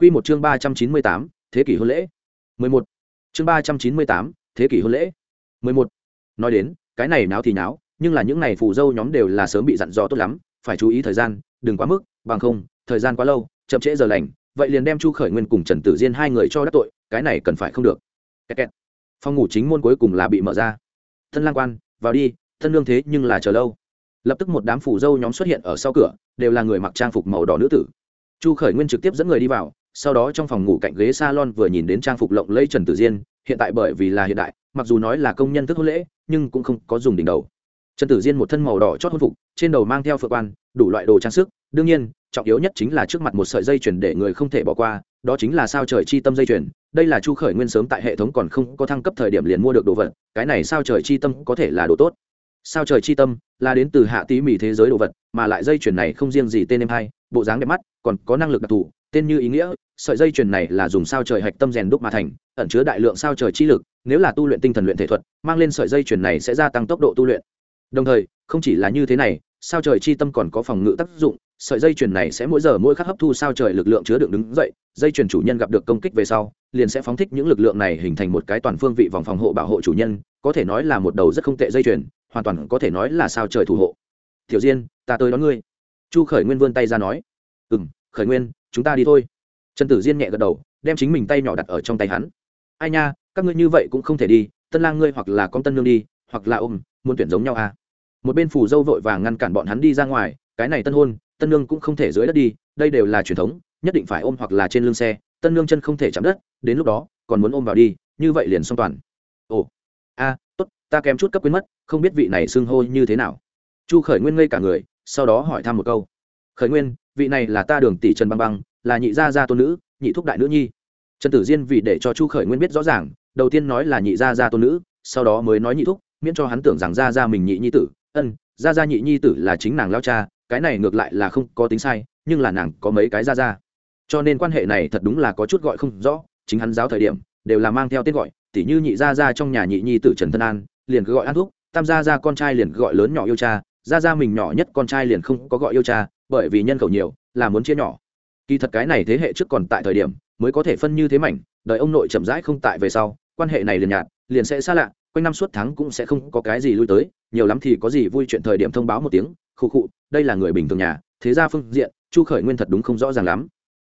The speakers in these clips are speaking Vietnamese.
Quy một chương ba trăm chín mươi tám, thế kỷ hôn lễ. mười một. Chương ba trăm chín mươi tám, thế kỷ hôn lễ. mười một. Nói đến, cái này náo thì náo, nhưng là những này phù dâu nhóm đều là sớm bị dặn dò tốt lắm, phải chú ý thời gian, đừng quá mức, bằng không, thời gian quá lâu, chậm trễ giờ lành, vậy liền đem chu khởi nguyên cùng trần tử diên hai người cho đắc tội, cái này cần phải không được. Kẹt kẹt. phòng ngủ chính môn cuối cùng là bị mở ra. Thân lang quan, vào đi, thân lương thế nhưng là chờ lâu. Lập tức một đám phù dâu nhóm xuất hiện ở sau cửa, đều là người mặc trang phục màu đỏ nữ tử. Chu khởi nguyên trực tiếp dẫn người đi vào sau đó trong phòng ngủ cạnh ghế salon vừa nhìn đến trang phục lộng lẫy trần tử diên, hiện tại bởi vì là hiện đại, mặc dù nói là công nhân thức hôn lễ, nhưng cũng không có dùng đỉnh đầu. Trần tử diên một thân màu đỏ chót hôn phục, trên đầu mang theo phượng quan, đủ loại đồ trang sức, đương nhiên, trọng yếu nhất chính là trước mặt một sợi dây chuyền để người không thể bỏ qua, đó chính là sao trời chi tâm dây chuyền, đây là chu khởi nguyên sớm tại hệ thống còn không có thăng cấp thời điểm liền mua được đồ vật, cái này sao trời chi tâm có thể là đồ tốt. Sao trời chi tâm là đến từ hạ tí mỉ thế giới đồ vật, mà lại dây chuyền này không riêng gì tên em hay bộ dáng đẹp mắt, còn có năng lực đặc thù tên như ý nghĩa, sợi dây chuyền này là dùng sao trời hạch tâm rèn đúc mà thành, ẩn chứa đại lượng sao trời chi lực, nếu là tu luyện tinh thần luyện thể thuật, mang lên sợi dây chuyền này sẽ gia tăng tốc độ tu luyện. Đồng thời, không chỉ là như thế này, sao trời chi tâm còn có phòng ngự tác dụng, sợi dây chuyền này sẽ mỗi giờ mỗi khắc hấp thu sao trời lực lượng chứa đựng đứng dậy, dây chuyền chủ nhân gặp được công kích về sau, liền sẽ phóng thích những lực lượng này hình thành một cái toàn phương vị vòng phòng hộ bảo hộ chủ nhân, có thể nói là một đầu rất không tệ dây chuyền, hoàn toàn có thể nói là sao trời thủ hộ. Tiểu diên, ta tới đón ngươi. Chu khởi nguyên vươn tay ra nói. Ừ m khởi nguyên chúng ta đi thôi. Trần tử diên nhẹ gật đầu, đem chính mình tay nhỏ đặt ở trong tay hắn. Ai nha, các ngươi như vậy cũng không thể đi, tân lang ngươi hoặc là con tân nương đi, hoặc là ôm, muốn tuyển giống nhau à? Một bên phù dâu vội vàng ngăn cản bọn hắn đi ra ngoài, cái này tân hôn, tân nương cũng không thể dưới đất đi, đây đều là truyền thống, nhất định phải ôm hoặc là trên lưng xe, tân nương chân không thể chạm đất, đến lúc đó, còn muốn ôm vào đi, như vậy liền xong toàn. Ồ, a, tốt, ta kém chút cấp quyến mất, không biết vị này xưng hô như thế nào. Chu khởi nguyên ngây cả người, sau đó hỏi thăm một câu khởi nguyên, vị này là ta đường tỷ trần băng băng, là nhị gia gia tôn nữ, nhị thúc đại nữ nhi. Trần tử diên vì để cho chu khởi nguyên biết rõ ràng, đầu tiên nói là nhị gia gia tôn nữ, sau đó mới nói nhị thúc, miễn cho hắn tưởng rằng gia gia mình nhị nhi tử. Ân, gia gia nhị nhi tử là chính nàng lao cha, cái này ngược lại là không có tính sai, nhưng là nàng có mấy cái gia gia. Cho nên quan hệ này thật đúng là có chút gọi không rõ, chính hắn giáo thời điểm, đều là mang theo tên gọi, tỉ như nhị gia gia trong nhà nhị nhi tử trần thân an, liền cứ gọi an thúc, tam gia gia con trai liền gọi lớn nhỏ yêu cha, gia gia mình nhỏ nhất con trai liền không có gọi yêu cha bởi vì nhân khẩu nhiều, là muốn chia nhỏ. Kỳ thật cái này thế hệ trước còn tại thời điểm, mới có thể phân như thế mảnh, đợi ông nội chậm rãi không tại về sau, quan hệ này liền nhạt, liền sẽ xa lạ, quanh năm suốt tháng cũng sẽ không có cái gì lui tới, nhiều lắm thì có gì vui chuyện thời điểm thông báo một tiếng khụ khụ đây là người bình thường nhà, thế ra phương diện, chu khởi nguyên thật đúng không rõ ràng lắm.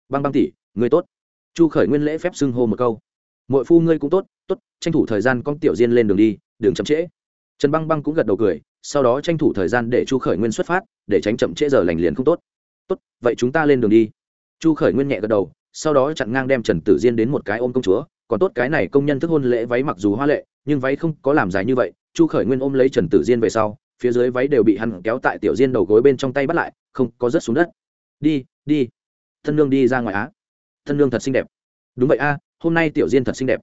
Băng băng tỷ, người tốt. Chu khởi nguyên lễ phép xưng hô một câu. Mỗi phu ngươi cũng tốt tốt, tranh thủ thời gian con tiểu diên lên đường đi, đường chậm trễ. Trần băng băng cũng gật đầu cười sau đó tranh thủ thời gian để chu khởi nguyên xuất phát, để tránh chậm trễ giờ lành liền không tốt. Tốt, vậy chúng ta lên đường đi. Chu khởi nguyên nhẹ gật đầu, sau đó chặn ngang đem trần tử diên đến một cái ôm công chúa. Còn tốt cái này công nhân thức hôn lễ váy mặc dù hoa lệ, nhưng váy không có làm dài như vậy. Chu khởi nguyên ôm lấy trần tử diên về sau, phía dưới váy đều bị hắn kéo tại tiểu diên đầu gối bên trong tay bắt lại, không có rớt xuống đất. Đi đi. Thân nương đi ra ngoài á. Thân nương thật xinh đẹp. Đúng vậy a hôm nay tiểu diên thật xinh đẹp.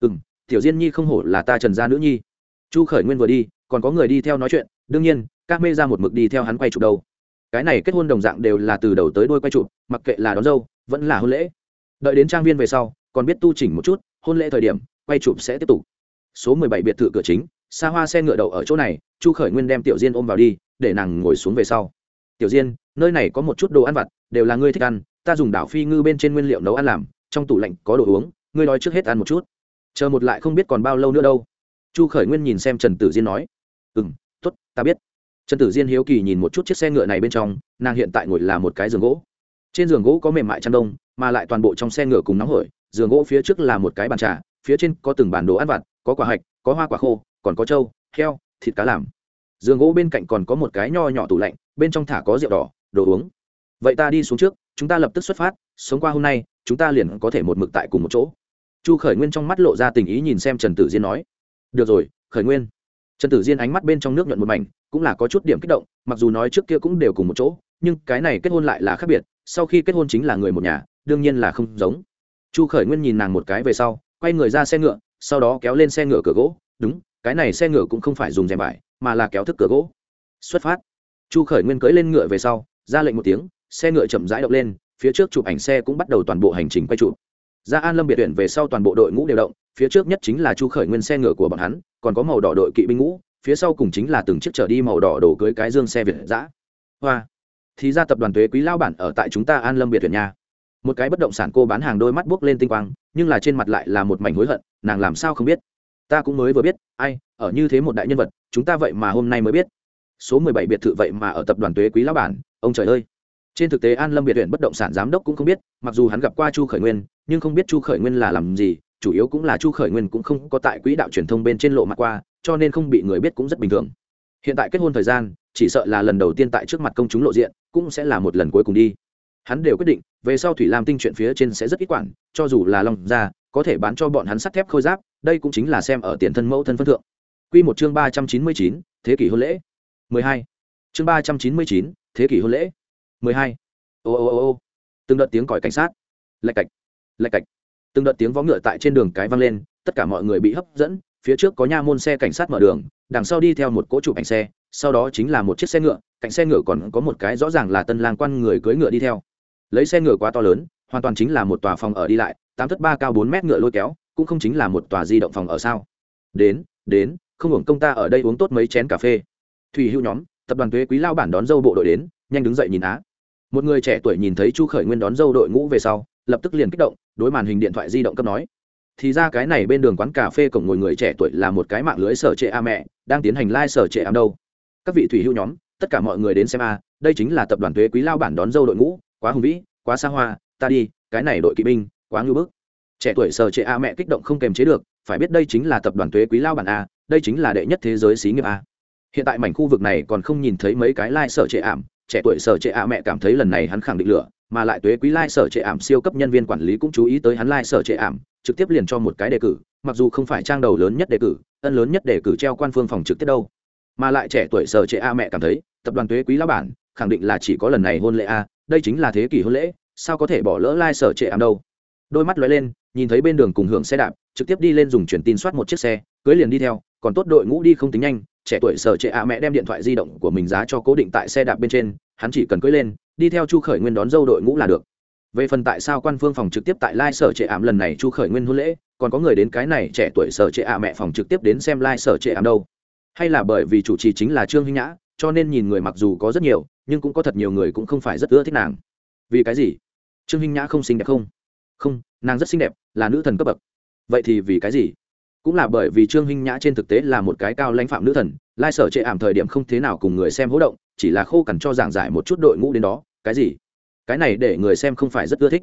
Ừ m tiểu diên nhi không hổ là ta trần gia nữ nhi. Chu khởi nguyên vừa đi còn có người đi theo nói chuyện, đương nhiên các mê ra một mực đi theo hắn quay chụp đâu. Cái này kết hôn đồng dạng đều là từ đầu tới đôi quay chụp, mặc kệ là đón dâu, vẫn là hôn lễ. Đợi đến trang viên về sau, còn biết tu chỉnh một chút, hôn lễ thời điểm, quay chụp sẽ tiếp tục. Số mười bảy biệt thự cửa chính, xa hoa xe ngựa đậu ở chỗ này, chu khởi nguyên đem tiểu diên ôm vào đi, để nàng ngồi xuống về sau. Tiểu diên, nơi này có một chút đồ ăn vặt, đều là ngươi thích ăn, ta dùng đảo phi ngư bên trên nguyên liệu nấu ăn làm, trong tủ lạnh có đồ uống, ngươi nói trước hết ăn một chút. Chờ một lại không biết còn bao lâu nữa đâu. Chu khởi nguyên nhìn xem trần tử diên nói ừ m t ố t ta biết. Trần tử diên hiếu kỳ nhìn một chút chiếc xe ngựa này bên trong, nàng hiện tại ngồi là một cái giường gỗ. Trên giường gỗ có mềm mại chăn đông, mà lại toàn bộ trong xe ngựa cùng nóng hổi, giường gỗ phía trước là một cái bàn trà, phía trên có từng bản đồ ăn vặt, có quả hạch, có hoa quả khô, còn có trâu, heo, thịt cá làm. Giường gỗ bên cạnh còn có một cái nho nhỏ tủ lạnh, bên trong thả có rượu đỏ, đồ uống. Vậy ta đi xuống trước, chúng ta lập tức xuất phát, sống qua hôm nay, chúng ta liền có thể một mực tại cùng một chỗ. Chu khởi nguyên trong mắt lộ ra tình ý nhìn xem trần tử diên nói. Được rồi, khởi nguyên trần tử diên ánh mắt bên trong nước nhuận một mảnh, cũng là có chút điểm kích động, mặc dù nói trước kia cũng đều cùng một chỗ, nhưng cái này kết hôn lại là khác biệt, sau khi kết hôn chính là người một nhà, đương nhiên là không giống. Chu khởi nguyên nhìn nàng một cái về sau, quay người ra xe ngựa, sau đó kéo lên xe ngựa cửa gỗ, đúng, cái này xe ngựa cũng không phải dùng rèm vải, mà là kéo thức cửa gỗ. Xuất phát. Chu khởi nguyên cưỡi lên ngựa về sau, ra lệnh một tiếng, xe ngựa chậm rãi động lên, phía trước chụp ảnh xe cũng bắt đầu toàn bộ hành trình quay chụp. Ra an lâm biệt tuyển về sau toàn bộ đội ngũ đều động phía trước nhất chính là chu khởi nguyên xe ngựa của bọn hắn, còn có màu đỏ đội kỵ binh ngũ, phía sau cùng chính là từng chiếc chở đi màu đỏ đổ cưới cái dương xe việt giã hoa. Thì ra tập đoàn thuế quý lao bản ở tại chúng ta an lâm biệt tuyển nha. Một cái bất động sản cô bán hàng đôi mắt buốc lên tinh quang, nhưng là trên mặt lại là một mảnh hối hận, nàng làm sao không biết? Ta cũng mới vừa biết, ai, ở như thế một đại nhân vật, chúng ta vậy mà hôm nay mới biết. Số mười bảy biệt thự vậy mà ở tập đoàn tuế quý lão bản, ông trời ơi. Trên thực tế an lâm biệt huyện bất động sản giám đốc cũng không biết, mặc dù hắn gặp qua chu khởi nguyên, nhưng không biết chu khởi nguyên là làm gì chủ yếu cũng là chu khởi nguyên cũng không có tại quỹ đạo truyền thông bên trên lộ mặt qua, cho nên không bị người biết cũng rất bình thường. Hiện tại kết hôn thời gian, chỉ sợ là lần đầu tiên tại trước mặt công chúng lộ diện, cũng sẽ là một lần cuối cùng đi. Hắn đều quyết định, về sau thủy lam tinh chuyện phía trên sẽ rất ít quản, cho dù là long ra có thể bán cho bọn hắn sắt thép khôi giáp, đây cũng chính là xem ở tiền thân mẫu thân phân thượng. Q một chương ba trăm chín mươi chín, thế kỷ hôn lễ. Mười hai. Chương ba trăm chín mươi chín, thế kỷ hôn lễ. Mười hai. Ô ô ô ô. Từng đợt tiếng còi cảnh sát. Lạch cạch. Lạch cạch từng đợt tiếng vó ngựa tại trên đường cái vang lên, tất cả mọi người bị hấp dẫn, phía trước có nha môn xe cảnh sát mở đường, đằng sau đi theo một cỗ chụp ảnh xe, sau đó chính là một chiếc xe ngựa, cạnh xe ngựa còn có một cái rõ ràng là tân lang quan người cưỡi ngựa đi theo. Lấy xe ngựa quá to lớn, hoàn toàn chính là một tòa phòng ở đi lại, tám thất ba cao bốn mét ngựa lôi kéo, cũng không chính là một tòa di động phòng ở sao? Đến đến, không hưởng công ta ở đây uống tốt mấy chén cà phê. Thủy hữu nhóm, tập đoàn thuế quý lao bản đón dâu bộ đội đến, nhanh đứng dậy nhìn á. Một người trẻ tuổi nhìn thấy chu khởi nguyên đón dâu đội ngũ về sau lập tức liền kích động, đối màn hình điện thoại di động cấp nói. Thì ra cái này bên đường quán cà phê cổng ngồi người trẻ tuổi là một cái mạng lưới sở trệ a mẹ, đang tiến hành lai、like、sở trệ ám đâu. Các vị thủy hữu nhóm, tất cả mọi người đến xem a, đây chính là tập đoàn thuế quý lao bản đón dâu đội ngũ, quá hùng vĩ, quá xa hoa, ta đi, cái này đội kỵ binh, quá ngưu bức. Trẻ tuổi sở trệ a mẹ kích động không kềm chế được, phải biết đây chính là tập đoàn thuế quý lao bản a, đây chính là đệ nhất thế giới xí nghiệp a. Hiện tại mảnh khu vực này còn không nhìn thấy mấy cái lai、like、sở trệ ảm, trẻ tuổi sở trệ a mẹ cảm thấy lần này hắn khẳng định lửa mà lại tuế quý lai sở trệ ảm siêu cấp nhân viên quản lý cũng chú ý tới hắn lai sở trệ ảm, trực tiếp liền cho một cái đề cử, mặc dù không phải trang đầu lớn nhất đề cử, ân lớn nhất đề cử treo quan phương phòng trực tiếp đâu. Mà lại trẻ tuổi sở trệ a mẹ cảm thấy, tập đoàn tuế quý lão bản, khẳng định là chỉ có lần này hôn lễ a, đây chính là thế kỷ hôn lễ, sao có thể bỏ lỡ lai sở trệ ảm đâu? Đôi mắt lóe lên, nhìn thấy bên đường cùng hưởng xe đạp, trực tiếp đi lên dùng truyền tin soát một chiếc xe, cưới liền đi theo, còn tốt đội ngũ đi không tính nhanh, trẻ tuổi sở trệ a mẹ đem điện thoại di động của mình giá cho cố định tại xe đạp bên trên, hắn chỉ cần cưới lên đi theo chu khởi nguyên đón dâu đội ngũ là được. Về phần tại sao quan phương phòng trực tiếp tại lai sở trệ ảm lần này chu khởi nguyên hôn lễ, còn có người đến cái này trẻ tuổi sở trệ ạ mẹ phòng trực tiếp đến xem lai sở trệ ảm đâu? Hay là bởi vì chủ trì chính là trương hinh nhã, cho nên nhìn người mặc dù có rất nhiều, nhưng cũng có thật nhiều người cũng không phải rất ưa thích nàng. Vì cái gì? Trương hinh nhã không xinh đẹp không? Không, nàng rất xinh đẹp, là nữ thần cấp bậc. Vậy thì vì cái gì? Cũng là bởi vì trương hinh nhã trên thực tế là một cái cao lãnh phạm nữ thần, lai sở trệ ảm thời điểm không thế nào cùng người xem hỗ động, chỉ là khô cằn cho giảng giải một chút đội ngũ đến đó cái gì? Cái này để người xem không phải rất ưa thích.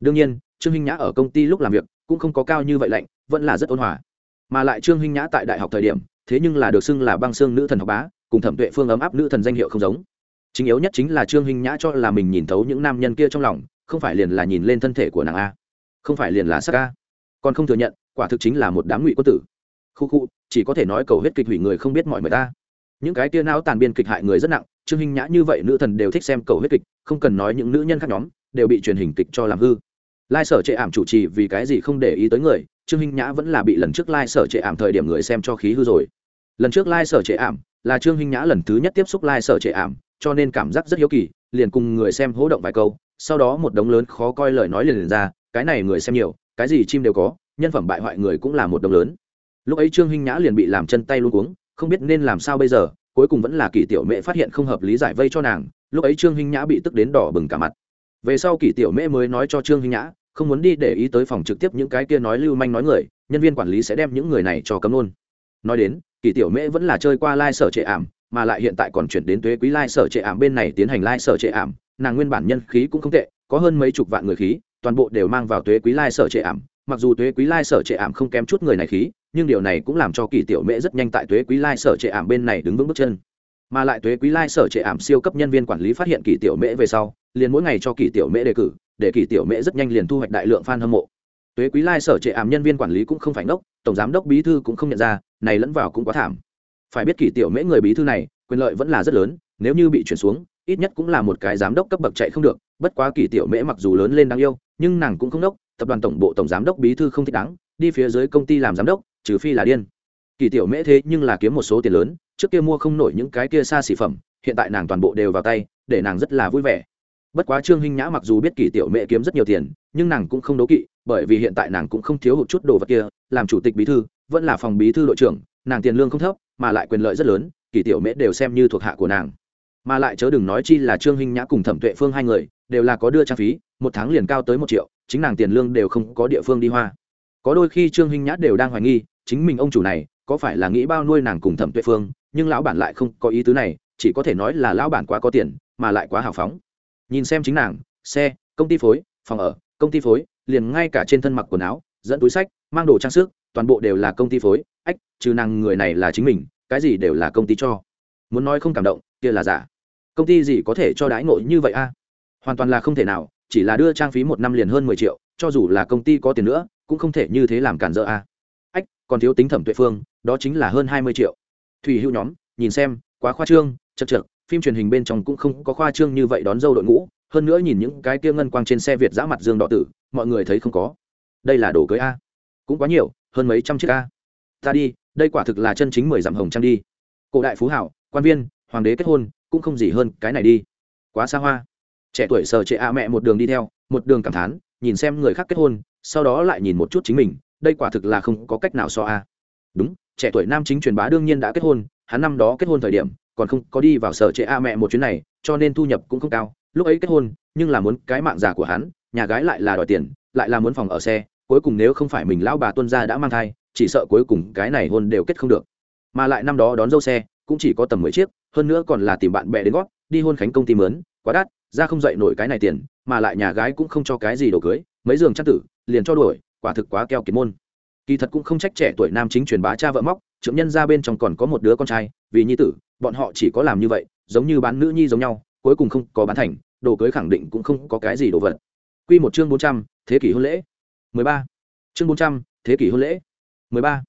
Đương nhiên, trương hinh nhã ở công ty lúc làm việc cũng không có cao như vậy lạnh, vẫn là rất ôn hòa. Mà lại trương hinh nhã tại đại học thời điểm, thế nhưng là được xưng là băng xương nữ thần học bá, cùng thẩm tuệ phương ấm áp nữ thần danh hiệu không giống. Chính yếu nhất chính là trương hinh nhã cho là mình nhìn thấu những nam nhân kia trong lòng, không phải liền là nhìn lên thân thể của nàng a. Không phải liền là sắc a. Còn không thừa nhận, quả thực chính là một đám ngụy quân tử. Khu khu, chỉ có thể nói cầu hết kịch hủy người không biết mọi người ta. Những cái tia não tàn biên kịch hại người rất nặng, trương hinh nhã như vậy nữ thần đều thích xem cầu huyết kịch không cần nói những nữ nhân khác nhóm đều bị truyền hình kịch cho làm hư. Lai sở trệ ảm chủ trì vì cái gì không để ý tới người trương hinh nhã vẫn là bị lần trước lai sở trệ ảm thời điểm người xem cho khí hư rồi. Lần trước lai sở trệ ảm là trương hinh nhã lần thứ nhất tiếp xúc lai sở trệ ảm cho nên cảm giác rất hiếu kỳ liền cùng người xem hỗ động vài câu sau đó một đống lớn khó coi lời nói liền, liền ra cái này người xem nhiều cái gì chim đều có nhân phẩm bại hoại người cũng là một đống lớn. Lúc ấy trương hinh nhã liền bị làm chân tay luôn cuống không biết nên làm sao bây giờ cuối cùng vẫn là kỳ tiểu mẹ phát hiện không hợp lý giải vây cho nàng, lúc ấy trương hinh nhã bị tức đến đỏ bừng cả mặt. Về sau kỳ tiểu mẹ mới nói cho trương hinh nhã, không muốn đi để ý tới phòng trực tiếp những cái kia nói lưu manh nói người, nhân viên quản lý sẽ đem những người này cho cấm luôn. Nói đến kỳ tiểu mẹ vẫn là chơi qua lai、like、sở trệ ảm, mà lại hiện tại còn chuyển đến tuế quý lai、like、sở trệ ảm bên này tiến hành lai、like、sở trệ ảm, nàng nguyên bản nhân khí cũng không tệ, có hơn mấy chục vạn người khí, toàn bộ đều mang vào tuế quý lai-sở trệ ảm. Mặc dù tuế quý lai-sở trệ ảm không kém chút người này khí nhưng điều này cũng làm cho kỳ tiểu mễ rất nhanh tại tuế quý lai sở trệ ảm bên này đứng vững bước chân. Mà lại tuế quý lai sở trệ ảm siêu cấp nhân viên quản lý phát hiện kỳ tiểu mễ về sau, liền mỗi ngày cho kỳ tiểu mễ đề cử, để kỳ tiểu mễ rất nhanh liền thu hoạch đại lượng fan hâm mộ. Tuế quý lai sở trệ ảm nhân viên quản lý cũng không phải ngốc, tổng giám đốc bí thư cũng không nhận ra, này lẫn vào cũng quá thảm. Phải biết kỳ tiểu mễ người bí thư này, quyền lợi vẫn là rất lớn, nếu như bị chuyển xuống, ít nhất cũng là một cái giám đốc cấp bậc chạy không được, bất quá kỳ tiểu mễ mặc dù lớn lên đáng yêu, nhưng nàng cũng không đốc tập đoàn tổng bộ tổng giám đốc bí thư không thích đáng, đi phía dưới công ty làm giám đốc trừ phi là điên. Kỳ tiểu mễ thế nhưng là kiếm một số tiền lớn, trước kia mua không nổi những cái kia xa xỉ phẩm, hiện tại nàng toàn bộ đều vào tay, để nàng rất là vui vẻ. Bất quá trương hinh nhã mặc dù biết kỳ tiểu mễ kiếm rất nhiều tiền, nhưng nàng cũng không đố kỵ, bởi vì hiện tại nàng cũng không thiếu hụt chút đồ vật kia, làm chủ tịch bí thư, vẫn là phòng bí thư đội trưởng, nàng tiền lương không thấp, mà lại quyền lợi rất lớn, kỳ tiểu mễ đều xem như thuộc hạ của nàng. Mà lại chớ đừng nói chi là trương hinh nhã cùng thẩm tuệ phương hai người, đều là có đưa trang phí, một tháng liền cao tới một triệu, chính nàng tiền lương đều không có địa phương đi hoa. Có đôi khi trương hinh nhã đều đang hoài nghi chính mình ông chủ này có phải là nghĩ bao nuôi nàng cùng thẩm tuệ phương, nhưng lão bản lại không có ý tứ này, chỉ có thể nói là lão bản quá có tiền, mà lại quá hào phóng. Nhìn xem chính nàng, xe, công ty phối, phòng ở, công ty phối, liền ngay cả trên thân mặc quần áo, dẫn túi sách, mang đồ trang sức, toàn bộ đều là công ty phối, ách, trừ nàng người này là chính mình, cái gì đều là công ty cho. Muốn nói không cảm động, kia là giả. Công ty gì có thể cho đãi ngộ như vậy a? Hoàn toàn là không thể nào, chỉ là đưa trang phí một năm liền hơn mười triệu, cho dù là công ty có tiền nữa, cũng không thể như thế làm cản dỡ a còn thiếu tính thẩm tuệ phương, đó chính là hơn hai mươi triệu. Thủy hữu nhóm, nhìn xem, quá khoa trương, chật chật phim truyền hình bên trong cũng không có khoa trương như vậy đón dâu đội ngũ, hơn nữa nhìn những cái kia ngân quang trên xe việt giã mặt dương đỏ tử, mọi người thấy không có. Đây là đồ cưới a. Cũng quá nhiều, hơn mấy trăm chiếc a. Ta đi, đây quả thực là chân chính mười dặm hồng trang đi. Cổ đại phú hảo, quan viên, hoàng đế kết hôn, cũng không gì hơn cái này đi. Quá xa hoa. Trẻ tuổi sờ trệ a mẹ một đường đi theo, một đường cảm thán, nhìn xem người khác kết hôn, sau đó lại nhìn một chút chính mình đây quả thực là không có cách nào so a. Đúng, trẻ tuổi nam chính truyền bá đương nhiên đã kết hôn, hắn năm đó kết hôn thời điểm, còn không có đi vào sở trệ a mẹ một chuyến này, cho nên thu nhập cũng không cao. Lúc ấy kết hôn, nhưng là muốn cái mạng già của hắn, nhà gái lại là đòi tiền, lại là muốn phòng ở xe, cuối cùng nếu không phải mình lão bà tuân gia đã mang thai, chỉ sợ cuối cùng cái này hôn đều kết không được. Mà lại năm đó đón dâu xe, cũng chỉ có tầm mười chiếc, hơn nữa còn là tìm bạn bè đến gót đi hôn khánh công ty mướn, quá đắt, ra không dậy nổi cái này tiền, mà lại nhà gái cũng không cho cái gì đồ cưới, mấy giường trang tử, liền cho đuổi quả thực quá keo kiệt môn. Kỳ thật cũng không trách trẻ tuổi nam chính truyền bá cha vợ móc trưởng nhân ra bên trong còn có một đứa con trai vì nhi tử bọn họ chỉ có làm như vậy giống như bán nữ nhi giống nhau cuối cùng không có bán thành đồ cưới khẳng định cũng không có cái gì đồ vật. Quy một chương bốn trăm thế kỷ hôn lễ. mười ba. Chương bốn trăm thế kỷ hôn lễ. mười ba.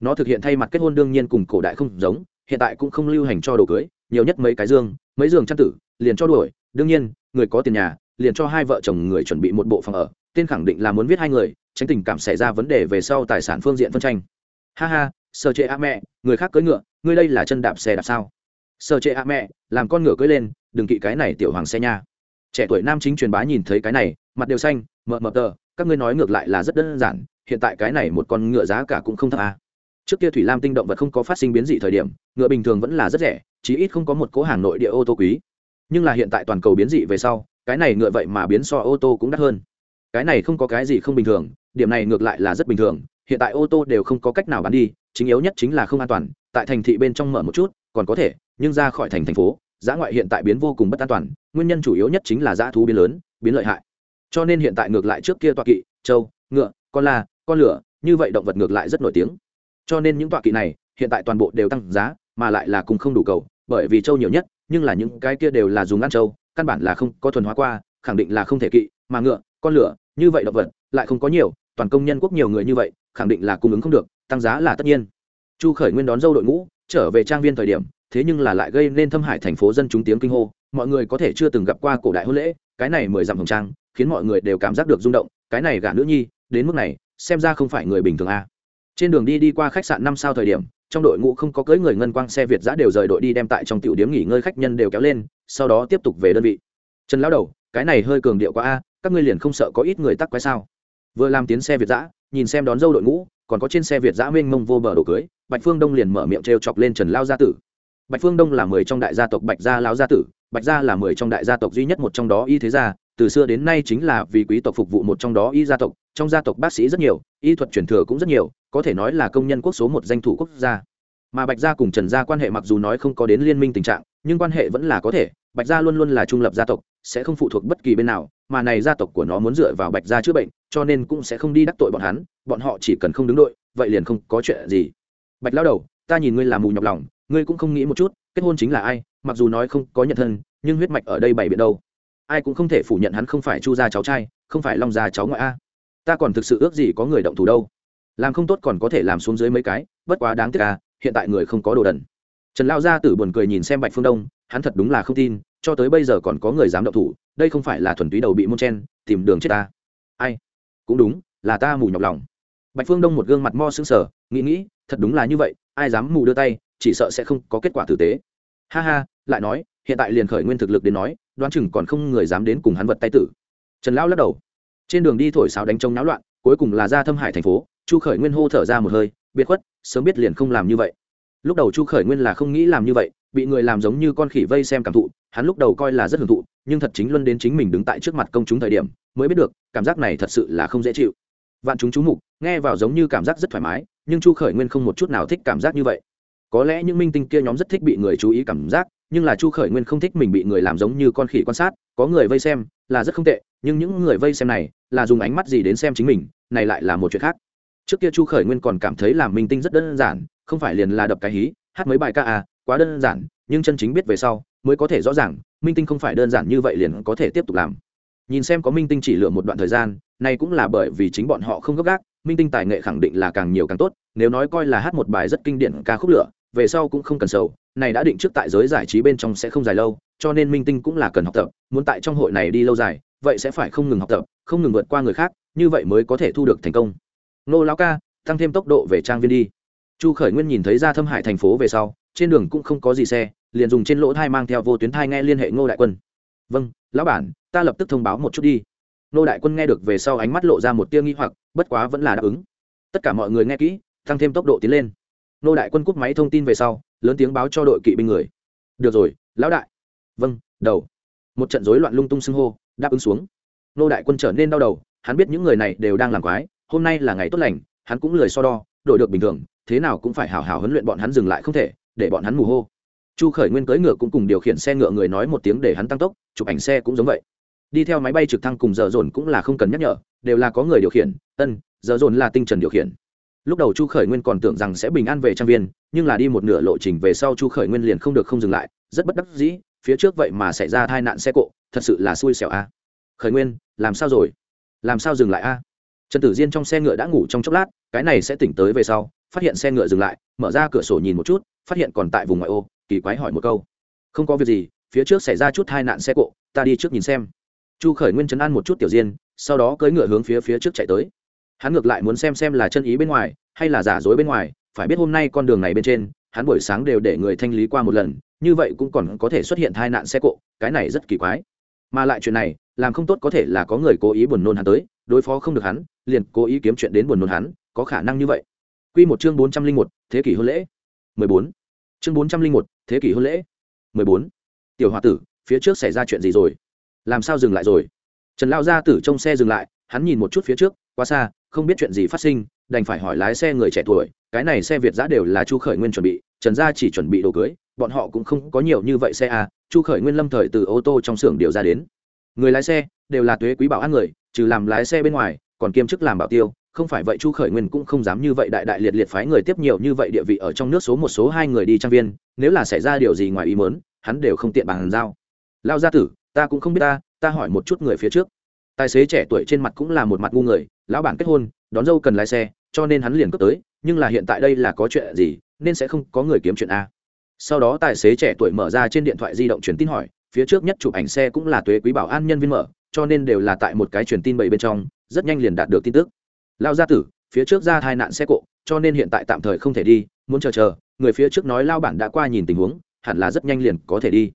Nó thực hiện thay mặt kết hôn đương nhiên cùng cổ đại không giống, hiện tại cũng không lưu hành cho đồ cưới, nhiều nhất mấy cái dương, mấy giường chăn tử, liền cho đuổi, đương nhiên, người có tiền nhà, liền cho hai vợ chồng người chuẩn bị một bộ phòng ở, tên khẳng định là muốn viết hai người, tránh tình cảm xảy ra vấn đề về sau tài sản phương diện phân tranh. Ha ha, sơ chế a mẹ, người khác cưỡi ngựa, ngươi đây là chân đạp xe đạp sao? Sơ chế a mẹ, làm con ngựa cưỡi lên, đừng kỵ cái này tiểu hoàng xe nha trẻ tuổi nam chính truyền bá nhìn thấy cái này mặt đều xanh mờ mờ tờ các ngươi nói ngược lại là rất đơn giản hiện tại cái này một con ngựa giá cả cũng không thấp à. trước kia thủy lam tinh động vật không có phát sinh biến dị thời điểm ngựa bình thường vẫn là rất rẻ chí ít không có một cố hàng nội địa ô tô quý nhưng là hiện tại toàn cầu biến dị về sau cái này ngựa vậy mà biến so ô tô cũng đắt hơn cái này không có cái gì không bình thường, điểm này ngược lại là rất bình thường, hiện tại ô tô đều không có cách nào bán đi, chính yếu nhất chính là không an toàn, tại thành thị bên trong mở một chút, còn có thể, nhưng ra khỏi thành thành phố giã ngoại hiện tại biến vô cùng bất an toàn, nguyên nhân chủ yếu nhất chính là giá thú biến lớn, biến lợi hại. Cho nên hiện tại ngược lại trước kia tọa kỵ, trâu, ngựa, con la, con lửa, như vậy động vật ngược lại rất nổi tiếng. Cho nên những tọa kỵ này, hiện tại toàn bộ đều tăng giá, mà lại là cùng không đủ cầu, bởi vì trâu nhiều nhất, nhưng là những cái kia đều là dùng ăn trâu, căn bản là không có thuần hóa qua, khẳng định là không thể kỵ, mà ngựa, con lửa như vậy động vật, lại không có nhiều, toàn công nhân quốc nhiều người như vậy, khẳng định là cung ứng không được, tăng giá là tất nhiên chu khởi nguyên đón dâu đội ngũ, trở về trang viên thời điểm, thế nhưng là lại gây nên thâm hải thành phố dân chúng tiếng kinh hô, mọi người có thể chưa từng gặp qua cổ đại hôn lễ, cái này mười dặm hồng trang, khiến mọi người đều cảm giác được rung động, cái này gả nữ nhi, đến mức này, xem ra không phải người bình thường a à. trên đường đi đi qua khách sạn năm sao thời điểm, trong đội ngũ không có cưỡi người ngân quang xe việt giã đều rời đội đi đem tại trong tiểu điếm nghỉ ngơi khách nhân đều kéo lên, sau đó tiếp tục về đơn vị trần lão đầu, cái này hơi cường điệu quá a các ngươi liền không sợ có ít người tắc quái sao? Vừa làm tiến xe việt giã nhìn xem đón dâu đội ngũ, còn có trên xe việt giã mênh mông vô bờ đồ cưới, bạch phương đông liền mở miệng t chọc lên trần lao gia tử. Bạch phương đông là mười trong đại gia tộc bạch gia lao gia tử, bạch gia là mười trong đại gia tộc duy nhất một trong đó y thế gia, từ xưa đến nay chính là vì quý tộc phục vụ một trong đó y gia tộc, trong gia tộc bác sĩ rất nhiều, y thuật truyền thừa cũng rất nhiều, có thể nói là công nhân quốc số một danh thủ quốc gia. Mà bạch gia cùng trần gia quan hệ mặc dù nói không có đến liên minh tình trạng, nhưng quan hệ vẫn là có thể, bạch gia luôn luôn là trung lập gia tộc sẽ không phụ thuộc bất kỳ bên nào, mà này gia tộc của nó muốn dựa vào bạch gia chữa bệnh, cho nên cũng sẽ không đi đắc tội bọn hắn, bọn họ chỉ cần không đứng đội, vậy liền không có chuyện gì. Bạch lao đầu, ta nhìn ngươi là mù nhọc lòng, ngươi cũng không nghĩ một chút, kết hôn chính là ai, mặc dù nói không có nhận thân, nhưng huyết mạch ở đây bày biện đâu. Ai cũng không thể phủ nhận hắn không phải chu gia cháu trai, không phải long gia cháu ngoại a. Ta còn thực sự ước gì có người động thủ đâu. Làm không tốt còn có thể làm xuống dưới mấy cái, bất quá đáng tiếc à hiện tại người không có đồ đần. Trần lao gia tử buồn cười nhìn xem bạch phương đông, hắn thật đúng là không tin cho tới bây giờ còn có người dám động thủ, đây không phải là thuần túy đầu bị môn chen, tìm đường chết ta. Ai? Cũng đúng, là ta mù nhọc lòng. Bạch phương đông một gương mặt mo sững sờ, nghĩ nghĩ, thật đúng là như vậy, ai dám mù đưa tay, chỉ sợ sẽ không có kết quả tử tế. Ha ha, lại nói, hiện tại liền khởi nguyên thực lực đến nói, đoán chừng còn không người dám đến cùng hắn vật tay tử. Trần lão lắc đầu. Trên đường đi thổi sáo đánh trông náo loạn, cuối cùng là ra thâm hải thành phố, chu khởi nguyên hô thở ra một hơi, biệt khuất, sớm biết liền không làm như vậy. Lúc đầu chu khởi nguyên là không nghĩ làm như vậy, bị người làm giống như con khỉ vây xem cảm thụ hắn lúc đầu coi là rất hưởng thụ, nhưng thật chính luân đến chính mình đứng tại trước mặt công chúng thời điểm, mới biết được, cảm giác này thật sự là không dễ chịu. Vạn chúng chú mục, nghe vào giống như cảm giác rất thoải mái, nhưng chu khởi nguyên không một chút nào thích cảm giác như vậy. Có lẽ những minh tinh kia nhóm rất thích bị người chú ý cảm giác, nhưng là chu khởi nguyên không thích mình bị người làm giống như con khỉ quan sát, có người vây xem, là rất không tệ, nhưng những người vây xem này, là dùng ánh mắt gì đến xem chính mình, này lại là một chuyện khác. Trước kia chu khởi nguyên còn cảm thấy làm minh tinh rất đơn giản, không phải liền là đập cái hí, hát mấy bài ca à quá đơn giản, nhưng chân chính biết về sau mới có thể rõ ràng, minh tinh không phải đơn giản như vậy liền có thể tiếp tục làm. Nhìn xem có minh tinh chỉ lựa một đoạn thời gian, này cũng là bởi vì chính bọn họ không gấp gáp, minh tinh tài nghệ khẳng định là càng nhiều càng tốt, nếu nói coi là hát một bài rất kinh điển ca khúc lửa, về sau cũng không cần sầu, này đã định trước tại giới giải trí bên trong sẽ không dài lâu, cho nên minh tinh cũng là cần học tập, muốn tại trong hội này đi lâu dài, vậy sẽ phải không ngừng học tập, không ngừng vượt qua người khác, như vậy mới có thể thu được thành công. Nô lão ca, tăng thêm tốc độ về trang viên đi chu khởi nguyên nhìn thấy ra thâm hải thành phố về sau, trên đường cũng không có gì xe, liền dùng trên lỗ thai mang theo vô tuyến thai nghe liên hệ ngô đại quân. Vâng lão bản, ta lập tức thông báo một chút đi. Ngô đại quân nghe được về sau ánh mắt lộ ra một tia nghi hoặc, bất quá vẫn là đáp ứng. Tất cả mọi người nghe kỹ, tăng thêm tốc độ tiến lên. Ngô đại quân cúp máy thông tin về sau, lớn tiếng báo cho đội kỵ binh người. Được rồi, lão đại. Vâng đầu. Một trận rối loạn lung tung xưng hô, đáp ứng xuống. Ngô đại quân trở nên đau đầu, hắn biết những người này đều đang làm quái, hôm nay là ngày tốt lành, hắn cũng lười so đo đổi được bình thường, thế nào cũng phải hào hào huấn luyện bọn hắn dừng lại không thể, để bọn hắn mù hô. Chu khởi nguyên cưỡi ngựa cũng cùng điều khiển xe ngựa người nói một tiếng để hắn tăng tốc, chụp ảnh xe cũng giống vậy. Đi theo máy bay trực thăng cùng giờ dồn cũng là không cần nhắc nhở, đều là có người điều khiển, ân, giờ dồn là tinh trần điều khiển. Lúc đầu chu khởi nguyên còn tưởng rằng sẽ bình an về trang viên, nhưng là đi một nửa lộ trình về sau chu khởi nguyên liền không được không dừng lại, rất bất đắc dĩ, phía trước vậy mà xảy ra tai nạn xe cộ, thật sự là xui xẻo a. Khởi nguyên, làm sao rồi? Làm sao dừng lại a? Trần tử diên trong xe ngựa đã ngủ trong chốc lát, cái này sẽ tỉnh tới về sau, phát hiện xe ngựa dừng lại, mở ra cửa sổ nhìn một chút, phát hiện còn tại vùng ngoại ô, kỳ quái hỏi một câu. Không có việc gì, phía trước xảy ra chút hai nạn xe cộ, ta đi trước nhìn xem. Chu khởi nguyên chấn an một chút tiểu diên, sau đó cưỡi ngựa hướng phía phía trước chạy tới. Hắn ngược lại muốn xem xem là chân ý bên ngoài, hay là giả dối bên ngoài, phải biết hôm nay con đường này bên trên, hắn buổi sáng đều để người thanh lý qua một lần, như vậy cũng còn có thể xuất hiện tai nạn xe cộ, cái này rất kỳ quái. Mà lại chuyện này, làm không tốt có thể là có người cố ý buồn nôn hắn tới đối phó không được hắn liền cố ý kiếm chuyện đến buồn nôn hắn có khả năng như vậy Quy một chương bốn trăm linh một thế kỷ hôn lễ. mười bốn Chương bốn trăm linh một thế kỷ hôn lễ. mười bốn Tiểu hòa tử, phía trước xảy ra chuyện gì rồi? Làm sao dừng lại rồi? Trần Lão gia tử trong xe dừng lại, hắn nhìn một chút phía trước, quá xa, không biết chuyện gì phát sinh, đành phải hỏi lái xe người trẻ tuổi, cái này xe Việt giã đều là Chu Khởi Nguyên chuẩn bị, Trần gia chỉ chuẩn bị đồ cưới, bọn họ cũng không có nhiều như vậy xe à, Chu Khởi Nguyên lâm thời từ ô tô trong xưởng điều ra đến. Người lái xe đều là tuế quý bảo an người, trừ làm lái xe bên ngoài, còn kiêm chức làm bảo tiêu, không phải vậy chu khởi nguyên cũng không dám như vậy đại đại liệt liệt phái người tiếp nhiều như vậy địa vị ở trong nước số một số hai người đi trang viên nếu là xảy ra điều gì ngoài ý mớn hắn đều không tiện bàn giao. Lao gia tử ta cũng không biết ta ta hỏi một chút người phía trước. Tài xế trẻ tuổi trên mặt cũng là một mặt ngu người lão bản kết hôn đón dâu cần lái xe cho nên hắn liền cướp tới nhưng là hiện tại đây là có chuyện gì nên sẽ không có người kiếm chuyện a. Sau đó tài xế trẻ tuổi mở ra trên điện thoại di động truyền tin hỏi phía trước nhất chụp ảnh xe cũng là tuế quý bảo an nhân viên mở cho nên đều là tại một cái truyền tin bậy bên trong, rất nhanh liền đạt được tin tức. Lao gia tử, phía trước ra tai nạn xe cộ, cho nên hiện tại tạm thời không thể đi, muốn chờ chờ, người phía trước nói lao bản đã qua nhìn tình huống, hẳn là rất nhanh liền có thể đi.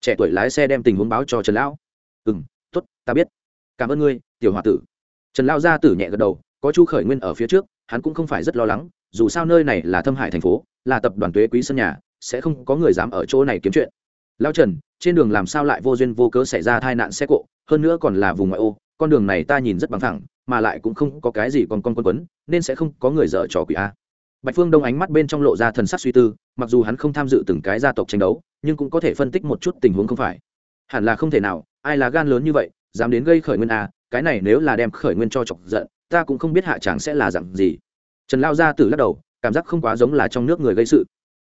Trẻ tuổi lái xe đem tình huống báo cho trần lão. Ừ m t ố t ta biết. Cảm ơn ngươi, tiểu h o a tử. Trần lao gia tử nhẹ gật đầu, có chu khởi nguyên ở phía trước, hắn cũng không phải rất lo lắng, dù sao nơi này là thâm hải thành phố, là tập đoàn tuế quý sân nhà, sẽ không có người dám ở chỗ này kiếm chuyện. Lao trần, trên đường làm sao lại vô duyên vô cớ xảy ra tai nạn xe cộ hơn nữa còn là vùng ngoại ô, con đường này ta nhìn rất bằng thẳng mà lại cũng không có cái gì còn con quân quấn, nên sẽ không có người dở trò quỷ a. Bạch phương đông ánh mắt bên trong lộ ra thần sắc suy tư, mặc dù hắn không tham dự từng cái gia tộc tranh đấu, nhưng cũng có thể phân tích một chút tình huống không phải. Hẳn là không thể nào, ai là gan lớn như vậy, dám đến gây khởi nguyên a, cái này nếu là đem khởi nguyên cho chọc giận, ta cũng không biết hạ tràng sẽ là dặn gì. Trần lao ra từ lắc đầu, cảm giác không quá giống là trong nước người gây sự.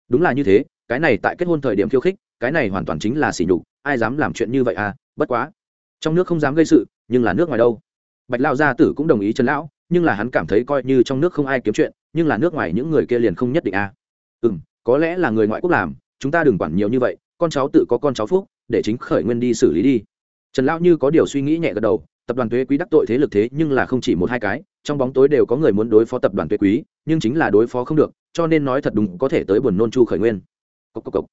Đúng là như thế, cái này tại kết hôn thời điểm khiêu khích, cái này hoàn toàn chính là sỉ nhục, ai dám làm chuyện như vậy à bất quá trong nước không dám gây sự, nhưng là nước ngoài đâu bạch lao gia tử cũng đồng ý trần lão, nhưng là hắn cảm thấy coi như trong nước không ai kiếm chuyện, nhưng là nước ngoài những người kia liền không nhất định a à. ừ m có lẽ là người ngoại quốc làm, chúng ta đừng quản nhiều như vậy, con cháu tự có con cháu phúc, để chính khởi nguyên đi xử lý đi trần lão như có điều suy nghĩ nhẹ gật đầu, tập đoàn thuế quý đắc tội thế lực thế nhưng là không chỉ một hai cái, trong bóng tối đều có người muốn đối phó tập đoàn thuế quý, nhưng chính là đối phó không được, cho nên nói thật đúng có thể tới buồn nôn chu khởi nguyên cốc cốc cốc.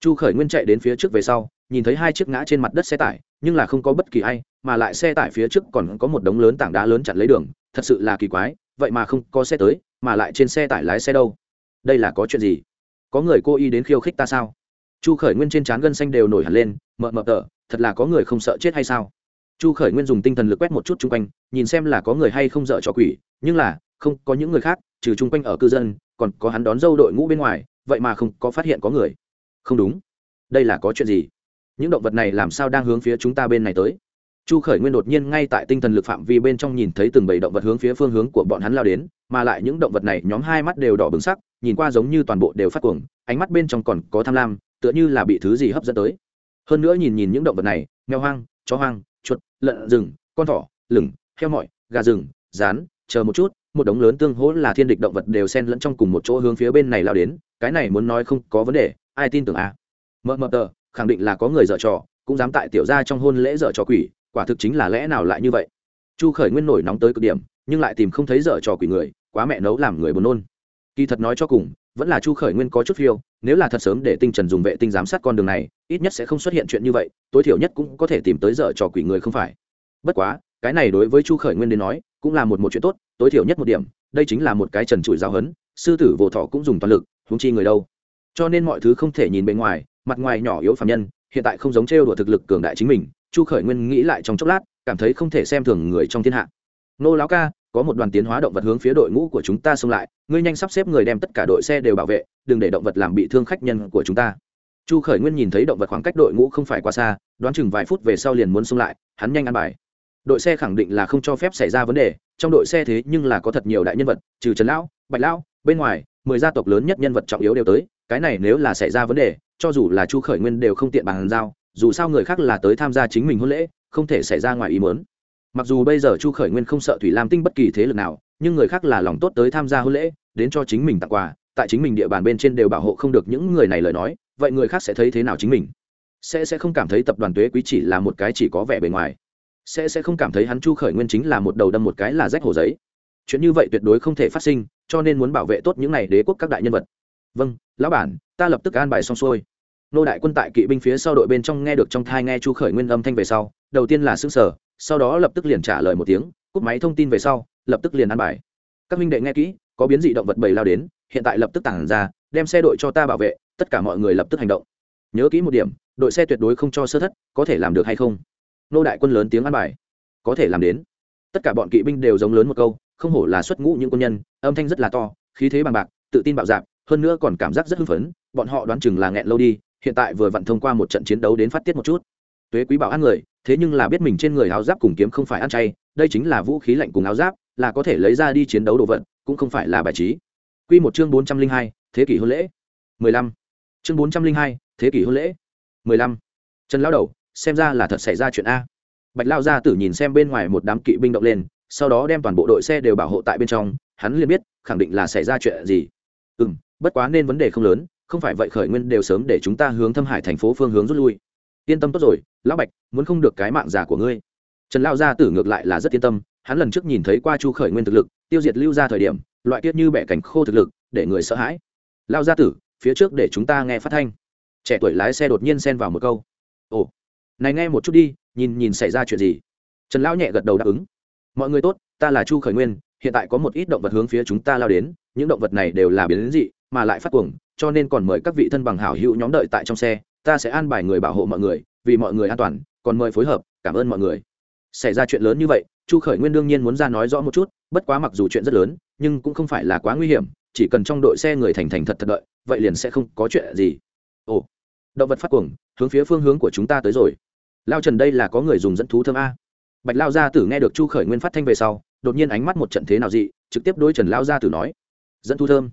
chu khởi nguyên chạy đến phía trước về sau nhìn thấy hai chiếc ngã trên mặt đất xe tải, nhưng là không có bất kỳ ai, mà lại xe tải phía trước còn có một đống lớn tảng đá lớn chặn lấy đường, thật sự là kỳ quái, vậy mà không có xe tới, mà lại trên xe tải lái xe đâu? Đây là có chuyện gì? Có người cô y đến khiêu khích ta sao? Chu khởi nguyên trên trán gân xanh đều nổi hẳn lên, mợ mợ tờ, thật là có người không sợ chết hay sao? Chu khởi nguyên dùng tinh thần lực quét một chút chung quanh, nhìn xem là có người hay không dợ cho quỷ, nhưng là, không có những người khác, trừ chung quanh ở cư dân, còn có hắn đón dâu đội ngũ bên ngoài, vậy mà không có phát hiện có người. Không đúng. Đây là có chuyện gì? Những động vật này làm sao đang hướng phía chúng ta bên này tới? Chu khởi nguyên đột nhiên ngay tại tinh thần lực phạm vi bên trong nhìn thấy từng bầy động vật hướng phía phương hướng của bọn hắn lao đến, mà lại những động vật này nhóm hai mắt đều đỏ bừng sắc, nhìn qua giống như toàn bộ đều phát cuồng, ánh mắt bên trong còn có tham lam, tựa như là bị thứ gì hấp dẫn tới. Hơn nữa nhìn nhìn những động vật này, mèo hoang, chó hoang, chuột, lợn rừng, con thỏ, lửng, heo mọi gà rừng, rán, chờ một chút, một đống lớn tương hỗ là thiên địch động vật đều xen lẫn trong cùng một chỗ hướng phía bên này lao đến, cái này muốn nói không có vấn đề, ai tin tưởng à? Mờ mờ tờ khẳng định là có người dở trò, cũng dám tại tiểu gia trong hôn lễ dở trò quỷ, quả thực chính là lẽ nào lại như vậy. Chu khởi nguyên nổi nóng tới cực điểm, nhưng lại tìm không thấy dở trò quỷ người, quá mẹ nấu làm người buồn nôn. Kỳ thật nói cho cùng, vẫn là chu khởi nguyên có chút phiêu, nếu là thật sớm để tinh trần dùng vệ tinh giám sát con đường này, ít nhất sẽ không xuất hiện chuyện như vậy, tối thiểu nhất cũng có thể tìm tới dở trò quỷ người không phải. Bất quá, cái này đối với chu khởi nguyên đến nói, cũng là một một chuyện tốt, tối thiểu nhất một điểm, đây chính là một cái trần trụi giáo hấn sư tử vô thọ cũng dùng toàn lực, huống chi người đâu. Cho nên mọi thứ không thể nhìn bề ngoài mặt ngoài nhỏ yếu phạm nhân, hiện tại không giống trêu đùa thực lực cường đại chính mình, chu khởi nguyên nghĩ lại trong chốc lát, cảm thấy không thể xem thường người trong thiên hạ. Nô lão ca, có một đoàn tiến hóa động vật hướng phía đội ngũ của chúng ta xông lại, ngươi nhanh sắp xếp người đem tất cả đội xe đều bảo vệ, đừng để động vật làm bị thương khách nhân của chúng ta. Chu khởi nguyên nhìn thấy động vật khoảng cách đội ngũ không phải quá xa, đoán chừng vài phút về sau liền muốn xông lại, hắn nhanh ăn bài. Đội xe khẳng định là không cho phép xảy ra vấn đề, trong đội xe thế nhưng là có thật nhiều đại nhân vật, trừ trần lão, bạch lão, bên ngoài, mười gia tộc lớn nhất nhân vật trọng yếu đều tới, cái này nếu là xảy ra vấn đề cho dù là chu khởi nguyên đều không tiện bàn giao, dù sao người khác là tới tham gia chính mình hôn lễ, không thể xảy ra ngoài ý mớn mặc dù bây giờ chu khởi nguyên không sợ thủy lam tinh bất kỳ thế lực nào, nhưng người khác là lòng tốt tới tham gia hôn lễ, đến cho chính mình tặng quà, tại chính mình địa bàn bên trên đều bảo hộ không được những người này lời nói, vậy người khác sẽ thấy thế nào chính mình? Sẽ sẽ không cảm thấy tập đoàn tuế quý chỉ là một cái chỉ có vẻ bề ngoài. Sẽ sẽ không cảm thấy hắn chu khởi nguyên chính là một đầu đâm một cái là rách hồ giấy. Chuyện như vậy tuyệt đối không thể phát sinh, cho nên muốn bảo vệ tốt những này đế quốc các đại nhân vật. Vâng lão bản, ta lập tức an bài xong xuôi nô đại quân tại kỵ binh phía sau đội bên trong nghe được trong thai nghe chu khởi nguyên âm thanh về sau, đầu tiên là xương sở sau đó lập tức liền trả lời một tiếng, cúp máy thông tin về sau, lập tức liền ăn bài. Các minh đệ nghe kỹ, có biến dị động vật bầy lao đến, hiện tại lập tức tản ra, đem xe đội cho ta bảo vệ, tất cả mọi người lập tức hành động. Nhớ kỹ một điểm, đội xe tuyệt đối không cho sơ thất, có thể làm được hay không? Nô đại quân lớn tiếng ăn bài. Có thể làm đến. Tất cả bọn kỵ binh đều giống lớn một câu, không hổ là xuất ngũ những quân nhân, âm thanh rất là to, khí thế bằng bạc, tự tin bạo dạp hơn nữa còn cảm giác rất hưng phấn, bọn họ đoán chừng là nghẹn lâu đi hiện tại vừa vặn thông qua một trận chiến đấu đến phát tiết một chút. Tuế quý bảo ăn người, thế nhưng là biết mình trên người áo giáp cùng kiếm không phải ăn chay, đây chính là vũ khí lạnh cùng áo giáp, là có thể lấy ra đi chiến đấu đồ vật, cũng không phải là bài trí. Quy một chương bốn trăm linh hai, thế kỷ hôn lễ. Mười lăm. Chương bốn trăm linh hai, thế kỷ hôn lễ. Mười lăm. Trần lao đầu, xem ra là thật xảy ra chuyện a. Bạch lao gia tử nhìn xem bên ngoài một đám kỵ binh động lên, sau đó đem toàn bộ đội xe đều bảo hộ tại bên trong, hắn liền biết, khẳng định là xảy ra chuyện gì. Ừ m bất quá nên vấn đề không lớn không phải vậy khởi nguyên đều sớm để chúng ta hướng thâm hải thành phố phương hướng rút lui. Yên tâm tốt rồi, lão bạch, muốn không được cái mạng già của ngươi. Trần lao gia tử ngược lại là rất yên tâm, hắn lần trước nhìn thấy qua chu khởi nguyên thực lực, tiêu diệt lưu ra thời điểm, loại tiết như bẻ cảnh khô thực lực, để người sợ hãi. Lao gia tử, phía trước để chúng ta nghe phát thanh. Trẻ tuổi lái xe đột nhiên xen vào một câu. Ồ, này nghe một chút đi, nhìn nhìn xảy ra chuyện gì? Trần lão nhẹ gật đầu đáp ứng. Mọi người tốt, ta là chu khởi nguyên, hiện tại có một ít động vật hướng phía chúng ta lao đến, những động vật này đều là biến dị mà lại phát cuồng, cho nên còn mời các vị thân bằng hảo hữu nhóm đợi tại trong xe, ta sẽ an bài người bảo hộ mọi người, vì mọi người an toàn, còn mời phối hợp, cảm ơn mọi người. Xảy ra chuyện lớn như vậy, chu khởi nguyên đương nhiên muốn ra nói rõ một chút, bất quá mặc dù chuyện rất lớn, nhưng cũng không phải là quá nguy hiểm, chỉ cần trong đội xe người thành thành thật thật đợi, vậy liền sẽ không có chuyện gì. Ồ, động vật phát cuồng, hướng phía phương hướng của chúng ta tới rồi. Lao trần đây là có người dùng dẫn thú thơm a. Bạch lao gia tử nghe được chu khởi nguyên phát thanh về sau, đột nhiên ánh mắt một trận thế nào dị, trực tiếp đối trần lao gia tử nói. Dẫn thú thơm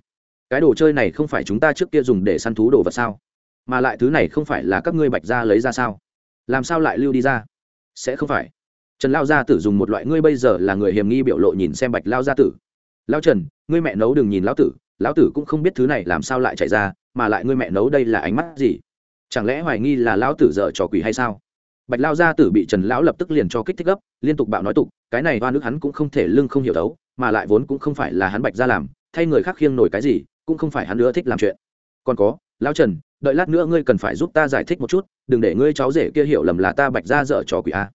cái đồ chơi này không phải chúng ta trước kia dùng để săn thú đồ vật sao? Mà lại thứ này không phải là các ngươi bạch ra lấy ra sao? Làm sao lại lưu đi ra? Sẽ không phải. Trần lao gia tử dùng một loại ngươi bây giờ là người hiểm nghi biểu lộ nhìn xem bạch lao gia tử. Lao trần, ngươi mẹ nấu đừng nhìn lão tử lão tử cũng không biết thứ này làm sao lại chạy ra, mà lại ngươi mẹ nấu đây là ánh mắt gì? Chẳng lẽ hoài nghi là lão tử dở trò quỷ hay sao? Bạch lao gia tử bị trần lão lập tức liền cho kích thích gấp, liên tục bạo nói tục, cái này hoa nước hắn cũng không thể lưng không hiểu đấu mà lại vốn cũng không phải là hắn bạch ra làm, thay người khác khiêng nổi cái gì cũng không phải hắn nữa thích làm chuyện. Còn có, lão trần, đợi lát nữa ngươi cần phải giúp ta giải thích một chút, đừng để ngươi cháu rể kia hiểu lầm là ta bạch ra dở trò quỷ a.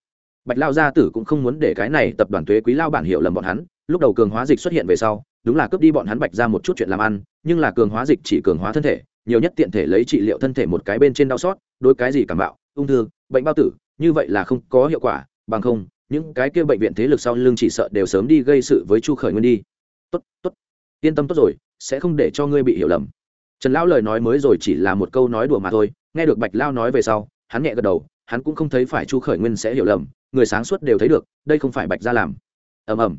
Bạch lao gia tử cũng không muốn để cái này tập đoàn thuế quý lao bản hiểu lầm bọn hắn, lúc đầu cường hóa dịch xuất hiện về sau, đúng là cướp đi bọn hắn bạch ra một chút chuyện làm ăn, nhưng là cường hóa dịch chỉ cường hóa thân thể, nhiều nhất tiện thể lấy trị liệu thân thể một cái bên trên đau xót, đối cái gì cảm bạo, ung thư, bệnh bao tử, như vậy là không có hiệu quả, bằng không, những cái kia bệnh viện thế lực sau lưng chỉ sợ đều sớm đi gây sự với chu khởi nguyên đi. Tốt tốt, yên tâm tốt rồi sẽ không để cho ngươi bị hiểu lầm. Trần lão lời nói mới rồi chỉ là một câu nói đùa mà thôi, nghe được bạch lao nói về sau, hắn nhẹ gật đầu, hắn cũng không thấy phải chu khởi nguyên sẽ hiểu lầm, người sáng suốt đều thấy được, đây không phải bạch ra làm. Ầm ầm.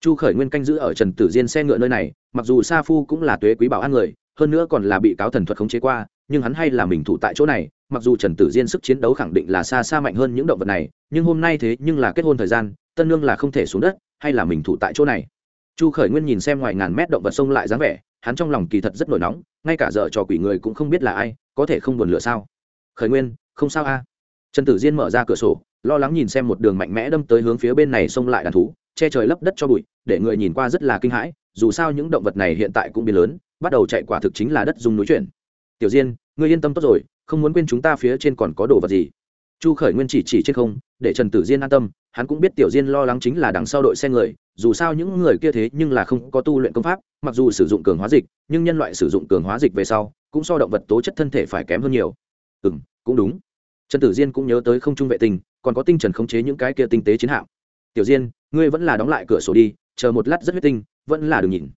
Chu khởi nguyên canh giữ ở trần tử diên xe ngựa nơi này, mặc dù sa phu cũng là tuế quý bảo an người, hơn nữa còn là bị cáo thần thuật khống chế qua, nhưng hắn hay là mình thủ tại chỗ này, mặc dù trần tử diên sức chiến đấu khẳng định là xa xa mạnh hơn những động vật này, nhưng hôm nay thế nhưng là kết hôn thời gian, tân nương là không thể xuống đất, hay là mình thủ tại chỗ này? Chu khởi nguyên nhìn xem ngoài ngàn mét động vật sông lại dáng vẻ, hắn trong lòng kỳ thật rất nổi nóng, ngay cả giờ trò quỷ người cũng không biết là ai, có thể không buồn lửa sao? Khởi nguyên, không sao a. Trần tử diên mở ra cửa sổ, lo lắng nhìn xem một đường mạnh mẽ đâm tới hướng phía bên này xông lại đàn thú, che trời lấp đất cho bụi, để người nhìn qua rất là kinh hãi, dù sao những động vật này hiện tại cũng biến lớn, bắt đầu chạy quả thực chính là đất dùng núi chuyển. Tiểu diên, ngươi yên tâm tốt rồi, không muốn quên chúng ta phía trên còn có đồ vật gì. Chu khởi nguyên chỉ chỉ trên không, để trần tử diên an tâm, hắn cũng biết tiểu diên lo lắng chính là đằng sau đội xe người dù sao những người kia thế nhưng là không có tu luyện công pháp, mặc dù sử dụng cường hóa dịch, nhưng nhân loại sử dụng cường hóa dịch về sau, cũng so động vật tố chất thân thể phải kém hơn nhiều. Ừ n cũng đúng. Trần tử diên cũng nhớ tới không trung vệ tinh, còn có tinh trần khống chế những cái kia tinh tế chiến hạm. Tiểu diên, ngươi vẫn là đóng lại cửa sổ đi, chờ một lát rất huyết tinh, vẫn là đừng nhìn.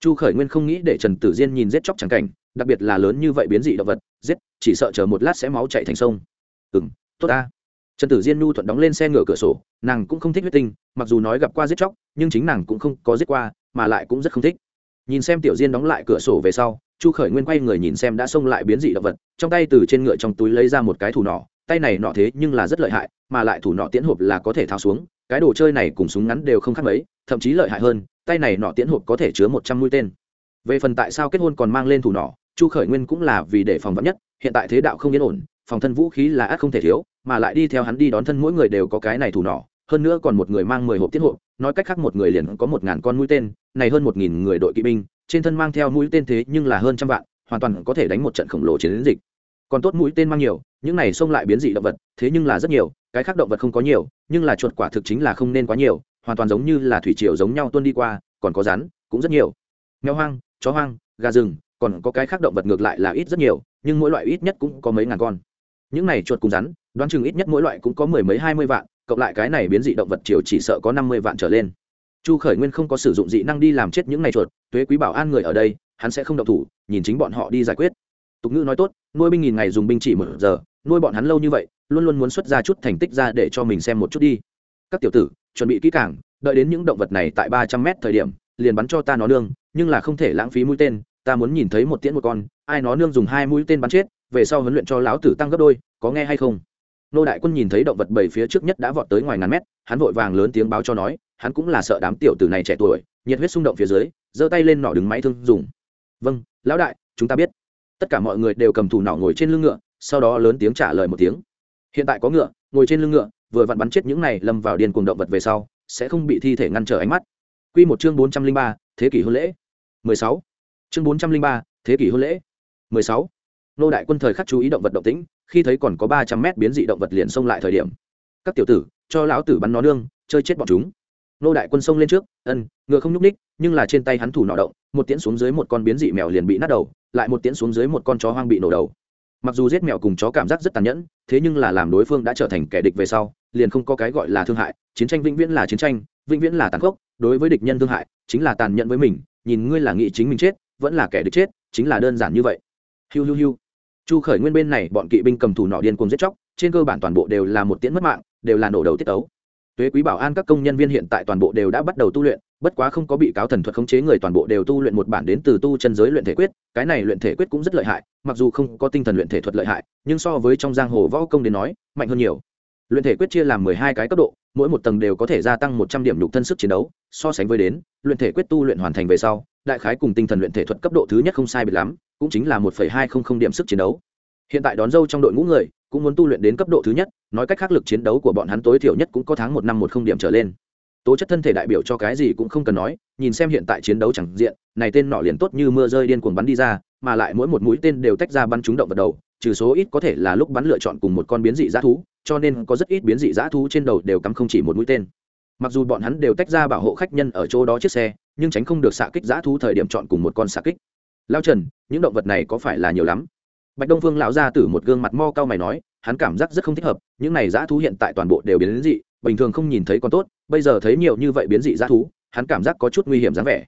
Chu khởi nguyên không nghĩ để trần tử diên nhìn rết chóc trắng cảnh, đặc biệt là lớn như vậy biến dị động vật, giết, chỉ sợ chờ một lát sẽ máu chạy thành sông. Ừ m tốt ta trần tử diên nhu thuận đóng lên xe ngựa cửa sổ, nàng cũng không thích huyết tinh, mặc dù nói gặp qua giết chóc, nhưng chính nàng cũng không có giết qua, mà lại cũng rất không thích. Nhìn xem tiểu diên đóng lại cửa sổ về sau, chu khởi nguyên quay người nhìn xem đã xông lại biến dị động vật, trong tay từ trên ngựa trong túi lấy ra một cái thủ nỏ, tay này nọ thế nhưng là rất lợi hại, mà lại thủ nọ tiễn hộp là có thể tháo xuống, cái đồ chơi này cùng súng ngắn đều không khác mấy, thậm chí lợi hại hơn, tay này nọ tiễn hộp có thể chứa một trăm mũi tên. Về phần tại sao kết hôn còn mang lên thủ nỏ, chu khởi nguyên cũng là vì để phòng vắn nhất, hiện tại thế đạo không yên ổn, phòng thân vũ khí là ác không thể thiếu mà lại đi theo hắn đi đón thân mỗi người đều có cái này thủ nỏ, hơn nữa còn một người mang mười hộp tiết hộp, nói cách khác một người liền có một ngàn con mũi tên, này hơn một nghìn người đội kỵ binh, trên thân mang theo mũi tên thế nhưng là hơn trăm vạn, hoàn toàn có thể đánh một trận khổng lồ chiến dịch. Còn tốt mũi tên mang nhiều, những này xông lại biến dị động vật, thế nhưng là rất nhiều, cái khác động vật không có nhiều, nhưng là chuột quả thực chính là không nên quá nhiều, hoàn toàn giống như là thủy triều giống nhau tuôn đi qua, còn có rắn, cũng rất nhiều. Mèo hoang, chó hoang, gà rừng, còn có cái khác động vật ngược lại là ít rất nhiều, nhưng mỗi loại ít nhất cũng có mấy ngàn con. Những này chuột cùng rắn đoán chừng ít nhất mỗi loại cũng có mười mấy hai mươi vạn, cộng lại cái này biến dị động vật chiều chỉ sợ có năm mươi vạn trở lên. Chu khởi nguyên không có sử dụng dị năng đi làm chết những này chuột, tuế quý bảo an người ở đây, hắn sẽ không động thủ, nhìn chính bọn họ đi giải quyết. Tục ngữ nói tốt, nuôi binh nghìn ngày dùng binh chỉ một giờ, nuôi bọn hắn lâu như vậy, luôn luôn muốn xuất ra chút thành tích ra để cho mình xem một chút đi. Các tiểu tử, chuẩn bị kỹ càng, đợi đến những động vật này tại ba trăm mét thời điểm, liền bắn cho ta nó nương, nhưng là không thể lãng phí mũi tên, ta muốn nhìn thấy một tiễn một con, ai nó nương dùng hai mũi tên bắn chết, về sau huấn luyện cho lão tử tăng gấp đôi, có nghe hay không? Nô đại quân nhìn thấy động vật bảy phía trước nhất đã vọt tới ngoài ngàn mét, hắn vội vàng lớn tiếng báo cho nói, hắn cũng là sợ đám tiểu tử này trẻ tuổi, nhiệt huyết xung động phía dưới, giơ tay lên nọ đứng máy thương dùng. Vâng lão đại, chúng ta biết. Tất cả mọi người đều cầm thủ nọ ngồi trên lưng ngựa, sau đó lớn tiếng trả lời một tiếng. Hiện tại có ngựa, ngồi trên lưng ngựa, vừa vặn bắn chết những này lâm vào điên cuồng động vật về sau, sẽ không bị thi thể ngăn trở ánh mắt. Quy một chương bốn trăm linh ba, thế kỷ hôn lễ. mười sáu. Chương bốn trăm linh ba, thế kỷ hôn lễ. mười sáu. Nô đại quân thời khắc chú ý động vật động tĩnh khi thấy còn có ba trăm mét biến dị động vật liền xông lại thời điểm. Các tiểu tử, cho lão tử bắn nó nương, chơi chết bọn chúng. Nô đại quân xông lên trước, ân, ngựa không nhúc ních nhưng là trên tay hắn thủ nọ động, một tiễn xuống dưới một con biến dị mèo liền bị nát đầu, lại một tiễn xuống dưới một con chó hoang bị nổ đầu. Mặc dù giết mèo cùng chó cảm giác rất tàn nhẫn, thế nhưng là làm đối phương đã trở thành kẻ địch về sau, liền không có cái gọi là thương hại, chiến tranh vĩnh viễn là chiến tranh, vĩnh viễn là tàn khốc, đối với địch nhân thương hại, chính là tàn nhẫn với mình, nhìn ngươi là nghị chính mình chết, vẫn là kẻ địch chết, chính là đơn giản như vậy. Hiu hiu hiu chu khởi nguyên bên này bọn kỵ binh cầm thủ nọ điên cùng giết chóc, trên cơ bản toàn bộ đều là một tiễn mất mạng, đều là nổ đầu tiết ấu tuế quý bảo an các công nhân viên hiện tại toàn bộ đều đã bắt đầu tu luyện, bất quá không có bị cáo thần thuật khống chế người toàn bộ đều tu luyện một bản đến từ tu chân giới luyện thể quyết, cái này luyện thể quyết cũng rất lợi hại, mặc dù không có tinh thần luyện thể thuật lợi hại, nhưng so với trong giang hồ võ công đến nói, mạnh hơn nhiều. Luyện thể quyết chia làm mười hai cái cấp độ, mỗi một tầng đều có thể gia tăng một trăm điểm lục thân sức chiến đấu, so sánh với đến, luyện thể quyết tu luyện hoàn thành về sau đại khái cùng tinh thần luyện thể thuật cấp độ thứ nhất không sai biệt lắm, cũng chính là một phẩy hai không không điểm sức chiến đấu. Hiện tại đón dâu trong đội ngũ người, cũng muốn tu luyện đến cấp độ thứ nhất, nói cách khác lực chiến đấu của bọn hắn tối thiểu nhất cũng có tháng một năm một không điểm trở lên. Tố chất thân thể đại biểu cho cái gì cũng không cần nói, nhìn xem hiện tại chiến đấu chẳng diện, này tên nọ liền tốt như mưa rơi điên cuồng bắn đi ra, mà lại mỗi một mũi tên đều tách ra bắn trúng động vật đầu, trừ số ít có thể là lúc bắn lựa chọn cùng một con biến dị dã thú, cho nên có rất ít biến dị dã thú trên đầu đều cắm không chỉ một mũi tên mặc dù bọn hắn đều tách ra bảo hộ khách nhân ở chỗ đó chiếc xe, nhưng tránh không được xạ kích giã thú thời điểm chọn cùng một con xạ kích. Lao trần, những động vật này có phải là nhiều lắm? Bạch đông phương lão ra từ một gương mặt mo cao mày nói, hắn cảm giác rất không thích hợp, những này giã thú hiện tại toàn bộ đều biến đến dị, bình thường không nhìn thấy còn tốt, bây giờ thấy nhiều như vậy biến dị giã thú, hắn cảm giác có chút nguy hiểm dáng vẻ.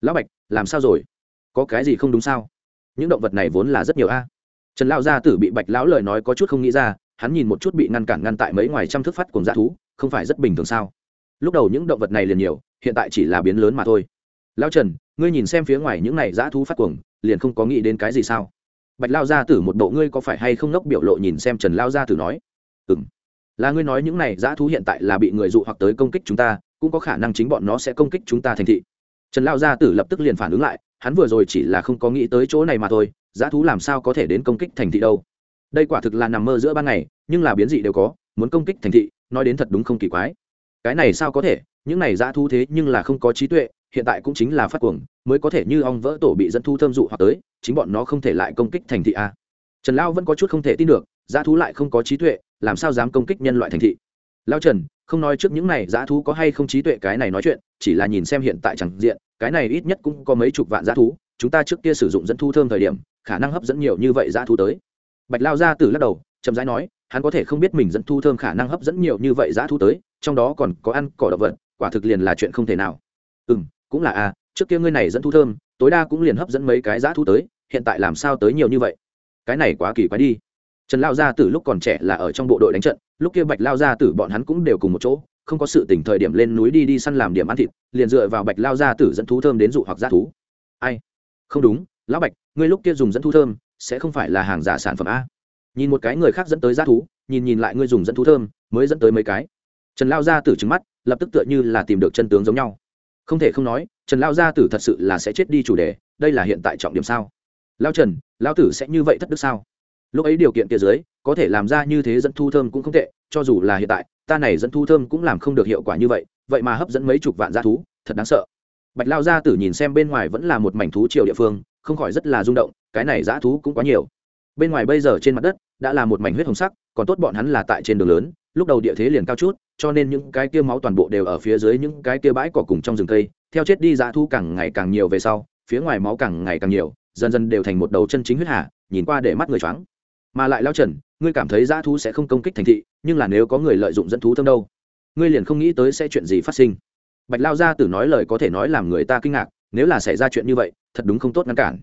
Lão bạch, làm sao rồi? Có cái gì không đúng sao? Những động vật này vốn là rất nhiều a. Trần lão gia tử bị bạch lão lời nói có chút không nghĩ ra, hắn nhìn một chút bị ngăn cản ngăn tại mấy ngoài trăm thước phát cùng dã thú, không phải rất bình thường sao? Lúc đầu những động vật này liền nhiều, hiện tại chỉ là biến lớn mà thôi. Lão trần, ngươi nhìn xem phía ngoài những này dã thú phát cuồng, liền không có nghĩ đến cái gì sao? Bạch lao gia tử một bộ ngươi có phải hay không ngốc biểu lộ nhìn xem trần lao gia tử nói. Ừ m là ngươi nói những này dã thú hiện tại là bị người dụ hoặc tới công kích chúng ta, cũng có khả năng chính bọn nó sẽ công kích chúng ta thành thị. Trần lao gia tử lập tức liền phản ứng lại, hắn vừa rồi chỉ là không có nghĩ tới chỗ này mà thôi, dã thú làm sao có thể đến công kích thành thị đâu? Đây quả thực là nằm mơ giữa ban ngày, nhưng là biến dị đều có, muốn công kích thành thị, nói đến thật đúng không kỳ quái cái này sao có thể, những này dã thú thế nhưng là không có trí tuệ, hiện tại cũng chính là phát cuồng, mới có thể như ong vỡ tổ bị dẫn thu thơm dụ hoặc tới, chính bọn nó không thể lại công kích thành thị a. Trần lao vẫn có chút không thể tin được, dã thú lại không có trí tuệ, làm sao dám công kích nhân loại thành thị? Lao trần, không nói trước những này dã thú có hay không trí tuệ cái này nói chuyện, chỉ là nhìn xem hiện tại chẳng diện, cái này ít nhất cũng có mấy chục vạn dã thú, chúng ta trước kia sử dụng dẫn thu thơm thời điểm, khả năng hấp dẫn nhiều như vậy dã thú tới. Bạch lao ra từ lắc đầu, chậm rãi nói hắn có thể không biết mình dẫn thu thơm khả năng hấp dẫn nhiều như vậy dã thu tới trong đó còn có ăn cỏ động vật quả thực liền là chuyện không thể nào. Ừ m cũng là a à, trước kia ngươi này dẫn thu thơm tối đa cũng liền hấp dẫn mấy cái dã thu tới hiện tại làm sao tới nhiều như vậy? Cái này quá kỳ quái đi. Trần lao gia tử lúc còn trẻ là ở trong bộ đội đánh trận lúc kia bạch lao gia tử bọn hắn cũng đều cùng một chỗ không có sự tỉnh thời điểm lên núi đi đi săn làm điểm ăn thịt liền dựa vào bạch lao gia tử dẫn thú thơm đến dụ hoặc g thú. Ai? Không đúng lão bạch ngươi lúc kia dùng dẫn thú thơm sẽ không phải là hàng giả sản phẩm a nhìn một cái người khác dẫn tới g thú, nhìn nhìn lại ngươi dùng dẫn thú thơm, mới dẫn tới mấy cái. Trần lao gia tử trứng mắt, lập tức tựa như là tìm được chân tướng giống nhau. Không thể không nói, trần lao gia tử thật sự là sẽ chết đi chủ đề, đây là hiện tại trọng điểm sao? Lao trần, lao tử sẽ như vậy thất đức sao? Lúc ấy điều kiện kia dưới, có thể làm ra như thế dẫn thu thơm cũng không tệ, cho dù là hiện tại, ta này dẫn thu thơm cũng làm không được hiệu quả như vậy vậy mà hấp dẫn mấy chục vạn g thú, thật đáng sợ. Bạch lao gia tử nhìn xem bên ngoài vẫn là một mảnh thú triều địa phương, không khỏi rất là rung động, cái này g thú cũng quá nhiều bên ngoài bây giờ trên mặt đất đã là một mảnh huyết hồng sắc, còn tốt bọn hắn là tại trên đường lớn, lúc đầu địa thế liền cao chút, cho nên những cái kia máu toàn bộ đều ở phía dưới những cái kia bãi cỏ cùng trong rừng cây, theo chết đi dã thu càng ngày càng nhiều về sau, phía ngoài máu càng ngày càng nhiều, dần dần đều thành một đầu chân chính huyết hà, nhìn qua để mắt người choáng. Mà lại lao trần, ngươi cảm thấy dã thú sẽ không công kích thành thị, nhưng là nếu có người lợi dụng dẫn thú thâm đâu, ngươi liền không nghĩ tới sẽ chuyện gì phát sinh. Bạch lao gia tử nói lời có thể nói làm người ta kinh ngạc, nếu là xảy ra chuyện như vậy, thật đúng không tốt ngăn cản.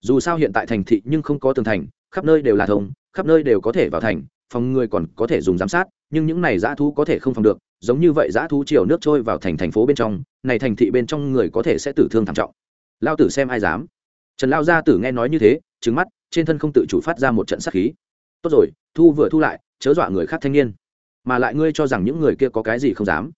Dù sao hiện tại thành thị nhưng không có tường thành khắp nơi đều là thông, khắp nơi đều có thể vào thành, phòng người còn có thể dùng giám sát, nhưng những này dã thú có thể không phòng được, giống như vậy dã thú chiều nước trôi vào thành thành phố bên trong, này thành thị bên trong người có thể sẽ tử thương thảm trọng. Lao tử xem ai dám. Trần lao gia tử nghe nói như thế trứng mắt, trên thân không tự chủ phát ra một trận sát khí. Tốt rồi, thu vừa thu lại, chớ dọa người khác thanh niên. Mà lại ngươi cho rằng những người kia có cái gì không dám.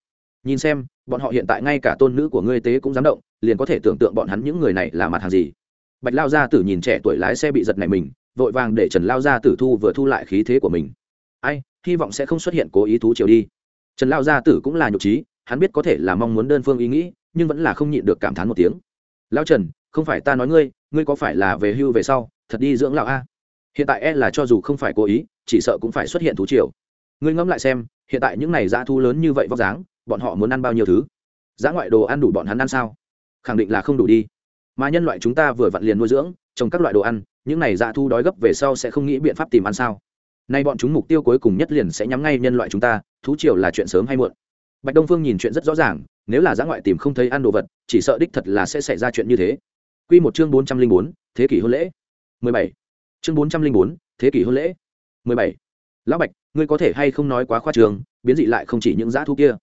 Nhìn xem, bọn họ hiện tại ngay cả tôn nữ của ngươi tế cũng dám động, liền có thể tưởng tượng bọn hắn những người này là mặt hàng gì. Bạch lao gia tử nhìn trẻ tuổi lái xe bị giật này mình vội vàng để trần lao gia tử thu vừa thu lại khí thế của mình. Ai, hy vọng sẽ không xuất hiện cố ý thú chiều đi. Trần lao gia tử cũng là nhục trí, hắn biết có thể là mong muốn đơn phương ý nghĩ, nhưng vẫn là không nhịn được cảm thán một tiếng. Lao trần, không phải ta nói ngươi ngươi có phải là về hưu về sau, thật đi dưỡng lão a? Hiện tại e là cho dù không phải cố ý, chỉ sợ cũng phải xuất hiện thú triều. Ngươi ngẫm lại xem, hiện tại những này dã thu lớn như vậy vóc dáng, bọn họ muốn ăn bao nhiêu thứ? Dã ngoại đồ ăn đủ bọn hắn ăn sao? Khẳng định là không đủ đi. Mà nhân loại chúng ta vừa vặn liền nuôi dưỡng, trồng các loại đồ ăn những này dạ thu đói gấp về sau sẽ không nghĩ biện pháp tìm ăn sao? Nay bọn chúng mục tiêu cuối cùng nhất liền sẽ nhắm ngay nhân loại chúng ta, thú triều là chuyện sớm hay muộn. Bạch đông phương nhìn chuyện rất rõ ràng, nếu là dã ngoại tìm không thấy ăn đồ vật, chỉ sợ đích thật là sẽ xảy ra chuyện như thế. Quy một chương bốn trăm linh bốn, thế kỷ hôn lễ. Mười bảy. Chương bốn trăm linh bốn, thế kỷ hôn lễ. Mười bảy. Lão bạch, ngươi có thể hay không nói quá khoa trường, biến dị lại không chỉ những dã thu kia.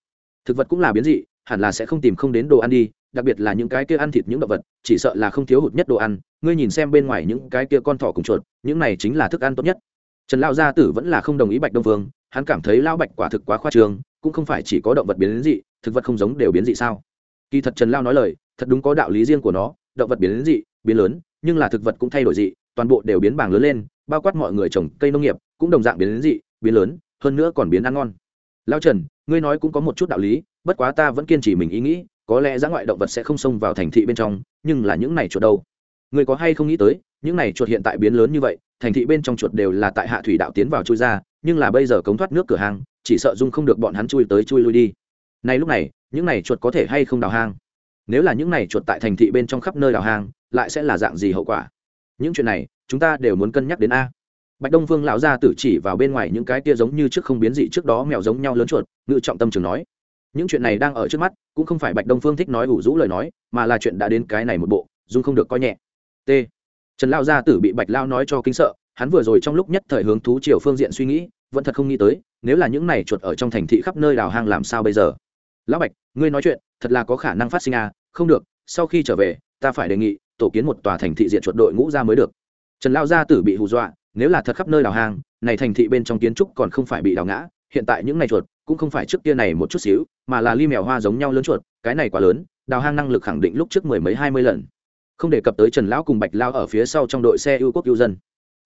Thực vật cũng là biến dị, hẳn là sẽ không tìm không đến đồ ăn đi đặc biệt là những cái kia ăn thịt những động vật chỉ sợ là không thiếu hụt nhất đồ ăn. Ngươi nhìn xem bên ngoài những cái kia con thỏ cùng chuột những này chính là thức ăn tốt nhất. Trần lao gia tử vẫn là không đồng ý bạch đông vương hắn cảm thấy lao bạch quả thực quá khoa trương, cũng không phải chỉ có động vật biến dị thực vật không giống đều biến dị sao? Kỳ thật trần lao nói lời thật đúng có đạo lý riêng của nó động vật biến dị biến lớn nhưng là thực vật cũng thay đổi dị toàn bộ đều biến bảng lớn lên bao quát mọi người trồng cây nông nghiệp cũng đồng dạng biến dị biến lớn hơn nữa còn biến ăn ngon. Lao trần ngươi nói cũng có một chút đạo lý bất quá ta vẫn kiên trì mình ý nghĩ có lẽ giã ngoại động vật sẽ không xông vào thành thị bên trong, nhưng là những này chuột đâu? Người có hay không nghĩ tới, những này chuột hiện tại biến lớn như vậy, thành thị bên trong chuột đều là tại hạ thủy đạo tiến vào chui ra, nhưng là bây giờ cống thoát nước cửa hàng chỉ sợ dung không được bọn hắn chui tới chui lui đi. Này lúc này, những này chuột có thể hay không đào hang? Nếu là những này chuột tại thành thị bên trong khắp nơi đào hang, lại sẽ là dạng gì hậu quả? Những chuyện này, chúng ta đều muốn cân nhắc đến a. Bạch đông vương lão gia tử chỉ vào bên ngoài những cái kia giống như trước không biến dị trước đó mèo giống nhau lớn chuột, ngự trọng tâm trường nói những chuyện này đang ở trước mắt, cũng không phải bạch đông phương thích nói ủ rũ lời nói, mà là chuyện đã đến cái này một bộ, dung không được coi nhẹ. T. Trần lao gia tử bị bạch lao nói cho kinh sợ, hắn vừa rồi trong lúc nhất thời hướng thú chiều phương diện suy nghĩ, vẫn thật không nghĩ tới, nếu là những này chuột ở trong thành thị khắp nơi đào hang làm sao bây giờ? Lão bạch, ngươi nói chuyện, thật là có khả năng phát sinh à không được, sau khi trở về, ta phải đề nghị, tổ kiến một tòa thành thị diện chuột đội ngũ ra mới được. Trần lao gia tử bị hù dọa, nếu là thật khắp nơi đào hang, này thành thị bên trong kiến trúc còn không phải bị đào ngã hiện tại những này chuột cũng không phải trước kia này một chút xíu, mà là ly mèo hoa giống nhau lớn chuột, cái này quá lớn, đào hang năng lực khẳng định lúc trước mười mấy hai mươi lần. Không đề cập tới trần lão cùng bạch lao ở phía sau trong đội xe ưu quốc ưu dân.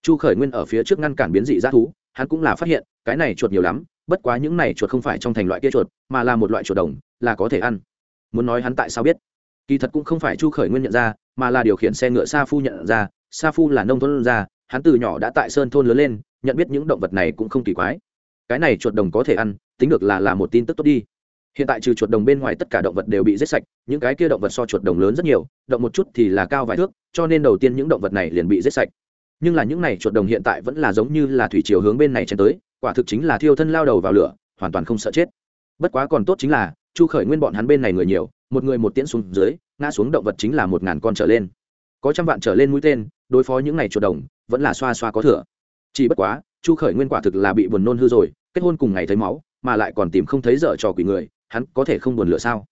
Chu khởi nguyên ở phía trước ngăn cản biến dị g thú, hắn cũng là phát hiện, cái này chuột nhiều lắm, bất quá những này chuột không phải trong thành loại kia chuột, mà là một loại chuột đồng, là có thể ăn. Muốn nói hắn tại sao biết? Kỳ thật cũng không phải chu khởi nguyên nhận ra, mà là điều khiển xe ngựa sa phu nhận ra, sa phu là nông thôn ra hắn từ nhỏ đã tại sơn thôn lớn lên, nhận biết những động vật này cũng không kỳ quái cái này chuột đồng có thể ăn, tính được là là một tin tức tốt đi. Hiện tại trừ chuột đồng bên ngoài tất cả động vật đều bị giết sạch, những cái kia động vật so chuột đồng lớn rất nhiều, động một chút thì là cao vài thước, cho nên đầu tiên những động vật này liền bị giết sạch. Nhưng là những này chuột đồng hiện tại vẫn là giống như là thủy chiều hướng bên này chen tới, quả thực chính là thiêu thân lao đầu vào lửa, hoàn toàn không sợ chết. Bất quá còn tốt chính là, chu khởi nguyên bọn hắn bên này người nhiều, một người một tiễn xuống dưới, ngã xuống động vật chính là một ngàn con trở lên. Có trăm vạn trở lên mũi tên, đối phó những này chuột đồng, vẫn là xoa xoa có thừa. Chỉ bất quá, chu khởi nguyên quả thực là bị buồn nôn hư rồi kết hôn cùng ngày thấy máu, mà lại còn tìm không thấy dở trò quỷ người, hắn có thể không buồn lửa sao?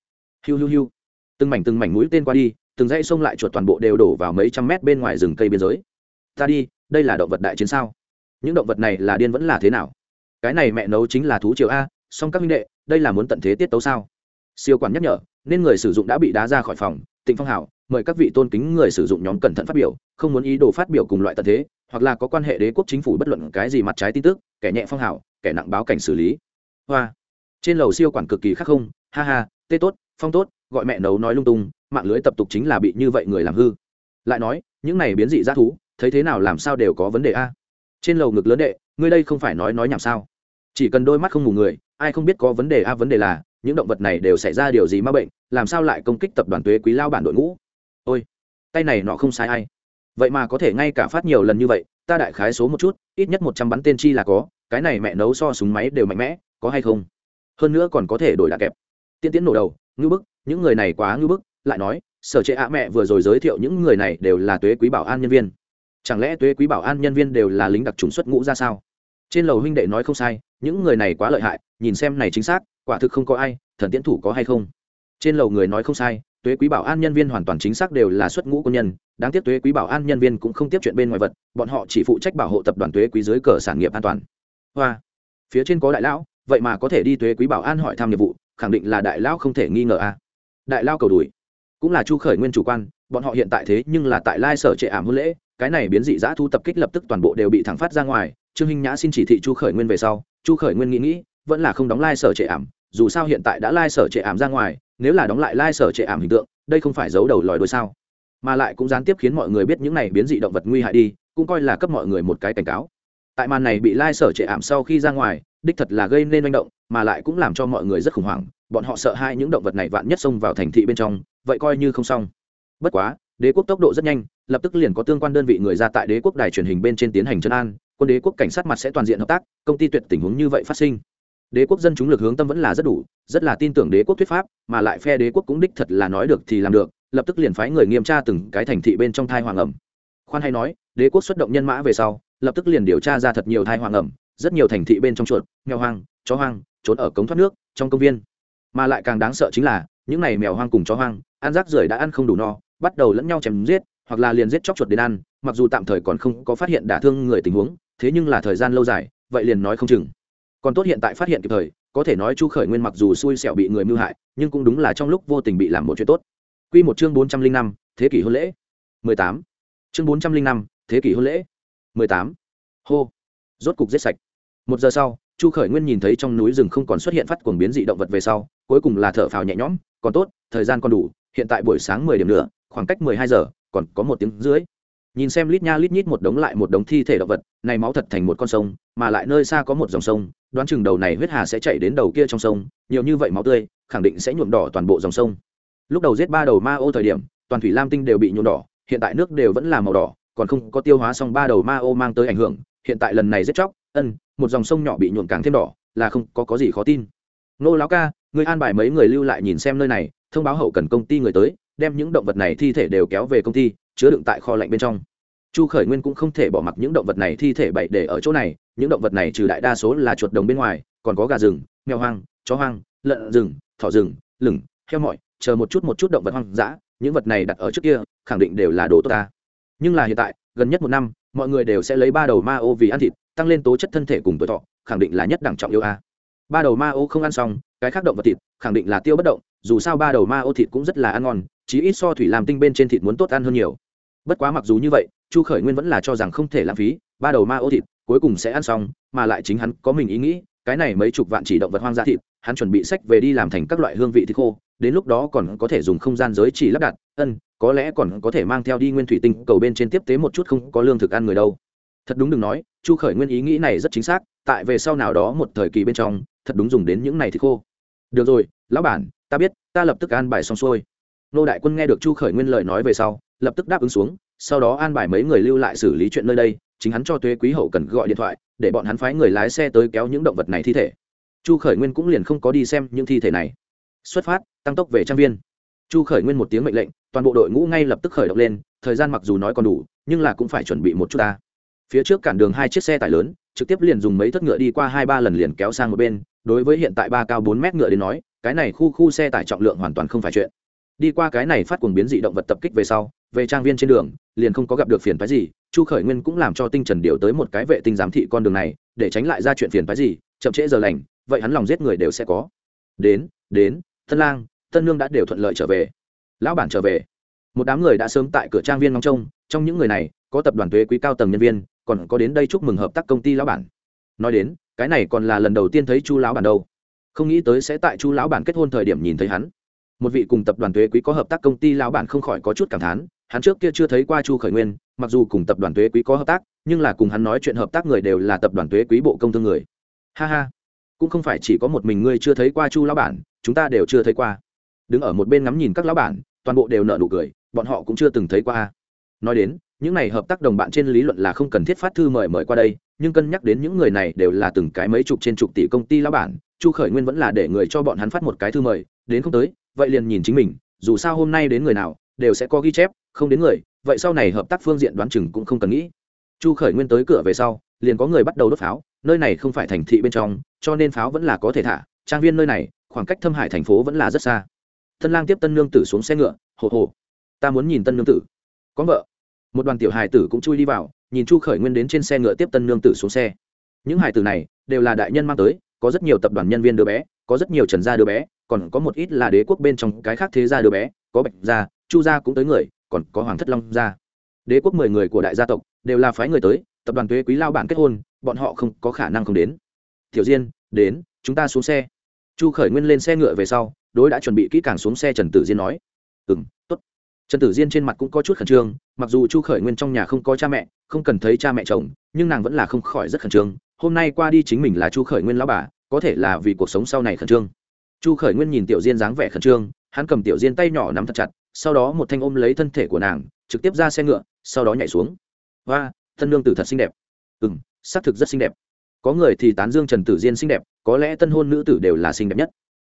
Hiu hiu hiu. Từng mảnh từng mảnh mũi tên qua đi, từng dãy sông lại chuột toàn bộ đều đổ vào mấy trăm mét bên ngoài rừng cây biên giới. Ta đi, đây là động vật đại chiến sao? Những động vật này là điên vẫn là thế nào? Cái này mẹ nấu chính là thú triều a, song các minh đệ, đây là muốn tận thế tiết tấu sao? Siêu quản nhắc nhở, nên người sử dụng đã bị đá ra khỏi phòng, tịnh phong hảo, mời các vị tôn kính người sử dụng nhóm cẩn thận phát biểu, không muốn ý đồ phát biểu cùng loại tận thế, hoặc là có quan hệ đế quốc chính phủ bất luận cái gì mặt trái tin tức kẻ nhẹ phong hảo, kẻ nặng báo cảnh xử lý. Hoa. Trên lầu siêu quản cực kỳ khắc không, ha ha, tê tốt, phong tốt, gọi mẹ nấu nói lung tung, mạng lưới tập tục chính là bị như vậy người làm hư. Lại nói, những này biến dị g thú, thấy thế nào làm sao đều có vấn đề a. Trên lầu ngực lớn đệ, ngươi đây không phải nói nói nhảm sao? Chỉ cần đôi mắt không mù người, ai không biết có vấn đề a, vấn đề là, những động vật này đều xảy ra điều gì ma bệnh, làm sao lại công kích tập đoàn thuế quý lao bản đội ngũ? Ôi, tay này nọ không sai ai. Vậy mà có thể ngay cả phát nhiều lần như vậy ta đại khái số một chút, ít nhất một trăm bắn tên chi là có, cái này mẹ nấu so súng máy đều mạnh mẽ, có hay không? Hơn nữa còn có thể đổi đạn kẹp. Tiên tiến nổ đầu ngư bức, những người này quá ngư bức, lại nói, sở trệ ạ, mẹ vừa rồi giới thiệu những người này đều là tuế quý bảo an nhân viên. Chẳng lẽ tuế quý bảo an nhân viên đều là lính đặc trùng xuất ngũ ra sao? Trên lầu huynh đệ nói không sai, những người này quá lợi hại, nhìn xem này chính xác, quả thực không có ai, thần tiễn thủ có hay không? Trên lầu người nói không sai tuế quý bảo an nhân viên hoàn toàn chính xác đều là xuất ngũ quân nhân, đáng tiếc tuế quý bảo an nhân viên cũng không tiếp chuyện bên ngoài vật, bọn họ chỉ phụ trách bảo hộ tập đoàn tuế quý dưới cờ sản nghiệp an toàn. Hoa, phía trên có đại lão, vậy mà có thể đi tuế quý bảo an hỏi thăm nghiệp vụ, khẳng định là đại lão không thể nghi ngờ a. Đại lao cầu đuổi cũng là chu khởi nguyên chủ quan, bọn họ hiện tại thế nhưng là tại lai sở trệ ảm hôn lễ, cái này biến dị giã thu tập kích lập tức toàn bộ đều bị thẳng phát ra ngoài, trương hinh nhã xin chỉ thị chu khởi nguyên về sau, chu khởi nguyên nghĩ nghĩ, vẫn là không đóng lai sở trệ ảm, dù sao hiện tại đã lai sở trệ ảm ra ngoài nếu là đóng lại lai sở trệ ảm hình tượng, đây không phải giấu đầu lòi đôi sao? Mà lại cũng gián tiếp khiến mọi người biết những này biến dị động vật nguy hại đi, cũng coi là cấp mọi người một cái cảnh cáo. Tại màn này bị lai sở trệ ảm sau khi ra ngoài, đích thật là gây nên manh động, mà lại cũng làm cho mọi người rất khủng hoảng, bọn họ sợ hai những động vật này vạn nhất xông vào thành thị bên trong, vậy coi như không xong. Bất quá, đế quốc tốc độ rất nhanh, lập tức liền có tương quan đơn vị người ra tại đế quốc đài truyền hình bên trên tiến hành chân an, quân đế quốc cảnh sát mặt sẽ toàn diện hợp tác, công ty tuyệt tình huống như vậy phát sinh đế quốc dân chúng lực hướng tâm vẫn là rất đủ, rất là tin tưởng đế quốc thuyết pháp, mà lại phe đế quốc cũng đích thật là nói được thì làm được, lập tức liền phái người nghiêm tra từng cái thành thị bên trong thai hoàng ẩm. Khoan hay nói, đế quốc xuất động nhân mã về sau, lập tức liền điều tra ra thật nhiều thai hoàng ẩm, rất nhiều thành thị bên trong chuột, mèo hoang, chó hoang, trốn ở cống thoát nước, trong công viên. Mà lại càng đáng sợ chính là, những này mèo hoang cùng chó hoang, ăn rác rưởi đã ăn không đủ no, bắt đầu lẫn nhau chém giết, hoặc là liền giết chóc chuột đến ăn, mặc dù tạm thời còn không có phát hiện đả thương người tình huống, thế nhưng là thời gian lâu dài, vậy liền nói không chừng còn tốt hiện tại phát hiện kịp thời, có thể nói chu khởi nguyên mặc dù xui xẻo bị người mưu hại, nhưng cũng đúng là trong lúc vô tình bị làm một chuyện tốt. Q một chương bốn trăm linh năm, thế kỷ hôn lễ. mười tám. Chương bốn trăm linh năm, thế kỷ hôn lễ. mười tám. Hô. Rốt cục giết sạch. Một giờ sau, chu khởi nguyên nhìn thấy trong núi rừng không còn xuất hiện phát cuồng biến dị động vật về sau, cuối cùng là thở phào nhẹ nhõm, còn tốt, thời gian còn đủ, hiện tại buổi sáng mười điểm nữa, khoảng cách mười hai giờ, còn có một tiếng dưới nhìn xem lít nha lít nhít một đống lại một đống thi thể động vật, này máu thật thành một con sông, mà lại nơi xa có một dòng sông đoán chừng đầu này huyết hà sẽ chạy đến đầu kia trong sông nhiều như vậy máu tươi khẳng định sẽ nhuộm đỏ toàn bộ dòng sông. Lúc đầu giết ba đầu ma ô thời điểm toàn thủy lam tinh đều bị nhuộm đỏ hiện tại nước đều vẫn là màu đỏ còn không có tiêu hóa xong ba đầu ma ô mang tới ảnh hưởng hiện tại lần này giết chóc ân một dòng sông nhỏ bị nhuộm càng thêm đỏ là không có, có gì khó tin. Nô lão ca người an bài mấy người lưu lại nhìn xem nơi này thông báo hậu cần công ty người tới đem những động vật này thi thể đều kéo về công ty chứa đựng tại kho lạnh bên trong chu khởi nguyên cũng không thể bỏ mặc những động vật này thi thể bậy để ở chỗ này, những động vật này trừ đại đa số là chuột đồng bên ngoài, còn có gà rừng, mèo hoang, chó hoang, lợn rừng, thỏ rừng, lửng, heo mọi chờ một chút một chút động vật hoang dã, những vật này đặt ở trước kia, khẳng định đều là đồ tốt ta. Nhưng là hiện tại, gần nhất một năm, mọi người đều sẽ lấy ba đầu ma ô vì ăn thịt, tăng lên tố chất thân thể cùng tuổi thọ, khẳng định là nhất đẳng trọng yêu a. Ba đầu ma ô không ăn xong, cái khác động vật thịt, khẳng định là tiêu bất động, dù sao ba đầu ma ô thịt cũng rất là ăn ngon, chí ít so thủy làm tinh bên trên thịt muốn tốt ăn hơn nhiều bất quá mặc dù như vậy, chu khởi nguyên vẫn là cho rằng không thể lãng phí, ba đầu ma ô thịt, cuối cùng sẽ ăn xong, mà lại chính hắn có mình ý nghĩ, cái này mấy chục vạn chỉ động vật hoang dã thịt, hắn chuẩn bị sách về đi làm thành các loại hương vị thịt khô, đến lúc đó còn có thể dùng không gian giới chỉ lắp đặt, ân, có lẽ còn có thể mang theo đi nguyên thủy tinh cầu bên trên tiếp tế một chút không có lương thực ăn người đâu. Thật đúng đừng nói, chu khởi nguyên ý nghĩ này rất chính xác, tại về sau nào đó một thời kỳ bên trong, thật đúng dùng đến những này thịt khô. Được rồi, lão bản, ta biết, ta lập tức an bài xong xuôi nô đại quân nghe được chu khởi nguyên lời nói về sau, lập tức đáp ứng xuống, sau đó an bài mấy người lưu lại xử lý chuyện nơi đây, chính hắn cho thuế quý hậu cần gọi điện thoại, để bọn hắn phái người lái xe tới kéo những động vật này thi thể. Chu khởi nguyên cũng liền không có đi xem những thi thể này. Xuất phát, tăng tốc về trang viên. Chu khởi nguyên một tiếng mệnh lệnh, toàn bộ đội ngũ ngay lập tức khởi động lên, thời gian mặc dù nói còn đủ, nhưng là cũng phải chuẩn bị một chút ta. Phía trước cản đường hai chiếc xe tải lớn, trực tiếp liền dùng mấy thất ngựa đi qua hai ba lần liền kéo sang một bên, đối với hiện tại ba cao bốn mét ngựa đến nói, cái này khu khu xe tải trọng lượng hoàn toàn không phải chuyện đi qua cái này phát cuồng biến dị động vật tập kích về sau, về trang viên trên đường, liền không có gặp được phiền phái gì, chu khởi nguyên cũng làm cho tinh trần điều tới một cái vệ tinh giám thị con đường này, để tránh lại ra chuyện phiền phái gì, chậm trễ giờ lành, vậy hắn lòng giết người đều sẽ có. Đến đến thân lang, tân nương đã đều thuận lợi trở về. Lão bản trở về. Một đám người đã sớm tại cửa trang viên ngóng trông, trong những người này, có tập đoàn thuế quý cao tầng nhân viên, còn có đến đây chúc mừng hợp tác công ty lão bản. Nói đến, cái này còn là lần đầu tiên thấy chu lão bản đâu. Không nghĩ tới sẽ tại chu lão bản kết hôn thời điểm nhìn thấy hắn một vị cùng tập đoàn thuế quý có hợp tác công ty lão bản không khỏi có chút cảm thán, hắn trước kia chưa thấy qua chu khởi nguyên, mặc dù cùng tập đoàn thuế quý có hợp tác, nhưng là cùng hắn nói chuyện hợp tác người đều là tập đoàn thuế quý bộ công thương người. Ha ha, cũng không phải chỉ có một mình ngươi chưa thấy qua chu lão bản, chúng ta đều chưa thấy qua. Đứng ở một bên ngắm nhìn các lão bản, toàn bộ đều nợ nụ cười, bọn họ cũng chưa từng thấy qua. Nói đến, những này hợp tác đồng bạn trên lý luận là không cần thiết phát thư mời mời qua đây, nhưng cân nhắc đến những người này đều là từng cái mấy chục trên chục tỷ công ty lão bản, chu khởi nguyên vẫn là để người cho bọn hắn phát một cái thư mời, đến không tới vậy liền nhìn chính mình, dù sao hôm nay đến người nào, đều sẽ có ghi chép, không đến người, vậy sau này hợp tác phương diện đoán chừng cũng không cần nghĩ. Chu khởi nguyên tới cửa về sau, liền có người bắt đầu đốt pháo, nơi này không phải thành thị bên trong, cho nên pháo vẫn là có thể thả, trang viên nơi này, khoảng cách thâm hải thành phố vẫn là rất xa. Tân lang tiếp tân nương tử xuống xe ngựa, hồ hồ, ta muốn nhìn tân nương tử. Có vợ. Một đoàn tiểu hài tử cũng chui đi vào, nhìn chu khởi nguyên đến trên xe ngựa tiếp tân nương tử xuống xe. Những hài tử này đều là đại nhân mang tới, có rất nhiều tập đoàn nhân viên đứa bé có rất nhiều trần gia đứa bé, còn có một ít là đế quốc bên trong cái khác thế gia đứa bé, có bạch gia, chu gia cũng tới người, còn có hoàng thất long gia. Đế quốc mười người của đại gia tộc đều là phái người tới, tập đoàn thuế quý lao bản kết hôn, bọn họ không có khả năng không đến. Tiểu diên, đến, chúng ta xuống xe. Chu khởi nguyên lên xe ngựa về sau, đối đã chuẩn bị kỹ càng xuống xe trần tử diên nói. Ừ m t ố t trần tử diên trên mặt cũng có chút khẩn trương, mặc dù chu khởi nguyên trong nhà không có cha mẹ, không cần thấy cha mẹ chồng, nhưng nàng vẫn là không khỏi rất khẩn trương. Hôm nay qua đi chính mình là chu khởi nguyên lao bà có thể là vì cuộc sống sau này khẩn trương. Chu khởi nguyên nhìn tiểu diên dáng vẻ khẩn trương, hắn cầm tiểu diên tay nhỏ nắm thật chặt, sau đó một thanh ôm lấy thân thể của nàng, trực tiếp ra xe ngựa, sau đó nhảy xuống. Và thân lương tử thật xinh đẹp. Ừ m xác thực rất xinh đẹp. Có người thì tán dương trần tử diên xinh đẹp, có lẽ tân hôn nữ tử đều là xinh đẹp nhất.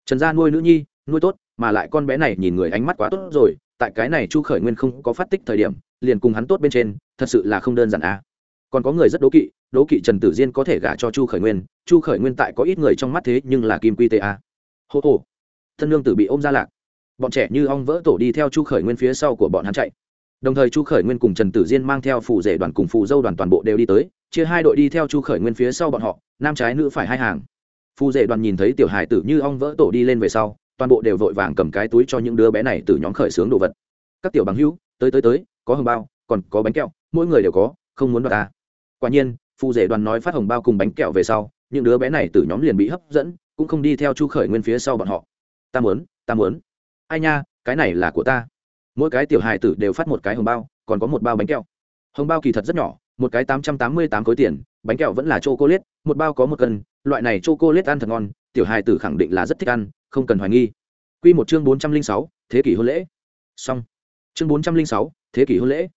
Trần gia nuôi nữ nhi, nuôi tốt, mà lại con bé này nhìn người ánh mắt quá tốt rồi, tại cái này chu khởi nguyên không có phát tích thời điểm, liền cùng hắn tốt bên trên, thật sự là không đơn giản à. còn có người rất đố kỵ đố kỵ trần tử diên có thể gả cho chu khởi nguyên chu khởi nguyên tại có ít người trong mắt thế nhưng là kim quy ta hô hô, thân lương tử bị ôm ra lạc. Bọn trẻ như ong vỡ tổ đi theo chu khởi nguyên phía sau của bọn hắn chạy. Đồng thời chu khởi nguyên cùng trần tử diên mang theo phù rể đoàn cùng phù dâu đoàn toàn bộ đều đi tới chia hai đội đi theo chu khởi nguyên phía sau bọn họ nam trái nữ phải hai hàng. Phù rể đoàn nhìn thấy tiểu hải tử như ong vỡ tổ đi lên về sau toàn bộ đều vội vàng cầm cái túi cho những đứa bé này từ nhóm khởi xướng đồ vật. Các tiểu bằng hữu tới tới tới có hồng bao còn có bánh kẹo mỗi người đều có không muốn đoạt ta. Quả nhiên phụ rể đoàn nói phát hồng bao cùng bánh kẹo về sau, những đứa bé này từ nhóm liền bị hấp dẫn, cũng không đi theo chu khởi nguyên phía sau bọn họ. Ta muốn ta muốn. Ai nha, cái này là của ta. Mỗi cái tiểu hài tử đều phát một cái hồng bao, còn có một bao bánh kẹo. Hồng bao kỳ thật rất nhỏ, một cái tám trăm tám mươi tám khối tiền, bánh kẹo vẫn là c h o c ô l a t e một bao có một cân, loại này c h o c ô l a t e ăn thật ngon, tiểu hài tử khẳng định là rất thích ăn, không cần hoài nghi. Q một chương bốn trăm linh sáu, thế kỷ hôn lễ. Xong. Chương bốn trăm linh sáu, thế kỷ hôn lễ.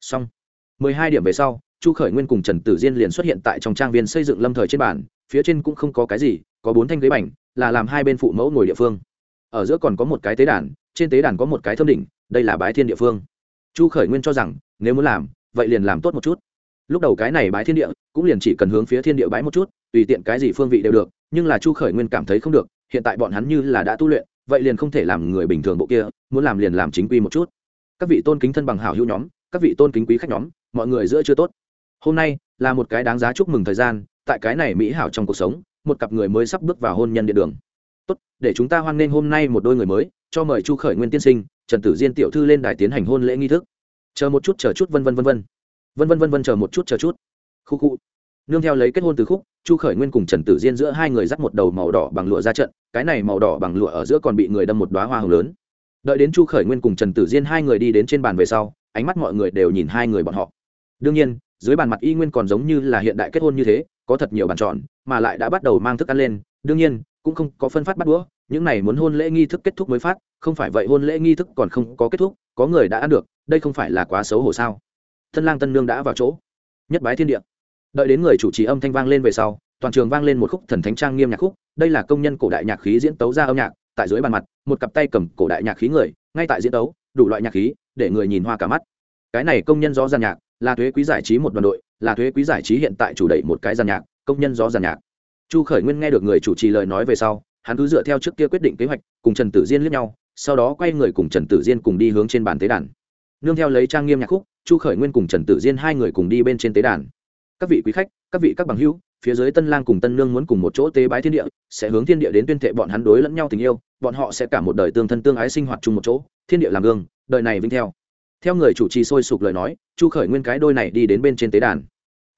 Xong. Mười hai điểm về sau chu khởi nguyên cùng trần tử diên liền xuất hiện tại trong trang viên xây dựng lâm thời trên bản phía trên cũng không có cái gì, có bốn thanh ghế bành, là làm hai bên phụ mẫu ngồi địa phương. Ở giữa còn có một cái tế đàn, trên tế đàn có một cái thâm đỉnh, đây là bái thiên địa phương. Chu khởi nguyên cho rằng, nếu muốn làm, vậy liền làm tốt một chút. Lúc đầu cái này bái thiên địa, cũng liền chỉ cần hướng phía thiên địa bái một chút, tùy tiện cái gì phương vị đều được, nhưng là chu khởi nguyên cảm thấy không được, hiện tại bọn hắn như là đã tu luyện, vậy liền không thể làm người bình thường bộ kia, muốn làm liền làm chính quy một chút. Các vị tôn kính thân bằng hảo hữu nhóm, các vị tôn kính quý khách nhóm, mọi người giữa chưa tốt hôm nay là một cái đáng giá chúc mừng thời gian, tại cái này mỹ hảo trong cuộc sống, một cặp người mới sắp bước vào hôn nhân địa đường. Tốt, để chúng ta hoan nghênh hôm nay một đôi người mới, cho mời chu khởi nguyên tiên sinh, trần tử diên tiểu thư lên đài tiến hành hôn lễ nghi thức. Chờ một chút, chờ chút, vân vân vân vân. Vân vân vân vân, chờ một chút, chờ chút. Khu khu. Nương theo lấy kết hôn từ khúc, chu khởi nguyên cùng trần tử diên giữa hai người dắt một đầu màu đỏ bằng lụa ra trận, cái này màu đỏ bằng lụa ở giữa còn bị người đâm một đoá hoa hồng lớn. Đợi đến chu khởi nguyên cùng trần tử diên hai người đi đến trên bàn về sau, ánh mắt mọi người đều nhìn hai người bọn họ. Đương nhiên dưới bàn mặt y nguyên còn giống như là hiện đại kết hôn như thế, có thật nhiều bàn tròn, mà lại đã bắt đầu mang thức ăn lên. Đương nhiên, cũng không có phân phát bắt đũa, những này muốn hôn lễ nghi thức kết thúc mới phát, không phải vậy hôn lễ nghi thức còn không có kết thúc, có người đã ăn được, đây không phải là quá xấu hổ sao? Tân lang tân nương đã vào chỗ. Nhất bái thiên địa. Đợi đến người chủ trì âm thanh vang lên về sau, toàn trường vang lên một khúc thần thánh trang nghiêm nhạc khúc, đây là công nhân cổ đại nhạc khí diễn tấu ra âm nhạc, tại dưới bàn mặt, một cặp tay cầm cổ đại nhạc khí người, ngay tại diễn tấu, đủ loại nhạc khí, để người nhìn hoa cả mắt. Cái này công nhân rõ ràng nhạc là thuế quý giải trí một đoàn đội, là thuế quý giải trí hiện tại chủ đẩy một cái giàn nhạc, công nhân gió giàn nhạc. Chu khởi nguyên nghe được người chủ trì lời nói về sau, hắn cứ dựa theo trước kia quyết định kế hoạch, cùng trần tử diên lướt nhau, sau đó quay người cùng trần tử diên cùng đi hướng trên bàn tế đàn. Nương theo lấy trang nghiêm nhạc khúc, chu khởi nguyên cùng trần tử diên hai người cùng đi bên trên tế đàn. Các vị quý khách, các vị các bằng hữu, phía dưới tân lang cùng tân nương muốn cùng một chỗ tế bái thiên địa, sẽ hướng thiên địa đến tuyên thệ bọn hắn đối lẫn nhau tình yêu, bọn họ sẽ cả một đời tương thân tương ái sinh hoạt chung một chỗ, thiên địa làm gương, đời này vinh theo theo người chủ trì sôi sục lời nói, chu khởi nguyên cái đôi này đi đến bên trên tế đàn.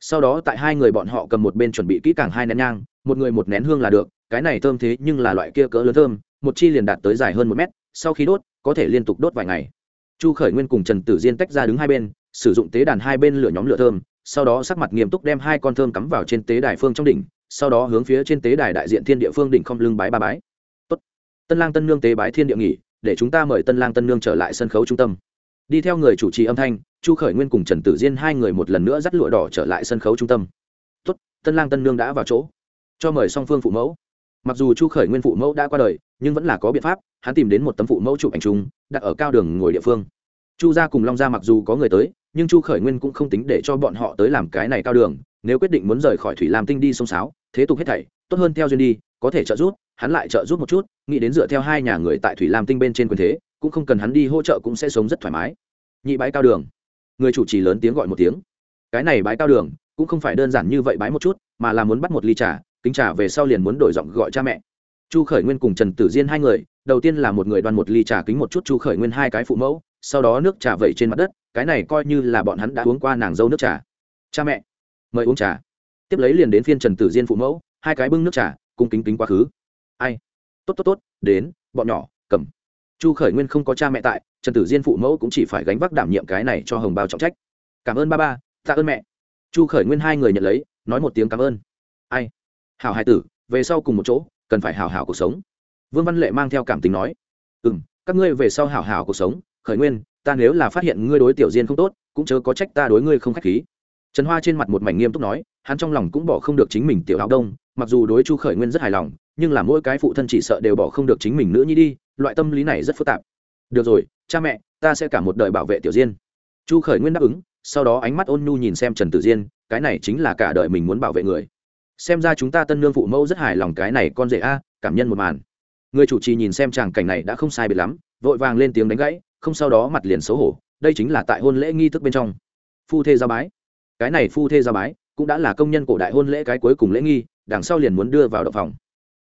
Sau đó tại hai người bọn họ cầm một bên chuẩn bị kỹ càng hai nén nhang, một người một nén hương là được, cái này thơm thế nhưng là loại kia cỡ lớn thơm, một chi liền đạt tới dài hơn một mét, sau khi đốt, có thể liên tục đốt vài ngày. Chu khởi nguyên cùng trần tử diên tách ra đứng hai bên, sử dụng tế đàn hai bên lửa nhóm lửa thơm, sau đó sắc mặt nghiêm túc đem hai con thơm cắm vào trên tế đài phương trong đỉnh, sau đó hướng phía trên tế đài đại diện thiên địa phương đỉnh không lưng bái ba bái. Tốt. tân lang tân nương tế bái thiên địa nghỉ, để chúng ta mời tân lang tân nương trở lại sân khấu trung tâm đi theo người chủ trì âm thanh, chu khởi nguyên cùng trần tử diên hai người một lần nữa dắt lụa đỏ trở lại sân khấu trung tâm. Tốt. tân lang tân nương đã vào chỗ. Cho mời song phương phụ mẫu. Mặc dù chu khởi nguyên phụ mẫu đã qua đời, nhưng vẫn là có biện pháp, hắn tìm đến một tấm phụ mẫu chụp ảnh chung, đặt ở cao đường ngồi địa phương. Chu gia cùng long gia mặc dù có người tới, nhưng chu khởi nguyên cũng không tính để cho bọn họ tới làm cái này cao đường, nếu quyết định muốn rời khỏi thủy lam tinh đi sông sáo, thế tục hết thảy, tốt hơn theo duyên đi, có thể trợ giúp, hắn lại trợ giúp một chút, nghĩ đến dựa theo hai nhà người tại thủy lam tinh bên trên quyền thế cũng không cần hắn đi hỗ trợ cũng sẽ sống rất thoải mái. Nhị bái cao đường. Người chủ trì lớn tiếng gọi một tiếng. Cái này bái cao đường, cũng không phải đơn giản như vậy bái một chút, mà là muốn bắt một ly trà, kính trà về sau liền muốn đổi giọng gọi cha mẹ. Chu khởi nguyên cùng trần tử diên hai người, đầu tiên là một người đoan một ly trà kính một chút chu khởi nguyên hai cái phụ mẫu, sau đó nước trà vẩy trên mặt đất, cái này coi như là bọn hắn đã uống qua nàng dâu nước trà. Cha mẹ, mời uống trà. Tiếp lấy liền đến phiên trần tử diên phụ mẫu, hai cái bưng nước trà cung kính kính quá khứ. Ai? Tốt tốt tốt, đến, bọn nhỏ, cầm chu khởi nguyên không có cha mẹ tại, trần tử diên phụ mẫu cũng chỉ phải gánh vác đảm nhiệm cái này cho hồng bao trọng trách. Cảm ơn ba ba, tạ ơn mẹ. Chu khởi nguyên hai người nhận lấy, nói một tiếng cảm ơn. Ai? Hảo hai tử, về sau cùng một chỗ, cần phải hảo hảo cuộc sống. Vương văn lệ mang theo cảm tình nói ừ m các ngươi về sau hảo hảo cuộc sống, khởi nguyên, ta nếu là phát hiện ngươi đối tiểu diên không tốt, cũng chớ có trách ta đối ngươi không k h á c h khí. Trần hoa trên mặt một mảnh nghiêm túc nói, hắn trong lòng cũng bỏ không được chính mình tiểu áo đông, mặc dù đối chu khởi nguyên rất hài lòng, nhưng là mỗi cái phụ thân chỉ sợ đều bỏ không được chính mình nữa nhi đi loại tâm lý này rất phức tạp. Được rồi, cha mẹ, ta sẽ cả một đời bảo vệ tiểu diên. Chu khởi nguyên đáp ứng, sau đó ánh mắt ôn nhu nhìn xem trần tử diên, cái này chính là cả đời mình muốn bảo vệ người. Xem ra chúng ta tân nương phụ mẫu rất hài lòng cái này con rể a, cảm nhân một màn. Người chủ trì nhìn xem chàng cảnh này đã không sai biệt lắm, vội vàng lên tiếng đánh gãy, không sau đó mặt liền xấu hổ, đây chính là tại hôn lễ nghi thức bên trong. Phu thê gia bái. Cái này phu thê gia bái cũng đã là công nhân cổ đại hôn lễ cái cuối cùng lễ nghi, đằng sau liền muốn đưa vào động phòng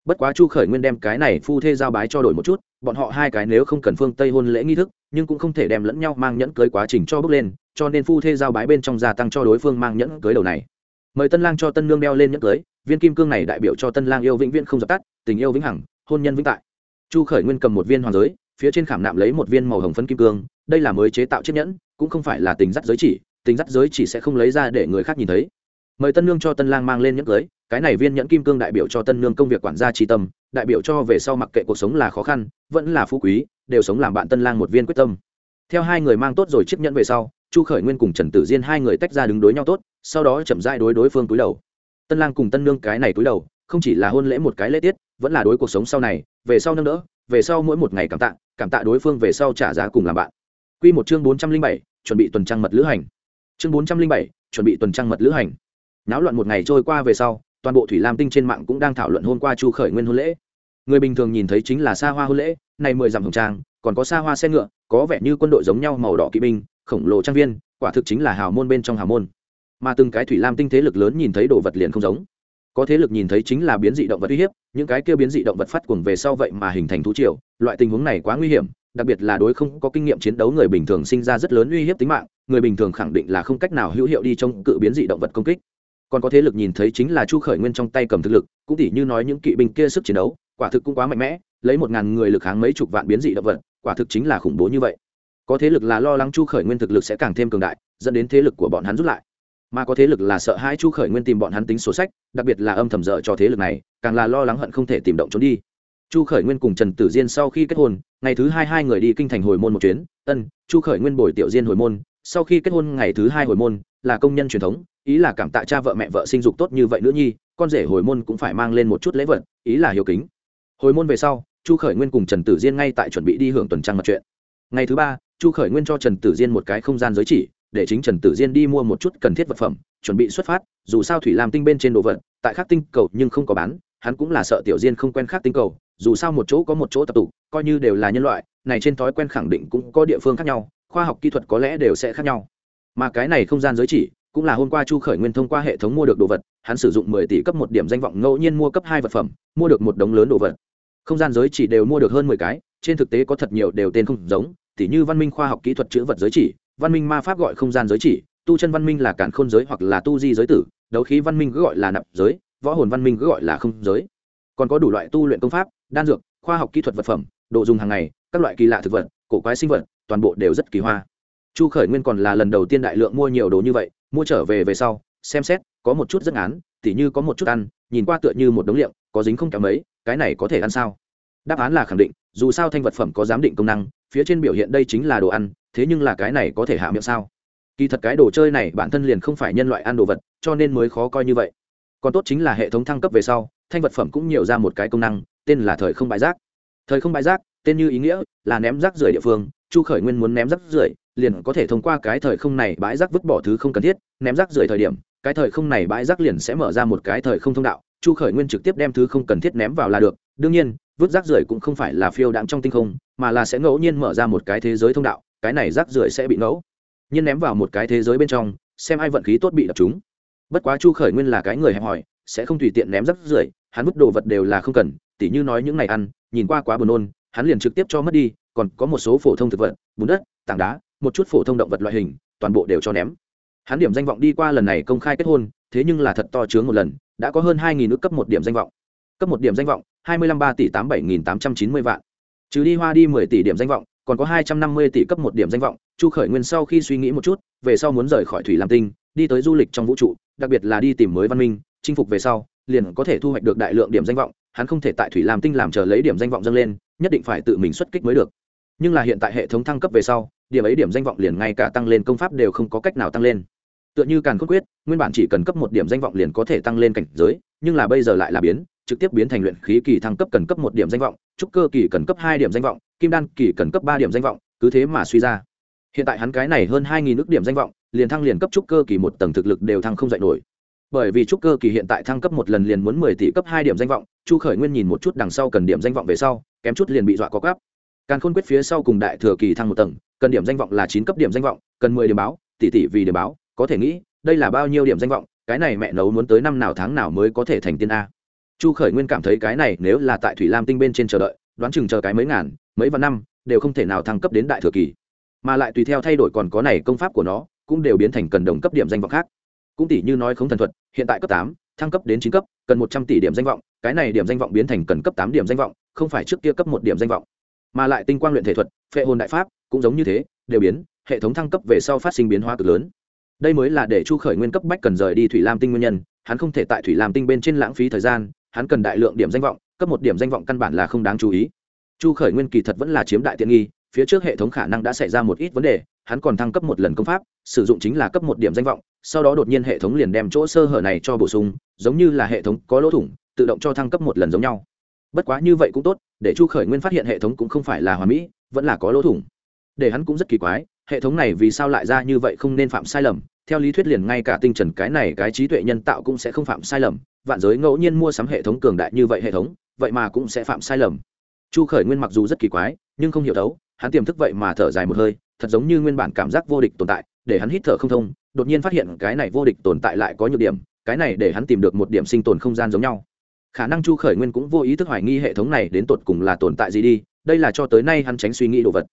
bất quá chu khởi nguyên đem cái này phu thê giao bái cho đổi một chút, bọn họ hai cái nếu không cần phương tây hôn lễ nghi thức, nhưng cũng không thể đem lẫn nhau mang nhẫn cưới quá trình cho bước lên, cho nên phu thê giao bái bên trong gia tăng cho đối phương mang nhẫn cưới đầu này. Mời tân lang cho tân nương đeo lên nhẫn cưới, viên kim cương này đại biểu cho tân lang yêu vĩnh viễn không dập tắt, tình yêu vĩnh hằng, hôn nhân vĩnh tại. Chu khởi nguyên cầm một viên hoàng giới, phía trên khảm nạm lấy một viên màu hồng phấn kim cương, đây là mới chế tạo chiếc nhẫn, cũng không phải là tình dắt giới chỉ, tình dắt giới chỉ sẽ không lấy ra để người khác nhìn thấy. Mời tân nương cho tân lang mang lên nhẫn cưới cái này viên nhẫn kim cương đại biểu cho tân nương công việc quản gia tri tâm, đại biểu cho về sau mặc kệ cuộc sống là khó khăn, vẫn là phú quý, đều sống làm bạn tân lang một viên quyết tâm. Theo hai người mang tốt rồi chiếc nhẫn về sau, chu khởi nguyên cùng trần tử diên hai người tách ra đứng đối nhau tốt, sau đó chậm dai đối đối phương túi đầu. Tân lang cùng tân nương cái này túi đầu, không chỉ là hôn lễ một cái lễ tiết, vẫn là đối cuộc sống sau này, về sau nâng đỡ, về sau mỗi một ngày cảm tạ cảm tạ đối phương về sau trả giá cùng làm bạn. Quy một chương bốn trăm linh bảy, chuẩn bị tuần trăng mật lữ hành. Chương bốn trăm linh bảy, chuẩn bị tuần trăng mật lữ hành. Náo loạn một ngày trôi qua về sau toàn bộ thủy lam tinh trên mạng cũng đang thảo luận hôm qua chu khởi nguyên hôn lễ. Người bình thường nhìn thấy chính là xa hoa hôn lễ, này mười dặm hồng trang, còn có xa hoa xe ngựa, có vẻ như quân đội giống nhau màu đỏ kỵ binh, khổng lồ trang viên, quả thực chính là hào môn bên trong hào môn. Mà từng cái thủy lam tinh thế lực lớn nhìn thấy đồ vật liền không giống. Có thế lực nhìn thấy chính là biến dị động vật uy hiếp, những cái kia biến dị động vật phát cuồng về sau vậy mà hình thành thú triều, loại tình huống này quá nguy hiểm, đặc biệt là đối không có kinh nghiệm chiến đấu người bình thường sinh ra rất lớn uy hiếp tính mạng, người bình thường khẳng định là không cách nào hữu hiệu đi trong cự biến dị động vật công kích còn có thế lực nhìn thấy chính là chu khởi nguyên trong tay cầm thực lực, cũng tỉ như nói những kỵ binh kia sức chiến đấu, quả thực cũng quá mạnh mẽ, lấy một ngàn người lực kháng mấy chục vạn biến dị động vật, quả thực chính là khủng bố như vậy. Có thế lực là lo lắng chu khởi nguyên thực lực sẽ càng thêm cường đại, dẫn đến thế lực của bọn hắn rút lại. Mà có thế lực là sợ hai chu khởi nguyên tìm bọn hắn tính sổ sách, đặc biệt là âm thầm dở cho thế lực này, càng là lo lắng hận không thể tìm động trốn đi. Chu khởi nguyên cùng trần tử diên sau khi kết hôn, ngày thứ hai hai người đi kinh thành hồi môn một chuyến. Ân, chu khởi nguyên bồi tiểu diên hồi môn, sau khi kết hôn ngày thứ hai hồi môn, là công nhân truyền thống ý là cảm tạ cha vợ mẹ vợ sinh dục tốt như vậy nữa nhi, con rể hồi môn cũng phải mang lên một chút lễ vật, ý là hiếu kính. Hồi môn về sau, chu khởi nguyên cùng trần tử diên ngay tại chuẩn bị đi hưởng tuần trăng mật chuyện. Ngày thứ ba, chu khởi nguyên cho trần tử diên một cái không gian giới chỉ, để chính trần tử diên đi mua một chút cần thiết vật phẩm, chuẩn bị xuất phát, dù sao thủy làm tinh bên trên đồ vật, tại khắc tinh cầu nhưng không có bán, hắn cũng là sợ tiểu diên không quen khắc tinh cầu, dù sao một chỗ có một chỗ tập tụ, coi như đều là nhân loại, này trên thói quen khẳng định cũng có địa phương khác nhau, khoa học kỹ thuật có lẽ đều sẽ khác nhau. Mà cái này không gian giới chỉ cũng là hôm qua chu khởi nguyên thông qua hệ thống mua được đồ vật, hắn sử dụng mười tỷ cấp một điểm danh vọng ngẫu nhiên mua cấp hai vật phẩm, mua được một đống lớn đồ vật. Không gian giới chỉ đều mua được hơn mười cái, trên thực tế có thật nhiều đều tên không giống, tỉ như văn minh khoa học kỹ thuật chữ vật giới chỉ, văn minh ma pháp gọi không gian giới chỉ, tu chân văn minh là cản khôn giới hoặc là tu di giới tử, đấu khí văn minh cứ gọi là nạp giới, võ hồn văn minh cứ gọi là không giới. Còn có đủ loại tu luyện công pháp, đan dược, khoa học kỹ thuật vật phẩm, đồ dùng hàng ngày, các loại kỳ lạ thực vật, cổ quái sinh vật, toàn bộ đều rất kỳ hoa. Chu khởi nguyên còn là lần đầu tiên đại lượng mua nhiều đồ như vậy mua trở về về sau, xem xét, có một chút rất án tỉ như có một chút ăn, nhìn qua tựa như một đống liệm có dính không kém mấy, cái này có thể ăn sao? Đáp án là khẳng định, dù sao thanh vật phẩm có giám định công năng, phía trên biểu hiện đây chính là đồ ăn, thế nhưng là cái này có thể hạ miệng sao? Kỳ thật cái đồ chơi này bản thân liền không phải nhân loại ăn đồ vật, cho nên mới khó coi như vậy. Còn tốt chính là hệ thống thăng cấp về sau, thanh vật phẩm cũng nhiều ra một cái công năng, tên là thời không bãi rác. Thời không bãi rác, tên như ý nghĩa, là ném rác rưởi địa phương, chu khởi nguyên muốn ném rác rưởi liền có thể thông qua cái thời không này bãi rác vứt bỏ thứ không cần thiết, ném rác rưởi thời điểm, cái thời không này bãi rác liền sẽ mở ra một cái thời không thông đạo, chu khởi nguyên trực tiếp đem thứ không cần thiết ném vào là được. Đương nhiên, vứt rác rưởi cũng không phải là phiêu đạm trong tinh không, mà là sẽ ngẫu nhiên mở ra một cái thế giới thông đạo, cái này rác rưởi sẽ bị ngẫu nhiên ném vào một cái thế giới bên trong, xem ai vận khí tốt bị đập chúng. Bất quá chu khởi nguyên là cái người hẹp hòi, sẽ không tùy tiện ném rác rưởi, hắn vứt đồ vật đều là không cần, tỉ như nói những ngày ăn, nhìn qua quá buồn nôn, hắn liền trực tiếp cho mất đi, còn có một số phổ thông thực vật, bùn đất, tảng đá một chút phổ thông động vật loại hình, toàn bộ đều cho ném. Hắn điểm danh vọng đi qua lần này công khai kết hôn, thế nhưng là thật to chướng một lần, đã có hơn hai nghìn nước cấp một điểm danh vọng. Cấp một điểm danh vọng, hai mươi lăm ba tỷ tám bảy nghìn tám trăm chín mươi vạn. Trừ đi hoa đi mười tỷ điểm danh vọng, còn có hai trăm năm mươi tỷ cấp một điểm danh vọng, chu khởi nguyên sau khi suy nghĩ một chút, về sau muốn rời khỏi thủy lam tinh, đi tới du lịch trong vũ trụ, đặc biệt là đi tìm mới văn minh, chinh phục về sau, liền có thể thu hoạch được đại lượng điểm danh vọng, hắn không thể tại thủy lam tinh làm chờ lấy điểm danh vọng dâng lên, nhất định phải tự mình xuất kích mới được. Nhưng là hiện tại hệ thống thăng cấp về sau điểm ấy điểm danh vọng liền ngay cả tăng lên công pháp đều không có cách nào tăng lên. Tựa như càn khôn quyết, nguyên bản chỉ cần cấp một điểm danh vọng liền có thể tăng lên cảnh giới, nhưng là bây giờ lại là biến, trực tiếp biến thành luyện khí kỳ thăng cấp cần cấp một điểm danh vọng, trúc cơ kỳ cần cấp hai điểm danh vọng, kim đan kỳ cần cấp ba điểm danh vọng, cứ thế mà suy ra. Hiện tại hắn cái này hơn hai nghìn ước điểm danh vọng, liền thăng liền cấp trúc cơ kỳ một tầng thực lực đều thăng không dạy nổi. Bởi vì trúc cơ kỳ hiện tại thăng cấp một lần liền muốn mười tỷ cấp hai điểm danh vọng, chu khởi nguyên nhìn một chút đằng sau cần điểm danh vọng về sau, kém chút liền bị dọa có cắp càn khôn quyết phía sau cùng đại thừa kỳ thăng một tầng, cần điểm danh vọng là chín cấp điểm danh vọng, cần mười điểm báo, tỷ tỷ vì điểm báo, có thể nghĩ, đây là bao nhiêu điểm danh vọng, cái này mẹ nấu muốn tới năm nào tháng nào mới có thể thành tiên a. Chu khởi nguyên cảm thấy cái này nếu là tại thủy lam tinh bên trên chờ đợi, đoán chừng chờ cái mấy ngàn, mấy vạn năm, đều không thể nào thăng cấp đến đại thừa kỳ. Mà lại tùy theo thay đổi còn có này công pháp của nó, cũng đều biến thành cần đồng cấp điểm danh vọng khác. Cũng tỷ như nói không thần thuật, hiện tại cấp tám, thăng cấp đến chín cấp, cần một trăm tỷ điểm danh vọng, cái này điểm danh vọng biến thành cần cấp tám điểm danh vọng, không phải trước kia cấp một điểm danh vọng mà lại tinh quang luyện thể thuật, phệ hồn đại pháp cũng giống như thế, đều biến, hệ thống thăng cấp về sau phát sinh biến hóa cực lớn. Đây mới là để chu khởi nguyên cấp bách cần rời đi thủy lam tinh nguyên nhân, hắn không thể tại thủy lam tinh bên trên lãng phí thời gian, hắn cần đại lượng điểm danh vọng, cấp một điểm danh vọng căn bản là không đáng chú ý. Chu khởi nguyên kỳ thật vẫn là chiếm đại tiện nghi, phía trước hệ thống khả năng đã xảy ra một ít vấn đề, hắn còn thăng cấp một lần công pháp, sử dụng chính là cấp một điểm danh vọng, sau đó đột nhiên hệ thống liền đem chỗ sơ hở này cho bổ sung, giống như là hệ thống có lỗ thủng, tự động cho thăng cấp một lần giống nhau bất quá như vậy cũng tốt, để chu khởi nguyên phát hiện hệ thống cũng không phải là hòa mỹ, vẫn là có lỗ thủng. Để hắn cũng rất kỳ quái, hệ thống này vì sao lại ra như vậy không nên phạm sai lầm, theo lý thuyết liền ngay cả tinh trần cái này cái trí tuệ nhân tạo cũng sẽ không phạm sai lầm, vạn giới ngẫu nhiên mua sắm hệ thống cường đại như vậy hệ thống, vậy mà cũng sẽ phạm sai lầm. Chu khởi nguyên mặc dù rất kỳ quái, nhưng không hiểu đấu, hắn tiềm thức vậy mà thở dài một hơi, thật giống như nguyên bản cảm giác vô địch tồn tại, để hắn hít thở không thông, đột nhiên phát hiện cái này vô địch tồn tại lại có nhược điểm, cái này để hắn tìm được một điểm sinh tồn không gian giống nhau khả năng chu khởi nguyên cũng vô ý thức hoài nghi hệ thống này đến tột cùng là tồn tại gì đi, đây là cho tới nay hắn tránh suy nghĩ đồ vật.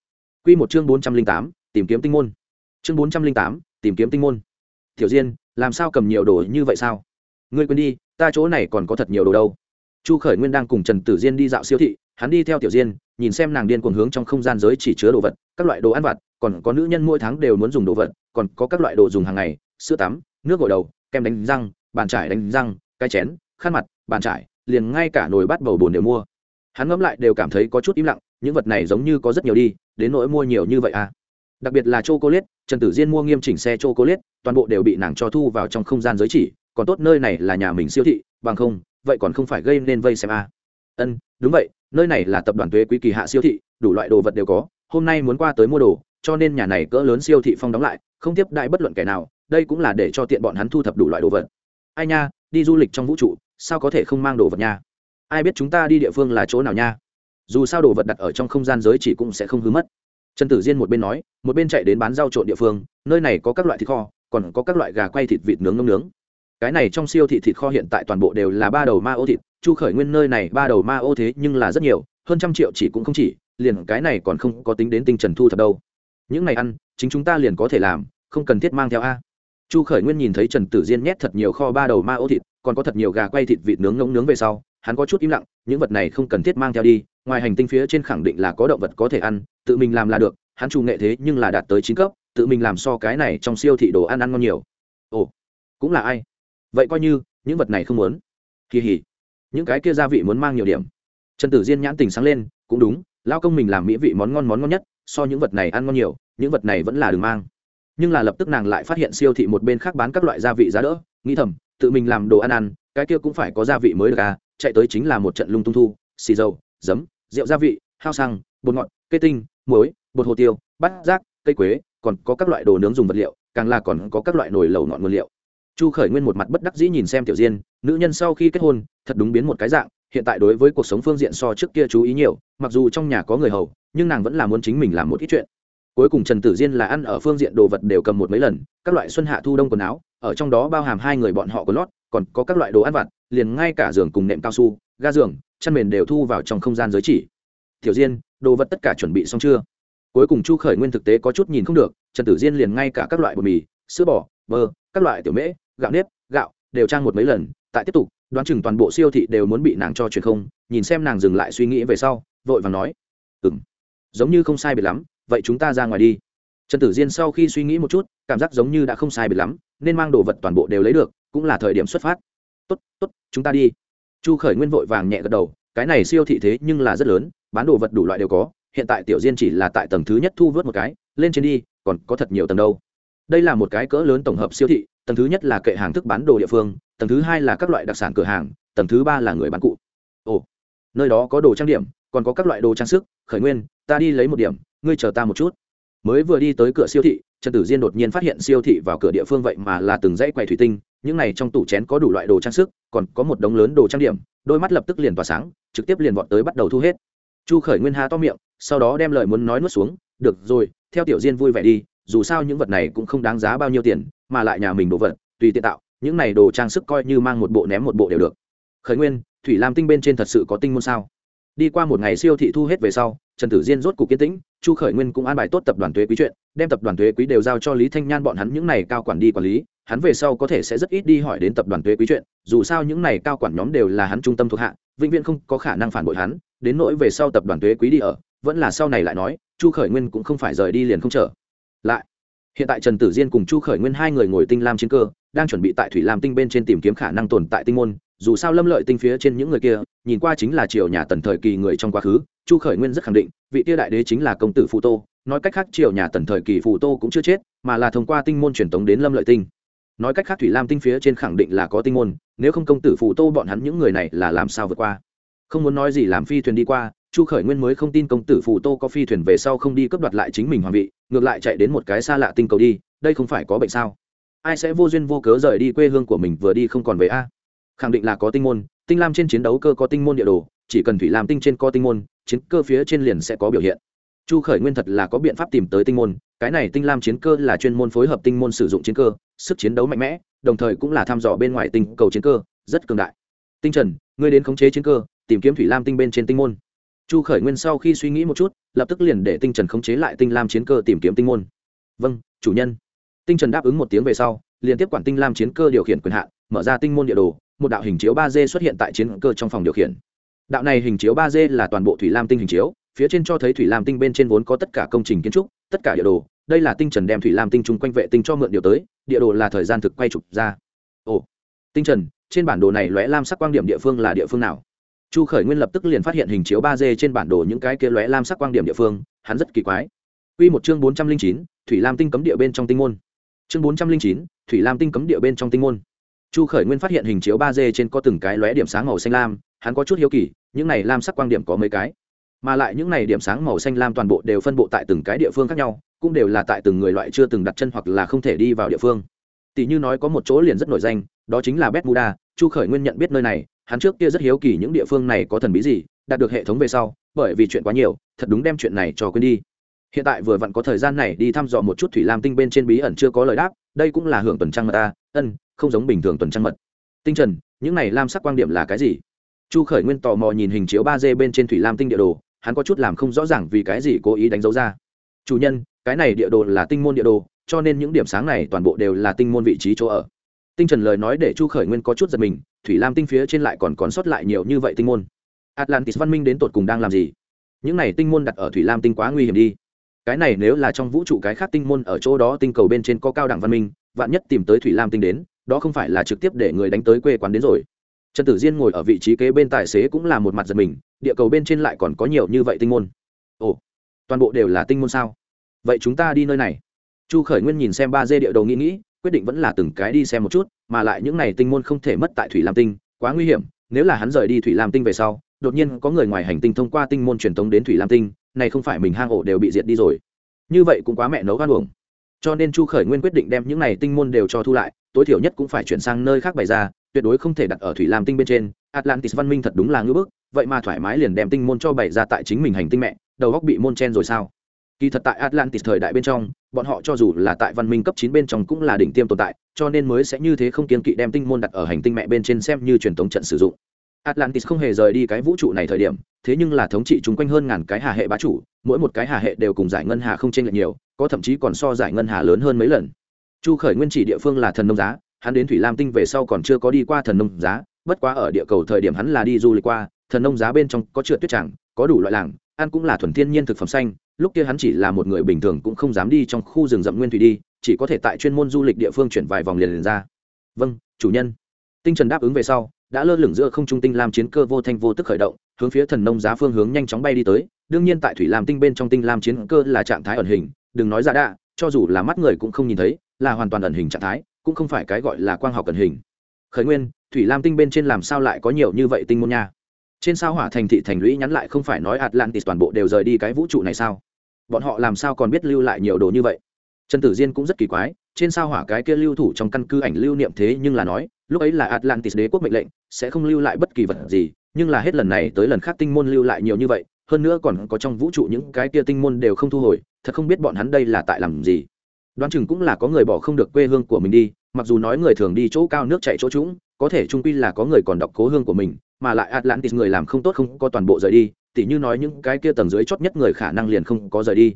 Q một chương bốn trăm linh tám, tìm kiếm tinh môn. Chương bốn trăm linh tám, tìm kiếm tinh môn. Tiểu diên, làm sao cầm nhiều đồ như vậy sao? Ngươi quên đi, ta chỗ này còn có thật nhiều đồ đâu. Chu khởi nguyên đang cùng trần tử diên đi dạo siêu thị, hắn đi theo tiểu diên, nhìn xem nàng điên cuồng hướng trong không gian giới chỉ chứa đồ vật, các loại đồ ăn vặt, còn có nữ nhân mỗi tháng đều muốn dùng đồ vật, còn có các loại đồ dùng hàng ngày, sữa tắm, nước gội đầu, kem đánh răng, bàn trải đánh răng, cái chén, khăn mặt, bàn trải liền ngay cả nồi bát bầu bồn đều mua. Hắn ngẫm lại đều cảm thấy có chút im lặng, những vật này giống như có rất nhiều đi, đến nỗi mua nhiều như vậy à? Đặc biệt là chocolate, trần tử diên mua nghiêm chỉnh xe chocolate, toàn bộ đều bị nàng cho thu vào trong không gian giới chỉ, còn tốt nơi này là nhà mình siêu thị, bằng không, vậy còn không phải gây nên vây xem à. ân, đúng vậy, nơi này là tập đoàn thuế quý kỳ hạ siêu thị, đủ loại đồ vật đều có, hôm nay muốn qua tới mua đồ, cho nên nhà này cỡ lớn siêu thị phong đóng lại, không tiếp đại bất luận kẻ nào, đây cũng là để cho tiện bọn hắn thu thập đủ loại đồ vật. Ai nha, đi du lịch trong vũ trụ sao có thể không mang đồ vật nha? Ai biết chúng ta đi địa phương là chỗ nào nha? Dù sao đồ vật đặt ở trong không gian giới chỉ cũng sẽ không hư mất. Trần tử diên một bên nói, một bên chạy đến bán rau trộn địa phương, nơi này có các loại thịt kho, còn có các loại gà quay thịt vịt nướng nướng nướng. Cái này trong siêu thị thịt kho hiện tại toàn bộ đều là ba đầu ma ô thịt, chu khởi nguyên nơi này ba đầu ma ô thế nhưng là rất nhiều, hơn trăm triệu chỉ cũng không chỉ, liền cái này còn không có tính đến tinh trần thu thật đâu. Những này ăn, chính chúng ta liền có thể làm, không cần thiết mang theo a chu khởi nguyên nhìn thấy trần tử diên nhét thật nhiều kho ba đầu ma ô thịt, còn có thật nhiều gà quay thịt vịt nướng ngỗng nướng về sau, hắn có chút im lặng, những vật này không cần thiết mang theo đi, ngoài hành tinh phía trên khẳng định là có động vật có thể ăn, tự mình làm là được, hắn chủ nghệ thế nhưng là đạt tới chín cấp, tự mình làm so cái này trong siêu thị đồ ăn ăn ngon nhiều. Ồ, cũng là ai? Vậy coi như, những vật này không muốn. Kỳ hỉ. Những cái kia gia vị muốn mang nhiều điểm. Trần tử diên nhãn tình sáng lên, cũng đúng lao công mình làm mỹ vị món ngon món ngon nhất, so những vật này ăn ngon nhiều, những vật này vẫn là đừng mang nhưng là lập tức nàng lại phát hiện siêu thị một bên khác bán các loại gia vị giá đỡ, nghĩ thầm, tự mình làm đồ ăn ăn, cái kia cũng phải có gia vị mới được à chạy tới chính là một trận lung tung thu, xì dầu, giấm, rượu gia vị, hao xăng, bột ngọt, cây tinh, muối, bột hồ tiêu, bát rác cây quế, còn có các loại đồ nướng dùng vật liệu, càng là còn có các loại nồi lẩu ngọn nguyên liệu. Chu khởi nguyên một mặt bất đắc dĩ nhìn xem tiểu diên, nữ nhân sau khi kết hôn, thật đúng biến một cái dạng, hiện tại đối với cuộc sống phương diện so trước kia chú ý nhiều, mặc dù trong nhà có người hầu, nhưng nàng vẫn là muốn chính mình làm một ít chuyện cuối cùng trần tử diên là ăn ở phương diện đồ vật đều cầm một mấy lần, các loại xuân hạ thu đông quần áo, ở trong đó bao hàm hai người bọn họ có lót, còn có các loại đồ ăn vặt, liền ngay cả giường cùng nệm cao su, ga giường, chăn mền đều thu vào trong không gian giới chỉ. Tiểu diên, đồ vật tất cả chuẩn bị xong chưa? Cuối cùng chu khởi nguyên thực tế có chút nhìn không được, trần tử diên liền ngay cả các loại bột mì, sữa bò, bơ, các loại tiểu mễ, gạo nếp, gạo đều trang một mấy lần, tại tiếp tục, đoán chừng toàn bộ siêu thị đều muốn bị nàng cho truyền không, nhìn xem nàng dừng lại suy nghĩ về sau, vội vàng nói ừ m giống như không sai biệt lắm vậy chúng ta ra ngoài đi. Trần tử diên sau khi suy nghĩ một chút, cảm giác giống như đã không sai biệt lắm, nên mang đồ vật toàn bộ đều lấy được, cũng là thời điểm xuất phát. Tốt tốt, chúng ta đi. Chu khởi nguyên vội vàng nhẹ gật đầu, cái này siêu thị thế nhưng là rất lớn, bán đồ vật đủ loại đều có, hiện tại tiểu diên chỉ là tại tầng thứ nhất thu vớt một cái, lên trên đi, còn có thật nhiều tầng đâu. Đây là một cái cỡ lớn tổng hợp siêu thị, tầng thứ nhất là kệ hàng thức bán đồ địa phương, tầng thứ hai là các loại đặc sản cửa hàng, tầng thứ ba là người bán cụ. Ồ, nơi đó có đồ trang điểm, còn có các loại đồ trang sức, khởi nguyên, ta đi lấy một điểm ngươi chờ ta một chút. Mới vừa đi tới cửa siêu thị, trần tử diên đột nhiên phát hiện siêu thị vào cửa địa phương vậy mà là từng dãy quầy thủy tinh, những này trong tủ chén có đủ loại đồ trang sức, còn có một đống lớn đồ trang điểm, đôi mắt lập tức liền tỏa sáng, trực tiếp liền vọt tới bắt đầu thu hết. Chu khởi nguyên ha to miệng, sau đó đem lời muốn nói nuốt xuống, được rồi, theo tiểu diên vui vẻ đi, dù sao những vật này cũng không đáng giá bao nhiêu tiền, mà lại nhà mình đồ vật, tùy tiện tạo, những này đồ trang sức coi như mang một bộ ném một bộ đều được. Khởi nguyên, thủy lam tinh bên trên thật sự có tinh môn sao? Đi qua một ngày siêu thị thu hết về sau, trần tử diên rốt cuộc kiến tĩnh, chu khởi nguyên cũng an bài tốt tập đoàn thuế quý chuyện, đem tập đoàn thuế quý đều giao cho lý thanh nhan bọn hắn những này cao quản đi quản lý, hắn về sau có thể sẽ rất ít đi hỏi đến tập đoàn thuế quý chuyện, dù sao những này cao quản nhóm đều là hắn trung tâm thuộc hạ, vĩnh viễn không có khả năng phản bội hắn, đến nỗi về sau tập đoàn thuế quý đi ở, vẫn là sau này lại nói, chu khởi nguyên cũng không phải rời đi liền không trở lại. Hiện tại trần tử diên cùng chu khởi nguyên hai người ngồi tinh lam trên cơ, đang chuẩn bị tại thủy lam tinh bên trên tìm kiếm khả năng tồn tại tinh môn dù sao lâm lợi tinh phía trên những người kia, nhìn qua chính là triều nhà tần thời kỳ người trong quá khứ, chu khởi nguyên rất khẳng định, vị tia đại đế chính là công tử Phụ tô, nói cách khác triều nhà tần thời kỳ Phụ tô cũng chưa chết, mà là thông qua tinh môn truyền tống đến lâm lợi tinh. Nói cách khác thủy lam tinh phía trên khẳng định là có tinh môn, nếu không công tử Phụ tô bọn hắn những người này là làm sao vượt qua? Không muốn nói gì làm phi thuyền đi qua, chu khởi nguyên mới không tin công tử Phụ tô có phi thuyền về sau không đi cướp đoạt lại chính mình hoàng vị, ngược lại chạy đến một cái xa lạ tinh cầu đi, đây không phải có bệnh sao? Ai sẽ vô duyên vô cớ rời đi quê hương của mình vừa đi không còn về a? Khẳng định là có tinh môn, tinh lam trên chiến đấu cơ có tinh môn địa đồ, chỉ cần thủy lam tinh trên có tinh môn, chiến cơ phía trên liền sẽ có biểu hiện. Chu khởi nguyên thật là có biện pháp tìm tới tinh môn, cái này tinh lam chiến cơ là chuyên môn phối hợp tinh môn sử dụng chiến cơ, sức chiến đấu mạnh mẽ, đồng thời cũng là thăm dò bên ngoài tinh cầu chiến cơ, rất cường đại. Tinh trần, ngươi đến khống chế chiến cơ, tìm kiếm thủy lam tinh bên trên tinh môn. Chu khởi nguyên sau khi suy nghĩ một chút, lập tức liền để tinh trần khống chế lại tinh lam chiến cơ tìm kiếm tinh môn. Vâng chủ nhân. Tinh trần đáp ứng một tiếng về sau, liền tiếp quản tinh lam chiến cơ điều khiển quyền hạn, mở ra tinh môn địa đồ một đạo hình chiếu ba d xuất hiện tại chiến cơ trong phòng điều khiển. Đạo này hình chiếu ba d là toàn bộ thủy lam tinh hình chiếu, phía trên cho thấy thủy lam tinh bên trên vốn có tất cả công trình kiến trúc, tất cả địa đồ. Đây là tinh trần đem thủy lam tinh chung quanh vệ tinh cho mượn điều tới, địa đồ là thời gian thực quay chụp ra. Ồ, tinh trần, trên bản đồ này lóe lam sắc quang điểm địa phương là địa phương nào? Chu khởi nguyên lập tức liền phát hiện hình chiếu ba d trên bản đồ những cái kia lóe lam sắc quang điểm địa phương, hắn rất kỳ quái. Quy một chương bốn trăm linh chín, thủy lam tinh cấm địa bên trong tinh môn. Chương bốn trăm linh chín, thủy lam tinh cấm địa bên trong tinh môn chu khởi nguyên phát hiện hình chiếu ba d trên có từng cái lóe điểm sáng màu xanh lam, hắn có chút hiếu kỳ, những này lam sắc quang điểm có mấy cái? Mà lại những này điểm sáng màu xanh lam toàn bộ đều phân bộ tại từng cái địa phương khác nhau, cũng đều là tại từng người loại chưa từng đặt chân hoặc là không thể đi vào địa phương. Tỷ như nói có một chỗ liền rất nổi danh, đó chính là Bermuda. Chu khởi nguyên nhận biết nơi này, hắn trước kia rất hiếu kỳ những địa phương này có thần bí gì, đạt được hệ thống về sau, bởi vì chuyện quá nhiều, thật đúng đem chuyện này cho quên đi. Hiện tại vừa vặn có thời gian này đi thăm dò một chút thủy lam tinh bên trên bí ẩn chưa có lời đáp, đây cũng là hưởng tuần trăng mà ta, ân không giống bình thường tuần trăng mật. Tinh trần, những này lam sắc quan điểm là cái gì? Chu khởi nguyên tò mò nhìn hình chiếu ba d bên trên thủy lam tinh địa đồ, hắn có chút làm không rõ ràng vì cái gì cố ý đánh dấu ra. Chủ nhân, cái này địa đồ là tinh môn địa đồ, cho nên những điểm sáng này toàn bộ đều là tinh môn vị trí chỗ ở. Tinh trần lời nói để chu khởi nguyên có chút giật mình, thủy lam tinh phía trên lại còn còn sót lại nhiều như vậy tinh môn. Atlantis văn minh đến tột cùng đang làm gì? Những này tinh môn đặt ở thủy lam tinh quá nguy hiểm đi. Cái này nếu là trong vũ trụ cái khác tinh môn ở chỗ đó tinh cầu bên trên có cao đẳng văn minh, vạn nhất tìm tới thủy lam tinh đến đó không phải là trực tiếp để người đánh tới quê quán đến rồi. Trần tử diên ngồi ở vị trí kế bên tài xế cũng là một mặt giật mình, địa cầu bên trên lại còn có nhiều như vậy tinh môn. Ồ, toàn bộ đều là tinh môn sao? Vậy chúng ta đi nơi này. Chu khởi nguyên nhìn xem ba dê địa đầu nghĩ nghĩ, quyết định vẫn là từng cái đi xem một chút, mà lại những này tinh môn không thể mất tại thủy lam tinh, quá nguy hiểm, nếu là hắn rời đi thủy lam tinh về sau, đột nhiên có người ngoài hành tinh thông qua tinh môn truyền thống đến thủy lam tinh, này không phải mình hang ổ đều bị diệt đi rồi. Như vậy cũng quá mẹ nấu gan uổng cho nên chu khởi nguyên quyết định đem những này tinh môn đều cho thu lại, tối thiểu nhất cũng phải chuyển sang nơi khác bày ra, tuyệt đối không thể đặt ở thủy lam tinh bên trên. Atlantis văn minh thật đúng là ngưỡng bức, vậy mà thoải mái liền đem tinh môn cho bày ra tại chính mình hành tinh mẹ, đầu góc bị môn chen rồi sao? Kỳ thật tại atlantis thời đại bên trong, bọn họ cho dù là tại văn minh cấp chín bên trong cũng là đỉnh tiêm tồn tại, cho nên mới sẽ như thế không kiên kỵ đem tinh môn đặt ở hành tinh mẹ bên trên xem như truyền thống trận sử dụng. Atlantis không hề rời đi cái vũ trụ này thời điểm, thế nhưng là thống trị chung quanh hơn ngàn cái hà hệ bá chủ, mỗi một cái hà hệ đều cùng giải ngân hà không chênh lệch nhiều có thậm chí còn so giải ngân hà lớn hơn mấy lần. Chu khởi nguyên chỉ địa phương là thần nông giá, hắn đến thủy lam tinh về sau còn chưa có đi qua thần nông giá, bất quá ở địa cầu thời điểm hắn là đi du lịch qua, thần nông giá bên trong có trượt tuyết tràng, có đủ loại làng, ăn cũng là thuần thiên nhiên thực phẩm xanh, lúc kia hắn chỉ là một người bình thường cũng không dám đi trong khu rừng rậm nguyên thủy đi, chỉ có thể tại chuyên môn du lịch địa phương chuyển vài vòng liền liền ra. Vâng chủ nhân. Tinh trần đáp ứng về sau, đã lơ lửng giữa không trung tinh lam chiến cơ vô thanh vô tức khởi động, hướng phía thần nông giá phương hướng nhanh chóng bay đi tới, đương nhiên tại thủy lam tinh bên trong tinh lam chiến cơ là trạng thái ẩn hình đừng nói ra đạ, cho dù là mắt người cũng không nhìn thấy, là hoàn toàn ẩn hình trạng thái, cũng không phải cái gọi là quang học ẩn hình. Khởi nguyên, thủy lam tinh bên trên làm sao lại có nhiều như vậy tinh môn nha? Trên sao hỏa thành thị thành lũy nhắn lại không phải nói atlantis toàn bộ đều rời đi cái vũ trụ này sao? Bọn họ làm sao còn biết lưu lại nhiều đồ như vậy? Trần tử diên cũng rất kỳ quái, trên sao hỏa cái kia lưu thủ trong căn cứ ảnh lưu niệm thế nhưng là nói, lúc ấy là atlantis đế quốc mệnh lệnh, sẽ không lưu lại bất kỳ vật gì, nhưng là hết lần này tới lần khác tinh môn lưu lại nhiều như vậy hơn nữa còn có trong vũ trụ những cái kia tinh môn đều không thu hồi, thật không biết bọn hắn đây là tại làm gì. Đoán chừng cũng là có người bỏ không được quê hương của mình đi, mặc dù nói người thường đi chỗ cao nước chạy chỗ trũng, có thể trung quy là có người còn đọc cố hương của mình, mà lại atlantis người làm không tốt không có toàn bộ rời đi, tỉ như nói những cái kia tầng dưới chót nhất người khả năng liền không có rời đi.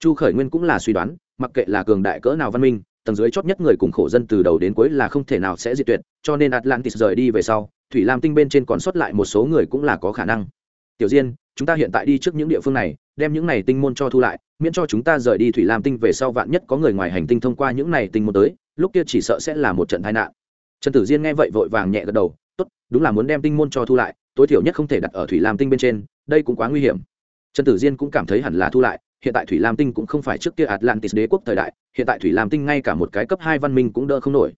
Chu khởi nguyên cũng là suy đoán, mặc kệ là cường đại cỡ nào văn minh, tầng dưới chót nhất người cùng khổ dân từ đầu đến cuối là không thể nào sẽ diệt tuyệt, cho nên atlantis rời đi về sau, thủy lam tinh bên trên còn sót lại một số người cũng là có khả năng. Tiểu diên chúng ta hiện tại đi trước những địa phương này, đem những này tinh môn cho thu lại, miễn cho chúng ta rời đi thủy lam tinh về sau vạn nhất có người ngoài hành tinh thông qua những này tinh môn tới, lúc kia chỉ sợ sẽ là một trận tai nạn. Trần tử diên nghe vậy vội vàng nhẹ gật đầu, tốt, đúng là muốn đem tinh môn cho thu lại, tối thiểu nhất không thể đặt ở thủy lam tinh bên trên, đây cũng quá nguy hiểm. Trần tử diên cũng cảm thấy hẳn là thu lại, hiện tại thủy lam tinh cũng không phải trước kia atlantis đế quốc thời đại, hiện tại thủy lam tinh ngay cả một cái cấp hai văn minh cũng đỡ không nổi.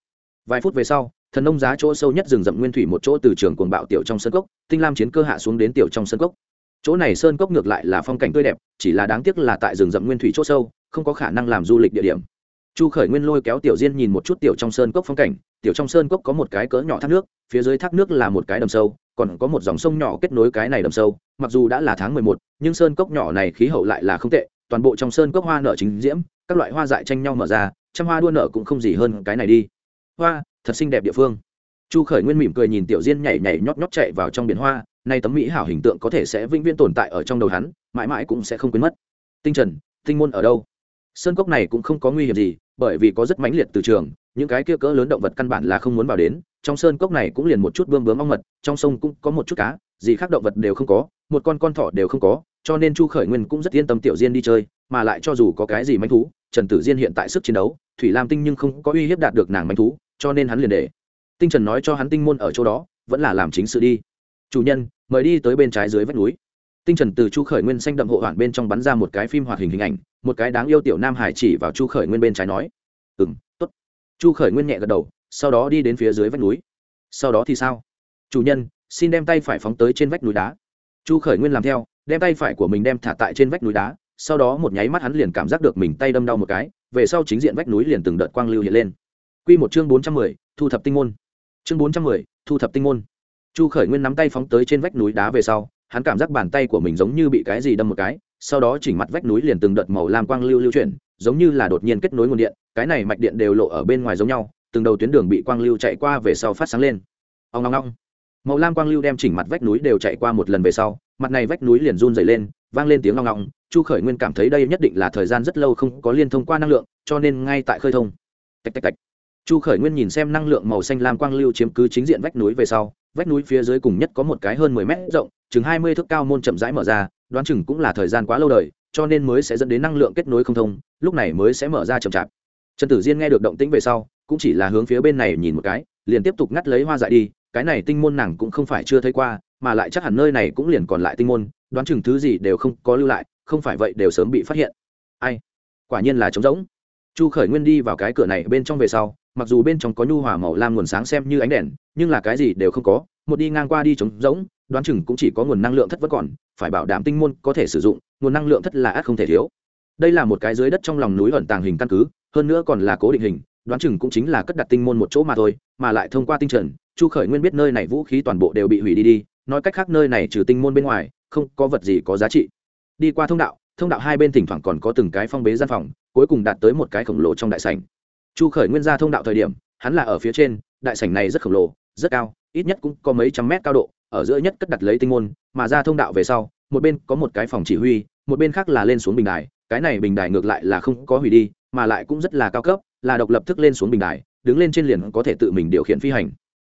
Vài phút về sau, thần nông giá chỗ sâu nhất rừng rậm nguyên thủy một chỗ từ trường cuồng bạo tiểu trong sân cốc, tinh lam chiến cơ hạ xuống đến tiểu trong sân cốc chỗ này sơn cốc ngược lại là phong cảnh tươi đẹp, chỉ là đáng tiếc là tại rừng rậm nguyên thủy chỗ sâu, không có khả năng làm du lịch địa điểm. Chu khởi nguyên lôi kéo tiểu diên nhìn một chút tiểu trong sơn cốc phong cảnh. Tiểu trong sơn cốc có một cái cỡ nhỏ thác nước, phía dưới thác nước là một cái đầm sâu, còn có một dòng sông nhỏ kết nối cái này đầm sâu. Mặc dù đã là tháng mười một, nhưng sơn cốc nhỏ này khí hậu lại là không tệ, toàn bộ trong sơn cốc hoa nở chính diễm, các loại hoa dại tranh nhau mở ra, trăm hoa đua nở cũng không gì hơn cái này đi. Hoa, thật xinh đẹp địa phương. Chu khởi nguyên mỉm cười nhìn tiểu diên nhảy nhảy nhót nhót chạy vào trong biển hoa nay tấm mỹ hảo hình tượng có thể sẽ vĩnh viễn tồn tại ở trong đầu hắn, mãi mãi cũng sẽ không quên mất. Tinh trần, tinh môn ở đâu? Sơn cốc này cũng không có nguy hiểm gì, bởi vì có rất mãnh liệt từ trường, những cái kia cỡ lớn động vật căn bản là không muốn vào đến, trong sơn cốc này cũng liền một chút bươm bướm ong mật, trong sông cũng có một chút cá, gì khác động vật đều không có, một con con thỏ đều không có, cho nên chu khởi nguyên cũng rất yên tâm tiểu diên đi chơi, mà lại cho dù có cái gì manh thú, trần tử diên hiện tại sức chiến đấu, thủy lam tinh nhưng không có uy hiếp đạt được nàng manh thú, cho nên hắn liền để. Tinh trần nói cho hắn tinh môn ở chỗ đó, vẫn là làm chính sự đi chủ nhân, mời đi tới bên trái dưới vách núi. Tinh trần từ chu khởi nguyên xanh đậm hộ hoạn bên trong bắn ra một cái phim hoạt hình hình ảnh, một cái đáng yêu tiểu nam hải chỉ vào chu khởi nguyên bên trái nói ừ m t ố t chu khởi nguyên nhẹ gật đầu, sau đó đi đến phía dưới vách núi. Sau đó thì sao? Chủ nhân, xin đem tay phải phóng tới trên vách núi đá. Chu khởi nguyên làm theo, đem tay phải của mình đem thả tại trên vách núi đá, sau đó một nháy mắt hắn liền cảm giác được mình tay đâm đau một cái, về sau chính diện vách núi liền từng đợt quang lưu hiện lên. Q một chương bốn trăm mười, thu thập tinh môn. Chương bốn trăm mười, thu thập tinh môn chu khởi nguyên nắm tay phóng tới trên vách núi đá về sau, hắn cảm giác bàn tay của mình giống như bị cái gì đâm một cái, sau đó chỉnh mặt vách núi liền từng đợt màu lam quang lưu lưu chuyển, giống như là đột nhiên kết nối nguồn điện, cái này mạch điện đều lộ ở bên ngoài giống nhau, từng đầu tuyến đường bị quang lưu chạy qua về sau phát sáng lên. Ông long long màu lam quang lưu đem chỉnh mặt vách núi đều chạy qua một lần về sau, mặt này vách núi liền run dày lên, vang lên tiếng long long chu khởi nguyên cảm thấy đây nhất định là thời gian rất lâu không có liên thông qua năng lượng, cho nên ngay tại khơi thông. Tạch tạch tạch. Chu khởi nguyên nhìn xem năng lượng màu xanh lam quang lưu chiếm cứ chính diện vách núi về sau vách núi phía dưới cùng nhất có một cái hơn mười mét rộng, chừng hai mươi thước cao môn chậm rãi mở ra, đoán chừng cũng là thời gian quá lâu đời, cho nên mới sẽ dẫn đến năng lượng kết nối không thông, lúc này mới sẽ mở ra chậm chạp. Trần tử diên nghe được động tĩnh về sau, cũng chỉ là hướng phía bên này nhìn một cái, liền tiếp tục ngắt lấy hoa dại đi, cái này tinh môn nàng cũng không phải chưa thấy qua, mà lại chắc hẳn nơi này cũng liền còn lại tinh môn, đoán chừng thứ gì đều không có lưu lại, không phải vậy đều sớm bị phát hiện. Ai? Quả nhiên là trống rỗng chu khởi nguyên đi vào cái cửa này bên trong về sau, mặc dù bên trong có nhu hòa màu lam nguồn sáng xem như ánh đèn, nhưng là cái gì đều không có, một đi ngang qua đi trống rỗng, đoán chừng cũng chỉ có nguồn năng lượng thất vẫn còn, phải bảo đảm tinh môn có thể sử dụng, nguồn năng lượng thất là ác không thể thiếu. Đây là một cái dưới đất trong lòng núi ẩn tàng hình căn cứ, hơn nữa còn là cố định hình, đoán chừng cũng chính là cất đặt tinh môn một chỗ mà thôi, mà lại thông qua tinh trần, chu khởi nguyên biết nơi này vũ khí toàn bộ đều bị hủy đi đi, nói cách khác nơi này trừ tinh môn bên ngoài, không có vật gì có giá trị. Đi qua thông đạo thông đạo hai bên thỉnh thoảng còn có từng cái phong bế gian phòng cuối cùng đạt tới một cái khổng lồ trong đại sảnh. Chu khởi nguyên ra thông đạo thời điểm, hắn là ở phía trên, đại sảnh này rất khổng lồ, rất cao, ít nhất cũng có mấy trăm mét cao độ, ở giữa nhất cất đặt lấy tinh môn, mà ra thông đạo về sau, một bên có một cái phòng chỉ huy, một bên khác là lên xuống bình đài, cái này bình đài ngược lại là không có hủy đi, mà lại cũng rất là cao cấp, là độc lập thức lên xuống bình đài, đứng lên trên liền có thể tự mình điều khiển phi hành.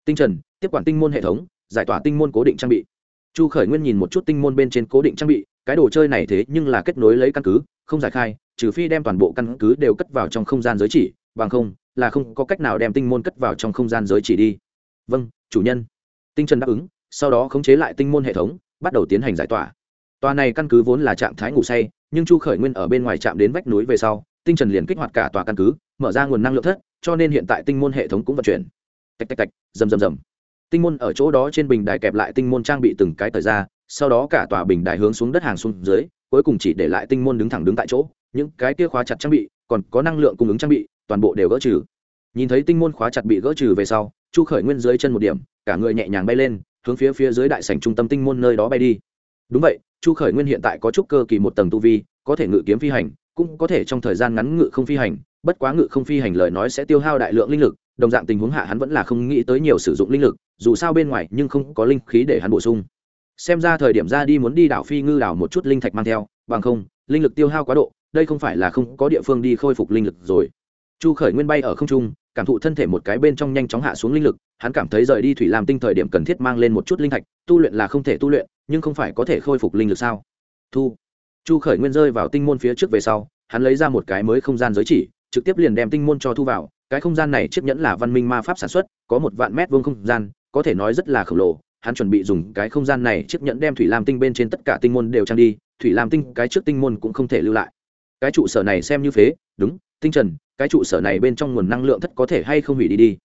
Tinh trần, tiếp quản tinh môn hệ thống, giải tỏa tinh môn cố định trang bị. Chu khởi nguyên nhìn một chút tinh môn bên trên cố định trang bị, cái đồ chơi này thế nhưng là kết nối lấy căn cứ, không giải khai trừ phi đem toàn bộ căn cứ đều cất vào trong không gian giới chỉ, bằng không là không có cách nào đem tinh môn cất vào trong không gian giới chỉ đi. Vâng chủ nhân. Tinh trần đáp ứng, sau đó khống chế lại tinh môn hệ thống, bắt đầu tiến hành giải tỏa. Tòa này căn cứ vốn là trạng thái ngủ say, nhưng chu khởi nguyên ở bên ngoài trạm đến vách núi về sau, tinh trần liền kích hoạt cả tòa căn cứ, mở ra nguồn năng lượng thất, cho nên hiện tại tinh môn hệ thống cũng vận chuyển. Tạch tạch tạch, rầm rầm rầm. Tinh môn ở chỗ đó trên bình đài kẹp lại tinh môn trang bị từng cái thời ra, sau đó cả tòa bình đài hướng xuống đất hàng xuống dưới, cuối cùng chỉ để lại tinh môn đứng thẳng đứng tại chỗ những cái kia khóa chặt trang bị, còn có năng lượng cung ứng trang bị, toàn bộ đều gỡ trừ. Nhìn thấy tinh môn khóa chặt bị gỡ trừ về sau, chu khởi nguyên dưới chân một điểm, cả người nhẹ nhàng bay lên, hướng phía phía dưới đại sảnh trung tâm tinh môn nơi đó bay đi. Đúng vậy, chu khởi nguyên hiện tại có chút cơ kỳ một tầng tu vi, có thể ngự kiếm phi hành, cũng có thể trong thời gian ngắn ngự không phi hành, bất quá ngự không phi hành lời nói sẽ tiêu hao đại lượng linh lực, đồng dạng tình huống hạ hắn vẫn là không nghĩ tới nhiều sử dụng linh lực, dù sao bên ngoài nhưng không có linh khí để hắn bổ sung. Xem ra thời điểm ra đi muốn đi đảo phi ngư đảo một chút linh thạch mang theo, bằng không, linh lực tiêu hao quá độ đây không phải là không có địa phương đi khôi phục linh lực rồi. Chu khởi nguyên bay ở không trung, cảm thụ thân thể một cái bên trong nhanh chóng hạ xuống linh lực, hắn cảm thấy rời đi thủy làm tinh thời điểm cần thiết mang lên một chút linh thạch, tu luyện là không thể tu luyện, nhưng không phải có thể khôi phục linh lực sao? Thu. Chu khởi nguyên rơi vào tinh môn phía trước về sau, hắn lấy ra một cái mới không gian giới chỉ, trực tiếp liền đem tinh môn cho thu vào. Cái không gian này chiếc nhẫn là văn minh ma pháp sản xuất, có một vạn mét vuông không gian, có thể nói rất là khổng lồ. Hắn chuẩn bị dùng cái không gian này chiếc nhẫn đem thủy lam tinh bên trên tất cả tinh môn đều trang đi, thủy lam tinh cái trước tinh môn cũng không thể lưu lại cái trụ sở này xem như phế, đúng, tinh trần, cái trụ sở này bên trong nguồn năng lượng thất có thể hay không hủy đi đi.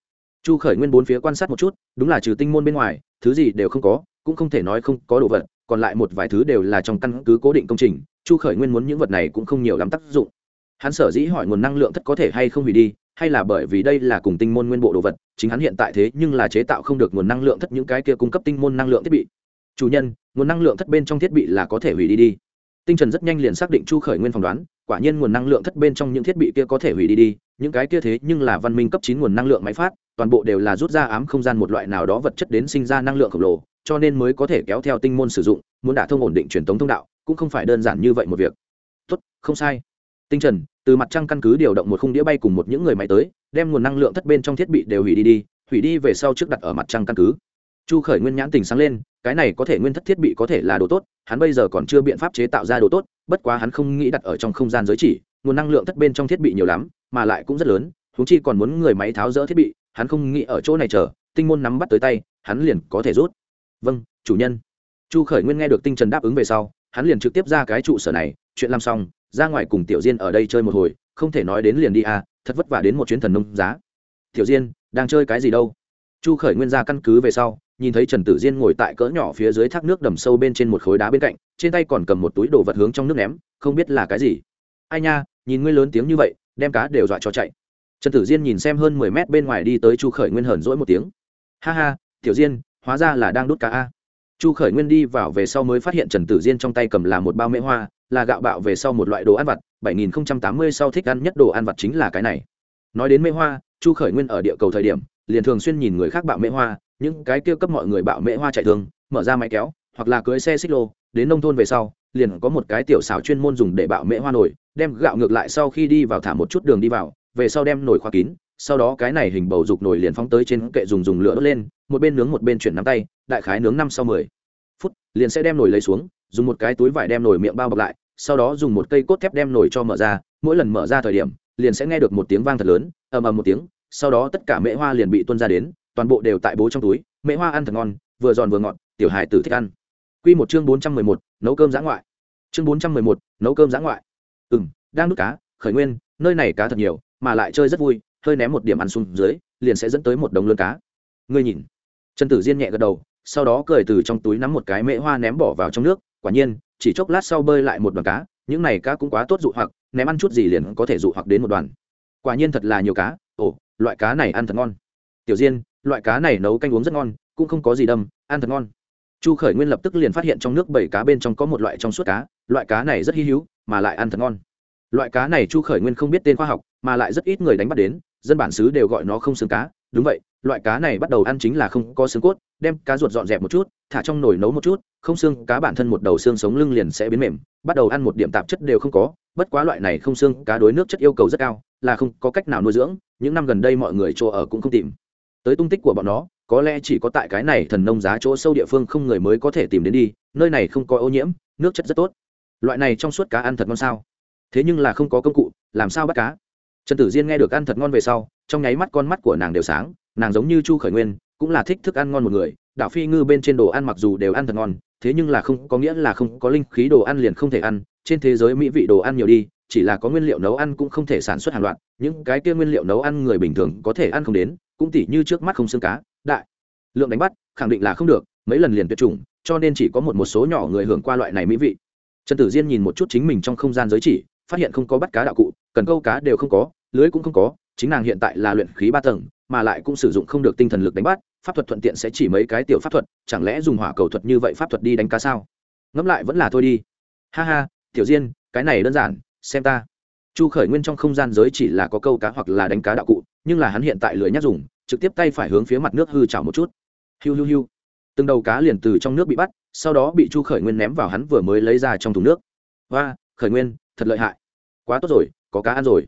Chu khởi nguyên bốn phía quan sát một chút, đúng là trừ tinh môn bên ngoài, thứ gì đều không có, cũng không thể nói không có đồ vật, còn lại một vài thứ đều là trong căn cứ cố định công trình, chu khởi nguyên muốn những vật này cũng không nhiều lắm tác dụng. Hắn sở dĩ hỏi nguồn năng lượng thất có thể hay không hủy đi, hay là bởi vì đây là cùng tinh môn nguyên bộ đồ vật, chính hắn hiện tại thế nhưng là chế tạo không được nguồn năng lượng thất những cái kia cung cấp tinh môn năng lượng thiết bị. Chủ nhân, nguồn năng lượng thất bên trong thiết bị là có thể hủy đi đi tinh trần rất nhanh liền xác định chu khởi nguyên phỏng đoán, quả nhiên nguồn năng lượng thất bên trong những thiết bị kia có thể hủy đi đi, những cái kia thế nhưng là văn minh cấp chín nguồn năng lượng máy phát, toàn bộ đều là rút ra ám không gian một loại nào đó vật chất đến sinh ra năng lượng khổng lồ, cho nên mới có thể kéo theo tinh môn sử dụng, muốn đả thông ổn định truyền thống thông đạo, cũng không phải đơn giản như vậy một việc. Tốt, không sai. Tinh trần, từ mặt trăng căn cứ điều động một khung đĩa bay cùng một những người máy tới, đem nguồn năng lượng thất bên trong thiết bị đều hủy đi đi, hủy đi về sau trước đặt ở mặt trăng căn cứ. Chu khởi nguyên nhãn tình sáng lên cái này có thể nguyên thất thiết bị có thể là đồ tốt, hắn bây giờ còn chưa biện pháp chế tạo ra đồ tốt, bất quá hắn không nghĩ đặt ở trong không gian giới chỉ, nguồn năng lượng thất bên trong thiết bị nhiều lắm, mà lại cũng rất lớn húng chi còn muốn người máy tháo rỡ thiết bị, hắn không nghĩ ở chỗ này chờ, tinh môn nắm bắt tới tay, hắn liền có thể rút. Vâng chủ nhân. Chu khởi nguyên nghe được tinh trần đáp ứng về sau, hắn liền trực tiếp ra cái trụ sở này, chuyện làm xong, ra ngoài cùng tiểu diên ở đây chơi một hồi, không thể nói đến liền đi à thật vất vả đến một chuyến thần nông giá. Tiểu diên, đang chơi cái gì đâu? Chu khởi nguyên ra căn cứ về sau nhìn thấy trần tử diên ngồi tại cỡ nhỏ phía dưới thác nước đầm sâu bên trên một khối đá bên cạnh, trên tay còn cầm một túi đồ vật hướng trong nước ném, không biết là cái gì. Ai nha, nhìn ngươi lớn tiếng như vậy, đem cá đều dọa cho chạy. Trần tử diên nhìn xem hơn mười mét bên ngoài đi tới chu khởi nguyên hờn rỗi một tiếng. Ha ha, tiểu diên, hóa ra là đang đốt cá a. Chu khởi nguyên đi vào về sau mới phát hiện trần tử diên trong tay cầm là một bao mễ hoa, là gạo bạo về sau một loại đồ ăn vặt, bảy nghìn tám mươi sau thích ăn nhất đồ ăn vặt chính là cái này. Nói đến mễ hoa, chu khởi nguyên ở địa cầu thời điểm, liền thường xuyên nhìn người khác bạo mễ hoa những cái kia cấp mọi người bạo mễ hoa chạy thường, mở ra máy kéo, hoặc là cưới xe xích lô, đến nông thôn về sau, liền có một cái tiểu xảo chuyên môn dùng để bạo mễ hoa nổi, đem gạo ngược lại sau khi đi vào thả một chút đường đi vào, về sau đem nồi khoa kín, sau đó cái này hình bầu dục nồi liền phóng tới trên kệ dùng dùng lửa đốt lên, một bên nướng một bên chuyển nắm tay, đại khái nướng năm sau mười phút, liền sẽ đem nồi lấy xuống, dùng một cái túi vải đem nồi miệng bao bọc lại, sau đó dùng một cây cốt thép đem nồi cho mở ra, mỗi lần mở ra thời điểm, liền sẽ nghe được một tiếng vang thật lớn, ầm ầm một tiếng, sau đó tất cả mễ hoa liền bị tuôn ra đến toàn bộ đều tại bố trong túi mễ hoa ăn thật ngon, vừa giòn vừa ngọt, tiểu hài tử thích ăn. Quy một chương bốn trăm mười một, nấu cơm giã ngoại. Chương bốn trăm mười một, nấu cơm giã ngoại. Ừ đang nút cá, khởi nguyên, nơi này cá thật nhiều, mà lại chơi rất vui, hơi ném một điểm ăn xuống dưới, liền sẽ dẫn tới một đống lớn cá. Ngươi nhìn. Trần tử diên nhẹ gật đầu, sau đó cười từ trong túi nắm một cái mễ hoa ném bỏ vào trong nước, quả nhiên, chỉ chốc lát sau bơi lại một đoàn cá, những này cá cũng quá tốt dụ hoặc, ném ăn chút gì liền có thể dụ hoặc đến một đoàn. Quả nhiên thật là nhiều cá, ồ, loại cá này ăn thật ngon tiểu diên, loại cá này nấu canh uống rất ngon, cũng không có gì đâm, ăn thật ngon. Chu khởi nguyên lập tức liền phát hiện trong nước bảy cá bên trong có một loại trong suốt cá, loại cá này rất hy hữu, mà lại ăn thật ngon. Loại cá này chu khởi nguyên không biết tên khoa học, mà lại rất ít người đánh bắt đến, dân bản xứ đều gọi nó không xương cá. Đúng vậy, loại cá này bắt đầu ăn chính là không có xương cốt, đem cá ruột dọn dẹp một chút, thả trong nồi nấu một chút, không xương cá bản thân một đầu xương sống lưng liền sẽ biến mềm, bắt đầu ăn một điểm tạp chất đều không có. Bất quá loại này không xương cá đối nước chất yêu cầu rất cao, là không có cách nào nuôi dưỡng, những năm gần đây mọi người chỗ ở cũng không tìm tới tung tích của bọn nó, có lẽ chỉ có tại cái này thần nông giá chỗ sâu địa phương không người mới có thể tìm đến đi, nơi này không có ô nhiễm, nước chất rất tốt. Loại này trong suốt cá ăn thật ngon sao? Thế nhưng là không có công cụ, làm sao bắt cá? Trần tử diên nghe được ăn thật ngon về sau, trong nháy mắt con mắt của nàng đều sáng, nàng giống như chu khởi nguyên, cũng là thích thức ăn ngon một người. Đạo phi ngư bên trên đồ ăn mặc dù đều ăn thật ngon, thế nhưng là không, có nghĩa là không có linh khí đồ ăn liền không thể ăn. Trên thế giới mỹ vị đồ ăn nhiều đi, chỉ là có nguyên liệu nấu ăn cũng không thể sản xuất hàng loạt, những cái kia nguyên liệu nấu ăn người bình thường có thể ăn không đến cũng tỉ như trước mắt không xương cá, đại. Lượng đánh bắt, khẳng định là không được, mấy lần liền tuyệt chủng, cho nên chỉ có một một số nhỏ người hưởng qua loại này mỹ vị. Trần tử diên nhìn một chút chính mình trong không gian giới chỉ, phát hiện không có bắt cá đạo cụ, cần câu cá đều không có, lưới cũng không có, chính nàng hiện tại là luyện khí ba tầng, mà lại cũng sử dụng không được tinh thần lực đánh bắt, pháp thuật thuận tiện sẽ chỉ mấy cái tiểu pháp thuật, chẳng lẽ dùng hỏa cầu thuật như vậy pháp thuật đi đánh cá sao? Ngẫm lại vẫn là thôi đi. Ha ha, tiểu diên, cái này đơn giản, xem ta chu khởi nguyên trong không gian giới chỉ là có câu cá hoặc là đánh cá đạo cụ, nhưng là hắn hiện tại lưới nhắc dùng, trực tiếp tay phải hướng phía mặt nước hư chảo một chút. Hiu hiu hiu. Từng đầu cá liền từ trong nước bị bắt, sau đó bị chu khởi nguyên ném vào hắn vừa mới lấy ra trong thùng nước. Và khởi nguyên, thật lợi hại. Quá tốt rồi, có cá ăn rồi.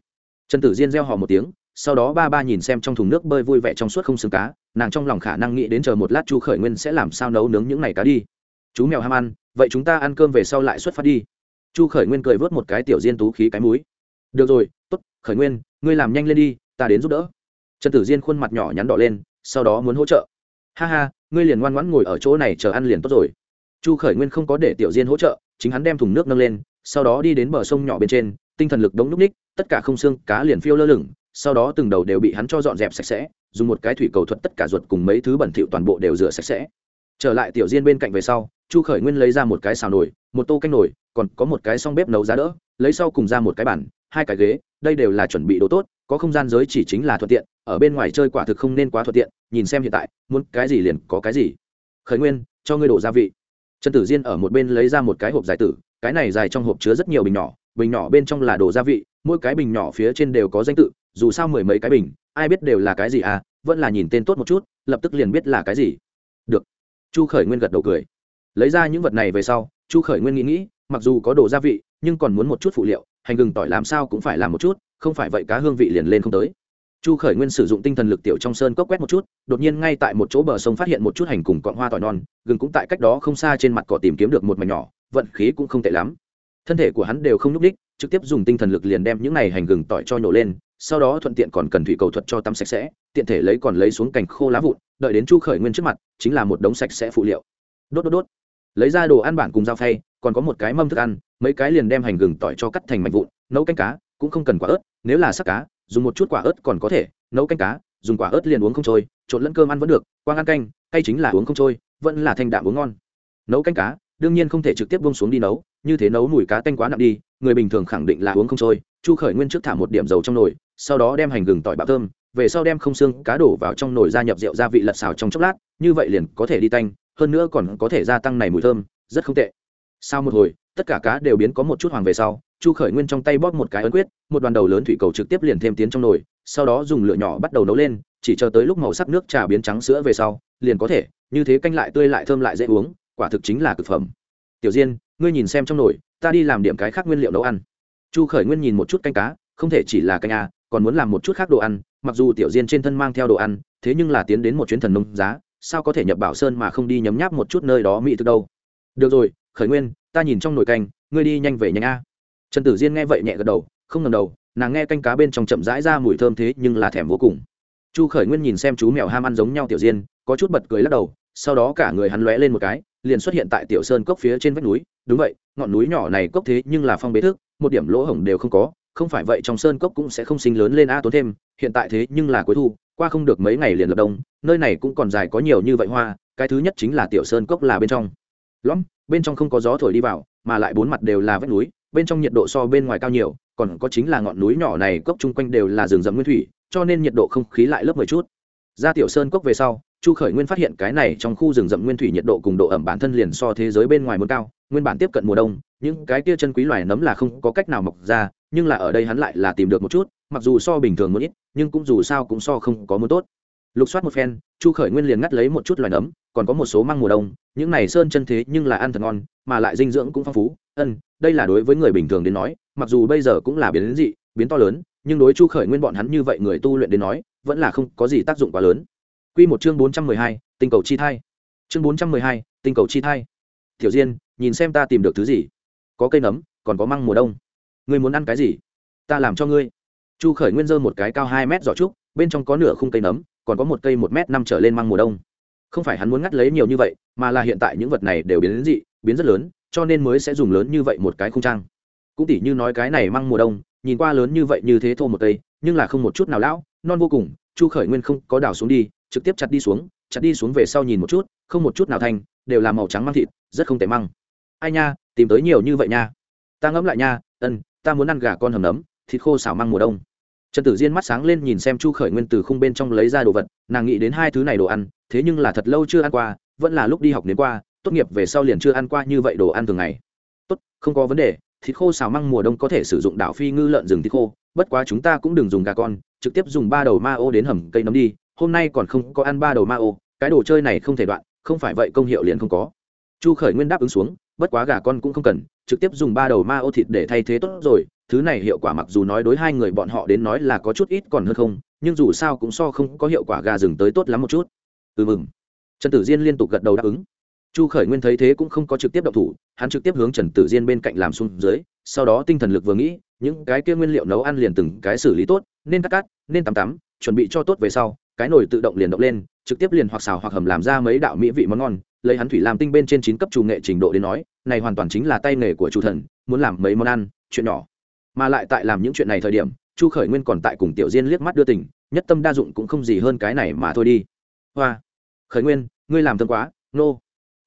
Trần tử diên reo hò một tiếng, sau đó ba ba nhìn xem trong thùng nước bơi vui vẻ trong suốt không xương cá, nàng trong lòng khả năng nghĩ đến chờ một lát chu khởi nguyên sẽ làm sao nấu nướng những này cá đi. Chú mèo ham ăn, vậy chúng ta ăn cơm về sau lại xuất phát đi. Chu khởi nguyên cười vớt một cái tiểu diên tú khí cái múi được rồi tốt, khởi nguyên ngươi làm nhanh lên đi ta đến giúp đỡ. Trần tử diên khuôn mặt nhỏ nhắn đỏ lên sau đó muốn hỗ trợ. Ha ha ngươi liền ngoan ngoãn ngồi ở chỗ này chờ ăn liền tốt rồi. Chu khởi nguyên không có để tiểu diên hỗ trợ chính hắn đem thùng nước nâng lên sau đó đi đến bờ sông nhỏ bên trên tinh thần lực đống núc ních tất cả không xương cá liền phiêu lơ lửng sau đó từng đầu đều bị hắn cho dọn dẹp sạch sẽ dùng một cái thủy cầu thuật tất cả ruột cùng mấy thứ bẩn thỉu toàn bộ đều rửa sạch sẽ. Trở lại tiểu diên bên cạnh về sau chu khởi nguyên lấy ra một cái xào nồi một tô canh nồi còn có một cái xong bếp nấu giá đỡ lấy sau cùng ra một cái bản hai cái ghế, đây đều là chuẩn bị đồ tốt, có không gian giới chỉ chính là thuận tiện, ở bên ngoài chơi quả thực không nên quá thuận tiện, nhìn xem hiện tại, muốn cái gì liền có cái gì. Khởi nguyên, cho ngươi đổ gia vị. Trần tử diên ở một bên lấy ra một cái hộp giải tử, cái này dài trong hộp chứa rất nhiều bình nhỏ bình nhỏ bên trong là đồ gia vị, mỗi cái bình nhỏ phía trên đều có danh tự, dù sao mười mấy cái bình, ai biết đều là cái gì à vẫn là nhìn tên tốt một chút, lập tức liền biết là cái gì. Được. Chu khởi nguyên gật đầu cười. Lấy ra những vật này về sau, chu khởi nguyên nghĩ nghĩ, mặc dù có đồ gia vị, nhưng còn muốn một chút phụ liệu hành gừng tỏi làm sao cũng phải làm một chút, không phải vậy cá hương vị liền lên không tới. Chu khởi nguyên sử dụng tinh thần lực tiểu trong sơn cốc quét một chút, đột nhiên ngay tại một chỗ bờ sông phát hiện một chút hành cùng cọn hoa tỏi non, gừng cũng tại cách đó không xa trên mặt cỏ tìm kiếm được một mảnh nhỏ, vận khí cũng không tệ lắm. Thân thể của hắn đều không nhúc đích trực tiếp dùng tinh thần lực liền đem những này hành gừng tỏi cho nhổ lên, sau đó thuận tiện còn cần thủy cầu thuật cho tắm sạch sẽ, tiện thể lấy còn lấy xuống cành khô lá vụn, đợi đến chu khởi nguyên trước mặt, chính là một đống sạch sẽ phụ liệu. Đốt đốt đốt. Lấy ra đồ ăn bản cùng dao phay, còn có một cái mâm thức ăn mấy cái liền đem hành gừng tỏi cho cắt thành mảnh vụn, nấu canh cá, cũng không cần quả ớt, nếu là sắc cá, dùng một chút quả ớt còn có thể, nấu canh cá, dùng quả ớt liền uống không trôi, trộn lẫn cơm ăn vẫn được, quang ăn canh hay chính là uống không trôi, vẫn là thanh đạm uống ngon. Nấu canh cá, đương nhiên không thể trực tiếp bông xuống đi nấu, như thế nấu mùi cá tanh quá nặng đi, người bình thường khẳng định là uống không trôi. Chu khởi nguyên trước thả một điểm dầu trong nồi, sau đó đem hành gừng tỏi bạo thơm, về sau đem không xương cá đổ vào trong nồi gia nhập rượu gia vị lật xào trong chốc lát, như vậy liền có thể đi tanh, hơn nữa còn có thể gia tăng này mùi thơm, rất không tệ sau một hồi, tất cả cá đều biến có một chút hoàng về sau, chu khởi nguyên trong tay bóp một cái ấn quyết, một đoàn đầu lớn thủy cầu trực tiếp liền thêm tiến trong nồi, sau đó dùng lửa nhỏ bắt đầu nấu lên, chỉ chờ tới lúc màu sắc nước trà biến trắng sữa về sau, liền có thể, như thế canh lại tươi lại thơm lại dễ uống, quả thực chính là thực phẩm. Tiểu diên, ngươi nhìn xem trong nồi, ta đi làm điểm cái khác nguyên liệu nấu ăn. Chu khởi nguyên nhìn một chút canh cá, không thể chỉ là canh à còn muốn làm một chút khác đồ ăn, mặc dù tiểu diên trên thân mang theo đồ ăn, thế nhưng là tiến đến một chuyến thần nông giá, sao có thể nhập bảo sơn mà không đi nhấm nháp một chút nơi đó mỹ thực đâu. Được rồi khởi nguyên, ta nhìn trong nồi canh, ngươi đi nhanh về nhanh a. Trần tử diên nghe vậy nhẹ gật đầu, không ngần đầu, nàng nghe canh cá bên trong chậm rãi ra mùi thơm thế nhưng là thèm vô cùng. Chu khởi nguyên nhìn xem chú mèo ham ăn giống nhau tiểu diên, có chút bật cười lắc đầu, sau đó cả người hắn lóe lên một cái, liền xuất hiện tại tiểu sơn cốc phía trên vách núi. Đúng vậy, ngọn núi nhỏ này cốc thế nhưng là phong bế thức, một điểm lỗ hổng đều không có, không phải vậy trong sơn cốc cũng sẽ không sinh lớn lên a tốn thêm, hiện tại thế nhưng là cuối thu, qua không được mấy ngày liền lập đông, nơi này cũng còn dài có nhiều như vậy hoa, cái thứ nhất chính là tiểu sơn cốc là bên trong. Lõm bên trong không có gió thổi đi vào, mà lại bốn mặt đều là vách núi, bên trong nhiệt độ so bên ngoài cao nhiều, còn có chính là ngọn núi nhỏ này cốc chung quanh đều là rừng rậm nguyên thủy, cho nên nhiệt độ không khí lại lớp mười chút. Ra tiểu sơn cốc về sau, chu khởi nguyên phát hiện cái này trong khu rừng rậm nguyên thủy nhiệt độ cùng độ ẩm bản thân liền so thế giới bên ngoài muốn cao, nguyên bản tiếp cận mùa đông, những cái kia chân quý loài nấm là không có cách nào mọc ra, nhưng là ở đây hắn lại là tìm được một chút, mặc dù so bình thường muốn ít, nhưng cũng dù sao cũng so không có muốn tốt lục soát một phen chu khởi nguyên liền ngắt lấy một chút loài nấm còn có một số măng mùa đông những này sơn chân thế nhưng là ăn thật ngon mà lại dinh dưỡng cũng phong phú ân đây là đối với người bình thường đến nói mặc dù bây giờ cũng là biến đến dị biến to lớn nhưng đối chu khởi nguyên bọn hắn như vậy người tu luyện đến nói vẫn là không có gì tác dụng quá lớn Quy một chương bốn trăm mười hai, tinh cầu chi thai. Chương bốn trăm mười hai, tinh cầu chi thai. Tiểu Diên, nhìn xem ta tìm được thứ gì. Có cây nấm, còn có măng mùa đông. Ngươi muốn ăn cái gì? Ta làm cho ngươi. Chu Khởi Nguyên giơ một cái cao hai mét giỏ trúc, bên trong có nửa khung cây nấm, còn có một cây một mét năm trở lên măng mùa đông. Không phải hắn muốn ngắt lấy nhiều như vậy, mà là hiện tại những vật này đều biến đến dị, biến rất lớn, cho nên mới sẽ dùng lớn như vậy một cái khung trang. Cũng tỉ như nói cái này măng mùa đông, nhìn qua lớn như vậy như thế thô một cây, nhưng là không một chút nào lão, non vô cùng, Chu Khởi Nguyên không có đào xuống đi, trực tiếp chặt đi xuống chặt đi xuống về sau nhìn một chút không một chút nào thanh đều là màu trắng măng thịt rất không tệ măng ai nha tìm tới nhiều như vậy nha ta ngẫm lại nha ân ta muốn ăn gà con hầm nấm thịt khô xào măng mùa đông trần tử diên mắt sáng lên nhìn xem chu khởi nguyên từ khung bên trong lấy ra đồ vật, nàng nghĩ đến hai thứ này đồ ăn, thế nhưng là thật lâu chưa ăn qua, vẫn là lúc đi học đến qua, tốt nghiệp về sau liền chưa ăn qua như vậy đồ ăn thường ngày. Tốt, không có vấn đề, thịt khô xào măng mùa đông có thể sử dụng đảo phi ngư lợn rừng thịt khô, bất quá chúng ta cũng đừng dùng gà con, trực tiếp dùng ba đầu ma ô đến hầm cây nấm đi, hôm nay còn không có ăn ba đầu ma ô, cái đồ chơi này không thể đoạn, không phải vậy công hiệu liền không có. Chu khởi nguyên đáp ứng xuống, bất quá gà con cũng không cần trực tiếp dùng ba đầu ma ô thịt để thay thế tốt rồi. Thứ này hiệu quả mặc dù nói đối hai người bọn họ đến nói là có chút ít còn hơn không, nhưng dù sao cũng so không có hiệu quả gà rừng tới tốt lắm một chút. Ừ mừng. Trần tử diên liên tục gật đầu đáp ứng. Chu khởi nguyên thấy thế cũng không có trực tiếp động thủ, hắn trực tiếp hướng trần tử diên bên cạnh làm xuống dưới, sau đó tinh thần lực vừa nghĩ, những cái kia nguyên liệu nấu ăn liền từng cái xử lý tốt, nên cắt cắt, nên tắm tắm, chuẩn bị cho tốt về sau, cái nồi tự động liền động lên, trực tiếp liền hoặc xào hoặc hầm làm ra mấy đạo mỹ vị món ngon lấy hắn thủy làm tinh bên trên chín cấp chủ nghệ trình độ đến nói, này hoàn toàn chính là tay nghề của chủ thần, muốn làm mấy món ăn, chuyện nhỏ. Mà lại tại làm những chuyện này thời điểm, chu khởi nguyên còn tại cùng tiểu diên liếc mắt đưa tình, nhất tâm đa dụng cũng không gì hơn cái này mà thôi đi. Hoa, khởi nguyên, ngươi làm thơm quá, nô、no.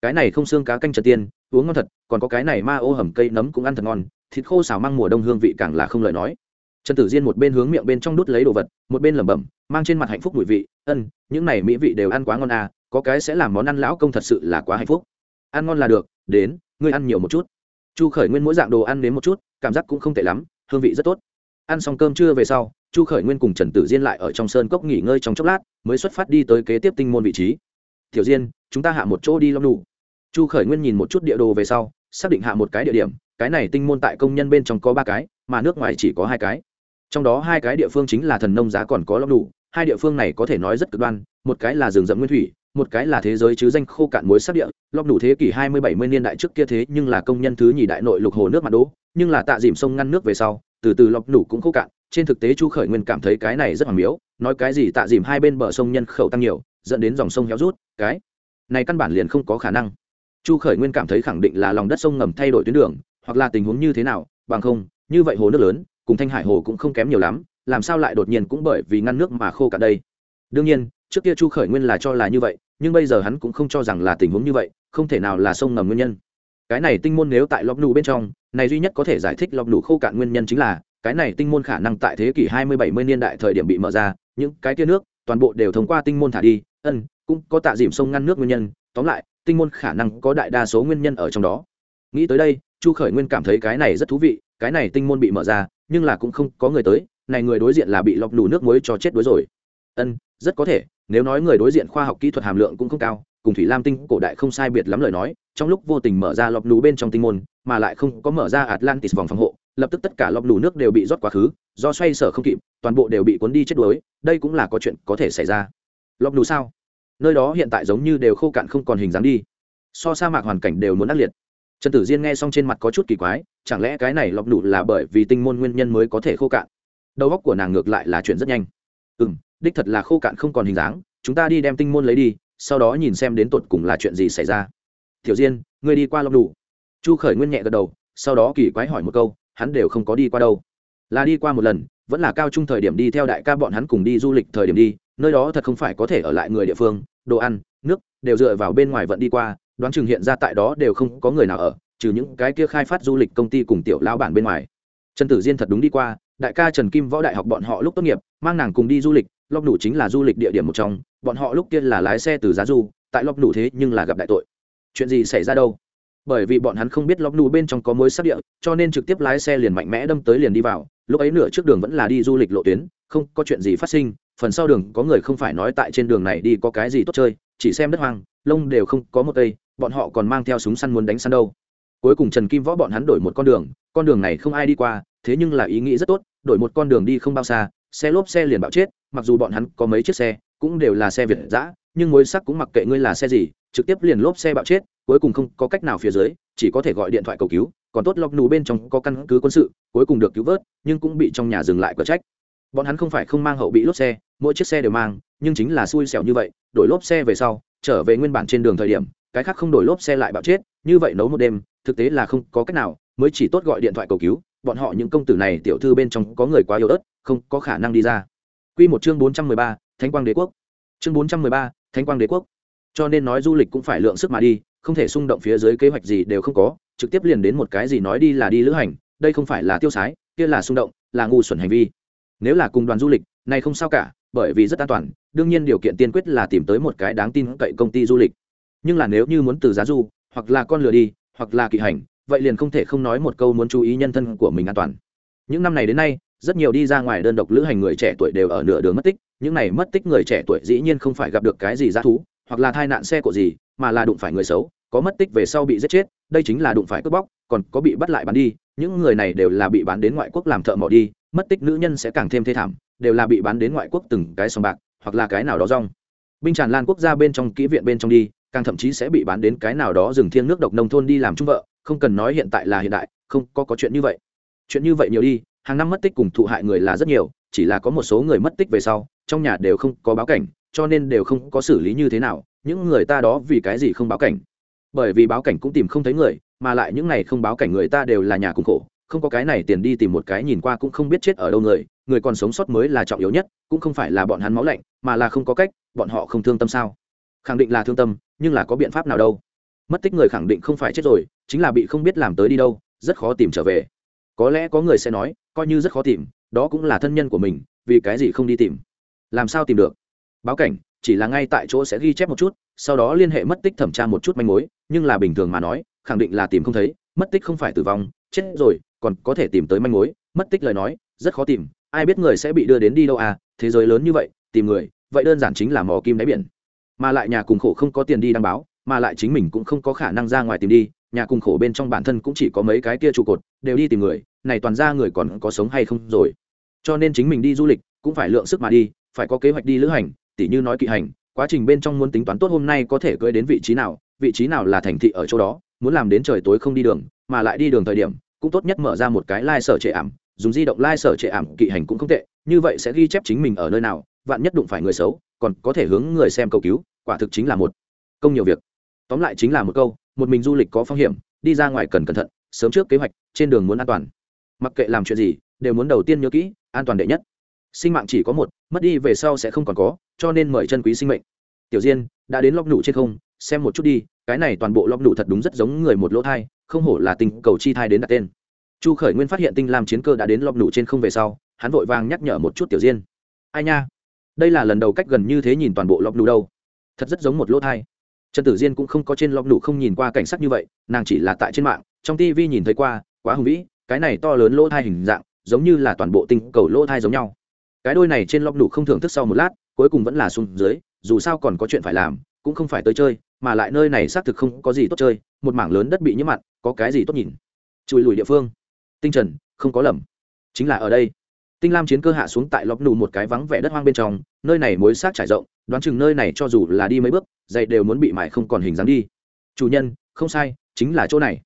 cái này không xương cá canh trần tiên, uống ngon thật, còn có cái này ma ô hầm cây nấm cũng ăn thật ngon, thịt khô xào măng mùa đông hương vị càng là không lời nói. Trần tử diên một bên hướng miệng bên trong đút lấy đồ vật, một bên lẩm bẩm, mang trên mặt hạnh phúc mùi vị, ân, những này mỹ vị đều ăn quá ngon à có cái sẽ làm món ăn lão công thật sự là quá hạnh phúc. Ăn ngon là được, đến, ngươi ăn nhiều một chút. Chu khởi nguyên mỗi dạng đồ ăn đến một chút, cảm giác cũng không tệ lắm, hương vị rất tốt. Ăn xong cơm trưa về sau, chu khởi nguyên cùng trần tử diên lại ở trong sơn cốc nghỉ ngơi trong chốc lát, mới xuất phát đi tới kế tiếp tinh môn vị trí. Tiểu diên, chúng ta hạ một chỗ đi long đủ. Chu khởi nguyên nhìn một chút địa đồ về sau, xác định hạ một cái địa điểm, cái này tinh môn tại công nhân bên trong có ba cái, mà nước ngoài chỉ có hai cái. Trong đó hai cái địa phương chính là thần nông giá còn có long đủ, hai địa phương này có thể nói rất cực đoan, một cái là rừng rậm nguyên thủy một cái là thế giới chứ danh khô cạn muối sắc địa lọc đủ thế kỷ hai mươi bảy mươi niên đại trước kia thế nhưng là công nhân thứ nhì đại nội lục hồ nước mặt đỗ, nhưng là tạ dìm sông ngăn nước về sau, từ từ lọc đủ cũng khô cạn, trên thực tế chu khởi nguyên cảm thấy cái này rất hoàng miếu, nói cái gì tạ dìm hai bên bờ sông nhân khẩu tăng nhiều, dẫn đến dòng sông héo rút, cái này căn bản liền không có khả năng. Chu khởi nguyên cảm thấy khẳng định là lòng đất sông ngầm thay đổi tuyến đường, hoặc là tình huống như thế nào, bằng không, như vậy hồ nước lớn, cùng thanh hải hồ cũng không kém nhiều lắm, làm sao lại đột nhiên cũng bởi vì ngăn nước mà khô cả đây? Đương nhiên, trước kia chu khởi nguyên là cho là như vậy nhưng bây giờ hắn cũng không cho rằng là tình huống như vậy, không thể nào là sông ngầm nguyên nhân. Cái này tinh môn nếu tại lọc nụ bên trong, này duy nhất có thể giải thích lọc nụ khô cạn nguyên nhân chính là, cái này tinh môn khả năng tại thế kỷ hai mươi bảy mươi niên đại thời điểm bị mở ra, những cái tia nước, toàn bộ đều thông qua tinh môn thả đi, ân, cũng có tạ dìm sông ngăn nước nguyên nhân. Tóm lại, tinh môn khả năng có đại đa số nguyên nhân ở trong đó. Nghĩ tới đây, chu khởi nguyên cảm thấy cái này rất thú vị, cái này tinh môn bị mở ra, nhưng là cũng không có người tới, này người đối diện là bị lọc nủ nước muối cho chết đuối rồi. Ân, rất có thể nếu nói người đối diện khoa học kỹ thuật hàm lượng cũng không cao, cùng thủy lam tinh cổ đại không sai biệt lắm lời nói, trong lúc vô tình mở ra lọc lù bên trong tinh môn, mà lại không có mở ra atlantis vòng phòng hộ, lập tức tất cả lọc lù nước đều bị rót quá khứ, do xoay sở không kịp, toàn bộ đều bị cuốn đi chết đuối, đây cũng là có chuyện có thể xảy ra. Lọc lù sao? Nơi đó hiện tại giống như đều khô cạn không còn hình dáng đi. So sa mạc hoàn cảnh đều muốn ác liệt. Trần tử diên nghe xong trên mặt có chút kỳ quái, chẳng lẽ cái này lọc lù là bởi vì tinh môn nguyên nhân mới có thể khô cạn? Đầu óc của nàng ngược lại là chuyện rất nhanh. Ừ m đích thật là khô cạn không còn hình dáng, chúng ta đi đem tinh môn lấy đi, sau đó nhìn xem đến tột cùng là chuyện gì xảy ra. Tiểu diên, ngươi đi qua lông đủ. Chu khởi nguyên nhẹ gật đầu, sau đó kỳ quái hỏi một câu, hắn đều không có đi qua đâu. Là đi qua một lần, vẫn là cao trung thời điểm đi theo đại ca bọn hắn cùng đi du lịch thời điểm đi, nơi đó thật không phải có thể ở lại người địa phương, đồ ăn, nước, đều dựa vào bên ngoài vận đi qua, đoán chừng hiện ra tại đó đều không có người nào ở, trừ những cái kia khai phát du lịch công ty cùng tiểu lão bản bên ngoài. Trần tử diên thật đúng đi qua, đại ca trần kim võ đại học bọn họ lúc tốt nghiệp, mang nàng cùng đi du lịch lóc đủ chính là du lịch địa điểm một trong, bọn họ lúc kia là lái xe từ giá du, tại lóc đủ thế nhưng là gặp đại tội. Chuyện gì xảy ra đâu? Bởi vì bọn hắn không biết lóc đủ bên trong có mối sắc địa, cho nên trực tiếp lái xe liền mạnh mẽ đâm tới liền đi vào, lúc ấy nửa trước đường vẫn là đi du lịch lộ tuyến, không có chuyện gì phát sinh, phần sau đường có người không phải nói tại trên đường này đi có cái gì tốt chơi, chỉ xem đất hoang, lông đều không có một cây, bọn họ còn mang theo súng săn muốn đánh săn đâu. Cuối cùng trần kim võ bọn hắn đổi một con đường con đường này không ai đi qua, thế nhưng là ý nghĩ rất tốt, đổi một con đường đi không bao xa xe lốp xe liền bạo chết, mặc dù bọn hắn có mấy chiếc xe, cũng đều là xe việt giã nhưng mối sắc cũng mặc kệ ngươi là xe gì, trực tiếp liền lốp xe bạo chết, cuối cùng không có cách nào phía dưới, chỉ có thể gọi điện thoại cầu cứu, còn tốt lọc nù bên trong có căn cứ quân sự, cuối cùng được cứu vớt, nhưng cũng bị trong nhà dừng lại cờ trách. Bọn hắn không phải không mang hậu bị lốp xe, mỗi chiếc xe đều mang, nhưng chính là xui xẻo như vậy, đổi lốp xe về sau, trở về nguyên bản trên đường thời điểm, cái khác không đổi lốp xe lại bạo chết, như vậy nấu một đêm, thực tế là không có cách nào, mới chỉ tốt gọi điện thoại cầu cứu bọn họ những công tử này tiểu thư bên trong có người quá yếu ớt không có khả năng đi ra Quy một chương bốn trăm mười ba, Thánh quang đế quốc. Chương bốn trăm mười ba, Thánh quang đế quốc. Cho nên nói du lịch cũng phải lượng sức mà đi, không thể xung động phía dưới kế hoạch gì đều không có, trực tiếp liền đến một cái gì nói đi là đi lữ hành, đây không phải là tiêu sái, kia là xung động, là ngu xuẩn hành vi. Nếu là cùng đoàn du lịch, này không sao cả, bởi vì rất an toàn, đương nhiên điều kiện tiên quyết là tìm tới một cái đáng tin cậy công ty du lịch nhưng là nếu như muốn từ giá du hoặc là con lừa đi hoặc là kỵ hành vậy liền không thể không nói một câu muốn chú ý nhân thân của mình an toàn. Những năm này đến nay, rất nhiều đi ra ngoài đơn độc lữ hành người trẻ tuổi đều ở nửa đường mất tích, những này mất tích người trẻ tuổi dĩ nhiên không phải gặp được cái gì g thú, hoặc là tai nạn xe của gì, mà là đụng phải người xấu, có mất tích về sau bị giết chết, đây chính là đụng phải cướp bóc, còn có bị bắt lại bán đi, những người này đều là bị bán đến ngoại quốc làm thợ mỏ đi, mất tích nữ nhân sẽ càng thêm thê thảm, đều là bị bán đến ngoại quốc từng cái sòng bạc, hoặc là cái nào đó rong. Binh tràn lan quốc gia bên trong kỹ viện bên trong đi, càng thậm chí sẽ bị bán đến cái nào đó rừng thiêng nước độc nông thôn đi làm chung vợ không cần nói hiện tại là hiện đại, không có có chuyện như vậy. Chuyện như vậy nhiều đi, hàng năm mất tích cùng thụ hại người là rất nhiều, chỉ là có một số người mất tích về sau, trong nhà đều không có báo cảnh, cho nên đều không có xử lý như thế nào, những người ta đó vì cái gì không báo cảnh? Bởi vì báo cảnh cũng tìm không thấy người, mà lại những này không báo cảnh người ta đều là nhà cùng khổ, không có cái này tiền đi tìm một cái nhìn qua cũng không biết chết ở đâu người người còn sống sót mới là trọng yếu nhất, cũng không phải là bọn hắn máu lạnh, mà là không có cách, bọn họ không thương tâm sao? Khẳng định là thương tâm, nhưng là có biện pháp nào đâu? Mất tích người khẳng định không phải chết rồi, chính là bị không biết làm tới đi đâu, rất khó tìm trở về. Có lẽ có người sẽ nói, coi như rất khó tìm, đó cũng là thân nhân của mình, vì cái gì không đi tìm? Làm sao tìm được? Báo cảnh, chỉ là ngay tại chỗ sẽ ghi chép một chút, sau đó liên hệ mất tích thẩm tra một chút manh mối, nhưng là bình thường mà nói, khẳng định là tìm không thấy, mất tích không phải tử vong, chết rồi, còn có thể tìm tới manh mối, mất tích lời nói, rất khó tìm, ai biết người sẽ bị đưa đến đi đâu à thế giới lớn như vậy, tìm người, vậy đơn giản chính là mò kim đáy biển. Mà lại nhà cùng khổ không có tiền đi đăng báo mà lại chính mình cũng không có khả năng ra ngoài tìm đi, nhà cùng khổ bên trong bản thân cũng chỉ có mấy cái kia trụ cột, đều đi tìm người, này toàn ra người còn có sống hay không rồi. Cho nên chính mình đi du lịch cũng phải lượng sức mà đi, phải có kế hoạch đi lữ hành, tỉ như nói kỵ hành, quá trình bên trong muốn tính toán tốt hôm nay có thể cưỡi đến vị trí nào, vị trí nào là thành thị ở chỗ đó, muốn làm đến trời tối không đi đường, mà lại đi đường thời điểm, cũng tốt nhất mở ra một cái lai、like、sở trệ ảm, dùng di động lai、like、sở trệ ảm, kỵ hành cũng không tệ, như vậy sẽ ghi chép chính mình ở nơi nào, vạn nhất đụng phải người xấu, còn có thể hướng người xem cầu cứu, quả thực chính là một công nhiều việc tóm lại chính là một câu, một mình du lịch có phong hiểm, đi ra ngoài cần cẩn thận, sớm trước kế hoạch, trên đường muốn an toàn. Mặc kệ làm chuyện gì, đều muốn đầu tiên nhớ kỹ, an toàn đệ nhất. Sinh mạng chỉ có một, mất đi về sau sẽ không còn có, cho nên mời chân quý sinh mệnh. Tiểu diên, đã đến lóc nụ trên không, xem một chút đi, cái này toàn bộ lóc nụ thật đúng rất giống người một lỗ thai, không hổ là tình cầu chi thai đến đặt tên. Chu khởi nguyên phát hiện tinh lam chiến cơ đã đến lóc nụ trên không về sau, hắn vội vàng nhắc nhở một chút tiểu diên. Ai nha? Đây là lần đầu cách gần như thế nhìn toàn bộ lóc nụ đâu. Thật rất giống một lỗ thai trần tử diên cũng không có trên lóc nụ không nhìn qua cảnh sắc như vậy, nàng chỉ là tại trên mạng, trong tv nhìn thấy qua, quá hùng vĩ, cái này to lớn lỗ thai hình dạng, giống như là toàn bộ tinh cầu lỗ thai giống nhau. Cái đôi này trên lóc nụ không thưởng thức sau một lát, cuối cùng vẫn là xuống dưới, dù sao còn có chuyện phải làm, cũng không phải tới chơi, mà lại nơi này xác thực không có gì tốt chơi, một mảng lớn đất bị nhiễm mặn, có cái gì tốt nhìn? Chùi lùi địa phương. Tinh trần, không có lầm. Chính là ở đây tinh lam chiến cơ hạ xuống tại lọc nù một cái vắng vẻ đất hoang bên trong, nơi này mối xác trải rộng, đoán chừng nơi này cho dù là đi mấy bước dậy đều muốn bị mải không còn hình dáng đi. Chủ nhân, không sai, chính là chỗ này.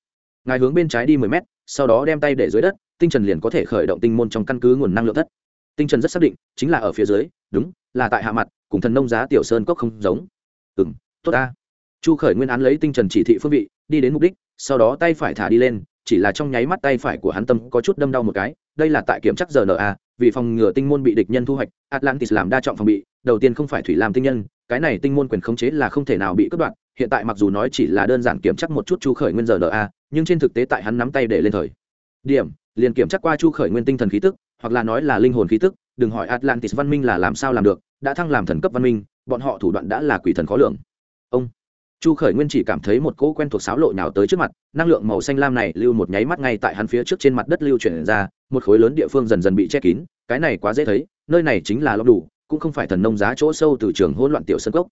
Ngài hướng bên trái đi mười mét, sau đó đem tay để dưới đất, tinh trần liền có thể khởi động tinh môn trong căn cứ nguồn năng lượng thất. Tinh trần rất xác định, chính là ở phía dưới, đúng, là tại hạ mặt, cùng thần nông giá tiểu sơn cốc không giống. Ừ m tốt ta. Chu khởi nguyên án lấy tinh trần chỉ thị phương vị, đi đến mục đích, sau đó tay phải thả đi lên, chỉ là trong nháy mắt tay phải của hắn tâm có chút đâm đau một cái, đây là tại kiểm chắc giờ rna vì phòng ngừa tinh môn bị địch nhân thu hoạch, atlantis làm đa trọng phòng bị, đầu tiên không phải thủy làm tinh nhân, cái này tinh môn quyền khống chế là không thể nào bị cướp đoạt, hiện tại mặc dù nói chỉ là đơn giản kiểm chắc một chút chu khởi nguyên giờ rna nhưng trên thực tế tại hắn nắm tay để lên thời điểm, liền kiểm chắc qua chu khởi nguyên tinh thần khí tức, hoặc là nói là linh hồn khí tức, đừng hỏi atlantis văn minh là làm sao làm được, đã thăng làm thần cấp văn minh, bọn họ thủ đoạn đã là quỷ thần khó lường. Ông chu khởi nguyên chỉ cảm thấy một cỗ quen thuộc sáo lộ nhào tới trước mặt, năng lượng màu xanh lam này lưu một nháy mắt ngay tại hắn phía trước trên mặt đất lưu chuyển ra một khối lớn địa phương dần dần bị che kín, cái này quá dễ thấy, nơi này chính là lóc đủ, cũng không phải thần nông giá chỗ sâu từ trường hỗn loạn tiểu sân cốc.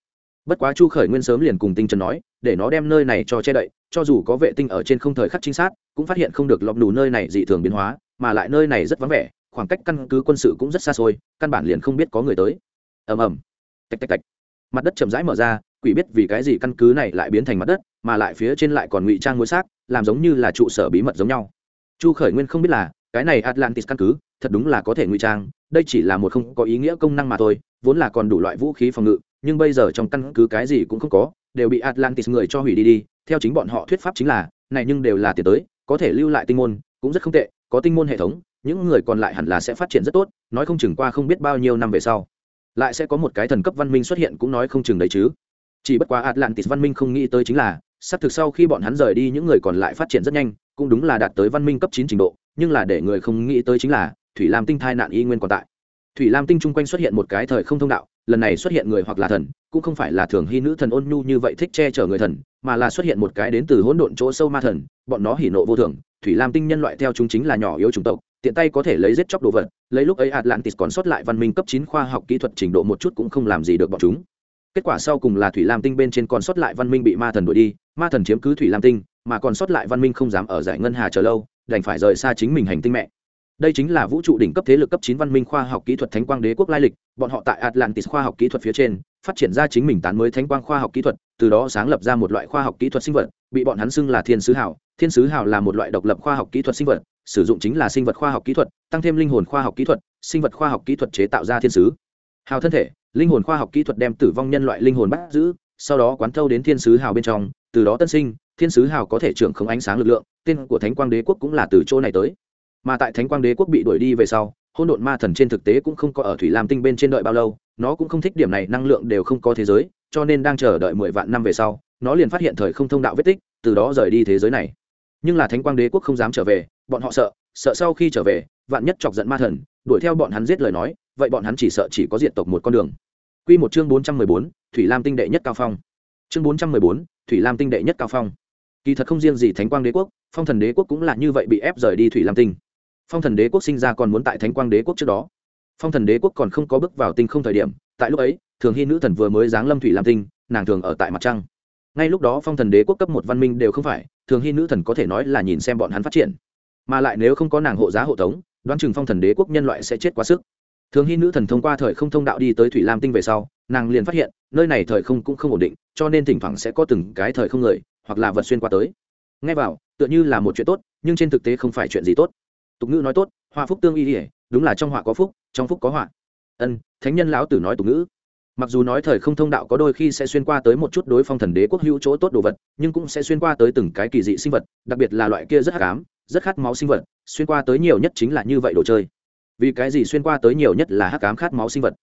Bất quá chu khởi nguyên sớm liền cùng tinh trần nói, để nó đem nơi này cho che đậy, cho dù có vệ tinh ở trên không thời khắc trinh sát, cũng phát hiện không được lọc đủ nơi này dị thường biến hóa, mà lại nơi này rất vắng vẻ, khoảng cách căn cứ quân sự cũng rất xa xôi, căn bản liền không biết có người tới. Ầm ầm. Tạch tạch tạch. Mặt đất chậm rãi mở ra, quỷ biết vì cái gì căn cứ này lại biến thành mặt đất, mà lại phía trên lại còn ngụy trang ngôi xác, làm giống như là trụ sở bí mật giống nhau. Chu khởi nguyên không biết là cái này atlantis căn cứ, thật đúng là có thể ngụy trang, đây chỉ là một không có ý nghĩa công năng mà thôi, vốn là còn đủ loại vũ khí phòng ngự, nhưng bây giờ trong căn cứ cái gì cũng không có, đều bị atlantis người cho hủy đi đi, theo chính bọn họ thuyết pháp chính là, này nhưng đều là tiền tới, có thể lưu lại tinh môn, cũng rất không tệ, có tinh môn hệ thống, những người còn lại hẳn là sẽ phát triển rất tốt, nói không chừng qua không biết bao nhiêu năm về sau, lại sẽ có một cái thần cấp văn minh xuất hiện cũng nói không chừng đấy chứ. Chỉ bất quá atlantis văn minh không nghĩ tới chính là, sắp thực sau khi bọn hắn rời đi những người còn lại phát triển rất nhanh, cũng đúng là đạt tới văn minh cấp chín trình độ nhưng là để người không nghĩ tới chính là thủy lam tinh thai nạn y nguyên còn tại. Thủy lam tinh chung quanh xuất hiện một cái thời không thông đạo, lần này xuất hiện người hoặc là thần, cũng không phải là thường hy nữ thần ôn nhu như vậy thích che chở người thần, mà là xuất hiện một cái đến từ hỗn độn chỗ sâu ma thần, bọn nó hỉ nộ vô thường. Thủy lam tinh nhân loại theo chúng chính là nhỏ yếu chủng tộc, tiện tay có thể lấy giết chóc đồ vật, lấy lúc ấy atlantis còn sót lại văn minh cấp chín khoa học kỹ thuật trình độ một chút cũng không làm gì được bọn chúng. Kết quả sau cùng là thủy lam tinh bên trên còn sót lại văn minh bị ma thần đuổi đi, ma thần chiếm cứ thủy lam tinh, mà còn sót lại văn minh không dám ở giải ngân hà chờ lâu đành phải rời xa chính mình hành tinh mẹ. Đây chính là vũ trụ đỉnh cấp thế lực cấp chín văn minh khoa học kỹ thuật thánh quang đế quốc lai lịch, bọn họ tại atlantis khoa học kỹ thuật phía trên, phát triển ra chính mình tán mới thánh quang khoa học kỹ thuật, từ đó sáng lập ra một loại khoa học kỹ thuật sinh vật, bị bọn hắn xưng là thiên sứ hảo thiên sứ hảo là một loại độc lập khoa học kỹ thuật sinh vật, sử dụng chính là sinh vật khoa học kỹ thuật, tăng thêm linh hồn khoa học kỹ thuật, sinh vật khoa học kỹ thuật chế tạo ra thiên sứ. Hào thân thể, linh hồn khoa học kỹ thuật đem tử vong nhân loại linh hồn bắt giữ, sau đó quán thâu đến thiên sứ hào bên trong, từ đó tân sinh thiên sứ hào có thể trưởng không ánh sáng lực lượng tên của thánh quang đế quốc cũng là từ chỗ này tới mà tại thánh quang đế quốc bị đuổi đi về sau hôn độn ma thần trên thực tế cũng không có ở thủy lam tinh bên trên đợi bao lâu nó cũng không thích điểm này năng lượng đều không có thế giới cho nên đang chờ đợi mười vạn năm về sau nó liền phát hiện thời không thông đạo vết tích từ đó rời đi thế giới này nhưng là thánh quang đế quốc không dám trở về bọn họ sợ sợ sau khi trở về vạn nhất chọc giận ma thần đuổi theo bọn hắn giết lời nói vậy bọn hắn chỉ sợ chỉ có diệt tộc một con đường Quy một chương bốn trăm mười bốn, Thủy Lam tinh đệ nhất cao phong. Chương bốn trăm mười bốn, Thủy Lam tinh đệ nhất cao phong. Kỳ thật không riêng gì Thánh Quang Đế quốc, Phong Thần Đế quốc cũng là như vậy bị ép rời đi Thủy Lam tinh. Phong Thần Đế quốc sinh ra còn muốn tại Thánh Quang Đế quốc trước đó. Phong Thần Đế quốc còn không có bước vào tinh không thời điểm, tại lúc ấy, Thường Hy nữ thần vừa mới giáng lâm Thủy Lam tinh, nàng thường ở tại mặt trăng. Ngay lúc đó Phong Thần Đế quốc cấp một văn minh đều không phải, Thường Hy nữ thần có thể nói là nhìn xem bọn hắn phát triển. Mà lại nếu không có nàng hộ giá hộ tống, đoán chừng Phong Thần Đế quốc nhân loại sẽ chết quá sức thường hy nữ thần thông qua thời không thông đạo đi tới thủy lam tinh về sau nàng liền phát hiện nơi này thời không cũng không ổn định cho nên thỉnh thoảng sẽ có từng cái thời không người hoặc là vật xuyên qua tới. Nghe vào, tựa như là một chuyện tốt, nhưng trên thực tế không phải chuyện gì tốt. Tục ngữ nói tốt, họa phúc tương y ỉa đúng là trong họa có phúc, trong phúc có họa. Ân, thánh nhân lão tử nói tục ngữ. Mặc dù nói thời không thông đạo có đôi khi sẽ xuyên qua tới một chút đối phong thần đế quốc hữu chỗ tốt đồ vật, nhưng cũng sẽ xuyên qua tới từng cái kỳ dị sinh vật, đặc biệt là loại kia rất hắc ám, rất khát máu sinh vật, xuyên qua tới nhiều nhất chính là như vậy đồ chơi. Vì cái gì xuyên qua tới nhiều nhất là hắc ám khát máu sinh vật?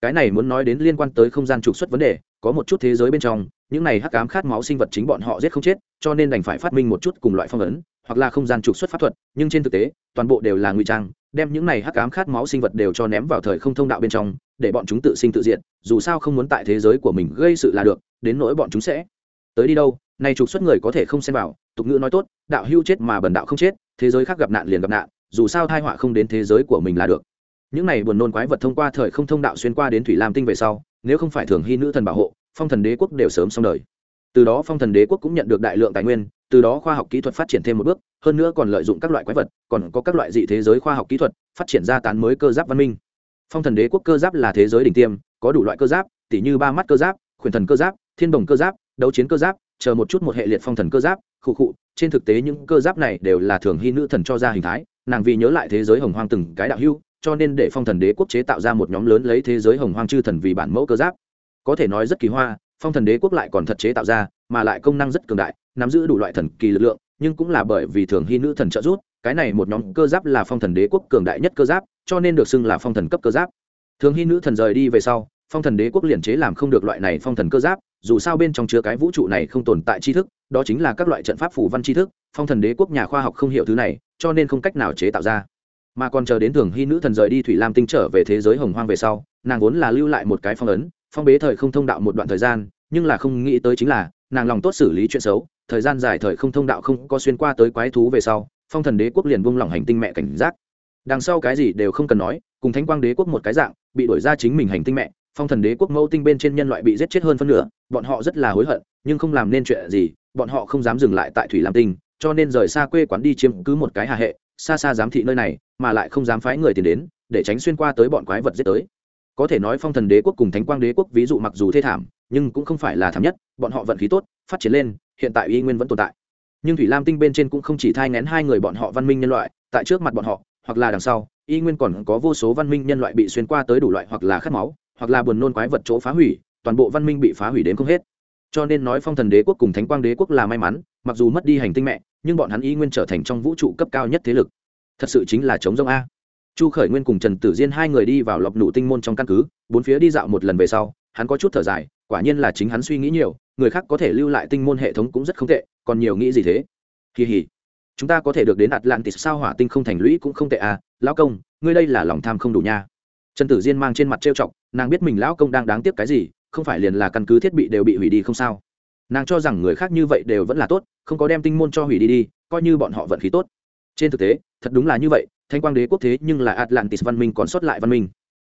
Cái này muốn nói đến liên quan tới không gian trục xuất vấn đề, có một chút thế giới bên trong những này hắc ám khát máu sinh vật chính bọn họ giết không chết, cho nên đành phải phát minh một chút cùng loại phong ấn, hoặc là không gian trục xuất pháp thuật, nhưng trên thực tế, toàn bộ đều là ngụy trang, đem những này hắc ám khát máu sinh vật đều cho ném vào thời không thông đạo bên trong, để bọn chúng tự sinh tự diệt, dù sao không muốn tại thế giới của mình gây sự là được, đến nỗi bọn chúng sẽ tới đi đâu, này trục xuất người có thể không xem vào, tục ngữ nói tốt, đạo hưu chết mà bần đạo không chết, thế giới khác gặp nạn liền gặp nạn, dù sao thai họa không đến thế giới của mình là được. Những này buồn nôn quái vật thông qua thời không thông đạo xuyên qua đến thủy lam tinh về sau, nếu không phải thường hy nữ thần bảo hộ phong thần đế quốc đều sớm xong đời. Từ đó phong thần đế quốc cũng nhận được đại lượng tài nguyên, từ đó khoa học kỹ thuật phát triển thêm một bước, hơn nữa còn lợi dụng các loại quái vật, còn có các loại dị thế giới khoa học kỹ thuật, phát triển ra tán mới cơ giáp văn minh. Phong thần đế quốc cơ giáp là thế giới đỉnh tiêm, có đủ loại cơ giáp, tỉ như ba mắt cơ giáp, khuyển thần cơ giáp, thiên đồng cơ giáp, đấu chiến cơ giáp, chờ một chút một hệ liệt phong thần cơ giáp, khụ khụ, trên thực tế những cơ giáp này đều là thường hy nữ thần cho ra hình thái, nàng vì nhớ lại thế giới hồng hoang từng cái đạo hưu cho nên để phong thần đế quốc chế tạo ra một nhóm lớn lấy thế giới hồng hoang chư thần vì bản mẫu cơ giáp có thể nói rất kỳ hoa, phong thần đế quốc lại còn thật chế tạo ra, mà lại công năng rất cường đại, nắm giữ đủ loại thần kỳ lực lượng, nhưng cũng là bởi vì thường hy nữ thần trợ giúp, cái này một nhóm cơ giáp là phong thần đế quốc cường đại nhất cơ giáp, cho nên được xưng là phong thần cấp cơ giáp. Thường hy nữ thần rời đi về sau, phong thần đế quốc liền chế làm không được loại này phong thần cơ giáp, dù sao bên trong chứa cái vũ trụ này không tồn tại tri thức, đó chính là các loại trận pháp phủ văn tri thức, phong thần đế quốc nhà khoa học không hiểu thứ này, cho nên không cách nào chế tạo ra. Mà còn chờ đến thường hy nữ thần rời đi thủy lam tinh trở về thế giới hồng hoang về sau, nàng vốn là lưu lại một cái phong ấn phong bế thời không thông đạo một đoạn thời gian, nhưng là không nghĩ tới chính là, nàng lòng tốt xử lý chuyện xấu, thời gian dài thời không thông đạo không có xuyên qua tới quái thú về sau, phong thần đế quốc liền buông lỏng hành tinh mẹ cảnh giác. Đằng sau cái gì đều không cần nói, cùng thánh quang đế quốc một cái dạng, bị đổi ra chính mình hành tinh mẹ, phong thần đế quốc mẫu tinh bên trên nhân loại bị giết chết hơn phân nửa, bọn họ rất là hối hận, nhưng không làm nên chuyện gì, bọn họ không dám dừng lại tại thủy lam tinh, cho nên rời xa quê quán đi chiếm cứ một cái hà hệ, xa xa giám thị nơi này, mà lại không dám phái người tiền đến, để tránh xuyên qua tới bọn quái vật giết tới có thể nói phong thần đế quốc cùng thánh quang đế quốc ví dụ mặc dù thê thảm, nhưng cũng không phải là thảm nhất, bọn họ vận khí tốt, phát triển lên, hiện tại y nguyên vẫn tồn tại. Nhưng thủy lam tinh bên trên cũng không chỉ thai ngén hai người bọn họ văn minh nhân loại, tại trước mặt bọn họ, hoặc là đằng sau, y nguyên còn có vô số văn minh nhân loại bị xuyên qua tới đủ loại hoặc là khát máu, hoặc là buồn nôn quái vật chỗ phá hủy, toàn bộ văn minh bị phá hủy đến không hết. Cho nên nói phong thần đế quốc cùng thánh quang đế quốc là may mắn, mặc dù mất đi hành tinh mẹ, nhưng bọn hắn y nguyên trở thành trong vũ trụ cấp cao nhất thế lực. Thật sự chính là chống rông a chu khởi nguyên cùng trần tử diên hai người đi vào lọc nụ tinh môn trong căn cứ, bốn phía đi dạo một lần về sau, hắn có chút thở dài, quả nhiên là chính hắn suy nghĩ nhiều, người khác có thể lưu lại tinh môn hệ thống cũng rất không tệ, còn nhiều nghĩ gì thế? Kỳ hỉ chúng ta có thể được đến atlantis sao hỏa tinh không thành lũy cũng không tệ à lão công, ngươi đây là lòng tham không đủ nha. Trần tử diên mang trên mặt trêu chọc, nàng biết mình lão công đang đáng tiếc cái gì, không phải liền là căn cứ thiết bị đều bị hủy đi không sao. Nàng cho rằng người khác như vậy đều vẫn là tốt, không có đem tinh môn cho hủy đi đi, coi như bọn họ vận khí tốt. Trên thực tế, thật đúng là như vậy thanh quang đế quốc thế nhưng là atlantis văn minh còn sót lại văn minh.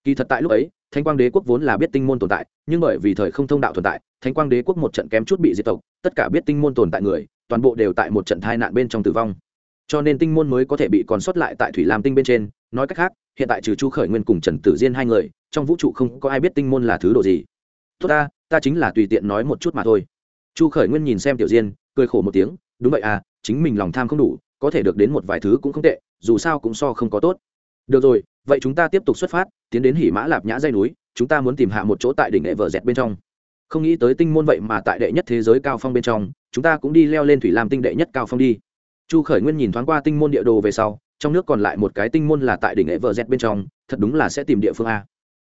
Kỳ thật tại lúc ấy thanh quang đế quốc vốn là biết tinh môn tồn tại, nhưng bởi vì thời không thông đạo tồn tại thanh quang đế quốc một trận kém chút bị diệt tộc, tất cả biết tinh môn tồn tại người, toàn bộ đều tại một trận tai nạn bên trong tử vong. Cho nên tinh môn mới có thể bị còn sót lại tại thủy lam tinh bên trên. Nói cách khác, hiện tại trừ chu khởi nguyên cùng trần tử diên hai người, trong vũ trụ không có ai biết tinh môn là thứ đồ gì. Tốt ta ta chính là tùy tiện nói một chút mà thôi. Chu khởi nguyên nhìn xem tiểu diên, cười khổ một tiếng, đúng vậy à chính mình lòng tham không đủ có thể được đến một vài thứ cũng không tệ, dù sao cũng so không có tốt. Được rồi, vậy chúng ta tiếp tục xuất phát, tiến đến hỉ mã lạp nhã dây núi, chúng ta muốn tìm hạ một chỗ tại đỉnh hệ vợ dẹt bên trong. Không nghĩ tới tinh môn vậy mà tại đệ nhất thế giới cao phong bên trong, chúng ta cũng đi leo lên thủy lam tinh đệ nhất cao phong đi. Chu khởi nguyên nhìn thoáng qua tinh môn địa đồ về sau, trong nước còn lại một cái tinh môn là tại đỉnh hệ vợ dẹt bên trong, thật đúng là sẽ tìm địa phương a.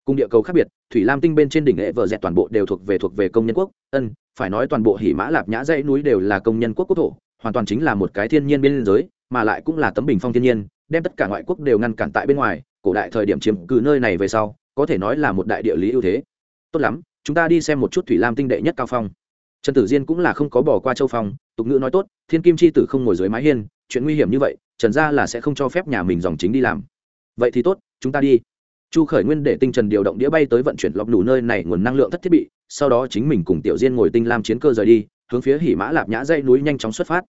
Cùng địa cầu khác biệt, thủy lam tinh bên trên đỉnh hệ vợ dẹt toàn bộ đều thuộc về thuộc về công nhân quốc, ân, phải nói toàn bộ hỉ mã lạp nhã dãy núi đều là công nhân quốc quốc thổ hoàn toàn chính là một cái thiên nhiên biên giới mà lại cũng là tấm bình phong thiên nhiên, đem tất cả ngoại quốc đều ngăn cản tại bên ngoài, cổ đại thời điểm chiếm cứ nơi này về sau, có thể nói là một đại địa lý ưu thế. Tốt lắm, chúng ta đi xem một chút thủy lam tinh đệ nhất cao phong. Trần tử diên cũng là không có bỏ qua châu phong, tục ngữ nói tốt, thiên kim chi tử không ngồi dưới mái hiên, chuyện nguy hiểm như vậy, trần gia là sẽ không cho phép nhà mình dòng chính đi làm. Vậy thì tốt, chúng ta đi. Chu khởi nguyên để tinh trần điều động đĩa bay tới vận chuyển lọc đủ nơi này nguồn năng lượng thất thiết bị, sau đó chính mình cùng tiểu diên ngồi tinh lam chiến cơ rời đi hướng phía hỉ mã lạp nhã dây núi nhanh chóng xuất phát.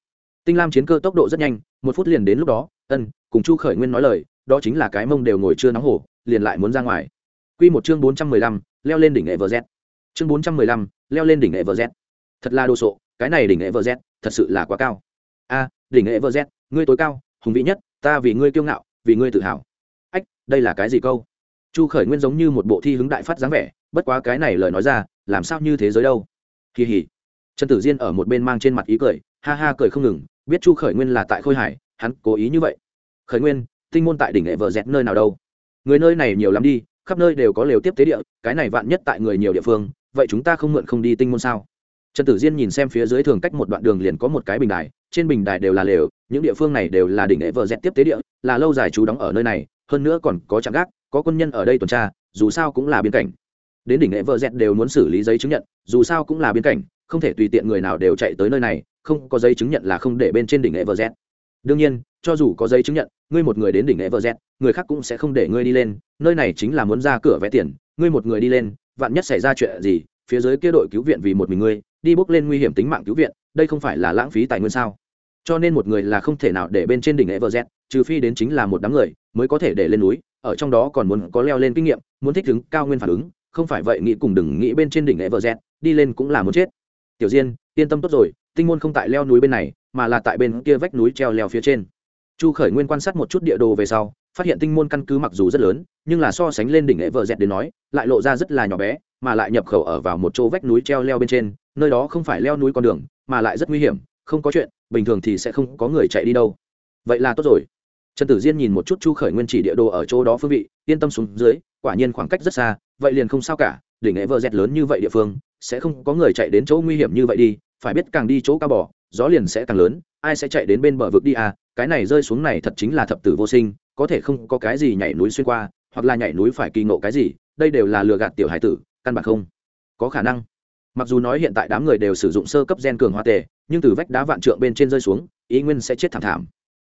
Tinh lam chiến cơ tốc độ rất nhanh, một phút liền đến lúc đó, ân, cùng chu khởi nguyên nói lời, đó chính là cái mông đều ngồi chưa nóng hổ, liền lại muốn ra ngoài. Q một chương bốn trăm mười lăm, leo lên đỉnh nghệ vợ z. Chương bốn trăm mười lăm, leo lên đỉnh nghệ vợ z. Thật là đồ sộ, cái này đỉnh nghệ vợ z, thật sự là quá cao. A, đỉnh nghệ vợ z, ngươi tối cao, hùng vĩ nhất, ta vì ngươi kiêu ngạo, vì ngươi tự hào. Ách, đây là cái gì câu? Chu khởi nguyên giống như một bộ thi hứng đại phát dáng vẻ, bất quá cái này lời nói ra, làm sao như thế giới đâu? Kỳ hỉ trần tử diên ở một bên mang trên mặt ý cười, ha ha cười không ngừng, biết chu khởi nguyên là tại khôi hải hắn cố ý như vậy. Khởi nguyên, tinh môn tại đỉnh nghệ vợ dẹt nơi nào đâu? Người nơi này nhiều lắm đi, khắp nơi đều có lều tiếp tế địa, cái này vạn nhất tại người nhiều địa phương, vậy chúng ta không mượn không đi tinh môn sao? Trần tử diên nhìn xem phía dưới thường cách một đoạn đường liền có một cái bình đài, trên bình đài đều là lều, những địa phương này đều là đỉnh nghệ vợ dẹt tiếp tế địa, là lâu dài chú đóng ở nơi này, hơn nữa còn có trạm gác, có quân nhân ở đây tuần tra, dù sao cũng là biên cảnh. Đến đỉnh nghệ vợ dẹt đều muốn xử lý giấy chứng nhận, dù sao cũng là biên cảnh không thể tùy tiện người nào đều chạy tới nơi này không có giấy chứng nhận là không để bên trên đỉnh Everest. Đương nhiên, cho dù có giấy chứng nhận, ngươi một người đến đỉnh Everest, người khác cũng sẽ không để ngươi đi lên, nơi này chính là muốn ra cửa vẽ tiền, ngươi một người đi lên, vạn nhất xảy ra chuyện gì, phía dưới kia đội cứu viện vì một mình ngươi, đi bước lên nguy hiểm tính mạng cứu viện, đây không phải là lãng phí tài nguyên sao? Cho nên một người là không thể nào để bên trên đỉnh Everest, trừ phi đến chính là một đám người mới có thể để lên núi, ở trong đó còn muốn có leo lên kinh nghiệm, muốn thích ứng cao nguyên phản ứng, không phải vậy nghĩ cùng đừng nghĩ bên trên đỉnh Everest, đi lên cũng là muốn chết. Tiểu Diên, yên tâm tốt rồi, tinh môn không tại leo núi bên này mà là tại bên kia vách núi treo leo phía trên. Chu khởi nguyên quan sát một chút địa đồ về sau phát hiện tinh môn căn cứ mặc dù rất lớn nhưng là so sánh lên đỉnh lễ vợ dẹt đến nói lại lộ ra rất là nhỏ bé mà lại nhập khẩu ở vào một chỗ vách núi treo leo bên trên nơi đó không phải leo núi con đường mà lại rất nguy hiểm không có chuyện bình thường thì sẽ không có người chạy đi đâu. Vậy là tốt rồi. Trần tử diên nhìn một chút chu khởi nguyên chỉ địa đồ ở chỗ đó phương vị yên tâm xuống dưới quả nhiên khoảng cách rất xa vậy liền không sao cả đỉnh lễ vợ dẹt lớn như vậy địa phương, sẽ không có người chạy đến chỗ nguy hiểm như vậy đi, phải biết càng đi chỗ cao bỏ gió liền sẽ càng lớn, ai sẽ chạy đến bên bờ vực đi à cái này rơi xuống này thật chính là thập tử vô sinh, có thể không có cái gì nhảy núi xuyên qua, hoặc là nhảy núi phải kỳ ngộ cái gì, đây đều là lừa gạt tiểu hải tử, căn bản không có khả năng. Mặc dù nói hiện tại đám người đều sử dụng sơ cấp gen cường hoa tề, nhưng từ vách đá vạn trượng bên trên rơi xuống, ý nguyên sẽ chết thảm thảm.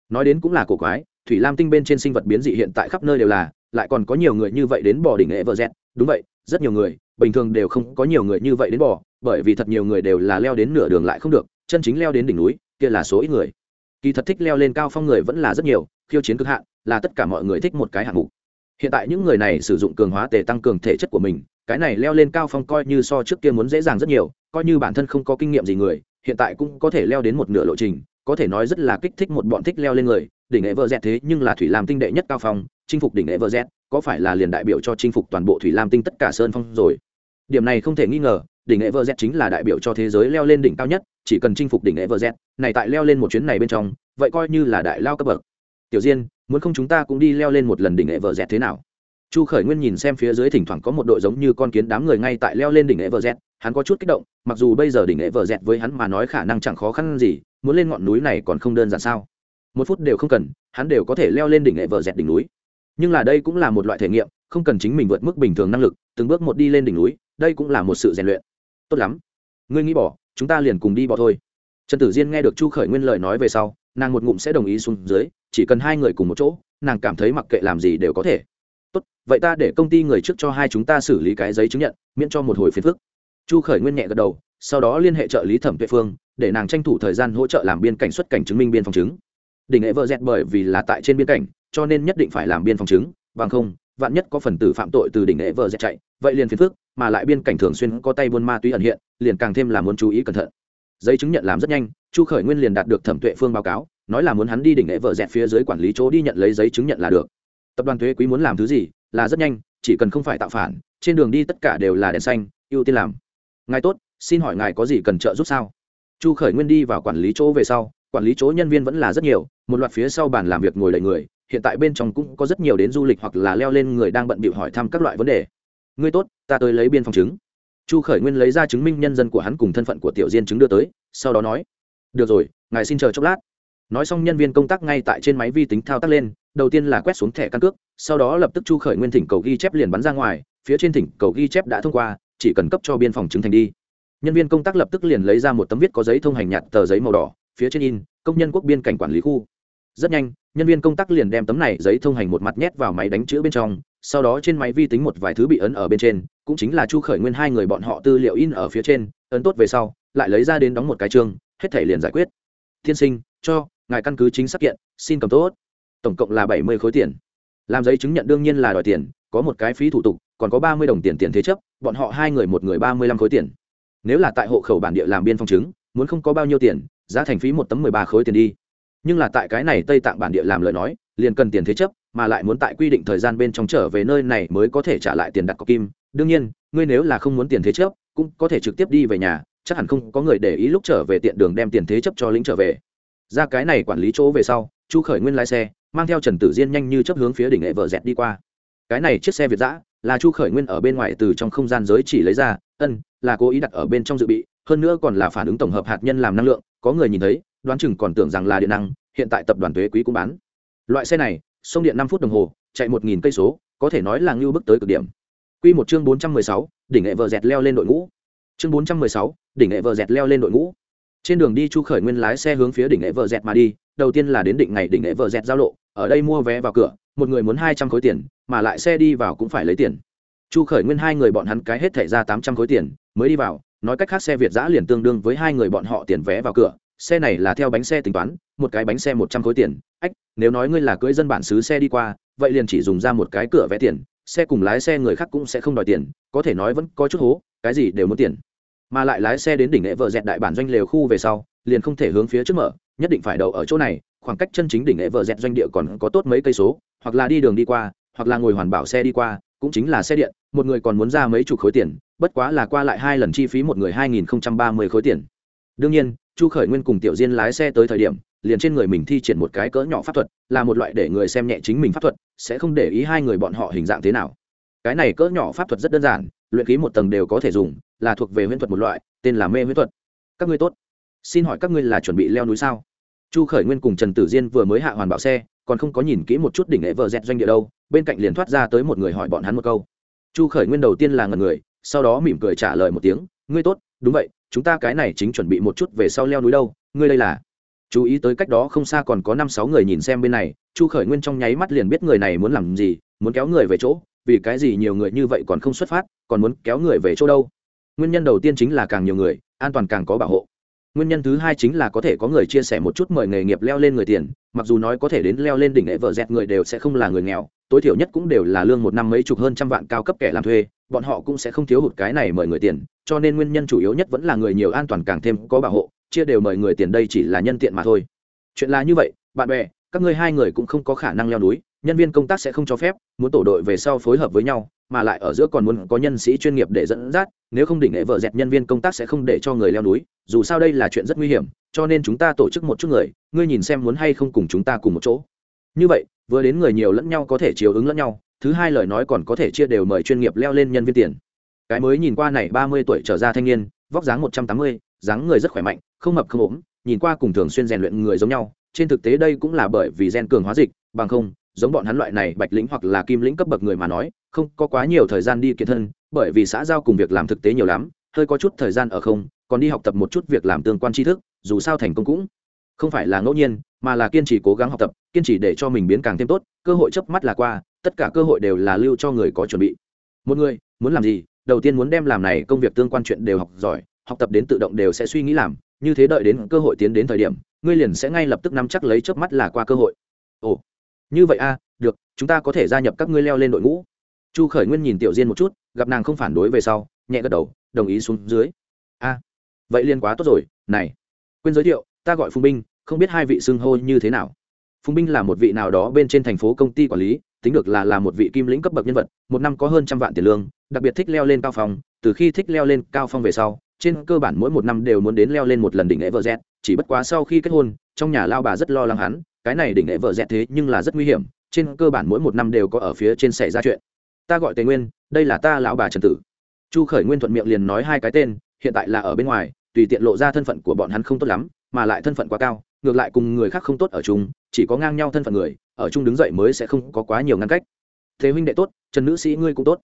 Nói đến cũng là cổ quái, thủy lam tinh bên trên sinh vật biến dị hiện tại khắp nơi đều là lại còn có nhiều người như vậy đến bỏ đỉnh nghệ vợ dẹt đúng vậy, rất nhiều người, bình thường đều không có nhiều người như vậy đến bỏ bởi vì thật nhiều người đều là leo đến nửa đường lại không được, chân chính leo đến đỉnh núi, kia là số ít người. Kỳ thật thích leo lên cao phong người vẫn là rất nhiều, khiêu chiến cực hạn, là tất cả mọi người thích một cái hạng mục. Hiện tại những người này sử dụng cường hóa tề tăng cường thể chất của mình, cái này leo lên cao phong coi như so trước kia muốn dễ dàng rất nhiều, coi như bản thân không có kinh nghiệm gì người, hiện tại cũng có thể leo đến một nửa lộ trình có thể nói rất là kích thích một bọn thích leo lên người đỉnh nghệ vợ dẹt thế nhưng là thủy làm tinh đệ nhất cao phong chinh phục đỉnh nghệ vợ dẹt có phải là liền đại biểu cho chinh phục toàn bộ thủy lam tinh tất cả sơn phong rồi điểm này không thể nghi ngờ đỉnh Everest chính là đại biểu cho thế giới leo lên đỉnh cao nhất, chỉ cần chinh phục đỉnh Everest, này tại leo lên một chuyến này bên trong, vậy coi như là đại lao cấp bậc. Tiểu Diên, muốn không chúng ta cũng đi leo lên một lần đỉnh Everest thế nào? Chu Khởi Nguyên nhìn xem phía dưới thỉnh thoảng có một đội giống như con kiến đám người ngay tại leo lên đỉnh Everest, hắn có chút kích động, mặc dù bây giờ đỉnh Everest với hắn mà nói khả năng chẳng khó khăn gì, muốn lên ngọn núi này còn không đơn giản sao? Một phút đều không cần, hắn đều có thể leo lên đỉnh Everest đỉnh núi. Nhưng là đây cũng là một loại thể nghiệm, không cần chính mình vượt mức bình thường năng lực, từng bước một đi lên đỉnh núi, đây cũng là một sự rèn luyện tốt lắm ngươi nghĩ bỏ chúng ta liền cùng đi bỏ thôi trần tử diên nghe được chu khởi nguyên lời nói về sau nàng một ngụm sẽ đồng ý xuống dưới chỉ cần hai người cùng một chỗ nàng cảm thấy mặc kệ làm gì đều có thể tốt, vậy ta để công ty người trước cho hai chúng ta xử lý cái giấy chứng nhận, miễn cho một hồi phiền phức. Chu khởi nguyên nhẹ gật đầu, sau đó liên hệ trợ lý thẩm tuệ phương, để nàng tranh thủ thời gian hỗ trợ làm biên cảnh xuất cảnh chứng minh biên phòng chứng. Đỉnh hệ vợ dẹt bởi vì là tại trên biên cảnh, cho nên nhất định phải làm biên phòng chứng, bằng không, vạn nhất có phần tử phạm tội từ đỉnh hệ vợ dẹt chạy, vậy liền phiền phức, mà lại biên cảnh thường xuyên có tay buôn ma túy ẩn hiện, liền càng thêm là muốn chú ý cẩn thận. Giấy chứng nhận làm rất nhanh, chu khởi nguyên liền đạt được thẩm tuệ phương báo cáo, nói là muốn hắn đi đỉnh lễ vợ dẹt phía dưới quản lý chỗ đi nhận lấy giấy chứng nhận là được tập đoàn thuế quý muốn làm thứ gì là rất nhanh, chỉ cần không phải tạo phản, trên đường đi tất cả đều là đèn xanh, ưu tiên làm. Ngài tốt, xin hỏi ngài có gì cần trợ giúp sao? Chu khởi nguyên đi vào quản lý chỗ về sau, quản lý chỗ nhân viên vẫn là rất nhiều, một loạt phía sau bàn làm việc ngồi đầy người, hiện tại bên trong cũng có rất nhiều đến du lịch hoặc là leo lên người đang bận bịu hỏi thăm các loại vấn đề. Ngươi tốt, ta tới lấy biên phòng chứng. Chu khởi nguyên lấy ra chứng minh nhân dân của hắn cùng thân phận của tiểu diên chứng đưa tới, sau đó nói, được rồi, ngài xin chờ chốc lát nói xong nhân viên công tác ngay tại trên máy vi tính thao tác lên, đầu tiên là quét xuống thẻ căn cước, sau đó lập tức chu khởi nguyên thỉnh cầu ghi chép liền bắn ra ngoài, phía trên thỉnh cầu ghi chép đã thông qua, chỉ cần cấp cho biên phòng chứng thành đi. Nhân viên công tác lập tức liền lấy ra một tấm viết có giấy thông hành nhạt tờ giấy màu đỏ, phía trên in, công nhân quốc biên cảnh quản lý khu. Rất nhanh, nhân viên công tác liền đem tấm này giấy thông hành một mặt nhét vào máy đánh chữ bên trong, sau đó trên máy vi tính một vài thứ bị ấn ở bên trên, cũng chính là chu khởi nguyên hai người bọn họ tư liệu in ở phía trên, ấn tốt về sau, lại lấy ra đến đóng một cái chương, hết thể liền giải quyết. Thiên sinh, cho ngài căn cứ chính xác kiện, xin cầm tốt. Tổng cộng là bảy mươi khối tiền. Làm giấy chứng nhận đương nhiên là đòi tiền, có một cái phí thủ tục, còn có ba mươi đồng tiền tiền thế chấp, bọn họ hai người một người ba mươi lăm khối tiền. Nếu là tại hộ khẩu bản địa làm biên phòng chứng, muốn không có bao nhiêu tiền, giá thành phí một tấm mười ba khối tiền đi. Nhưng là tại cái này tây tạng bản địa làm lời nói, liền cần tiền thế chấp, mà lại muốn tại quy định thời gian bên trong trở về nơi này mới có thể trả lại tiền đặt cọc kim. Đương nhiên, ngươi nếu là không muốn tiền thế chấp, cũng có thể trực tiếp đi về nhà, chắc hẳn không có người để ý lúc trở về tiện đường đem tiền thế chấp cho lính trở về ra cái này quản lý chỗ về sau, chu khởi nguyên lái xe, mang theo trần tử diên nhanh như chấp hướng phía đỉnh nghệ vợ dẹt đi qua. Cái này chiếc xe việt giã là chu khởi nguyên ở bên ngoài từ trong không gian giới chỉ lấy ra, ân, là cố ý đặt ở bên trong dự bị, hơn nữa còn là phản ứng tổng hợp hạt nhân làm năng lượng, có người nhìn thấy, đoán chừng còn tưởng rằng là điện năng, hiện tại tập đoàn thuế quý cũng bán. Loại xe này, sông điện năm phút đồng hồ, chạy một nghìn cây số, có thể nói là ngưu bước tới cực điểm. Q một chương bốn trăm mười sáu, đỉnh nghệ vợ dẹt leo lên đội ngũ. Chương bốn trăm mười sáu, đỉnh nghệ vợ dẹt leo lên đội ngũ trên đường đi chu khởi nguyên lái xe hướng phía đỉnh lễ vợ dẹt mà đi, đầu tiên là đến định ngày đỉnh lễ vợ dẹt giao lộ, ở đây mua vé vào cửa, một người muốn hai trăm khối tiền, mà lại xe đi vào cũng phải lấy tiền. Chu khởi nguyên hai người bọn hắn cái hết thẻ ra tám trăm khối tiền, mới đi vào, nói cách khác xe việt giã liền tương đương với hai người bọn họ tiền vé vào cửa, xe này là theo bánh xe tính toán, một cái bánh xe một trăm khối tiền. Ách, nếu nói ngươi là cưỡi dân bản xứ xe đi qua, vậy liền chỉ dùng ra một cái cửa vé tiền, xe cùng lái xe người khác cũng sẽ không đòi tiền, có thể nói vẫn có chút hố, cái gì đều muốn tiền mà lại lái xe đến đỉnh nghệ vợ dẹt đại bản doanh lều khu về sau, liền không thể hướng phía trước mở, nhất định phải đậu ở chỗ này, khoảng cách chân chính đỉnh nghệ vợ dẹt doanh địa còn có tốt mấy cây số, hoặc là đi đường đi qua, hoặc là ngồi hoàn bảo xe đi qua, cũng chính là xe điện, một người còn muốn ra mấy chục khối tiền, bất quá là qua lại hai lần chi phí một người hai nghìn không trăm ba mươi khối tiền. Đương nhiên, chu khởi nguyên cùng tiểu diên lái xe tới thời điểm, liền trên người mình thi triển một cái cỡ nhỏ pháp thuật, là một loại để người xem nhẹ chính mình pháp thuật, sẽ không để ý hai người bọn họ hình dạng thế nào. Cái này cỡ nhỏ pháp thuật rất đơn giản, luyện ký một tầng đều có thể dùng là thuộc về huyễn thuật một loại, tên là mê huyễn thuật. Các ngươi tốt. Xin hỏi các ngươi là chuẩn bị leo núi sao? Chu khởi nguyên cùng trần tử diên vừa mới hạ hoàn bảo xe, còn không có nhìn kỹ một chút đỉnh lễ vợ dẹt doanh địa đâu, bên cạnh liền thoát ra tới một người hỏi bọn hắn một câu. Chu khởi nguyên đầu tiên là ngần người, sau đó mỉm cười trả lời một tiếng, ngươi tốt, đúng vậy, chúng ta cái này chính chuẩn bị một chút về sau leo núi đâu, ngươi đây là? Chú ý tới cách đó không xa còn có năm sáu người nhìn xem bên này, chu khởi nguyên trong nháy mắt liền biết người này muốn làm gì, muốn kéo người về chỗ, vì cái gì nhiều người như vậy còn không xuất phát, còn muốn kéo người về chỗ đâu? Nguyên nhân đầu tiên chính là càng nhiều người, an toàn càng có bảo hộ. Nguyên nhân thứ hai chính là có thể có người chia sẻ một chút mời nghề nghiệp leo lên người tiền, mặc dù nói có thể đến leo lên đỉnh hệ vợ dẹt người đều sẽ không là người nghèo, tối thiểu nhất cũng đều là lương một năm mấy chục hơn trăm vạn cao cấp kẻ làm thuê, bọn họ cũng sẽ không thiếu hụt cái này mời người tiền, cho nên nguyên nhân chủ yếu nhất vẫn là người nhiều an toàn càng thêm có bảo hộ, chia đều mời người tiền đây chỉ là nhân tiện mà thôi. Chuyện là như vậy, bạn bè, các ngươi hai người cũng không có khả năng leo núi, nhân viên công tác sẽ không cho phép, muốn tổ đội về sau phối hợp với nhau mà lại ở giữa còn muốn có nhân sĩ chuyên nghiệp để dẫn dắt, nếu không đỉnh hệ vợ dẹt nhân viên công tác sẽ không để cho người leo núi, dù sao đây là chuyện rất nguy hiểm, cho nên chúng ta tổ chức một chút người, ngươi nhìn xem muốn hay không cùng chúng ta cùng một chỗ. Như vậy, vừa đến người nhiều lẫn nhau có thể chiều ứng lẫn nhau, thứ hai lời nói còn có thể chia đều mời chuyên nghiệp leo lên nhân viên tiền. Cái mới nhìn qua này ba mươi tuổi trở ra thanh niên, vóc dáng một trăm tám mươi, dáng người rất khỏe mạnh, không mập không ốm, nhìn qua cùng thường xuyên rèn luyện người giống nhau, trên thực tế đây cũng là bởi vì gen cường hóa dịch, bằng không, giống bọn hắn loại này bạch lĩnh hoặc là kim lĩnh cấp bậc người mà nói không có quá nhiều thời gian đi kiện thân, bởi vì xã giao cùng việc làm thực tế nhiều lắm, hơi có chút thời gian ở không, còn đi học tập một chút việc làm tương quan tri thức, dù sao thành công cũng không phải là ngẫu nhiên, mà là kiên trì cố gắng học tập, kiên trì để cho mình biến càng thêm tốt, cơ hội chớp mắt là qua, tất cả cơ hội đều là lưu cho người có chuẩn bị. Một người muốn làm gì? Đầu tiên muốn đem làm này công việc tương quan chuyện đều học giỏi, học tập đến tự động đều sẽ suy nghĩ làm, như thế đợi đến cơ hội tiến đến thời điểm, ngươi liền sẽ ngay lập tức nắm chắc lấy chớp mắt là qua cơ hội. Ồ, như vậy a, được, chúng ta có thể gia nhập các ngươi leo lên đội ngũ chu khởi nguyên nhìn tiểu diên một chút gặp nàng không phản đối về sau nhẹ gật đầu đồng ý xuống dưới. A vậy liên quá tốt rồi này. Quên giới thiệu ta gọi phùng binh không biết hai vị xưng hô như thế nào. Phùng binh là một vị nào đó bên trên thành phố công ty quản lý tính được là là một vị kim lĩnh cấp bậc nhân vật một năm có hơn trăm vạn tiền lương đặc biệt thích leo lên cao phong từ khi thích leo lên cao phong về sau trên cơ bản mỗi một năm đều muốn đến leo lên một lần đỉnh Everest, chỉ bất quá sau khi kết hôn, trong nhà lao bà rất lo lắng hắn, cái này đỉnh Everest thế nhưng là rất nguy hiểm, trên cơ bản mỗi một năm đều có ở phía trên xảy ra chuyện. Ta gọi Tề Nguyên, đây là ta lão bà Trần Tử. Chu Khởi Nguyên thuận miệng liền nói hai cái tên, hiện tại là ở bên ngoài, tùy tiện lộ ra thân phận của bọn hắn không tốt lắm, mà lại thân phận quá cao, ngược lại cùng người khác không tốt ở chung, chỉ có ngang nhau thân phận người, ở chung đứng dậy mới sẽ không có quá nhiều ngăn cách. Thế huynh đệ tốt, Trần nữ sĩ ngươi cũng tốt.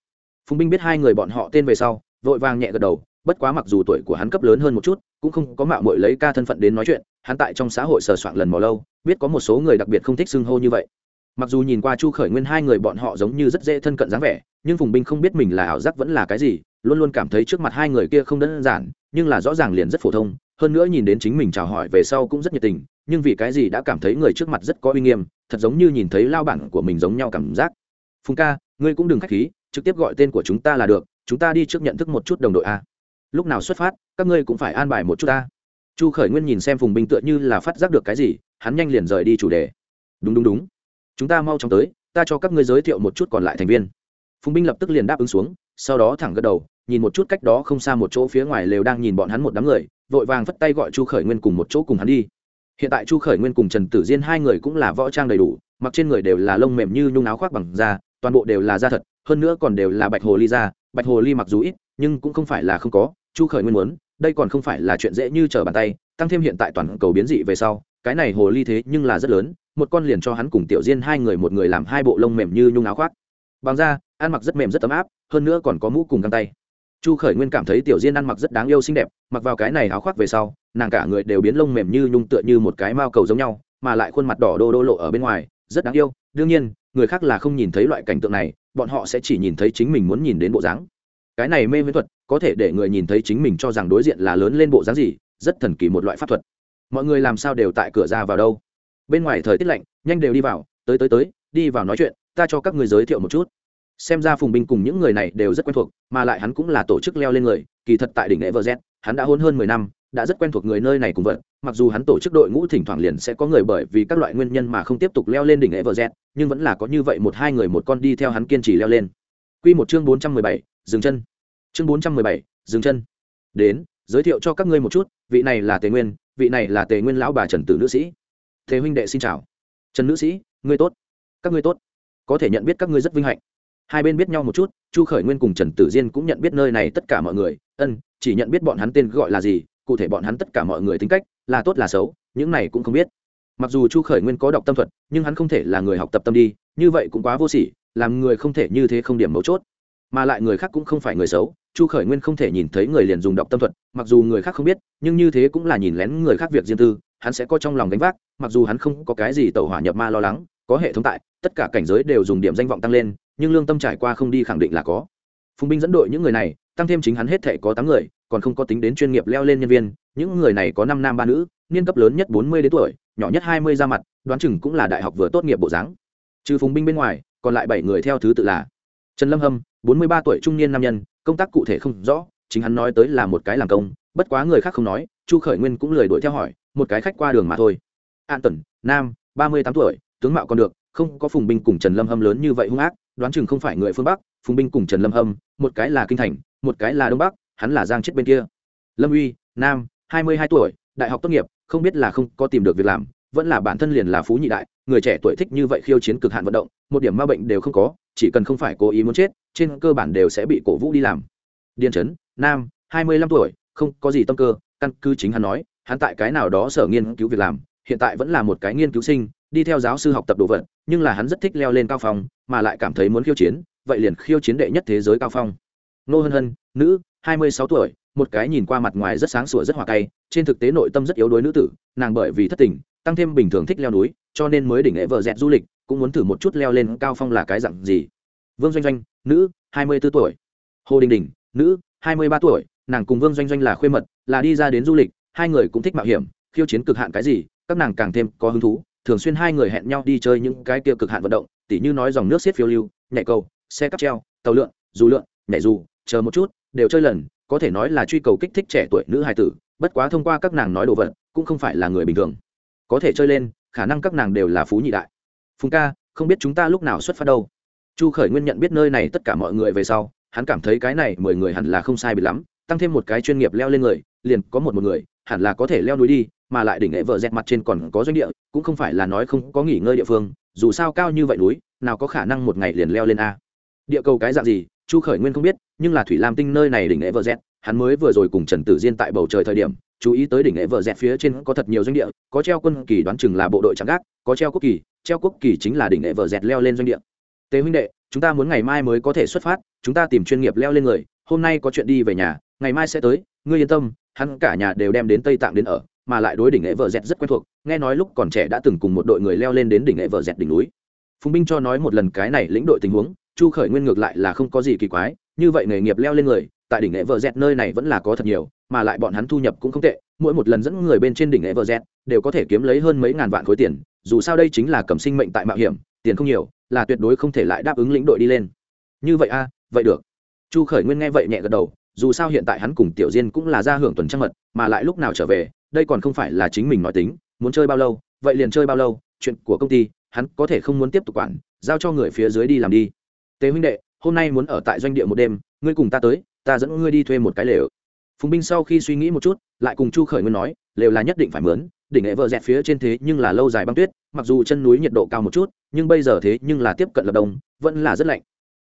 Phùng Binh biết hai người bọn họ tên về sau, vội vàng nhẹ gật đầu, bất quá mặc dù tuổi của hắn cấp lớn hơn một chút cũng không có mạo muội lấy ca thân phận đến nói chuyện hắn tại trong xã hội sờ soạn lần mò lâu biết có một số người đặc biệt không thích xưng hô như vậy mặc dù nhìn qua chu khởi nguyên hai người bọn họ giống như rất dễ thân cận dáng vẻ, nhưng phùng binh không biết mình là ảo giác vẫn là cái gì, luôn luôn cảm thấy trước mặt hai người kia không đơn giản, nhưng là rõ ràng liền rất phổ thông, hơn nữa nhìn đến chính mình chào hỏi về sau cũng rất nhiệt tình, nhưng vì cái gì đã cảm thấy người trước mặt rất có uy nghiêm, thật giống như nhìn thấy lao bản của mình giống nhau cảm giác. Phùng ca, ngươi cũng đừng k h á c h khí, trực tiếp gọi tên của chúng ta là được, chúng ta đi trước nhận thức một chút đồng đội a. Lúc nào xuất phát, các ngươi cũng phải an bài một chút ta chu khởi nguyên nhìn xem phùng binh tựa như là phát giác được cái gì, hắn nhanh liền rời đi chủ đề. Đúng đúng đúng chúng ta mau chóng tới, ta cho các ngươi giới thiệu một chút còn lại thành viên. Phùng binh lập tức liền đáp ứng xuống, sau đó thẳng gật đầu, nhìn một chút cách đó không xa một chỗ phía ngoài lều đang nhìn bọn hắn một đám người, vội vàng vất tay gọi chu khởi nguyên cùng một chỗ cùng hắn đi. Hiện tại chu khởi nguyên cùng trần tử diên hai người cũng là võ trang đầy đủ, mặc trên người đều là lông mềm như nhung áo khoác bằng da, toàn bộ đều là da thật, hơn nữa còn đều là bạch hồ ly da, bạch hồ ly mặc dù ít, nhưng cũng không phải là không có chu khởi nguyên muốn, đây còn không phải là chuyện dễ như trở bàn tay, tăng thêm hiện tại toàn cầu biến dị về sau, cái này hồ ly thế nhưng là rất lớn, một con liền cho hắn cùng tiểu diên hai người một người làm hai bộ lông mềm như nhung áo khoác. Bằng da, ăn mặc rất mềm rất ấm áp, hơn nữa còn có mũ cùng găng tay. Chu khởi nguyên cảm thấy tiểu diên ăn mặc rất đáng yêu xinh đẹp, mặc vào cái này áo khoác về sau, nàng cả người đều biến lông mềm như nhung tựa như một cái mao cầu giống nhau, mà lại khuôn mặt đỏ đô đô lộ ở bên ngoài, rất đáng yêu. Đương nhiên, người khác là không nhìn thấy loại cảnh tượng này, bọn họ sẽ chỉ nhìn thấy chính mình muốn nhìn đến bộ dáng cái này mê viễn thuật có thể để người nhìn thấy chính mình cho rằng đối diện là lớn lên bộ dáng gì, rất thần kỳ một loại pháp thuật. Mọi người làm sao đều tại cửa ra vào đâu? Bên ngoài thời tiết lạnh, nhanh đều đi vào, tới tới tới, đi vào nói chuyện, ta cho các người giới thiệu một chút. Xem ra phùng binh cùng những người này đều rất quen thuộc, mà lại hắn cũng là tổ chức leo lên người, kỳ thật tại đỉnh everest hắn đã hôn hơn mười năm, đã rất quen thuộc người nơi này cùng vận mặc dù hắn tổ chức đội ngũ thỉnh thoảng liền sẽ có người bởi vì các loại nguyên nhân mà không tiếp tục leo lên đỉnh everest nhưng vẫn là có như vậy một hai người một con đi theo hắn kiên trì leo lên. Quy một chương bốn trăm mười bảy, dừng chân. Chương bốn trăm mười bảy, dừng chân. Đến, giới thiệu cho các ngươi một chút, vị này là tề nguyên, vị này là tề nguyên lão bà trần tử nữ sĩ. Thế huynh đệ xin chào. Trần nữ sĩ, ngươi tốt. Các ngươi tốt. Có thể nhận biết các ngươi rất vinh hạnh. Hai bên biết nhau một chút, chu khởi nguyên cùng trần tử diên cũng nhận biết nơi này tất cả mọi người. Ân, chỉ nhận biết bọn hắn tên gọi là gì, cụ thể bọn hắn tất cả mọi người tính cách, là tốt là xấu, những này cũng không biết. Mặc dù chu khởi nguyên có đọc tâm thuật, nhưng hắn không thể là người học tập tâm đi, như vậy cũng quá vô sỉ làm người không thể như thế không điểm mấu chốt. Mà lại người khác cũng không phải người xấu, chu khởi nguyên không thể nhìn thấy người liền dùng đọc tâm thuật, mặc dù người khác không biết, nhưng như thế cũng là nhìn lén người khác việc riêng tư, hắn sẽ có trong lòng gánh vác, mặc dù hắn không có cái gì tẩu hỏa nhập ma lo lắng, có hệ thống tại, tất cả cảnh giới đều dùng điểm danh vọng tăng lên, nhưng lương tâm trải qua không đi khẳng định là có. Phùng binh dẫn đội những người này, tăng thêm chính hắn hết thể có tám người, còn không có tính đến chuyên nghiệp leo lên nhân viên, những người này có năm nam ba nữ, niên cấp lớn nhất bốn mươi đến tuổi, nhỏ nhất hai mươi ra mặt, đoán chừng cũng là đại học vừa tốt nghiệp bộ dáng. Trừ phùng binh bên ngoài còn lại bảy người theo thứ tự là trần lâm hâm, bốn mươi ba tuổi trung niên nam nhân, công tác cụ thể không rõ, chính hắn nói tới là một cái làm công, bất quá người khác không nói, chu khởi nguyên cũng lười đuổi theo hỏi, một cái khách qua đường mà thôi. An tần nam, ba mươi tám tuổi, tướng mạo còn được, không có phùng binh cùng trần lâm hâm lớn như vậy hung ác, đoán chừng không phải người phương bắc, phùng binh cùng trần lâm hâm, một cái là kinh thành, một cái là đông bắc, hắn là giang chết bên kia. Lâm uy, nam, hai mươi hai tuổi, đại học tốt nghiệp, không biết là không có tìm được việc làm vẫn là bản thân liền là phú nhị đại, người trẻ tuổi thích như vậy khiêu chiến cực hạn vận động, một điểm ma bệnh đều không có, chỉ cần không phải cố ý muốn chết, trên cơ bản đều sẽ bị cổ vũ đi làm. Điền trấn nam, hai mươi lăm tuổi, không có gì tâm cơ, căn cứ chính hắn nói, hắn tại cái nào đó sở nghiên cứu việc làm, hiện tại vẫn là một cái nghiên cứu sinh, đi theo giáo sư học tập đồ vật, nhưng là hắn rất thích leo lên cao phong, mà lại cảm thấy muốn khiêu chiến, vậy liền khiêu chiến đệ nhất thế giới cao phong. Nô hân hân, nữ, hai mươi sáu tuổi, một cái nhìn qua mặt ngoài rất sáng sủa rất hòa cay, trên thực tế nội tâm rất yếu đuối nữ tử, nàng bởi vì thất tình tăng thêm bình thường thích leo núi, cho nên mới đỉnh lễ vợ dẹt du lịch, cũng muốn thử một chút leo lên cao phong là cái dặn gì. Vương doanh doanh, nữ, hai mươi b ố tuổi. Hồ đình đình, nữ, hai mươi ba tuổi, nàng cùng vương doanh doanh là khuê mật, là đi ra đến du lịch, hai người cũng thích mạo hiểm, khiêu chiến cực hạn cái gì, các nàng càng thêm có hứng thú, thường xuyên hai người hẹn nhau đi chơi những cái tiêu cực hạn vận động, tỉ như nói dòng nước xiết phiêu lưu, nhảy cầu, xe cắp treo, tàu lượn, dù lượn, nhảy dù, chờ một chút, đều chơi lần, có thể nói là truy cầu kích thích trẻ tuổi nữ hài tử, bất quá thông qua các nàng nói đồ vật, cũng không phải là người bình thường có thể chơi lên, khả năng các nàng đều là phú nhị đại. Phùng ca, không biết chúng ta lúc nào xuất phát đâu. Chu khởi nguyên nhận biết nơi này tất cả mọi người về sau, hắn cảm thấy cái này mười người hẳn là không sai bị lắm, tăng thêm một cái chuyên nghiệp leo lên người, liền có một một người, hẳn là có thể leo núi đi, mà lại đỉnh hệ vợ dẹt mặt trên còn có doanh địa, cũng không phải là nói không có nghỉ ngơi địa phương, dù sao cao như vậy núi, nào có khả năng một ngày liền leo lên a. Địa cầu cái dạng gì, chu khởi nguyên không biết, nhưng là thủy lam tinh nơi này đỉnh hệ vợ dẹt hắn mới vừa rồi cùng trần tử diên tại bầu trời thời điểm, chú ý tới đỉnh nghệ vợ dẹt phía trên có thật nhiều doanh địa, có treo quân kỳ đoán chừng là bộ đội trắng gác, có treo quốc kỳ, treo quốc kỳ chính là đỉnh nghệ vợ dẹt leo lên doanh địa. Tế huynh đệ, chúng ta muốn ngày mai mới có thể xuất phát, chúng ta tìm chuyên nghiệp leo lên người, hôm nay có chuyện đi về nhà, ngày mai sẽ tới, ngươi yên tâm, hắn cả nhà đều đem đến tây tạng đến ở, mà lại đối đỉnh nghệ vợ dẹt rất quen thuộc, nghe nói lúc còn trẻ đã từng cùng một đội người leo lên đến đỉnh nghệ vợ dẹt đỉnh núi. Phùng binh cho nói một lần cái này lĩnh đội tình huống, chu khởi nguyên ngược lại là không có gì kỳ quái như vậy nghề nghiệp leo lên người, tại đỉnh nghệ vợ dẹt nơi này vẫn là có thật nhiều, mà lại bọn hắn thu nhập cũng không tệ, mỗi một lần dẫn người bên trên đỉnh nghệ vợ dẹt đều có thể kiếm lấy hơn mấy ngàn vạn khối tiền, dù sao đây chính là cầm sinh mệnh tại mạo hiểm, tiền không nhiều, là tuyệt đối không thể lại đáp ứng lĩnh đội đi lên. Như vậy a, vậy được. Chu khởi nguyên nghe vậy nhẹ gật đầu, dù sao hiện tại hắn cùng tiểu diên cũng là ra hưởng tuần trăng mật, mà lại lúc nào trở về, đây còn không phải là chính mình nói tính, muốn chơi bao lâu, vậy liền chơi bao lâu, chuyện của công ty, hắn có thể không muốn tiếp tục quản, giao cho người phía dưới đi làm đi. Tế huynh đệ hôm nay muốn ở tại doanh địa một đêm, ngươi cùng ta tới, ta dẫn ngươi đi thuê một cái lều. Phùng binh sau khi suy nghĩ một chút, lại cùng chu khởi nguyên nói, lều là nhất định phải mướn, đỉnh nghệ vợ dẹt phía trên thế nhưng là lâu dài băng tuyết, mặc dù chân núi nhiệt độ cao một chút, nhưng bây giờ thế nhưng là tiếp cận lập đông, vẫn là rất lạnh.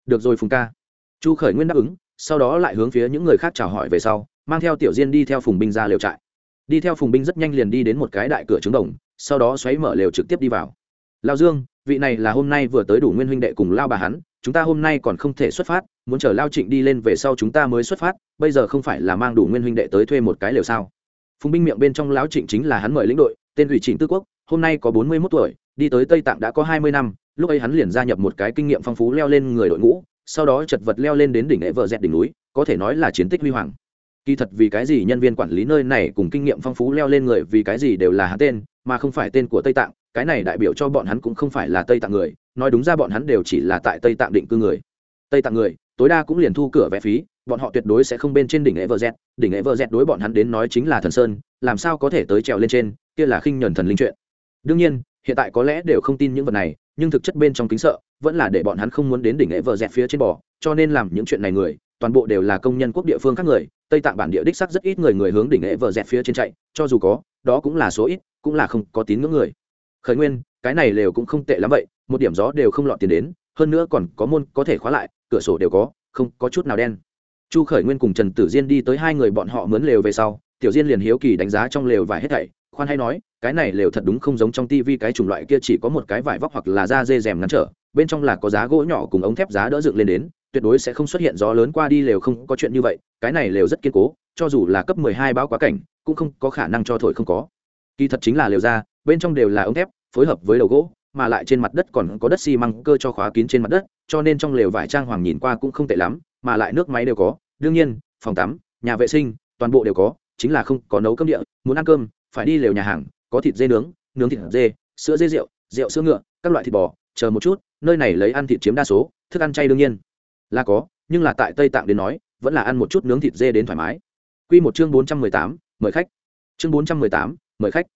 Được rồi phùng ca. Chu khởi nguyên đáp ứng, sau đó lại hướng phía những người khác chào hỏi về sau, mang theo tiểu diên đi theo phùng binh ra lều trại. Đi theo phùng binh rất nhanh liền đi đến một cái đại cửa trứng đồng, sau đó xoáy mở lều trực tiếp đi vào. Lao dương, vị này là hôm nay vừa tới đủ nguyên huynh đệ cùng lao bà hắn chúng ta hôm nay còn không thể xuất phát, muốn chờ lao trịnh đi lên về sau chúng ta mới xuất phát, bây giờ không phải là mang đủ nguyên huynh đệ tới thuê một cái lều sao? Phùng binh miệng bên trong lão trịnh chính là hắn mời lĩnh đội, tên ủy trịnh tư quốc, hôm nay có bốn mươi mốt tuổi, đi tới tây tạng đã có hai mươi năm, lúc ấy hắn liền gia nhập một cái kinh nghiệm phong phú leo lên người đội ngũ, sau đó chật vật leo lên đến đỉnh lễ vợ dẹt đỉnh núi, có thể nói là chiến tích huy hoàng kỳ thật vì cái gì nhân viên quản lý nơi này cùng kinh nghiệm phong phú leo lên người vì cái gì đều là hắn tên mà không phải tên của tây tạng cái này đại biểu cho bọn hắn cũng không phải là tây tạng người nói đúng ra bọn hắn đều chỉ là tại tây tạng định cư người tây tạng người tối đa cũng liền thu cửa vé phí bọn họ tuyệt đối sẽ không bên trên đỉnh Everest, đỉnh Everest đối bọn hắn đến nói chính là thần sơn, làm sao có thể tới trèo lên trên, kia là khinh nhẫn thần linh chuyện. Đương nhiên, hiện tại có lẽ đều không tin những vật này, nhưng thực chất bên trong kính sợ, vẫn là để bọn hắn không muốn đến đỉnh Everest phía trên bò, cho nên làm những chuyện này người, toàn bộ đều là công nhân quốc địa phương các người, Tây Tạng bản địa đích sắc rất ít người người hướng đỉnh Everest phía trên chạy, cho dù có, đó cũng là số ít, cũng là không có tín ngưỡng người. Khởi nguyên, cái này lều cũng không tệ lắm vậy, một điểm gió đều không lọt tiền đến, hơn nữa còn có môn có thể khóa lại, cửa sổ đều có, không có chút nào đen chu khởi nguyên cùng trần tử diên đi tới hai người bọn họ mướn lều về sau tiểu diên liền hiếu kỳ đánh giá trong lều vải hết thảy khoan hay nói cái này lều thật đúng không giống trong tivi cái chủng loại kia chỉ có một cái vải vóc hoặc là da dê rèm ngăn trở bên trong là có giá gỗ nhỏ cùng ống thép giá đỡ dựng lên đến tuyệt đối sẽ không xuất hiện gió lớn qua đi lều không có chuyện như vậy, cái này lều rất kiên cố, cho dù là cấp mười hai báo quá cảnh, cũng không có khả năng cho thổi không có. Kỳ thật chính là lều ra, bên trong đều là ống thép, phối hợp với đầu gỗ, mà lại trên mặt đất còn có đất xi măng cơ cho khóa kín trên mặt đất, cho nên trong lều vải trang hoàng nhìn qua cũng không tệ lắm, mà lại nước máy đều có. Đương nhiên, phòng tắm, nhà vệ sinh, toàn bộ đều có, chính là không có nấu cơm địa, muốn ăn cơm, phải đi lều nhà hàng, có thịt dê nướng nướng thịt dê, sữa dê rượu rượu sữa ngựa, các loại thịt bò, chờ một chút, nơi này lấy ăn thịt chiếm đa số, thức ăn chay đương nhiên là có nhưng là tại tây tạng đến nói vẫn là ăn một chút nướng thịt dê đến thoải mái Quy một chương bốn trăm mười tám, mời khách. Chương bốn trăm mười tám, mời khách.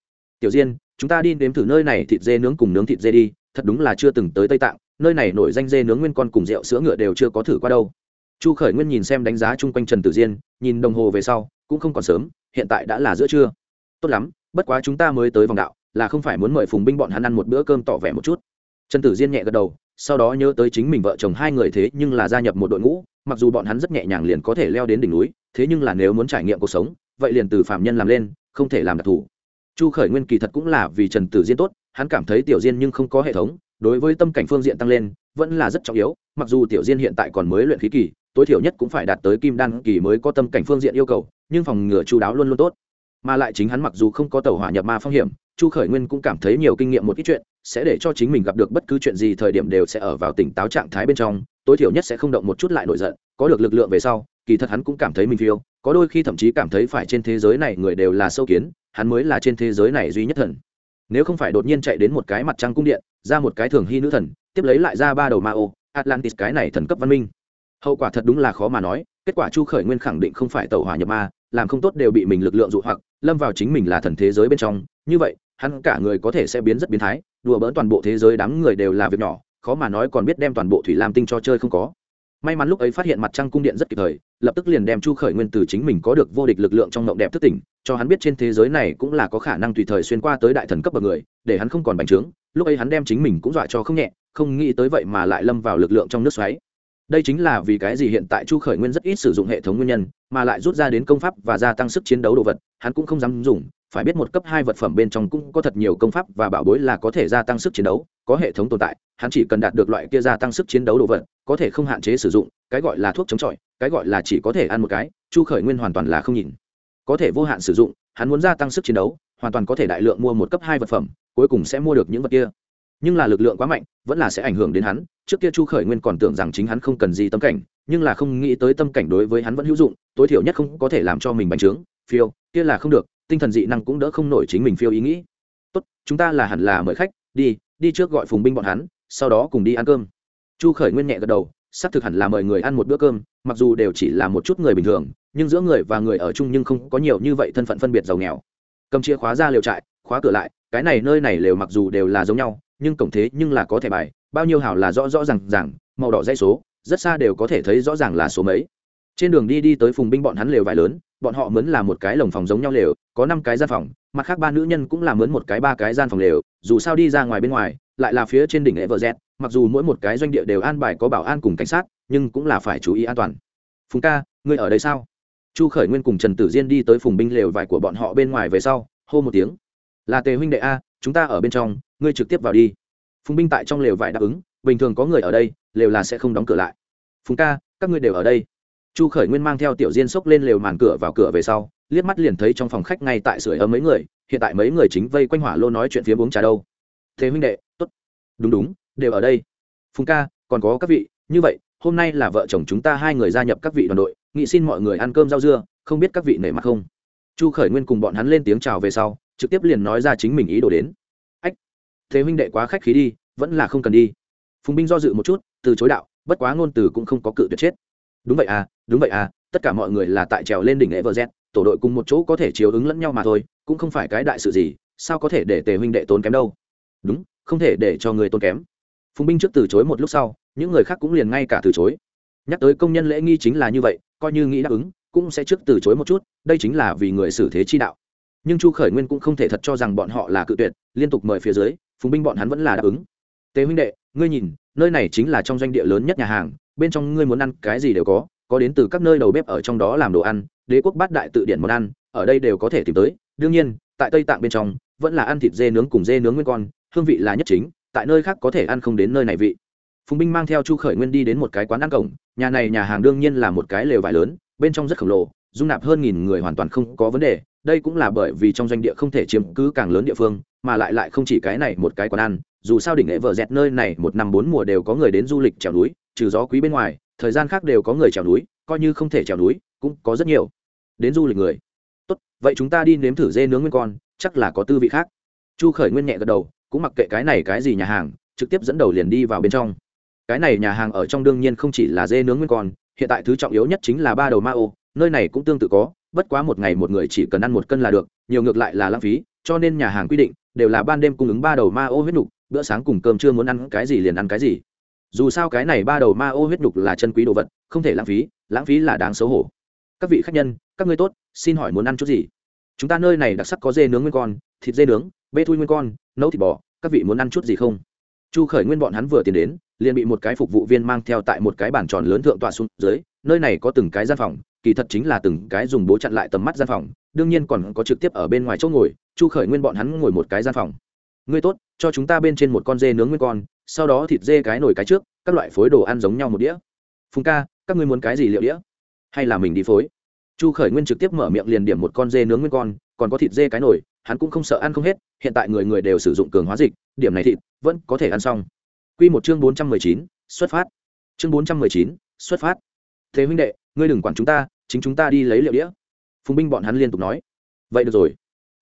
Tiểu Diên, chúng ta đi đến thử nơi này thịt dê nướng cùng nướng thịt dê đi, thật đúng là chưa từng tới Tây Tạng, nơi này nổi danh dê nướng nguyên con cùng rượu sữa ngựa đều chưa có thử qua đâu chu khởi nguyên nhìn xem đánh giá chung quanh trần tử diên nhìn đồng hồ về sau cũng không còn sớm hiện tại đã là giữa trưa tốt lắm bất quá chúng ta mới tới vòng đạo là không phải muốn mời phùng binh bọn hắn ăn một bữa cơm tỏ vẻ một chút trần tử diên nhẹ gật đầu sau đó nhớ tới chính mình vợ chồng hai người thế nhưng là gia nhập một đội ngũ, mặc dù bọn hắn rất nhẹ nhàng liền có thể leo đến đỉnh núi, thế nhưng là nếu muốn trải nghiệm cuộc sống, vậy liền từ phạm nhân làm lên, không thể làm đặc thù. Chu khởi nguyên kỳ thật cũng là vì trần tử diên tốt, hắn cảm thấy tiểu diên nhưng không có hệ thống, đối với tâm cảnh phương diện tăng lên, vẫn là rất trọng yếu, mặc dù tiểu diên hiện tại còn mới luyện khí kỳ, tối thiểu nhất cũng phải đạt tới kim đan kỳ mới có tâm cảnh phương diện yêu cầu, nhưng phòng ngừa chú đáo luôn luôn tốt. Mà lại chính hắn mặc dù không có tàu hỏa nhập ma phong hiểm, chu khởi nguyên cũng cảm thấy nhiều kinh nghiệm một ít chuyện sẽ để cho chính mình gặp được bất cứ chuyện gì, thời điểm đều sẽ ở vào tỉnh táo trạng thái bên trong, tối thiểu nhất sẽ không động một chút lại nổi giận, có được lực lượng về sau, kỳ thật hắn cũng cảm thấy mình phiêu, có đôi khi thậm chí cảm thấy phải trên thế giới này người đều là sâu kiến, hắn mới là trên thế giới này duy nhất thần. Nếu không phải đột nhiên chạy đến một cái mặt trăng cung điện, ra một cái thường hy nữ thần, tiếp lấy lại ra ba đầu ma ô, atlantis cái này thần cấp văn minh. Hậu quả thật đúng là khó mà nói, kết quả chu khởi nguyên khẳng định không phải tàu hỏa nhập ma, làm không tốt đều bị mình lực lượng dụ hoặc, lâm vào chính mình là thần thế giới bên trong, như vậy, hắn cả người có thể sẽ biến rất biến thái đùa bỡn toàn bộ thế giới đám người đều là việc nhỏ, khó mà nói còn biết đem toàn bộ thủy lam tinh cho chơi không có. May mắn lúc ấy phát hiện mặt trăng cung điện rất kịp thời, lập tức liền đem chu khởi nguyên từ chính mình có được vô địch lực lượng trong mộng đẹp thức tỉnh, cho hắn biết trên thế giới này cũng là có khả năng tùy thời xuyên qua tới đại thần cấp bậc người, để hắn không còn bành trướng. Lúc ấy hắn đem chính mình cũng dọa cho không nhẹ, không nghĩ tới vậy mà lại lâm vào lực lượng trong nước xoáy. Đây chính là vì cái gì hiện tại chu khởi nguyên rất ít sử dụng hệ thống nguyên nhân, mà lại rút ra đến công pháp và gia tăng sức chiến đấu đồ vật, hắn cũng không dám dùng phải biết một cấp hai vật phẩm bên trong cũng có thật nhiều công pháp và bảo bối là có thể gia tăng sức chiến đấu, có hệ thống tồn tại, hắn chỉ cần đạt được loại kia gia tăng sức chiến đấu đồ vật, có thể không hạn chế sử dụng, cái gọi là thuốc chống chọi, cái gọi là chỉ có thể ăn một cái, chu khởi nguyên hoàn toàn là không nhìn. Có thể vô hạn sử dụng, hắn muốn gia tăng sức chiến đấu, hoàn toàn có thể đại lượng mua một cấp hai vật phẩm, cuối cùng sẽ mua được những vật kia. Nhưng là lực lượng quá mạnh, vẫn là sẽ ảnh hưởng đến hắn trước kia chu khởi nguyên còn tưởng rằng chính hắn không cần gì tâm cảnh, nhưng là không nghĩ tới tâm cảnh đối với hắn vẫn hữu dụng, tối thiểu nhất không có thể làm cho mình bành trướng, phiêu, kia là không được, tinh thần dị năng cũng đỡ không nổi chính mình phiêu ý nghĩ. Tốt, chúng ta là hẳn là mời khách, đi đi trước gọi phùng binh bọn hắn, sau đó cùng đi ăn cơm. Chu khởi nguyên nhẹ gật đầu, xác thực hẳn là mời người ăn một bữa cơm, mặc dù đều chỉ là một chút người bình thường, nhưng giữa người và người ở chung nhưng không có nhiều như vậy thân phận phân biệt giàu nghèo. Cầm chìa khóa ra lều trại, khóa cửa lại, cái này nơi này lều mặc dù đều là giống nhau nhưng cổng thế nhưng là có thẻ bài, bao nhiêu hảo là rõ rõ r à n g r màu đỏ dây số, rất xa đều có thể thấy rõ ràng là số mấy. Trên đường đi đi tới phùng binh bọn hắn lều vải lớn, bọn họ mướn là một cái lồng phòng giống nhau lều, có năm cái gian phòng, mặt khác ba nữ nhân cũng là mướn một cái ba cái gian phòng lều, dù sao đi ra ngoài bên ngoài, lại là phía trên đỉnh lễ vợ z mặc dù mỗi một cái doanh địa đều an bài có bảo an cùng cảnh sát, nhưng cũng là phải chú ý an toàn. Phùng ca, ngươi ở đây sao? Chu khởi nguyên cùng trần tử diên đi tới phùng binh lều vải của bọn họ bên ngoài về sau, hô một tiếng. Là tề huynh đệ a chúng ta ở bên trong, ngươi trực tiếp vào đi. Phùng binh tại trong lều vải đáp ứng, bình thường có người ở đây, lều là sẽ không đóng cửa lại. Phùng ca, các ngươi đều ở đây. Chu khởi nguyên mang theo tiểu diên xốc lên lều màn cửa vào cửa về sau, liếc mắt liền thấy trong phòng khách ngay tại sưởi ấm mấy người, hiện tại mấy người chính vây quanh hỏa lô nói chuyện phía uống trà đâu. Thế huynh đệ, tốt. Đúng đúng, đều ở đây. Phùng ca, còn có các vị, như vậy, hôm nay là vợ chồng chúng ta hai người gia nhập các vị đoàn đội, nghị xin mọi người ăn cơm rau dưa, không biết các vị nể mặt không? Chu khởi nguyên cùng bọn hắn lên tiếng chào về sau trực tiếp liền nói ra chính mình ý đồ đến. Ách, thế huynh đệ quá khách khí đi, vẫn là không cần đi. Phùng binh do dự một chút, từ chối đạo, bất quá ngôn từ cũng không có cự tuyệt chết. Đúng vậy à đúng vậy à tất cả mọi người là tại trèo lên đỉnh everest tổ đội cùng một chỗ có thể chiếu ứng lẫn nhau mà thôi, cũng không phải cái đại sự gì, sao có thể để tề huynh đệ tốn kém đâu? Đúng, không thể để cho người tốn kém. Phùng binh trước từ chối một lúc sau, những người khác cũng liền ngay cả từ chối. Nhắc tới công nhân lễ nghi chính là như vậy, coi như nghĩ đáp ứng, cũng sẽ trước từ chối một chút, đây chính là vì người xử thế chi đạo nhưng chu khởi nguyên cũng không thể thật cho rằng bọn họ là cự tuyệt, liên tục mời phía dưới, phùng binh bọn hắn vẫn là đáp ứng. Tế huynh đệ, ngươi nhìn, nơi này chính là trong doanh địa lớn nhất nhà hàng, bên trong ngươi muốn ăn cái gì đều có có đến từ các nơi đầu bếp ở trong đó làm đồ ăn, đế quốc bát đại tự điển món ăn, ở đây đều có thể tìm tới. Đương nhiên, tại tây tạng bên trong, vẫn là ăn thịt dê nướng cùng dê nướng nguyên con, hương vị là nhất chính, tại nơi khác có thể ăn không đến nơi này vị. Phùng binh mang theo chu khởi nguyên đi đến một cái quán ăn cổng, nhà này nhà hàng đương nhiên là một cái lều vải lớn, bên trong rất khổng lồ, dung nạp hơn nghìn người hoàn toàn không có vấn đề đây cũng là bởi vì trong doanh địa không thể chiếm cứ càng lớn địa phương, mà lại lại không chỉ cái này một cái quán ăn, dù sao đỉnh lễ vợ dẹt nơi này một năm bốn mùa đều có người đến du lịch trèo núi, trừ gió quý bên ngoài, thời gian khác đều có người trèo núi, coi như không thể trèo núi, cũng có rất nhiều đến du lịch người. Tốt, vậy chúng ta đi nếm thử dê nướng nguyên con, chắc là có tư vị khác. Chu khởi nguyên nhẹ gật đầu, cũng mặc kệ cái này cái gì nhà hàng, trực tiếp dẫn đầu liền đi vào bên trong. Cái này nhà hàng ở trong đương nhiên không chỉ là dê nướng nguyên con, hiện tại thứ trọng yếu nhất chính là ba đầu ma ô, nơi này cũng tương tự có bất quá một ngày một người chỉ cần ăn một cân là được, nhiều ngược lại là lãng phí, cho nên nhà hàng quy định đều là ban đêm cung ứng ba đầu ma ô huyết nục bữa sáng cùng cơm chưa muốn ăn cái gì liền ăn cái gì. Dù sao cái này ba đầu ma ô huyết nục là chân quý đồ vật, không thể lãng phí lãng phí là đáng xấu hổ. Các vị khách nhân, các ngươi tốt, xin hỏi muốn ăn chút gì? Chúng ta nơi này đặc sắc có dê nướng nguyên con, thịt dê nướng, bê thui nguyên con, nấu thịt bò, các vị muốn ăn chút gì không? Chu khởi nguyên bọn hắn vừa tiến đến, liền bị một cái phục vụ viên mang theo tại một cái bàn tròn lớn thượng tọa xuống dưới, nơi này có từng cái gian phòng kỳ thật chính là từng cái dùng bố chặn lại tầm mắt gian phòng, đương nhiên còn có trực tiếp ở bên ngoài chỗ ngồi, chu khởi nguyên bọn hắn ngồi một cái gian phòng. Ngươi tốt, cho chúng ta bên trên một con dê nướng nguyên con, sau đó thịt dê cái nồi cái trước, các loại phối đồ ăn giống nhau một đĩa. Phùng ca, các ngươi muốn cái gì liệu đĩa? Hay là mình đi phối? Chu khởi nguyên trực tiếp mở miệng liền điểm một con dê nướng nguyên con, còn có thịt dê cái nồi, hắn cũng không sợ ăn không hết, hiện tại người người đều sử dụng cường hóa dịch, điểm này thịt, vẫn có thể ăn xong. Q một chương bốn trăm mười chín, xuất phát. Chương bốn trăm mười chín, xuất phát. Thế huynh đệ, ngươi đừng quản chúng ta chính chúng ta đi lấy liệu đĩa. Phùng binh bọn hắn liên tục nói. Vậy được rồi.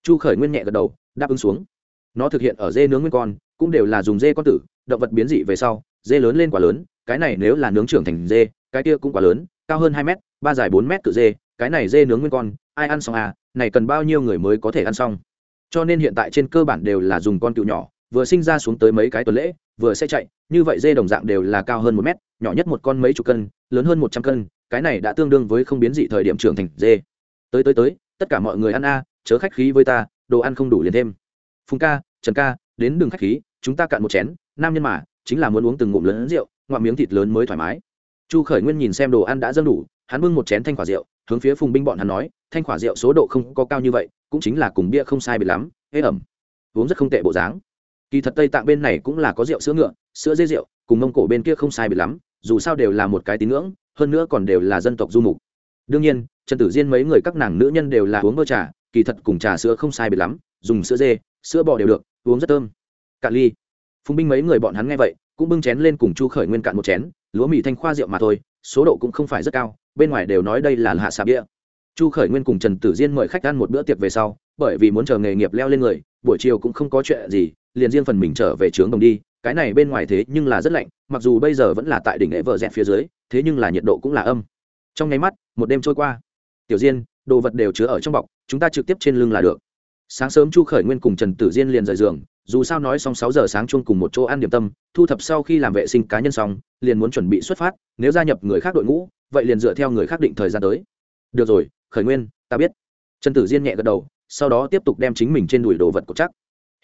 Chu khởi nguyên nhẹ gật đầu, đáp ứng xuống. Nó thực hiện ở dê nướng nguyên con, cũng đều là dùng dê con tử, động vật biến dị về sau, dê lớn lên quá lớn, cái này nếu là nướng trưởng thành dê, cái kia cũng quá lớn, cao hơn hai mét, ba dài bốn mét cự dê, cái này dê nướng nguyên con, ai ăn xong à này cần bao nhiêu người mới có thể ăn xong? Cho nên hiện tại trên cơ bản đều là dùng con cựu nhỏ, vừa sinh ra xuống tới mấy cái tuần lễ, vừa sẽ chạy, như vậy dê đồng dạng đều là cao hơn một mét, nhỏ nhất một con mấy chục cân, lớn hơn một trăm cân cái này đã tương đương với không biến dị thời điểm trưởng thành dê. Tới tới tới, tất cả mọi người ăn a, chớ khách khí với ta, đồ ăn không đủ liền thêm. Phùng ca, trần ca, đến đường khách khí, chúng ta cạn một chén, nam nhân mà, chính là muốn uống từng ngụm lớn rượu, ngoạm miếng thịt lớn mới thoải mái. Chu khởi nguyên nhìn xem đồ ăn đã dâng đủ, hắn bưng một chén thanh quả rượu, hướng phía phùng binh bọn hắn nói, thanh quả rượu số độ không có cao như vậy, cũng chính là cùng bia không sai biệt lắm, ế ẩm. Uống rất không tệ bộ dáng. Kỳ thật tây tạng bên này cũng là có rượu sữa ngựa, sữa dê rượu, cùng mông cổ bên kia không sai biệt lắm, dù sao đều là một cái tín ngưỡng hơn nữa còn đều là dân tộc du mục. Đương nhiên, trần tử diên mấy người các nàng nữ nhân đều là uống bơ trà, kỳ thật cùng trà sữa không sai biệt lắm, dùng sữa dê, sữa bò đều được, uống rất thơm. Cạn ly. Phùng binh mấy người bọn hắn nghe vậy, cũng bưng chén lên cùng chu khởi nguyên cạn một chén, lúa mì thanh khoa rượu mà thôi, số độ cũng không phải rất cao, bên ngoài đều nói đây là hạ xà bia. Chu khởi nguyên cùng trần tử diên mời khách ăn một bữa tiệc về sau, bởi vì muốn chờ nghề nghiệp leo lên người, buổi chiều cũng không có chuyện gì, liền riêng phần mình trở về trướng đồng đi cái này bên ngoài thế nhưng là rất lạnh, mặc dù bây giờ vẫn là tại đỉnh lễ vợ dẹt phía dưới, thế nhưng là nhiệt độ cũng là âm. Trong nháy mắt, một đêm trôi qua. Tiểu diên, đồ vật đều chứa ở trong bọc, chúng ta trực tiếp trên lưng là được. Sáng sớm chu khởi nguyên cùng trần tử diên liền rời giường, dù sao nói xong sáu giờ sáng chung cùng một chỗ ăn điểm tâm, thu thập sau khi làm vệ sinh cá nhân xong, liền muốn chuẩn bị xuất phát, nếu gia nhập người khác đội ngũ, vậy liền dựa theo người khác định thời gian tới. Được rồi, khởi nguyên, ta biết. Trần tử diên nhẹ gật đầu, sau đó tiếp tục đem chính mình trên đùi đồ vật cột chắc.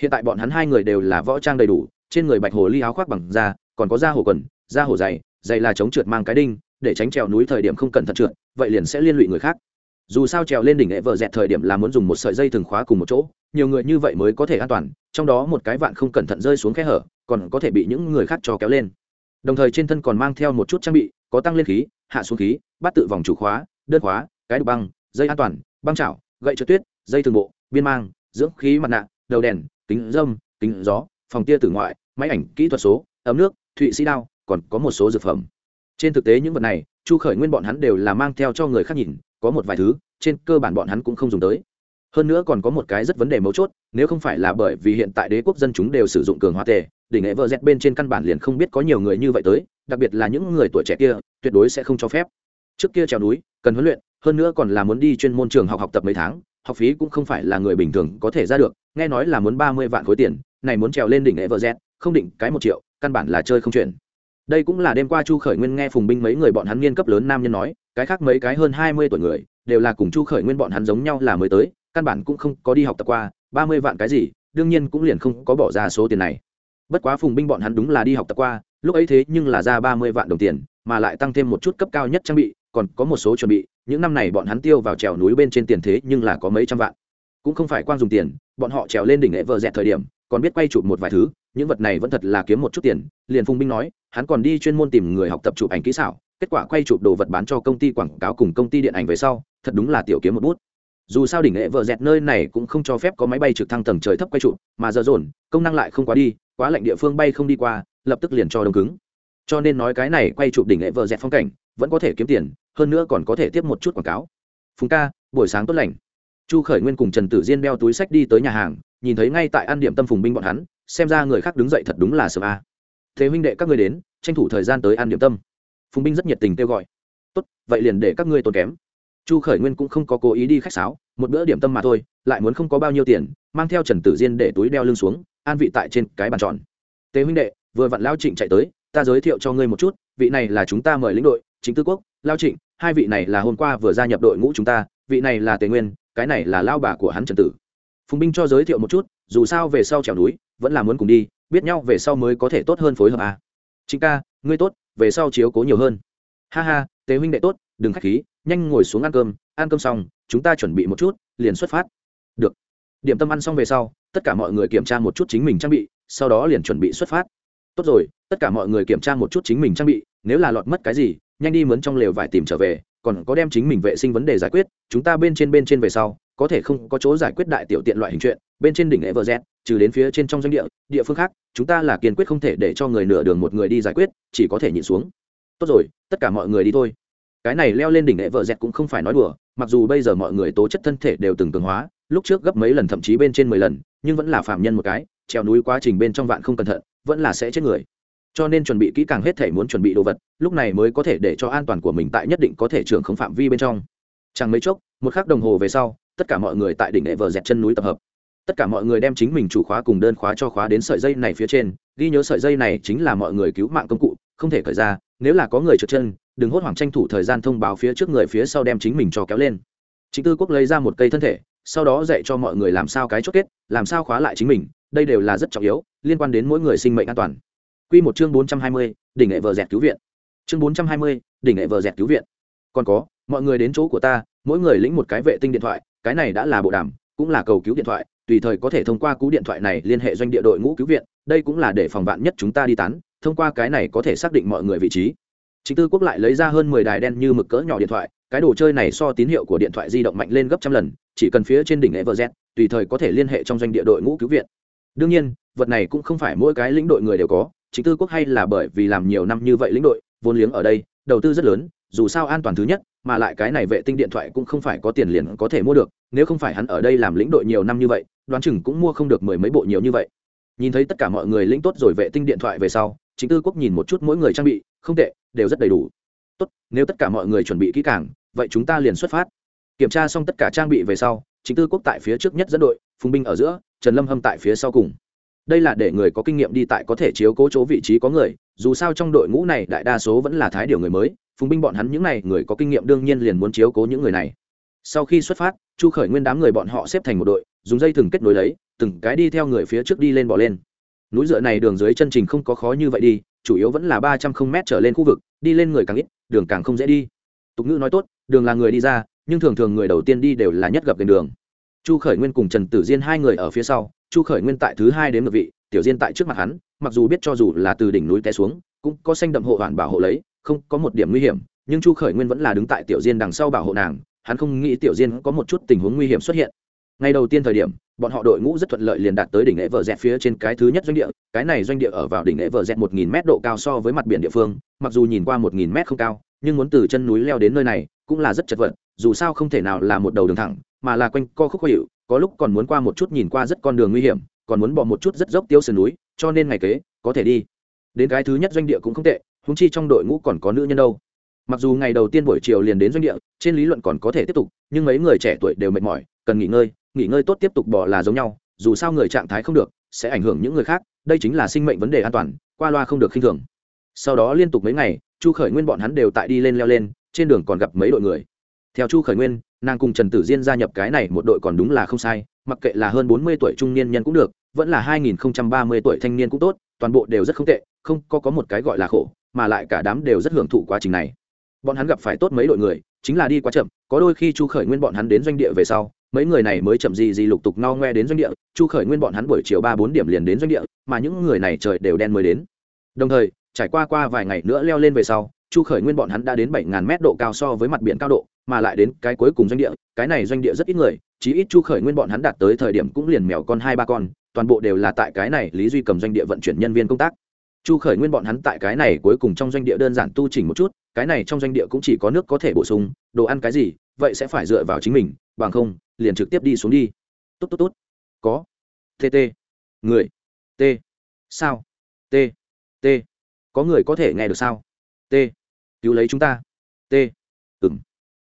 Hiện tại bọn hắn hai người đều là võ trang đầy đủ trên người bạch hồ ly áo khoác bằng da, còn có da hồ quần, da hồ dày dày là chống trượt mang cái đinh, để tránh trèo núi thời điểm không cẩn thận trượt, vậy liền sẽ liên lụy người khác. Dù sao trèo lên đỉnh hệ vợ dẹt thời điểm là muốn dùng một sợi dây thừng khóa cùng một chỗ, nhiều người như vậy mới có thể an toàn, trong đó một cái vạn không cẩn thận rơi xuống khe hở, còn có thể bị những người khác cho kéo lên. Đồng thời trên thân còn mang theo một chút trang bị, có tăng lên khí, hạ xuống khí, bắt tự vòng chủ khóa, đơn khóa, cái đục băng, dây an toàn, băng chảo, gậy trượt tuyết, dây thường bộ, biên mang, dưỡng khí mặt nạ, đầu đèn, kính dâm kính gió phòng tia tử ngoại, máy ảnh, kỹ thuật số, ấm nước, thụy sĩ đao, còn có một số dược phẩm. Trên thực tế những vật này, chu khởi nguyên bọn hắn đều là mang theo cho người khác nhìn, có một vài thứ, trên cơ bản bọn hắn cũng không dùng tới. Hơn nữa còn có một cái rất vấn đề mấu chốt, nếu không phải là bởi vì hiện tại đế quốc dân chúng đều sử dụng cường hóa tề, đỉnh hệ vợ dẹt bên trên căn bản liền không biết có nhiều người như vậy tới, đặc biệt là những người tuổi trẻ kia, tuyệt đối sẽ không cho phép. Trước kia trèo núi, cần huấn luyện, hơn nữa còn là muốn đi chuyên môn trường học học tập mấy tháng, học phí cũng không phải là người bình thường có thể ra được, nghe nói là muốn ba mươi vạn khối tiền này muốn trèo lên đỉnh nghệ vợ dẹt không định cái một triệu, căn bản là chơi không chuyển. Đây cũng là đêm qua chu khởi nguyên nghe phùng binh mấy người bọn hắn nghiên cấp lớn nam nhân nói, cái khác mấy cái hơn hai mươi tuổi người, đều là cùng chu khởi nguyên bọn hắn giống nhau là mới tới, căn bản cũng không có đi học tập qua, ba mươi vạn cái gì, đương nhiên cũng liền không có bỏ ra số tiền này. Bất quá phùng binh bọn hắn đúng là đi học tập qua, lúc ấy thế nhưng là ra ba mươi vạn đồng tiền, mà lại tăng thêm một chút cấp cao nhất trang bị, còn có một số chuẩn bị, những năm này bọn hắn tiêu vào trèo núi bên trên tiền thế nhưng là có mấy trăm vạn. Cũng không phải quan dùng tiền, bọn họ trèo lên đỉnh lễ vợ dẹt thời điểm còn biết quay chụp một vài thứ, những vật này vẫn thật là kiếm một chút tiền, liền phùng binh nói, hắn còn đi chuyên môn tìm người học tập chụp ảnh kỹ xảo, kết quả quay chụp đồ vật bán cho công ty quảng cáo cùng công ty điện ảnh về sau, thật đúng là tiểu kiếm một bút. Dù sao đỉnh nghệ vợ dẹt nơi này cũng không cho phép có máy bay trực thăng tầng trời thấp quay trụ mà giờ dồn, công năng lại không quá đi, quá lạnh địa phương bay không đi qua, lập tức liền cho đông cứng. Cho nên nói cái này quay chụp đỉnh nghệ vợ dẹt phong cảnh, vẫn có thể kiếm tiền, hơn nữa còn có thể tiếp một chút quảng cáo. Phùng ca, buổi sáng tốt lành. Chu khởi nguyên cùng trần tử diên đeo túi sách đi tới nhà hàng nhìn thấy ngay tại ăn điểm tâm phùng binh bọn hắn, xem ra người khác đứng dậy thật đúng là sợ a. Thế huynh đệ các ngươi đến, tranh thủ thời gian tới ăn điểm tâm. Phùng binh rất nhiệt tình kêu gọi. Tốt, vậy liền để các ngươi tốn kém. Chu khởi nguyên cũng không có cố ý đi khách sáo, một bữa điểm tâm mà thôi, lại muốn không có bao nhiêu tiền, mang theo trần tử diên để túi đeo lưng xuống, an vị tại trên cái bàn tròn. Tế huynh đệ, vừa vặn lao trịnh chạy tới, ta giới thiệu cho ngươi một chút, vị này là chúng ta mời lĩnh đội, chính tư quốc, lao trịnh, hai vị này là hôm qua vừa gia nhập đội ngũ chúng ta, vị này là tề nguyên, cái này là lao bà của hắn trần tử phùng binh cho giới thiệu một chút, dù sao về sau trèo núi, vẫn là muốn cùng đi, biết nhau về sau mới có thể tốt hơn phối hợp à. chính ca, ngươi tốt, về sau chiếu cố nhiều hơn. Ha ha, tế huynh đệ tốt, đừng khách khí, nhanh ngồi xuống ăn cơm ăn cơm xong, chúng ta chuẩn bị một chút, liền xuất phát. Được. Điểm tâm ăn xong về sau, tất cả mọi người kiểm tra một chút chính mình trang bị, sau đó liền chuẩn bị xuất phát. Tốt rồi, tất cả mọi người kiểm tra một chút chính mình trang bị, nếu là lọt mất cái gì, nhanh đi mướn trong lều vải tìm trở về, còn có đem chính mình vệ sinh vấn đề giải quyết, chúng ta bên trên bên trên về sau có thể không có chỗ giải quyết đại tiểu tiện loại hình chuyện, bên trên đỉnh everest trừ đến phía trên trong doanh địa địa phương khác, chúng ta là kiên quyết không thể để cho người nửa đường một người đi giải quyết, chỉ có thể nhịn xuống. Tốt rồi, tất cả mọi người đi thôi. Cái này leo lên đỉnh hệ vợ dẹt cũng không phải nói đùa, mặc dù bây giờ mọi người tố chất thân thể đều từng cường hóa, lúc trước gấp mấy lần thậm chí bên trên mười lần, nhưng vẫn là phạm nhân một cái, trèo núi quá trình bên trong vạn không cẩn thận, vẫn là sẽ chết người. Cho nên chuẩn bị kỹ càng hết thể muốn chuẩn bị đồ vật, lúc này mới có thể để cho an toàn của mình tại nhất định có thể trưởng không phạm vi bên trong. Chẳng mấy chốc, một khắc đồng hồ về sau tất cả mọi người tại đỉnh hệ vờ dẹt chân núi tập hợp. Tất cả mọi người đem chính mình chủ khóa cùng đơn khóa cho khóa đến sợi dây này phía trên. Ghi nhớ sợi dây này chính là mọi người cứu mạng công cụ không thể khởi ra. Nếu là có người trượt chân đừng hốt hoảng tranh thủ thời gian thông báo phía trước người phía sau đem chính mình cho kéo lên. Chính tư quốc lấy ra một cây thân thể sau đó dạy cho mọi người làm sao cái chốt kết làm sao khóa lại chính mình. Đây đều là rất trọng yếu liên quan đến mỗi người sinh mệnh an toàn. Quy một chương bốn trăm hai mươi, đỉnh nghệ vợ dẹt cứu viện. Chương bốn trăm hai mươi, đỉnh nghệ vợ dẹt cứu viện. Còn có, mọi người đến chỗ của ta, mỗi người lĩnh một cái vệ tinh điện thoại, cái này đã là bộ đàm, cũng là cầu cứu điện thoại, tùy thời có thể thông qua cú điện thoại này liên hệ doanh địa đội ngũ cứu viện, đây cũng là để phòng vạn nhất chúng ta đi tán, thông qua cái này có thể xác định mọi người vị trí. Chính Tư Quốc lại lấy ra hơn mười đài đen như mực cỡ nhỏ điện thoại, cái đồ chơi này so tín hiệu của điện thoại di động mạnh lên gấp trăm lần, chỉ cần phía trên đỉnh Everest, tùy thời có thể liên hệ trong doanh địa đội ngũ cứu viện. Đương nhiên, vật này cũng không phải mỗi cái lĩnh đội người đều có, chính tư quốc hay là bởi vì làm nhiều năm như vậy lĩnh đội vốn liếng ở đây đầu tư rất lớn dù sao an toàn thứ nhất mà lại cái này vệ tinh điện thoại cũng không phải có tiền liền có thể mua được, nếu không phải hắn ở đây làm lĩnh đội nhiều năm như vậy, đoán chừng cũng mua không được mười mấy bộ nhiều như vậy. Nhìn thấy tất cả mọi người lĩnh tốt rồi vệ tinh điện thoại về sau chính tư quốc nhìn một chút mỗi người trang bị, không tệ, đều rất đầy đủ. Tốt, nếu tất cả mọi người chuẩn bị kỹ càng, vậy chúng ta liền xuất phát. Kiểm tra xong tất cả trang bị về sau chính tư quốc tại phía trước nhất dẫn đội, phùng binh ở giữa, trần lâm hâm tại phía sau cùng. Đây là để người có kinh nghiệm đi tại có thể chiếu cố chỗ vị trí có người, dù sao trong đội ngũ này đại đa số vẫn là thái điều người mới phùng binh bọn hắn những n à y người có kinh nghiệm đương nhiên liền muốn chiếu cố những người này. Sau khi xuất phát, chu khởi nguyên đám người bọn họ xếp thành một đội, dùng dây thừng kết nối lấy, từng cái đi theo người phía trước đi lên bỏ lên. Núi dựa này đường dưới chân trình không có khó như vậy đi, chủ yếu vẫn là ba trăm không m trở lên khu vực, đi lên người càng ít, đường càng không dễ đi. Tục ngữ nói tốt, đường là người đi ra, nhưng thường thường người đầu tiên đi đều là nhất gặp gần đường. Chu khởi nguyên cùng trần tử diên hai người ở phía sau, chu khởi nguyên tại thứ hai đến ngược vị, tiểu diên tại trước mặt hắn, mặc dù biết cho dù là từ đỉnh núi té xuống, cũng có xanh đậm hộ hoàn bảo hộ lấy không có một điểm nguy hiểm, nhưng chu khởi nguyên vẫn là đứng tại tiểu diên đằng sau bảo hộ nàng, hắn không nghĩ tiểu diên có một chút tình huống nguy hiểm xuất hiện. Ngày đầu tiên thời điểm, bọn họ đội ngũ rất thuận lợi liền đạt tới đỉnh lễ vợ dẹt phía trên cái thứ nhất doanh địa, cái này doanh địa ở vào đỉnh lễ vợ dẹt một nghìn mét độ cao so với mặt biển địa phương, mặc dù nhìn qua một nghìn mét không cao, nhưng muốn từ chân núi leo đến nơi này cũng là rất chật vật, dù sao không thể nào là một đầu đường thẳng, mà là quanh co khúc khó hiệu có lúc còn muốn qua một chút nhìn qua rất con đường nguy hiểm, còn muốn bỏ một chút rất dốc tiêu sườn núi, cho nên ngày kế, có thể đi. Đến cái thứ nhất doanh địa cũng không tệ húng chi trong đội ngũ còn có nữ nhân đâu. Mặc dù ngày đầu tiên buổi chiều liền đến doanh địa, trên lý luận còn có thể tiếp tục, nhưng mấy người trẻ tuổi đều mệt mỏi, cần nghỉ ngơi nghỉ ngơi tốt tiếp tục bỏ là giống nhau, dù sao người trạng thái không được, sẽ ảnh hưởng những người khác, đây chính là sinh mệnh vấn đề an toàn, qua loa không được khinh thường. Sau đó liên tục mấy ngày, chu khởi nguyên bọn hắn đều tại đi lên leo lên, trên đường còn gặp mấy đội người. Theo chu khởi nguyên, nàng cùng trần tử diên gia nhập cái này một đội còn đúng là không sai, mặc kệ là hơn bốn mươi tuổi trung niên nhân cũng được, vẫn là hai nghìn ba mươi tuổi thanh niên cũng tốt, toàn bộ đều rất không tệ không có có một cái gọi là khổ, mà lại cả đám đều rất hưởng thụ quá trình này. Bọn hắn gặp phải tốt mấy đội người, chính là đi quá chậm, có đôi khi chu khởi nguyên bọn hắn đến doanh địa về sau, mấy người này mới chậm gì gì lục tục no ngoe đến doanh địa, chu khởi nguyên bọn hắn buổi chiều ba bốn điểm liền đến doanh địa, mà những người này trời đều đen mới đến. Đồng thời, trải qua qua vài ngày nữa leo lên về sau, chu khởi nguyên bọn hắn đã đến bảy ngàn mét độ cao so với mặt biển cao độ, mà lại đến cái cuối cùng doanh địa, cái này doanh địa rất ít người, chí ít chu khởi nguyên bọn hắn đạt tới thời điểm cũng liền mèo con hai ba con, toàn bộ đều là tại cái này lý duy cầm doanh địa vận chuyển nhân viên công tác chu khởi nguyên bọn hắn tại cái này cuối cùng trong doanh địa đơn giản tu chỉnh một chút, cái này trong doanh địa cũng chỉ có nước có thể bổ sung, đồ ăn cái gì, vậy sẽ phải dựa vào chính mình, bằng không, liền trực tiếp đi xuống đi. Tốt tốt tốt. Có. Tt người. T. Sao? T. T. Có người có thể nghe được sao? T. Cứu lấy chúng ta. T. Ừng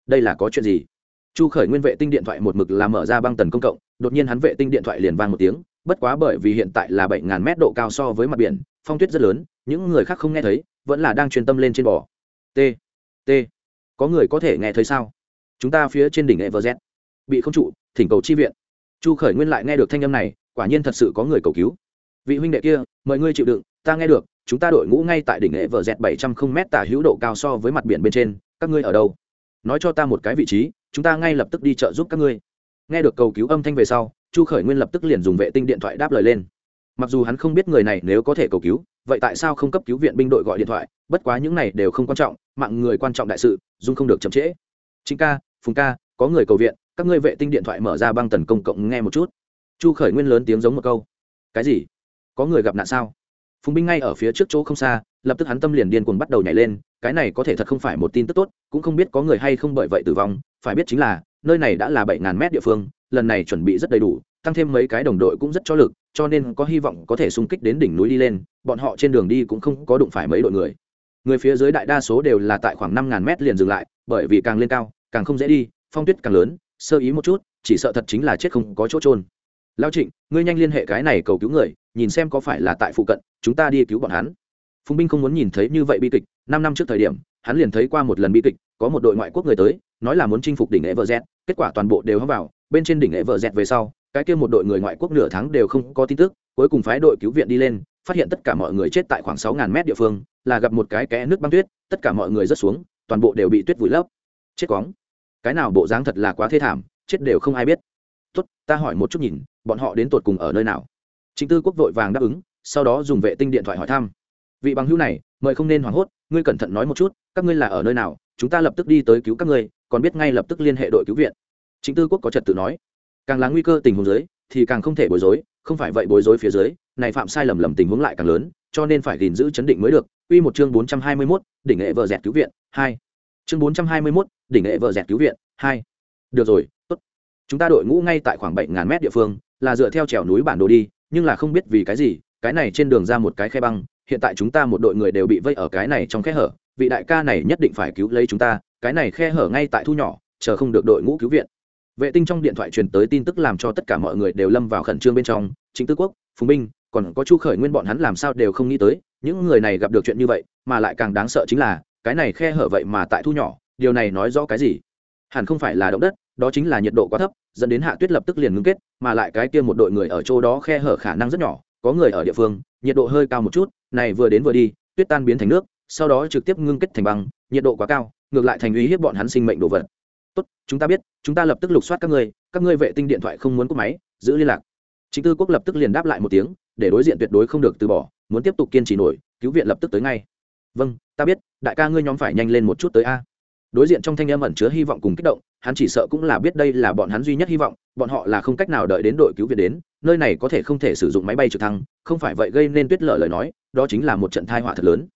đây là có chuyện gì? Chu khởi nguyên vệ tinh điện thoại một mực làm mở ra băng tần công cộng, đột nhiên hắn vệ tinh điện thoại liền vang một tiếng bất quá bởi vì hiện tại là bảy ngàn mét độ cao so với mặt biển, phong tuyết rất lớn, những người khác không nghe thấy, vẫn là đang truyền tâm lên trên bò. T t, có người có thể nghe thấy sao? Chúng ta phía trên đỉnh everest. Bị không trụ, thỉnh cầu chi viện. Chu khởi nguyên lại nghe được thanh âm này, quả nhiên thật sự có người cầu cứu. Vị huynh đệ kia mời ngươi chịu đựng, ta nghe được, chúng ta đội ngũ ngay tại đỉnh everest bảy trăm không m tả hữu độ cao so với mặt biển bên trên, các ngươi ở đâu? Nói cho ta một cái vị trí, chúng ta ngay lập tức đi trợ giúp các ngươi nghe được cầu cứu âm thanh về sau, chu khởi nguyên lập tức liền dùng vệ tinh điện thoại đáp lời lên. Mặc dù hắn không biết người này nếu có thể cầu cứu, vậy tại sao không cấp cứu viện binh đội gọi điện thoại? Bất quá những này đều không quan trọng, mạng người quan trọng đại sự dung không được chậm trễ. Chính ca, phùng ca, có người cầu viện, các ngươi vệ tinh điện thoại mở ra băng tần công cộng nghe một chút. Chu khởi nguyên lớn tiếng giống một câu. Cái gì? Có người gặp nạn sao? Phùng binh ngay ở phía trước chỗ không xa lập tức hắn tâm liền điên cuồng bắt đầu nhảy lên, cái này có thể thật không phải một tin tức tốt, cũng không biết có người hay không bởi vậy tử vong, phải biết chính là, nơi này đã là bảy ngàn mét địa phương, lần này chuẩn bị rất đầy đủ, tăng thêm mấy cái đồng đội cũng rất cho lực, cho nên có hy vọng có thể xung kích đến đỉnh núi đi lên, bọn họ trên đường đi cũng không có đụng phải mấy đội người. Người phía dưới đại đa số đều là tại khoảng năm ngàn mét liền dừng lại, bởi vì càng lên cao, càng không dễ đi, phong tuyết càng lớn, sơ ý một chút, chỉ sợ thật chính là chết không có chỗ trôn lao trịnh, ngươi nhanh liên hệ cái này cầu cứu người, nhìn xem có phải là tại phụ cận, chúng ta đi cứu bọn hắn phùng binh không muốn nhìn thấy như vậy bi kịch, năm năm trước thời điểm, hắn liền thấy qua một lần bi kịch, có một đội ngoại quốc người tới, nói là muốn chinh phục đỉnh everest kết quả toàn bộ đều hâm vào, bên trên đỉnh everest về sau, cái kia một đội người ngoại quốc nửa tháng đều không có tin tức, cuối cùng phái đội cứu viện đi lên, phát hiện tất cả mọi người chết tại khoảng sáu ngàn mét địa phương, là gặp một cái kẽ nước băng tuyết, tất cả mọi người rớt xuống, toàn bộ đều bị tuyết vùi lấp. Chết quóng. Cái nào bộ dáng thật là quá thê thảm, chết đều không ai biết. Tốt, ta hỏi một chút nhìn, bọn họ đến tột cùng ở nơi nào? Chính tư quốc vội vàng đáp ứng, sau đó dùng vệ tinh điện thoại hỏi thăm vị bằng hữu này mời không nên hoảng hốt ngươi cẩn thận nói một chút các ngươi là ở nơi nào chúng ta lập tức đi tới cứu các ngươi còn biết ngay lập tức liên hệ đội cứu viện chính tư quốc có trật tự nói càng là nguy cơ tình huống dưới thì càng không thể bối rối không phải vậy bối rối phía dưới này phạm sai lầm lầm tình huống lại càng lớn cho nên phải gìn giữ chấn định mới được Quy một chương 421, đỉnh nghệ vợ dẹt cứu viện, 2. Chương 421, đỉnh nghệ vợ dẹt cứu viện, 2. Được rồi, tốt. Chúng ta đội ngũ ngay tại khoảng 7000 mét địa phương, là dựa theo trèo núi bản đồ đi, nhưng là không biết vì cái gì, cái này trên đường ra một cái khe băng, hiện tại chúng ta một đội người đều bị vây ở cái này trong khe hở, vị đại ca này nhất định phải cứu lấy chúng ta, cái này khe hở ngay tại thu nhỏ, chờ không được đội ngũ cứu viện. Vệ tinh trong điện thoại truyền tới tin tức làm cho tất cả mọi người đều lâm vào khẩn trương bên trong, Chính Tư Quốc, Phùng Binh, còn có Chu Khởi Nguyên bọn hắn làm sao đều không nghĩ tới, những người này gặp được chuyện như vậy mà lại càng đáng sợ chính là cái này khe hở vậy mà tại thu nhỏ điều này nói rõ cái gì hẳn không phải là động đất đó chính là nhiệt độ quá thấp dẫn đến hạ tuyết lập tức liền ngưng kết mà lại cái kia một đội người ở chỗ đó khe hở khả năng rất nhỏ có người ở địa phương nhiệt độ hơi cao một chút này vừa đến vừa đi, tuyết tan biến thành nước, sau đó trực tiếp ngưng kết thành băng, nhiệt độ quá cao, ngược lại thành uy hiếp bọn hắn sinh mệnh đồ vật. Tốt, chúng ta biết, chúng ta lập tức lục soát các ngươi các ngươi vệ tinh điện thoại không muốn cúp máy, giữ liên lạc. Chính tư quốc lập tức liền đáp lại một tiếng, để đối diện tuyệt đối không được từ bỏ, muốn tiếp tục kiên trì nổi, cứu viện lập tức tới ngay. Vâng ta biết, đại ca ngươi nhóm phải nhanh lên một chút tới a. Đối diện trong thanh âm ẩn chứa hy vọng cùng kích động hắn chỉ sợ cũng là biết đây là bọn hắn duy nhất hy vọng bọn họ là không cách nào đợi đến đội cứu viện đến nơi này có thể không thể sử dụng máy bay trực thăng không phải vậy gây nên tuyết lở lời nói đó chính là một trận thai họa thật lớn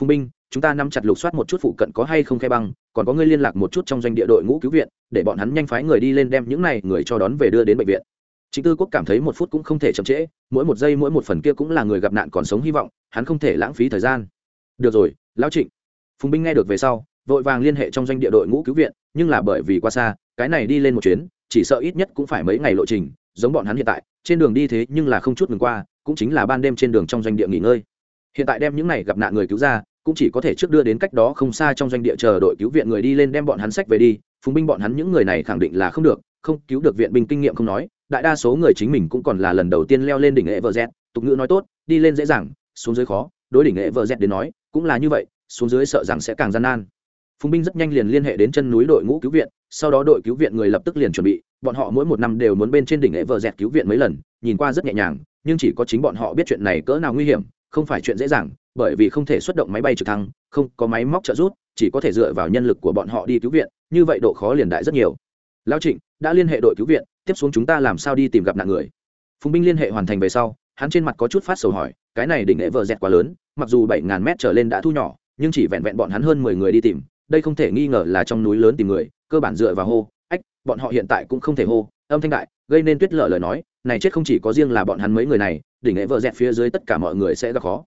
phùng binh chúng ta nắm chặt lục soát một chút phụ cận có hay không khe băng còn có người liên lạc một chút trong doanh địa đội ngũ cứu viện để bọn hắn nhanh phái người đi lên đem những này người cho đón về đưa đến bệnh viện Trịnh Tư Quốc cảm thấy một phút cũng không thể chậm trễ, mỗi một giây mỗi một phần kia cũng là người gặp nạn còn sống hy vọng, hắn không thể lãng phí thời gian. Được rồi, lão Trịnh. Phùng binh nghe được về sau, vội vàng liên hệ trong doanh địa đội ngũ cứu viện, nhưng là bởi vì quá xa, cái này đi lên một chuyến, chỉ sợ ít nhất cũng phải mấy ngày lộ trình, giống bọn hắn hiện tại, trên đường đi thế nhưng là không chút ngừng qua, cũng chính là ban đêm trên đường trong doanh địa nghỉ ngơi. Hiện tại đem những này gặp nạn người cứu ra, cũng chỉ có thể trước đưa đến cách đó không xa trong doanh địa chờ đội cứu viện người đi lên đem bọn hắn sách về đi, phùng binh bọn hắn những người này khẳng định là không được, không cứu được viện binh kinh nghiệm không nói, đại đa số người chính mình cũng còn là lần đầu tiên leo lên đỉnh hệ vợ z tục ngữ nói tốt đi lên dễ dàng xuống dưới khó đối đỉnh hệ vợ z đến nói cũng là như vậy xuống dưới sợ rằng sẽ càng gian nan phùng binh rất nhanh liền liên hệ đến chân núi đội ngũ cứu viện sau đó đội cứu viện người lập tức liền chuẩn bị bọn họ mỗi một năm đều muốn bên trên đỉnh hệ vợ dẹt cứu viện mấy lần nhìn qua rất nhẹ nhàng nhưng chỉ có chính bọn họ biết chuyện này cỡ nào nguy hiểm không phải chuyện dễ dàng bởi vì không thể xuất động máy bay trực thăng không có máy móc trợ rút, chỉ có thể dựa vào nhân lực của bọn họ đi cứu viện như vậy độ khó liền đại rất nhiều. Lao trịnh đã liên hệ đội cứu viện tiếp xuống chúng ta làm sao đi tìm gặp nạn người? Phùng binh liên hệ hoàn thành về sau hắn trên mặt có chút phát sầu hỏi cái này đỉnh nghệ vợ dẹt quá lớn mặc dù bảy ngàn mét trở lên đã thu nhỏ nhưng chỉ vẹn vẹn bọn hắn hơn mười người đi tìm đây không thể nghi ngờ là trong núi lớn tìm người, cơ bản dựa vào hô, ách, bọn họ hiện tại cũng không thể hô, âm thanh đại, gây nên tuyết lở lời nói, này chết không chỉ có riêng là bọn hắn mấy người này, đỉnh nghệ vợ dẹt phía dưới tất cả mọi người sẽ gặp khó.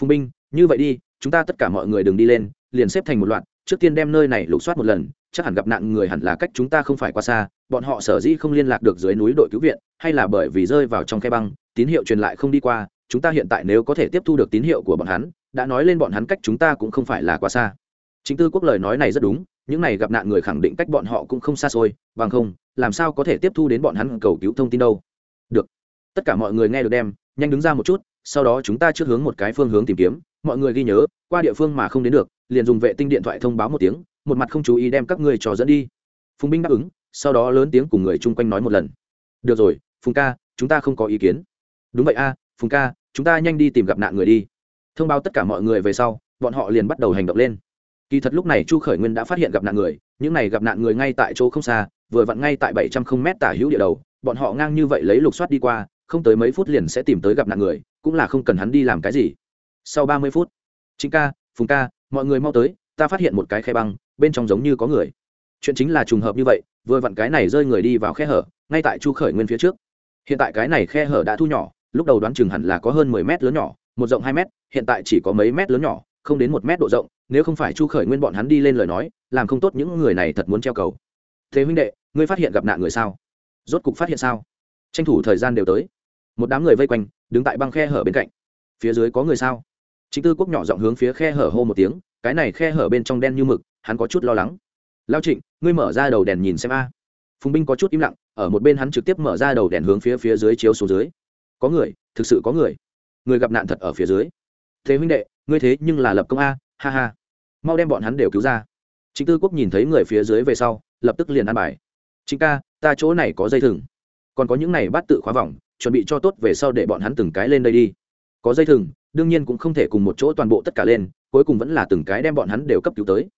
Phùng binh, như vậy đi, chúng ta tất cả mọi người đừng đi lên, liền xếp thành một loạt, trước tiên đem nơi này lục soát một lần, chắc hẳn gặp nạn người hẳn là cách chúng ta không phải quá xa, bọn họ sở dĩ không liên lạc được dưới núi đội cứu viện, hay là bởi vì rơi vào trong khe băng, tín hiệu truyền lại không đi qua, chúng ta hiện tại nếu có thể tiếp thu được tín hiệu của bọn hắn, đã nói lên bọn hắn cách chúng ta cũng không phải là quá xa chính tư quốc lời nói này rất đúng, những này gặp nạn người khẳng định cách bọn họ cũng không xa xôi, bằng không, làm sao có thể tiếp thu đến bọn hắn cầu cứu thông tin đâu. Được. Tất cả mọi người nghe được đem, nhanh đứng ra một chút, sau đó chúng ta trước hướng một cái phương hướng tìm kiếm, mọi người ghi nhớ, qua địa phương mà không đến được, liền dùng vệ tinh điện thoại thông báo một tiếng, một mặt không chú ý đem các người trò dẫn đi. Phùng binh đáp ứng, sau đó lớn tiếng cùng người chung quanh nói một lần. Được rồi, phùng ca, chúng ta không có ý kiến. Đúng vậy a, phùng ca, chúng ta nhanh đi tìm gặp nạn người đi. Thông báo tất cả mọi người về sau, bọn họ liền bắt đầu hành động lên kỳ thật lúc này chu khởi nguyên đã phát hiện gặp nạn người, những này gặp nạn người ngay tại chỗ không xa, vừa vặn ngay tại bảy trăm không m tả hữu địa đầu, bọn họ ngang như vậy lấy lục soát đi qua, không tới mấy phút liền sẽ tìm tới gặp nạn người, cũng là không cần hắn đi làm cái gì. Sau ba mươi phút chính ca, phùng ca, mọi người mau tới, ta phát hiện một cái khe băng, bên trong giống như có người. Chuyện chính là trùng hợp như vậy, vừa vặn cái này rơi người đi vào khe hở, ngay tại chu khởi nguyên phía trước. Hiện tại cái này khe hở đã thu nhỏ, lúc đầu đoán chừng hẳn là có hơn mười mét lớn nhỏ, một rộng hai mét, hiện tại chỉ có mấy mét lớn nhỏ, không đến một mét độ rộng nếu không phải chu khởi nguyên bọn hắn đi lên lời nói, làm không tốt những người này thật muốn treo cầu. Thế huynh đệ, ngươi phát hiện gặp nạn người sao? Rốt cục phát hiện sao? Tranh thủ thời gian đều tới. Một đám người vây quanh, đứng tại băng khe hở bên cạnh. Phía dưới có người sao? Chính tư quốc nhỏ giọng hướng phía khe hở hô một tiếng, cái này khe hở bên trong đen như mực, hắn có chút lo lắng. Lao trịnh, ngươi mở ra đầu đèn nhìn xem a. Phùng binh có chút im lặng, ở một bên hắn trực tiếp mở ra đầu đèn hướng phía phía dưới chiếu xuống dưới. Có người, thực sự có người. Người gặp nạn thật ở phía dưới. Thế huynh đệ, ngươi thế nhưng là lập công a ha ha, mau đem bọn hắn đều cứu ra. Chính tư quốc nhìn thấy người phía dưới về sau, lập tức liền ăn bài. Chính ca, ta chỗ này có dây thừng. Còn có những này bắt tự khóa vòng, chuẩn bị cho tốt về sau để bọn hắn từng cái lên đây đi. Có dây thừng, đương nhiên cũng không thể cùng một chỗ toàn bộ tất cả lên, cuối cùng vẫn là từng cái đem bọn hắn đều cấp cứu tới.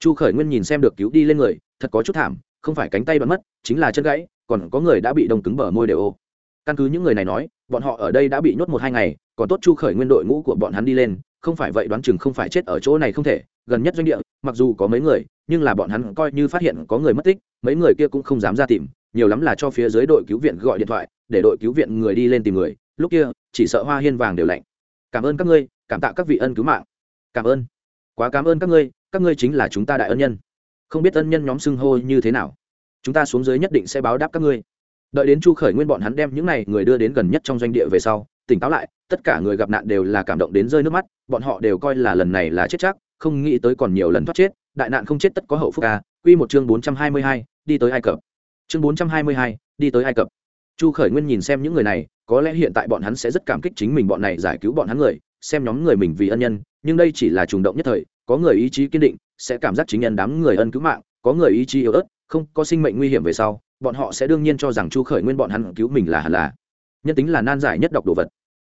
Chu khởi nguyên nhìn xem được cứu đi lên người, thật có chút thảm, không phải cánh tay bắn mất, chính là chân gãy, còn có người đã bị đông cứng bờ môi đều ô. Căn cứ những người này nói, bọn họ ở đây đã bị nhốt một hai ngày, còn tốt chu khởi nguyên đội ngũ của bọn hắn đi lên không phải vậy đoán chừng không phải chết ở chỗ này không thể, gần nhất doanh địa, mặc dù có mấy người, nhưng là bọn hắn coi như phát hiện có người mất tích, mấy người kia cũng không dám ra tìm, nhiều lắm là cho phía dưới đội cứu viện gọi điện thoại, để đội cứu viện người đi lên tìm người, lúc kia, chỉ sợ hoa hiên vàng đều lạnh. Cảm ơn các ngươi, cảm tạ các vị ân cứu mạng. Cảm ơn. Quá cảm ơn các ngươi các ngươi chính là chúng ta đại ân nhân. Không biết ân nhân nhóm xưng hô như thế nào. Chúng ta xuống dưới nhất định sẽ báo đáp các ngươi. Đợi đến chu khởi nguyên bọn hắn đem những n à y người đưa đến gần nhất trong doanh địa về sau tỉnh táo lại, tất cả người gặp nạn đều là cảm động đến rơi nước mắt, bọn họ đều coi là lần này là chết chắc, không nghĩ tới còn nhiều lần thoát chết, đại nạn không chết tất có hậu phúc ca q một chương bốn trăm hai mươi hai, đi tới ai cập. Chương bốn trăm hai mươi hai, đi tới ai cập. Chu khởi nguyên nhìn xem những người này, có lẽ hiện tại bọn hắn sẽ rất cảm kích chính mình bọn này giải cứu bọn hắn người, xem nhóm người mình vì ân nhân, nhưng đây chỉ là trùng động nhất thời, có người ý chí kiên định, sẽ cảm giác chính nhân đám người ân cứu mạng, có người ý chí yếu ớt, không có sinh mệnh nguy hiểm về sau, bọn họ sẽ đương nhiên cho rằng chu khởi nguyên bọn hắn cứu mình là hẳn là. Nhân tính là nan giải nhất đọc đồ vật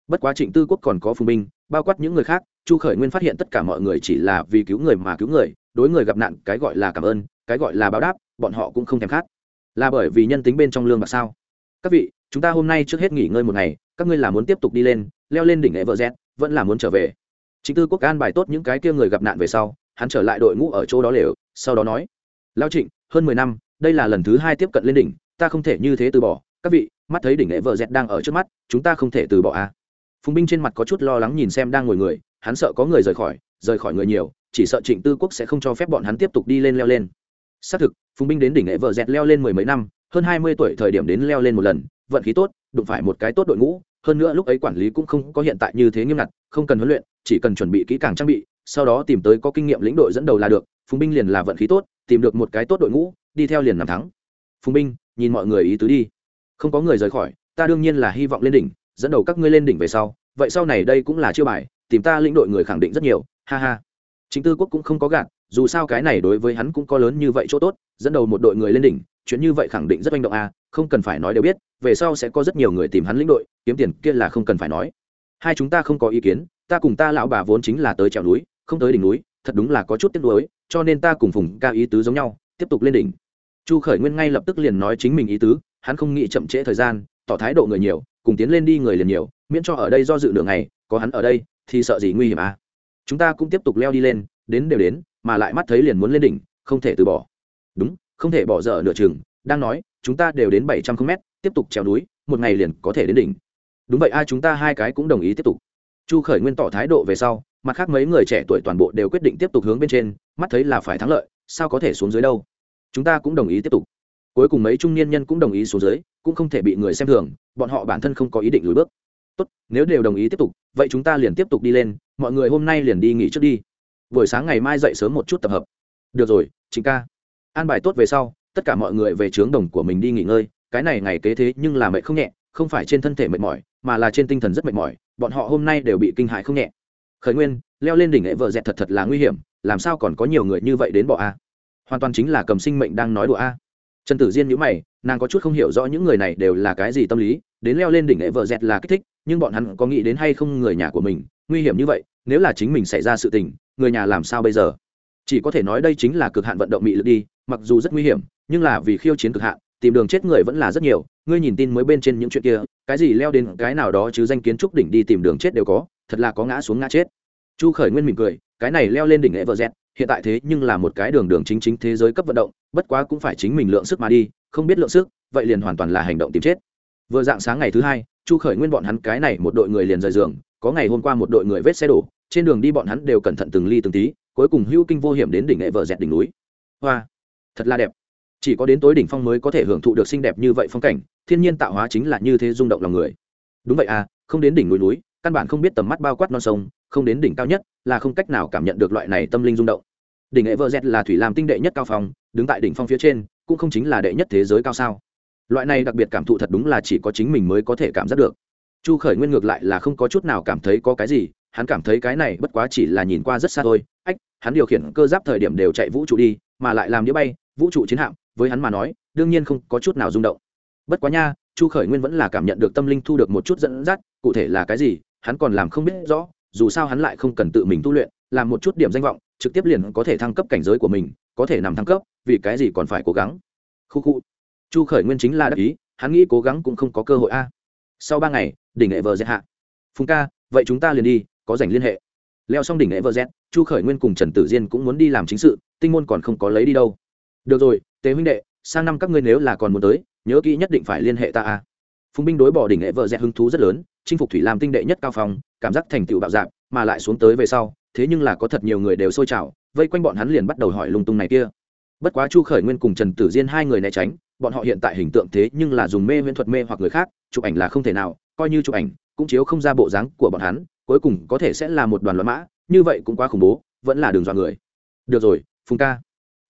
bất quá trịnh tư quốc còn có phùng binh, bao quát những người khác, chu khởi nguyên phát hiện tất cả mọi người chỉ là vì cứu người mà cứu người, đối người gặp nạn cái gọi là cảm ơn, cái gọi là báo đáp, bọn họ cũng không thèm khát. Là bởi vì nhân tính bên trong lương bạc sao? Các vị, chúng ta hôm nay trước hết nghỉ ngơi một ngày, các ngươi là muốn tiếp tục đi lên, leo lên đỉnh lễ vợ z, vẫn là muốn trở về. Chính tư quốc an bài tốt những cái kia người gặp nạn về sau, hắn trở lại đội ngũ ở chỗ đó lều, sau đó nói lao trịnh, hơn mười năm, đây là lần thứ hai tiếp cận lên đỉnh, ta không thể như thế từ bỏ. Các vị, mắt thấy đỉnh lễ vợ dẹt đang ở trước mắt, chúng ta không thể từ bỏ à phùng binh trên mặt có chút lo lắng nhìn xem đang ngồi người, hắn sợ có người rời khỏi rời khỏi người nhiều, chỉ sợ trịnh tư quốc sẽ không cho phép bọn hắn tiếp tục đi lên leo lên. Xác thực, phùng binh đến đỉnh nghệ vợ dẹt leo lên mười mấy năm, hơn hai mươi tuổi thời điểm đến leo lên một lần, vận khí tốt, đụng phải một cái tốt đội ngũ, hơn nữa lúc ấy quản lý cũng không có hiện tại như thế nghiêm ngặt, không cần huấn luyện, chỉ cần chuẩn bị kỹ càng trang bị, sau đó tìm tới có kinh nghiệm lĩnh đội dẫn đầu là được, phùng binh liền là vận khí tốt, tìm được một cái tốt đội ngũ, đi theo liền nằm thắng. Phùng binh, nhìn mọi người ý tứ đi. Không có người rời khỏi, ta đương nhiên là hy vọng lên đỉnh dẫn đầu các ngươi lên đỉnh về sau, vậy sau này đây cũng là chiêu bài, tìm ta lĩnh đội người khẳng định rất nhiều, ha ha. Chính tư quốc cũng không có gạt, dù sao cái này đối với hắn cũng có lớn như vậy chỗ tốt, dẫn đầu một đội người lên đỉnh, chuyện như vậy khẳng định rất manh động à không cần phải nói đều biết, về sau sẽ có rất nhiều người tìm hắn lĩnh đội, kiếm tiền kia là không cần phải nói. Hai chúng ta không có ý kiến, ta cùng ta lão bà vốn chính là tới trèo núi, không tới đỉnh núi, thật đúng là có chút tiếc nuối, cho nên ta cùng phùng ca ý tứ giống nhau, tiếp tục lên đỉnh. Chu khởi nguyên ngay lập tức liền nói chính mình ý tứ, hắn không nghĩ chậm trễ thời gian tỏ thái độ người nhiều cùng tiến lên đi người liền nhiều miễn cho ở đây do dự đường này có hắn ở đây thì sợ gì nguy hiểm à? Chúng ta cũng tiếp tục leo đi lên đến đều đến mà lại mắt thấy liền muốn lên đỉnh không thể từ bỏ. Đúng không thể bỏ dở nửa chừng đang nói chúng ta đều đến bảy trăm mét, tiếp tục trèo núi một ngày liền có thể đến đỉnh. Đúng vậy ai chúng ta hai cái cũng đồng ý tiếp tục. Chu khởi nguyên tỏ thái độ về sau mặt khác mấy người trẻ tuổi toàn bộ đều quyết định tiếp tục hướng bên trên mắt thấy là phải thắng lợi sao có thể xuống dưới đâu? Chúng ta cũng đồng ý tiếp tục cuối cùng mấy trung niên nhân cũng đồng ý xuống dưới, cũng không thể bị người xem thường, bọn họ bản thân không có ý định lùi bước. Tốt, nếu đều đồng ý tiếp tục, vậy chúng ta liền tiếp tục đi lên, mọi người hôm nay liền đi nghỉ trước đi. Buổi sáng ngày mai dậy sớm một chút tập hợp. Được rồi chính ca. An bài tốt về sau, tất cả mọi người về trướng đồng của mình đi nghỉ ngơi, cái này ngày kế thế nhưng là mệt không nhẹ, không phải trên thân thể mệt mỏi, mà là trên tinh thần rất mệt mỏi, bọn họ hôm nay đều bị kinh hại không nhẹ. Khởi nguyên, leo lên đỉnh hệ vợ dẹt thật thật là nguy hiểm, làm sao còn có nhiều người như vậy đến bỏ a? Hoàn toàn chính là cầm sinh mệnh đang nói đùa a trần tử diên nhữ mày, nàng có chút không hiểu rõ những người này đều là cái gì tâm lý, đến leo lên đỉnh hệ vợ dẹt là kích thích, nhưng bọn hắn có nghĩ đến hay không người nhà của mình, nguy hiểm như vậy, nếu là chính mình xảy ra sự tình, người nhà làm sao bây giờ? Chỉ có thể nói đây chính là cực hạn vận động mị lực đi, mặc dù rất nguy hiểm, nhưng là vì khiêu chiến cực hạn, tìm đường chết người vẫn là rất nhiều, ngươi nhìn tin mới bên trên những chuyện kia, cái gì leo đến cái nào đó chứ danh kiến trúc đỉnh đi tìm đường chết đều có, thật là có ngã xuống ngã chết. Chu khởi nguyên mỉm cười, cái này leo lên đỉnh lễ vợ dẹt hiện tại thế nhưng là một cái đường đường chính chính thế giới cấp vận động, bất quá cũng phải chính mình lượng sức mà đi, không biết lượng sức, vậy liền hoàn toàn là hành động tìm chết. Vừa dạng sáng ngày thứ hai, chu khởi nguyên bọn hắn cái này một đội người liền rời giường, có ngày hôm qua một đội người vết xe đổ, trên đường đi bọn hắn đều cẩn thận từng ly từng tí, cuối cùng hữu kinh vô hiểm đến đỉnh nghệ vợ dẹt đỉnh núi. Hoa, thật là đẹp. Chỉ có đến tối đỉnh phong mới có thể hưởng thụ được xinh đẹp như vậy phong cảnh, thiên nhiên tạo hóa chính là như thế rung động lòng người. Đúng vậy à không đến đỉnh núi núi, căn bản không biết tầm mắt bao quát non sông, không đến đỉnh cao nhất là không cách nào cảm nhận được loại này tâm linh rung động đỉnh hệ vợ z là thủy làm tinh đệ nhất cao phong, đứng tại đỉnh phong phía trên, cũng không chính là đệ nhất thế giới cao sao. Loại này đặc biệt cảm thụ thật đúng là chỉ có chính mình mới có thể cảm giác được. Chu khởi nguyên ngược lại là không có chút nào cảm thấy có cái gì, hắn cảm thấy cái này bất quá chỉ là nhìn qua rất xa thôi. Ách, hắn điều khiển cơ giáp thời điểm đều chạy vũ trụ đi, mà lại làm đĩa bay, vũ trụ chiến hạm, với hắn mà nói, đương nhiên không có chút nào rung động. Bất quá nha, chu khởi nguyên vẫn là cảm nhận được tâm linh thu được một chút dẫn dắt, cụ thể là cái gì, hắn còn làm không biết rõ, dù sao hắn lại không cần tự mình tu luyện làm một chút điểm danh vọng trực tiếp liền có thể thăng cấp cảnh giới của mình có thể nằm thăng cấp vì cái gì còn phải cố gắng? Khu khu. Chu khởi nguyên chính là đắc ý hắn nghĩ cố gắng cũng không có cơ hội a. Sau ba ngày đỉnh nghệ vờ dẹt hạ. Phùng ca vậy chúng ta liền đi có dành liên hệ. Leo xong đỉnh nghệ vợ z chu khởi nguyên cùng trần tử diên cũng muốn đi làm chính sự tinh môn còn không có lấy đi đâu. Được rồi tế huynh đệ sang năm các ngươi nếu là còn muốn tới nhớ kỹ nhất định phải liên hệ ta a. Phùng binh đối bỏ đỉnh nghệ vợ z hứng thú rất lớn chinh phục thủy làm tinh đệ nhất cao phòng, cảm giác thành tựu bạo dạp mà lại xuống tới về sau thế nhưng là có thật nhiều người đều sôi trào, vây quanh bọn hắn liền bắt đầu hỏi lung tung này kia. Bất quá chu khởi nguyên cùng trần tử diên hai người né tránh, bọn họ hiện tại hình tượng thế nhưng là dùng mê viễn thuật mê hoặc người khác, chụp ảnh là không thể nào, coi như chụp ảnh, cũng chiếu không ra bộ dáng của bọn hắn, cuối cùng có thể sẽ là một đoàn loạn mã, như vậy cũng quá khủng bố, vẫn là đường dọa người. Được rồi, phùng ca.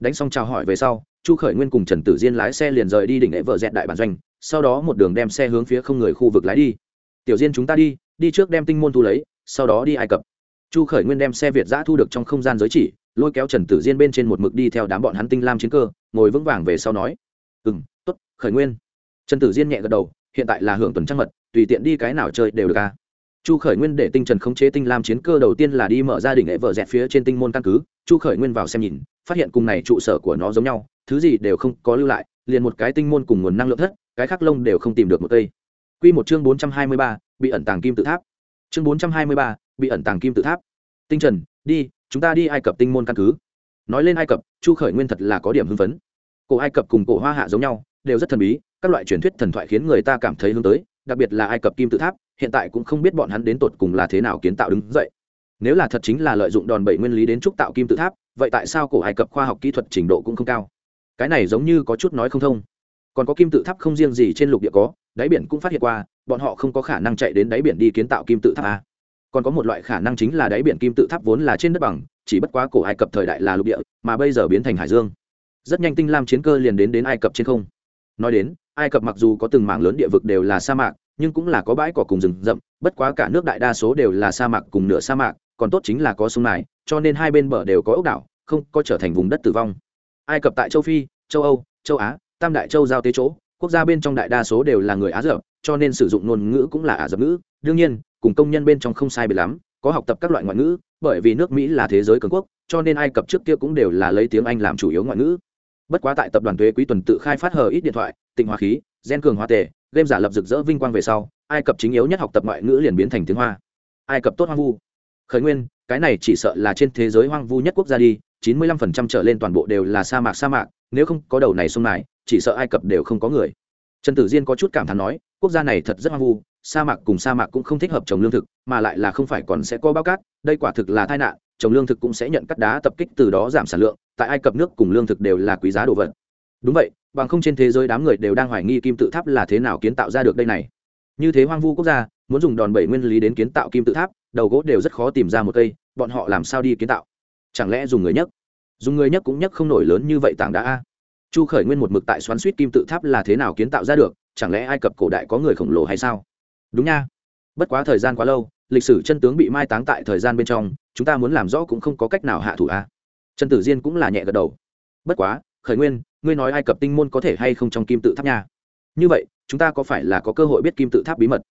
Đánh xong chào hỏi về sau, chu khởi nguyên cùng trần tử diên lái xe liền rời đi đỉnh lễ vợ dẹt đại bản doanh, sau đó một đường đem xe hướng phía không người khu vực lái đi. Tiểu diên chúng ta đi đi trước đem tinh môn thu lấy, sau đó đi ai cập chu khởi nguyên đem xe việt giã thu được trong không gian giới chỉ, lôi kéo trần tử diên bên trên một mực đi theo đám bọn hắn tinh lam chiến cơ, ngồi vững vàng về sau nói ừ m t ố t khởi nguyên. Trần tử diên nhẹ gật đầu, hiện tại là hưởng tuần trăng mật, tùy tiện đi cái nào chơi đều được ca chu khởi nguyên để tinh trần khống chế tinh lam chiến cơ đầu tiên là đi mở ra đỉnh hệ vợ dẹt phía trên tinh môn căn cứ, chu khởi nguyên vào xem nhìn, phát hiện cùng này trụ sở của nó giống nhau, thứ gì đều không có lưu lại, liền một cái tinh môn cùng nguồn năng lượng thất, cái khắc lông đều không tìm được một cây. Q một chương bốn trăm hai mươi ba, bị ẩn tàng kim tự tháp. Chương bốn trăm hai mươi ba bị ẩn tàng kim tự tháp. Tinh trần, đi, chúng ta đi ai cập tinh môn căn cứ. Nói lên ai cập, chu khởi nguyên thật là có điểm hưng phấn. Cổ ai cập cùng cổ hoa hạ giống nhau, đều rất thần bí, các loại truyền thuyết thần thoại khiến người ta cảm thấy hướng tới, đặc biệt là ai cập kim tự tháp, hiện tại cũng không biết bọn hắn đến tột cùng là thế nào kiến tạo đứng dậy. Nếu là thật chính là lợi dụng đòn bẩy nguyên lý đến trúc tạo kim tự tháp, vậy tại sao cổ ai cập khoa học kỹ thuật trình độ cũng không cao? Cái này giống như có chút nói không thông. Còn có kim tự tháp không riêng gì trên lục địa có, đáy biển cũng phát hiện qua, bọn họ không có khả năng chạy đến đáy biển đi kiến tạo kim tự tháp a còn có một loại khả năng chính là đáy biển kim tự tháp vốn là trên đất bằng, chỉ bất quá cổ ai cập thời đại là lục địa, mà bây giờ biến thành hải dương. Rất nhanh tinh lam chiến cơ liền đến đến ai cập trên không. Nói đến, ai cập mặc dù có từng mảng lớn địa vực đều là sa mạc, nhưng cũng là có bãi cỏ cùng rừng rậm, bất quá cả nước đại đa số đều là sa mạc cùng nửa sa mạc, còn tốt chính là có sông này, cho nên hai bên bờ đều có ốc đảo, không có trở thành vùng đất tử vong. Ai cập tại châu phi, châu âu, châu á, tam đại châu giao tế chỗ, quốc gia bên trong đại đa số đều là người á dập cho nên sử dụng ngôn ngữ cũng là ả dập ngữ. Đương nhiên cùng công nhân bên trong không sai biệt lắm, có học tập các loại ngoại ngữ, bởi vì nước mỹ là thế giới cường quốc, cho nên ai cập trước kia cũng đều là lấy tiếng anh làm chủ yếu ngoại ngữ. Bất quá tại tập đoàn thuế quý tuần tự khai phát hờ ít điện thoại, tịnh hóa khí, gen cường hoa tề, game giả lập rực rỡ vinh quang về sau, ai cập chính yếu nhất học tập ngoại ngữ liền biến thành tiếng hoa. Ai cập tốt hoang vu. Khởi nguyên, cái này chỉ sợ là trên thế giới hoang vu nhất quốc gia đi, chín mươi lăm phần trăm trở lên toàn bộ đều là sa mạc sa mạc, nếu không có đầu này sông này, chỉ sợ ai cập đều không có người. Trần tử diên có chút cảm thán nói, quốc gia này thật rất hoang vu sa mạc cùng sa mạc cũng không thích hợp trồng lương thực, mà lại là không phải còn sẽ có bao cát, đây quả thực là tai nạn, trồng lương thực cũng sẽ nhận cắt đá tập kích từ đó giảm sản lượng, tại ai cập nước cùng lương thực đều là quý giá đồ vật. Đúng vậy, bằng không trên thế giới đám người đều đang hoài nghi kim tự tháp là thế nào kiến tạo ra được đây này. Như thế hoang vu quốc gia, muốn dùng đòn bẩy nguyên lý đến kiến tạo kim tự tháp, đầu gỗ đều rất khó tìm ra một cây, bọn họ làm sao đi kiến tạo? Chẳng lẽ dùng người nhất dùng người nhất cũng nhất không nổi lớn như vậy tảng đá a. Chu khởi nguyên một mực tại xoắn suýt kim tự tháp là thế nào kiến tạo ra được, chẳng lẽ ai cập cổ đại có người khổng lồ hay sao? Đúng nha. Bất quá thời gian quá lâu, lịch sử chân tướng bị mai táng tại thời gian bên trong, chúng ta muốn làm rõ cũng không có cách nào hạ thủ a trần tử diên cũng là nhẹ gật đầu. Bất quá, khởi nguyên, ngươi nói ai cập tinh môn có thể hay không trong kim tự tháp nha? Như vậy, chúng ta có phải là có cơ hội biết kim tự tháp bí mật?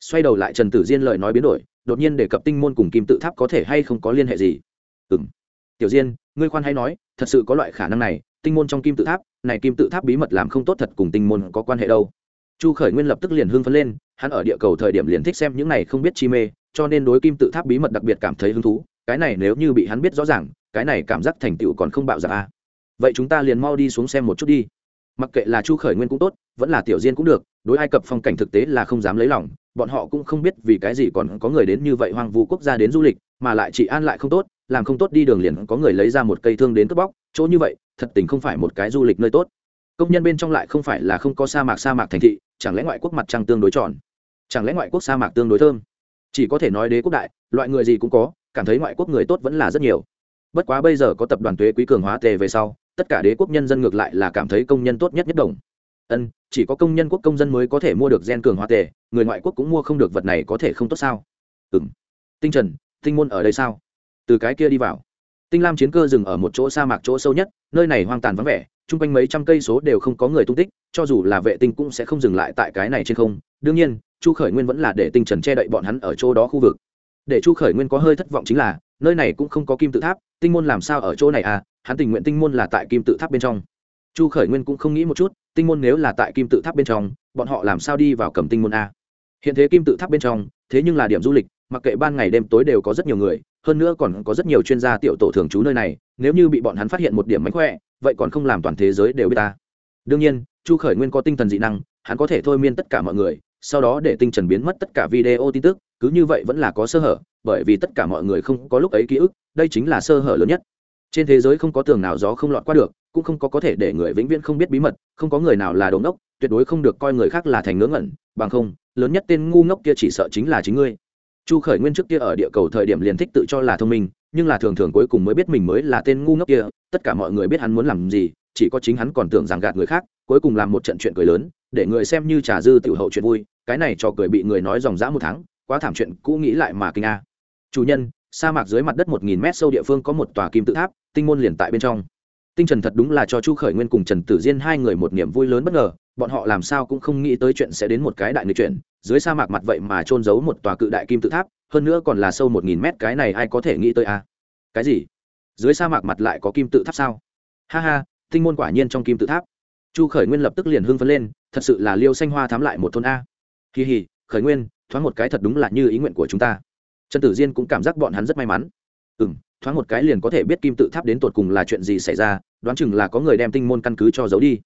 Xoay đầu lại trần tử diên lời nói biến đổi, đột nhiên để cập tinh môn cùng kim tự tháp có thể hay không có liên hệ gì? Ừ m tiểu diên, ngươi khoan hay nói, thật sự có loại khả năng này, tinh môn trong kim tự tháp, này kim tự tháp bí mật làm không tốt thật cùng tinh môn có quan hệ đâu chu khởi nguyên lập tức liền hưng phấn lên, hắn ở địa cầu thời điểm liền thích xem những này không biết chi mê, cho nên đối kim tự tháp bí mật đặc biệt cảm thấy hứng thú, cái này nếu như bị hắn biết rõ ràng, cái này cảm giác thành tựu còn không bạo dạp a vậy chúng ta liền mau đi xuống xem một chút đi. Mặc kệ là chu khởi nguyên cũng tốt, vẫn là tiểu diên cũng được, đối ai cập phong cảnh thực tế là không dám lấy lòng, bọn họ cũng không biết vì cái gì còn có người đến như vậy hoang vu quốc gia đến du lịch, mà lại chỉ an lại không tốt, làm không tốt đi đường liền có người lấy ra một cây thương đến cướp bóc, chỗ như vậy, thật tình không phải một cái du lịch nơi tốt. Công nhân bên trong lại không phải là không có sa mạc sa mạc thành thị chẳng lẽ ngoại quốc mặt trăng tương đối tròn? Chẳng lẽ ngoại quốc sa mạc tương đối thơm? Chỉ có thể nói đế quốc đại, loại người gì cũng có, cảm thấy ngoại quốc người tốt vẫn là rất nhiều. Bất quá bây giờ có tập đoàn thuế quý cường hóa tề về sau, tất cả đế quốc nhân dân ngược lại là cảm thấy công nhân tốt nhất nhất đồng. Ân, chỉ có công nhân quốc công dân mới có thể mua được gen cường hóa tề, người ngoại quốc cũng mua không được vật này có thể không tốt sao? Ừ m tinh trần, tinh môn ở đây sao? Từ cái kia đi vào. Tinh lam chiến cơ dừng ở một chỗ sa mạc chỗ sâu nhất, nơi này hoang tàn vắng vẻ chung quanh mấy trăm cây số đều không có người tung tích, cho dù là vệ tinh cũng sẽ không dừng lại tại cái này trên không. Đương nhiên, chu khởi nguyên vẫn là để tinh trần che đậy bọn hắn ở chỗ đó khu vực. Để chu khởi nguyên có hơi thất vọng chính là, nơi này cũng không có kim tự tháp, tinh môn làm sao ở chỗ này à? Hắn tình nguyện tinh môn là tại kim tự tháp bên trong. Chu khởi nguyên cũng không nghĩ một chút, tinh môn nếu là tại kim tự tháp bên trong, bọn họ làm sao đi vào cầm tinh môn a hiện thế kim tự tháp bên trong, thế nhưng là điểm du lịch, mặc kệ ban ngày đêm tối đều có rất nhiều người hơn nữa còn có rất nhiều chuyên gia tiểu tổ thường trú nơi này, nếu như bị bọn hắn phát hiện một điểm mánh khỏe, vậy còn không làm toàn thế giới đều biết ta. Đương nhiên, chu khởi nguyên có tinh thần dị năng, hắn có thể thôi miên tất cả mọi người, sau đó để tinh trần biến mất tất cả video tin tức, cứ như vậy vẫn là có sơ hở, bởi vì tất cả mọi người không có lúc ấy ký ức, đây chính là sơ hở lớn nhất. Trên thế giới không có tường nào gió không lọt qua được, cũng không có có thể để người vĩnh viễn không biết bí mật, không có người nào là đồn đốc tuyệt đối không được coi người khác là thành ngớ ngẩn, bằng không, lớn nhất tên ngu ngốc kia chỉ sợ chính là chính ngươi chu khởi nguyên trước kia ở địa cầu thời điểm liền thích tự cho là thông minh, nhưng là thường thường cuối cùng mới biết mình mới là tên ngu ngốc kia, tất cả mọi người biết hắn muốn làm gì, chỉ có chính hắn còn tưởng rằng gạt người khác, cuối cùng làm một trận chuyện cười lớn, để người xem như trà dư tiểu hậu chuyện vui, cái này cho cười bị người nói dòng dã một tháng, quá thảm chuyện cũ nghĩ lại mà kinh a. Chủ nhân, sa mạc dưới mặt đất một nghìn mét sâu địa phương có một tòa kim tự tháp, tinh môn liền tại bên trong tinh trần thật đúng là cho chu khởi nguyên cùng trần tử diên hai người một niềm vui lớn bất ngờ, bọn họ làm sao cũng không nghĩ tới chuyện sẽ đến một cái đại người chuyện dưới sa mạc mặt vậy mà trôn giấu một tòa cự đại kim tự tháp, hơn nữa còn là sâu một nghìn mét, cái này ai có thể nghĩ tới à? cái gì? Dưới sa mạc mặt lại có kim tự tháp sao? Ha ha, tinh môn quả nhiên trong kim tự tháp. Chu khởi nguyên lập tức liền hưng phấn lên, thật sự là liêu xanh hoa thám lại một thôn a. Kỳ hì khởi nguyên, thoáng một cái thật đúng là như ý nguyện của chúng ta. Trần tử diên cũng cảm giác bọn hắn rất may mắn. Ừ m thoáng một cái liền có thể biết kim tự tháp đến tột cùng là chuyện gì xảy ra, đoán chừng là có người đem tinh môn căn cứ cho giấu đi.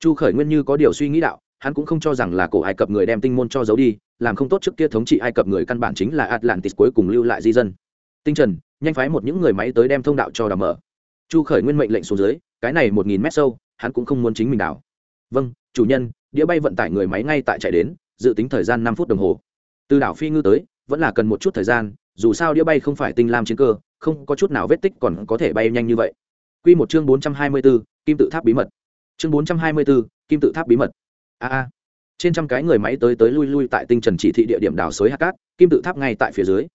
Chu khởi nguyên như có điều suy nghĩ đạo, hắn cũng không cho rằng là cổ ai cập người đem tinh môn cho giấu đi, làm không tốt trước kia thống trị ai cập người căn bản chính là atlantis cuối cùng lưu lại di dân. Tinh trần, nhanh phái một những người máy tới đem thông đạo cho đào mở. Chu khởi nguyên mệnh lệnh xuống dưới, cái này một nghìn mét sâu, hắn cũng không muốn chính mình đào. Vâng chủ nhân, đĩa bay vận tải người máy ngay tại chạy đến, dự tính thời gian năm phút đồng hồ. Từ đảo phi ngư tới, vẫn là cần một chút thời gian, dù sao đĩa bay không phải tinh lam chiến cơ không có chút nào vết tích còn có thể bay nhanh như vậy Quy một chương bốn trăm hai mươi 424, kim tự tháp bí mật. Chương bốn trăm hai mươi 424, kim tự tháp bí mật. A a. Trên trăm cái người máy tới tới lui lui tại tinh trần chỉ thị địa điểm đào xới hạt cát, kim tự tháp ngay tại phía dưới.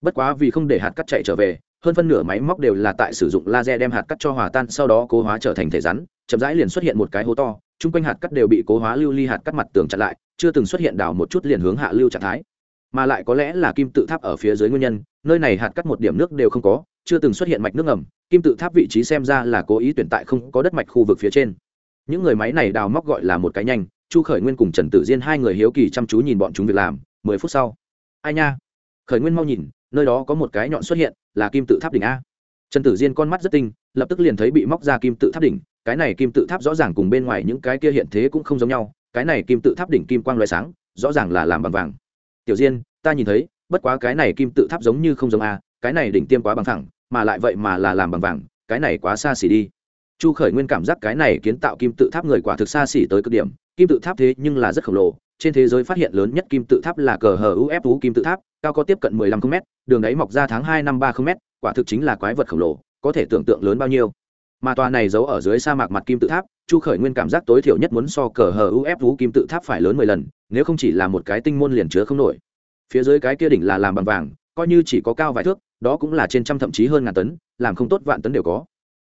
Bất quá vì không để hạt cát chạy trở về, hơn phân nửa máy móc đều là tại sử dụng laser đem hạt cát cho hòa tan sau đó cố hóa trở thành thể rắn, chậm rãi liền xuất hiện một cái hố to, chung quanh hạt cát đều bị cố hóa lưu ly hạt cát mặt tường chặn lại, chưa từng xuất hiện đào một chút liền hướng hạ lưu trạng thái mà lại có lẽ là kim tự tháp ở phía dưới nguyên nhân, nơi này hạt cắt một điểm nước đều không có, chưa từng xuất hiện mạch nước ngầm, kim tự tháp vị trí xem ra là cố ý tuyển tại không có đất mạch khu vực phía trên. Những người máy này đào móc gọi là một cái nhanh, chu khởi nguyên cùng trần tử diên hai người hiếu kỳ chăm chú nhìn bọn chúng việc làm, mười phút sau. Ai nha? Khởi nguyên mau nhìn, nơi đó có một cái nhọn xuất hiện, là kim tự tháp đỉnh a. Trần tử diên con mắt rất tinh, lập tức liền thấy bị móc ra kim tự tháp đỉnh, cái này kim tự tháp rõ ràng cùng bên ngoài những cái kia hiện thế cũng không giống nhau, cái này kim tự tháp đỉnh kim quang loại sáng, rõ ràng là làm bằng vàng tiểu diên, ta nhìn thấy, bất quá cái này kim tự tháp giống như không giống a, cái này đỉnh tiêm quá bằng thẳng mà lại vậy mà là làm bằng vàng, cái này quá xa xỉ đi. Chu khởi nguyên cảm giác cái này kiến tạo kim tự tháp người quả thực xa xỉ tới cực điểm, kim tự tháp thế nhưng là rất khổng lồ, trên thế giới phát hiện lớn nhất kim tự tháp là cờ hờ uf kim tự tháp, cao có tiếp cận 15 km đường đáy mọc ra tháng hai năm ba km quả thực chính là quái vật khổng lồ, có thể tưởng tượng lớn bao nhiêu mà tòa này giấu ở dưới sa mạc mặt kim tự tháp, chu khởi nguyên cảm giác tối thiểu nhất muốn so cờ hờ uf kim tự tháp phải lớn mười lần, nếu không chỉ là một cái tinh môn liền chứa không nổi. Phía dưới cái kia đỉnh là làm bằng vàng, coi như chỉ có cao vài thước, đó cũng là trên trăm thậm chí hơn ngàn tấn, làm không tốt vạn tấn đều có.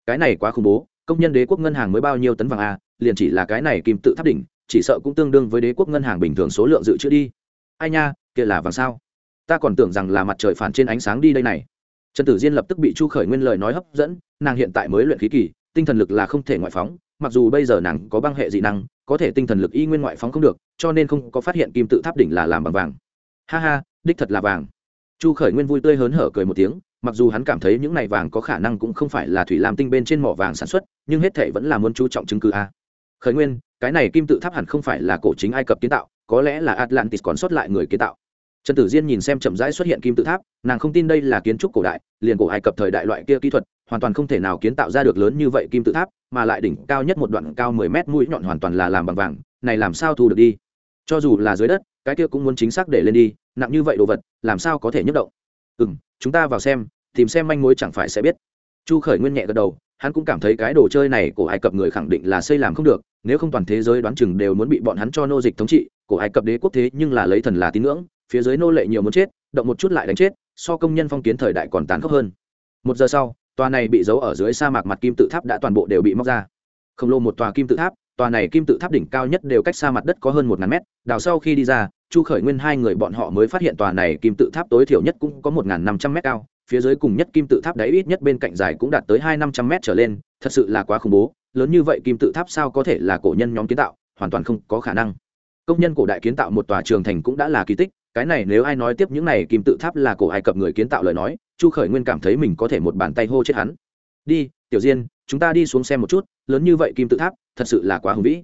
Cái này quá khủng bố, công nhân đế quốc ngân hàng mới bao nhiêu tấn vàng a liền chỉ là cái này kim tự tháp đỉnh, chỉ sợ cũng tương đương với đế quốc ngân hàng bình thường số lượng dự trữ đi. Ai nha, kia là vàng sao? Ta còn tưởng rằng là mặt trời phản trên ánh sáng đi đây này trần tử diên lập tức bị chu khởi nguyên lời nói hấp dẫn, nàng hiện tại mới luyện khí kỳ, tinh thần lực là không thể ngoại phóng, mặc dù bây giờ nàng có băng hệ dị năng, có thể tinh thần lực y nguyên ngoại phóng không được, cho nên không có phát hiện kim tự tháp đỉnh là làm bằng vàng. Ha ha, đích thật là vàng. Chu khởi nguyên vui tươi hớn hở cười một tiếng, mặc dù hắn cảm thấy những này vàng có khả năng cũng không phải là thủy lam tinh bên trên mỏ vàng sản xuất, nhưng hết thể vẫn là muốn chú trọng chứng cứ a. Khởi nguyên, cái này kim tự tháp hẳn không phải là cổ chính ai cập kiến tạo, có lẽ là atlantis còn sót lại người kiến tạo trần tử diên nhìn xem chậm rãi xuất hiện kim tự tháp, nàng không tin đây là kiến trúc cổ đại, liền cổ ai cập thời đại loại kia kỹ thuật, hoàn toàn không thể nào kiến tạo ra được lớn như vậy kim tự tháp, mà lại đỉnh cao nhất một đoạn cao mười mét mũi nhọn hoàn toàn là làm bằng vàng, này làm sao thu được đi? Cho dù là dưới đất, cái kia cũng muốn chính xác để lên đi, nặng như vậy đồ vật, làm sao có thể nhấc động? Ừ m chúng ta vào xem, tìm xem manh mối chẳng phải sẽ biết. Chu khởi nguyên nhẹ gật đầu, hắn cũng cảm thấy cái đồ chơi này của ai cập người khẳng định là xây làm không được, nếu không toàn thế giới đoán chừng đều muốn bị bọn hắn cho nô dịch thống trị của ai cập đế quốc thế nhưng là lấy thần là tín ngưỡng, phía dưới nô lệ nhiều muốn chết, động một chút lại đánh chết, so công nhân phong kiến thời đại còn tán khốc hơn. Một giờ sau, tòa này bị giấu ở dưới sa mạc mặt kim tự tháp đã toàn bộ đều bị móc ra. Khổng lồ một tòa kim tự tháp, tòa này kim tự tháp đỉnh cao nhất đều cách xa mặt đất có hơn một ngàn mét, đào sau khi đi ra, chu khởi nguyên hai người bọn họ mới phát hiện tòa này kim tự tháp tối thiểu nhất cũng có một ngàn năm trăm mét cao, phía dưới cùng nhất kim tự tháp đáy ít nhất bên cạnh dài cũng đạt tới hai năm trăm mét trở lên, thật sự là quá khủng bố, lớn như vậy kim tự tháp sao có thể là cổ nhân nhóm kiến tạo, hoàn toàn không có khả năng công nhân cổ đại kiến tạo một tòa trường thành cũng đã là kỳ tích, cái này nếu ai nói tiếp những này kim tự tháp là cổ ai cập người kiến tạo lời nói, chu khởi nguyên cảm thấy mình có thể một bàn tay hô chết hắn. Đi, tiểu diên, chúng ta đi xuống xem một chút, lớn như vậy kim tự tháp, thật sự là quá hùng vĩ.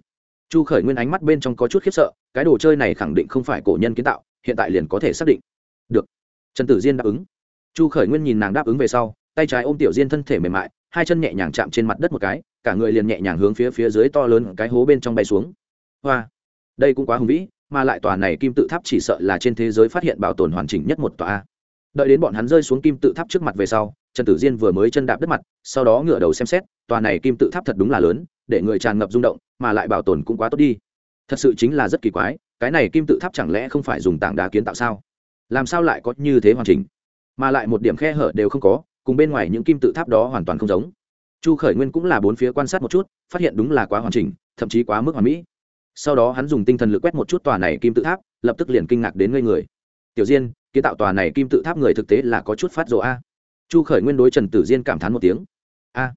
Chu khởi nguyên ánh mắt bên trong có chút khiếp sợ, cái đồ chơi này khẳng định không phải cổ nhân kiến tạo, hiện tại liền có thể xác định. Được. Trần tử diên đáp ứng. Chu khởi nguyên nhìn nàng đáp ứng về sau, tay trái ôm tiểu diên thân thể mềm mại, hai chân nhẹ nhàng chạm trên mặt đất một cái, cả người liền nhẹ nhàng hướng phía phía dưới to lớn cái hố bên trong bay xuống. Hoa đây cũng quá hùng vĩ, mà lại tòa này kim tự tháp chỉ sợ là trên thế giới phát hiện bảo tồn hoàn chỉnh nhất một tòa đợi đến bọn hắn rơi xuống kim tự tháp trước mặt về sau, trần tử diên vừa mới chân đạp đất mặt, sau đó ngửa đầu xem xét, tòa này kim tự tháp thật đúng là lớn, để người tràn ngập rung động, mà lại bảo tồn cũng quá tốt đi. Thật sự chính là rất kỳ quái, cái này kim tự tháp chẳng lẽ không phải dùng tảng đá kiến tạo sao? Làm sao lại có như thế hoàn chỉnh? Mà lại một điểm khe hở đều không có, cùng bên ngoài những kim tự tháp đó hoàn toàn không giống. Chu khởi nguyên cũng là bốn phía quan sát một chút, phát hiện đúng là quá hoàn chỉnh, thậm chí quá mức hoàn mỹ sau đó hắn dùng tinh thần lực quét một chút tòa này kim tự tháp, lập tức liền kinh ngạc đến ngây người. Tiểu diên, kiến tạo tòa này kim tự tháp người thực tế là có chút phát rộ a. Chu khởi nguyên đối trần tử diên cảm thán một tiếng. A,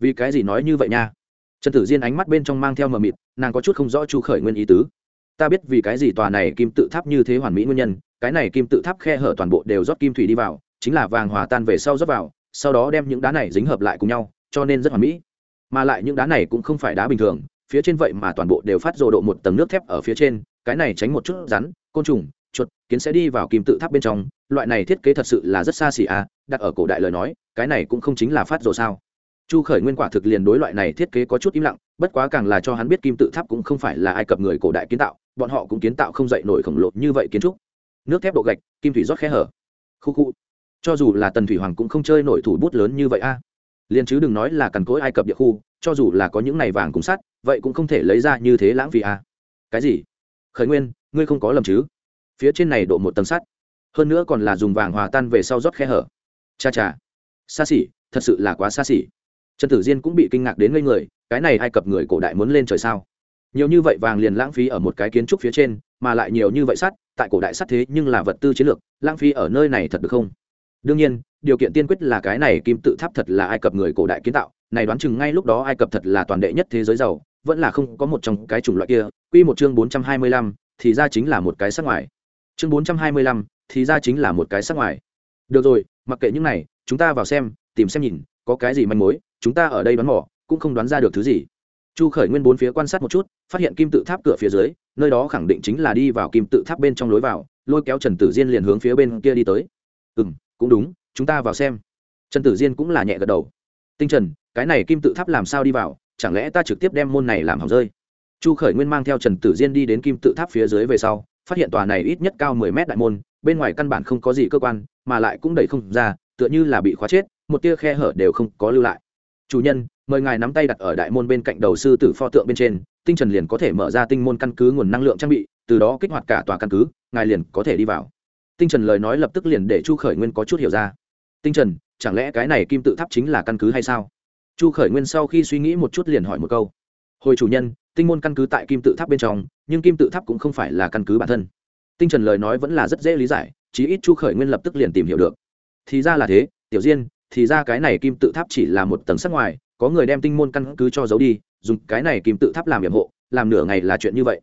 vì cái gì nói như vậy nha? Trần tử diên ánh mắt bên trong mang theo mờ mịt, nàng có chút không rõ chu khởi nguyên ý tứ. Ta biết vì cái gì tòa này kim tự tháp như thế hoàn mỹ nguyên nhân, cái này kim tự tháp khe hở toàn bộ đều rót kim thủy đi vào, chính là vàng hòa tan về sau rót vào, sau đó đem những đá này dính hợp lại cùng nhau, cho nên rất hoàn mỹ. Mà lại những đá này cũng không phải đá bình thường phía trên vậy mà toàn bộ đều phát rồ độ một tầng nước thép ở phía trên, cái này tránh một chút rắn, côn trùng, chuột, kiến sẽ đi vào kim tự tháp bên trong, loại này thiết kế thật sự là rất xa xỉ à đặt ở cổ đại lời nói, cái này cũng không chính là phát rồ sao. Chu khởi nguyên quả thực liền đối loại này thiết kế có chút im lặng, bất quá càng là cho hắn biết kim tự tháp cũng không phải là ai cập người cổ đại kiến tạo, bọn họ cũng kiến tạo không dậy nổi khổng lồ như vậy kiến trúc. Nước thép độ gạch, kim thủy rót khe hở. Khu khu. Cho dù là tần thủy hoàng cũng không chơi nổi thủ bút lớn như vậy a. à liền chứ đừng nói là cằn cỗi ai cập địa khu, cho dù là có những này vàng cùng sắt, vậy cũng không thể lấy ra như thế lãng phí à. cái gì? Khởi nguyên, ngươi không có lầm chứ? Phía trên này độ một tầng sắt. Hơn nữa còn là dùng vàng hòa tan về sau rót khe hở. Cha cha. Xa xỉ, thật sự là quá xa xỉ. Trần tử diên cũng bị kinh ngạc đến ngây người, cái này ai cập người cổ đại muốn lên trời sao? Nhiều như vậy vàng liền lãng phí ở một cái kiến trúc phía trên, mà lại nhiều như vậy sắt, tại cổ đại sắt thế nhưng là vật tư chiến lược, lãng phí ở nơi này thật được không? Đương nhiên điều kiện tiên quyết là cái này kim tự tháp thật là ai cập người cổ đại kiến tạo này đoán chừng ngay lúc đó ai cập thật là toàn đệ nhất thế giới giàu vẫn là không có một trong cái chủng loại kia. Quy một chương bốn trăm hai mươi lăm, thì ra chính là một cái sắc ngoài. Chương bốn trăm hai mươi lăm, thì ra chính là một cái sắc ngoài. Được rồi mặc kệ những này chúng ta vào xem tìm xem nhìn có cái gì manh mối chúng ta ở đây đoán mò cũng không đoán ra được thứ gì. Chu khởi nguyên bốn phía quan sát một chút phát hiện kim tự tháp cửa phía dưới nơi đó khẳng định chính là đi vào kim tự tháp bên trong lối vào lôi kéo trần tử diên liền hướng phía bên kia đi tới. Ừ m cũng đúng chúng ta vào xem. Trần tử diên cũng là nhẹ gật đầu. Tinh trần, cái này kim tự tháp làm sao đi vào? Chẳng lẽ ta trực tiếp đem môn này làm hỏng rơi? Chu khởi nguyên mang theo trần tử diên đi đến kim tự tháp phía dưới về sau, phát hiện tòa này ít nhất cao mười mét đại môn, bên ngoài căn bản không có gì cơ quan, mà lại cũng đẩy không ra, tựa như là bị khóa chết, một tia khe hở đều không có lưu lại. Chủ nhân, mời ngài nắm tay đặt ở đại môn bên cạnh đầu sư tử pho tượng bên trên, tinh trần liền có thể mở ra tinh môn căn cứ nguồn năng lượng trang bị, từ đó kích hoạt cả tòa căn cứ, ngài liền có thể đi vào. Tinh trần lời nói lập tức liền để chu khởi nguyên có chút hiểu ra tinh trần, chẳng lẽ cái này kim tự tháp chính là căn cứ hay sao? Chu khởi nguyên sau khi suy nghĩ một chút liền hỏi một câu. Hồi chủ nhân, tinh môn căn cứ tại kim tự tháp bên trong, nhưng kim tự tháp cũng không phải là căn cứ bản thân. Tinh trần lời nói vẫn là rất dễ lý giải, chí ít chu khởi nguyên lập tức liền tìm hiểu được. Thì ra là thế, tiểu diên, thì ra cái này kim tự tháp chỉ là một tầng sắc ngoài, có người đem tinh môn căn cứ cho giấu đi, dùng cái này kim tự tháp làm nhiệm hộ, làm nửa ngày là chuyện như vậy.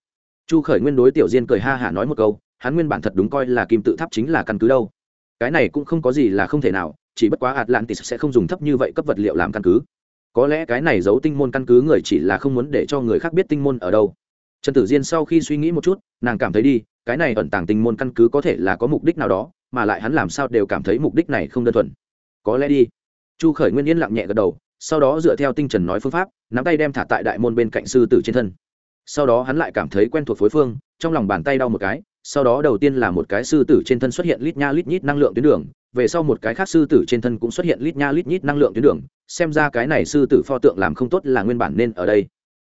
Chu khởi nguyên đối tiểu diên cười ha hả nói một câu, hắn nguyên bản thật đúng coi là kim tự tháp chính là căn cứ đâu cái này cũng không có gì là không thể nào, chỉ bất quá atlantis sẽ không dùng thấp như vậy cấp vật liệu làm căn cứ. Có lẽ cái này giấu tinh môn căn cứ người chỉ là không muốn để cho người khác biết tinh môn ở đâu. Trần tử diên sau khi suy nghĩ một chút, nàng cảm thấy đi, cái này ẩn tàng tinh môn căn cứ có thể là có mục đích nào đó, mà lại hắn làm sao đều cảm thấy mục đích này không đơn thuần. Có lẽ đi. Chu khởi nguyên yên lặng nhẹ gật đầu, sau đó dựa theo tinh trần nói phương pháp, nắm tay đem thả tại đại môn bên cạnh sư tử trên thân. Sau đó hắn lại cảm thấy quen thuộc phối phương, trong lòng bàn tay đau một cái sau đó đầu tiên là một cái sư tử trên thân xuất hiện lít nha lít nhít năng lượng tuyến đường, về sau một cái khác sư tử trên thân cũng xuất hiện lít nha lít nhít năng lượng tuyến đường, xem ra cái này sư tử pho tượng làm không tốt là nguyên bản nên ở đây.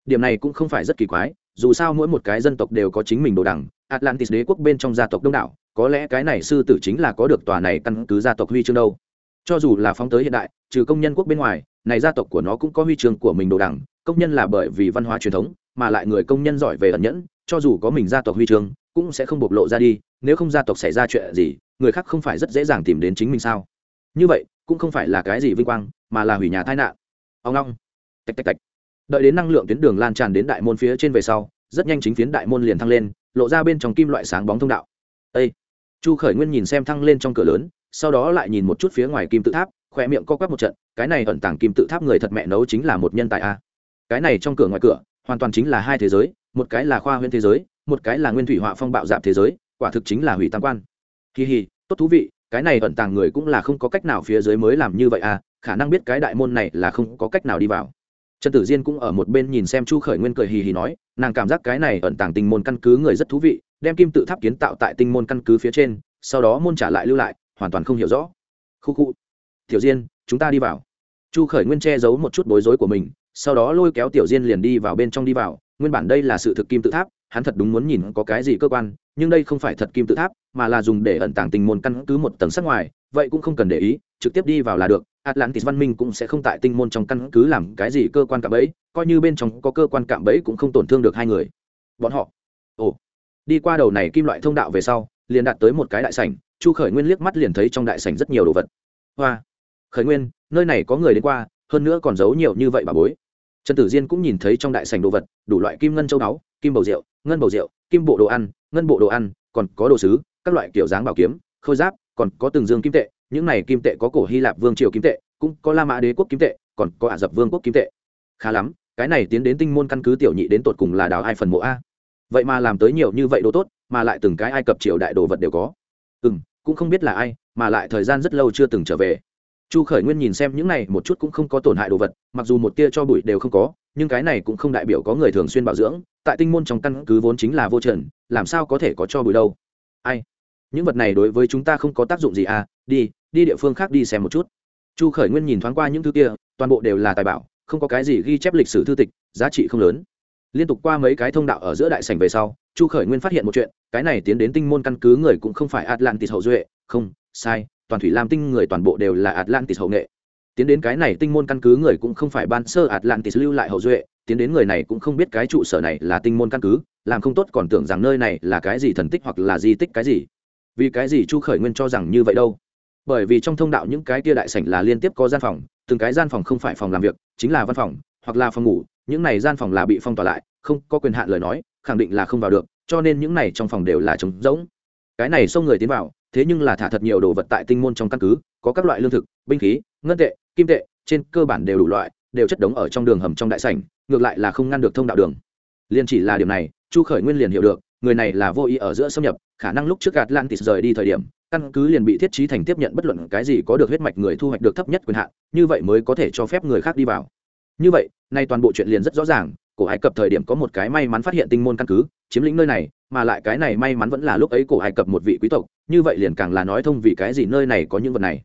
Điểm này cũng không phải rất kỳ quái, dù sao mỗi một cái dân tộc đều có chính mình đồ đẳng, atlantis đế quốc bên trong gia tộc đông đảo, có lẽ cái này sư tử chính là có được tòa này căn cứ gia tộc huy chương đâu. Cho dù là phóng tới hiện đại, trừ công nhân quốc bên ngoài, này gia tộc của nó cũng có huy chương của mình đồ đẳng, công nhân là bởi vì văn hóa truyền thống, mà lại người công nhân giỏi về ẩn nhẫn, cho dù có mình gia tộc huy chương cũng sẽ không bộc lộ ra đi, nếu không gia tộc xảy ra chuyện gì, người khác không phải rất dễ dàng tìm đến chính mình sao? Như vậy, cũng không phải là cái gì vinh quang, mà là hủy nhà tai nạn. Ông long tạch tạch tạch. Đợi đến năng lượng tuyến đường lan tràn đến đại môn phía trên về sau, rất nhanh chính phiến đại môn liền thăng lên, lộ ra bên trong kim loại sáng bóng thông đạo. Â chu khởi nguyên nhìn xem thăng lên trong cửa lớn, sau đó lại nhìn một chút phía ngoài kim tự tháp khoe miệng co quắp một trận, cái này ẩn tàng kim tự tháp người thật mẹ nấu chính là một nhân tài a. Cái này trong cửa ngoài cửa, hoàn toàn chính là hai thế giới, một cái là khoa huyễn thế giới một cái là nguyên thủy họa phong bạo dạp thế giới, quả thực chính là hủy tam quan. Kỳ hì, tốt thú vị, cái này ẩn tàng người cũng là không có cách nào phía dưới mới làm như vậy à khả năng biết cái đại môn này là không có cách nào đi vào. Trần tử diên cũng ở một bên nhìn xem chu khởi nguyên cười hì hì nói, nàng cảm giác cái này ẩn tàng tinh môn căn cứ người rất thú vị, đem kim tự tháp kiến tạo tại tinh môn căn cứ phía trên, sau đó môn trả lại lưu lại, hoàn toàn không hiểu rõ. Khu khu. Tiểu diên, chúng ta đi vào. Chu khởi nguyên che giấu một chút bối rối của mình, sau đó lôi kéo tiểu diên liền đi vào bên trong đi vào, nguyên bản đây là sự thực kim tự tháp hắn thật đúng muốn nhìn có cái gì cơ quan, nhưng đây không phải thật kim tự tháp, mà là dùng để ẩn tàng tình môn căn cứ một tầng sắc ngoài, vậy cũng không cần để ý, trực tiếp đi vào là được. Atlantis văn minh cũng sẽ không tại tinh môn trong căn cứ làm cái gì cơ quan cạm bẫy, coi như bên trong có cơ quan cạm bẫy cũng không tổn thương được hai người. Bọn họ. Ồ. Đi qua đầu này kim loại thông đạo về sau, liền đạt tới một cái đại sảnh, chu khởi nguyên liếc mắt liền thấy trong đại sảnh rất nhiều đồ vật. Hoa. Khởi nguyên, nơi này có người đến qua, hơn nữa còn giấu nhiều như vậy bà bối trần tử diên cũng nhìn thấy trong đại sảnh đồ vật, đủ loại kim ngân châu báu, kim bầu rượu, ngân bầu rượu, kim bộ đồ ăn, ngân bộ đồ ăn, còn có đồ sứ, các loại kiểu dáng bảo kiếm, khôi giáp, còn có từng dương kim tệ, những này kim tệ có cổ hy lạp vương triều kim tệ, cũng có la mã đế quốc kim tệ, còn có ả rập vương quốc kim tệ. Khá lắm, cái này tiến đến tinh môn căn cứ tiểu nhị đến tột cùng là đào ai phần mộ a. Vậy mà làm tới nhiều như vậy đồ tốt, mà lại từng cái ai cập triều đại đồ vật đều có. Ừ m cũng không biết là ai, mà lại thời gian rất lâu chưa từng trở về chu khởi nguyên nhìn xem những này, một chút cũng không có tổn hại đồ vật, mặc dù một tia cho bụi đều không có, nhưng cái này cũng không đại biểu có người thường xuyên bảo dưỡng, tại tinh môn trong căn cứ vốn chính là vô trần, làm sao có thể có cho bụi đâu? Ai? Những vật này đối với chúng ta không có tác dụng gì à? Đi đi địa phương khác đi xem một chút. Chu khởi nguyên nhìn thoáng qua những thứ kia, toàn bộ đều là tài bảo, không có cái gì ghi chép lịch sử thư tịch, giá trị không lớn. Liên tục qua mấy cái thông đạo ở giữa đại sảnh về sau, chu khởi nguyên phát hiện một chuyện, cái này tiến đến tinh môn căn cứ người cũng không phải atlantis hậu duệ, không, sai toàn thủy lam tinh người toàn bộ đều là atlantis hậu nghệ tiến đến cái này tinh môn căn cứ người cũng không phải ban sơ atlantis lưu lại hậu duệ tiến đến người này cũng không biết cái trụ sở này là tinh môn căn cứ làm không tốt còn tưởng rằng nơi này là cái gì thần tích hoặc là di tích cái gì vì cái gì chu khởi nguyên cho rằng như vậy đâu bởi vì trong thông đạo những cái tia đại sảnh là liên tiếp có gian phòng từng cái gian phòng không phải phòng làm việc chính là văn phòng hoặc là phòng ngủ những này gian phòng là bị phong tỏa lại không có quyền hạn lời nói khẳng định là không vào được cho nên những này trong phòng đều là trống rỗng cái này xông người tiến vào thế nhưng là thả thật nhiều đồ vật tại tinh môn trong căn cứ, có các loại lương thực, binh khí, ngân tệ, kim tệ, trên cơ bản đều đủ loại, đều chất đống ở trong đường hầm trong đại sảnh, ngược lại là không ngăn được thông đạo đường. Liền chỉ là điều này, chu khởi nguyên liền hiểu được, người này là vô ý ở giữa xâm nhập, khả năng lúc trước gạt lan tịt rời đi thời điểm, căn cứ liền bị thiết trí thành tiếp nhận bất luận cái gì có được huyết mạch người thu hoạch được thấp nhất quyền hạn, như vậy mới có thể cho phép người khác đi vào. Như vậy, nay toàn bộ chuyện liền rất rõ ràng, cổ hải cập thời điểm có một cái may mắn phát hiện tinh môn căn cứ chiếm lĩnh nơi này mà lại cái này may mắn vẫn là lúc ấy cổ ai cập một vị quý tộc như vậy liền càng là nói thông vì cái gì nơi này có những vật này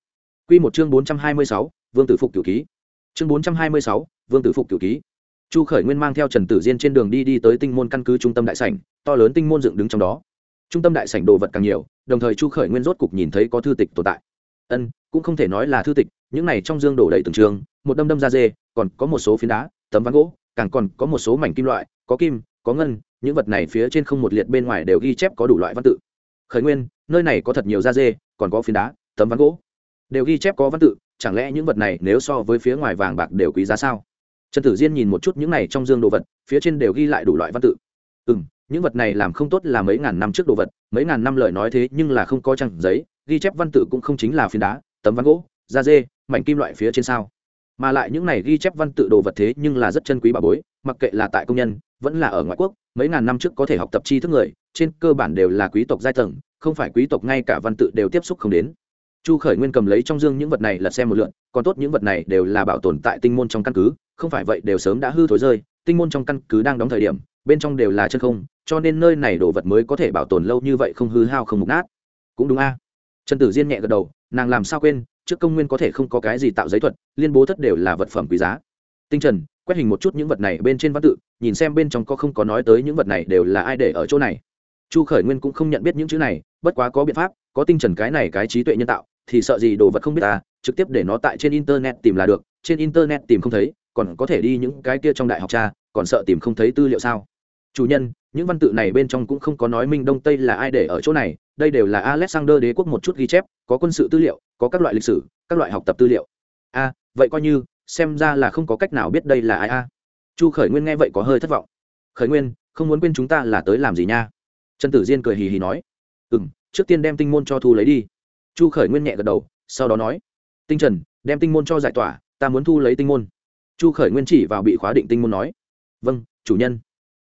Quy một chương 426, Vương tử phục cửu ký. Chương 426, Vương tử phục cửu ký. Chu Khởi Nguyên mang theo Trần Tử Diên trên đường đi đi tới tinh môn căn cứ trung tâm đại sảnh, to lớn tinh môn dựng đứng trong đó. Trung tâm đại sảnh đồ vật càng nhiều, đồng thời Chu Khởi Nguyên rốt cục nhìn thấy có thư tịch tồn tại. Ân, cũng không thể nói là thư tịch, những này trong dương đổ đầy từng trường, một đâm đâm ra dê, còn có một số phiến đá, tấm ván gỗ, càng còn có một số mảnh kim loại, có kim, có ngân, những vật này phía trên không một liệt bên ngoài đều ghi chép có đủ loại văn tự. Khởi Nguyên, nơi này có thật nhiều da dê, còn có phiến đá, tấm ván gỗ. Đều ghi chép có văn tự chẳng lẽ những vật này nếu so với phía ngoài vàng bạc đều quý giá sao? Trần tử diên nhìn một chút những này trong dương đồ vật phía trên đều ghi lại đủ loại văn tự. Ừ m những vật này làm không tốt là mấy ngàn năm trước đồ vật mấy ngàn năm lời nói thế nhưng là không có trang giấy ghi chép văn tự cũng không chính là phiến đá tấm ván gỗ da dê mảnh kim loại phía trên sao? Mà lại những này ghi chép văn tự đồ vật thế nhưng là rất chân quý bà bối, mặc kệ là tại công nhân, vẫn là ở ngoại quốc, mấy ngàn năm trước có thể học tập tri thức người, trên cơ bản đều là quý tộc giai tầng, không phải quý tộc ngay cả văn tự đều tiếp xúc không đến. Chu khởi nguyên cầm lấy trong dương những vật này lật xem một lượn còn tốt những vật này đều là bảo tồn tại tinh môn trong căn cứ, không phải vậy đều sớm đã hư thối rơi, tinh môn trong căn cứ đang đóng thời điểm, bên trong đều là chân không, cho nên nơi này đồ vật mới có thể bảo tồn lâu như vậy không hư hao không mục nát. Cũng đúng a. Trần tử diên nhẹ gật đầu, nàng làm sao quên trước công nguyên có thể không có cái gì tạo giấy thuật, liên bố thất đều là vật phẩm quý giá. Tinh trần, quét hình một chút những vật này bên trên văn tự, nhìn xem bên trong có không có nói tới những vật này đều là ai để ở chỗ này. Chu khởi nguyên cũng không nhận biết những chữ này, bất quá có biện pháp, có tinh trần cái này cái trí tuệ nhân tạo, thì sợ gì đồ vật không biết ta trực tiếp để nó tại trên internet tìm là được, trên internet tìm không thấy, còn có thể đi những cái kia trong đại học cha, còn sợ tìm không thấy tư liệu sao? Chủ nhân, những văn tự này bên trong cũng không có nói minh đông tây là ai để ở chỗ này, đây đều là alexander đế quốc một chút ghi chép, có quân sự tư liệu có các loại lịch sử, các loại học tập tư liệu. A, vậy coi như, xem ra là không có cách nào biết đây là ai a. Chu khởi nguyên nghe vậy có hơi thất vọng. Khởi nguyên, không muốn quên chúng ta là tới làm gì nha? Trần tử diên cười hì hì nói. Ừ m trước tiên đem tinh môn cho thu lấy đi. Chu khởi nguyên nhẹ gật đầu, sau đó nói. Tinh trần, đem tinh môn cho giải tỏa, ta muốn thu lấy tinh môn. Chu khởi nguyên chỉ vào bị khóa định tinh môn nói. Vâng chủ nhân.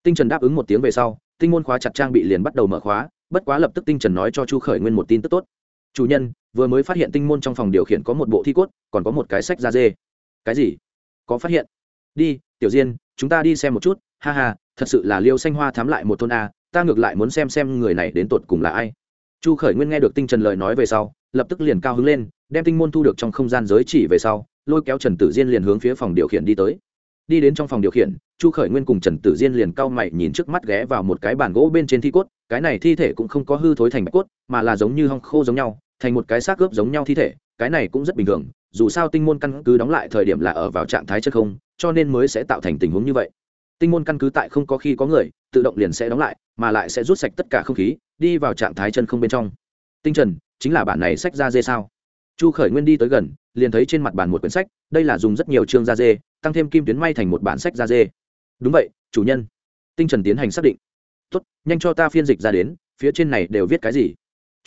Tinh trần đáp ứng một tiếng về sau, tinh môn khóa chặt trang bị liền bắt đầu mở khóa, bất quá lập tức tinh trần nói cho chu khởi nguyên một tin tức tốt chủ nhân, vừa mới phát hiện tinh môn trong phòng điều khiển có một bộ thi cốt, còn có một cái sách da dê. Cái gì? Có phát hiện? Đi, tiểu diên, chúng ta đi xem một chút. Ha ha, thật sự là liêu xanh hoa thám lại một thôn a, ta ngược lại muốn xem xem người này đến tột cùng là ai. Chu khởi nguyên nghe được tinh trần lời nói về sau, lập tức liền cao hứng lên, đem tinh môn thu được trong không gian giới chỉ về sau, lôi kéo trần tử diên liền hướng phía phòng điều khiển đi tới. Đi đến trong phòng điều khiển, chu khởi nguyên cùng trần tử diên liền cao mày nhìn trước mắt ghé vào một cái bàn gỗ bên trên thi cốt, cái này thi thể cũng không có hư thối thành bạch cốt, mà là giống như hong khô giống nhau thành một cái xác ướp giống nhau thi thể, cái này cũng rất bình thường, dù sao tinh môn căn cứ đóng lại thời điểm là ở vào trạng thái chất không, cho nên mới sẽ tạo thành tình huống như vậy. Tinh môn căn cứ tại không có khi có người, tự động liền sẽ đóng lại, mà lại sẽ rút sạch tất cả không khí, đi vào trạng thái chân không bên trong. Tinh trần, chính là bản này sách ra dê sao? Chu khởi nguyên đi tới gần, liền thấy trên mặt bàn một quyển sách, đây là dùng rất nhiều chương da dê, tăng thêm kim tuyến may thành một bản sách da dê. Đúng vậy, chủ nhân. Tinh trần tiến hành xác định. Tốt, nhanh cho ta phiên dịch ra đến, phía trên này đều viết cái gì?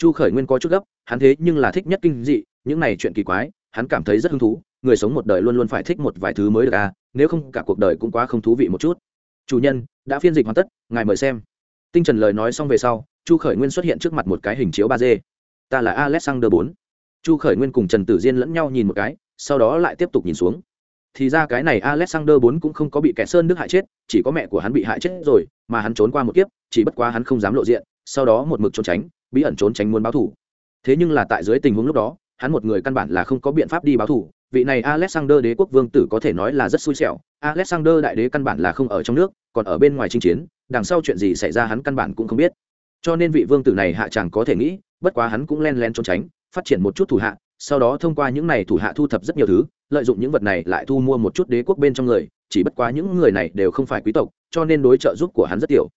Chu khởi nguyên có chút gấp, hắn thế nhưng là thích nhất kinh dị, những này chuyện kỳ quái, hắn cảm thấy rất hứng thú, người sống một đời luôn luôn phải thích một vài thứ mới được à nếu không cả cuộc đời cũng quá không thú vị một chút. Chủ nhân, đã phiên dịch hoàn tất, ngài mời xem. Tinh trần lời nói xong về sau, chu khởi nguyên xuất hiện trước mặt một cái hình chiếu ba d. Ta là alexander bốn. Chu khởi nguyên cùng trần tử diên lẫn nhau nhìn một cái, sau đó lại tiếp tục nhìn xuống. Thì ra cái này alexander bốn cũng không có bị kẻ sơn nước hại chết, chỉ có mẹ của hắn bị hại chết rồi, mà hắn trốn qua một kiếp, chỉ bất quá hắn không dám lộ diện, sau đó một mực trốn tránh bí ẩn trốn tránh muốn báo thủ. Thế nhưng là tại dưới tình huống lúc đó, hắn một người căn bản là không có biện pháp đi báo thủ. Vị này alexander đế quốc vương tử có thể nói là rất xui xẻo. Alexander đại đế căn bản là không ở trong nước, còn ở bên ngoài chinh chiến, đằng sau chuyện gì xảy ra hắn căn bản cũng không biết. Cho nên vị vương tử này hạ chàng có thể nghĩ, bất quá hắn cũng len len trốn tránh, phát triển một chút thủ hạ, sau đó thông qua những này thủ hạ thu thập rất nhiều thứ, lợi dụng những vật này lại thu mua một chút đế quốc bên trong người, chỉ bất quá những người này đều không phải quý tộc, cho nên đối trợ giúp của hắn rất tiểu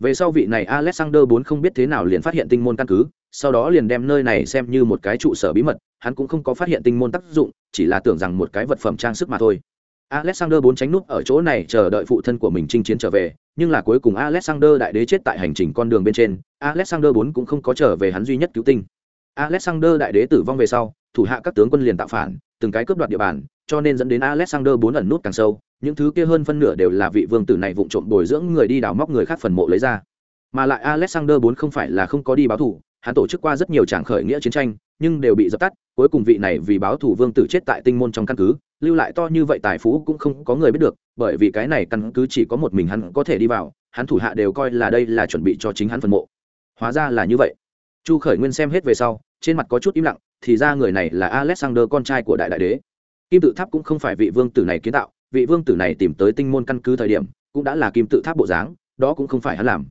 về sau vị này alexander bốn không biết thế nào liền phát hiện tinh môn căn cứ, sau đó liền đem nơi này xem như một cái trụ sở bí mật, hắn cũng không có phát hiện tinh môn tác dụng, chỉ là tưởng rằng một cái vật phẩm trang sức mà thôi. Alexander bốn tránh nút ở chỗ này chờ đợi phụ thân của mình chinh chiến trở về, nhưng là cuối cùng alexander đại đế chết tại hành trình con đường bên trên, alexander bốn cũng không có trở về hắn duy nhất cứu tinh. Alexander đại đế tử vong về sau, thủ hạ các tướng quân liền tạo phản, từng cái cướp đoạt địa bàn, cho nên dẫn đến alexander bốn ẩn nút càng sâu những thứ kia hơn phân nửa đều là vị vương tử này vụng trộm bồi dưỡng người đi đào móc người khác phần mộ lấy ra. Mà lại alexander bốn không phải là không có đi báo thủ hắn tổ chức qua rất nhiều tràng khởi nghĩa chiến tranh, nhưng đều bị dập tắt, cuối cùng vị này vì báo thủ vương tử chết tại tinh môn trong căn cứ, lưu lại to như vậy tài phú cũng không có người biết được, bởi vì cái này căn cứ chỉ có một mình hắn có thể đi vào, hắn thủ hạ đều coi là đây là chuẩn bị cho chính hắn phần mộ. Hóa ra là như vậy. Chu khởi nguyên xem hết về sau, trên mặt có chút im lặng, thì ra người này là alexander, con trai của đại đại đế. Kim tự tháp cũng không phải vị vương tử này kiến tạo vị vương tử này tìm tới tinh môn căn cứ thời điểm, cũng đã là kim tự tháp bộ dáng, đó cũng không phải hắn làm.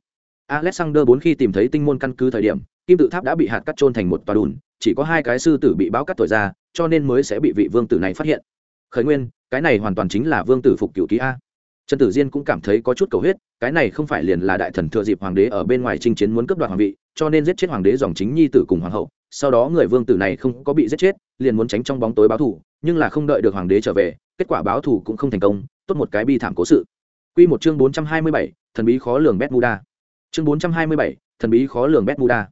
Alexander bốn khi tìm thấy tinh môn căn cứ thời điểm, kim tự tháp đã bị hạt cắt trôn thành một tòa đùn, chỉ có hai cái sư tử bị báo cắt tuổi ra, cho nên mới sẽ bị vị vương tử này phát hiện. Khởi nguyên, cái này hoàn toàn chính là vương tử phục cựu ký a. Trần tử diên cũng cảm thấy có chút cầu huyết, cái này không phải liền là đại thần thừa dịp hoàng đế ở bên ngoài chinh chiến muốn cướp đoạt hoàng vị, cho nên giết chết hoàng đế dòng chính nhi tử cùng hoàng hậu, sau đó người vương tử này không có bị giết chết, liền muốn tránh trong bóng tối báo thù, nhưng là không đợi được hoàng đế trở về kết quả báo thù cũng không thành công tốt một cái bi thảm cố sự Quy một chương 427, thần bí khó lường Betmuda. Chương 427, thần bí khó lường Betmuda.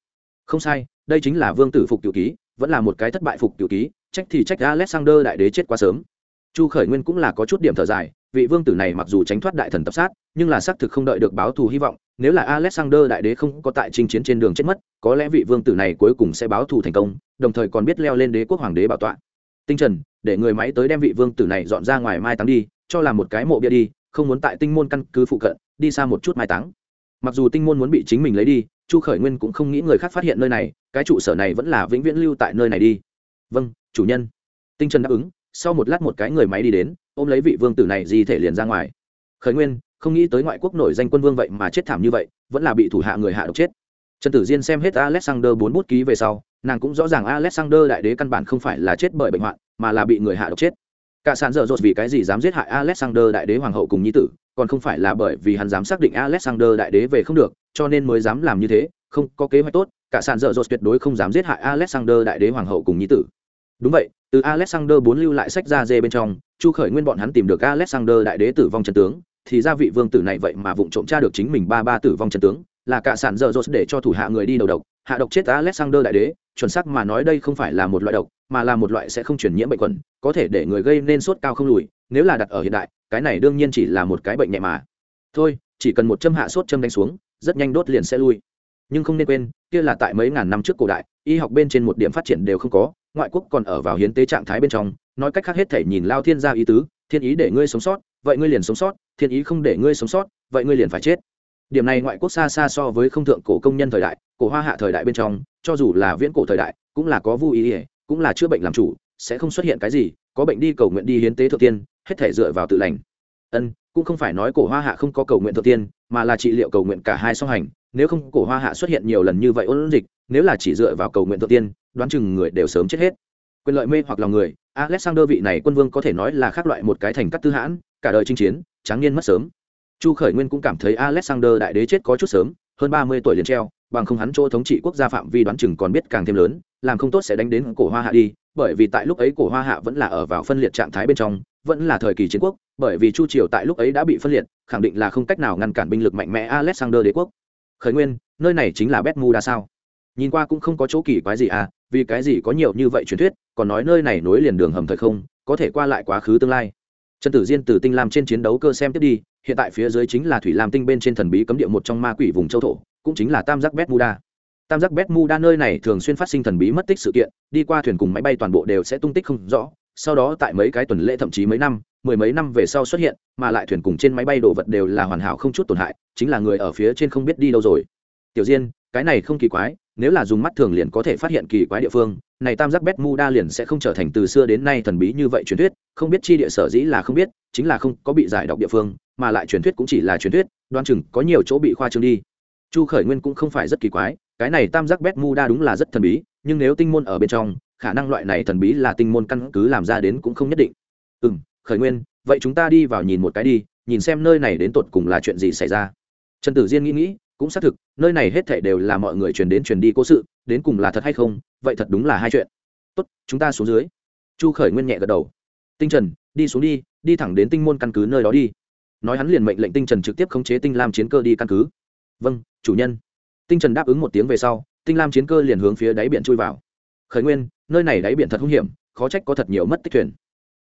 Không sai, đây chính là vương tử phục tiểu ký, vẫn là một cái thất bại phục tiểu ký, trách thì trách Alexander đại đế chết quá sớm. Chu Khởi Nguyên cũng là có chút điểm thở dài, vị vương tử này mặc dù tránh thoát đại thần tập sát, nhưng là xác thực không đợi được báo thù hy vọng, nếu là Alexander đại đế không có tại chinh chiến trên đường chết mất, có lẽ vị vương tử này cuối cùng sẽ báo thù thành công, đồng thời còn biết leo lên đế quốc hoàng đế bảo tọa. Tinh Trần, để người máy tới đem vị vương tử này dọn ra ngoài mai táng đi, cho làm một cái mộ bia đi, không muốn tại tinh môn căn cứ phụ cận, đi xa một chút mai táng. Mặc dù tinh môn muốn bị chính mình lấy đi chu khởi nguyên cũng không nghĩ người khác phát hiện nơi này cái trụ sở này vẫn là vĩnh viễn lưu tại nơi này đi. Vâng chủ nhân. Tinh trần đáp ứng sau một lát một cái người máy đi đến ôm lấy vị vương tử này di thể liền ra ngoài. Khởi nguyên không nghĩ tới ngoại quốc nổi danh quân vương vậy mà chết thảm như vậy vẫn là bị thủ hạ người hạ độc chết. Trần tử diên xem hết alexander bốn bút ký về sau nàng cũng rõ ràng alexander đại đế căn bản không phải là chết bởi bệnh hoạn mà là bị người hạ độc chết. Cả sàn dở dột vì cái gì dám giết hại alexander đại đế hoàng hậu cùng nhi tử, còn không phải là bởi vì hắn dám xác định alexander đại đế về không được, cho nên mới dám làm như thế, không có kế hoạch tốt, cả sàn dở dột tuyệt đối không dám giết hại alexander đại đế hoàng hậu cùng nhi tử. Đúng vậy, từ alexander bốn lưu lại sách ra dê bên trong, chu khởi nguyên bọn hắn tìm được alexander đại đế tử vong trận tướng, thì ra vị vương tử này vậy mà vụng trộm tra được chính mình ba ba tử vong trận tướng, là cả sản dở dột để cho thủ hạ người đi đầu độc, hạ độc chết alexander đại đế chuẩn xác mà nói đây không phải là một loại độc, mà là một loại sẽ không truyền nhiễm bệnh khuẩn có thể để người gây nên sốt cao không lùi, nếu là đặt ở hiện đại, cái này đương nhiên chỉ là một cái bệnh nhẹ mà. Thôi, chỉ cần một châm hạ sốt châm đánh xuống, rất nhanh đốt liền sẽ lui. Nhưng không nên quên, kia là tại mấy ngàn năm trước cổ đại, y học bên trên một điểm phát triển đều không có, ngoại quốc còn ở vào hiến tế trạng thái bên trong, nói cách khác hết thể nhìn lao thiên gia ý tứ, thiên ý để ngươi sống sót, vậy ngươi liền sống sót, thiên ý không để ngươi sống sót, vậy ngươi liền phải chết điểm này ngoại quốc xa xa so với không thượng cổ công nhân thời đại, cổ hoa hạ thời đại bên trong, cho dù là viễn cổ thời đại, cũng là có vu ý ỉa cũng là chữa bệnh làm chủ, sẽ không xuất hiện cái gì, có bệnh đi cầu nguyện đi hiến tế thượng tiên, hết thể dựa vào tự lành. Ân, cũng không phải nói cổ hoa hạ không có cầu nguyện thượng tiên, mà là trị liệu cầu nguyện cả hai song hành, nếu không cổ hoa hạ xuất hiện nhiều lần như vậy ôn dịch, nếu là chỉ dựa vào cầu nguyện thượng tiên, đoán chừng người đều sớm chết hết. Quyền lợi mê hoặc lòng người, alexander vị này quân vương có thể nói là khác loại một cái thành cắt tư hãn, cả đời chinh chiến, tráng niên mất sớm chu khởi nguyên cũng cảm thấy alexander đại đế chết có chút sớm, hơn ba mươi tuổi liền treo, bằng không hắn chỗ thống trị quốc gia phạm vi đoán chừng còn biết càng thêm lớn, làm không tốt sẽ đánh đến cổ hoa hạ đi, bởi vì tại lúc ấy cổ hoa hạ vẫn là ở vào phân liệt trạng thái bên trong, vẫn là thời kỳ chiến quốc, bởi vì chu triều tại lúc ấy đã bị phân liệt, khẳng định là không cách nào ngăn cản binh lực mạnh mẽ alexander đế quốc. Khởi nguyên, nơi này chính là betmuda sao? Nhìn qua cũng không có chỗ kỳ quái gì à vì cái gì có nhiều như vậy truyền thuyết, còn nói nơi này nối liền đường hầm thời không, có thể qua lại quá khứ tương lai. Trần tử diên từ tinh lam trên chiến đấu cơ xem tiếp đi hiện tại phía dưới chính là thủy lam tinh bên trên thần bí cấm địa một trong ma quỷ vùng châu thổ, cũng chính là tam giác betmuda tam giác betmuda nơi này thường xuyên phát sinh thần bí mất tích sự kiện, đi qua thuyền cùng máy bay toàn bộ đều sẽ tung tích không rõ, sau đó tại mấy cái tuần lễ thậm chí mấy năm, mười mấy năm về sau xuất hiện, mà lại thuyền cùng trên máy bay đồ vật đều là hoàn hảo không chút tổn hại, chính là người ở phía trên không biết đi đâu rồi. Tiểu diên cái này không kỳ quái, nếu là dùng mắt thường liền có thể phát hiện kỳ quái địa phương, này tam giác bet mu đa liền sẽ không trở thành từ xưa đến nay thần bí như vậy truyền thuyết, không biết chi địa sở dĩ là không biết, chính là không có bị giải đọc địa phương, mà lại truyền thuyết cũng chỉ là truyền thuyết, đoan chừng có nhiều chỗ bị khoa trương đi. Chu khởi nguyên cũng không phải rất kỳ quái, cái này tam giác bet mu đa đúng là rất thần bí, nhưng nếu tinh môn ở bên trong, khả năng loại này thần bí là tinh môn căn cứ làm ra đến cũng không nhất định. Ừ m khởi nguyên, vậy chúng ta đi vào nhìn một cái đi, nhìn xem nơi này đến tột cùng là chuyện gì xảy ra. Trần tử diên nghĩ nghĩ cũng xác thực, nơi này hết thảy đều là mọi người truyền đến truyền đi cố sự, đến cùng là thật hay không, vậy thật đúng là hai chuyện. Tốt, chúng ta xuống dưới. Chu khởi nguyên nhẹ gật đầu. Tinh trần, đi xuống đi đi thẳng đến tinh môn căn cứ nơi đó đi. Nói hắn liền mệnh lệnh tinh trần trực tiếp khống chế tinh lam chiến cơ đi căn cứ. Vâng chủ nhân. Tinh trần đáp ứng một tiếng về sau, tinh lam chiến cơ liền hướng phía đáy biển chui vào. Khởi nguyên, nơi này đáy biển thật hung hiểm, khó trách có thật nhiều mất tích thuyền.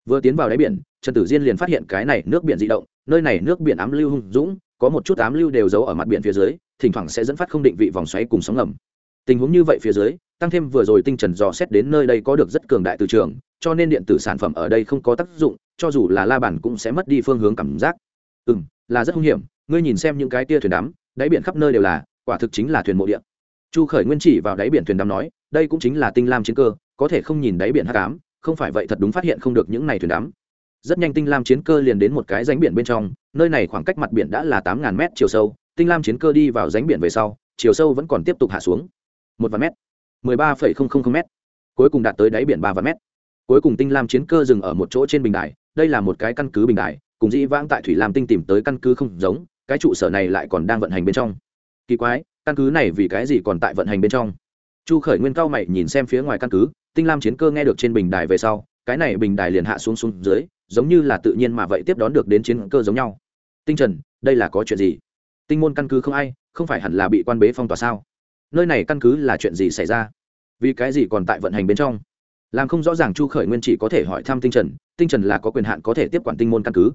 Vừa tiến vào đáy biển, trần tử diên liền phát hiện cái này nước biển di động, nơi này nước biển ám lưu hung dũng, có một chút ám lưu đều giấu ở mặt biển phía dưới thỉnh thoảng sẽ dẫn phát không định vị vòng xoáy cùng sóng ngầm. Tình huống như vậy phía dưới, tăng thêm vừa rồi tinh trần dò xét đến nơi đây có được rất cường đại từ trường, cho nên điện tử sản phẩm ở đây không có tác dụng, cho dù là la bàn cũng sẽ mất đi phương hướng cảm giác. Ừ m là rất hung hiểm, ngươi nhìn xem những cái tia thuyền đắm, đáy biển khắp nơi đều là, quả thực chính là thuyền mộ điện chu khởi nguyên chỉ vào đáy biển thuyền đắm nói, đây cũng chính là tinh lam chiến cơ, có thể không nhìn đáy biển h tám không phải vậy thật đúng phát hiện không được những này thuyền đắm. Rất nhanh tinh lam chiến cơ liền đến một cái ránh biển bên trong, nơi này khoảng cách mặt biển đã là tám ngàn mét chiều sâu tinh lam chiến cơ đi vào ránh biển về sau, chiều sâu vẫn còn tiếp tục hạ xuống. Một vạn mét. mười ba phẩy không không không mét. Cuối cùng đạt tới đáy biển ba vạn mét. Cuối cùng tinh lam chiến cơ dừng ở một chỗ trên bình đài, đây là một cái căn cứ bình đài, cùng dĩ vãng tại thủy lam tinh tìm tới căn cứ không giống, cái trụ sở này lại còn đang vận hành bên trong. Kỳ quái, căn cứ này vì cái gì còn tại vận hành bên trong? Chu khởi nguyên cao mày nhìn xem phía ngoài căn cứ, tinh lam chiến cơ nghe được trên bình đài về sau, cái này bình đài liền hạ xuống xuống dưới, giống như là tự nhiên mà vậy tiếp đón được đến chiến cơ giống nhau. Tinh trần, đây là có chuyện gì? Tinh môn căn cứ không ai, không phải hẳn là bị quan bế phong tỏa sao? Nơi này căn cứ là chuyện gì xảy ra? Vì cái gì còn tại vận hành bên trong? Làm không rõ ràng chu khởi nguyên chỉ có thể hỏi thăm tinh trần tinh trần là có quyền hạn có thể tiếp quản tinh môn căn cứ.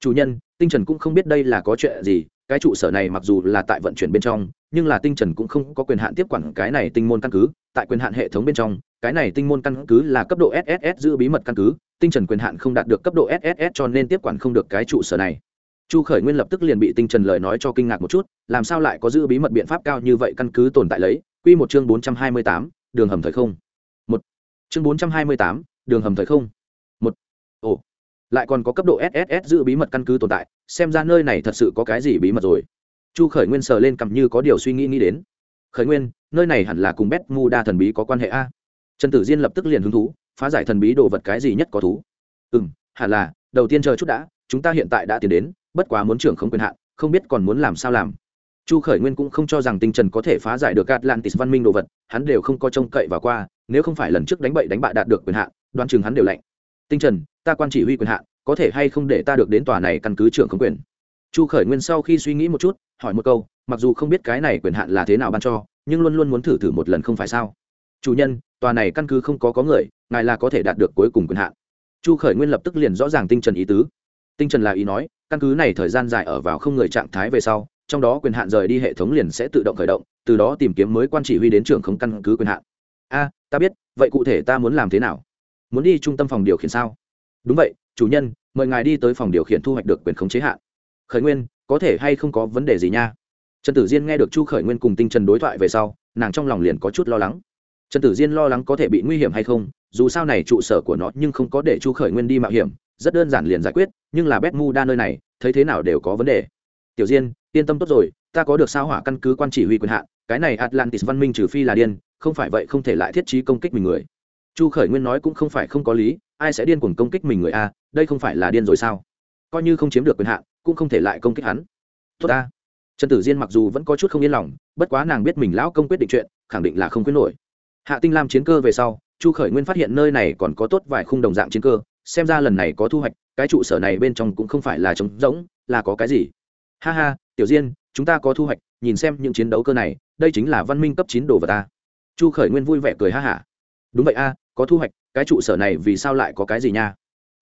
Chủ nhân, tinh trần cũng không biết đây là có chuyện gì, cái trụ sở này mặc dù là tại vận chuyển bên trong, nhưng là tinh trần cũng không có quyền hạn tiếp quản cái này tinh môn căn cứ. Tại quyền hạn hệ thống bên trong, cái này tinh môn căn cứ là cấp độ sss giữ bí mật căn cứ. Tinh trần quyền hạn không đạt được cấp độ sss cho nên tiếp quản không được cái trụ sở này chu khởi nguyên lập tức liền bị tinh trần lời nói cho kinh ngạc một chút, làm sao lại có giữ bí mật biện pháp cao như vậy căn cứ tồn tại lấy? Q một chương bốn trăm hai mươi tám, đường hầm thời không. Một. Chương bốn trăm hai mươi tám, đường hầm thời không. Một. Ồ. Lại còn có cấp độ sss giữ bí mật căn cứ tồn tại, xem ra nơi này thật sự có cái gì bí mật rồi. Chu khởi nguyên sờ lên cầm như có điều suy nghĩ nghĩ đến. Khởi nguyên, nơi này hẳn là cùng bét mu đa thần bí có quan hệ a? Trần tử diên lập tức liền hứng thú, phá giải thần bí đồ vật cái gì nhất có thú? Ừ m hẳn là, đầu tiên chờ chút đã, chúng ta hiện tại đã tiến đến bất quá muốn trưởng không quyền hạn, không biết còn muốn làm sao làm. Chu khởi nguyên cũng không cho rằng tinh trần có thể phá giải được atlantis văn minh đồ vật, hắn đều không có trông cậy và qua, nếu không phải lần trước đánh bậy đánh bại đạt được quyền hạn đoan chừng hắn đều lạnh. Tinh trần, ta quan chỉ huy quyền hạn, có thể hay không để ta được đến tòa này căn cứ trưởng không quyền? Chu khởi nguyên sau khi suy nghĩ một chút, hỏi một câu, mặc dù không biết cái này quyền hạn là thế nào ban cho, nhưng luôn luôn muốn thử thử một lần không phải sao? Chủ nhân, tòa này căn cứ không có có người, ngài là có thể đạt được cuối cùng quyền hạn. Chu khởi nguyên lập tức liền rõ ràng tinh trần ý tứ. Tinh trần là ý nói căn cứ này thời gian dài ở vào không người trạng thái về sau, trong đó quyền hạn rời đi hệ thống liền sẽ tự động khởi động, từ đó tìm kiếm mới quan chỉ huy đến trường không căn cứ quyền hạn. A, ta biết, vậy cụ thể ta muốn làm thế nào? Muốn đi trung tâm phòng điều khiển sao? Đúng vậy, chủ nhân, mời ngài đi tới phòng điều khiển thu hoạch được quyền khống chế hạn. Khởi nguyên, có thể hay không có vấn đề gì nha? Trần tử diên nghe được chu khởi nguyên cùng tinh trần đối thoại về sau, nàng trong lòng liền có chút lo lắng. Trần tử diên lo lắng có thể bị nguy hiểm hay không, dù sao này trụ sở của nó nhưng không có để chu khởi nguyên đi mạo hiểm rất đơn giản liền giải quyết, nhưng là bét mu đa nơi này, thấy thế nào đều có vấn đề. Tiểu diên, yên tâm tốt rồi, ta có được sao hỏa căn cứ quan chỉ huy quyền hạn, cái này atlantis văn minh trừ phi là điên, không phải vậy không thể lại thiết trí công kích mình người. Chu khởi nguyên nói cũng không phải không có lý, ai sẽ điên cuồng công kích mình người a, đây không phải là điên rồi sao? Coi như không chiếm được quyền hạn, cũng không thể lại công kích hắn. Tốt ta. Trần tử diên mặc dù vẫn có chút không yên lòng, bất quá nàng biết mình lão công quyết định chuyện, khẳng định là không quyết nổi. Hạ tinh lam chiến cơ về sau, chu khởi nguyên phát hiện nơi này còn có tốt vài khung đồng dạng chiến cơ xem ra lần này có thu hoạch, cái trụ sở này bên trong cũng không phải là trống rỗng, là có cái gì? Ha ha, tiểu diên, chúng ta có thu hoạch, nhìn xem những chiến đấu cơ này, đây chính là văn minh cấp chín đồ vật ta. Chu khởi nguyên vui vẻ cười ha hả. Đúng vậy a, có thu hoạch, cái trụ sở này vì sao lại có cái gì nha?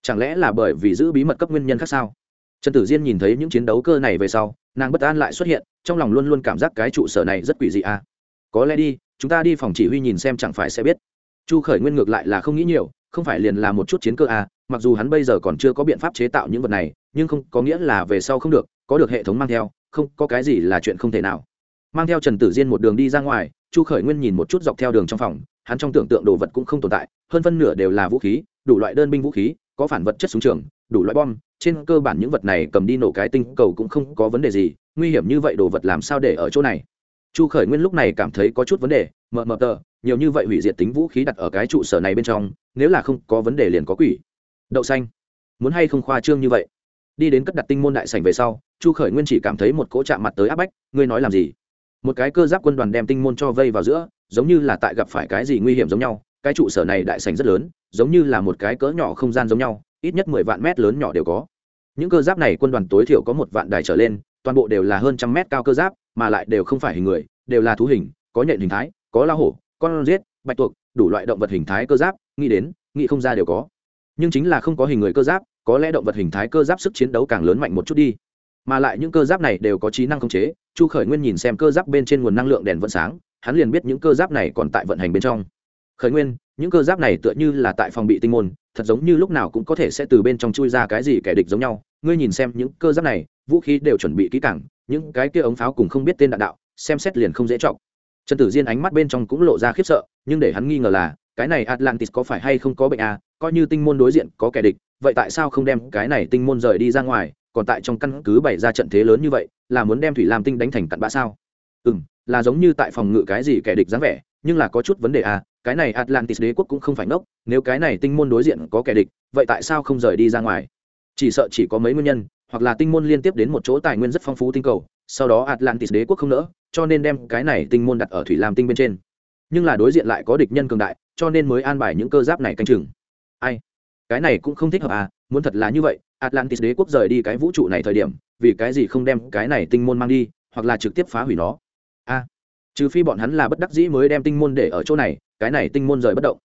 Chẳng lẽ là bởi vì giữ bí mật cấp nguyên nhân khác sao? Trần tử diên nhìn thấy những chiến đấu cơ này về sau, nàng bất an lại xuất hiện, trong lòng luôn luôn cảm giác cái trụ sở này rất quỷ dị a. Có lẽ đi, chúng ta đi phòng chỉ huy nhìn xem chẳng phải sẽ biết. Chu khởi nguyên ngược lại là không nghĩ nhiều không phải liền là một chút chiến cơ à? mặc dù hắn bây giờ còn chưa có biện pháp chế tạo những vật này, nhưng không có nghĩa là về sau không được, có được hệ thống mang theo, không, có cái gì là chuyện không thể nào mang theo trần tử diên một đường đi ra ngoài, chu khởi nguyên nhìn một chút dọc theo đường trong phòng, hắn trong tưởng tượng đồ vật cũng không tồn tại, hơn phân nửa đều là vũ khí, đủ loại đơn binh vũ khí, có phản vật chất súng trường, đủ loại bom, trên cơ bản những vật này cầm đi nổ cái tinh cầu cũng không có vấn đề gì, nguy hiểm như vậy đồ vật làm sao để ở chỗ này chu khởi nguyên lúc này cảm thấy có chút vấn đề, mờ mờ tờ, nhiều như vậy hủy diệt tính vũ khí đặt ở cái trụ sở này bên trong, nếu là không có vấn đề liền có quỷ. Đậu xanh. Muốn hay không khoa trương như vậy? Đi đến cất đặt tinh môn đại sảnh về sau, chu khởi nguyên chỉ cảm thấy một cỗ chạm mặt tới áp bách, ngươi nói làm gì? Một cái cơ giáp quân đoàn đem tinh môn cho vây vào giữa, giống như là tại gặp phải cái gì nguy hiểm giống nhau, cái trụ sở này đại sảnh rất lớn, giống như là một cái cỡ nhỏ không gian giống nhau, ít nhất mười vạn mét lớn nhỏ đều có. Những cơ giáp này quân đoàn tối thiểu có một vạn đài trở lên, toàn bộ đều là hơn trăm mét cao cơ giáp mà lại đều không phải hình người, đều là thú hình, có nhện hình thái, có la hổ, con riết bạch tuộc, đủ loại động vật hình thái cơ giáp, nghĩ đến, nghĩ không ra đều có. Nhưng chính là không có hình người cơ giáp, có lẽ động vật hình thái cơ giáp sức chiến đấu càng lớn mạnh một chút đi. Mà lại những cơ giáp này đều có trí năng khống chế, chu khởi nguyên nhìn xem cơ giáp bên trên nguồn năng lượng đèn vẫn sáng, hắn liền biết những cơ giáp này còn tại vận hành bên trong. Khởi nguyên những cơ giáp này tựa như là tại phòng bị tinh môn, thật giống như lúc nào cũng có thể sẽ từ bên trong chui ra cái gì kẻ địch giống nhau. Ngươi nhìn xem những cơ giáp này, vũ khí đều chuẩn bị kỹ càng, những cái kia ống pháo cùng không biết tên đạn đạo, xem xét liền không dễ trọng trần tử diên ánh mắt bên trong cũng lộ ra khiếp sợ, nhưng để hắn nghi ngờ là, cái này atlantis có phải hay không có bệnh à? Coi như tinh môn đối diện có kẻ địch, vậy tại sao không đem cái này tinh môn rời đi ra ngoài? Còn tại trong căn cứ bày ra trận thế lớn như vậy, là muốn đem thủy lam tinh đánh thành cặn bã sao? Ừ m là giống như tại phòng ngự cái gì kẻ địch dáng vẻ nhưng là có chút vấn đề à cái này atlantis đế quốc cũng không phải ngốc, nếu cái này tinh môn đối diện có kẻ địch, vậy tại sao không rời đi ra ngoài? Chỉ sợ chỉ có mấy nguyên nhân, hoặc là tinh môn liên tiếp đến một chỗ tài nguyên rất phong phú tinh cầu, sau đó atlantis đế quốc không nỡ, cho nên đem cái này tinh môn đặt ở thủy lam tinh bên trên. Nhưng là đối diện lại có địch nhân cường đại, cho nên mới an bài những cơ giáp này canh chừng. Ai? Cái này cũng không thích hợp à muốn thật là như vậy, atlantis đế quốc rời đi cái vũ trụ này thời điểm, vì cái gì không đem cái này tinh môn mang đi, hoặc là trực tiếp phá hủy nó? A trừ phi bọn hắn là bất đắc dĩ mới đem tinh môn để ở chỗ này, cái này tinh môn rời bất động.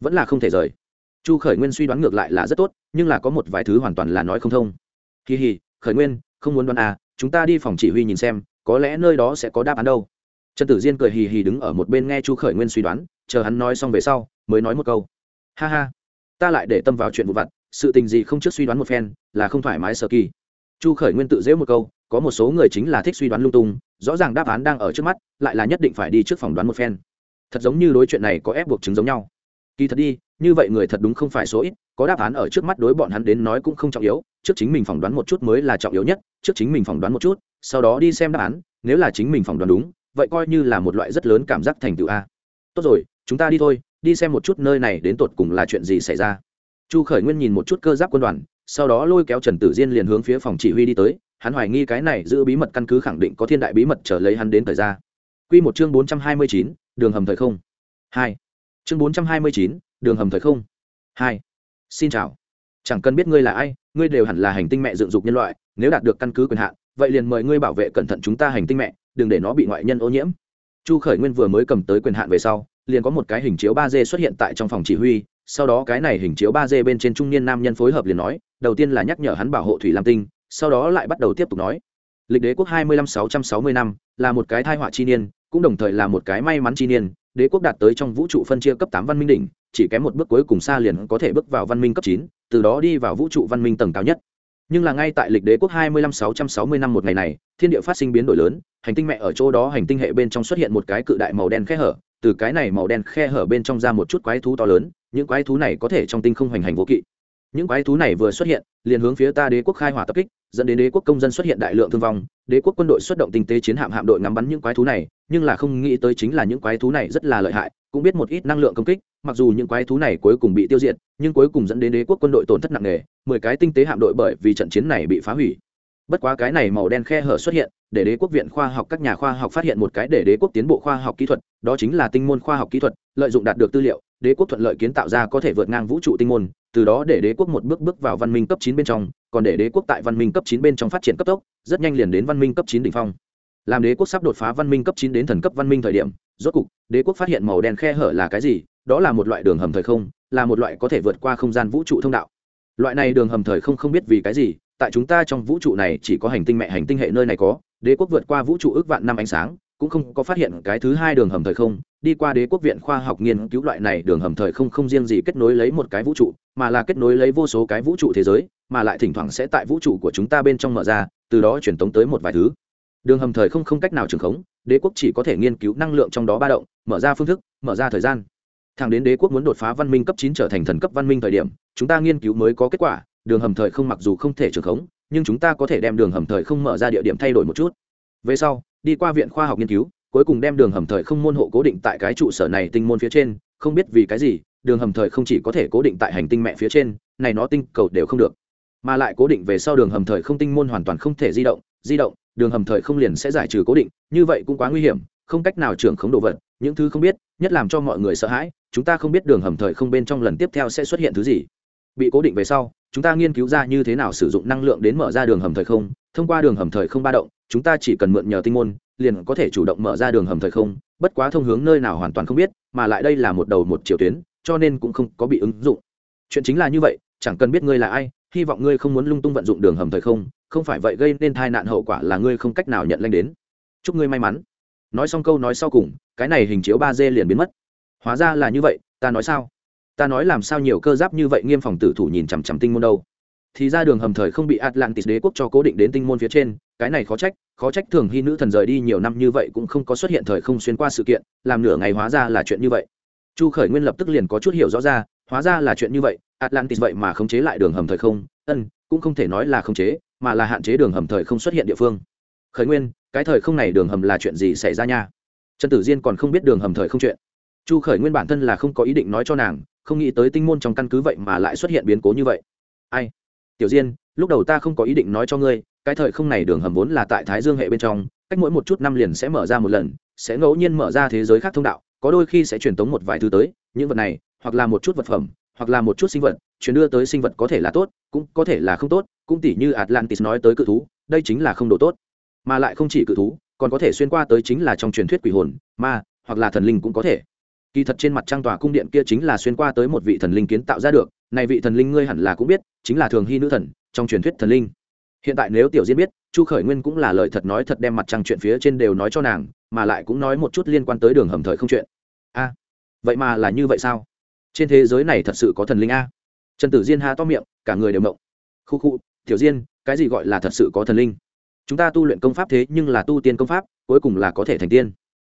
Vẫn là không thể rời. Chu khởi nguyên suy đoán ngược lại là rất tốt, nhưng là có một vài thứ hoàn toàn là nói không thông. Kỳ hì khởi nguyên, không muốn đoán à chúng ta đi phòng chỉ huy nhìn xem, có lẽ nơi đó sẽ có đáp án đâu. Trần tử diên cười hì hì đứng ở một bên nghe chu khởi nguyên suy đoán, chờ hắn nói xong về sau, mới nói một câu. Ha ha, ta lại để tâm vào chuyện vụ vặt, sự tình gì không trước suy đoán một phen, là không thoải mái sợ kỳ chu khởi nguyên tự dễ một câu, có một số người chính là thích suy đoán lung tung, rõ ràng đáp án đang ở trước mắt, lại là nhất định phải đi trước phòng đoán một phen. Thật giống như đối chuyện này có ép buộc chứng giống nhau. Kỳ thật đi, như vậy người thật đúng không phải số ít, có đáp án ở trước mắt đối bọn hắn đến nói cũng không trọng yếu, trước chính mình phỏng đoán một chút mới là trọng yếu nhất, trước chính mình phỏng đoán một chút, sau đó đi xem đáp án, nếu là chính mình phỏng đoán đúng, vậy coi như là một loại rất lớn cảm giác thành tựu a. Tốt rồi, chúng ta đi thôi, đi xem một chút nơi này đến tột cùng là chuyện gì xảy ra. Chu khởi nguyên nhìn một chút cơ giáp quân đoàn sau đó lôi kéo trần tử diên liền hướng phía phòng chỉ huy đi tới. Hắn hoài nghi cái này giữ bí mật căn cứ khẳng định có thiên đại bí mật trở lấy hắn đến thời gian. q một chương bốn trăm hai mươi chín, đường hầm thời không. Hai. Chương bốn trăm hai mươi chín, đường hầm thời không. Hai. Xin chào. Chẳng cần biết ngươi là ai, ngươi đều hẳn là hành tinh mẹ dựng dục nhân loại, nếu đạt được căn cứ quyền hạn, vậy liền mời ngươi bảo vệ cẩn thận chúng ta hành tinh mẹ, đừng để nó bị ngoại nhân ô nhiễm. Chu khởi nguyên vừa mới cầm tới quyền hạn về sau, liền có một cái hình chiếu ba d xuất hiện tại trong phòng chỉ huy sau đó cái này hình chiếu ba d bên trên trung niên nam nhân phối hợp liền nói, đầu tiên là nhắc nhở hắn bảo hộ thủy lam tinh, sau đó lại bắt đầu tiếp tục nói. Lịch đế quốc hai mươi lăm sáu trăm sáu mươi năm, là một cái thai họa chi niên, cũng đồng thời là một cái may mắn chi niên, đế quốc đạt tới trong vũ trụ phân chia cấp tám văn minh đỉnh, chỉ kém một bước cuối cùng xa liền có thể bước vào văn minh cấp chín, từ đó đi vào vũ trụ văn minh tầng cao nhất. Nhưng là ngay tại lịch đế quốc hai mươi lăm sáu trăm sáu mươi năm một ngày này, thiên địa phát sinh biến đổi lớn, hành tinh mẹ ở chỗ đó hành tinh hệ bên trong xuất hiện một cái cự đại màu đen khe hở, từ cái này màu đen khe hở bên trong ra một chút quái thú to lớn những quái thú này có thể trong tinh không hoành hành vô kỵ. Những quái thú này vừa xuất hiện, liền hướng phía ta đế quốc khai hỏa tập kích, dẫn đến đế quốc công dân xuất hiện đại lượng thương vong, đế quốc quân đội xuất động tinh tế chiến hạm hạm đội ngắm bắn những quái thú này, nhưng là không nghĩ tới chính là những quái thú này rất là lợi hại, cũng biết một ít năng lượng công kích, mặc dù những quái thú này cuối cùng bị tiêu diệt, nhưng cuối cùng dẫn đến đế quốc quân đội tổn thất nặng nề, mười cái tinh tế hạm đội bởi vì trận chiến này bị phá hủy. Bất quá cái này màu đen khe hở xuất hiện, để đế quốc viện khoa học các nhà khoa học phát hiện một cái để đế quốc tiến bộ khoa học kỹ thuật, đó chính là tinh môn khoa học kỹ thuật lợi dụng đạt được tư liệu, đế quốc thuận lợi kiến tạo ra có thể vượt ngang vũ trụ tinh môn, từ đó để đế quốc một bước bước vào văn minh cấp chín bên trong, còn để đế quốc tại văn minh cấp chín bên trong phát triển cấp tốc, rất nhanh liền đến văn minh cấp chín đỉnh phong. Làm đế quốc sắp đột phá văn minh cấp chín đến thần cấp văn minh thời điểm, rốt cục, đế quốc phát hiện màu đen khe hở là cái gì, đó là một loại đường hầm thời không, là một loại có thể vượt qua không gian vũ trụ thông đạo. Loại này đường hầm thời không không biết vì cái gì, tại chúng ta trong vũ trụ này chỉ có hành tinh mẹ hành tinh hệ nơi này có, đế quốc vượt qua vũ trụ ước vạn năm ánh sáng, cũng không có phát hiện cái thứ hai đường hầm thời không đi qua đế quốc viện khoa học nghiên cứu loại này đường hầm thời không không riêng gì kết nối lấy một cái vũ trụ, mà là kết nối lấy vô số cái vũ trụ thế giới, mà lại thỉnh thoảng sẽ tại vũ trụ của chúng ta bên trong mở ra, từ đó truyền tống tới một vài thứ. Đường hầm thời không không cách nào trường khống, đế quốc chỉ có thể nghiên cứu năng lượng trong đó ba động, mở ra phương thức, mở ra thời gian. Thẳng đến đế quốc muốn đột phá văn minh cấp chín trở thành thần cấp văn minh thời điểm, chúng ta nghiên cứu mới có kết quả, đường hầm thời không mặc dù không thể trường khống, nhưng chúng ta có thể đem đường hầm thời không mở ra địa điểm thay đổi một chút. Về sau, đi qua viện khoa học nghiên cứu cuối cùng đem đường hầm thời không môn hộ cố định tại cái trụ sở này tinh môn phía trên, không biết vì cái gì, đường hầm thời không chỉ có thể cố định tại hành tinh mẹ phía trên, này nó tinh cầu đều không được. Mà lại cố định về sau đường hầm thời không tinh môn hoàn toàn không thể di động di động, đường hầm thời không liền sẽ giải trừ cố định, như vậy cũng quá nguy hiểm, không cách nào trưởng khống đồ vật, những thứ không biết, nhất làm cho mọi người sợ hãi, chúng ta không biết đường hầm thời không bên trong lần tiếp theo sẽ xuất hiện thứ gì. Bị cố định về sau, chúng ta nghiên cứu ra như thế nào sử dụng năng lượng đến mở ra đường hầm thời không, thông qua đường hầm thời không ba động, chúng ta chỉ cần mượn nhờ tinh môn liền có thể chủ động mở ra đường hầm thời không, bất quá thông hướng nơi nào hoàn toàn không biết, mà lại đây là một đầu một chiều tuyến, cho nên cũng không có bị ứng dụng. Chuyện chính là như vậy, chẳng cần biết ngươi là ai, hy vọng ngươi không muốn lung tung vận dụng đường hầm thời không không phải vậy gây nên tai nạn hậu quả là ngươi không cách nào nhận lanh đến. Chúc ngươi may mắn. Nói xong câu nói sau cùng, cái này hình chiếu ba d liền biến mất. Hóa ra là như vậy, ta nói sao? Ta nói làm sao nhiều cơ giáp như vậy, nghiêm phòng tử thủ nhìn chằm chằm tinh môn đâu? Thì ra đường hầm thời không bị atlantis đế quốc cho cố định đến tinh môn phía trên, cái này khó trách khó trách thường hy nữ thần rời đi nhiều năm như vậy cũng không có xuất hiện thời không xuyên qua sự kiện, làm nửa ngày hóa ra là chuyện như vậy. Chu khởi nguyên lập tức liền có chút hiểu rõ ra, hóa ra là chuyện như vậy, atlantis vậy mà khống chế lại đường hầm thời không, ân, cũng không thể nói là khống chế, mà là hạn chế đường hầm thời không xuất hiện địa phương. Khởi nguyên, cái thời không này đường hầm là chuyện gì xảy ra nha? Trần tử diên còn không biết đường hầm thời không chuyện. Chu khởi nguyên bản thân là không có ý định nói cho nàng, không nghĩ tới tinh môn trong căn cứ vậy mà lại xuất hiện biến cố như vậy. Ai? Tiểu diên, lúc đầu ta không có ý định nói cho ngươi, cái thời không này đường hầm vốn là tại thái dương hệ bên trong, cách mỗi một chút năm liền sẽ mở ra một lần, sẽ ngẫu nhiên mở ra thế giới khác thông đạo, có đôi khi sẽ truyền tống một vài thứ tới, những vật này, hoặc là một chút vật phẩm, hoặc là một chút sinh vật chuyển đưa tới sinh vật có thể là tốt, cũng có thể là không tốt, cũng tỉ như atlantis nói tới cự thú, đây chính là không độ tốt. Mà lại không chỉ cự thú, còn có thể xuyên qua tới chính là trong truyền thuyết quỷ hồn, ma, hoặc là thần linh cũng có thể kỳ thật trên mặt trang tòa cung điện kia chính là xuyên qua tới một vị thần linh kiến tạo ra được, này vị thần linh ngươi hẳn là cũng biết, chính là thường hy nữ thần, trong truyền thuyết thần linh. Hiện tại nếu tiểu diễn biết, chu khởi nguyên cũng là lời thật nói thật đem mặt trăng chuyện phía trên đều nói cho nàng, mà lại cũng nói một chút liên quan tới đường hầm thời không chuyện. A, vậy mà là như vậy sao? Trên thế giới này thật sự có thần linh a. Trần tử diên ha to miệng, cả người đều mộng khu khu, tiểu diên cái gì gọi là thật sự có thần linh? Chúng ta tu luyện công pháp thế nhưng là tu tiên công pháp, cuối cùng là có thể thành tiên.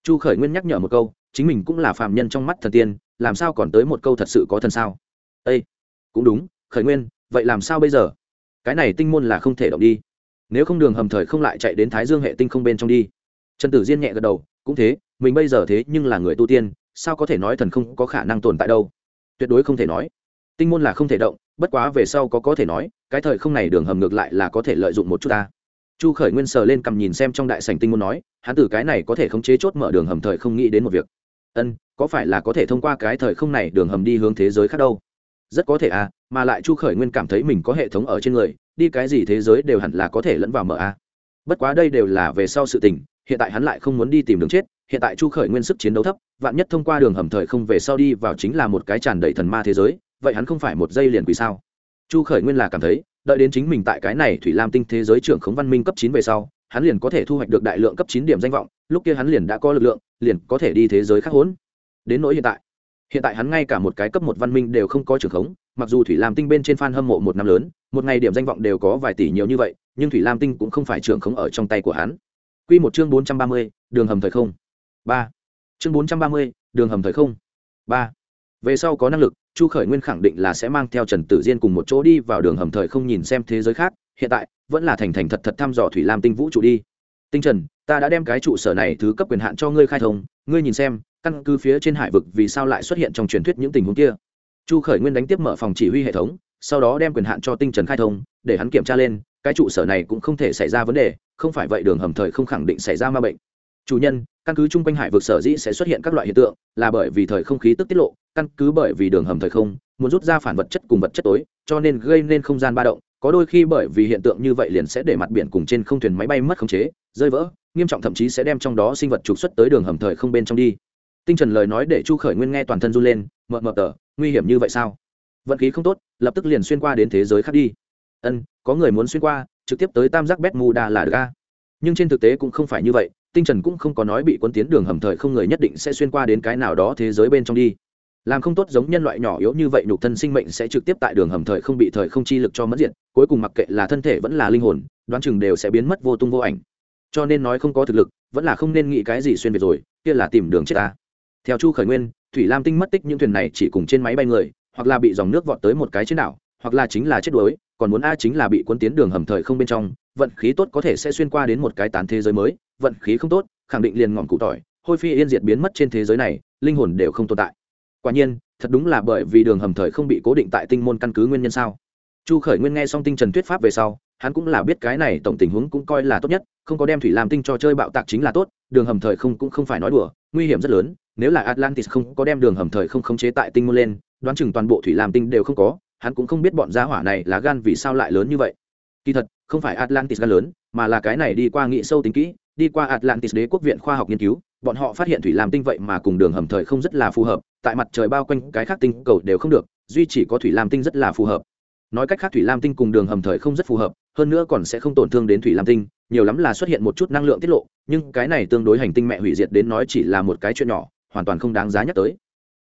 Chu khởi nguyên nhắc nhở một câu chính mình cũng là phạm nhân trong mắt thần tiên, làm sao còn tới một câu thật sự có thần sao? Â cũng đúng, khởi nguyên, vậy làm sao bây giờ? Cái này tinh môn là không thể động đi. Nếu không đường hầm thời không lại chạy đến thái dương hệ tinh không bên trong đi. Trần tử diên nhẹ gật đầu, cũng thế, mình bây giờ thế nhưng là người tu tiên, sao có thể nói thần không có khả năng tồn tại đâu? Tuyệt đối không thể nói. Tinh môn là không thể động, bất quá về sau có có thể nói, cái thời không này đường hầm ngược lại là có thể lợi dụng một chút ta. Chu khởi nguyên sờ lên cầm nhìn xem trong đại sảnh tinh môn nói, hắn từ cái này có thể khống chế chốt mở đường hầm thời không nghĩ đến một việc ân, có phải là có thể thông qua cái thời không này đường hầm đi hướng thế giới khác đâu? Rất có thể à mà lại chu khởi nguyên cảm thấy mình có hệ thống ở trên người, đi cái gì thế giới đều hẳn là có thể lẫn vào mở a bất quá đây đều là về sau sự tình, hiện tại hắn lại không muốn đi tìm đường chết, hiện tại chu khởi nguyên sức chiến đấu thấp, vạn nhất thông qua đường hầm thời không về sau đi vào chính là một cái tràn đầy thần ma thế giới, vậy hắn không phải một giây liền vì sao? Chu khởi nguyên là cảm thấy, đợi đến chính mình tại cái này thủy lam tinh thế giới trưởng khống văn minh cấp chín về sau, hắn liền có thể thu hoạch được đại lượng cấp chín điểm danh vọng, lúc kia hắn liền đã có lực lượng liền có thể đi thế giới khác hỗn đến nỗi hiện tại hiện tại hắn ngay cả một cái cấp một văn minh đều không có trưởng khống, mặc dù thủy lam tinh bên trên f a n hâm mộ một năm lớn, một ngày điểm danh vọng đều có vài tỷ nhiều như vậy, nhưng thủy lam tinh cũng không phải trưởng khống ở trong tay của hắn. Q một chương bốn trăm ba mươi, đường hầm thời không. Ba. Chương bốn trăm ba mươi, đường hầm thời không. Ba. Về sau có năng lực, chu khởi nguyên khẳng định là sẽ mang theo trần tử diên cùng một chỗ đi vào đường hầm thời không nhìn xem thế giới khác, hiện tại, vẫn là thành thành thật thật thăm dò thủy lam tinh vũ trụ đi tinh trần, ta đã đem cái trụ sở này thứ cấp quyền hạn cho ngươi khai thông, ngươi nhìn xem, căn cứ phía trên hải vực vì sao lại xuất hiện trong truyền thuyết những tình huống kia. Chu khởi nguyên đánh tiếp mở phòng chỉ huy hệ thống, sau đó đem quyền hạn cho tinh trần khai thông, để hắn kiểm tra lên, cái trụ sở này cũng không thể xảy ra vấn đề, không phải vậy đường hầm thời không khẳng định xảy ra ma bệnh. Chủ nhân, căn cứ chung quanh hải vực sở dĩ sẽ xuất hiện các loại hiện tượng, là bởi vì thời không khí tức tiết lộ, căn cứ bởi vì đường hầm thời không, muốn rút ra phản vật chất cùng vật chất tối, cho nên gây nên không gian ba động, có đôi khi bởi vì hiện tượng như vậy liền sẽ để mặt biển cùng trên không thuyền máy bay mất khống chế rơi vỡ, nghiêm trọng thậm chí sẽ đem trong đó sinh vật trục xuất tới đường hầm thời không bên trong đi. Tinh trần lời nói để chu khởi nguyên nghe toàn thân run lên, mờ mờ tờ, nguy hiểm như vậy sao? Vận khí không tốt, lập tức liền xuyên qua đến thế giới khác đi. Ân, có người muốn xuyên qua, trực tiếp tới tam giác bét mù đà là ga nhưng trên thực tế cũng không phải như vậy, tinh trần cũng không có nói bị quân tiến đường hầm thời không người nhất định sẽ xuyên qua đến cái nào đó thế giới bên trong đi. Làm không tốt giống nhân loại nhỏ yếu như vậy nhục thân sinh mệnh sẽ trực tiếp tại đường hầm thời không bị thời không chi lực cho mất diện cuối cùng mặc kệ là thân thể vẫn là linh hồn, đoán chừng đều sẽ biến mất vô tung vô ảnh cho nên nói không có thực lực, vẫn là không nên nghĩ cái gì xuyên việt rồi, kia là tìm đường chết ta. Theo chu khởi nguyên, thủy lam tinh mất tích những thuyền này chỉ cùng trên máy bay người, hoặc là bị dòng nước vọt tới một cái trên đảo, hoặc là chính là chết đuối, còn muốn a chính là bị quân tiến đường hầm thời không bên trong, vận khí tốt có thể sẽ xuyên qua đến một cái tán thế giới mới, vận khí không tốt, khẳng định liền ngọn cụ tỏi, hôi phi yên diệt biến mất trên thế giới này, linh hồn đều không tồn tại. Quả nhiên, thật đúng là bởi vì đường hầm thời không bị cố định tại tinh môn căn cứ nguyên nhân sao. Chu khởi nguyên nghe xong tinh trần thuyết pháp về sau hắn cũng là biết cái này tổng tình huống cũng coi là tốt nhất, không có đem thủy lam tinh cho chơi bạo tạc chính là tốt, đường hầm thời không cũng không phải nói đùa, nguy hiểm rất lớn, nếu là atlantis không có đem đường hầm thời không khống chế tại tinh môn lên, đoán chừng toàn bộ thủy lam tinh đều không có, hắn cũng không biết bọn gia hỏa này là gan vì sao lại lớn như vậy. Kỳ thật, không phải atlantis gan lớn, mà là cái này đi qua nghị sâu tính kỹ, đi qua atlantis đế quốc viện khoa học nghiên cứu, bọn họ phát hiện thủy lam tinh vậy mà cùng đường hầm thời không rất là phù hợp, tại mặt trời bao quanh cái khác tinh cầu đều không được, duy chỉ có thủy lam tinh rất là phù hợp. Nói cách khác thủy lam tinh cùng đường hầm thời không rất phù hợp hơn nữa còn sẽ không tổn thương đến thủy lam tinh, nhiều lắm là xuất hiện một chút năng lượng tiết lộ, nhưng cái này tương đối hành tinh mẹ hủy diệt đến nói chỉ là một cái chuyện nhỏ, hoàn toàn không đáng giá nhắc tới.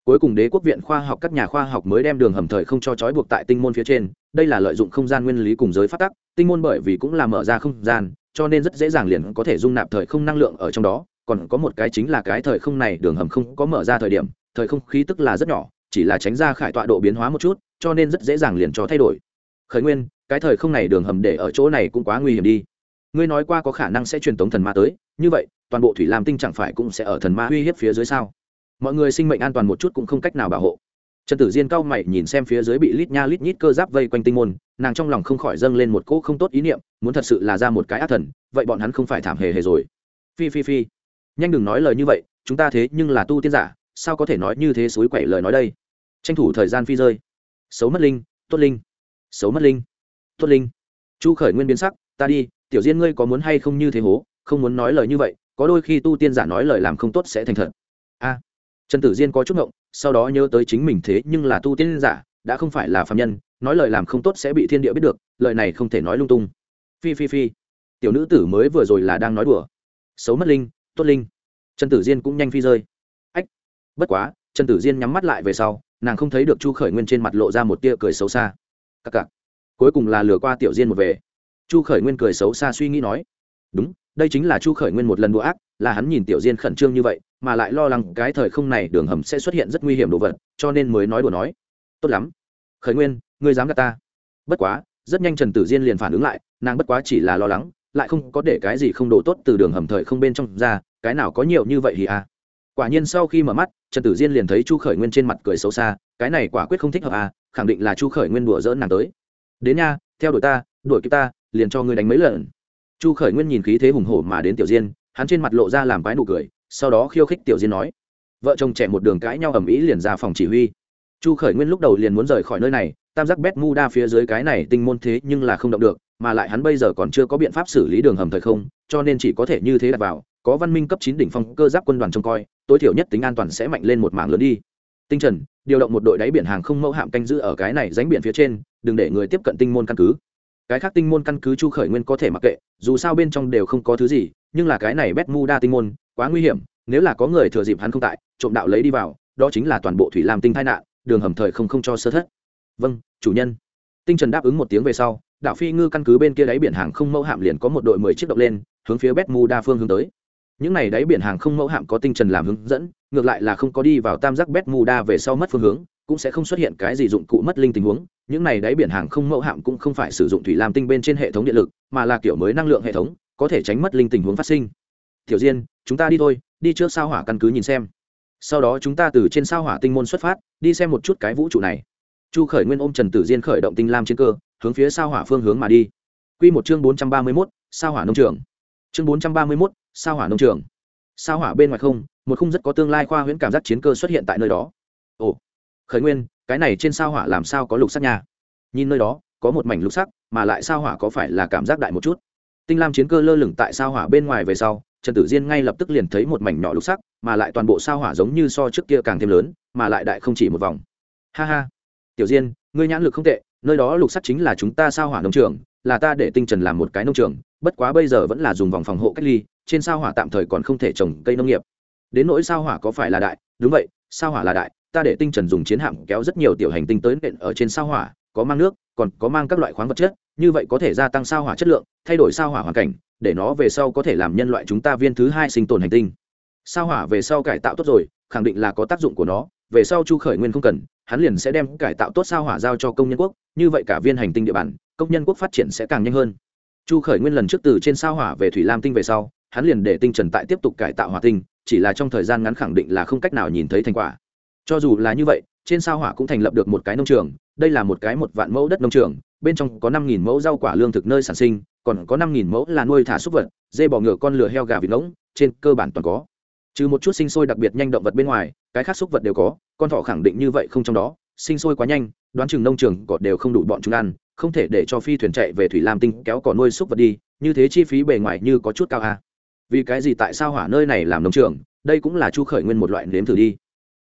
Cuối cùng đế quốc viện khoa học các nhà khoa học mới đem đường hầm thời không cho trói buộc tại tinh môn phía trên, đây là lợi dụng không gian nguyên lý cùng giới phát tắc, tinh môn bởi vì cũng là mở ra không gian, cho nên rất dễ dàng liền có thể dung nạp thời không năng lượng ở trong đó, còn có một cái chính là cái thời không này đường hầm không có mở ra thời điểm, thời không khí tức là rất nhỏ, chỉ là tránh ra khải tọa độ biến hóa một chút, cho nên rất dễ dàng liền cho thay đổi khởi nguyên, cái thời không này đường hầm để ở chỗ này cũng quá nguy hiểm đi. Ngươi nói qua có khả năng sẽ truyền tống thần ma tới, như vậy, toàn bộ thủy lam tinh chẳng phải cũng sẽ ở thần ma uy hiếp phía dưới sao? Mọi người sinh mệnh an toàn một chút cũng không cách nào bảo hộ. Trần tử diên cao mày nhìn xem phía dưới bị lít nha lít nhít cơ giáp vây quanh tinh môn, nàng trong lòng không khỏi dâng lên một cỗ không tốt ý niệm, muốn thật sự là ra một cái ác thần, vậy bọn hắn không phải thảm hề hề rồi. Phi phi phi. Nhanh đừng nói lời như vậy, chúng ta thế nhưng là tu tiên giả, sao có thể nói như thế suối quậy lời nói đây? Tranh thủ thời gian phi rơi. Xấu mất linh, tốt linh xấu mất linh. Tốt linh. Chu khởi nguyên biến sắc, ta đi, tiểu diên ngươi có muốn hay không như thế hố? Không muốn nói lời như vậy, có đôi khi tu tiên giả nói lời làm không tốt sẽ thành thật. A. Trần tử diên có chút ngộng, sau đó nhớ tới chính mình thế nhưng là tu tiên giả, đã không phải là phạm nhân, nói lời làm không tốt sẽ bị thiên địa biết được, lời này không thể nói lung tung. Phi phi phi. Tiểu nữ tử mới vừa rồi là đang nói đùa. Xấu mất linh, tốt linh. Trần tử diên cũng nhanh phi rơi. Ách. Bất quá, trần tử diên nhắm mắt lại về sau, nàng không thấy được chu khởi nguyên trên mặt lộ ra một tia cười xấu xa cặc cặc. Cuối cùng là lừa qua tiểu diên một về. Chu khởi nguyên cười xấu xa suy nghĩ nói, đúng, đây chính là chu khởi nguyên một lần đùa ác, là hắn nhìn tiểu diên khẩn trương như vậy, mà lại lo lắng cái thời không này đường hầm sẽ xuất hiện rất nguy hiểm đồ vật, cho nên mới nói đùa nói. Tốt lắm. Khởi nguyên, ngươi dám gạt ta. Bất quá, rất nhanh trần tử diên liền phản ứng lại, nàng bất quá chỉ là lo lắng, lại không có để cái gì không đồ tốt từ đường hầm thời không bên trong ra, cái nào có nhiều như vậy thì à. Quả nhiên sau khi mở mắt, trần tử diên liền thấy chu khởi nguyên trên mặt cười xấu xa cái này quả quyết không thích hợp à khẳng định là chu khởi nguyên đùa dỡn nàng tới. Đến nha, theo đuổi ta, đuổi kịp ta, liền cho ngươi đánh mấy lần. Chu khởi nguyên nhìn khí thế hùng hổ mà đến tiểu diên, hắn trên mặt lộ ra làm quái nụ cười, sau đó khiêu khích tiểu diên nói, vợ chồng trẻ một đường cãi nhau ầm ĩ liền ra phòng chỉ huy. Chu khởi nguyên lúc đầu liền muốn rời khỏi nơi này, tam giác bét mu đa phía dưới cái này tinh môn thế nhưng là không động được, mà lại hắn bây giờ còn chưa có biện pháp xử lý đường hầm thời không, cho nên chỉ có thể như thế đặt vào, có văn minh cấp chín đỉnh phong cơ giáp quân đoàn trông coi, tối thiểu nhất tính an toàn sẽ mạnh lên một mảng lớn đi. Tinh trần điều động một đội đáy biển hàng không mẫu hạm canh giữ ở cái này ránh biển phía trên, đừng để người tiếp cận tinh môn căn cứ. Cái khác tinh môn căn cứ chu khởi nguyên có thể mặc kệ, dù sao bên trong đều không có thứ gì, nhưng là cái này bét mu đa tinh môn, quá nguy hiểm, nếu là có người thừa dịp hắn không tại, trộm đạo lấy đi vào, đó chính là toàn bộ thủy làm tinh tai nạn, đường hầm thời không không cho sơ thất. Vâng chủ nhân. Tinh trần đáp ứng một tiếng về sau, đạo phi ngư căn cứ bên kia đáy biển hàng không mẫu hạm liền có một đội mười chiếc động lên, hướng phía bét mu đa phương hướng tới. Những này đáy biển hàng không mẫu hạm có tinh trần làm hướng dẫn ngược lại là không có đi vào tam giác bét mù đa về sau mất phương hướng, cũng sẽ không xuất hiện cái gì dụng cụ mất linh tình huống. Những này đáy biển hàng không mẫu hạm cũng không phải sử dụng thủy lam tinh bên trên hệ thống điện lực, mà là kiểu mới năng lượng hệ thống, có thể tránh mất linh tình huống phát sinh. Tiểu diên, chúng ta đi thôi, đi trước sao hỏa căn cứ nhìn xem. Sau đó chúng ta từ trên sao hỏa tinh môn xuất phát, đi xem một chút cái vũ trụ này. Chu khởi nguyên ôm trần tử diên khởi động tinh lam trên cơ, hướng phía sao hỏa phương hướng mà đi. Q một chương bốn trăm ba mươi mốt, sao hỏa nông trường. Chương bốn trăm ba mươi mốt, sao hỏa nông trường. Sao hỏa bên ngoài không một khung rất có tương lai khoa huyễn cảm giác chiến cơ xuất hiện tại nơi đó. Ồ, khởi nguyên, cái này trên sao hỏa làm sao có lục sắc nha? Nhìn nơi đó, có một mảnh lục sắc, mà lại sao hỏa có phải là cảm giác đại một chút? Tinh lam chiến cơ lơ lửng tại sao hỏa bên ngoài về sau, trần tử diên ngay lập tức liền thấy một mảnh nhỏ lục sắc, mà lại toàn bộ sao hỏa giống như so trước kia càng thêm lớn, mà lại đại không chỉ một vòng. Ha ha. Tiểu diên, ngươi nhãn lực không tệ, nơi đó lục sắc chính là chúng ta sao hỏa nông trường, là ta để tinh trần làm một cái nông trường, bất quá bây giờ vẫn là dùng vòng phòng hộ cách ly, trên sao hỏa tạm thời còn không thể trồng cây nông nghiệp đến nỗi sao hỏa có phải là đại? Đúng vậy, sao hỏa là đại, ta để tinh trần dùng chiến hạm kéo rất nhiều tiểu hành tinh tới nện ở trên sao hỏa, có mang nước, còn có mang các loại khoáng vật chất, như vậy có thể gia tăng sao hỏa chất lượng, thay đổi sao hỏa hoàn cảnh, để nó về sau có thể làm nhân loại chúng ta viên thứ hai sinh tồn hành tinh. Sao hỏa về sau cải tạo tốt rồi, khẳng định là có tác dụng của nó, về sau chu khởi nguyên không cần, hắn liền sẽ đem cải tạo tốt sao hỏa giao cho công nhân quốc, như vậy cả viên hành tinh địa bàn, công nhân quốc phát triển sẽ càng nhanh hơn. Chu khởi nguyên lần trước từ trên sao hỏa về thủy lam tinh về sau, hắn liền để tinh trần tại tiếp tục cải tạo hỏa tinh chỉ là trong thời gian ngắn khẳng định là không cách nào nhìn thấy thành quả cho dù là như vậy, trên sao hỏa cũng thành lập được một cái nông trường, đây là một cái một vạn mẫu đất nông trường, bên trong có năm nghìn mẫu rau quả lương thực nơi sản sinh, còn có năm nghìn mẫu là nuôi thả súc vật, dê bò ngựa con lừa heo gà vịt ngỗng, trên cơ bản toàn có trừ một chút sinh sôi đặc biệt nhanh động vật bên ngoài, cái khác súc vật đều có, con thỏ khẳng định như vậy không trong đó, sinh sôi quá nhanh, đoán chừng nông trường cọt đều không đủ bọn chúng ăn, không thể để cho phi thuyền chạy về thủy lam tinh kéo cỏ nuôi súc vật đi, như thế chi phí bề ngoài như có chút cao a à vì cái gì tại sao hỏa nơi này làm nông trường, đây cũng là chu khởi nguyên một loại nếm thử đi.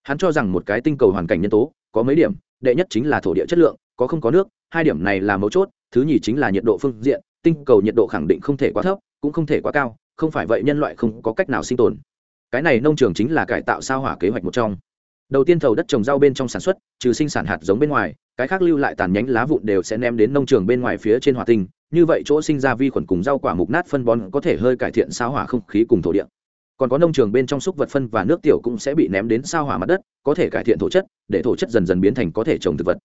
Hắn cho rằng một cái tinh cầu hoàn cảnh nhân tố, có mấy điểm, đệ nhất chính là thổ địa chất lượng, có không có nước, hai điểm này là mấu chốt, thứ nhì chính là nhiệt độ phương diện, tinh cầu nhiệt độ khẳng định không thể quá thấp, cũng không thể quá cao, không phải vậy nhân loại không có cách nào sinh tồn. Cái này nông trường chính là cải tạo sao hỏa kế hoạch một trong. Đầu tiên thầu đất trồng rau bên trong sản xuất, trừ sinh sản hạt giống bên ngoài, cái khác lưu lại tàn nhánh lá vụn đều sẽ ném đến nông trường bên ngoài phía trên hỏa tinh như vậy chỗ sinh ra vi khuẩn cùng rau quả mục nát phân bón có thể hơi cải thiện sao hỏa không khí cùng thổ địa. Còn có nông trường bên trong xúc vật phân và nước tiểu cũng sẽ bị ném đến sao hỏa mặt đất, có thể cải thiện thổ chất, để thổ chất dần dần biến thành có thể trồng thực vật.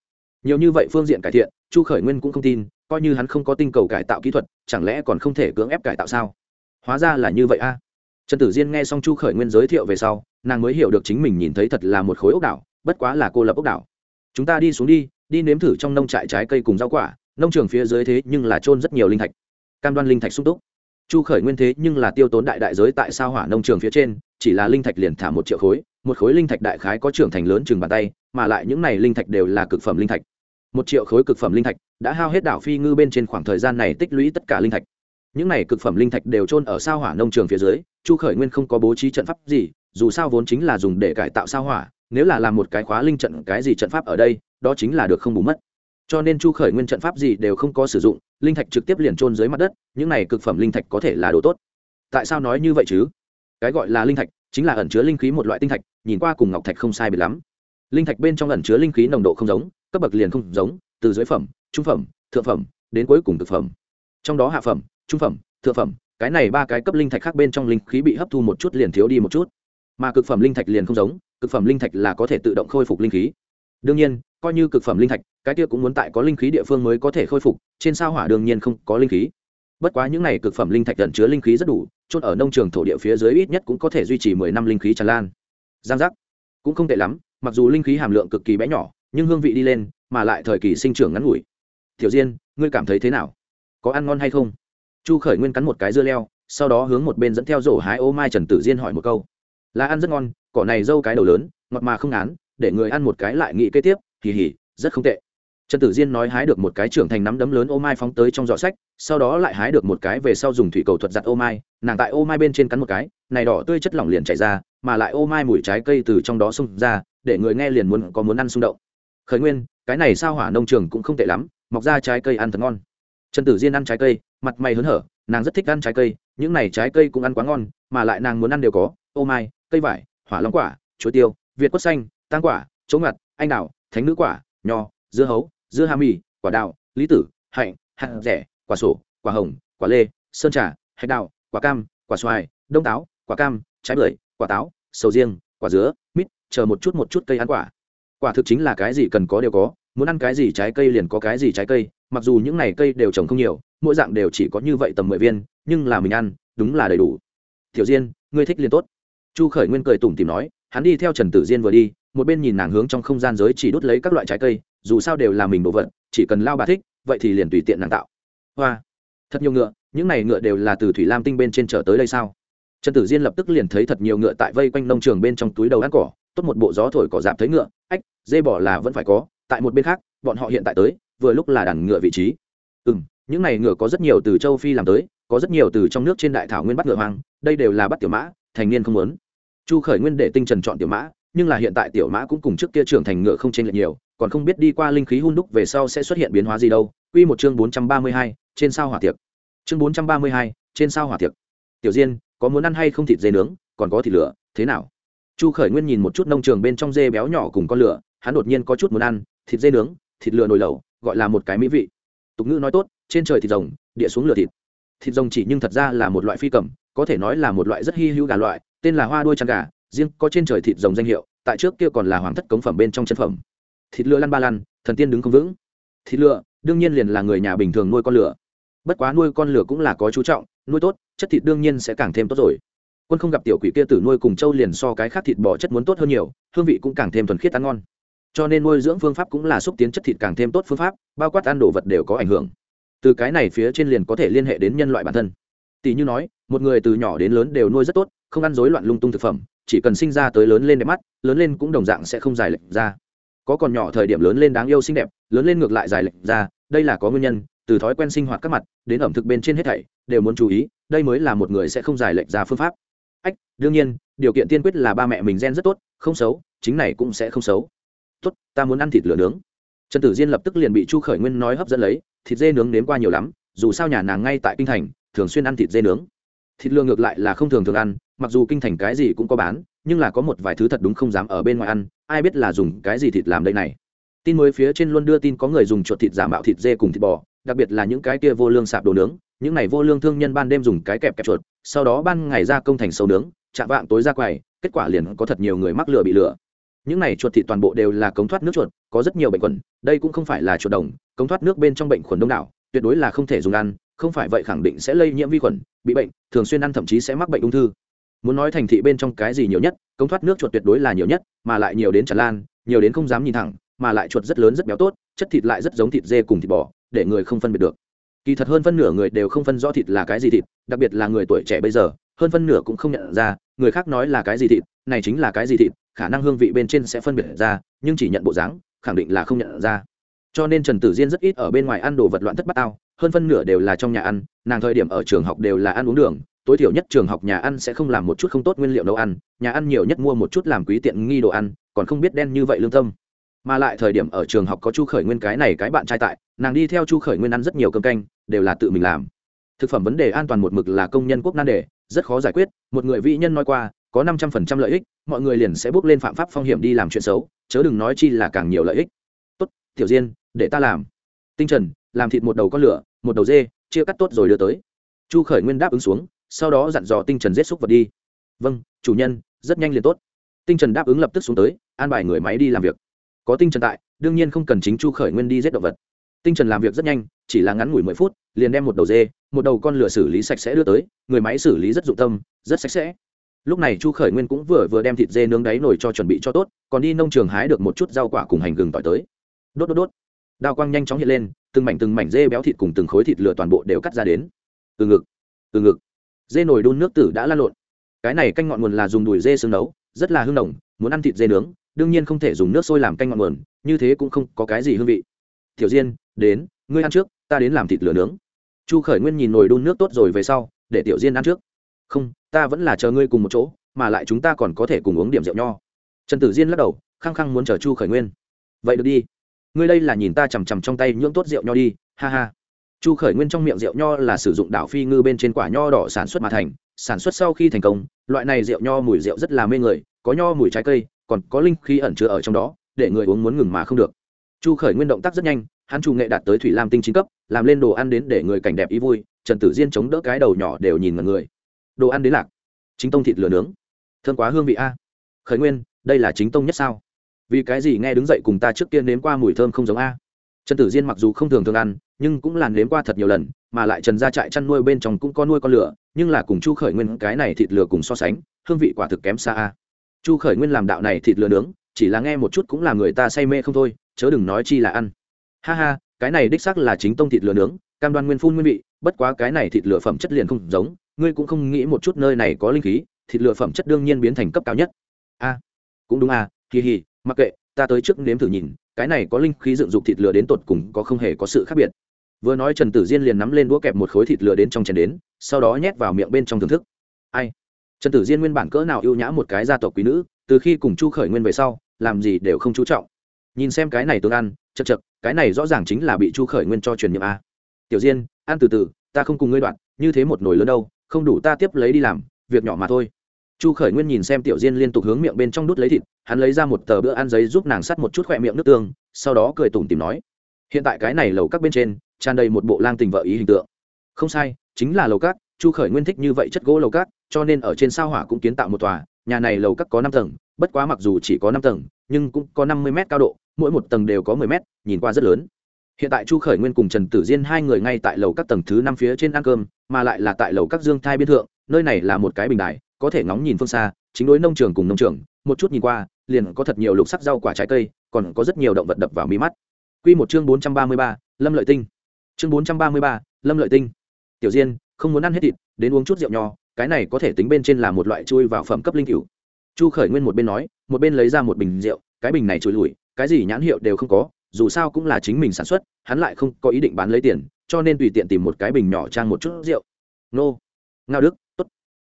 Nhiều như vậy phương diện cải thiện, chu khởi nguyên cũng không tin, coi như hắn không có tinh cầu cải tạo kỹ thuật, chẳng lẽ còn không thể cưỡng ép cải tạo sao? Hóa ra là như vậy a. Trần tử diên nghe xong chu khởi nguyên giới thiệu về sau, nàng mới hiểu được chính mình nhìn thấy thật là một khối ốc đảo, bất quá là cô lập ốc đảo. Chúng ta đi xuống đi đi nếm thử trong nông trại trái cây cùng rau quả nông trường phía dưới thế nhưng là trôn rất nhiều linh thạch. Cam đoan linh thạch sung túc. Chu khởi nguyên thế nhưng là tiêu tốn đại đại giới tại sao hỏa nông trường phía trên, chỉ là linh thạch liền thả một triệu khối, một khối linh thạch đại khái có trưởng thành lớn chừng bàn tay, mà lại những này linh thạch đều là cực phẩm linh thạch. Một triệu khối cực phẩm linh thạch đã hao hết đảo phi ngư bên trên khoảng thời gian này tích lũy tất cả linh thạch. Những này cực phẩm linh thạch đều trôn ở sao hỏa nông trường phía dưới, chu khởi nguyên không có bố trí trận pháp gì, dù sao vốn chính là dùng để cải tạo sao hỏa, nếu là làm một cái khóa linh trận, cái gì trận pháp ở đây, đó chính là được không bù mất cho nên chu khởi nguyên trận pháp gì đều không có sử dụng, linh thạch trực tiếp liền trôn dưới mặt đất, những này cực phẩm linh thạch có thể là đồ tốt. Tại sao nói như vậy chứ? Cái gọi là linh thạch chính là ẩn chứa linh khí một loại tinh thạch, nhìn qua cùng ngọc thạch không sai biệt lắm. Linh thạch bên trong ẩn chứa linh khí nồng độ không giống, cấp bậc liền không giống, từ dưới phẩm, trung phẩm, thượng phẩm, đến cuối cùng thực phẩm. Trong đó hạ phẩm, trung phẩm, thượng phẩm, cái này ba cái cấp linh thạch khác bên trong linh khí bị hấp thu một chút liền thiếu đi một chút. Mà cực phẩm linh thạch liền không giống, cực phẩm linh thạch là có thể tự động khôi phục linh khí đương nhiên, coi như cực phẩm linh thạch, cái kia cũng muốn tại có linh khí địa phương mới có thể khôi phục, trên sao hỏa đương nhiên không có linh khí. Bất quá những này cực phẩm linh thạch tận chứa linh khí rất đủ chốt ở nông trường thổ địa phía dưới ít nhất cũng có thể duy trì mười năm linh khí tràn lan. Giang giác. Cũng không tệ lắm, mặc dù linh khí hàm lượng cực kỳ bé nhỏ, nhưng hương vị đi lên, mà lại thời kỳ sinh trưởng ngắn ngủi. Tiểu diên, ngươi cảm thấy thế nào? Có ăn ngon hay không? Chu khởi nguyên cắn một cái dưa leo, sau đó hướng một bên dẫn theo rổ hái ô mai trần tử diên hỏi một câu. Là ăn rất ngon, cỏ này dâu cái đầu lớn, ngọt mà không ngán để người ăn một cái lại nghĩ kế tiếp kỳ hỉ rất không tệ. Trần tử diên nói hái được một cái trưởng thành nắm đấm lớn ô mai phóng tới trong giỏ sách, sau đó lại hái được một cái về sau dùng thủy cầu thuật giặt ô mai, nàng tại ô mai bên trên cắn một cái, này đỏ tươi chất lỏng liền chảy ra, mà lại ô mai mùi trái cây từ trong đó xông ra, để người nghe liền muốn có muốn ăn xung động. Khởi nguyên, cái này sao hỏa nông trường cũng không tệ lắm, mọc ra trái cây ăn thật ngon. Trần tử diên ăn trái cây, mặt mày hớn hở, nàng rất thích ăn trái cây, những này trái cây cũng ăn quá ngon, mà lại nàng muốn ăn đều có, ô mai, cây vải, hỏa long quả, chuối tiêu, việt quất xanh tăng quả chống ngặt, anh đào, thánh nữ quả, nho, dưa hấu, dưa hà mì quả đào, lý tử, hạnh, hạt rẻ, quả sổ, quả hồng, quả lê, sơn trà, hạch đào, quả cam, quả xoài, đông táo, quả cam, trái bưởi, quả táo, sầu riêng, quả dứa, mít, chờ một chút một chút cây ăn quả. Quả thực chính là cái gì cần có đều có, muốn ăn cái gì trái cây liền có cái gì trái cây, mặc dù những này cây đều trồng không nhiều, mỗi dạng đều chỉ có như vậy tầm mười viên, nhưng là mình ăn, đúng là đầy đủ. Tiểu diên, ngươi thích liền tốt. Chu khởi nguyên cười tủm tìm nói, hắn đi theo trần tử diên vừa đi một bên nhìn nàng hướng trong không gian giới chỉ đốt lấy các loại trái cây, dù sao đều là mình đồ vật, chỉ cần lao bà thích, vậy thì liền tùy tiện nàng tạo. Hoa, thật nhiều ngựa, những này ngựa đều là từ thủy lam tinh bên trên trở tới đây sao? Trần tử diên lập tức liền thấy thật nhiều ngựa tại vây quanh nông trường bên trong túi đầu ăn cỏ, tốt một bộ gió thổi cỏ dạp thấy ngựa, ách, dê bỏ là vẫn phải có, tại một bên khác, bọn họ hiện tại tới, vừa lúc là đàn ngựa vị trí. Ừ m những này ngựa có rất nhiều từ châu phi làm tới, có rất nhiều từ trong nước trên đại thảo nguyên bắt ngựa hoang, đây đều là bắt tiểu mã, thành niên không lớn chu khởi nguyên để tinh trần chọn tiểu mã nhưng là hiện tại tiểu mã cũng cùng trước kia trưởng thành ngựa không chênh lệch nhiều, còn không biết đi qua linh khí hun đúc về sau sẽ xuất hiện biến hóa gì đâu. Quy một chương bốn trăm ba mươi hai, trên sao hỏa tiệc. Chương bốn trăm ba mươi hai, trên sao hỏa tiệc. Tiểu diên, có muốn ăn hay không thịt dê nướng? Còn có thịt lửa, thế nào? Chu khởi nguyên nhìn một chút nông trường bên trong dê béo nhỏ cùng con lửa, hắn đột nhiên có chút muốn ăn, thịt dê nướng, thịt lửa nồi lẩu, gọi là một cái mỹ vị. Tục ngữ nói tốt, trên trời thịt rồng, địa xuống lửa thịt. Thịt rồng chỉ nhưng thật ra là một loại phi cầm, có thể nói là một loại rất hi hữu gà loại, tên là hoa đuôi trắng gà riêng có trên trời thịt rồng danh hiệu, tại trước kia còn là hoàng thất cống phẩm bên trong chân phẩm. Thịt lửa lăn ba lăn, thần tiên đứng không vững. Thịt lửa, đương nhiên liền là người nhà bình thường nuôi con lửa. Bất quá nuôi con lửa cũng là có chú trọng, nuôi tốt, chất thịt đương nhiên sẽ càng thêm tốt rồi. Quân không gặp tiểu quỷ kia tử nuôi cùng châu liền so cái khác thịt bò chất muốn tốt hơn nhiều, hương vị cũng càng thêm thuần khiết ăn ngon. Cho nên nuôi dưỡng phương pháp cũng là xúc tiến chất thịt càng thêm tốt phương pháp, bao quát ăn đồ vật đều có ảnh hưởng. Từ cái này phía trên liền có thể liên hệ đến nhân loại bản thân. Tỷ như nói, một người từ nhỏ đến lớn đều nuôi rất tốt, không ăn rối loạn lung tung thực phẩm chỉ cần sinh ra tới lớn lên đẹp mắt, lớn lên cũng đồng dạng sẽ không dài lệch ra. Có còn nhỏ thời điểm lớn lên đáng yêu xinh đẹp, lớn lên ngược lại dài lệch ra, đây là có nguyên nhân, từ thói quen sinh hoạt các mặt, đến ẩm thực bên trên hết thảy, đều muốn chú ý, đây mới là một người sẽ không dài lệch ra phương pháp. Ách, đương nhiên, điều kiện tiên quyết là ba mẹ mình gen rất tốt, không xấu, chính này cũng sẽ không xấu. Tốt, ta muốn ăn thịt lửa nướng. Trần tử diên lập tức liền bị chu khởi nguyên nói hấp dẫn lấy, thịt dê nướng nếm qua nhiều lắm, dù sao nhà nàng ngay tại kinh thành, thường xuyên ăn thịt dê nướng. Thịt lừa ngược lại là không thường thường ăn mặc dù kinh thành cái gì cũng có bán, nhưng là có một vài thứ thật đúng không dám ở bên ngoài ăn, ai biết là dùng cái gì thịt làm đây này. Tin mới phía trên luôn đưa tin có người dùng chuột thịt giả mạo thịt dê cùng thịt bò, đặc biệt là những cái kia vô lương sạp đồ nướng, những này vô lương thương nhân ban đêm dùng cái kẹp kẹp chuột, sau đó ban ngày ra công thành sâu nướng, chạm vạng tối ra quầy, kết quả liền có thật nhiều người mắc lừa bị lừa. Những này chuột thịt toàn bộ đều là cống thoát nước chuột, có rất nhiều bệnh khuẩn, đây cũng không phải là chuột đồng, cống thoát nước bên trong bệnh khuẩn đông đảo, tuyệt đối là không thể dùng ăn, không phải vậy khẳng định sẽ lây nhiễm vi khuẩn, bị bệnh, thường xuyên ăn thậm chí sẽ mắc bệnh ung thư muốn nói thành thị bên trong cái gì nhiều nhất công thoát nước chuột tuyệt đối là nhiều nhất mà lại nhiều đến tràn lan nhiều đến không dám nhìn thẳng mà lại chuột rất lớn rất béo tốt chất thịt lại rất giống thịt dê cùng thịt bò để người không phân biệt được. Kỳ thật hơn phân nửa người đều không phân rõ thịt là cái gì thịt đặc biệt là người tuổi trẻ bây giờ hơn phân nửa cũng không nhận ra người khác nói là cái gì thịt này chính là cái gì thịt khả năng hương vị bên trên sẽ phân biệt ra nhưng chỉ nhận bộ dáng khẳng định là không nhận ra. Cho nên trần tử diên rất ít ở bên ngoài ăn đồ vật loạn thất bát ao, hơn phân nửa đều là trong nhà ăn nàng thời điểm ở trường học đều là ăn uống đường tối thiểu nhất trường học nhà ăn sẽ không làm một chút không tốt nguyên liệu nấu ăn, nhà ăn nhiều nhất mua một chút làm quý tiện nghi đồ ăn, còn không biết đen như vậy lương tâm. Mà lại thời điểm ở trường học có chu khởi nguyên cái này cái bạn trai tại, nàng đi theo chu khởi nguyên ăn rất nhiều cơm canh, đều là tự mình làm. Thực phẩm vấn đề an toàn một mực là công nhân quốc nan đề, rất khó giải quyết, một người vị nhân nói qua, có năm trăm phần trăm lợi ích, mọi người liền sẽ bước lên phạm pháp phong hiểm đi làm chuyện xấu, chớ đừng nói chi là càng nhiều lợi ích. Tốt, tiểu diên, để ta làm. Tinh trần, làm thịt một đầu con lửa, một đầu dê, chia cắt tốt rồi đưa tới. Chu khởi nguyên đáp ứng xuống sau đó dặn dò tinh trần giết xúc vật đi. Vâng chủ nhân, rất nhanh liền tốt. Tinh trần đáp ứng lập tức xuống tới, an bài người máy đi làm việc. Có tinh trần tại, đương nhiên không cần chính chu khởi nguyên đi giết động vật. Tinh trần làm việc rất nhanh, chỉ là ngắn ngủi mười phút, liền đem một đầu dê, một đầu con lửa xử lý sạch sẽ đưa tới, người máy xử lý rất dụng tâm, rất sạch sẽ. Lúc này chu khởi nguyên cũng vừa vừa đem thịt dê nướng đáy nồi cho chuẩn bị cho tốt, còn đi nông trường hái được một chút rau quả cùng hành gừng tỏi tới. Đốt đốt đốt. Đao quang nhanh chóng hiện lên, từng mảnh từng mảnh dê béo thịt cùng từng khối thịt lửa toàn bộ đều cắt ra đến. Từ ngực từ ngực dê nồi đun nước tử đã lan lộn. Cái này canh ngọn nguồn là dùng đùi dê xương nấu, rất là hương đồng muốn ăn thịt dê nướng, đương nhiên không thể dùng nước sôi làm canh ngọn nguồn, như thế cũng không có cái gì hương vị. Tiểu diên, đến, ngươi ăn trước, ta đến làm thịt lửa nướng. Chu khởi nguyên nhìn nồi đun nước tốt rồi về sau, để tiểu diên ăn trước. Không, ta vẫn là chờ ngươi cùng một chỗ, mà lại chúng ta còn có thể cùng uống điểm rượu nho. Trần tử diên lắc đầu, khăng khăng muốn chờ chu khởi nguyên. Vậy được đi. Ngươi đây là nhìn ta chằm chằm trong tay nhưỡng tốt rượu nho đi, ha ha chu khởi nguyên trong miệng rượu nho là sử dụng đảo phi ngư bên trên quả nho đỏ sản xuất mà thành, sản xuất sau khi thành công, loại này rượu nho mùi rượu rất là mê người, có nho mùi trái cây, còn có linh khí ẩn chứa ở trong đó, để người uống muốn ngừng mà không được. Chu khởi nguyên động tác rất nhanh, hắn chủ nghệ đạt tới thủy lam tinh chín cấp, làm lên đồ ăn đến để người cảnh đẹp ý vui, trần tử diên chống đỡ cái đầu nhỏ đều nhìn ngần người. Đồ ăn đến lạc. Chính tông thịt lửa nướng. Thương quá hương vị a. Khởi nguyên, đây là chính tông nhất sao? Vì cái gì nghe đứng dậy cùng ta trước tiên nếm qua mùi thơm không giống a? Trần tử diên mặc dù không thường thường ăn, nhưng cũng làn nếm qua thật nhiều lần, mà lại trần ra trại chăn nuôi bên trong cũng có nuôi con lửa, nhưng là cùng chu khởi nguyên cái này thịt lửa cùng so sánh, hương vị quả thực kém xa a. Chu khởi nguyên làm đạo này thịt lửa nướng, chỉ là nghe một chút cũng là người ta say mê không thôi, chớ đừng nói chi là ăn. Ha ha, cái này đích xác là chính tông thịt lửa nướng, cam đoan nguyên phun nguyên vị, bất quá cái này thịt lửa phẩm chất liền không giống, ngươi cũng không nghĩ một chút nơi này có linh khí, thịt lửa phẩm chất đương nhiên biến thành cấp cao nhất. A, cũng đúng a, kỳ hì, mặc kệ ta tới trước nếm thử nhìn, cái này có linh khí dựng dục thịt lửa đến tột cùng có không hề có sự khác biệt. Vừa nói trần tử diên liền nắm lên đũa kẹp một khối thịt lửa đến trong chén đến, sau đó nhét vào miệng bên trong thưởng thức. Ai? Trần tử diên nguyên bản cỡ nào ưu nhã một cái gia tộc quý nữ, từ khi cùng chu khởi nguyên về sau, làm gì đều không chú trọng. Nhìn xem cái này tương ăn chật chật cái này rõ ràng chính là bị chu khởi nguyên cho truyền nhiệm a. Tiểu diên, ăn từ từ, ta không cùng ngươi đoạn, như thế một nồi lớn đâu, không đủ ta tiếp lấy đi làm, việc nhỏ mà thôi chu khởi nguyên nhìn xem tiểu diên liên tục hướng miệng bên trong đút lấy thịt, hắn lấy ra một tờ bữa ăn giấy giúp nàng sắt một chút khỏe miệng nước tương, sau đó cười tủm tìm nói, hiện tại cái này lầu các bên trên, tràn đầy một bộ lang tình vợ ý hình tượng. Không sai, chính là lầu các, chu khởi nguyên thích như vậy chất gỗ lầu các, cho nên ở trên sao hỏa cũng kiến tạo một tòa, nhà này lầu các có năm tầng, bất quá mặc dù chỉ có năm tầng, nhưng cũng có năm mươi m cao độ, mỗi một tầng đều có mười m nhìn qua rất lớn. Hiện tại chu khởi nguyên cùng trần tử diên hai người ngay tại lầu các tầng thứ năm phía trên ăn cơm, mà lại là tại lầu các dương thai biên thượng, nơi này là một cái bình đài có thể ngóng nhìn phương xa chính đối nông trường cùng nông trường một chút nhìn qua liền có thật nhiều lục sắc rau quả trái cây còn có rất nhiều động vật đập vào mi mắt Quy một chương bốn trăm ba mươi ba, Lâm Lợi Tinh. Chương bốn trăm ba mươi ba, Lâm Lợi Tinh. Tiểu Diên, không muốn ăn hết thịt, đến uống chút rượu nho, cái này có thể tính bên trên là một loại chui vào phẩm cấp linh cửu. Chu Khởi Nguyên một bên nói, một bên lấy ra một bình rượu, cái bình này trôi lùi, cái gì nhãn hiệu đều không có, dù sao cũng là chính mình sản xuất, hắn lại không có ý định bán lấy tiền, cho nên tùy tiện tìm một cái bình nhỏ trang một chút rượu. Nô. Ngao Đức, tốt.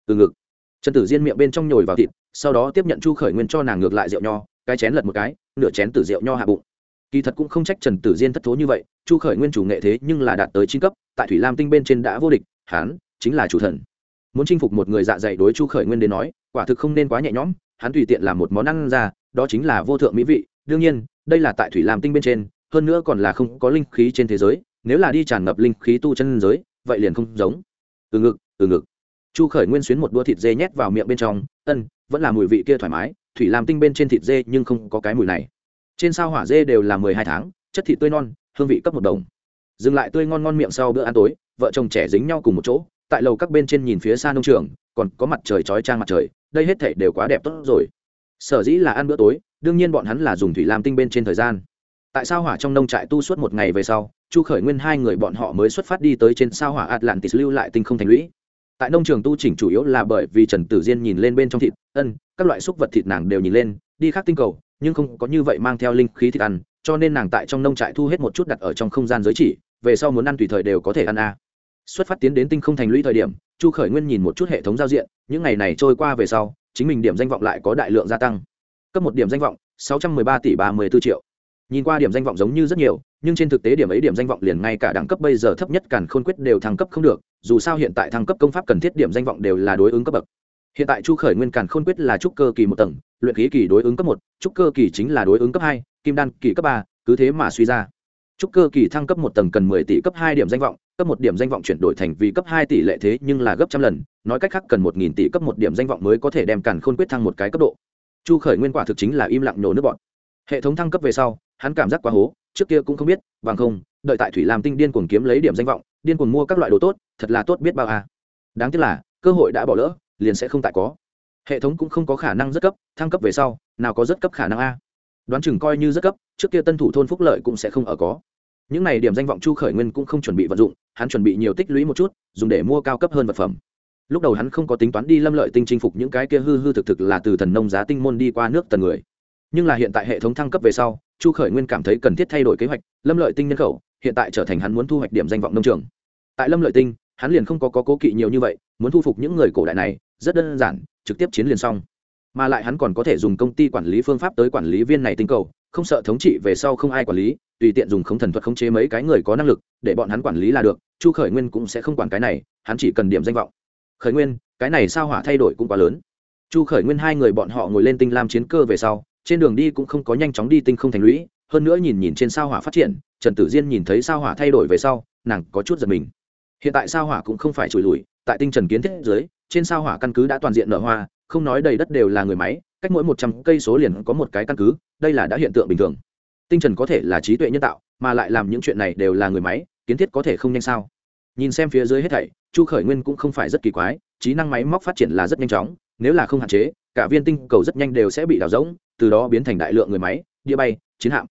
Từ ngực trần tử diên miệng bên trong nhồi vào thịt, sau đó tiếp nhận chu khởi nguyên cho nàng ngược lại rượu nho, cái chén lật một cái, nửa chén tử rượu nho hạ bụng. Kỳ thật cũng không trách trần tử diên thất thố như vậy, chu khởi nguyên chủ nghệ thế nhưng là đạt tới chín cấp, tại thủy lam tinh bên trên đã vô địch hán chính là chủ thần. Muốn chinh phục một người dạ dày đối chu khởi nguyên đến nói, quả thực không nên quá nhẹ nhõm, hắn tùy tiện làm một món ăn ra, đó chính là vô thượng mỹ vị. Đương nhiên, đây là tại thủy lam tinh bên trên, hơn nữa còn là không có linh khí trên thế giới, nếu là đi tràn ngập linh khí tu chân giới, vậy liền không giống. Từ ngực từ ngực chu khởi nguyên xuyến một đua thịt dê nhét vào miệng bên trong, ân, vẫn là mùi vị kia thoải mái, thủy làm tinh bên trên thịt dê nhưng không có cái mùi này. Trên sao hỏa dê đều là mười hai tháng, chất thịt tươi non, hương vị cấp một đồng. Dừng lại tươi ngon ngon miệng sau bữa ăn tối, vợ chồng trẻ dính nhau cùng một chỗ, tại lầu các bên trên nhìn phía xa nông trường, còn có mặt trời chói trang mặt trời, đây hết thể đều quá đẹp tốt rồi. Sở dĩ là ăn bữa tối, đương nhiên bọn hắn là dùng thủy làm tinh bên trên thời gian. Tại sao hỏa trong nông trại tu suốt một ngày về sau, chu khởi nguyên hai người bọn họ mới xuất phát đi tới trên sao hỏa atlantis lưu lại tinh không thành lũy tại nông trường tu chỉnh chủ yếu là bởi vì trần tử diên nhìn lên bên trong thịt, ân, các loại xúc vật thịt nàng đều nhìn lên, đi khác tinh cầu, nhưng không có như vậy mang theo linh khí thịt ăn, cho nên nàng tại trong nông trại thu hết một chút đặt ở trong không gian giới chỉ, về sau muốn ăn tùy thời đều có thể ăn a. Xuất phát tiến đến tinh không thành lũy thời điểm, chu khởi nguyên nhìn một chút hệ thống giao diện, những ngày này trôi qua về sau, chính mình điểm danh vọng lại có đại lượng gia tăng. Cấp một điểm danh vọng, sáu trăm mười ba tỷ ba mươi b ố triệu. Nhìn qua điểm danh vọng giống như rất nhiều, nhưng trên thực tế điểm ấy điểm danh vọng liền ngay cả đẳng cấp bây giờ thấp nhất càn khôn quyết đều thăng cấp không được dù sao hiện tại thăng cấp công pháp cần thiết điểm danh vọng đều là đối ứng cấp bậc hiện tại chu khởi nguyên càn khôn quyết là trúc cơ kỳ một tầng luyện khí kỳ đối ứng cấp một trúc cơ kỳ chính là đối ứng cấp hai kim đan kỳ cấp ba cứ thế mà suy ra Trúc cơ kỳ thăng cấp một tầng cần mười tỷ cấp hai điểm danh vọng, cấp một điểm danh vọng chuyển đổi thành vì cấp hai tỷ lệ thế nhưng là gấp trăm lần, nói cách khác cần một nghìn tỷ cấp một điểm danh vọng mới có thể đem càn khôn quyết thăng một cái cấp độ. Chu Khởi Nguyên quả thực chính là im lặng nổ nước bọt. Hệ thống thăng cấp về sau, hắn cảm giác quá hố, trước kia cũng không biết, bằng không, đợi tại Thủy Lam Tinh điên cuồng kiếm lấy điểm danh vọng, điên cuồng mua các loại đồ tốt, thật là tốt biết bao à. Đáng tiếc là, cơ hội đã bỏ lỡ, liền sẽ không tại có. Hệ thống cũng không có khả năng rất cấp, thăng cấp về sau, nào có rất cấp khả năng a. Đoán chừng coi như rất cấp, trước kia tân thủ thôn phúc lợi cũng sẽ không ở có những này điểm danh vọng chu khởi nguyên cũng không chuẩn bị vận dụng hắn chuẩn bị nhiều tích lũy một chút dùng để mua cao cấp hơn vật phẩm lúc đầu hắn không có tính toán đi lâm lợi tinh chinh phục những cái kia hư hư thực thực là từ thần nông giá tinh môn đi qua nước tần người nhưng là hiện tại hệ thống thăng cấp về sau chu khởi nguyên cảm thấy cần thiết thay đổi kế hoạch lâm lợi tinh nhân khẩu hiện tại trở thành hắn muốn thu hoạch điểm danh vọng nông trường tại lâm lợi tinh hắn liền không có, có cố kỵ nhiều như vậy muốn thu phục những người cổ đại này rất đơn giản trực tiếp chiến liền xong. Mà lại hắn còn có thể dùng công ty quản lý phương pháp tới quản lý viên này tinh cầu không sợ thống trị về sau không ai quản lý tùy tiện dùng không thần thuật khống chế mấy cái người có năng lực để bọn hắn quản lý là được chu khởi nguyên cũng sẽ không quản cái này hắn chỉ cần điểm danh vọng. Khởi nguyên cái này sao hỏa thay đổi cũng quá lớn. Chu khởi nguyên hai người bọn họ ngồi lên tinh lam chiến cơ về sau trên đường đi cũng không có nhanh chóng đi tinh không thành lũy hơn nữa nhìn nhìn trên sao hỏa phát triển trần tử diên nhìn thấy sao hỏa thay đổi về sau nàng có chút giật mình hiện tại sao hỏa cũng không phải trùi lùi, tại tinh trần kiến thiết dưới, trên sao hỏa căn cứ đã toàn diện nở hoa, không nói đầy đất đều là người máy, cách mỗi một trăm cây số liền có một cái căn cứ, đây là đã hiện tượng bình thường. Tinh trần có thể là trí tuệ nhân tạo, mà lại làm những chuyện này đều là người máy, kiến thiết có thể không nhanh sao? Nhìn xem phía dưới hết thảy, chu khởi nguyên cũng không phải rất kỳ quái, trí năng máy móc phát triển là rất nhanh chóng, nếu là không hạn chế, cả viên tinh cầu rất nhanh đều sẽ bị đào rỗng, từ đó biến thành đại lượng người máy, địa bay, chiến hạm.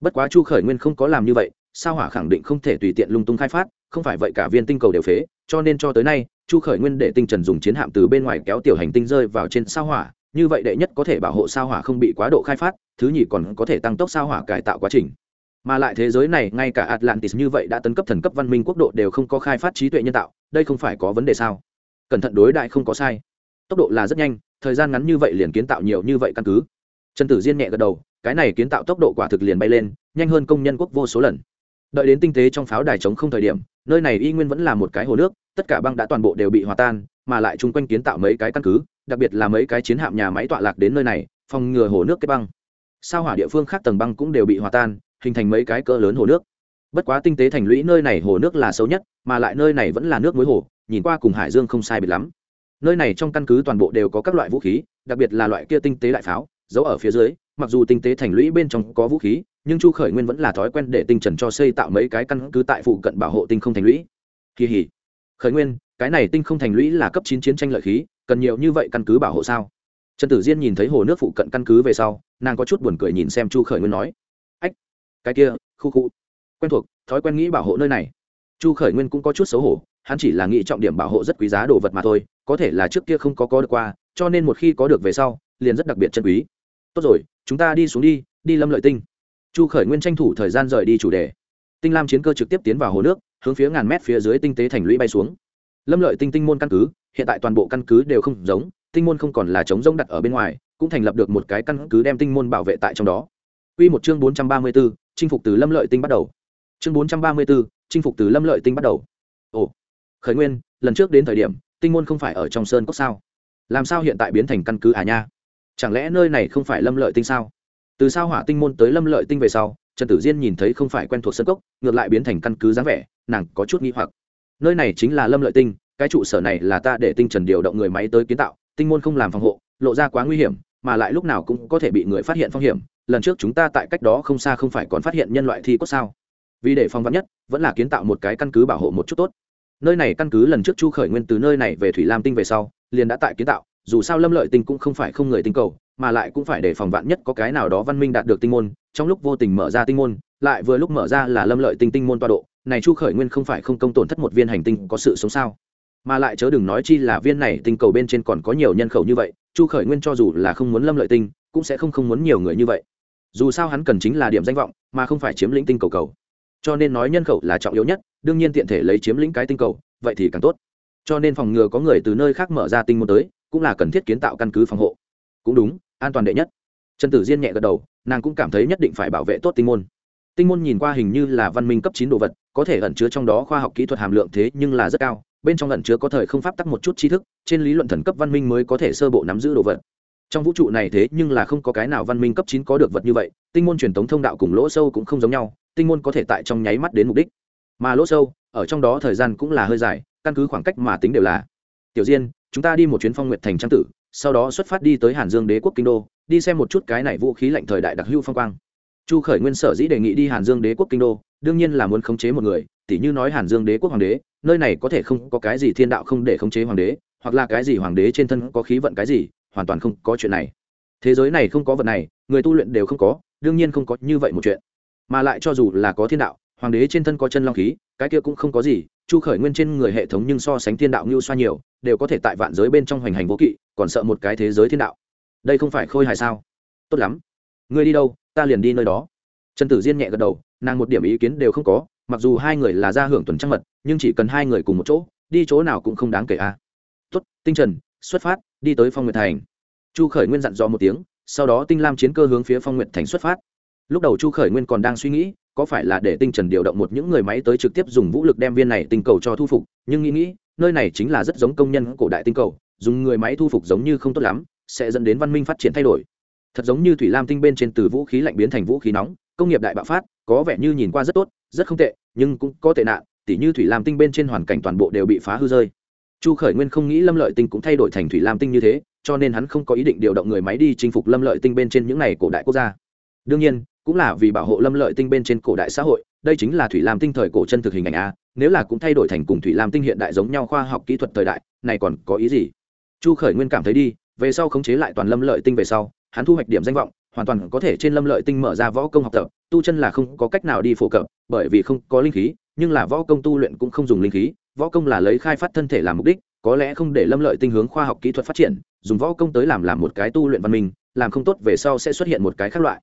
Bất quá chu khởi nguyên không có làm như vậy, sao hỏa khẳng định không thể tùy tiện lung tung khai phát không phải vậy cả viên tinh cầu đều phế, cho nên cho tới nay, chu khởi nguyên để tinh trần dùng chiến hạm từ bên ngoài kéo tiểu hành tinh rơi vào trên sao hỏa, như vậy đệ nhất có thể bảo hộ sao hỏa không bị quá độ khai phát, thứ nhì còn có thể tăng tốc sao hỏa cải tạo quá trình. Mà lại thế giới này, ngay cả atlantis như vậy đã tấn cấp thần cấp văn minh quốc độ đều không có khai phát trí tuệ nhân tạo, đây không phải có vấn đề sao? Cẩn thận đối đại không có sai. Tốc độ là rất nhanh, thời gian ngắn như vậy liền kiến tạo nhiều như vậy căn cứ. Trần tử diên nhẹ gật đầu, cái này kiến tạo tốc độ quả thực liền bay lên, nhanh hơn công nhân quốc vô số lần. Đợi đến tinh tế trong pháo đài chống không thời điểm nơi này y nguyên vẫn là một cái hồ nước, tất cả băng đã toàn bộ đều bị hòa tan, mà lại chung quanh kiến tạo mấy cái căn cứ, đặc biệt là mấy cái chiến hạm nhà máy tọa lạc đến nơi này, phòng ngừa hồ nước kết băng. Sao hỏa địa phương khác tầng băng cũng đều bị hòa tan, hình thành mấy cái cỡ lớn hồ nước. Bất quá tinh tế thành lũy nơi này hồ nước là xấu nhất, mà lại nơi này vẫn là nước muối hồ, nhìn qua cùng hải dương không sai biệt lắm. Nơi này trong căn cứ toàn bộ đều có các loại vũ khí, đặc biệt là loại kia tinh tế đại pháo, giấu ở phía dưới, mặc dù tinh tế thành lũy bên trong có vũ khí nhưng chu khởi nguyên vẫn là thói quen để tinh trần cho xây tạo mấy cái căn cứ tại phụ cận bảo hộ tinh không thành lũy. Kỳ hỉ. Khởi nguyên, cái này tinh không thành lũy là cấp chín chiến tranh lợi khí, cần nhiều như vậy căn cứ bảo hộ sao? Trần tử diên nhìn thấy hồ nước phụ cận căn cứ về sau, nàng có chút buồn cười nhìn xem chu khởi nguyên nói. Ách, cái kia, khu khu. Quen thuộc, thói quen nghĩ bảo hộ nơi này. Chu khởi nguyên cũng có chút xấu hổ, hắn chỉ là nghĩ trọng điểm bảo hộ rất quý giá đồ vật mà thôi, có thể là trước kia không có có được qua, cho nên một khi có được về sau, liền rất đặc biệt chân quý. Tốt rồi, chúng ta đi xuống đi đi lâm lợi tinh chu khởi nguyên tranh thủ thời gian rời đi chủ đề tinh lam chiến cơ trực tiếp tiến vào hồ nước hướng phía ngàn mét phía dưới tinh tế thành lũy bay xuống lâm lợi tinh tinh môn căn cứ hiện tại toàn bộ căn cứ đều không giống tinh môn không còn là chống rông đặt ở bên ngoài cũng thành lập được một cái căn cứ đem tinh môn bảo vệ tại trong đó Quy một chương 434, chinh phục từ Lâm Lợi Tinh bắt đầu. Chương 434, chinh phục từ Lâm Lợi Tinh bắt đầu. Ồ, Khởi Nguyên, lần trước đến thời điểm, tinh môn không phải ở trong sơn cốc sao? Làm sao hiện tại biến thành căn cứ à nha? Chẳng lẽ nơi này không phải Lâm Lợi Tinh sao? Từ sao hỏa tinh môn tới Lâm Lợi Tinh về sau, Trần Tử Diên nhìn thấy không phải quen thuộc sân cốc, ngược lại biến thành căn cứ dáng vẻ, nàng có chút nghi hoặc. Nơi này chính là Lâm Lợi Tinh, cái trụ sở này là ta để tinh trần điều động người máy tới kiến tạo tinh môn không làm phòng hộ lộ ra quá nguy hiểm mà lại lúc nào cũng có thể bị người phát hiện phong hiểm lần trước chúng ta tại cách đó không xa không phải còn phát hiện nhân loại thi cốt sao vì để phòng vắn nhất vẫn là kiến tạo một cái căn cứ bảo hộ một chút tốt nơi này căn cứ lần trước chu khởi nguyên từ nơi này về thủy lam tinh về sau liền đã tại kiến tạo dù sao lâm lợi tinh cũng không phải không người tinh cầu, mà lại cũng phải để phòng vạn nhất có cái nào đó văn minh đạt được tinh môn, trong lúc vô tình mở ra tinh môn, lại vừa lúc mở ra là lâm lợi tinh tinh môn toa độ, này chu khởi nguyên không phải không công tổn thất một viên hành tinh có sự sống sao? Mà lại chớ đừng nói chi là viên này tinh cầu bên trên còn có nhiều nhân khẩu như vậy, chu khởi nguyên cho dù là không muốn lâm lợi tinh, cũng sẽ không không muốn nhiều người như vậy. Dù sao hắn cần chính là điểm danh vọng, mà không phải chiếm lĩnh tinh cầu cầu. Cho nên nói nhân khẩu là trọng yếu nhất, đương nhiên tiện thể lấy chiếm lĩnh cái tinh cầu, vậy thì càng tốt. Cho nên phòng ngừa có người từ nơi khác mở ra tinh môn tới cũng là cần thiết kiến tạo căn cứ phòng hộ. Cũng đúng, an toàn đệ nhất. Trần tử diên nhẹ gật đầu, nàng cũng cảm thấy nhất định phải bảo vệ tốt tinh môn. Tinh môn nhìn qua hình như là văn minh cấp chín đồ vật, có thể ẩn chứa trong đó khoa học kỹ thuật hàm lượng thế nhưng là rất cao, bên trong ẩn chứa có thời không pháp tắc một chút tri thức, trên lý luận thần cấp văn minh mới có thể sơ bộ nắm giữ đồ vật. Trong vũ trụ này thế nhưng là không có cái nào văn minh cấp chín có được vật như vậy, tinh môn truyền thống thông đạo cùng lỗ sâu cũng không giống nhau, tinh môn có thể tại trong nháy mắt đến mục đích. Mà lỗ sâu, ở trong đó thời gian cũng là hơi dài, căn cứ khoảng cách mà tính đều là. Tiểu diên chúng ta đi một chuyến phong nguyệt thành trang tử, sau đó xuất phát đi tới hàn dương đế quốc kinh đô, đi xem một chút cái này vũ khí lạnh thời đại đặc hưu phong quang. Chu khởi nguyên sở dĩ đề nghị đi hàn dương đế quốc kinh đô, đương nhiên là muốn khống chế một người, tỉ như nói hàn dương đế quốc hoàng đế, nơi này có thể không có cái gì thiên đạo không để khống chế hoàng đế, hoặc là cái gì hoàng đế trên thân có khí vận cái gì, hoàn toàn không có chuyện này. Thế giới này không có vật này, người tu luyện đều không có, đương nhiên không có như vậy một chuyện. Mà lại cho dù là có thiên đạo, hoàng đế trên thân có chân long khí, cái kia cũng không có gì chu khởi nguyên trên người hệ thống nhưng so sánh thiên đạo ngưu xoa nhiều, đều có thể tại vạn giới bên trong hoành hành vô kỵ, còn sợ một cái thế giới thiên đạo. Đây không phải khôi hài sao? Tốt lắm. Ngươi đi đâu, ta liền đi nơi đó. Trần tử diên nhẹ gật đầu, nàng một điểm ý kiến đều không có, mặc dù hai người là ra hưởng tuần trăng mật, nhưng chỉ cần hai người cùng một chỗ, đi chỗ nào cũng không đáng kể a. À. tốt, tinh trần, xuất phát, đi tới phong nguyệt thành. Chu khởi nguyên dặn dò một tiếng, sau đó tinh lam chiến cơ hướng phía phong nguyệt thành xuất phát. Lúc đầu chu khởi nguyên còn đang suy nghĩ có phải là để tinh trần điều động một những người máy tới trực tiếp dùng vũ lực đem viên này tinh cầu cho thu phục, nhưng nghĩ nghĩ, nơi này chính là rất giống công nhân cổ đại tinh cầu, dùng người máy thu phục giống như không tốt lắm, sẽ dẫn đến văn minh phát triển thay đổi. Thật giống như thủy lam tinh bên trên từ vũ khí lạnh biến thành vũ khí nóng, công nghiệp đại bạo phát, có vẻ như nhìn qua rất tốt, rất không tệ, nhưng cũng có tệ nạn, tỉ như thủy lam tinh bên trên hoàn cảnh toàn bộ đều bị phá hư rơi. Chu khởi nguyên không nghĩ lâm lợi tinh cũng thay đổi thành thủy lam tinh như thế, cho nên hắn không có ý định điều động người máy đi chinh phục lâm lợi tinh bên trên những n à y cổ đại quốc gia. Đương nhiên cũng là vì bảo hộ lâm lợi tinh bên trên cổ đại xã hội, đây chính là thủy lam tinh thời cổ chân thực hình ảnh a, nếu là cũng thay đổi thành cùng thủy lam tinh hiện đại giống nhau khoa học kỹ thuật thời đại, này còn có ý gì? Chu khởi nguyên cảm thấy đi, về sau khống chế lại toàn lâm lợi tinh về sau, hắn thu hoạch điểm danh vọng, hoàn toàn có thể trên lâm lợi tinh mở ra võ công học tập, tu chân là không có cách nào đi phổ cập, bởi vì không có linh khí, nhưng là võ công tu luyện cũng không dùng linh khí, võ công là lấy khai phát thân thể làm mục đích, có lẽ không để lâm lợi tinh hướng khoa học kỹ thuật phát triển, dùng võ công tới làm làm một cái tu luyện văn minh, làm không tốt về sau sẽ xuất hiện một cái khác loại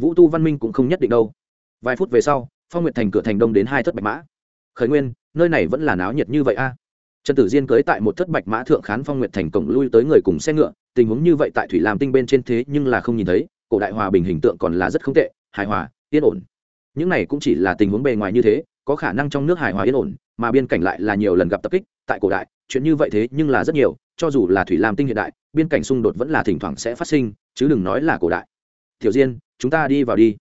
vũ tu văn minh cũng không nhất định đâu. Vài phút về sau, phong nguyệt thành cửa thành đông đến hai thất bạch mã. Khởi nguyên, nơi này vẫn là náo nhiệt như vậy a. Trần tử diên cưới tại một thất bạch mã thượng khán phong nguyệt thành cổng lui tới người cùng xe ngựa, tình huống như vậy tại thủy làm tinh bên trên thế nhưng là không nhìn thấy, cổ đại hòa bình hình tượng còn là rất không tệ, hài hòa, yên ổn. Những này cũng chỉ là tình huống bề ngoài như thế, có khả năng trong nước hài hòa yên ổn, mà biên cảnh lại là nhiều lần gặp tập kích, tại cổ đại, chuyện như vậy thế nhưng là rất nhiều, cho dù là thủy lam tinh hiện đại, biên cảnh xung đột vẫn là thỉnh thoảng sẽ phát sinh, chứ đừng nói là cổ đại. Tiểu diên chúng ta đi vào đi.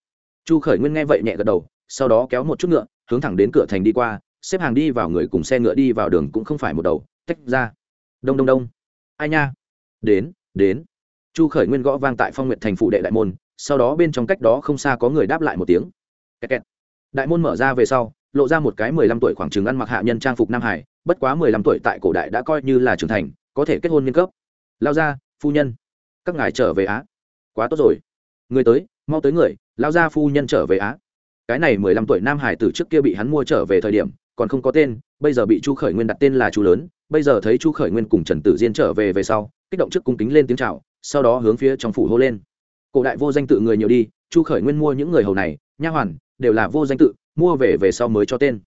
Chu khởi nguyên nghe vậy nhẹ gật đầu, sau đó kéo một chút ngựa, hướng thẳng đến cửa thành đi qua, xếp hàng đi vào người cùng xe ngựa đi vào đường cũng không phải một đầu, tách ra. Đông đông đông. Ai nha? Đến đến. Chu khởi nguyên gõ vang tại phong nguyện thành phụ đệ đại môn, sau đó bên trong cách đó không xa có người đáp lại một tiếng. Kẹt kẹt. đại môn mở ra về sau, lộ ra một cái mười lăm tuổi khoảng chừng ăn mặc hạ nhân trang phục nam hải, bất quá mười lăm tuổi tại cổ đại đã coi như là trưởng thành, có thể kết hôn n cấp. Lao ra phu nhân, các ngài trở về á. Quá tốt rồi. Người tới mau tới người, lao ra phu nhân trở về á. Cái này mười lăm tuổi nam hải từ trước kia bị hắn mua trở về thời điểm, còn không có tên, bây giờ bị chu khởi nguyên đặt tên là chu lớn, bây giờ thấy chu khởi nguyên cùng trần tử diên trở về về sau, kích động trước cung kính lên tiếng chào, sau đó hướng phía trong phủ hô lên. Cổ đại vô danh tự người nhiều đi, chu khởi nguyên mua những người hầu này, nha hoàn, đều là vô danh tự, mua về về sau mới cho tên.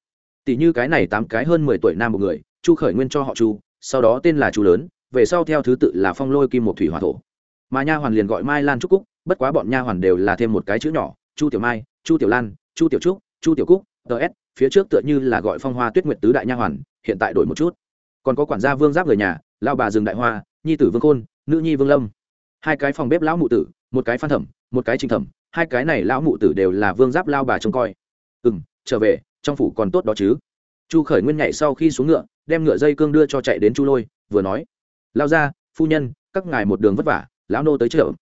Tỷ như cái này tám cái hơn mười tuổi nam một người, chu khởi nguyên cho họ chu, sau đó tên là chu lớn, về sau theo thứ tự là phong lôi kim một thủy hòa thổ mà nha hoàn liền gọi mai lan trúc cúc, bất quá bọn nha hoàn đều là thêm một cái chữ nhỏ, chu tiểu mai, chu tiểu lan, chu tiểu trúc, chu tiểu cúc ts phía trước tựa như là gọi phong hoa tuyết nguyệt tứ đại nha hoàn, hiện tại đổi một chút. còn có quản gia vương giáp người nhà lao bà rừng đại hoa, nhi tử vương khôn, nữ nhi vương lâm. hai cái phòng bếp lão mụ tử, một cái phan thẩm, một cái trình thẩm, hai cái này lão mụ tử đều là vương giáp lao bà trông coi. ừ m trở về, trong phủ còn tốt đó chứ. chu khởi nguyên nhảy sau khi xuống ngựa, đem ngựa dây cương đưa cho chạy đến chu lôi, vừa nói, lao ra phu nhân, các ngài một đường vất vả lão nô tới chợ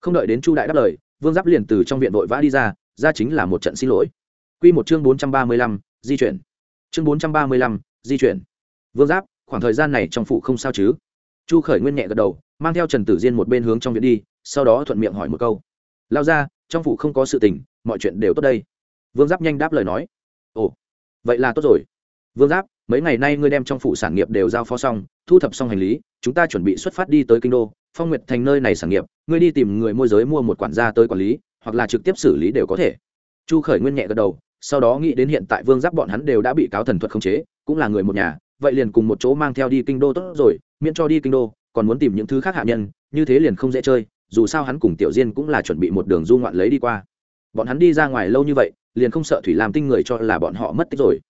không đợi đến chu đại đáp lời, vương giáp liền từ trong viện vội vã đi ra ra chính là một trận xin lỗi. Q một chương bốn trăm ba mươi lăm, di chuyển. Chương bốn trăm ba mươi lăm, di chuyển. Vương giáp, khoảng thời gian này trong phụ không sao chứ? Chu khởi nguyên nhẹ gật đầu, mang theo trần tử diên một bên hướng trong viện đi, sau đó thuận miệng hỏi một câu. Lao ra trong phụ không có sự tình, mọi chuyện đều tốt đây. Vương giáp nhanh đáp lời nói. Ồ, vậy là tốt rồi. Vương giáp, mấy ngày nay ngươi đem trong phụ sản nghiệp đều giao phó xong, thu thập xong hành lý, chúng ta chuẩn bị xuất phát đi tới kinh đô phong nguyệt thành nơi này sản nghiệp, ngươi đi tìm người môi giới mua một quản gia tới quản lý, hoặc là trực tiếp xử lý đều có thể. Chu khởi nguyên nhẹ gật đầu, sau đó nghĩ đến hiện tại vương giáp bọn hắn đều đã bị cáo thần thuật khống chế, cũng là người một nhà, vậy liền cùng một chỗ mang theo đi kinh đô tốt rồi, miễn cho đi kinh đô, còn muốn tìm những thứ khác hạ nhân, như thế liền không dễ chơi, dù sao hắn cùng tiểu diên cũng là chuẩn bị một đường du ngoạn lấy đi qua. Bọn hắn đi ra ngoài lâu như vậy, liền không sợ thủy làm tinh người cho là bọn họ mất tích rồi.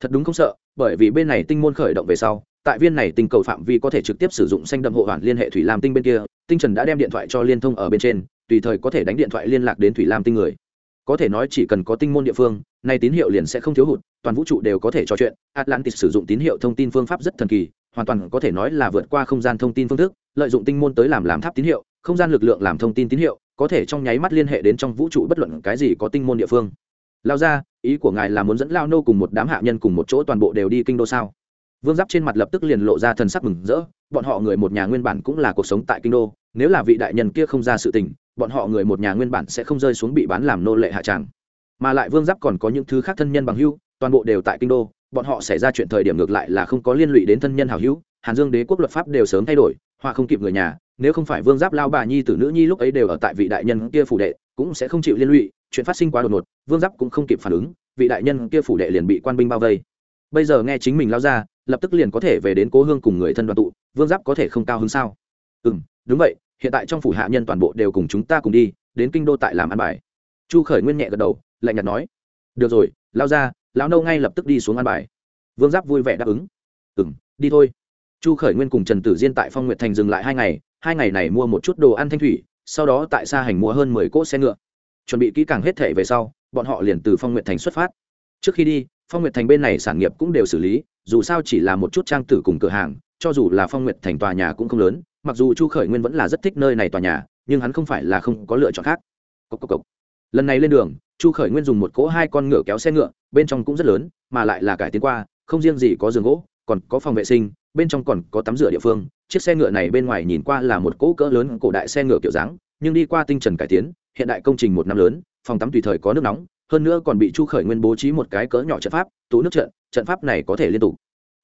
Thật đúng không sợ, bởi vì bên này tinh môn khởi động về sau tại viên này tinh cầu phạm vi có thể trực tiếp sử dụng xanh đậm hộ hoàn liên hệ thủy lam tinh bên kia, tinh trần đã đem điện thoại cho liên thông ở bên trên, tùy thời có thể đánh điện thoại liên lạc đến thủy lam tinh người. Có thể nói chỉ cần có tinh môn địa phương, nay tín hiệu liền sẽ không thiếu hụt, toàn vũ trụ đều có thể trò chuyện. Atlantis sử dụng tín hiệu thông tin phương pháp rất thần kỳ, hoàn toàn có thể nói là vượt qua không gian thông tin phương thức, lợi dụng tinh môn tới làm làm tháp tín hiệu, không gian lực lượng làm thông tin tín hiệu, có thể trong nháy mắt liên hệ đến trong vũ trụ bất luận cái gì có tinh môn địa phương. Lao ra, ý của ngài là muốn dẫn lao nô cùng một đám hạ nhân cùng một chỗ toàn bộ đều đi kinh đô sao? Vương giáp trên mặt lập tức liền lộ ra thần sắc mừng rỡ, bọn họ người một nhà nguyên bản cũng là cuộc sống tại kinh đô, nếu là vị đại nhân kia không ra sự tình, bọn họ người một nhà nguyên bản sẽ không rơi xuống bị bán làm nô lệ hạ tràng. Mà lại vương giáp còn có những thứ khác thân nhân bằng hữu, toàn bộ đều tại kinh đô, bọn họ xảy ra chuyện thời điểm ngược lại là không có liên lụy đến thân nhân hào hữu, hàn dương đế quốc luật pháp đều sớm thay đổi, họa không kịp người nhà, nếu không phải vương giáp lao bà nhi tử nữ nhi lúc ấy đều ở tại vị đại nhân kia phủ đệ, cũng sẽ không chịu liên lụy, chuyện phát sinh quá đột ngột, vương giáp cũng không kịp phản ứng, vị đại nhân kia phủ đệ liền bị quan binh bao vây. Bây giờ nghe chính mình lao ra lập tức liền có thể về đến cố hương cùng người thân đoàn tụ, vương giáp có thể không cao hơn sao? Ừ m đúng vậy, hiện tại trong phủ hạ nhân toàn bộ đều cùng chúng ta cùng đi, đến kinh đô tại làm ăn bài. Chu khởi nguyên nhẹ gật đầu, lạnh nhạt nói. Được rồi, lao ra, lão nâu ngay lập tức đi xuống ăn bài. Vương giáp vui vẻ đáp ứng. Ừ m đi thôi. Chu khởi nguyên cùng trần tử diên tại phong nguyệt thành dừng lại hai ngày hai ngày này mua một chút đồ ăn thanh thủy, sau đó tại xa hành mua hơn mười cỗ xe ngựa. Chuẩn bị kỹ càng hết thể về sau, bọn họ liền từ phong nguyệt thành xuất phát. Trước khi đi phong nguyệt thành bên này sản nghiệp cũng đều xử lý, dù sao chỉ là một chút trang tử cùng cửa hàng, cho dù là phong nguyệt thành tòa nhà cũng không lớn, mặc dù chu khởi nguyên vẫn là rất thích nơi này tòa nhà, nhưng hắn không phải là không có lựa chọn khác cốc cốc cốc. lần này lên đường, chu khởi nguyên dùng một cỗ hai con ngựa kéo xe ngựa, bên trong cũng rất lớn, mà lại là cải tiến qua, không riêng gì có giường gỗ, còn có phòng vệ sinh, bên trong còn có tắm rửa địa phương chiếc xe ngựa này bên ngoài nhìn qua là một cỗ cỡ lớn cổ đại xe ngựa kiểu dáng, nhưng đi qua tinh trần cải tiến, hiện đại công trình một năm lớn, phòng tắm tùy thời có nước nóng hơn nữa còn bị chu khởi nguyên bố trí một cái cỡ nhỏ trận pháp tố nước trận trận pháp này có thể liên tục.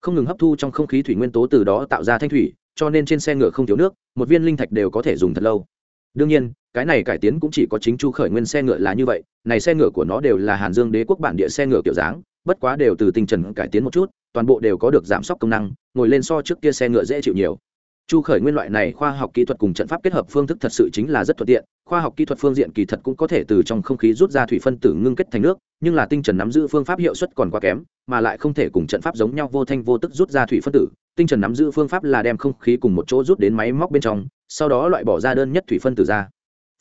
Không ngừng hấp thu trong không khí thủy nguyên tố từ đó tạo ra thanh thủy, cho nên trên xe ngựa không thiếu nước, một viên linh thạch đều có thể dùng thật lâu. Đương nhiên, cái này cải tiến cũng chỉ có chính chu khởi nguyên xe ngựa là như vậy, này xe ngựa của nó đều là hàn dương đế quốc bản địa xe ngựa kiểu dáng, bất quá đều từ tinh trần cải tiến một chút, toàn bộ đều có được giảm sốc công năng, ngồi lên so trước kia xe ngựa dễ chịu nhiều chu khởi nguyên loại này khoa học kỹ thuật cùng trận pháp kết hợp phương thức thật sự chính là rất thuận tiện. Khoa học kỹ thuật phương diện kỳ thật cũng có thể từ trong không khí rút ra thủy phân tử ngưng kết thành nước, nhưng là tinh trần nắm giữ phương pháp hiệu suất còn quá kém, mà lại không thể cùng trận pháp giống nhau vô thanh vô tức rút ra thủy phân tử. Tinh trần nắm giữ phương pháp là đem không khí cùng một chỗ rút đến máy móc bên trong, sau đó loại bỏ ra đơn nhất thủy phân tử ra.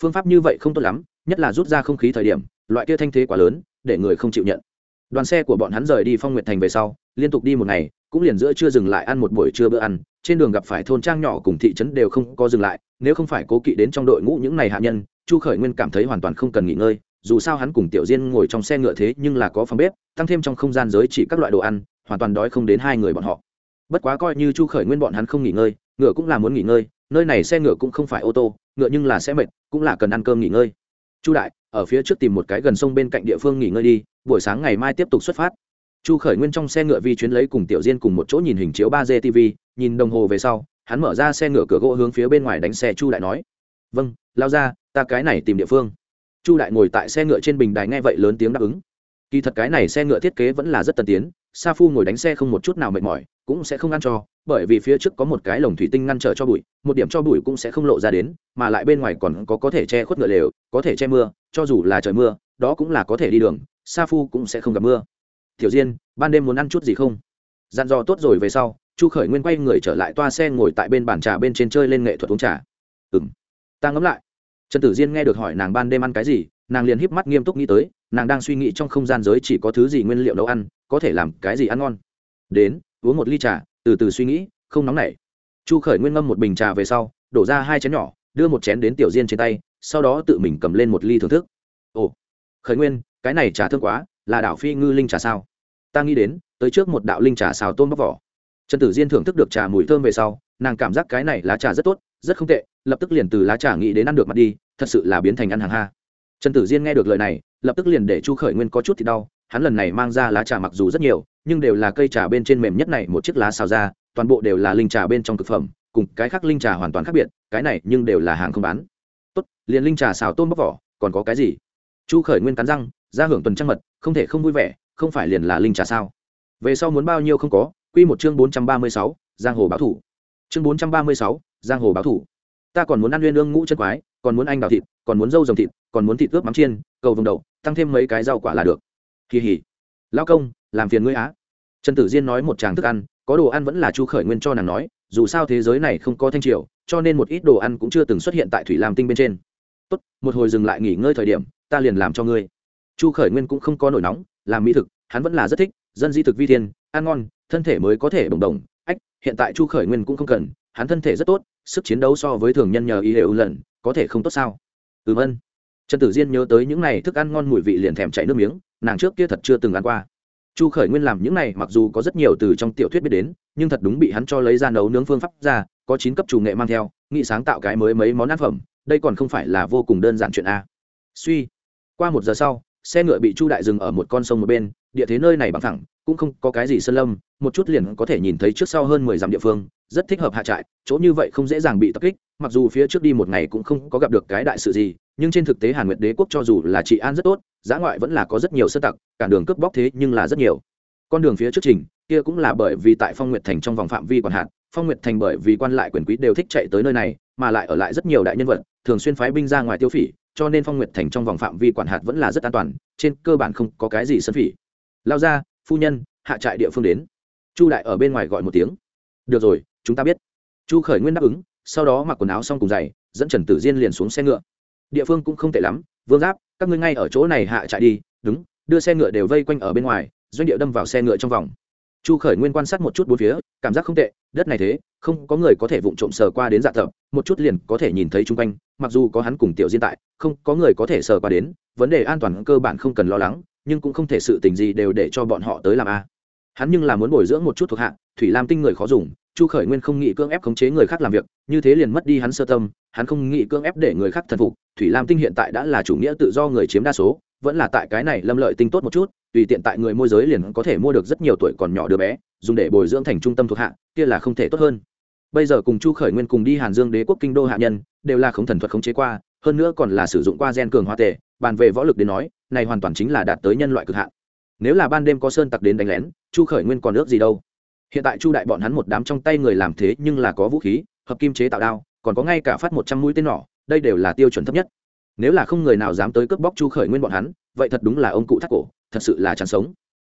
Phương pháp như vậy không tốt lắm, nhất là rút ra không khí thời điểm, loại kia thanh thế quá lớn, để người không chịu nhận đoàn xe của bọn hắn rời đi phong nguyệt thành về sau, liên tục đi một ngày, cũng liền giữa chưa dừng lại ăn một buổi trưa bữa ăn. Trên đường gặp phải thôn trang nhỏ cùng thị trấn đều không có dừng lại, nếu không phải cố kỵ đến trong đội ngũ những ngày hạ nhân, chu khởi nguyên cảm thấy hoàn toàn không cần nghỉ ngơi, dù sao hắn cùng tiểu diên ngồi trong xe ngựa thế nhưng là có phòng bếp, tăng thêm trong không gian giới chỉ các loại đồ ăn, hoàn toàn đói không đến hai người bọn họ. Bất quá coi như chu khởi nguyên bọn hắn không nghỉ ngơi, ngựa cũng là muốn nghỉ ngơi, nơi này xe ngựa cũng không phải ô tô, ngựa nhưng là xe mệt, cũng là cần ăn cơm nghỉ ngơi. Chu đại, ở phía trước tìm một cái gần sông bên cạnh địa phương nghỉ ngơi đi buổi sáng ngày mai tiếp tục xuất phát. Chu khởi nguyên trong xe ngựa vi chuyến lấy cùng tiểu diên cùng một chỗ nhìn hình chiếu ba d tv nhìn đồng hồ về sau, hắn mở ra xe ngựa cửa gỗ hướng phía bên ngoài đánh xe chu đại nói vâng lao ra, ta cái này tìm địa phương. Chu đại ngồi tại xe ngựa trên bình đài nghe vậy lớn tiếng đáp ứng. Kỳ thật cái này xe ngựa thiết kế vẫn là rất tân tiến sa phu ngồi đánh xe không một chút nào mệt mỏi, cũng sẽ không ăn cho, bởi vì phía trước có một cái lồng thủy tinh ngăn trở cho bụi, một điểm cho bụi cũng sẽ không lộ ra đến, mà lại bên ngoài còn có có thể che khuất ngựa lều, có thể che mưa, cho dù là trời mưa, đó cũng là có thể đi đường, sa phu cũng sẽ không gặp mưa. Tiểu diên, ban đêm muốn ăn chút gì không? Dặn dò tốt rồi về sau, chu khởi nguyên quay người trở lại toa xe ngồi tại bên bàn trà bên trên chơi lên nghệ thuật uống trà. Ừ m ta ngẫm lại. Trần tử diên nghe được hỏi nàng ban đêm ăn cái gì, nàng liền híp mắt nghiêm túc nghĩ tới, nàng đang suy nghĩ trong không gian giới chỉ có thứ gì nguyên liệu nấu ăn có thể làm cái gì ăn ngon. Đến, uống một ly trà, từ từ suy nghĩ, không nóng nảy. Chu khởi nguyên ngâm một bình trà về sau, đổ ra hai chén nhỏ, đưa một chén đến tiểu diên trên tay, sau đó tự mình cầm lên một ly thưởng thức. Ồ, khởi nguyên, cái này trà thương quá, là đảo phi ngư linh trà sao? Ta nghĩ đến, tới trước một đạo linh trà xào tôm bóc vỏ. Trần tử diên thưởng thức được trà mùi thơm về sau, nàng cảm giác cái này lá trà rất tốt, rất không tệ, lập tức liền từ lá trà nghĩ đến ăn được mặt đi, thật sự là biến thành ăn hàng ha. Trần tử diên nghe được lời này lập tức liền để chu khởi nguyên có chút thì đau, hắn lần này mang ra lá trà mặc dù rất nhiều, nhưng đều là cây trà bên trên mềm nhất này, một chiếc lá xào ra, toàn bộ đều là linh trà bên trong thực phẩm, cùng cái khác linh trà hoàn toàn khác biệt, cái này nhưng đều là hàng không bán. Tốt, liền linh trà xào tôm bóc vỏ, còn có cái gì? Chu khởi nguyên cắn răng, ra hưởng tuần trăng mật, không thể không vui vẻ, không phải liền là linh trà sao? Về sau muốn bao nhiêu không có, quy một chương bốn trăm ba mươi sáu, giang hồ báo thủ. Chương bốn trăm ba mươi sáu, giang hồ báo thủ. Ta còn muốn ăn nguyên lương ngũ chân quái còn muốn anh đào thịt, còn muốn dâu rồng thịt, còn muốn thịt ướp mắm chiên, cầu vồng đậu, tăng thêm mấy cái rau quả là được. Kỳ hỉ. Lao công, làm phiền ngươi á. Trần tử diên nói một tràng thức ăn, có đồ ăn vẫn là chu khởi nguyên cho nàng nói, dù sao thế giới này không có thanh triều, cho nên một ít đồ ăn cũng chưa từng xuất hiện tại thủy lam tinh bên trên. Tốt, một hồi dừng lại nghỉ ngơi thời điểm, ta liền làm cho ngươi. Chu khởi nguyên cũng không có nổi nóng, làm mỹ thực, hắn vẫn là rất thích, dân di thực vi thiên, ăn ngon, thân thể mới có thể đồng đồng ách, hiện tại chu khởi nguyên cũng không cần hắn thân thể rất tốt, sức chiến đấu so với thường nhân nhờ y hiệu lần, có thể không tốt sao? Ừm ân. Trần tử diên nhớ tới những n à y thức ăn ngon mùi vị liền thèm chạy nước miếng, nàng trước kia thật chưa từng ăn qua. Chu khởi nguyên làm những này mặc dù có rất nhiều từ trong tiểu thuyết biết đến, nhưng thật đúng bị hắn cho lấy ra nấu nướng phương pháp ra, có chín cấp chủ nghệ mang theo nghị sáng tạo cái mới mấy món ăn phẩm, đây còn không phải là vô cùng đơn giản chuyện a. Suy. Qua một giờ sau, xe ngựa bị chu đại dừng ở một con sông một bên, địa thế nơi này bằng thẳng, cũng không có cái gì sơn lâm, một chút liền có thể nhìn thấy trước sau hơn mười dặm địa phương rất thích hợp hạ trại, chỗ như vậy không dễ dàng bị tập kích, mặc dù phía trước đi một ngày cũng không có gặp được cái đại sự gì, nhưng trên thực tế hàn nguyệt đế quốc cho dù là trị an rất tốt, giã ngoại vẫn là có rất nhiều sơ tặc cản đường cướp bóc thế nhưng là rất nhiều. Con đường phía trước trình, kia cũng là bởi vì tại phong nguyệt thành trong vòng phạm vi còn hạn, phong nguyệt thành bởi vì quan lại quyền quý đều thích chạy tới nơi này, mà lại ở lại rất nhiều đại nhân vật, thường xuyên phái binh ra ngoài tiêu phỉ, cho nên phong nguyệt thành trong vòng phạm vi quản hạt vẫn là rất an toàn, trên cơ bản không có cái gì sân phỉ. Lao ra, phu nhân, hạ trại địa phương đến. Chu đại ở bên ngoài gọi một tiếng. Được rồi chúng ta biết. Chu khởi nguyên đáp ứng, sau đó mặc quần áo xong cùng giày, dẫn trần tử diên liền xuống xe ngựa. Địa phương cũng không tệ lắm, vương giáp, các ngươi ngay ở chỗ này hạ chạy đi, đúng, đưa xe ngựa đều vây quanh ở bên ngoài, doanh địa đâm vào xe ngựa trong vòng. Chu khởi nguyên quan sát một chút bốn phía, cảm giác không tệ, đất này thế, không có người có thể vụng trộm sờ qua đến dạ thập, một chút liền có thể nhìn thấy chung quanh, mặc dù có hắn cùng tiểu diên tại, không có người có thể sờ qua đến, vấn đề an toàn cơ bản không cần lo lắng, nhưng cũng không thể sự tình gì đều để cho bọn họ tới làm a. Hắn nhưng là muốn bồi dưỡng một chút thuộc hạ, thủy lam tinh người khó dùng chu khởi nguyên không nghĩ cưỡng ép khống chế người khác làm việc, như thế liền mất đi hắn sơ tâm, hắn không nghĩ cưỡng ép để người khác thần phục. Thủy lam tinh hiện tại đã là chủ nghĩa tự do người chiếm đa số, vẫn là tại cái này lâm lợi tinh tốt một chút, tùy tiện tại người môi giới liền có thể mua được rất nhiều tuổi còn nhỏ đứa bé, dùng để bồi dưỡng thành trung tâm thuộc hạ, kia là không thể tốt hơn. Bây giờ cùng chu khởi nguyên cùng đi hàn dương đế quốc kinh đô hạ nhân, đều là không thần thuật khống chế qua, hơn nữa còn là sử dụng qua gen cường hoa tệ bàn về võ lực đến nói, này hoàn toàn chính là đạt tới nhân loại cực hạn. Nếu là ban đêm có sơn tặc đến đánh lén, chu khởi nguyên còn ước gì đâu? Hiện tại chu đại bọn hắn một đám trong tay người làm thế nhưng là có vũ khí, hợp kim chế tạo đao, còn có ngay cả phát một trăm mũi tên nỏ, đây đều là tiêu chuẩn thấp nhất. Nếu là không người nào dám tới cướp bóc chu khởi nguyên bọn hắn, vậy thật đúng là ông cụ thắt cổ, thật sự là chán sống.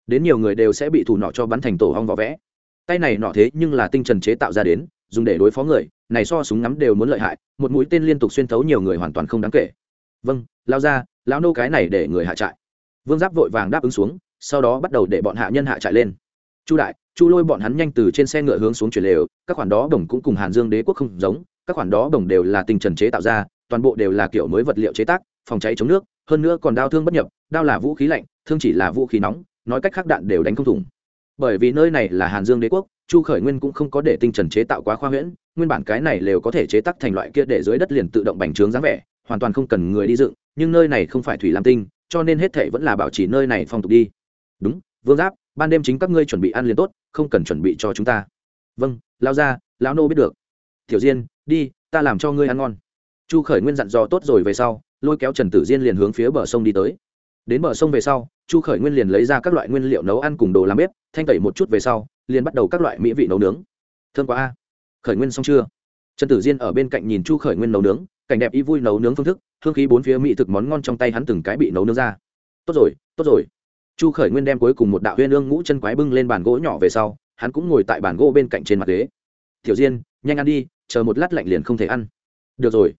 Đến nhiều người đều sẽ bị thủ nọ cho bắn thành tổ hong võ vẽ. Tay này nọ thế nhưng là tinh trần chế tạo ra đến, dùng để đối phó người, này so súng ngắm đều muốn lợi hại, một mũi tên liên tục xuyên thấu nhiều người hoàn toàn không đáng kể. Vâng lao ra, lão nô cái này để người hạ trại. Vương giáp vội vàng đáp ứng xuống, sau đó bắt đầu để bọn hạ nhân hạ trại lên chu đại, chu lôi bọn hắn nhanh từ trên xe ngựa hướng xuống chuyển lều, các khoản đó đồng cũng cùng hàn dương đế quốc không giống, các khoản đó đồng đều là tinh trần chế tạo ra, toàn bộ đều là kiểu mới vật liệu chế tác, phòng cháy chống nước, hơn nữa còn đao thương bất nhập, đao là vũ khí lạnh, thương chỉ là vũ khí nóng, nói cách khác đạn đều đánh không thủng. Bởi vì nơi này là hàn dương đế quốc, chu khởi nguyên cũng không có để tinh trần chế tạo quá khoa huyễn, nguyên bản cái này đều có thể chế tác thành loại kia để dưới đất liền tự động bành trướng dáng vẻ, hoàn toàn không cần người đi dựng, nhưng nơi này không phải thủy lam tinh, cho nên hết thệ vẫn là bảo trì nơi này phong tục đi. Đúng, vương giáp ban đêm chính các ngươi chuẩn bị ăn liền tốt, không cần chuẩn bị cho chúng ta. Vâng lao ra lão nô biết được. Tiểu diên, đi, ta làm cho ngươi ăn ngon. Chu khởi nguyên dặn dò tốt rồi về sau, lôi kéo trần tử diên liền hướng phía bờ sông đi tới. Đến bờ sông về sau, chu khởi nguyên liền lấy ra các loại nguyên liệu nấu ăn cùng đồ làm bếp, thanh tẩy một chút về sau, liền bắt đầu các loại mỹ vị nấu nướng. Thương quá a, khởi nguyên xong chưa? Trần tử diên ở bên cạnh nhìn chu khởi nguyên nấu nướng, cảnh đẹp y vui nấu nướng phương thức, hương khí bốn phía mỹ thực món ngon trong tay hắn từng cái bị nấu nướng ra. Tốt rồi tốt rồi chu khởi nguyên đem cuối cùng một đạo huyên ương ngũ chân quái bưng lên bàn gỗ nhỏ về sau, hắn cũng ngồi tại bàn gỗ bên cạnh trên mặt ghế. Tiểu diên, nhanh ăn đi, chờ một lát lạnh liền không thể ăn. Được rồi.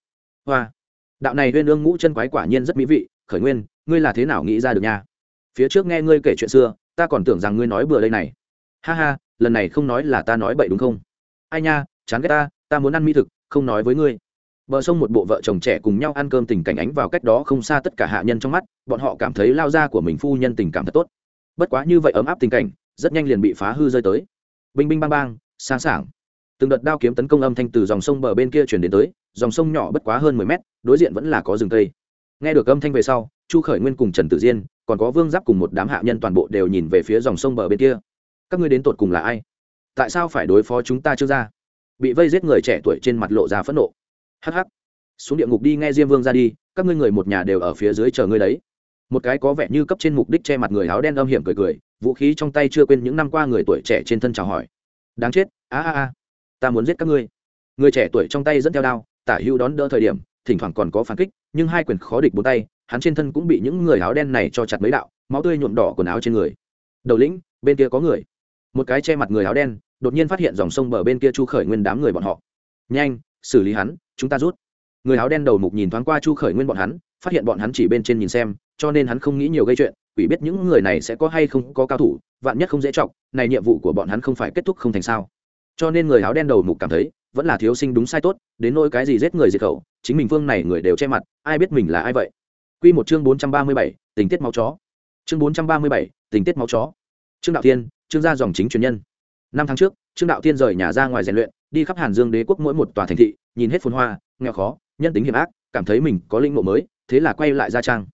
Hoa. Đạo này huyên ương ngũ chân quái quả nhiên rất mỹ vị, khởi nguyên, ngươi là thế nào nghĩ ra được nha? Phía trước nghe ngươi kể chuyện xưa, ta còn tưởng rằng ngươi nói bừa đây này. Ha ha, lần này không nói là ta nói bậy đúng không? Ai nha, chán ghét ta ta muốn ăn mỹ thực, không nói với ngươi bờ sông một bộ vợ chồng trẻ cùng nhau ăn cơm tình cảnh ánh vào cách đó không xa tất cả hạ nhân trong mắt, bọn họ cảm thấy lao ra của mình phu nhân tình cảm thật tốt. Bất quá như vậy ấm áp tình cảnh, rất nhanh liền bị phá hư rơi tới. Binh binh bang bang, sáng sảng. Từng đợt đao kiếm tấn công âm thanh từ dòng sông bờ bên kia chuyển đến tới, dòng sông nhỏ bất quá hơn mười mét, đối diện vẫn là có rừng cây. Nghe được âm thanh về sau, chu khởi nguyên cùng trần tử diên, còn có vương giáp cùng một đám hạ nhân toàn bộ đều nhìn về phía dòng sông bờ bên kia. Các ngươi đến tột cùng là ai? Tại sao phải đối phó chúng ta chưa ra? Bị vây giết người trẻ tuổi trên mặt lộ ra phẫn nộ hh xuống địa ngục đi, nghe diêm vương ra đi, các ngươi người một nhà đều ở phía dưới chờ ngươi đấy. Một cái có vẻ như cấp trên mục đích che mặt người áo đen âm hiểm cười cười, vũ khí trong tay chưa quên những năm qua người tuổi trẻ trên thân chào hỏi. Đáng chết, a a a, ta muốn giết các ngươi. Người trẻ tuổi trong tay dẫn theo đao, tả hữu đón đỡ thời điểm, thỉnh thoảng còn có phản kích, nhưng hai quyền khó địch bốn tay, hắn trên thân cũng bị những người áo đen này cho chặt mấy đạo, máu tươi nhuộm đỏ quần áo trên người. Đầu lĩnh, bên kia có người. Một cái che mặt người áo đen, đột nhiên phát hiện dòng sông bờ bên kia chu khởi nguyên đám người bọn họ. Nhanh, xử lý hắn chúng ta rút người áo đen đầu mục nhìn thoáng qua chu khởi nguyên bọn hắn phát hiện bọn hắn chỉ bên trên nhìn xem cho nên hắn không nghĩ nhiều gây chuyện quỷ biết những người này sẽ có hay không có cao thủ vạn nhất không dễ chọc này nhiệm vụ của bọn hắn không phải kết thúc không thành sao cho nên người áo đen đầu mục cảm thấy vẫn là thiếu sinh đúng sai tốt đến nỗi cái gì giết người diệt khẩu chính mình phương này người đều che mặt ai biết mình là ai vậy Quy một chương 437, tình tiết máu chó. Chương 437, tình tiết máu chó. Trương Đạo Thiên, Trương gia dòng chính truyền nhân. Năm tháng trước, Trương Đạo Thiên rời nhà ra ngoài rèn luyện, đi khắp Hàn Dương đế quốc mỗi một tòa thành thị, nhìn hết phồn hoa, nghèo khó, nhân tính hiểm ác, cảm thấy mình có linh ngộ mới, thế là quay lại gia trang.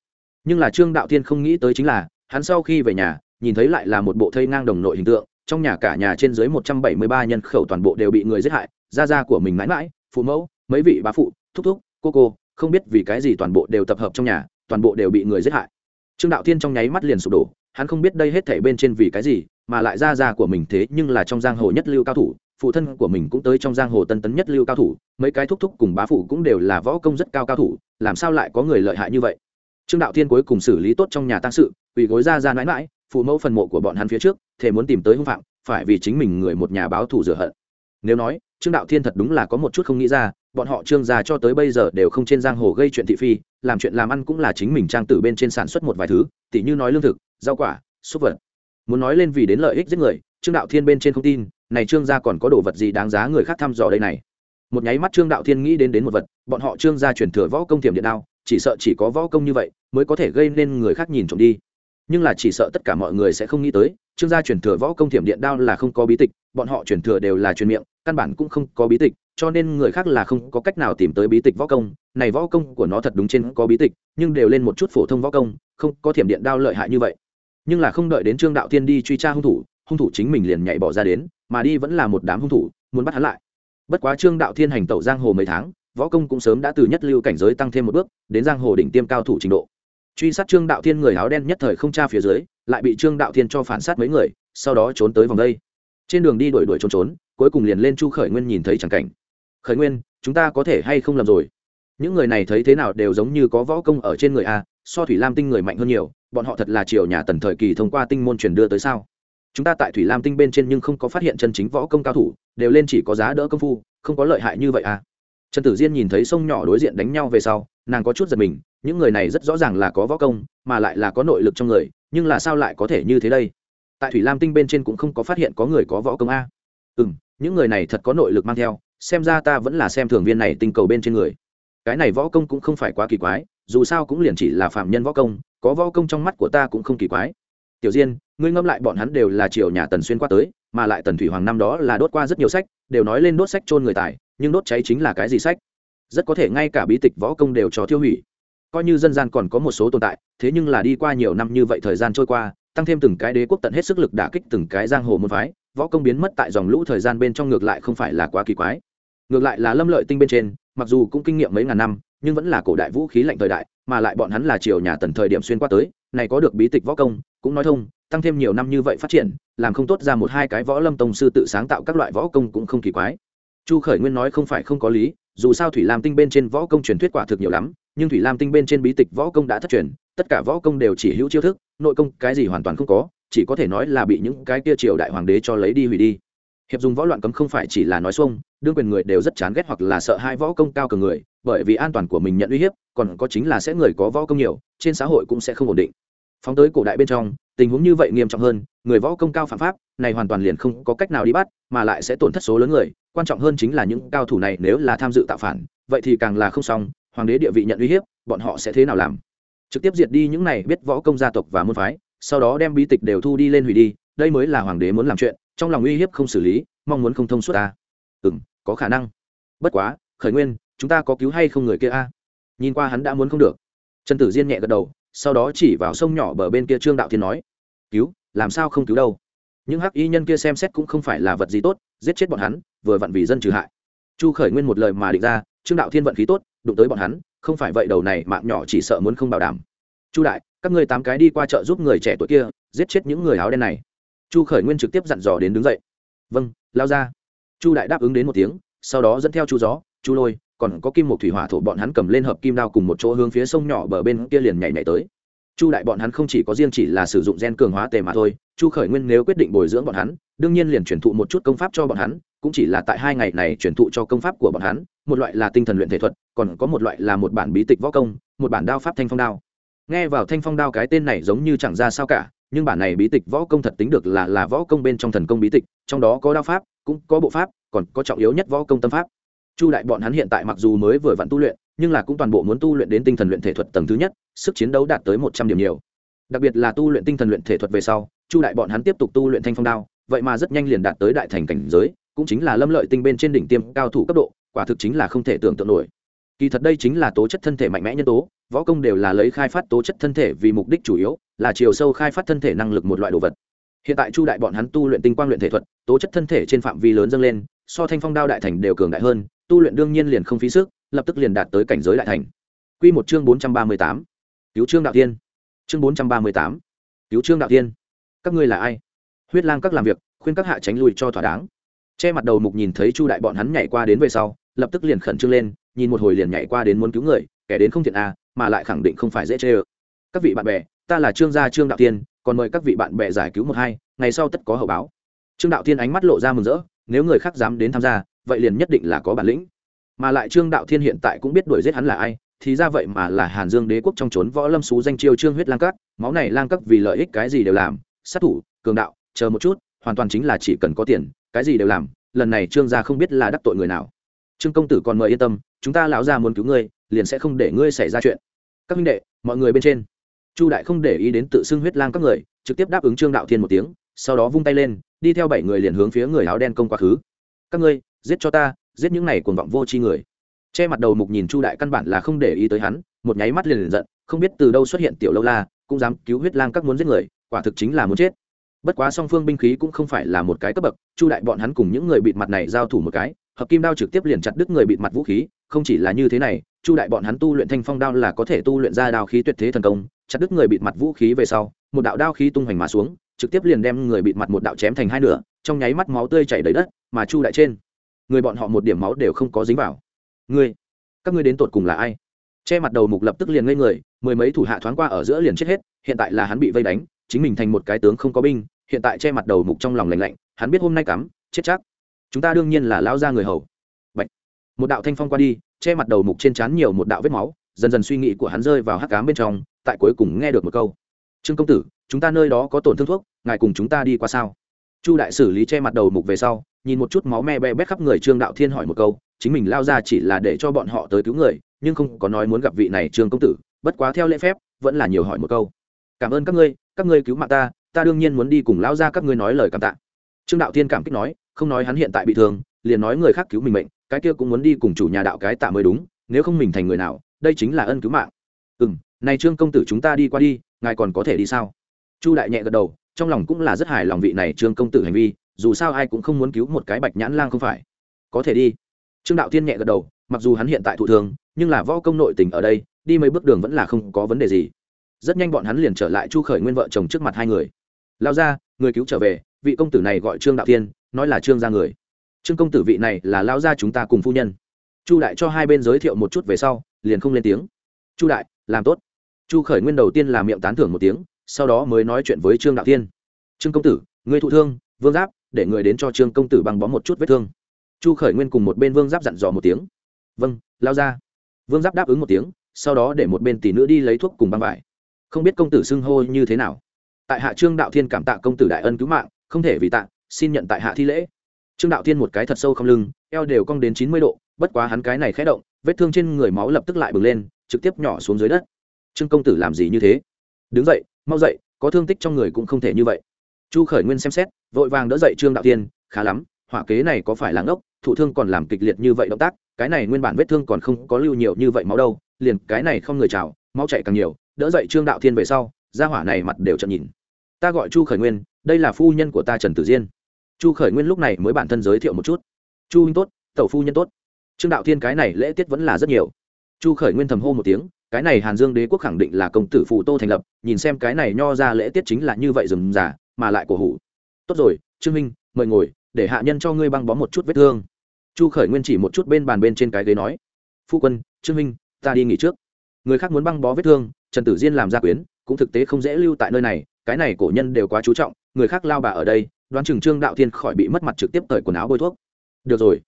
Nhưng là Trương Đạo Thiên không nghĩ tới chính là, hắn sau khi về nhà, nhìn thấy lại là một bộ thây ngang đồng nội hình tượng, trong nhà cả nhà trên dưới 173 nhân khẩu toàn bộ đều bị người giết hại, gia gia của mình mãi mãi, phụ mẫu, mấy vị bá phụ, thúc thúc, cô cô, không biết vì cái gì toàn bộ đều tập hợp trong nhà, toàn bộ đều bị người giết hại trương đạo thiên trong nháy mắt liền sụp đổ hắn không biết đây hết thảy bên trên vì cái gì mà lại ra ra của mình thế nhưng là trong giang hồ nhất lưu cao thủ phụ thân của mình cũng tới trong giang hồ tân tấn nhất lưu cao thủ, mấy cái thúc thúc cùng bá phụ cũng đều là võ công rất cao cao thủ, làm sao lại có người lợi hại như vậy? Trương đạo thiên cuối cùng xử lý tốt trong nhà tăng sự, quỳ gối ra ra mãi mãi, phụ mẫu phần mộ của bọn hắn phía trước, thề muốn tìm tới hung phạm, phải vì chính mình người một nhà báo thù rửa hận. Nếu nói, trương đạo thiên thật đúng là có một chút không nghĩ ra, bọn họ trương gia cho tới bây giờ đều không trên giang hồ gây chuyện thị phi, làm chuyện làm ăn cũng là chính mình trang tử bên trên sản xuất một vài thứ, tỉ như nói lương thực, rau quả, súc vật. Muốn nói lên vì đến lợi ích giết người, trương đạo thiên bên trên không tin này trương gia còn có đồ vật gì đáng giá người khác thăm dò đây này? Một nháy mắt trương đạo thiên nghĩ đến đến một vật, bọn họ trương gia truyền thừa võ công thiểm điện đao, chỉ sợ chỉ có võ công như vậy mới có thể gây nên người khác nhìn trộm đi. Nhưng là chỉ sợ tất cả mọi người sẽ không nghĩ tới, trương gia truyền thừa võ công thiểm điện đao là không có bí tịch, bọn họ truyền thừa đều là truyền miệng, căn bản cũng không có bí tịch, cho nên người khác là không có cách nào tìm tới bí tịch võ công. Này võ công của nó thật đúng trên có bí tịch, nhưng đều lên một chút phổ thông võ công, không có thiểm điện đao lợi hại như vậy. Nhưng là không đợi đến trương đạo thiên đi truy tra hung thủ hung thủ chính mình liền nhảy bỏ ra đến mà đi vẫn là một đám hung thủ, muốn bắt hắn lại. Bất quá trương đạo thiên hành tẩu giang hồ mấy tháng, võ công cũng sớm đã từ nhất lưu cảnh giới tăng thêm một bước, đến giang hồ đỉnh tiêm cao thủ trình độ. Truy sát trương đạo thiên người áo đen nhất thời không tra phía dưới, lại bị trương đạo thiên cho phản sát mấy người, sau đó trốn tới vòng đây. Trên đường đi đuổi đuổi trốn trốn, cuối cùng liền lên chu khởi nguyên nhìn thấy chẳng cảnh. Khởi nguyên, chúng ta có thể hay không làm rồi? Những người này thấy thế nào đều giống như có võ công ở trên người a, so thủy lam tinh người mạnh hơn nhiều, bọn họ thật là triều nhà tần thời kỳ thông qua tinh môn truyền đưa tới sao? Chúng ta tại thủy lam tinh bên trên nhưng không có phát hiện chân chính võ công cao thủ, đều lên chỉ có giá đỡ công phu, không có lợi hại như vậy à. Trần tử diên nhìn thấy sông nhỏ đối diện đánh nhau về sau, nàng có chút giật mình, những người này rất rõ ràng là có võ công, mà lại là có nội lực trong người, nhưng là sao lại có thể như thế đây? Tại thủy lam tinh bên trên cũng không có phát hiện có người có võ công a. Ừ m những người này thật có nội lực mang theo, xem ra ta vẫn là xem thường viên này tinh cầu bên trên người. Cái này võ công cũng không phải quá kỳ quái, dù sao cũng liền chỉ là phạm nhân võ công, có võ công trong mắt của ta cũng không kỳ quái. Tiểu diên ngươi ngâm lại bọn hắn đều là triều nhà tần xuyên qua tới, mà lại tần thủy hoàng năm đó là đốt qua rất nhiều sách, đều nói lên đốt sách chôn người tài, nhưng đốt cháy chính là cái gì sách? Rất có thể ngay cả bí tịch võ công đều cho tiêu hủy. Coi như dân gian còn có một số tồn tại, thế nhưng là đi qua nhiều năm như vậy thời gian trôi qua, tăng thêm từng cái đế quốc tận hết sức lực đả kích từng cái giang hồ môn phái, võ công biến mất tại dòng lũ thời gian bên trong ngược lại không phải là quá kỳ quái. Ngược lại là lâm lợi tinh bên trên, mặc dù cũng kinh nghiệm mấy ngàn năm, nhưng vẫn là cổ đại vũ khí lạnh thời đại mà lại bọn hắn là triều nhà tần thời điểm xuyên qua tới, này có được bí tịch võ công, cũng nói thông, tăng thêm nhiều năm như vậy phát triển, làm không tốt ra một hai cái võ lâm tông sư tự sáng tạo các loại võ công cũng không kỳ quái. Chu khởi nguyên nói không phải không có lý, dù sao thủy lam tinh bên trên võ công truyền thuyết quả thực nhiều lắm, nhưng thủy lam tinh bên trên bí tịch võ công đã thất truyền, tất cả võ công đều chỉ hữu chiêu thức, nội công cái gì hoàn toàn không có, chỉ có thể nói là bị những cái kia triều đại hoàng đế cho lấy đi hủy đi. Hiệp dùng võ loạn cấm không phải chỉ là nói xuông, đương quyền người đều rất chán ghét hoặc là sợ hai võ công cao cường người bởi vì an toàn của mình nhận uy hiếp, còn có chính là sẽ người có võ công nhiều, trên xã hội cũng sẽ không ổn định. Phóng tới cổ đại bên trong, tình huống như vậy nghiêm trọng hơn, người võ công cao phạm pháp, này hoàn toàn liền không có cách nào đi bắt, mà lại sẽ tổn thất số lớn người, quan trọng hơn chính là những cao thủ này nếu là tham dự tạo phản, vậy thì càng là không xong, hoàng đế địa vị nhận uy hiếp, bọn họ sẽ thế nào làm? Trực tiếp diệt đi những này biết võ công gia tộc và môn phái, sau đó đem bí tịch đều thu đi lên hủy đi, đây mới là hoàng đế muốn làm chuyện, trong lòng uy hiếp không xử lý, mong muốn không thông suốt ta. Ừ m có khả năng. Bất quá, khởi nguyên chúng ta có cứu hay không người kia a? Nhìn qua hắn đã muốn không được. Trần tử diên nhẹ gật đầu, sau đó chỉ vào sông nhỏ bờ bên kia trương đạo thiên nói, cứu, làm sao không cứu đâu? Những hắc y nhân kia xem xét cũng không phải là vật gì tốt, giết chết bọn hắn, vừa vặn vì dân trừ hại. Chu khởi nguyên một lời mà định ra, trương đạo thiên vận khí tốt, đụng tới bọn hắn, không phải vậy đầu này mạng nhỏ chỉ sợ muốn không bảo đảm. Chu đại, các ngươi tám cái đi qua chợ giúp người trẻ tuổi kia, giết chết những người áo đen này. Chu khởi nguyên trực tiếp dặn dò đến đứng dậy. Vâng lao ra. Chu đại đáp ứng đến một tiếng, sau đó dẫn theo chu gió, chu lôi còn có kim một thủy hỏa thổ bọn hắn cầm lên hợp kim đao cùng một chỗ hướng phía sông nhỏ bờ bên kia liền nhảy nhảy tới. Chu đại bọn hắn không chỉ có riêng chỉ là sử dụng gen cường hóa tề mà thôi, chu khởi nguyên nếu quyết định bồi dưỡng bọn hắn, đương nhiên liền truyền thụ một chút công pháp cho bọn hắn, cũng chỉ là tại hai ngày này truyền thụ cho công pháp của bọn hắn, một loại là tinh thần luyện thể thuật, còn có một loại là một bản bí tịch võ công, một bản đao pháp thanh phong đao. Nghe vào thanh phong đao cái tên này giống như chẳng ra sao cả, nhưng bản này bí tịch võ công thật tính được là là võ công bên trong thần công bí tịch, trong đó có đao pháp, cũng có bộ pháp, còn có trọng yếu nhất võ công tâm pháp chu đại bọn hắn hiện tại mặc dù mới vừa vặn tu luyện, nhưng là cũng toàn bộ muốn tu luyện đến tinh thần luyện thể thuật tầng thứ nhất, sức chiến đấu đạt tới một trăm điểm nhiều. Đặc biệt là tu luyện tinh thần luyện thể thuật về sau, chu đại bọn hắn tiếp tục tu luyện thanh phong đao, vậy mà rất nhanh liền đạt tới đại thành cảnh giới, cũng chính là lâm lợi tinh bên trên đỉnh tiêm cao thủ cấp độ, quả thực chính là không thể tưởng tượng nổi. Kỳ thật đây chính là tố chất thân thể mạnh mẽ nhân tố, võ công đều là lấy khai phát tố chất thân thể vì mục đích chủ yếu, là chiều sâu khai phát thân thể năng lực một loại đồ vật. Hiện tại chu đại bọn hắn tu luyện tinh quang luyện thể thuật, tố chất thân thể trên phạm vi lớn dâng lên, so thanh phong đao đại thành đều cường đại hơn tu luyện đương nhiên liền không phí sức, lập tức liền đạt tới cảnh giới đại thành. Quy một chương bốn trăm ba mươi tám. Cứu trương đạo tiên chương bốn trăm ba mươi tám. Cứu trương đạo tiên các ngươi là ai? Huyết lang các làm việc, khuyên các hạ tránh lui cho thỏa đáng. Che mặt đầu mục nhìn thấy chu đại bọn hắn nhảy qua đến về sau, lập tức liền khẩn trương lên, nhìn một hồi liền nhảy qua đến muốn cứu người, kẻ đến không thiện à mà lại khẳng định không phải dễ chê ơ. Các vị bạn bè, ta là trương gia trương đạo tiên còn mời các vị bạn bè giải cứu một hai, ngày sau tất có hậu báo. Trương đạo tiên ánh mắt lộ ra mừng rỡ, nếu người khác dám đến tham gia vậy liền nhất định là có bản lĩnh. Mà lại trương đạo thiên hiện tại cũng biết đuổi giết hắn là ai, thì ra vậy mà là hàn dương đế quốc trong trốn võ lâm xú danh chiêu trương huyết lang cát máu này lang cát vì lợi ích cái gì đều làm, sát thủ, cường đạo, chờ một chút, hoàn toàn chính là chỉ cần có tiền, cái gì đều làm, lần này trương gia không biết là đắc tội người nào. Trương công tử còn mời yên tâm, chúng ta lão gia muốn cứu ngươi, liền sẽ không để ngươi xảy ra chuyện. Các huynh đệ, mọi người bên trên. Chu đại không để ý đến tự xưng huyết lang các người, trực tiếp đáp ứng trương đạo thiên một tiếng, sau đó vung tay lên, đi theo bảy người liền hướng phía người áo đen công quá khứ. Các ngươi giết cho ta, giết những này cuồng vọng vô tri người. Che mặt đầu mục nhìn chu đại căn bản là không để ý tới hắn, một nháy mắt liền liền giận, không biết từ đâu xuất hiện tiểu lâu la, cũng dám cứu huyết lang các muốn giết người, quả thực chính là muốn chết. Bất quá song phương binh khí cũng không phải là một cái cấp bậc, chu đại bọn hắn cùng những người bịt mặt này giao thủ một cái, hợp kim đao trực tiếp liền chặt đứt người bịt mặt vũ khí, không chỉ là như thế này, chu đại bọn hắn tu luyện thanh phong đao là có thể tu luyện ra đao khí tuyệt thế thần công, chặt đứt người bịt mặt vũ khí về sau, một đạo đao khí tung hoành mà xuống, trực tiếp liền đem người bịt mặt một đạo chém thành hai nửa, trong nháy mắt máu tươi chảy đầy đất, mà chu đại trên người bọn họ một điểm máu đều không có dính vào. Ngươi, các ngươi đến tột cùng là ai? Che mặt đầu mục lập tức liền ngây người, mười mấy thủ hạ thoáng qua ở giữa liền chết hết, hiện tại là hắn bị vây đánh, chính mình thành một cái tướng không có binh, hiện tại che mặt đầu mục trong lòng lạnh lạnh, hắn biết hôm nay cắm, chết chắc. Chúng ta đương nhiên là lao ra người hầu. Bạch. một đạo thanh phong qua đi, che mặt đầu mục trên trán nhiều một đạo vết máu, dần dần suy nghĩ của hắn rơi vào hắc cám bên trong, tại cuối cùng nghe được một câu. Trương công tử, chúng ta nơi đó có tổn thương thuốc, ngài cùng chúng ta đi qua sao? Chu đại xử lý che mặt đầu mục về sau nhìn một chút máu me be bét khắp người trương đạo thiên hỏi một câu, chính mình lao ra chỉ là để cho bọn họ tới cứu người, nhưng không có nói muốn gặp vị này trương công tử, bất quá theo lễ phép, vẫn là nhiều hỏi một câu. Cảm ơn các ngươi các ngươi cứu mạng ta ta đương nhiên muốn đi cùng lao ra các ngươi nói lời cảm tạ. Trương đạo thiên cảm kích nói, không nói hắn hiện tại bị thương, liền nói người khác cứu mình mệnh, cái kia cũng muốn đi cùng chủ nhà đạo cái tạ mới đúng, nếu không mình thành người nào, đây chính là ân cứu mạng. Ừ m này trương công tử chúng ta đi qua đi, ngài còn có thể đi sao? Chu đại nhẹ gật đầu, trong lòng cũng là rất hài lòng vị này trương công tử hành vi dù sao ai cũng không muốn cứu một cái bạch nhãn lang không phải. Có thể đi. Trương đạo tiên nhẹ gật đầu, mặc dù hắn hiện tại thụ thường nhưng là võ công nội tình ở đây, đi mấy bước đường vẫn là không có vấn đề gì. Rất nhanh bọn hắn liền trở lại chu khởi nguyên vợ chồng trước mặt hai người. Lao ra người cứu trở về, vị công tử này gọi trương đạo tiên nói là trương gia người. Trương công tử vị này là lao gia chúng ta cùng phu nhân. Chu đại cho hai bên giới thiệu một chút về sau, liền không lên tiếng. Chu đại, làm tốt. Chu khởi nguyên đầu tiên là miệng tán thưởng một tiếng, sau đó mới nói chuyện với trương đạo tiên trương công tử, người thụ thương, vương giáp để người đến cho trương công tử băng bó một chút vết thương chu khởi nguyên cùng một bên vương giáp dặn dò một tiếng vâng lao ra vương giáp đáp ứng một tiếng sau đó để một bên tỷ nữ đi lấy thuốc cùng băng vải không biết công tử xưng hô như thế nào tại hạ trương đạo thiên cảm tạ công tử đại ân cứu mạng không thể vì tạ xin nhận tại hạ thi lễ trương đạo thiên một cái thật sâu không lưng eo đều cong đến chín mươi độ bất quá hắn cái này khẽ động vết thương trên người máu lập tức lại bừng lên trực tiếp nhỏ xuống dưới đất trương công tử làm gì như thế đứng dậy mau dậy có thương tích trong người cũng không thể như vậy chu khởi nguyên xem xét, vội vàng đỡ dậy trương đạo tiên, khá lắm, hỏa kế này có phải là ngốc? Thụ thương còn làm kịch liệt như vậy động tác, cái này nguyên bản vết thương còn không có lưu nhiều như vậy máu đâu, liền cái này không người chào, máu chạy càng nhiều. Đỡ dậy trương đạo thiên về sau ra hỏa này mặt đều chậm nhìn. Ta gọi chu khởi nguyên, đây là phu nhân của ta trần tử diên. Chu khởi nguyên lúc này mới bản thân giới thiệu một chút. Chu huynh tốt, tẩu phu nhân tốt. Trương đạo thiên cái này lễ tiết vẫn là rất nhiều. Chu khởi nguyên thầm hô một tiếng, cái này hàn dương đế quốc khẳng định là công tử phụ tô thành lập, nhìn xem cái này nho ra lễ tiết chính là như vậy dừng giả mà lại cổ hủ. Tốt rồi, trương minh, mời ngồi, để hạ nhân cho ngươi băng bó một chút vết thương. Chu khởi nguyên chỉ một chút bên bàn bên trên cái ghế nói. Phu quân, trương minh, ta đi nghỉ trước. Người khác muốn băng bó vết thương, trần tử diên làm gia quyến, cũng thực tế không dễ lưu tại nơi này, cái này cổ nhân đều quá chú trọng, người khác lao bà ở đây, đoán chừng trương đạo thiên khỏi bị mất mặt trực tiếp cởi quần áo bôi thuốc. Được rồi.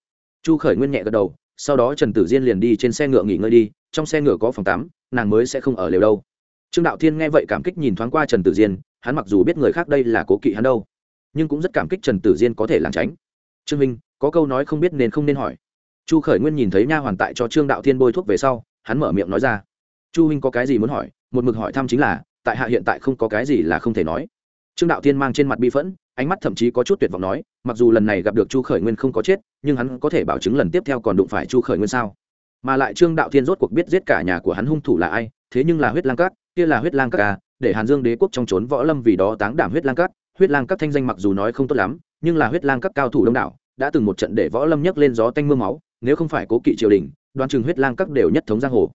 Chu khởi nguyên nhẹ gật đầu, sau đó trần tử diên liền đi trên xe ngựa nghỉ ngơi đi, trong xe ngựa có phòng tắm, nàng mới sẽ không ở lều đâu trương đạo thiên nghe vậy cảm kích nhìn thoáng qua trần tử diên, hắn mặc dù biết người khác đây là cố kỵ hắn đâu, nhưng cũng rất cảm kích trần tử diên có thể lảng tránh. Trương minh, có câu nói không biết nên không nên hỏi. Chu khởi nguyên nhìn thấy nha hoàn tại cho trương đạo thiên bôi thuốc về sau, hắn mở miệng nói ra. Chu huynh có cái gì muốn hỏi, một mực hỏi thăm chính là, tại hạ hiện tại không có cái gì là không thể nói. Trương đạo thiên mang trên mặt bi phẫn, ánh mắt thậm chí có chút tuyệt vọng nói, mặc dù lần này gặp được chu khởi nguyên không có chết, nhưng hắn có thể bảo chứng lần tiếp theo còn đụng phải chu khởi nguyên sao? Mà lại trương đạo thiên rốt cuộc biết giết cả nhà của hắn hung thủ là ai thế nhưng là huyết lang cát kia là huyết lang cát à để hàn dương đế quốc trong trốn võ lâm vì đó táng đảm huyết lang cát huyết lang cát thanh danh mặc dù nói không tốt lắm, nhưng là huyết lang cát cao thủ đông đảo, đã từng một trận để võ lâm nhấc lên gió tanh mưa máu, nếu không phải cố kỵ triều đình, đoan chừng huyết lang cát đều nhất thống giang hồ.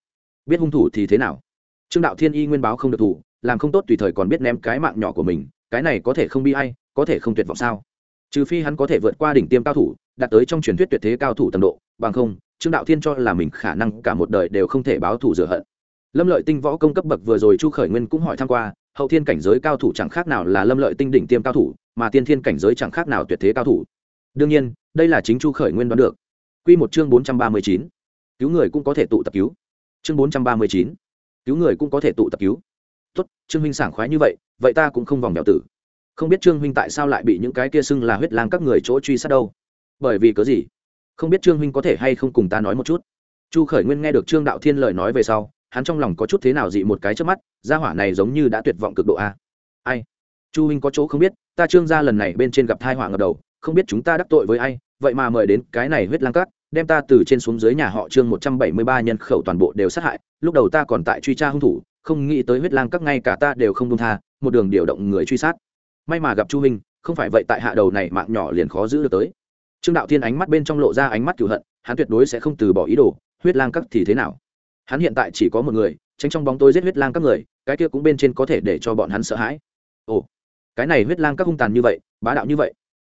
Biết hung thủ thì thế nào? Trương đạo thiên y nguyên báo không được thủ, làm không tốt tùy thời còn biết ném cái mạng nhỏ của mình, cái này có thể không bi ai, có thể không tuyệt vọng sao? Trừ phi hắn có thể vượt qua đỉnh tiêm cao thủ, đạt tới trong truyền thuyết tuyệt thế cao thủ tầm độ, bằng không, trương đạo thiên cho là mình khả năng cả một đời đều không thể báo thủ rửa hận lâm lợi tinh võ công cấp bậc vừa rồi chu khởi nguyên cũng hỏi tham q u a hậu thiên cảnh giới cao thủ chẳng khác nào là lâm lợi tinh đỉnh tiêm cao thủ, mà tiên thiên cảnh giới chẳng khác nào tuyệt thế cao thủ. Đương nhiên, đây là chính chu khởi nguyên đoán được. Q một chương bốn trăm ba mươi chín. Cứu người cũng có thể tụ tập cứu. Chương bốn trăm ba mươi chín. Cứu người cũng có thể tụ tập cứu. Tốt, trương huynh sảng khoái như vậy vậy ta cũng không vòng đèo tử. Không biết trương huynh tại sao lại bị những cái kia xưng là huyết lang các người chỗ truy sát đâu. Bởi vì cớ gì? Không biết trương huynh có thể hay không cùng ta nói một chút. Chu khởi nguyên nghe được trương đạo thiên lời nói về sau hắn trong lòng có chút thế nào dị một cái trước mắt, gia hỏa này giống như đã tuyệt vọng cực độ a. Ai? Chu huynh có chỗ không biết, ta trương gia lần này bên trên gặp thai họa ngập đầu, không biết chúng ta đắc tội với ai, vậy mà mời đến cái này huyết lang cát đem ta từ trên xuống dưới nhà họ trương một trăm bảy mươi ba nhân khẩu toàn bộ đều sát hại, lúc đầu ta còn tại truy tra hung thủ, không nghĩ tới huyết lang các ngay cả ta đều không đông tha, một đường điều động người truy sát. May mà gặp chu huynh không phải vậy tại hạ đầu này mạng nhỏ liền khó giữ được tới. Trương đạo thiên ánh mắt bên trong lộ ra ánh mắt cửu hận, hắn tuyệt đối sẽ không từ bỏ ý đồ, huyết lang các thì thế nào? Hắn hiện tại chỉ có một người, tránh trong bóng tôi giết huyết lang các người, cái kia cũng bên trên có thể để cho bọn hắn sợ hãi. Ồ, cái này huyết lang các hung tàn như vậy, bá đạo như vậy.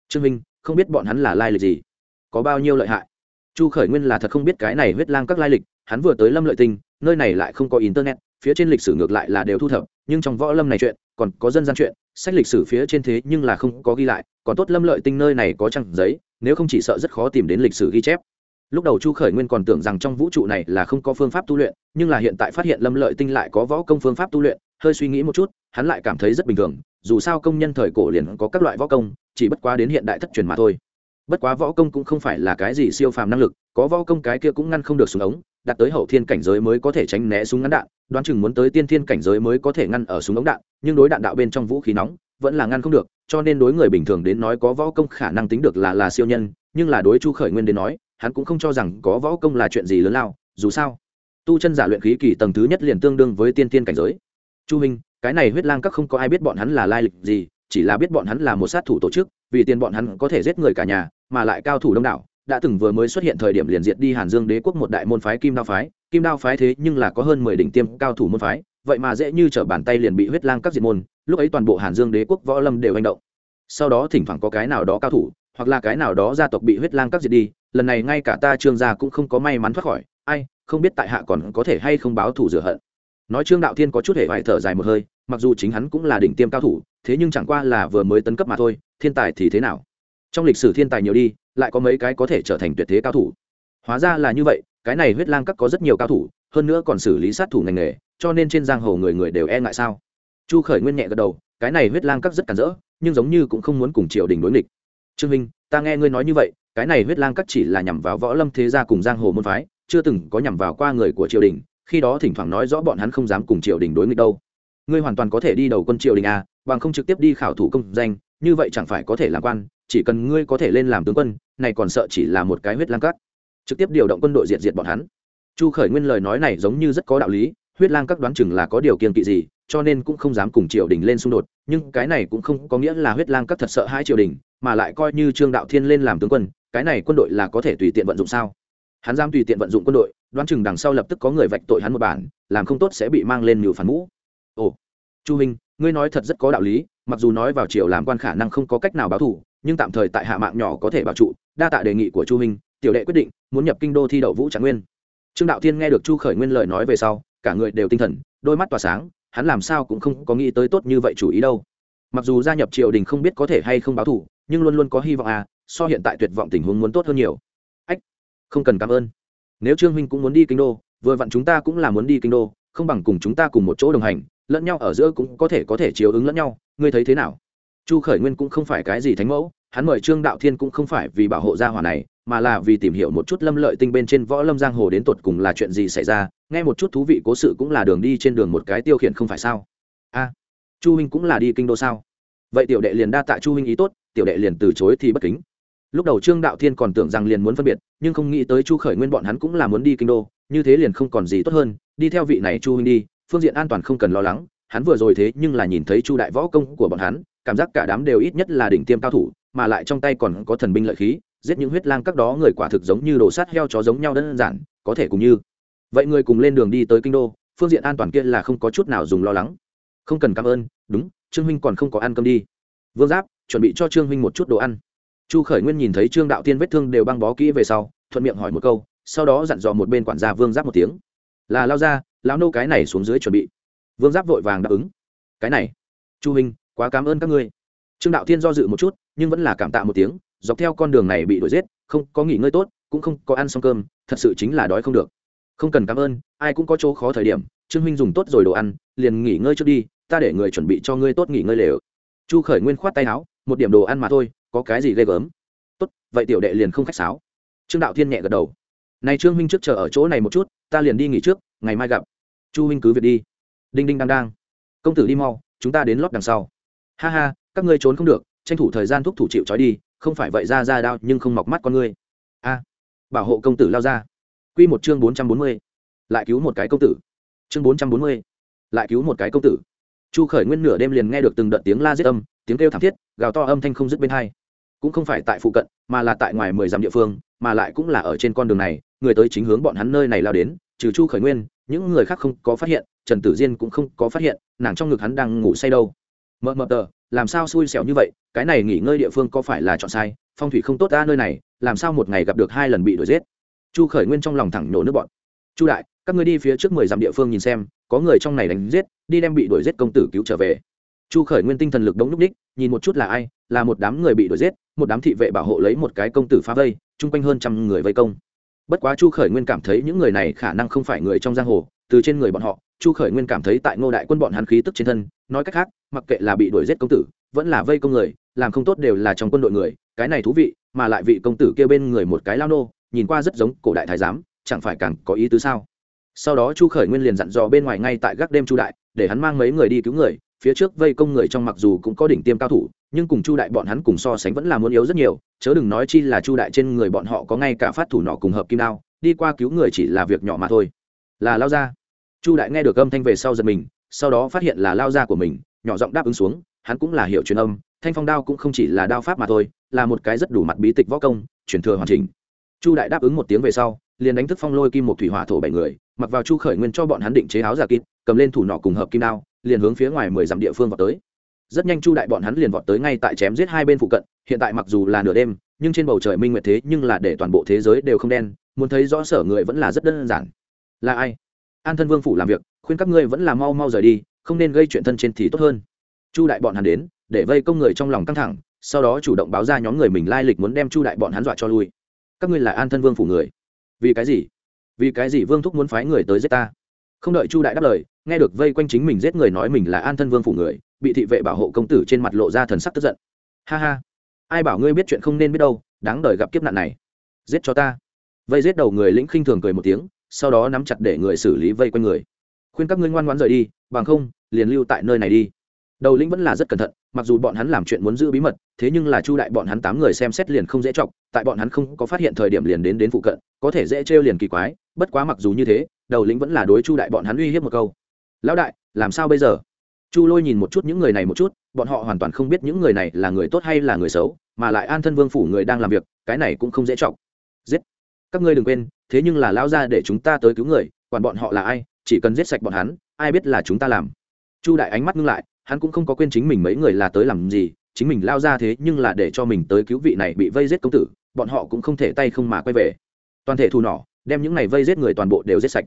Trương minh, không biết bọn hắn là lai lịch gì? Có bao nhiêu lợi hại? Chu khởi nguyên là thật không biết cái này huyết lang các lai lịch, hắn vừa tới lâm lợi tinh, nơi này lại không có internet, phía trên lịch sử ngược lại là đều thu thập, nhưng trong võ lâm này chuyện, còn có dân gian chuyện, sách lịch sử phía trên thế nhưng là không có ghi lại, còn tốt lâm lợi tinh nơi này có trang giấy, nếu không chỉ sợ rất khó tìm đến lịch sử ghi chép lúc đầu chu khởi nguyên còn tưởng rằng trong vũ trụ này là không có phương pháp tu luyện, nhưng là hiện tại phát hiện lâm lợi tinh lại có võ công phương pháp tu luyện, hơi suy nghĩ một chút, hắn lại cảm thấy rất bình thường, dù sao công nhân thời cổ liền có các loại võ công, chỉ bất quá đến hiện đại thất truyền mà thôi. Bất quá võ công cũng không phải là cái gì siêu phàm năng lực, có võ công cái kia cũng ngăn không được súng ống, đạt tới hậu thiên cảnh giới mới có thể tránh né súng ngắn đạn, đoán chừng muốn tới tiên thiên cảnh giới mới có thể ngăn ở súng ống đạn, nhưng đối đạn đạo bên trong vũ khí nóng, vẫn là ngăn không được, cho nên đối người bình thường đến nói có võ công khả năng tính được là là siêu nhân, nhưng là đối chu khởi nguyên đến nói hắn cũng không cho rằng có võ công là chuyện gì lớn lao, dù sao, tu chân giả luyện khí kỳ tầng thứ nhất liền tương đương với tiên tiên cảnh giới. Chu minh, cái này huyết lang các không có ai biết bọn hắn là lai lịch gì, chỉ là biết bọn hắn là một sát thủ tổ chức, vì tiền bọn hắn có thể giết người cả nhà, mà lại cao thủ đông đảo. Đã từng vừa mới xuất hiện thời điểm liền diệt đi hàn dương đế quốc một đại môn phái kim đao phái, kim đao phái thế nhưng là có hơn mười đỉnh tiêm cao thủ môn phái, vậy mà dễ như t r ở bàn tay liền bị huyết lang các diệt môn, lúc ấy toàn bộ hàn dương đế quốc võ lâm đều hành động. Sau đó thỉnh thoảng có cái nào đó cao thủ, hoặc là cái nào đó gia tộc bị huyết lang các diệt đi lần này ngay cả ta trương gia cũng không có may mắn thoát khỏi, ai, không biết tại hạ còn có thể hay không báo thù rửa hận. Nói trương đạo thiên có chút hệ vải thở dài một hơi, mặc dù chính hắn cũng là đỉnh tiêm cao thủ, thế nhưng chẳng qua là vừa mới tấn cấp mà thôi, thiên tài thì thế nào? Trong lịch sử thiên tài nhiều đi, lại có mấy cái có thể trở thành tuyệt thế cao thủ. Hóa ra là như vậy, cái này huyết lang các có rất nhiều cao thủ, hơn nữa còn xử lý sát thủ ngành nghề, cho nên trên giang hồ người người đều e ngại sao? Chu khởi nguyên nhẹ gật đầu, cái này huyết lang các rất cản rỡ, nhưng giống như cũng không muốn cùng triều đình đối nghịch. Trương minh, ta nghe ngươi nói như vậy cái này huyết lang các chỉ là nhằm vào võ lâm thế gia cùng giang hồ môn phái, chưa từng có nhằm vào qua người của triều đình, khi đó thỉnh thoảng nói rõ bọn hắn không dám cùng triều đình đối nghịch đâu. Ngươi hoàn toàn có thể đi đầu quân triều đình à bằng không trực tiếp đi khảo thủ công danh, như vậy chẳng phải có thể làm quan, chỉ cần ngươi có thể lên làm tướng quân, này còn sợ chỉ là một cái huyết lang cát trực tiếp điều động quân đội diệt diệt bọn hắn. Chu khởi nguyên lời nói này giống như rất có đạo lý, huyết lang các đoán chừng là có điều kiện kỵ gì, cho nên cũng không dám cùng triều đình lên xung đột, nhưng cái này cũng không có nghĩa là huyết lang các thật sợ hai triều đình, mà lại coi như trương đạo thiên lên làm tướng quân cái này quân đội là có thể tùy tiện vận dụng sao? Hắn dám tùy tiện vận dụng quân đội, đoán chừng đằng sau lập tức có người vạch tội hắn một bản, làm không tốt sẽ bị mang lên nhiều phản mũ. Ồ, chu minh ngươi nói thật rất có đạo lý, mặc dù nói vào triều làm quan khả năng không có cách nào báo thù, nhưng tạm thời tại hạ mạng nhỏ có thể bảo trụ, đa tạ đề nghị của chu minh tiểu đệ quyết định, muốn nhập kinh đô thi đậu vũ trạng nguyên. Trương đạo thiên nghe được chu khởi nguyên lời nói về sau, cả người đều tinh thần, đôi mắt tỏa sáng, hắn làm sao cũng không có nghĩ tới tốt như vậy chủ ý đâu. Mặc dù gia nhập triều đình không biết có thể hay không báo thù, nhưng luôn luôn có hy vọng à so hiện tại tuyệt vọng tình huống muốn tốt hơn nhiều. Ách, không cần cảm ơn. Nếu trương huynh cũng muốn đi kinh đô, vừa vặn chúng ta cũng là muốn đi kinh đô, không bằng cùng chúng ta cùng một chỗ đồng hành, lẫn nhau ở giữa cũng có thể có thể chiếu ứng lẫn nhau. Ngươi thấy thế nào? Chu khởi nguyên cũng không phải cái gì thánh mẫu, hắn mời trương đạo thiên cũng không phải vì bảo hộ gia hỏa này, mà là vì tìm hiểu một chút lâm lợi tinh bên trên võ lâm giang hồ đến tột cùng là chuyện gì xảy ra, nghe một chút thú vị cố sự cũng là đường đi trên đường một cái tiêu khiển không phải sao? A, chu huynh cũng là đi kinh đô sao? Vậy tiểu đệ liền đa tạ chu huynh ý tốt, tiểu đệ liền từ chối thì bất kính lúc đầu trương đạo thiên còn tưởng rằng liền muốn phân biệt, nhưng không nghĩ tới chu khởi nguyên bọn hắn cũng là muốn đi kinh đô, như thế liền không còn gì tốt hơn, đi theo vị này chu huynh đi, phương diện an toàn không cần lo lắng, hắn vừa rồi thế nhưng là nhìn thấy chu đại võ công của bọn hắn, cảm giác cả đám đều ít nhất là đỉnh tiêm cao thủ, mà lại trong tay còn có thần binh lợi khí, giết những huyết lang các đó người quả thực giống như đồ sát heo chó giống nhau đơn giản, có thể cùng như. Vậy người cùng lên đường đi tới kinh đô, phương diện an toàn kia là không có chút nào dùng lo lắng. Không cần cảm ơn, đúng, trương huynh còn không có ăn cơm đi. Vương giáp, chuẩn bị cho trương huynh một chút đồ ăn chu khởi nguyên nhìn thấy trương đạo tiên vết thương đều băng bó kỹ về sau, thuận miệng hỏi một câu, sau đó dặn dò một bên quản gia vương giáp một tiếng. Là lao ra lao nô cái này xuống dưới chuẩn bị. Vương giáp vội vàng đáp ứng. Cái này, chu huynh, quá cảm ơn các ngươi. Trương đạo tiên do dự một chút, nhưng vẫn là cảm tạ một tiếng, dọc theo con đường này bị đuổi giết, không có nghỉ ngơi tốt, cũng không có ăn xong cơm, thật sự chính là đói không được. Không cần cảm ơn, ai cũng có chỗ khó thời điểm, trương huynh dùng tốt rồi đồ ăn, liền nghỉ ngơi trước đi, ta để người chuẩn bị cho ngươi tốt nghỉ ngơi lều. Chu khởi nguyên khoát tay áo, một điểm đồ ăn mà thôi có cái gì ghê gớm? Tốt, vậy tiểu đệ liền không khách sáo. Trương đạo thiên nhẹ gật đầu. Này trương huynh trước chờ ở chỗ này một chút, ta liền đi nghỉ trước, ngày mai gặp. Chu huynh cứ việc đi. Đinh đinh đang đang. Công tử đi mau, chúng ta đến lót đằng sau. Ha ha, các ngươi trốn không được, tranh thủ thời gian thúc thủ chịu trói đi, không phải vậy ra ra đao, nhưng không mọc mắt con ngươi. A, bảo hộ công tử lao ra. Q một chương bốn trăm bốn mươi. Lại cứu một cái công tử. Chương bốn trăm bốn mươi. Lại cứu một cái công tử. Chu khởi nguyên nửa đêm liền nghe được từng đợt tiếng la giết âm, tiếng kêu thảm thiết, gào to âm thanh không dứt bên hai cũng không phải tại phụ cận, mà là tại ngoài mười dặm địa phương, mà lại cũng là ở trên con đường này, người tới chính hướng bọn hắn nơi này lao đến, trừ chu khởi nguyên, những người khác không có phát hiện, trần tử diên cũng không có phát hiện, nàng trong ngực hắn đang ngủ say đâu. Mờ mờ tờ, làm sao xui xẻo như vậy, cái này nghỉ ngơi địa phương có phải là chọn sai, phong thủy không tốt ra nơi này, làm sao một ngày gặp được hai lần bị đuổi giết? Chu khởi nguyên trong lòng thẳng nổ nước bọn. Chu đại, các ngươi đi phía trước mười dặm địa phương nhìn xem, có người trong này đánh giết, đi đem bị đuổi giết công tử cứu trở về. Chu khởi nguyên tinh thần lực đống núp ních, nhìn một chút là ai là một đám người bị đuổi giết, một đám thị vệ bảo hộ lấy một cái công tử phá vây, chung quanh hơn trăm người vây công. Bất quá chu khởi nguyên cảm thấy những người này khả năng không phải người trong giang hồ, từ trên người bọn họ, chu khởi nguyên cảm thấy tại ngô đại quân bọn hắn khí tức trên thân, nói cách khác, mặc kệ là bị đuổi giết công tử, vẫn là vây công người, làm không tốt đều là trong quân đội người, cái này thú vị, mà lại vị công tử kia bên người một cái lao nô, nhìn qua rất giống cổ đại thái giám, chẳng phải càng có ý tứ sao? Sau đó chu khởi nguyên liền dặn dò bên ngoài ngay tại gác đêm chu đại, để hắn mang mấy người đi cứu người phía trước vây công người trong mặc dù cũng có đỉnh tiêm cao thủ, nhưng cùng chu đại bọn hắn cùng so sánh vẫn là muốn yếu rất nhiều, chớ đừng nói chi là chu đại trên người bọn họ có ngay cả phát thủ nọ cùng hợp kim đao, đi qua cứu người chỉ là việc nhỏ mà thôi. Là lao ra. Chu đại nghe được âm thanh về sau giật mình, sau đó phát hiện là lao ra của mình, nhỏ giọng đáp ứng xuống, hắn cũng là hiểu truyền âm, thanh phong đao cũng không chỉ là đao pháp mà thôi, là một cái rất đủ mặt bí tịch võ công, truyền thừa hoàn chỉnh. Chu đại đáp ứng một tiếng về sau, liền đánh thức phong lôi kim một thủy hỏa thổ bảy người, mặc vào chu khởi nguyên cho bọn hắn định chế áo giả kịp, cầm lên thủ nọ cùng hợp kim đao liền hướng phía ngoài mười dặm địa phương vào tới. Rất nhanh chu đại bọn hắn liền vọt tới ngay tại chém giết hai bên phụ cận, hiện tại mặc dù là nửa đêm, nhưng trên bầu trời minh nguyệt thế nhưng là để toàn bộ thế giới đều không đen, muốn thấy rõ sở người vẫn là rất đơn giản. Là ai? An thân vương phủ làm việc, khuyên các ngươi vẫn là mau mau rời đi, không nên gây chuyện thân trên thì tốt hơn. Chu đại bọn hắn đến, để vây công người trong lòng căng thẳng, sau đó chủ động báo ra nhóm người mình lai lịch muốn đem chu đại bọn hắn dọa cho lui. Các ngươi là an thân vương phủ người. Vì cái gì? Vì cái gì vương thúc muốn phái người tới giết ta? Không đợi chu đại đáp lời, nghe được vây quanh chính mình giết người nói mình là an thân vương phủ người, bị thị vệ bảo hộ công tử trên mặt lộ ra thần sắc tức giận. Ha ha, ai bảo ngươi biết chuyện không nên biết đâu, đáng đời gặp kiếp nạn này. Giết cho ta. Vây giết đầu người lĩnh khinh thường cười một tiếng, sau đó nắm chặt để người xử lý vây quanh người. Khuyên các ngươi ngoan ngoãn rời đi, bằng không, liền lưu tại nơi này đi. Đầu lĩnh vẫn là rất cẩn thận, mặc dù bọn hắn làm chuyện muốn giữ bí mật, thế nhưng là chu đại bọn hắn tám người xem xét liền không dễ chọc, tại bọn hắn không có phát hiện thời điểm liền đến đến phụ cận, có thể dễ trêu liền kỳ quái, bất quá mặc dù như thế đầu lĩnh vẫn là đối chu đại bọn hắn uy hiếp một câu. Lão đại, làm sao bây giờ? Chu lôi nhìn một chút những người này một chút, bọn họ hoàn toàn không biết những người này là người tốt hay là người xấu, mà lại an thân vương phủ người đang làm việc, cái này cũng không dễ chọc. Giết! Các ngươi đừng quên, thế nhưng là Lão ra để chúng ta tới cứu người còn bọn họ là ai, chỉ cần giết sạch bọn hắn, ai biết là chúng ta làm. Chu đại ánh mắt ngưng lại, hắn cũng không có quên chính mình mấy người là tới làm gì, chính mình lao ra thế nhưng là để cho mình tới cứu vị này bị vây giết công tử, bọn họ cũng không thể tay không mà quay về. Toàn thể thù nỏ, đem những này vây giết người toàn bộ đều giết sạch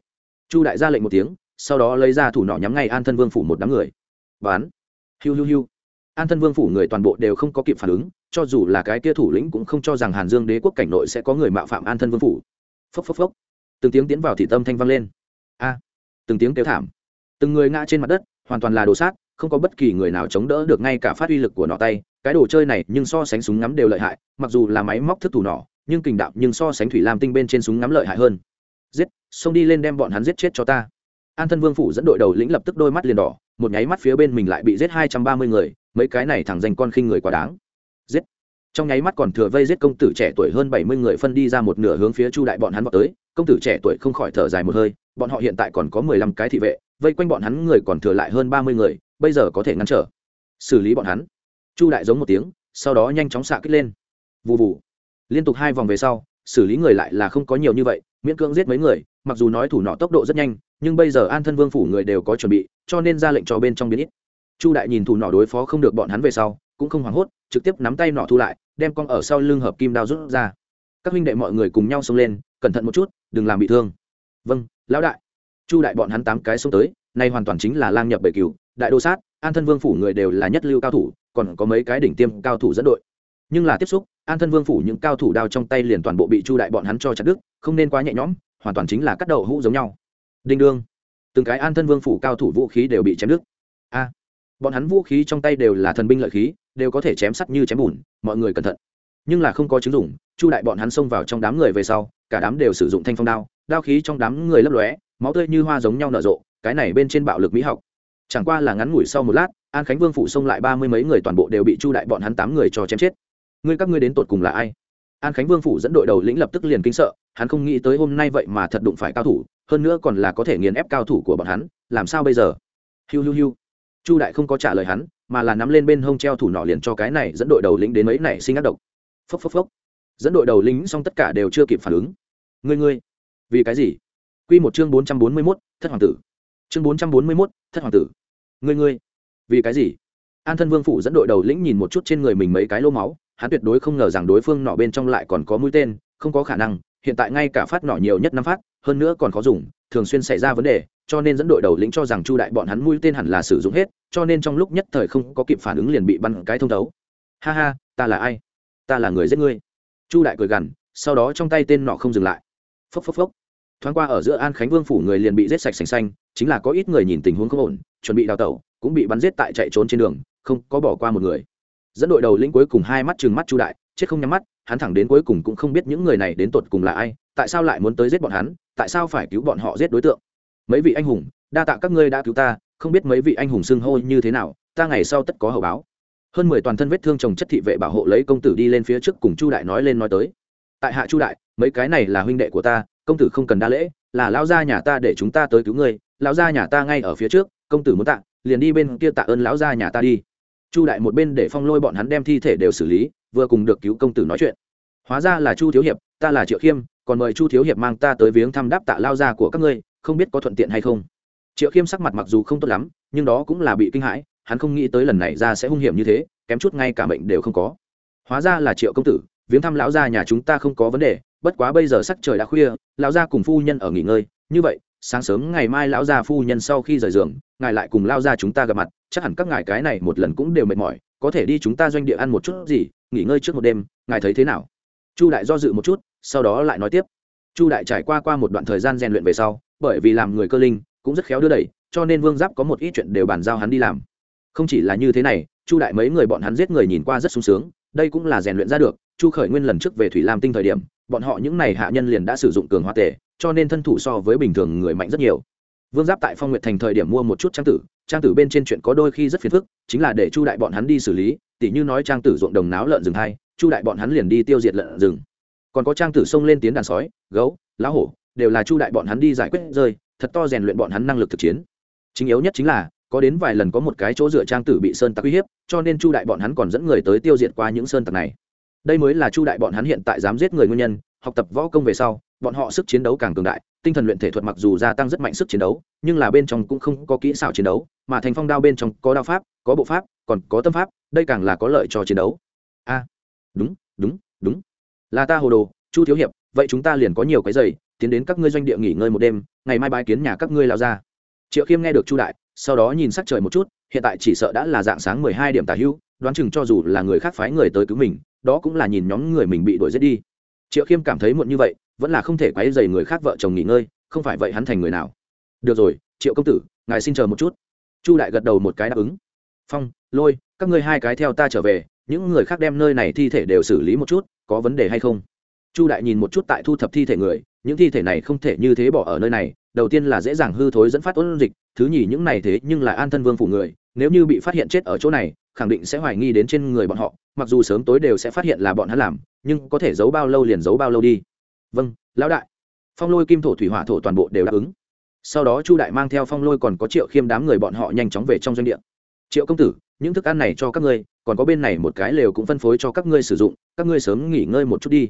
chu đại ra lệnh một tiếng, sau đó lấy ra thủ nỏ nhắm ngay an thân vương phủ một đám người. Bán hiu hiu hiu. An thân vương phủ người toàn bộ đều không có kịp phản ứng, cho dù là cái kia thủ lĩnh cũng không cho rằng hàn dương đế quốc cảnh nội sẽ có người mạo phạm an thân vương phủ. Phốc phốc phốc. Từng tiếng tiến vào thị tâm thanh vang lên. A. Từng tiếng kêu thảm. Từng người ngã trên mặt đất, hoàn toàn là đồ sát, không có bất kỳ người nào chống đỡ được ngay cả phát uy lực của nọ tay. Cái đồ chơi này nhưng so sánh súng ngắm đều lợi hại, mặc dù là máy móc thức thủ nỏ, nhưng kình đạo nhưng so sánh thủy lam tinh bên trên súng ngắm lợi hại hơn xông đi lên đem bọn hắn giết chết cho ta. An thân vương phủ dẫn đội đầu lĩnh lập tức đôi mắt liền đỏ, một nháy mắt phía bên mình lại bị giết hai trăm ba mươi người, mấy cái này thẳng danh con khinh người quá đáng. Giết. Trong nháy mắt còn thừa vây giết công tử trẻ tuổi hơn bảy mươi người phân đi ra một nửa hướng phía chu đại bọn hắn vào tới, công tử trẻ tuổi không khỏi thở dài một hơi, bọn họ hiện tại còn có mười lăm cái thị vệ, vây quanh bọn hắn người còn thừa lại hơn ba mươi người, bây giờ có thể ngăn trở. Xử lý bọn hắn. Chu đại giống một tiếng, sau đó nhanh chóng xạ kích lên. Vụ vụ liên tục hai vòng về sau xử lý người lại là không có nhiều như vậy, miễn cưỡng giết mấy người, mặc dù nói thủ nọ tốc độ rất nhanh, nhưng bây giờ an thân vương phủ người đều có chuẩn bị, cho nên ra lệnh cho bên trong biến ít. Chu đại nhìn thủ nọ đối phó không được bọn hắn về sau, cũng không hoảng hốt, trực tiếp nắm tay nọ thu lại, đem con ở sau lưng hợp kim đao rút ra. Các huynh đệ mọi người cùng nhau xông lên, cẩn thận một chút, đừng làm bị thương. Vâng lão đại. Chu đại bọn hắn tám cái xông tới, nay hoàn toàn chính là lang nhập bầy cừu, đại đô sát, an thân vương phủ người đều là nhất lưu cao thủ, còn có mấy cái đỉnh tiêm cao thủ dẫn đội. Nhưng là tiếp xúc an thân vương phủ những cao thủ đao trong tay liền toàn bộ bị chu đại bọn hắn cho chặt đứt, không nên quá nhẹ nhõm, hoàn toàn chính là cắt đầu hũ giống nhau. Đinh đương. Từng cái an thân vương phủ cao thủ vũ khí đều bị chém đứt. A. Bọn hắn vũ khí trong tay đều là thần binh lợi khí, đều có thể chém sắt như chém bùn, mọi người cẩn thận. Nhưng là không có chứng dụng, chu đại bọn hắn xông vào trong đám người về sau, cả đám đều sử dụng thanh phong đao đao khí trong đám người lấp lóe, máu tươi như hoa giống nhau nở rộ, cái này bên trên bạo lực mỹ học. Chẳng qua là ngắn ngủi sau một lát, an khánh vương phủ xông lại ba mươi mấy người toàn bộ đều bị chu đại bọn hắn tám người cho chém chết ngươi các ngươi đến tột cùng là ai? An khánh vương phủ dẫn đội đầu lĩnh lập tức liền kinh sợ, hắn không nghĩ tới hôm nay vậy mà thật đụng phải cao thủ, hơn nữa còn là có thể nghiền ép cao thủ của bọn hắn, làm sao bây giờ? Hiu hiu hiu. Chu đại không có trả lời hắn, mà là nắm lên bên hông treo thủ nọ liền cho cái này dẫn đội đầu lĩnh đến mấy này sinh ác độc. Phốc phốc phốc. Dẫn đội đầu lính xong tất cả đều chưa kịp phản ứng. Ngươi ngươi, vì cái gì? Quy một chương bốn trăm bốn mươi mốt, thất hoàng tử. Chương bốn trăm bốn mươi mốt, thất hoàng tử. Ngươi ngươi, vì cái gì? An thân vương phủ dẫn đội đầu lĩnh nhìn một chút trên người mình mấy cái lô máu hắn tuyệt đối không ngờ rằng đối phương nọ bên trong lại còn có mũi tên, không có khả năng, hiện tại ngay cả phát nọ nhiều nhất năm phát, hơn nữa còn khó dùng, thường xuyên xảy ra vấn đề, cho nên dẫn đội đầu lĩnh cho rằng chu đại bọn hắn mũi tên hẳn là sử dụng hết, cho nên trong lúc nhất thời không có kịp phản ứng liền bị bắn cái thông thấu. Ha ha, ta là ai? Ta là người giết ngươi. Chu đại cười gằn, sau đó trong tay tên nọ không dừng lại. Phốc phốc phốc. Thoáng qua ở giữa an khánh vương phủ người liền bị giết sạch sành xanh, chính là có ít người nhìn tình huống không ổn, chuẩn bị đào tẩu, cũng bị bắn giết tại chạy trốn trên đường, không có bỏ qua một người dẫn đội đầu lĩnh cuối cùng hai mắt chừng mắt chu đại, chết không nhắm mắt, hắn thẳng đến cuối cùng cũng không biết những người này đến tột cùng là ai, tại sao lại muốn tới giết bọn hắn, tại sao phải cứu bọn họ giết đối tượng. Mấy vị anh hùng, đa tạ các ngươi đã cứu ta, không biết mấy vị anh hùng xưng hô như thế nào, ta ngày sau tất có hậu báo. Hơn mười toàn thân vết thương chồng chất thị vệ bảo hộ lấy công tử đi lên phía trước cùng chu đại nói lên nói tới. Tại hạ chu đại, mấy cái này là huynh đệ của ta, công tử không cần đa lễ, là lão gia nhà ta để chúng ta tới cứu ngươi, lão gia nhà ta ngay ở phía trước, công tử muốn tạ, liền đi bên kia tạ ơn lão gia nhà ta đi chu đại một bên để phong lôi bọn hắn đem thi thể đều xử lý, vừa cùng được cứu công tử nói chuyện. Hóa ra là chu thiếu hiệp, ta là triệu khiêm, còn mời chu thiếu hiệp mang ta tới viếng thăm đáp tạ lao gia của các ngươi, không biết có thuận tiện hay không. Triệu khiêm sắc mặt mặc dù không tốt lắm, nhưng đó cũng là bị kinh hãi, hắn không nghĩ tới lần này ra sẽ hung hiểm như thế, kém chút ngay cả mệnh đều không có. Hóa ra là triệu công tử, viếng thăm lão gia nhà chúng ta không có vấn đề, bất quá bây giờ sắc trời đã khuya, lão gia cùng phu nhân ở nghỉ ngơi, như vậy, sáng sớm ngày mai lão gia phu nhân sau khi rời giường ngài lại cùng lao ra chúng ta gặp mặt, chắc hẳn các ngài cái này một lần cũng đều mệt mỏi, có thể đi chúng ta doanh địa ăn một chút gì, nghỉ ngơi trước một đêm, ngài thấy thế nào? Chu đại do dự một chút, sau đó lại nói tiếp. Chu đại trải qua qua một đoạn thời gian rèn luyện về sau, bởi vì làm người cơ linh, cũng rất khéo đưa đẩy, cho nên vương giáp có một ít chuyện đều bàn giao hắn đi làm. Không chỉ là như thế này, chu đại mấy người bọn hắn giết người nhìn qua rất sung sướng, đây cũng là rèn luyện ra được, chu khởi nguyên lần trước về thủy lam tinh thời điểm, bọn họ những n à y hạ nhân liền đã sử dụng cường hoa tể cho nên thân thủ so với bình thường người mạnh rất nhiều vương giáp tại phong nguyệt thành thời điểm mua một chút trang tử trang tử bên trên chuyện có đôi khi rất phiền phức, chính là để chu đại bọn hắn đi xử lý, tỉ như nói trang tử ruộng đồng náo lợn rừng thay chu đại bọn hắn liền đi tiêu diệt lợn rừng. Còn có trang tử xông lên tiến đàn sói, gấu, lá hổ, đều là chu đại bọn hắn đi giải quyết rơi, thật to rèn luyện bọn hắn năng lực thực chiến. Chính yếu nhất chính là, có đến vài lần có một cái chỗ dựa trang tử bị sơn tặc uy hiếp, cho nên chu đại bọn hắn còn dẫn người tới tiêu diệt qua những sơn tặc này. Đây mới là chu đại bọn hắn hiện tại dám giết người nguyên nhân, học tập võ công về sau bọn họ sức chiến đấu càng cường đại, tinh thần luyện thể thuật mặc dù gia tăng rất mạnh sức chiến đấu, nhưng là bên trong cũng không có kỹ xảo chiến đấu, mà thành phong đao bên trong có đao pháp, có bộ pháp, còn có tâm pháp, đây càng là có lợi cho chiến đấu. A, đúng đúng đúng. Là ta hồ đồ, chu thiếu hiệp, vậy chúng ta liền có nhiều cái giày, tiến đến các ngươi doanh địa nghỉ ngơi một đêm, ngày mai bái kiến nhà các ngươi lao ra triệu khiêm nghe được chu đại, sau đó nhìn sắc trời một chút, hiện tại chỉ sợ đã là dạng sáng mười hai điểm tả hữu đoán chừng cho dù là người khác phái người tới cứu mình, đó cũng là nhìn nhóm người mình bị đuổi giết đi. Triệu khiêm cảm thấy muộn như vậy vẫn là không thể quấy dày người khác vợ chồng nghỉ ngơi, không phải vậy hắn thành người nào. Được rồi, triệu công tử, ngài xin chờ một chút. Chu đại gật đầu một cái đáp ứng. Phong, lôi, các ngươi hai cái theo ta trở về, những người khác đem nơi này thi thể đều xử lý một chút, có vấn đề hay không? Chu đại nhìn một chút tại thu thập thi thể người, những thi thể này không thể như thế bỏ ở nơi này, đầu tiên là dễ dàng hư thối dẫn phát ôn dịch, thứ nhì những này thế nhưng là an thân vương phủ người, nếu như bị phát hiện chết ở chỗ này, khẳng định sẽ hoài nghi đến trên người bọn họ, mặc dù sớm tối đều sẽ phát hiện là bọn hắn làm, nhưng có thể giấu bao lâu liền giấu bao lâu đi vâng lão đại. Phong lôi kim thổ thủy hỏa thổ toàn bộ đều đáp ứng. Sau đó chu đại mang theo phong lôi còn có triệu khiêm đám người bọn họ nhanh chóng về trong doanh địa. Triệu công tử, những thức ăn này cho các ngươi, còn có bên này một cái lều cũng phân phối cho các ngươi sử dụng, các ngươi sớm nghỉ ngơi một chút đi.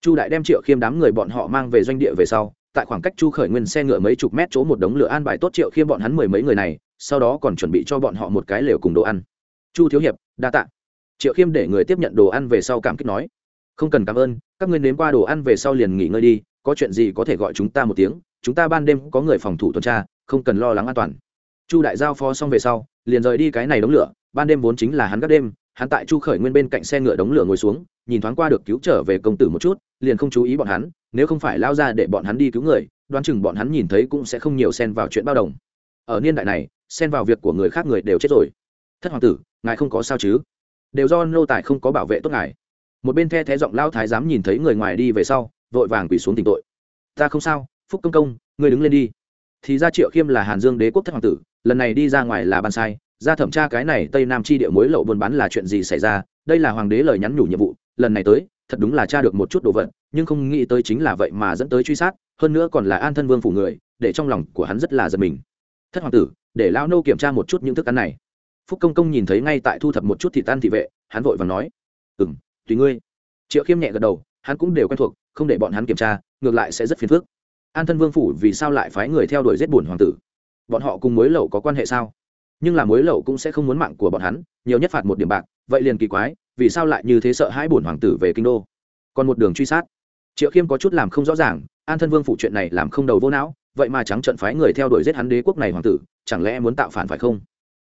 Chu đại đem triệu khiêm đám người bọn họ mang về doanh địa về sau, tại khoảng cách chu khởi nguyên xe ngựa mấy chục mét chỗ một đống lửa an bài tốt triệu khiêm bọn hắn mười mấy người này, sau đó còn chuẩn bị cho bọn họ một cái lều cùng đồ ăn. Chu thiếu hiệp, đa t ạ triệu khiêm để người tiếp nhận đồ ăn về sau cảm kích nói, không cần cảm ơn các ngươi nếm qua đồ ăn về sau liền nghỉ ngơi đi, có chuyện gì có thể gọi chúng ta một tiếng, chúng ta ban đêm có người phòng thủ tuần tra, không cần lo lắng an toàn. Chu đại giao phó xong về sau, liền rời đi cái này đống lửa, ban đêm vốn chính là hắn các đêm, hắn tại chu khởi nguyên bên cạnh xe ngựa đống lửa ngồi xuống, nhìn thoáng qua được cứu trở về công tử một chút, liền không chú ý bọn hắn, nếu không phải lao ra để bọn hắn đi cứu người, đoán chừng bọn hắn nhìn thấy cũng sẽ không nhiều xen vào chuyện bao đồng. Ở niên đại này, xen vào việc của người khác người đều chết rồi. Thất hoàng tử, ngài không có sao chứ? Đều do nô tài không có bảo vệ tốt ngài một bên the thé giọng lao thái dám nhìn thấy người ngoài đi về sau, vội vàng quỳ xuống tỉnh tội. Ta không sao, phúc công công, ngươi đứng lên đi. Thì ra triệu khiêm là hàn dương đế quốc thất hoàng tử, lần này đi ra ngoài là ban sai, ra thẩm tra cái này tây nam chi địa mối lậu buôn bán là chuyện gì xảy ra, đây là hoàng đế lời nhắn nhủ nhiệm vụ, lần này tới, thật đúng là tra được một chút đồ vật, nhưng không nghĩ tới chính là vậy mà dẫn tới truy sát, hơn nữa còn là an thân vương phủ người, để trong lòng của hắn rất là giật mình. Thất hoàng tử, để lao nô kiểm tra một chút những thức ăn này. Phúc công công nhìn thấy ngay tại thu thập một chút thịt tan thị vệ, hắn vội và nói ừ m tùy ngươi. Triệu khiêm nhẹ gật đầu, hắn cũng đều quen thuộc, không để bọn hắn kiểm tra, ngược lại sẽ rất phiền phức. An thân vương phủ vì sao lại phái người theo đuổi giết bùn hoàng tử? Bọn họ cùng mối lậu có quan hệ sao? Nhưng là mối lậu cũng sẽ không muốn mạng của bọn hắn, nhiều nhất phạt một điểm bạc, vậy liền kỳ quái, vì sao lại như thế sợ hãi bổn hoàng tử về kinh đô? Còn một đường truy sát. Triệu khiêm có chút làm không rõ ràng, an thân vương phủ chuyện này làm không đầu vô não, vậy mà trắng trận phái người theo đuổi giết hắn đế quốc này hoàng tử, chẳng lẽ muốn tạo phản phải không?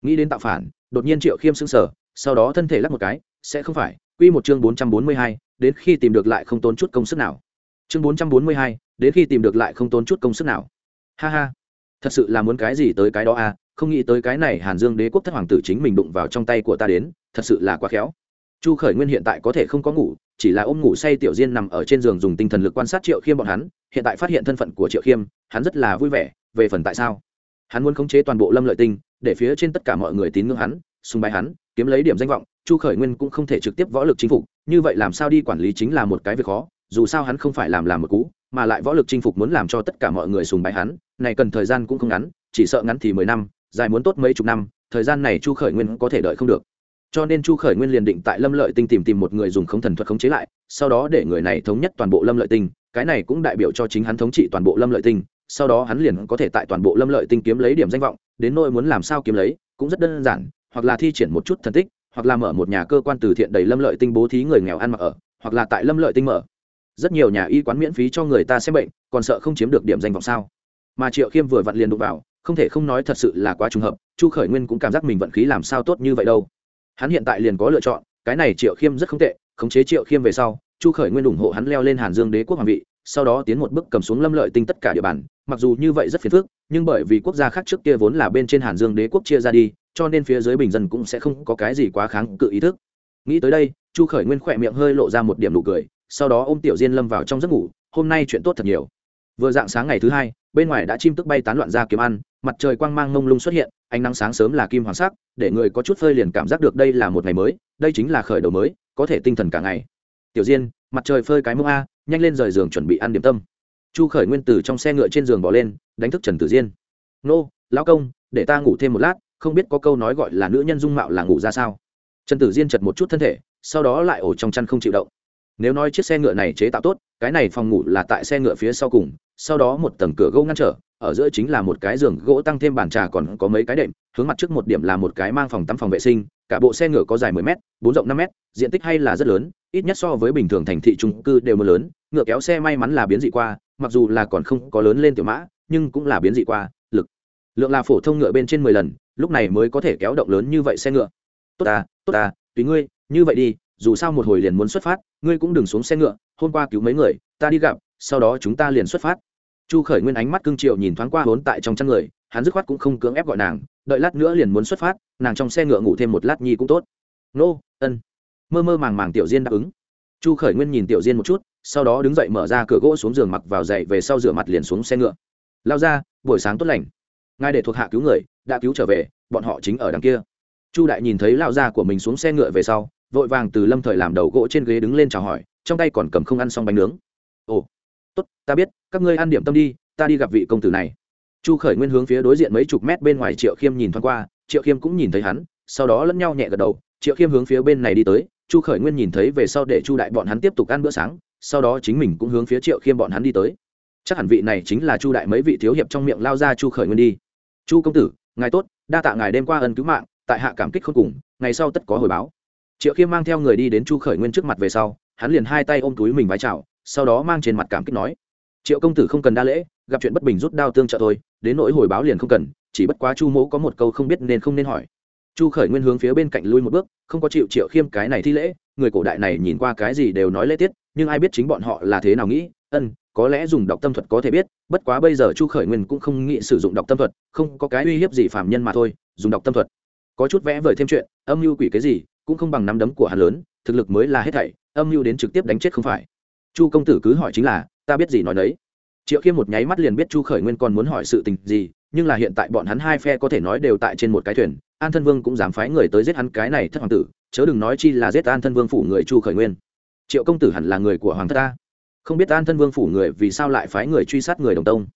Nghĩ đến tạo phản, đột nhiên triệu khiêm sững sờ, sau đó thân thể lắc một cái, sẽ không phải quy một chương bốn trăm bốn mươi hai, đến khi tìm được lại không tốn chút công sức nào. Chương bốn trăm bốn mươi hai, đến khi tìm được lại không tốn chút công sức nào. Ha ha. Thật sự là muốn cái gì tới cái đó à không nghĩ tới cái này hàn dương đế quốc thất hoàng tử chính mình đụng vào trong tay của ta đến, thật sự là quá khéo. Chu khởi nguyên hiện tại có thể không có ngủ, chỉ là ôm ngủ say tiểu diên nằm ở trên giường dùng tinh thần lực quan sát triệu khiêm bọn hắn, hiện tại phát hiện thân phận của triệu khiêm, hắn rất là vui vẻ, về phần tại sao? Hắn muốn khống chế toàn bộ lâm lợi tinh, để phía trên tất cả mọi người tín ngưỡng hắn, sùng bái hắn, kiếm lấy điểm danh vọng chu khởi nguyên cũng không thể trực tiếp võ lực chinh phục, như vậy làm sao đi quản lý chính là một cái việc khó, dù sao hắn không phải làm làm một cú, mà lại võ lực chinh phục muốn làm cho tất cả mọi người sùng bái hắn, này cần thời gian cũng không ngắn, chỉ sợ ngắn thì mười năm, dài muốn tốt mấy chục năm, thời gian này chu khởi nguyên có thể đợi không được. Cho nên chu khởi nguyên liền định tại lâm lợi tinh tìm tìm một người dùng không thần thuật khống chế lại, sau đó để người này thống nhất toàn bộ lâm lợi tinh, cái này cũng đại biểu cho chính hắn thống trị toàn bộ lâm lợi tinh, sau đó hắn liền có thể tại toàn bộ lâm lợi tinh kiếm lấy điểm danh vọng, đến nỗi muốn làm sao kiếm lấy, cũng rất đơn giản, hoặc là thi triển một chút thần tích hoặc là mở một nhà cơ quan từ thiện đầy lâm lợi tinh bố thí người nghèo ăn mặc ở, hoặc là tại lâm lợi tinh mở. Rất nhiều nhà y quán miễn phí cho người ta xem bệnh, còn sợ không chiếm được điểm danh vọng sao. Mà triệu khiêm vừa vặn liền đụng vào, không thể không nói thật sự là quá trùng hợp, chu khởi nguyên cũng cảm giác mình vận khí làm sao tốt như vậy đâu. Hắn hiện tại liền có lựa chọn, cái này triệu khiêm rất không tệ, khống chế triệu khiêm về sau, chu khởi nguyên ủng hộ hắn leo lên hàn dương đế quốc hoàng vị, sau đó tiến một bước cầm xuống lâm lợi tinh tất cả địa bàn. Mặc dù như vậy rất phiền phức, nhưng bởi vì quốc gia khác trước kia vốn là bên trên hàn dương đế quốc chia ra đi cho nên phía dưới bình dân cũng sẽ không có cái gì quá kháng cự ý thức. Nghĩ tới đây, chu khởi nguyên khỏe miệng hơi lộ ra một điểm nụ cười, sau đó ôm tiểu diên lâm vào trong giấc ngủ, hôm nay chuyện tốt thật nhiều. Vừa dạng sáng ngày thứ hai, bên ngoài đã chim tức bay tán loạn ra kiếm ăn, mặt trời quang mang mông lung xuất hiện, ánh nắng sáng sớm là kim hoàng sắc, để người có chút phơi liền cảm giác được đây là một ngày mới, đây chính là khởi đầu mới, có thể tinh thần cả ngày. Tiểu diên, mặt trời phơi cái mông a, nhanh lên rời giường chuẩn bị ăn điểm tâm. Chu khởi nguyên từ trong xe ngựa trên giường bỏ lên, đánh thức trần tử diên. Nô, lão công, để ta ngủ thêm một lát không biết có câu nói gọi là nữ nhân dung mạo là ngủ ra sao. Trần tử diên chật một chút thân thể, sau đó lại ổ trong chăn không chịu động. Nếu nói chiếc xe ngựa này chế tạo tốt, cái này phòng ngủ là tại xe ngựa phía sau cùng, sau đó một tầng cửa gỗ ngăn trở, ở giữa chính là một cái giường gỗ tăng thêm bàn trà còn có mấy cái đệm, hướng mặt trước một điểm là một cái mang phòng tắm phòng vệ sinh, cả bộ xe ngựa có dài 10 m bốn rộng năm m diện tích hay là rất lớn, ít nhất so với bình thường thành thị trung cư đều mưa lớn, ngựa kéo xe may mắn là biến dị qua, mặc dù là còn không có lớn lên tiểu mã, nhưng cũng là biến dị qua, lực. Lượng là phổ thông ngựa bên trên mười lần lúc này mới có thể kéo động lớn như vậy xe ngựa. Tốt à tốt à tùy ngươi, như vậy đi, dù sao một hồi liền muốn xuất phát, ngươi cũng đừng xuống xe ngựa, hôm qua cứu mấy người, ta đi gặp, sau đó chúng ta liền xuất phát. Chu khởi nguyên ánh mắt cưng triệu nhìn thoáng qua hốn tại trong chăn người, hắn dứt khoát cũng không cưỡng ép gọi nàng, đợi lát nữa liền muốn xuất phát, nàng trong xe ngựa ngủ thêm một lát nhi cũng tốt. Nô, ân. Mơ mơ màng màng tiểu diên đáp ứng. Chu khởi nguyên nhìn tiểu diên một chút, sau đó đứng dậy mở ra cửa gỗ xuống giường mặc vào dậy về sau rửa mặt liền xuống xe ngựa. Lao ra, buổi sáng tốt lành ngài để thuộc hạ cứu người, đã cứu trở về, bọn họ chính ở đằng kia. Chu đại nhìn thấy lao gia của mình xuống xe ngựa về sau, vội vàng từ lâm thời làm đầu gỗ trên ghế đứng lên chào hỏi, trong tay còn cầm không ăn xong bánh nướng. Ồ, tốt, ta biết, các ngươi ăn điểm tâm đi, ta đi gặp vị công tử này. Chu khởi nguyên hướng phía đối diện mấy chục mét bên ngoài triệu khiêm nhìn thoáng qua, triệu khiêm cũng nhìn thấy hắn, sau đó lẫn nhau nhẹ gật đầu, triệu khiêm hướng phía bên này đi tới, chu khởi nguyên nhìn thấy về sau để chu đại bọn hắn tiếp tục ăn bữa sáng, sau đó chính mình cũng hướng phía triệu khiêm bọn hắn đi tới. Chắc hẳn vị này chính là chu đại mấy vị thiếu hiệp trong miệng lao ra chu khởi nguyên đi chu công tử, ngài tốt, đa tạ ngài đêm qua ân cứu mạng, tại hạ cảm kích không cùng, ngày sau tất có hồi báo. Triệu khiêm mang theo người đi đến chu khởi nguyên trước mặt về sau, hắn liền hai tay ôm túi mình vái chào, sau đó mang trên mặt cảm kích nói, triệu công tử không cần đa lễ, gặp chuyện bất bình rút đao tương trợ thôi, đến nỗi hồi báo liền không cần, chỉ bất quá chu mỗ có một câu không biết nên không nên hỏi chu khởi nguyên hướng phía bên cạnh lui một bước, không có chịu triệu khiêm cái này thi lễ, người cổ đại này nhìn qua cái gì đều nói lễ tiết, nhưng ai biết chính bọn họ là thế nào nghĩ, ân, có lẽ dùng đọc tâm thuật có thể biết, bất quá bây giờ chu khởi nguyên cũng không nghĩ sử dụng đọc tâm thuật, không có cái uy hiếp gì phạm nhân mà thôi, dùng đọc tâm thuật. Có chút vẽ vời thêm chuyện, âm mưu quỷ cái gì, cũng không bằng nắm đấm của hắn lớn, thực lực mới là hết thảy, âm mưu đến trực tiếp đánh chết không phải. Chu công tử cứ hỏi chính là, ta biết gì nói đấy triệu khiêm một nháy mắt liền biết chu khởi nguyên còn muốn hỏi sự tình gì, nhưng là hiện tại bọn hắn hai phe có thể nói đều tại trên một cái thuyền an thân vương cũng dám phái người tới giết hắn, cái này thất hoàng tử, chớ đừng nói chi là giết an thân vương phủ người chu khởi nguyên. Triệu công tử hẳn là người của hoàng thất ta. Không biết an thân vương phủ người vì sao lại phái người truy sát người đồng tông?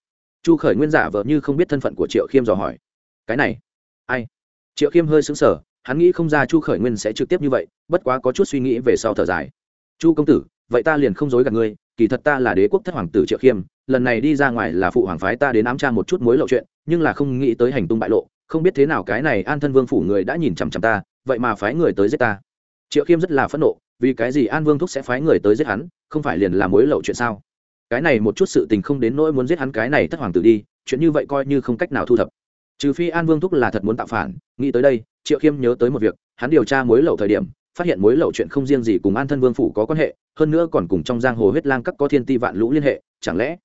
Chu khởi nguyên giả vợ như không biết thân phận của triệu khiêm dò hỏi. Cái này, ai? Triệu khiêm hơi xứng sở hắn nghĩ không ra chu khởi nguyên sẽ trực tiếp như vậy, bất quá có chút suy nghĩ về sau thở dài. Chu công tử, vậy ta liền không dối gạt ngươi, kỳ thật ta là đế quốc thất hoàng tử triệu khiêm, lần này đi ra ngoài là phụ hoàng phái ta đến ám tra một chút mối lộ chuyện, nhưng là không nghĩ tới hành tung bại lộ không biết thế nào cái này an thân vương phủ người đã nhìn chằm chằm ta, vậy mà phái người tới giết ta. Triệu khiêm rất là phẫn nộ, vì cái gì an vương thúc sẽ phái người tới giết hắn, không phải liền là mối lậu chuyện sao? Cái này một chút sự tình không đến nỗi muốn giết hắn cái này thất hoàng tử đi, chuyện như vậy coi như không cách nào thu thập. Trừ phi an vương thúc là thật muốn tạo phản, nghĩ tới đây, triệu khiêm nhớ tới một việc, hắn điều tra mối lậu thời điểm, phát hiện mối lậu chuyện không riêng gì cùng an thân vương phủ có quan hệ, hơn nữa còn cùng trong giang hồ huyết lang các có thiên ti vạn lũ liên hệ, chẳng lẽ?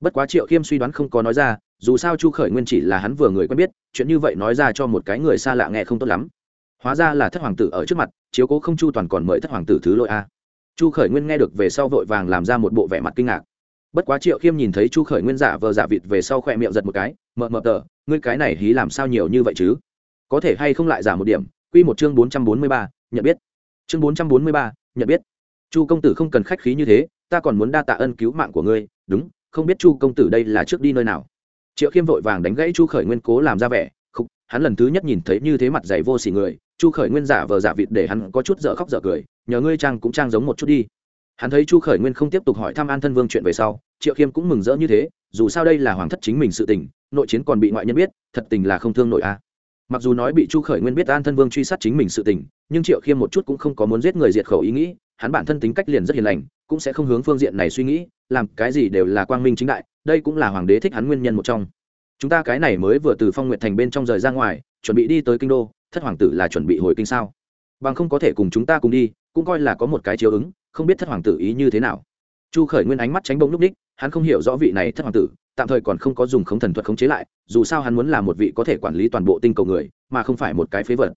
Bất quá triệu khiêm suy đoán không có nói ra dù sao chu khởi nguyên chỉ là hắn vừa người quen biết, chuyện như vậy nói ra cho một cái người xa lạ nghe không tốt lắm. Hóa ra là thất hoàng tử ở trước mặt, chiếu cố không chu toàn còn mời thất hoàng tử thứ lỗi a. Chu khởi nguyên nghe được về sau vội vàng làm ra một bộ vẻ mặt kinh ngạc. Bất quá triệu khiêm nhìn thấy chu khởi nguyên giả vờ giả vịt về sau khoe miệng giật một cái mờ mờ tờ, ngươi cái này hí làm sao nhiều như vậy chứ? Có thể hay không lại giả một điểm q một chương bốn trăm bốn mươi ba, nhận biết. Chương bốn trăm bốn mươi ba, nhận biết. Chu công tử không cần khách khí như thế, ta còn muốn đa tạ ân cứu mạng của ngươi, đúng, không biết chu công tử đây là trước đi nơi nào triệu khiêm vội vàng đánh gãy chu khởi nguyên cố làm ra vẻ Khúc hắn lần thứ nhất nhìn thấy như thế mặt dày vô xỉ người, chu khởi nguyên giả vờ giả vịt để hắn có chút dở khóc dở cười, nhờ ngươi trang cũng trang giống một chút đi. Hắn thấy chu khởi nguyên không tiếp tục hỏi thăm an thân vương chuyện về sau, triệu khiêm cũng mừng rỡ như thế, dù sao đây là hoàng thất chính mình sự tình, nội chiến còn bị ngoại nhân biết, thật tình là không thương nội a mặc dù nói bị chu khởi nguyên biết an thân vương truy sát chính mình sự tình, nhưng triệu khiêm một chút cũng không có muốn giết người diệt khẩu ý nghĩ, hắn bản thân tính cách liền rất hiền lành, cũng sẽ không hướng phương diện này suy nghĩ, làm cái gì đều là quang minh chính đại, đây cũng là hoàng đế thích hắn nguyên nhân một trong. Chúng ta cái này mới vừa từ phong nguyện thành bên trong rời ra ngoài, chuẩn bị đi tới kinh đô, thất hoàng tử là chuẩn bị hồi kinh sao? Bằng không có thể cùng chúng ta cùng đi, cũng coi là có một cái chiếu ứng, không biết thất hoàng tử ý như thế nào. Chu khởi nguyên ánh mắt tránh bông lúc ních hắn không hiểu rõ vị này thất hoàng tử tạm thời còn không có dùng khống thần thuật khống chế lại, dù sao hắn muốn là một vị có thể quản lý toàn bộ tinh cầu người, mà không phải một cái phế vật.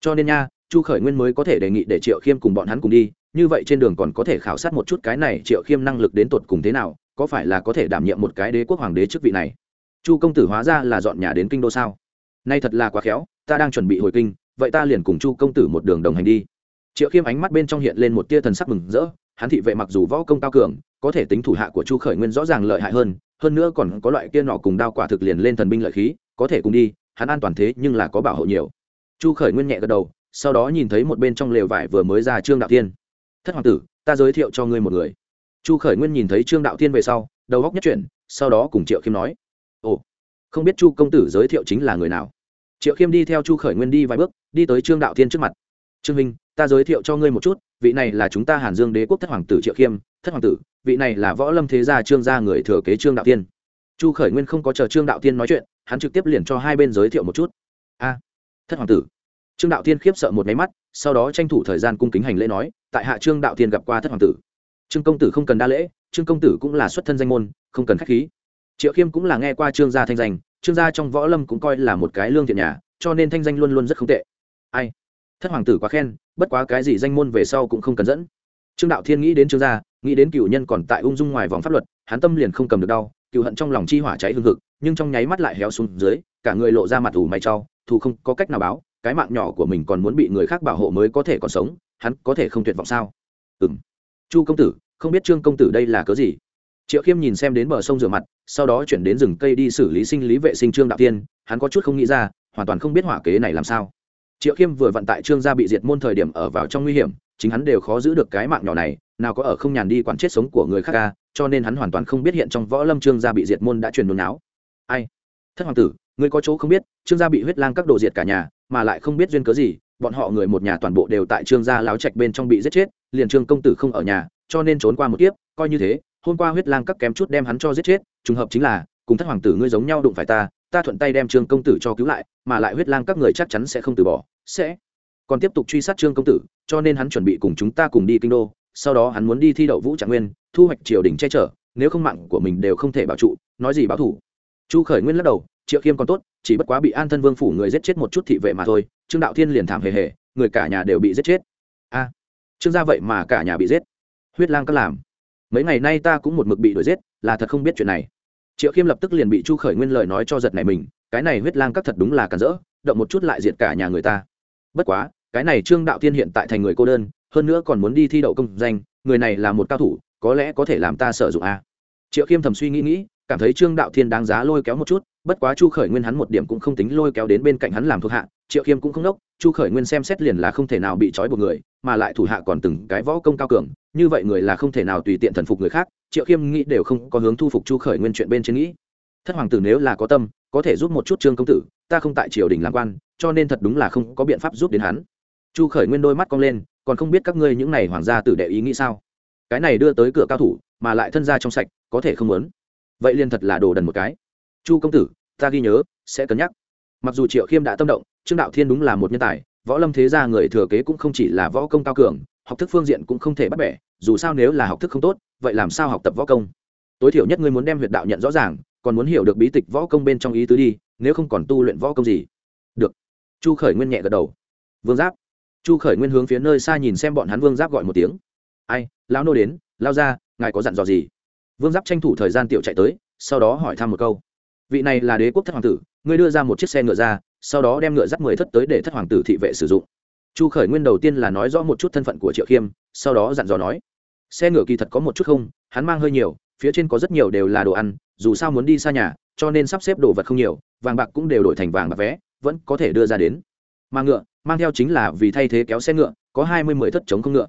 Cho nên nha, chu khởi nguyên mới có thể đề nghị để triệu khiêm cùng bọn hắn cùng đi, như vậy trên đường còn có thể khảo sát một chút cái này triệu khiêm năng lực đến tột cùng thế nào, có phải là có thể đảm nhiệm một cái đế quốc hoàng đế chức vị này? Chu công tử hóa ra là dọn nhà đến kinh đô sao? Nay thật là quá khéo, ta đang chuẩn bị hồi kinh, vậy ta liền cùng chu công tử một đường đồng hành đi. Triệu khiêm ánh mắt bên trong hiện lên một tia thần sắc mừng rỡ, hắn thị vệ mặc dù võ công cao cường, có thể tính thủ hạ của chu khởi nguyên rõ ràng lợi hại hơn hơn nữa còn có loại kia nọ cùng đao quả thực liền lên thần binh lợi khí, có thể cùng đi, hắn an toàn thế nhưng là có bảo hộ nhiều. Chu khởi nguyên nhẹ gật đầu, sau đó nhìn thấy một bên trong lều vải vừa mới ra trương đạo thiên. Thất hoàng tử, ta giới thiệu cho ngươi một người. Chu khởi nguyên nhìn thấy trương đạo thiên về sau, đầu góc nhất chuyển, sau đó cùng triệu khiêm nói, ồ, không biết chu công tử giới thiệu chính là người nào? Triệu khiêm đi theo chu khởi nguyên đi vài bước, đi tới trương đạo thiên trước mặt. Trương minh ta giới thiệu cho ngươi một chút, vị này là chúng ta hàn dương đế quốc thất hoàng tử triệu khiêm, thất hoàng tử, vị này là võ lâm thế gia trương gia người thừa kế trương đạo tiên. Chu khởi nguyên không có chờ trương đạo tiên nói chuyện, hắn trực tiếp liền cho hai bên giới thiệu một chút. A, thất hoàng tử. Trương đạo tiên khiếp sợ một máy mắt, sau đó tranh thủ thời gian cung kính hành lễ nói, tại hạ trương đạo tiên gặp qua thất hoàng tử. Trương công tử không cần đa lễ, trương công tử cũng là xuất thân danh môn, không cần k h á c h khí. Triệu khiêm cũng là nghe qua trương gia thanh danh, trương gia trong võ lâm cũng coi là một cái lương thiện nhà, cho nên thanh danh luôn luôn rất không tệ. Ai? Thất hoàng tử quá khen bất quá cái gì danh môn về sau cũng không cần dẫn. Trương đạo thiên nghĩ đến trương gia, nghĩ đến cựu nhân còn tại ung dung ngoài vòng pháp luật, hắn tâm liền không cầm được đau, cựu hận trong lòng chi hỏa cháy hương hực, nhưng trong nháy mắt lại héo xuống dưới, cả người lộ ra mặt ủ mày trau thù không có cách nào báo, cái mạng nhỏ của mình còn muốn bị người khác bảo hộ mới có thể còn sống, hắn có thể không tuyệt vọng sao? Ừ m chu công tử, không biết trương công tử đây là cớ gì? Triệu khiêm nhìn xem đến bờ sông rửa mặt, sau đó chuyển đến rừng cây đi xử lý sinh lý vệ sinh trương đạo tiên hắn có chút không nghĩ ra, hoàn toàn không biết hỏa kế này làm sao triệu khiêm vừa vận tại trương gia bị diệt môn thời điểm ở vào trong nguy hiểm, chính hắn đều khó giữ được cái mạng nhỏ này, nào có ở không nhàn đi quản chết sống của người khác ca cho nên hắn hoàn toàn không biết hiện trong võ lâm trương gia bị diệt môn đã truyền nôn não ai? Thất hoàng tử, ngươi có chỗ không biết, trương gia bị huyết lang các đồ diệt cả nhà, mà lại không biết duyên cớ gì, bọn họ người một nhà toàn bộ đều tại trương gia láo trạch bên trong bị giết chết, liền trương công tử không ở nhà, cho nên trốn qua một kiếp, coi như thế, hôm qua huyết lang các kém chút đem hắn cho giết chết, trùng hợp chính là, cùng thất hoàng tử ngươi giống nhau đụng phải ta ta thuận tay đem trương công tử cho cứu lại, mà lại huyết lang các người chắc chắn sẽ không từ bỏ, sẽ. Còn tiếp tục truy sát trương công tử, cho nên hắn chuẩn bị cùng chúng ta cùng đi kinh đô, sau đó hắn muốn đi thi đậu vũ trạng nguyên, thu hoạch triều đình che chở, nếu không mạng của mình đều không thể bảo trụ, nói gì báo thủ. Chu khởi nguyên lắc đầu, triệu khiêm còn tốt, chỉ bất quá bị an thân vương phủ người giết chết một chút thị vệ mà thôi, trương đạo thiên liền thảm hề hề, người cả nhà đều bị giết chết. A, trương gia vậy mà cả nhà bị giết. Huyết lang các làm. Mấy ngày nay ta cũng một mực bị đuổi giết, là thật không biết chuyện này triệu khiêm lập tức liền bị chu khởi nguyên lời nói cho giật này mình, cái này huyết lang các thật đúng là cản rỡ, động một chút lại diệt cả nhà người ta. Bất quá, cái này trương đạo thiên hiện tại thành người cô đơn, hơn nữa còn muốn đi thi đậu công danh, người này là một cao thủ, có lẽ có thể làm ta sử dụng a. Triệu khiêm thầm suy nghĩ nghĩ cảm thấy trương đạo thiên đáng giá lôi kéo một chút, bất quá chu khởi nguyên hắn một điểm cũng không tính lôi kéo đến bên cạnh hắn làm thuộc hạ, triệu khiêm cũng không đốc, chu khởi nguyên xem xét liền là không thể nào bị trói buộc người, mà lại thủ hạ còn từng cái võ công cao cường, như vậy người là không thể nào tùy tiện thần phục người khác, triệu khiêm nghĩ đều không có hướng thu phục chu khởi nguyên chuyện bên trên nghĩ. Thất hoàng tử nếu là có tâm, có thể giúp một chút trương công tử, ta không tại triều đình làm quan, cho nên thật đúng là không có biện pháp giúp đến hắn. Chu khởi nguyên đôi mắt cong lên, còn không biết các ngươi những này hoàng gia tử đệ ý nghĩ sao? Cái này đưa tới cửa cao thủ, mà lại thân gia trong sạch, có thể không muốn? Vậy liền thật là đồ đần một cái. Chu công tử, ta ghi nhớ, sẽ cân nhắc. Mặc dù triệu khiêm đã tâm động, trương đạo thiên đúng là một nhân tài, võ lâm thế gia người thừa kế cũng không chỉ là võ công cao cường, học thức phương diện cũng không thể bắt bẻ, dù sao nếu là học thức không tốt, vậy làm sao học tập võ công? Tối thiểu nhất ngươi muốn đem huyệt đạo nhận rõ ràng, còn muốn hiểu được bí tịch võ công bên trong ý tứ đi, nếu không còn tu luyện võ công gì? Được. Chu khởi nguyên nhẹ gật đầu. Vương giáp. Chu khởi nguyên hướng phía nơi xa nhìn xem bọn hắn, vương giáp gọi một tiếng. Ai, lão nô đến, lao ra, ngài có dặn dò gì? Vương giáp tranh thủ thời gian tiểu chạy tới, sau đó hỏi thăm một câu. Vị này là đế quốc thất hoàng tử, ngươi đưa ra một chiếc xe ngựa ra, sau đó đem ngựa dắt mười thất tới để thất hoàng tử thị vệ sử dụng. Chu khởi nguyên đầu tiên là nói rõ một chút thân phận của triệu khiêm, sau đó dặn dò nói, xe ngựa kỳ thật có một chút không, hắn mang hơi nhiều, phía trên có rất nhiều đều là đồ ăn, dù sao muốn đi xa nhà, cho nên sắp xếp đồ vật không nhiều, vàng bạc cũng đều đổi thành vàng bạc vé, vẫn có thể đưa ra đến. Mà ngựa, mang theo chính là vì thay thế kéo xe ngựa, có hai mươi mười thất chống không ngựa.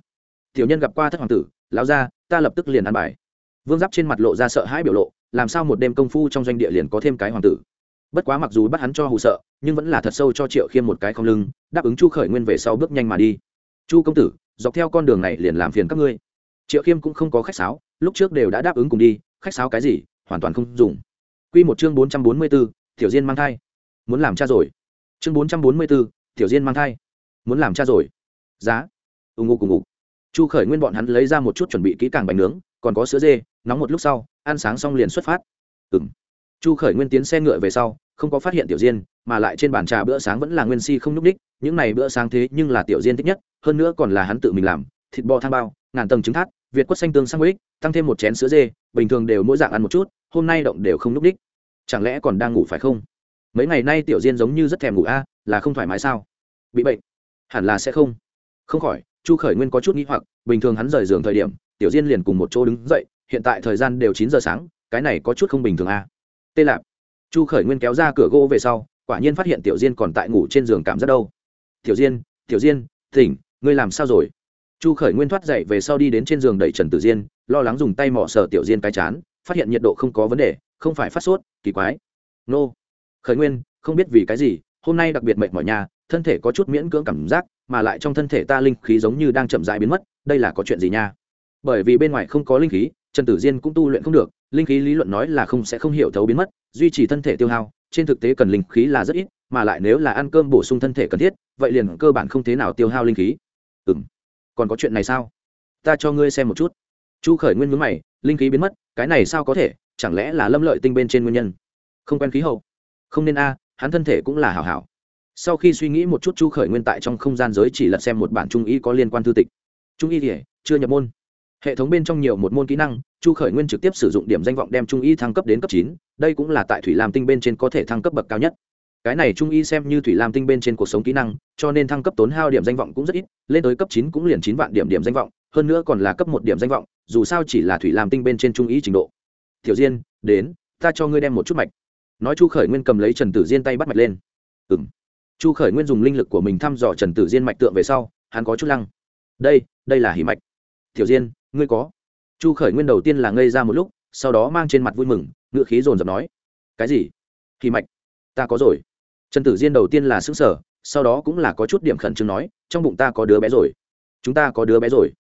Tiểu nhân gặp qua thất hoàng tử, lão ra ta lập tức liền ăn bài vương giáp trên mặt lộ ra sợ hãi biểu lộ, làm sao một đêm công phu trong doanh địa liền có thêm cái hoàng tử? Bất quá mặc dù bắt hắn cho hù sợ, nhưng vẫn là thật sâu cho triệu khiêm một cái không lưng, đáp ứng chu khởi nguyên về sau bước nhanh mà đi. Chu công tử, dọc theo con đường này liền làm phiền các ngươi. Triệu khiêm cũng không có khách sáo, lúc trước đều đã đáp ứng cùng đi, khách sáo cái gì, hoàn toàn không dùng. Q một chương bốn trăm bốn mươi b ố tiểu diên mang thai. Muốn làm cha rồi. Chương bốn trăm bốn mươi b ố tiểu diên mang thai. Muốn làm cha rồi. Giá. Ưng ngô cùng ngủ. chu khởi nguyên bọn hắn lấy ra một chút chuẩn bị kỹ càng bánh nướng còn có sữa dê, nóng một lúc sau, ăn sáng xong liền xuất phát. Ừ m chu khởi nguyên tiến xe ngựa về sau, không có phát hiện tiểu diên, mà lại trên bàn trà bữa sáng vẫn là nguyên si không n ú c ních những này bữa sáng thế nhưng là tiểu diên thích nhất, hơn nữa còn là hắn tự mình làm, thịt bò thang bao, ngàn tầng trứng thát việt quất xanh tương sang ích tăng thêm một chén sữa dê, bình thường đều mỗi dạng ăn một chút, hôm nay động đều không n ú c ních chẳng lẽ còn đang ngủ phải không? Mấy ngày nay tiểu diên giống như rất thèm ngủ a à, là không thoải mái sao? Bị bệnh. Hẳn là sẽ không. Không khỏi, chu khởi nguyên có chút nghĩ hoặc, bình thường hắn rời giường thời điểm tiểu diên liền cùng một chỗ đứng dậy, hiện tại thời gian đều chín giờ sáng, cái này có chút không bình thường a tê lạp. Chu khởi nguyên kéo ra cửa gỗ về sau, quả nhiên phát hiện tiểu diên còn tại ngủ trên giường cảm giác đâu. Tiểu diên tiểu diên, tỉnh, ngươi làm sao rồi? Chu khởi nguyên thoát dậy về sau đi đến trên giường đẩy trần tử diên, lo lắng dùng tay mỏ sờ tiểu diên cái chán, phát hiện nhiệt độ không có vấn đề, không phải phát sốt, kỳ quái. Nô. Khởi nguyên, không biết vì cái gì, hôm nay đặc biệt mệt mỏi nhà thân thể có chút miễn cưỡng cảm giác, mà lại trong thân thể ta linh khí giống như đang chậm dại biến mất, đây là có chuyện gì nha? Bởi vì bên ngoài không có linh khí, trần tử diên cũng tu luyện không được, linh khí lý luận nói là không sẽ không hiểu thấu biến mất, duy trì thân thể tiêu hao, trên thực tế cần linh khí là rất ít, mà lại nếu là ăn cơm bổ sung thân thể cần thiết, vậy liền cơ bản không thế nào tiêu hao linh khí. Ừ m còn có chuyện này sao? Ta cho ngươi xem một chút. Chu khởi nguyên mướn mày, linh khí biến mất, cái này sao có thể? Chẳng lẽ là lâm lợi tinh bên trên nguyên nhân? Không quen khí hậu. Không nên a à, hắn thân thể cũng là hảo hảo. Sau khi suy nghĩ một chút chu khởi nguyên tại trong không gian giới chỉ lật xem một bản trung y có liên quan thư tịch. Trung y thì, chưa nhập môn hệ thống bên trong nhiều một môn kỹ năng, chu khởi nguyên trực tiếp sử dụng điểm danh vọng đem trung y thăng cấp đến cấp chín, đây cũng là tại thủy lam tinh bên trên có thể thăng cấp bậc cao nhất. Cái này trung y xem như thủy lam tinh bên trên cuộc sống kỹ năng, cho nên thăng cấp tốn hao điểm danh vọng cũng rất ít, lên tới cấp chín cũng liền chín vạn điểm điểm danh vọng, hơn nữa còn là cấp một điểm danh vọng, dù sao chỉ là thủy lam tinh bên trên trung y trình độ. Tiểu diên, đến, ta cho ngươi đem một chút mạch. Nói chu khởi nguyên cầm lấy trần tử diên tay bắt mạch lên. Ừ m chu khởi nguyên dùng linh lực của mình thăm dò trần tử diên mạch tượng về sau, hắn có chút lăng. Đây đây là hỉ mạch. Tiểu diên ngươi có. Chu khởi nguyên đầu tiên là ngây ra một lúc, sau đó mang trên mặt vui mừng ngựa khí dồn dập nói, cái gì? Kỳ mạch, ta có rồi. Trần tử diên đầu tiên là xứng sở sau đó cũng là có chút điểm khẩn trương nói, trong bụng ta có đứa bé rồi. Chúng ta có đứa bé rồi.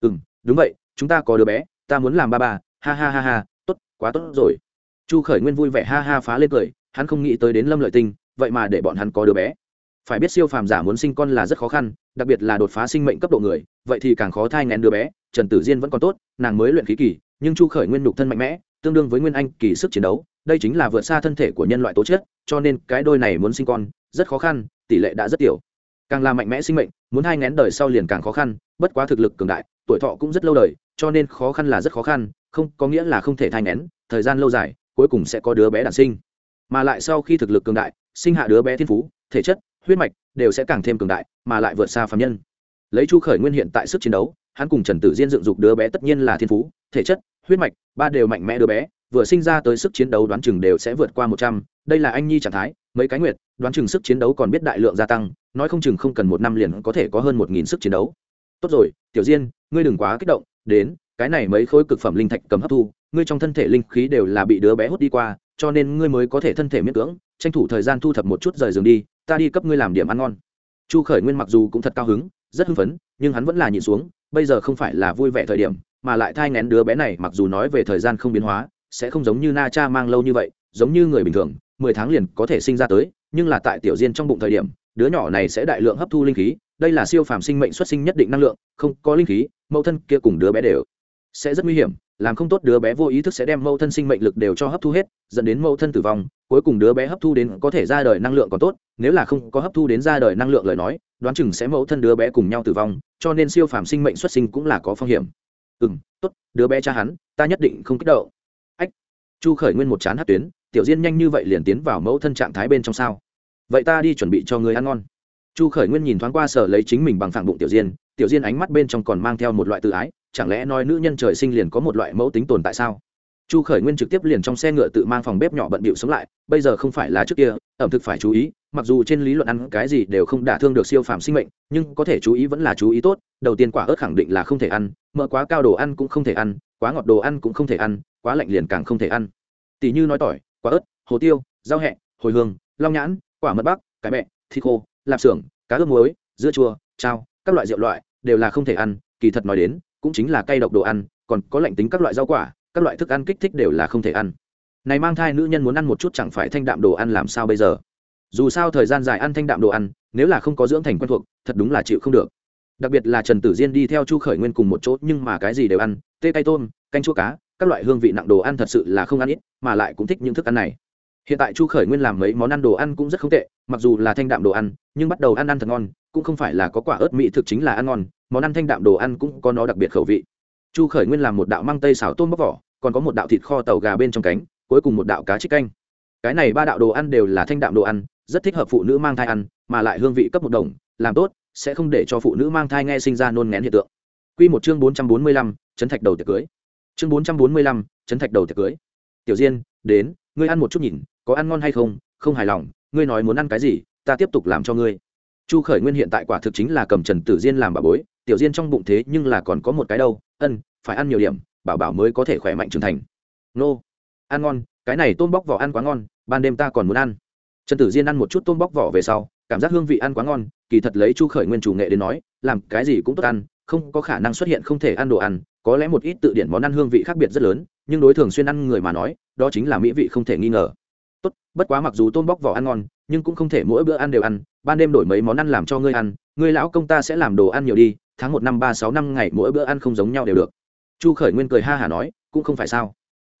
Ừ m đúng vậy, chúng ta có đứa bé, ta muốn làm ba ba. Ha ha ha ha, tốt, quá tốt rồi. Chu khởi nguyên vui vẻ ha ha phá lên cười, hắn không nghĩ tới đến lâm lợi tinh, vậy mà để bọn hắn có đứa bé phải biết siêu phàm giả muốn sinh con là rất khó khăn, đặc biệt là đột phá sinh mệnh cấp độ người, vậy thì càng khó thai ngén đứa bé, trần tử diên vẫn còn tốt, nàng mới luyện khí kỳ, nhưng chu khởi nguyên nhục thân mạnh mẽ, tương đương với nguyên anh kỳ sức chiến đấu, đây chính là vượt xa thân thể của nhân loại tố chất, cho nên cái đôi này muốn sinh con, rất khó khăn, tỷ lệ đã rất tiểu. Càng là mạnh mẽ sinh mệnh, muốn hai ngén đời sau liền càng khó khăn, bất quá thực lực cường đại, tuổi thọ cũng rất lâu đời, cho nên khó khăn là rất khó khăn, không, có nghĩa là không thể thai ngén, thời gian lâu dài, cuối cùng sẽ có đứa bé đản sinh. Mà lại sau khi thực lực cường đại, sinh hạ đứa bé thiên phú, thể chất huyết mạch đều sẽ càng thêm cường đại, mà lại vượt xa phạm nhân. Lấy chu khởi nguyên hiện tại sức chiến đấu, hắn cùng trần tử diên dựng dục đứa bé tất nhiên là thiên phú, thể chất, huyết mạch, ba đều mạnh mẽ đứa bé, vừa sinh ra tới sức chiến đấu đoán chừng đều sẽ vượt qua một trăm, đây là anh nhi trạng thái, mấy cái nguyệt, đoán chừng sức chiến đấu còn biết đại lượng gia tăng, nói không chừng không cần một năm liền có thể có hơn một nghìn sức chiến đấu. Tốt rồi, tiểu diên, ngươi đừng quá kích động, đến, cái này mấy khối cực phẩm linh thạch cầm hấp thu, ngươi trong thân thể linh khí đều là bị đứa bé hút đi qua, cho nên ngươi mới có thể thân thể miễn cưỡng, tranh thủ thời gian thu thập một chút rời giường đi ta đi cấp ngươi làm điểm ăn ngon. Chu khởi nguyên mặc dù cũng thật cao hứng, rất hưng phấn, nhưng hắn vẫn là nhìn xuống, bây giờ không phải là vui vẻ thời điểm, mà lại thai ngén đứa bé này mặc dù nói về thời gian không biến hóa, sẽ không giống như na cha mang lâu như vậy, giống như người bình thường, mười tháng liền có thể sinh ra tới, nhưng là tại tiểu diên trong bụng thời điểm, đứa nhỏ này sẽ đại lượng hấp thu linh khí, đây là siêu phàm sinh mệnh xuất sinh nhất định năng lượng, không có linh khí, mẫu thân kia cùng đứa bé đều sẽ rất nguy hiểm, làm không tốt đứa bé vô ý thức sẽ đem mẫu thân sinh mệnh lực đều cho hấp thu hết, dẫn đến mẫu thân tử vong cuối cùng đứa bé hấp thu đến có thể ra đời năng lượng còn tốt, nếu là không có hấp thu đến ra đời năng lượng lời nói, đoán chừng sẽ mẫu thân đứa bé cùng nhau tử vong, cho nên siêu phàm sinh mệnh xuất sinh cũng là có phong hiểm. Ừ m tốt, đứa bé cha hắn, ta nhất định không kích động. Ách, chu khởi nguyên một chán hát tuyến, tiểu diên nhanh như vậy liền tiến vào mẫu thân trạng thái bên trong sao? Vậy ta đi chuẩn bị cho người ăn ngon. Chu khởi nguyên nhìn thoáng qua sở lấy chính mình bằng phẳng bụng tiểu diên tiểu diên ánh mắt bên trong còn mang theo một loại tự ái, chẳng lẽ nói nữ nhân trời sinh liền có một loại mẫu tính tồn tại sao? Chu khởi nguyên trực tiếp liền trong xe ngựa tự mang phòng bếp nhỏ bận bịu sống lại, bây giờ không phải là trước kia, ẩm thực phải chú ý, mặc dù trên lý luận ăn cái gì đều không đả thương được siêu phàm sinh mệnh, nhưng có thể chú ý vẫn là chú ý tốt, đầu tiên quả ớt khẳng định là không thể ăn, mỡ quá cao đồ ăn cũng không thể ăn, quá ngọt đồ ăn cũng không thể ăn, quá lạnh liền càng không thể ăn. Tỷ như nói tỏi, quả ớt, hồ tiêu, rau hẹ, hồi hương, long nhãn, quả mật bắc, cải bẹ, thịt khô, lạp xưởng, cá ướp muối, dưa chua trao các loại rượu loại đều là không thể ăn, kỳ thật nói đến, cũng chính là cay độc đồ ăn, còn có lạnh tính các loại rau quả các loại thức ăn kích thích đều là không thể ăn. Này mang thai nữ nhân muốn ăn một chút chẳng phải thanh đạm đồ ăn làm sao bây giờ? Dù sao thời gian dài ăn thanh đạm đồ ăn, nếu là không có dưỡng thành quen thuộc, thật đúng là chịu không được. Đặc biệt là trần tử diên đi theo chu khởi nguyên cùng một chỗ, nhưng mà cái gì đều ăn, tê tay tôm, canh chua cá, các loại hương vị nặng đồ ăn thật sự là không ăn ít, mà lại cũng thích những thức ăn này. Hiện tại chu khởi nguyên làm mấy món ăn đồ ăn cũng rất không tệ, mặc dù là thanh đạm đồ ăn, nhưng bắt đầu ăn ăn thật ngon, cũng không phải là có quả ớt mỹ thực chính là ăn ngon, món ăn thanh đạm đồ ăn cũng có nó đặc biệt khẩu vị chu khởi nguyên làm một đạo măng tây xào tôm bóc vỏ còn có một đạo thịt kho tàu gà bên trong cánh cuối cùng một đạo cá trích canh cái này ba đạo đồ ăn đều là thanh đạm đồ ăn rất thích hợp phụ nữ mang thai ăn mà lại hương vị cấp một đồng làm tốt sẽ không để cho phụ nữ mang thai nghe sinh ra nôn ngén hiện tượng Quy một chương bốn trăm bốn mươi lăm, chấn thạch đầu tiệc cưới. Chương bốn trăm bốn mươi lăm, chấn thạch đầu tiệc cưới. Tiểu Diên, đến, ngươi ăn một chút nhìn, có ăn ngon hay không? Không hài lòng, ngươi nói muốn ăn cái gì, ta tiếp tục làm cho ngươi. Chu Khởi Nguyên hiện tại quả thực chính là cầm Trần Tử Diên làm bà bối, tiểu Diên trong bụng thế nhưng là còn có một cái đâu, ân, phải ăn nhiều điểm, bảo bảo mới có thể khỏe mạnh trưởng thành. Nô, ăn ngon, cái này tôm bóc vỏ ăn quá ngon, ban đêm ta còn muốn ăn. Trần Tử Diên ăn một chút tôm bóc vỏ về sau, cảm giác hương vị ăn quá ngon, kỳ thật lấy Chu Khởi Nguyên chủ nghệ đến nói, làm cái gì cũng tốt ăn, không có khả năng xuất hiện không thể ăn đồ ăn có lẽ một ít tự điển món ăn hương vị khác biệt rất lớn nhưng đối thường xuyên ăn người mà nói đó chính là mỹ vị không thể nghi ngờ tốt bất quá mặc dù tôm bóc vỏ ăn ngon nhưng cũng không thể mỗi bữa ăn đều ăn ban đêm đổi mấy món ăn làm cho ngươi ăn ngươi lão công ta sẽ làm đồ ăn nhiều đi tháng một năm ba sáu năm ngày mỗi bữa ăn không giống nhau đều được. Chu khởi nguyên cười ha hả nói, cũng không phải sao.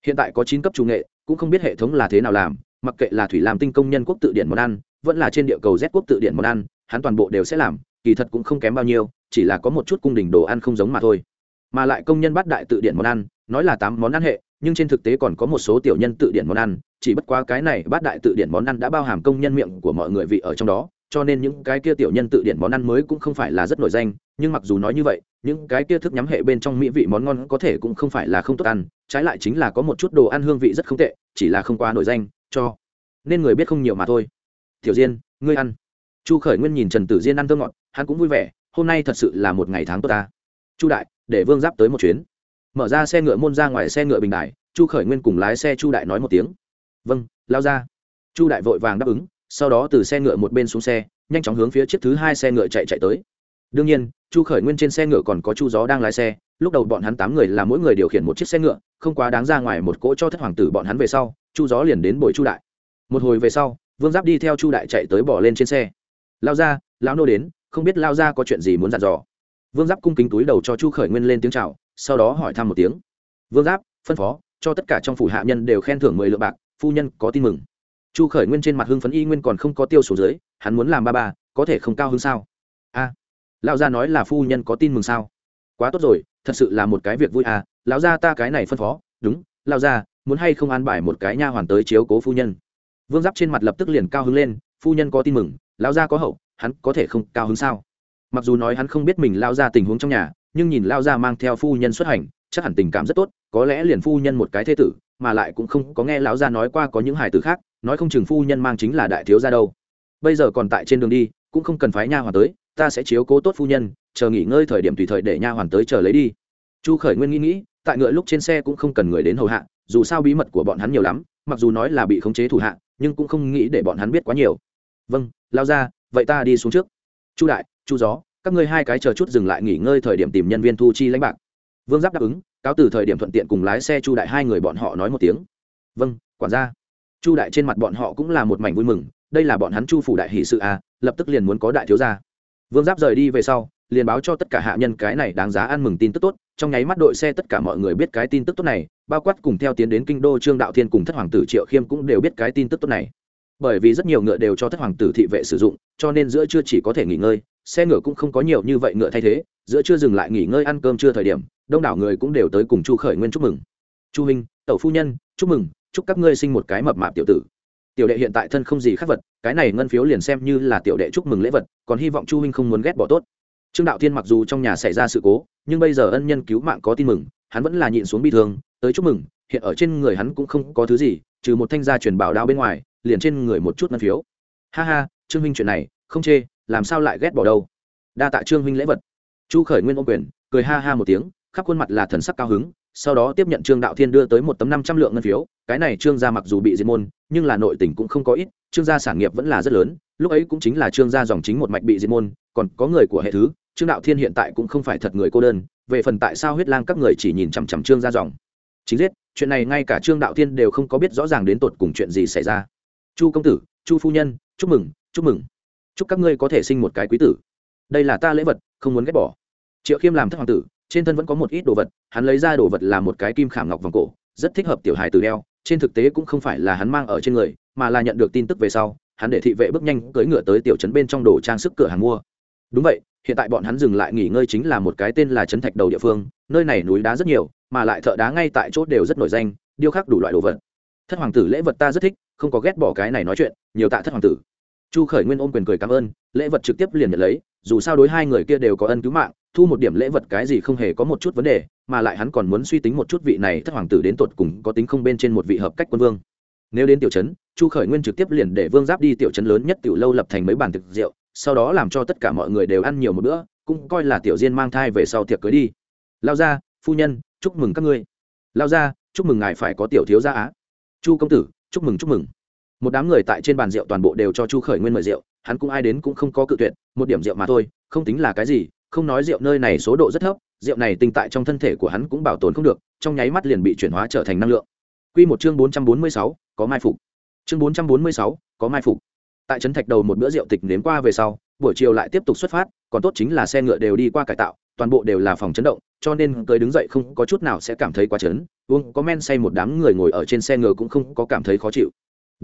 Hiện tại có chín cấp chủ nghệ, cũng không biết hệ thống là thế nào làm, mặc kệ là thủy làm tinh công nhân quốc tự điển món ăn, vẫn là trên địa cầu z quốc tự điển món ăn, hắn toàn bộ đều sẽ làm, kỳ thật cũng không kém bao nhiêu, chỉ là có một chút cung đình đồ ăn không giống mà thôi. Mà lại công nhân bắt đại tự điển món ăn, nói là tám món ăn hệ, nhưng trên thực tế còn có một số tiểu nhân tự điển món ăn, chỉ bất quá cái này bát đại tự điển món ăn đã bao hàm công nhân miệng của mọi người vị ở trong đó cho nên những cái kia tiểu nhân tự điển món ăn mới cũng không phải là rất nổi danh, nhưng mặc dù nói như vậy, những cái kia thức nhắm hệ bên trong mỹ vị món ngon có thể cũng không phải là không tốt ăn, trái lại chính là có một chút đồ ăn hương vị rất không tệ, chỉ là không quá nổi danh, cho nên người biết không nhiều mà thôi. Tiểu diên, ngươi ăn. Chu khởi nguyên nhìn trần tử diên ăn thơ ngọt, hắn cũng vui vẻ, hôm nay thật sự là một ngày tháng tốt ta. Chu đại, để vương giáp tới một chuyến. Mở ra xe ngựa môn ra ngoài xe ngựa bình đại, chu khởi nguyên cùng lái xe chu đại nói một tiếng. Vâng lao ra. Chu đại vội vàng đáp ứng sau đó từ xe ngựa một bên xuống xe, nhanh chóng hướng phía chiếc thứ hai xe ngựa chạy chạy tới. Đương nhiên, chu khởi nguyên trên xe ngựa còn có chu gió đang lái xe, lúc đầu bọn hắn tám người là mỗi người điều khiển một chiếc xe ngựa, không quá đáng ra ngoài một cỗ cho thất hoàng tử bọn hắn về sau, chu gió liền đến bồi chu đại. Một hồi về sau, vương giáp đi theo chu đại chạy tới bỏ lên trên xe. Lao ra lão nô đến, không biết lao ra có chuyện gì muốn dặn dò? Vương giáp cung kính túi đầu cho chu khởi nguyên lên tiếng c h à o sau đó hỏi thăm một tiếng. Vương giáp, phân phó, cho tất cả trong phủ hạ nhân đều khen thưởng mười lượng bạc, phu nhân có tin mừng chu khởi nguyên trên mặt hưng phấn y nguyên còn không có tiêu số dưới, hắn muốn làm ba ba, có thể không cao hơn sao? A, lão gia nói là phu nhân có tin mừng sao? Quá tốt rồi, thật sự là một cái việc vui à lão gia ta cái này phân phó, đúng, lão gia, muốn hay không an bài một cái nha hoàn tới chiếu cố phu nhân? Vương giáp trên mặt lập tức liền cao hứng lên, phu nhân có tin mừng, lão gia có hậu, hắn có thể không cao hứng sao? Mặc dù nói hắn không biết mình lao ra tình huống trong nhà, nhưng nhìn lao ra mang theo phu nhân xuất hành, chắc hẳn tình cảm rất tốt, có lẽ liền phu nhân một cái thế tử, mà lại cũng không có nghe lão gia nói qua có những hài tử khác nói không chừng phu nhân mang chính là đại thiếu gia đâu. Bây giờ còn tại trên đường đi, cũng không cần phái nha hoàn tới, ta sẽ chiếu cố tốt phu nhân, chờ nghỉ ngơi thời điểm tùy thời để nha hoàn tới chờ lấy đi. Chu khởi nguyên nghĩ nghĩ, tại ngựa lúc trên xe cũng không cần người đến hầu hạ, dù sao bí mật của bọn hắn nhiều lắm, mặc dù nói là bị khống chế thủ hạ, nhưng cũng không nghĩ để bọn hắn biết quá nhiều. Vâng lao ra, vậy ta đi xuống trước. Chu đại, chu gió, các ngươi hai cái chờ chút dừng lại nghỉ ngơi thời điểm tìm nhân viên thu chi lãnh bạc. Vương giáp đáp ứng, cáo từ thời điểm thuận tiện cùng lái xe chu đại hai người bọn họ nói một tiếng. Vâng quản gia chu đại trên mặt bọn họ cũng là một mảnh vui mừng, đây là bọn hắn chu phủ đại hỷ sự à lập tức liền muốn có đại thiếu gia. Vương giáp rời đi về sau, liền báo cho tất cả hạ nhân cái này đáng giá ăn mừng tin tức tốt, trong nháy mắt đội xe tất cả mọi người biết cái tin tức tốt này, bao quát cùng theo tiến đến kinh đô trương đạo thiên cùng thất hoàng tử triệu khiêm cũng đều biết cái tin tức tốt này. Bởi vì rất nhiều ngựa đều cho thất hoàng tử thị vệ sử dụng, cho nên giữa trưa chỉ có thể nghỉ ngơi, xe ngựa cũng không có nhiều như vậy ngựa thay thế, giữa trưa dừng lại nghỉ ngơi ăn cơm trưa thời điểm, đông đảo người cũng đều tới cùng chu khởi nguyên chúc mừng. Chu hình tẩu phu nhân, chúc mừng chúc các ngươi sinh một cái mập mạp tiểu tử. Tiểu đệ hiện tại thân không gì khác vật, cái này ngân phiếu liền xem như là tiểu đệ chúc mừng lễ vật, còn hy vọng chu huynh không muốn ghét bỏ tốt. Trương đạo thiên mặc dù trong nhà xảy ra sự cố, nhưng bây giờ ân nhân cứu mạng có tin mừng, hắn vẫn là nhịn xuống bi thương, tới chúc mừng, hiện ở trên người hắn cũng không có thứ gì, trừ một thanh gia truyền bảo đao bên ngoài, liền trên người một chút ngân phiếu. Ha ha, trương huynh chuyện này, không chê, làm sao lại ghét bỏ đâu. Đa tạ trương huynh lễ vật. Chu khởi nguyên ô quyền, cười ha ha một tiếng, khắp khuôn mặt là thần sắc cao hứng sau đó tiếp nhận trương đạo thiên đưa tới một tấm năm trăm lượng ngân phiếu. Cái này trương gia mặc dù bị diệt môn, nhưng là nội tỉnh cũng không có ít. Trương gia sản nghiệp vẫn là rất lớn, lúc ấy cũng chính là trương gia dòng chính một mạch bị diệt môn, còn có người của hệ thứ, trương đạo thiên hiện tại cũng không phải thật người cô đơn. Về phần tại sao huyết lang các người chỉ nhìn chằm chằm trương gia dòng? Chính giết, chuyện này ngay cả trương đạo thiên đều không có biết rõ ràng đến tột cùng chuyện gì xảy ra. Chu công tử, chu phu nhân, chúc mừng chúc mừng. Chúc các ngươi có thể sinh một cái quý tử. Đây là ta lễ vật, không muốn ghét bỏ. Triệu khiêm làm thất hoàng tử trên thân vẫn có một ít đồ vật, hắn lấy ra đồ vật là một cái kim khảm ngọc vòng cổ, rất thích hợp tiểu hài từ đeo, trên thực tế cũng không phải là hắn mang ở trên người, mà là nhận được tin tức về sau, hắn để thị vệ bước nhanh cưỡi ngựa tới tiểu trấn bên trong đồ trang sức cửa hàng mua. Đúng vậy, hiện tại bọn hắn dừng lại nghỉ ngơi chính là một cái tên là trấn thạch đầu địa phương, nơi này núi đá rất nhiều, mà lại thợ đá ngay tại chỗ đều rất nổi danh, điêu khắc đủ loại đồ vật. Thất hoàng tử lễ vật ta rất thích, không có ghét bỏ cái này nói chuyện, nhiều tạ thất hoàng tử chu khởi nguyên ôm quyền cười cảm ơn, lễ vật trực tiếp liền nhận lấy, dù sao đối hai người kia đều có ân cứu mạng, thu một điểm lễ vật cái gì không hề có một chút vấn đề, mà lại hắn còn muốn suy tính một chút vị này thất hoàng tử đến tột cùng có tính không bên trên một vị hợp cách quân vương. Nếu đến tiểu trấn, chu khởi nguyên trực tiếp liền để vương giáp đi tiểu trấn lớn nhất tiểu lâu lập thành mấy bàn thực rượu, sau đó làm cho tất cả mọi người đều ăn nhiều một bữa, cũng coi là tiểu diên mang thai về sau tiệc cưới đi. Lao ra phu nhân, chúc mừng các ngươi. Lao ra chúc mừng ngài phải có tiểu thiếu gia á. Chu công tử, chúc mừng chúc mừng một đám người tại trên bàn rượu toàn bộ đều cho chu khởi nguyên mời rượu, hắn cũng ai đến cũng không có cự tuyệt, một điểm rượu mà thôi, không tính là cái gì, không nói rượu nơi này số độ rất thấp, rượu này tinh tại trong thân thể của hắn cũng bảo tồn không được, trong nháy mắt liền bị chuyển hóa trở thành năng lượng. Quy một chương bốn trăm bốn mươi sáu, có mai phục. Chương bốn trăm bốn mươi sáu, có mai phục. Tại trấn thạch đầu một bữa rượu tịch nếm qua về sau, buổi chiều lại tiếp tục xuất phát, còn tốt chính là xe ngựa đều đi qua cải tạo, toàn bộ đều là phòng chấn động, cho nên cười đứng dậy không có chút nào sẽ cảm thấy quá chấn. Uống có men say một đám người ngồi ở trên xe ngựa cũng không có cảm thấy khó chịu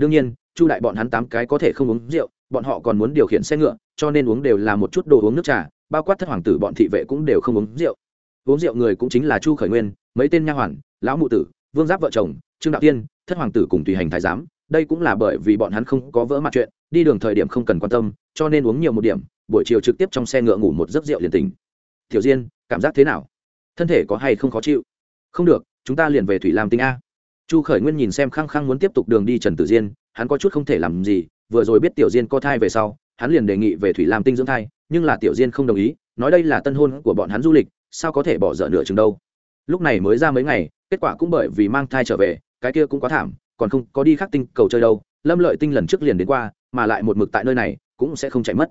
đương nhiên, chu đại bọn hắn tám cái có thể không uống rượu, bọn họ còn muốn điều khiển xe ngựa, cho nên uống đều là một chút đồ uống nước trà, bao quát thất hoàng tử bọn thị vệ cũng đều không uống rượu. Uống rượu người cũng chính là chu khởi nguyên, mấy tên nha hoàn, lão mụ tử, vương giáp vợ chồng, trương đạo tiên, thất hoàng tử cùng tùy hành thái giám. Đây cũng là bởi vì bọn hắn không có vỡ mặt chuyện, đi đường thời điểm không cần quan tâm, cho nên uống nhiều một điểm, buổi chiều trực tiếp trong xe ngựa ngủ một giấc rượu liền tỉnh. Tiểu diên, cảm giác thế nào? Thân thể có hay không khó chịu? Không được, chúng ta liền về thủy lam tinh a chu khởi nguyên nhìn xem khăng khăng muốn tiếp tục đường đi trần tử diên, hắn có chút không thể làm gì, vừa rồi biết tiểu diên có thai về sau, hắn liền đề nghị về thủy lam tinh dưỡng thai, nhưng là tiểu diên không đồng ý, nói đây là tân hôn của bọn hắn du lịch, sao có thể bỏ dở nửa chừng đâu. Lúc này mới ra mấy ngày, kết quả cũng bởi vì mang thai trở về, cái kia cũng quá thảm, còn không có đi khắc tinh cầu chơi đâu, lâm lợi tinh lần trước liền đến qua, mà lại một mực tại nơi này, cũng sẽ không chạy mất.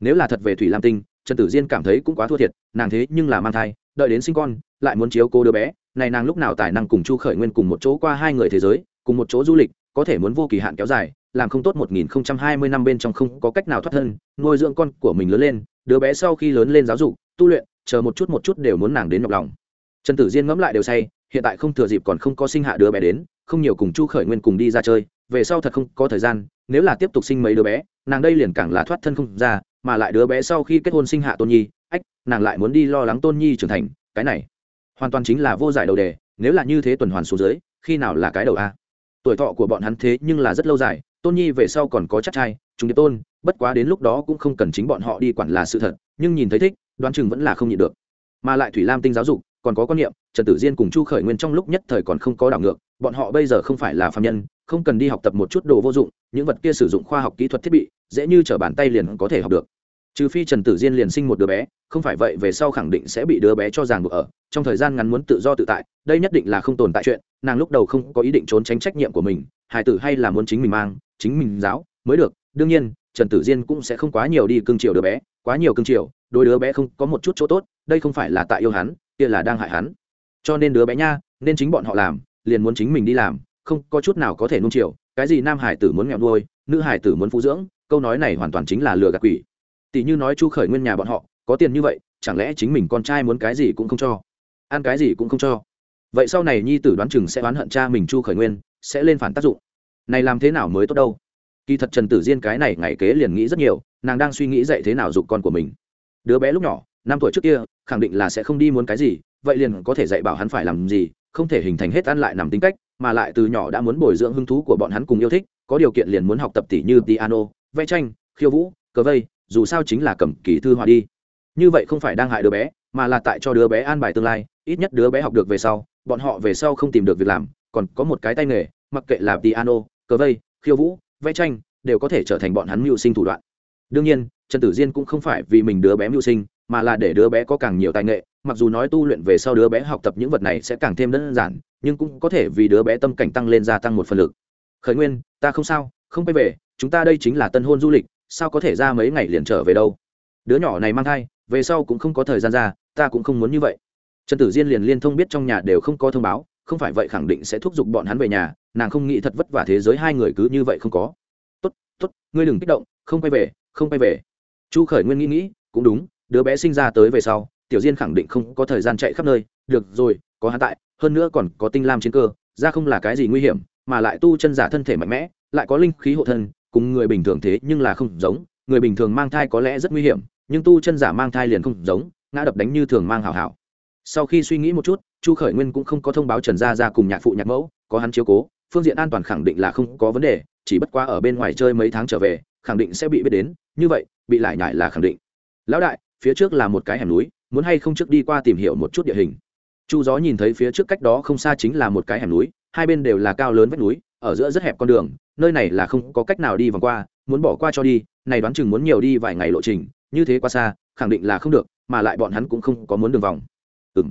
Nếu là thật về thủy lam tinh, trần tử diên cảm thấy cũng quá thua thiệt, nàng thế nhưng là mang thai, đợi đến sinh con, lại muốn chiếu cô đứa bé này nàng lúc nào tài năng cùng chu khởi nguyên cùng một chỗ qua hai người thế giới, cùng một chỗ du lịch, có thể muốn vô kỳ hạn kéo dài, làm không tốt một nghìn không trăm hai mươi năm bên trong không có cách nào thoát thân, nuôi dưỡng con của mình lớn lên, đứa bé sau khi lớn lên giáo dục, tu luyện, chờ một chút một chút đều muốn nàng đến nhọc lòng. Trần tử diên ngẫm lại đều say, hiện tại không thừa dịp còn không có sinh hạ đứa bé đến, không nhiều cùng chu khởi nguyên cùng đi ra chơi, về sau thật không có thời gian, nếu là tiếp tục sinh mấy đứa bé, nàng đây liền càng là thoát thân không ra, mà lại đứa bé sau khi kết hôn sinh hạ tôn nhi, ách, nàng lại muốn đi lo lắng tôn nhi trưởng thành, cái này hoàn toàn chính là vô giải đầu đề, nếu là như thế tuần hoàn số dưới, khi nào là cái đầu a? Tuổi thọ của bọn hắn thế nhưng là rất lâu dài, tôn nhi về sau còn có chắc trai chúng điệp tôn, bất quá đến lúc đó cũng không cần chính bọn họ đi quản là sự thật, nhưng nhìn thấy thích, đoán chừng vẫn là không nhịn được. Mà lại thủy lam tinh giáo dục, còn có quan niệm, trần tử diên cùng chu khởi nguyên trong lúc nhất thời còn không có đảo ngược, bọn họ bây giờ không phải là phạm nhân, không cần đi học tập một chút đồ vô dụng, những vật kia sử dụng khoa học kỹ thuật thiết bị, dễ như t bàn tay liền có thể học được trừ phi trần tử diên liền sinh một đứa bé, không phải vậy về sau khẳng định sẽ bị đứa bé cho ràng buộc ở, trong thời gian ngắn muốn tự do tự tại, đây nhất định là không tồn tại chuyện, nàng lúc đầu không có ý định trốn tránh trách nhiệm của mình hải tử hay là muốn chính mình mang, chính mình giáo, mới được, đương nhiên, trần tử diên cũng sẽ không quá nhiều đi cưng chiều đứa bé, quá nhiều cưng chiều đôi đứa bé không có một chút chỗ tốt, đây không phải là tại yêu hắn, kia là đang hại hắn. Cho nên đứa bé nha, nên chính bọn họ làm, liền muốn chính mình đi làm, không có chút nào có thể nung chiều, cái gì nam hải tử muốn nghèo nuôi, nữ hải tử muốn phú dưỡng, câu nói này hoàn toàn chính là lừa gạt quỷ tỷ như nói chu khởi nguyên nhà bọn họ, có tiền như vậy, chẳng lẽ chính mình con trai muốn cái gì cũng không cho? Ăn cái gì cũng không cho. Vậy sau này nhi tử đoán chừng sẽ oán hận cha mình chu khởi nguyên, sẽ lên phản tác dụng. Này làm thế nào mới tốt đâu? Kỳ thật trần tử diên cái này ngày kế liền nghĩ rất nhiều, nàng đang suy nghĩ dạy thế nào dục con của mình. Đứa bé lúc nhỏ, năm tuổi trước kia, khẳng định là sẽ không đi muốn cái gì, vậy liền có thể dạy bảo hắn phải làm gì, không thể hình thành hết ăn lại nằm tính cách, mà lại từ nhỏ đã muốn bồi dưỡng hứng thú của bọn hắn cùng yêu thích, có điều kiện liền muốn học tập tỷ như piano, vẽ tranh, khiêu vũ, cờ vây dù sao chính là cầm kỳ thư họa đi. Như vậy không phải đang hại đứa bé, mà là tại cho đứa bé an bài tương lai, ít nhất đứa bé học được về sau, bọn họ về sau không tìm được việc làm, còn có một cái tay nghề, mặc kệ là piano, cờ vây, khiêu vũ, vẽ tranh, đều có thể trở thành bọn hắn mưu sinh thủ đoạn. Đương nhiên, trần tử diên cũng không phải vì mình đứa bé mưu sinh, mà là để đứa bé có càng nhiều tài nghệ, mặc dù nói tu luyện về sau đứa bé học tập những vật này sẽ càng thêm đơn giản, nhưng cũng có thể vì đứa bé tâm cảnh tăng lên gia tăng một phần lực. Khởi nguyên, ta không sao, không quay về, chúng ta đây chính là tân hôn du lịch sao có thể ra mấy ngày liền trở về đâu? Đứa nhỏ này mang thai, về sau cũng không có thời gian ra, ta cũng không muốn như vậy. Trần tử diên liền liên thông biết trong nhà đều không có thông báo, không phải vậy khẳng định sẽ thúc giục bọn hắn về nhà, nàng không nghĩ thật vất vả thế giới hai người cứ như vậy không có. Tốt tốt, ngươi đừng kích động, không quay về, không quay về. Chu khởi nguyên nghĩ nghĩ, cũng đúng, đứa bé sinh ra tới về sau, tiểu diên khẳng định không có thời gian chạy khắp nơi, được rồi, có hắn tại, hơn nữa còn có tinh lam chiến cơ, ra không là cái gì nguy hiểm, mà lại tu chân giả thân thể mạnh mẽ, lại có linh khí hộ thân cùng người bình thường thế nhưng là không giống, người bình thường mang thai có lẽ rất nguy hiểm, nhưng tu chân giả mang thai liền không giống, ngã đập đánh như thường mang hảo hảo. Sau khi suy nghĩ một chút, chu khởi nguyên cũng không có thông báo trần gia ra cùng nhạc phụ nhạc mẫu, có hắn chiếu cố, phương diện an toàn khẳng định là không có vấn đề, chỉ bất quá ở bên ngoài chơi mấy tháng trở về, khẳng định sẽ bị biết đến, như vậy, bị lại nhại là khẳng định. Lão đại, phía trước là một cái hẻm núi, muốn hay không trước đi qua tìm hiểu một chút địa hình? Chu gió nhìn thấy phía trước cách đó không xa chính là một cái hẻm núi, hai bên đều là cao lớn vách núi ở giữa rất hẹp con đường, nơi này là không có cách nào đi vòng qua, muốn bỏ qua cho đi, này đoán chừng muốn nhiều đi vài ngày lộ trình, như thế qua xa, khẳng định là không được, mà lại bọn hắn cũng không có muốn đường vòng. Ừ m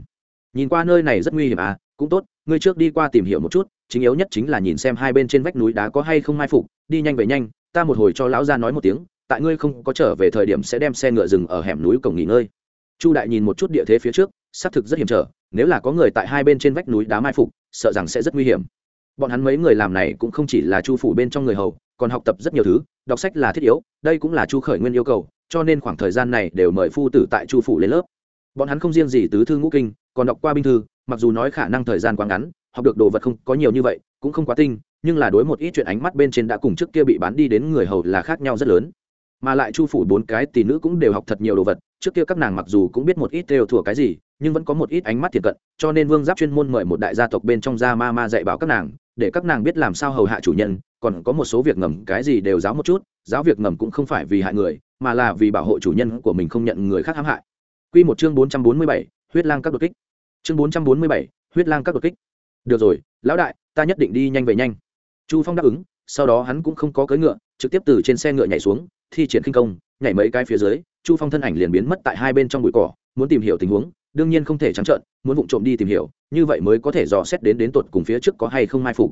nhìn qua nơi này rất nguy hiểm à cũng tốt, ngươi trước đi qua tìm hiểu một chút, chính yếu nhất chính là nhìn xem hai bên trên vách núi đá có hay không mai phục, đi nhanh về nhanh, ta một hồi cho lão ra nói một tiếng, tại ngươi không có trở về thời điểm sẽ đem xe ngựa rừng ở hẻm núi cổng nghỉ ngơi. Chu đại nhìn một chút địa thế phía trước, xác thực rất hiểm trở, nếu là có người tại hai bên trên vách núi đá mai phục, sợ rằng sẽ rất nguy hiểm bọn hắn mấy người làm này cũng không chỉ là chu phủ bên trong người hầu, còn học tập rất nhiều thứ, đọc sách là thiết yếu, đây cũng là chu khởi nguyên yêu cầu, cho nên khoảng thời gian này đều mời phu tử tại chu phủ lên lớp. Bọn hắn không riêng gì tứ thư ngũ kinh, còn đọc qua binh thư, mặc dù nói khả năng thời gian quá ngắn, học được đồ vật không có nhiều như vậy, cũng không quá tinh, nhưng là đối một ít chuyện ánh mắt bên trên đã cùng trước kia bị bán đi đến người hầu là khác nhau rất lớn. Mà lại chu phủ bốn cái tỷ nữ cũng đều học thật nhiều đồ vật, trước kia các nàng mặc dù cũng biết một ít đều thuộc cái gì, nhưng vẫn có một ít ánh mắt thiệt cận, cho nên vương giáp chuyên môn mời một đại gia tộc bên trong gia ma ma dạy bảo các nàng để các nàng biết làm sao hầu hạ chủ nhân, còn có một số việc ngầm, cái gì đều giáo một chút, giáo việc ngầm cũng không phải vì hại người, mà là vì bảo hộ chủ nhân của mình không nhận người khác hãm hại. Quy một chương bốn trăm bốn mươi bảy, huyết lang các đột kích. Chương bốn trăm bốn mươi bảy, huyết lang các đột kích. Được rồi, lão đại, ta nhất định đi nhanh về nhanh. Chu phong đáp ứng, sau đó hắn cũng không có cưỡi ngựa, trực tiếp từ trên xe ngựa nhảy xuống, thi triển khinh công, nhảy mấy cái phía dưới, chu phong thân ảnh liền biến mất tại hai bên trong bụi cỏ, muốn tìm hiểu tình huống đương nhiên không thể trắng trợn, muốn vụng trộm đi tìm hiểu, như vậy mới có thể dò xét đến đến tột cùng phía trước có hay không mai phục.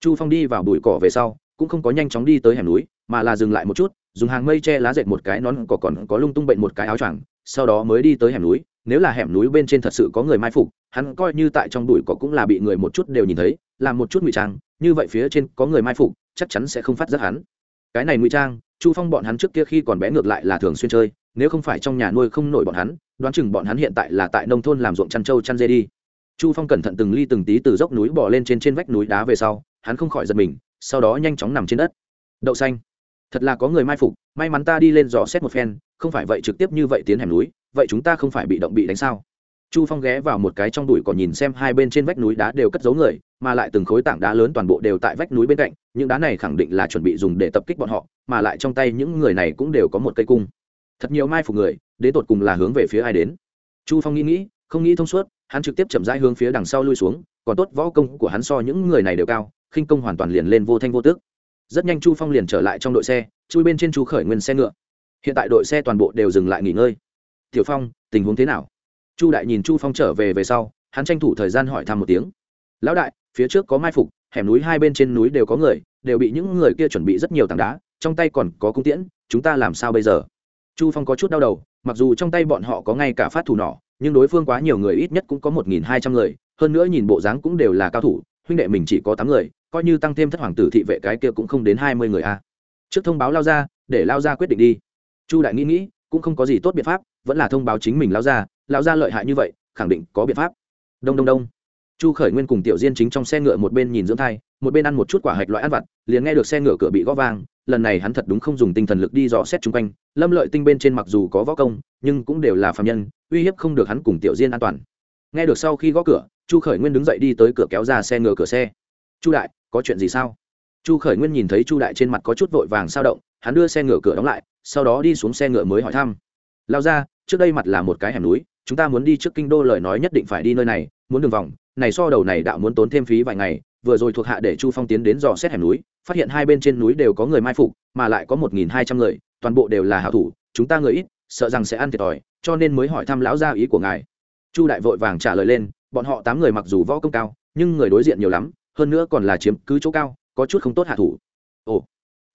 Chu phong đi vào bụi cỏ về sau, cũng không có nhanh chóng đi tới hẻm núi, mà là dừng lại một chút, dùng hàng mây che lá dệt một cái nón cỏ còn có lung tung bệnh một cái áo choàng, sau đó mới đi tới hẻm núi. Nếu là hẻm núi bên trên thật sự có người mai phục, hắn coi như tại trong bụi cỏ cũng là bị người một chút đều nhìn thấy, làm một chút ngụy trang, như vậy phía trên có người mai phục, chắc chắn sẽ không phát giác hắn. Cái này ngụy trang, chu phong bọn hắn trước kia khi còn bé ngược lại là thường xuyên chơi nếu không phải trong nhà nuôi không nổi bọn hắn, đoán chừng bọn hắn hiện tại là tại nông thôn làm ruộng chăn trâu chăn dê đi. Chu phong cẩn thận từng ly từng tí từ dốc núi bỏ lên trên trên vách núi đá về sau, hắn không khỏi giật mình, sau đó nhanh chóng nằm trên đất. Đậu xanh. Thật là có người mai phục, may mắn ta đi lên dò xét một phen, không phải vậy trực tiếp như vậy tiến hẻm núi, vậy chúng ta không phải bị động bị đánh sao? Chu phong ghé vào một cái trong đùi còn nhìn xem hai bên trên vách núi đá đều cất giấu người, mà lại từng khối tảng đá lớn toàn bộ đều tại vách núi bên cạnh, những đá này khẳng định là chuẩn bị dùng để tập kích bọn họ, mà lại trong tay những người này cũng đều có một cây cung thật nhiều mai phục người, đến tột cùng là hướng về phía ai đến? Chu phong nghĩ nghĩ, không nghĩ thông suốt, hắn trực tiếp chậm rãi hướng phía đằng sau lui xuống, còn tốt võ công của hắn so những người này đều cao, khinh công hoàn toàn liền lên vô thanh vô tước. Rất nhanh chu phong liền trở lại trong đội xe, chui bên trên chu khởi nguyên xe ngựa. Hiện tại đội xe toàn bộ đều dừng lại nghỉ ngơi. Tiểu phong, tình huống thế nào? Chu đại nhìn chu phong trở về về sau, hắn tranh thủ thời gian hỏi thăm một tiếng. Lão đại, phía trước có mai phục, hẻm núi hai bên trên núi đều có người, đều bị những người kia chuẩn bị rất nhiều tảng đá, trong tay còn có cung tiễn, chúng ta làm sao bây giờ? Chu phong có chút đau đầu, mặc dù trong tay bọn họ có ngay cả phát thủ nỏ, nhưng đối phương quá nhiều người ít nhất cũng có một nghìn hai trăm người, hơn nữa nhìn bộ dáng cũng đều là cao thủ, huynh đệ mình chỉ có tám người, coi như tăng thêm thất hoàng tử thị vệ cái kia cũng không đến hai mươi người a. Trước thông báo lao ra, để lao ra quyết định đi. Chu đại nghĩ nghĩ, cũng không có gì tốt biện pháp, vẫn là thông báo chính mình lao ra lao ra lợi hại như vậy, khẳng định có biện pháp. Đông đông đông. Chu khởi nguyên cùng tiểu diên chính trong xe ngựa một bên nhìn dưỡng thai một bên ăn một chút quả hạch loại ăn vặt, liền nghe được xe ngựa cửa bị gõ vang, lần này hắn thật đúng không dùng tinh thần lực đi dò xét chung quanh, lâm lợi tinh bên trên mặc dù có võ công, nhưng cũng đều là phạm nhân, uy hiếp không được hắn cùng tiểu diên an toàn. Nghe được sau khi gõ cửa, chu khởi nguyên đứng dậy đi tới cửa kéo ra xe ngựa cửa xe. Chu đại, có chuyện gì sao? Chu khởi nguyên nhìn thấy chu đại trên mặt có chút vội vàng sao động, hắn đưa xe ngựa cửa đóng lại, sau đó đi xuống xe ngựa mới hỏi thăm. Lao ra trước đây mặt là một cái hẻm núi, chúng ta muốn đi trước kinh đô lời nói nhất định phải đi nơi này, muốn đường vòng, này so đầu này đạo muốn tốn thêm phí vài ngày vừa rồi thuộc hạ để chu phong tiến đến dò xét hẻm núi, phát hiện hai bên trên núi đều có người mai phục, mà lại có một nghìn hai trăm người, toàn bộ đều là hảo thủ, chúng ta người ít, sợ rằng sẽ ăn thiệt thòi, cho nên mới hỏi thăm lão gia ý của ngài. Chu đại vội vàng trả lời lên, bọn họ tám người mặc dù võ công cao, nhưng người đối diện nhiều lắm, hơn nữa còn là chiếm cứ chỗ cao, có chút không tốt hạ thủ. Ồ,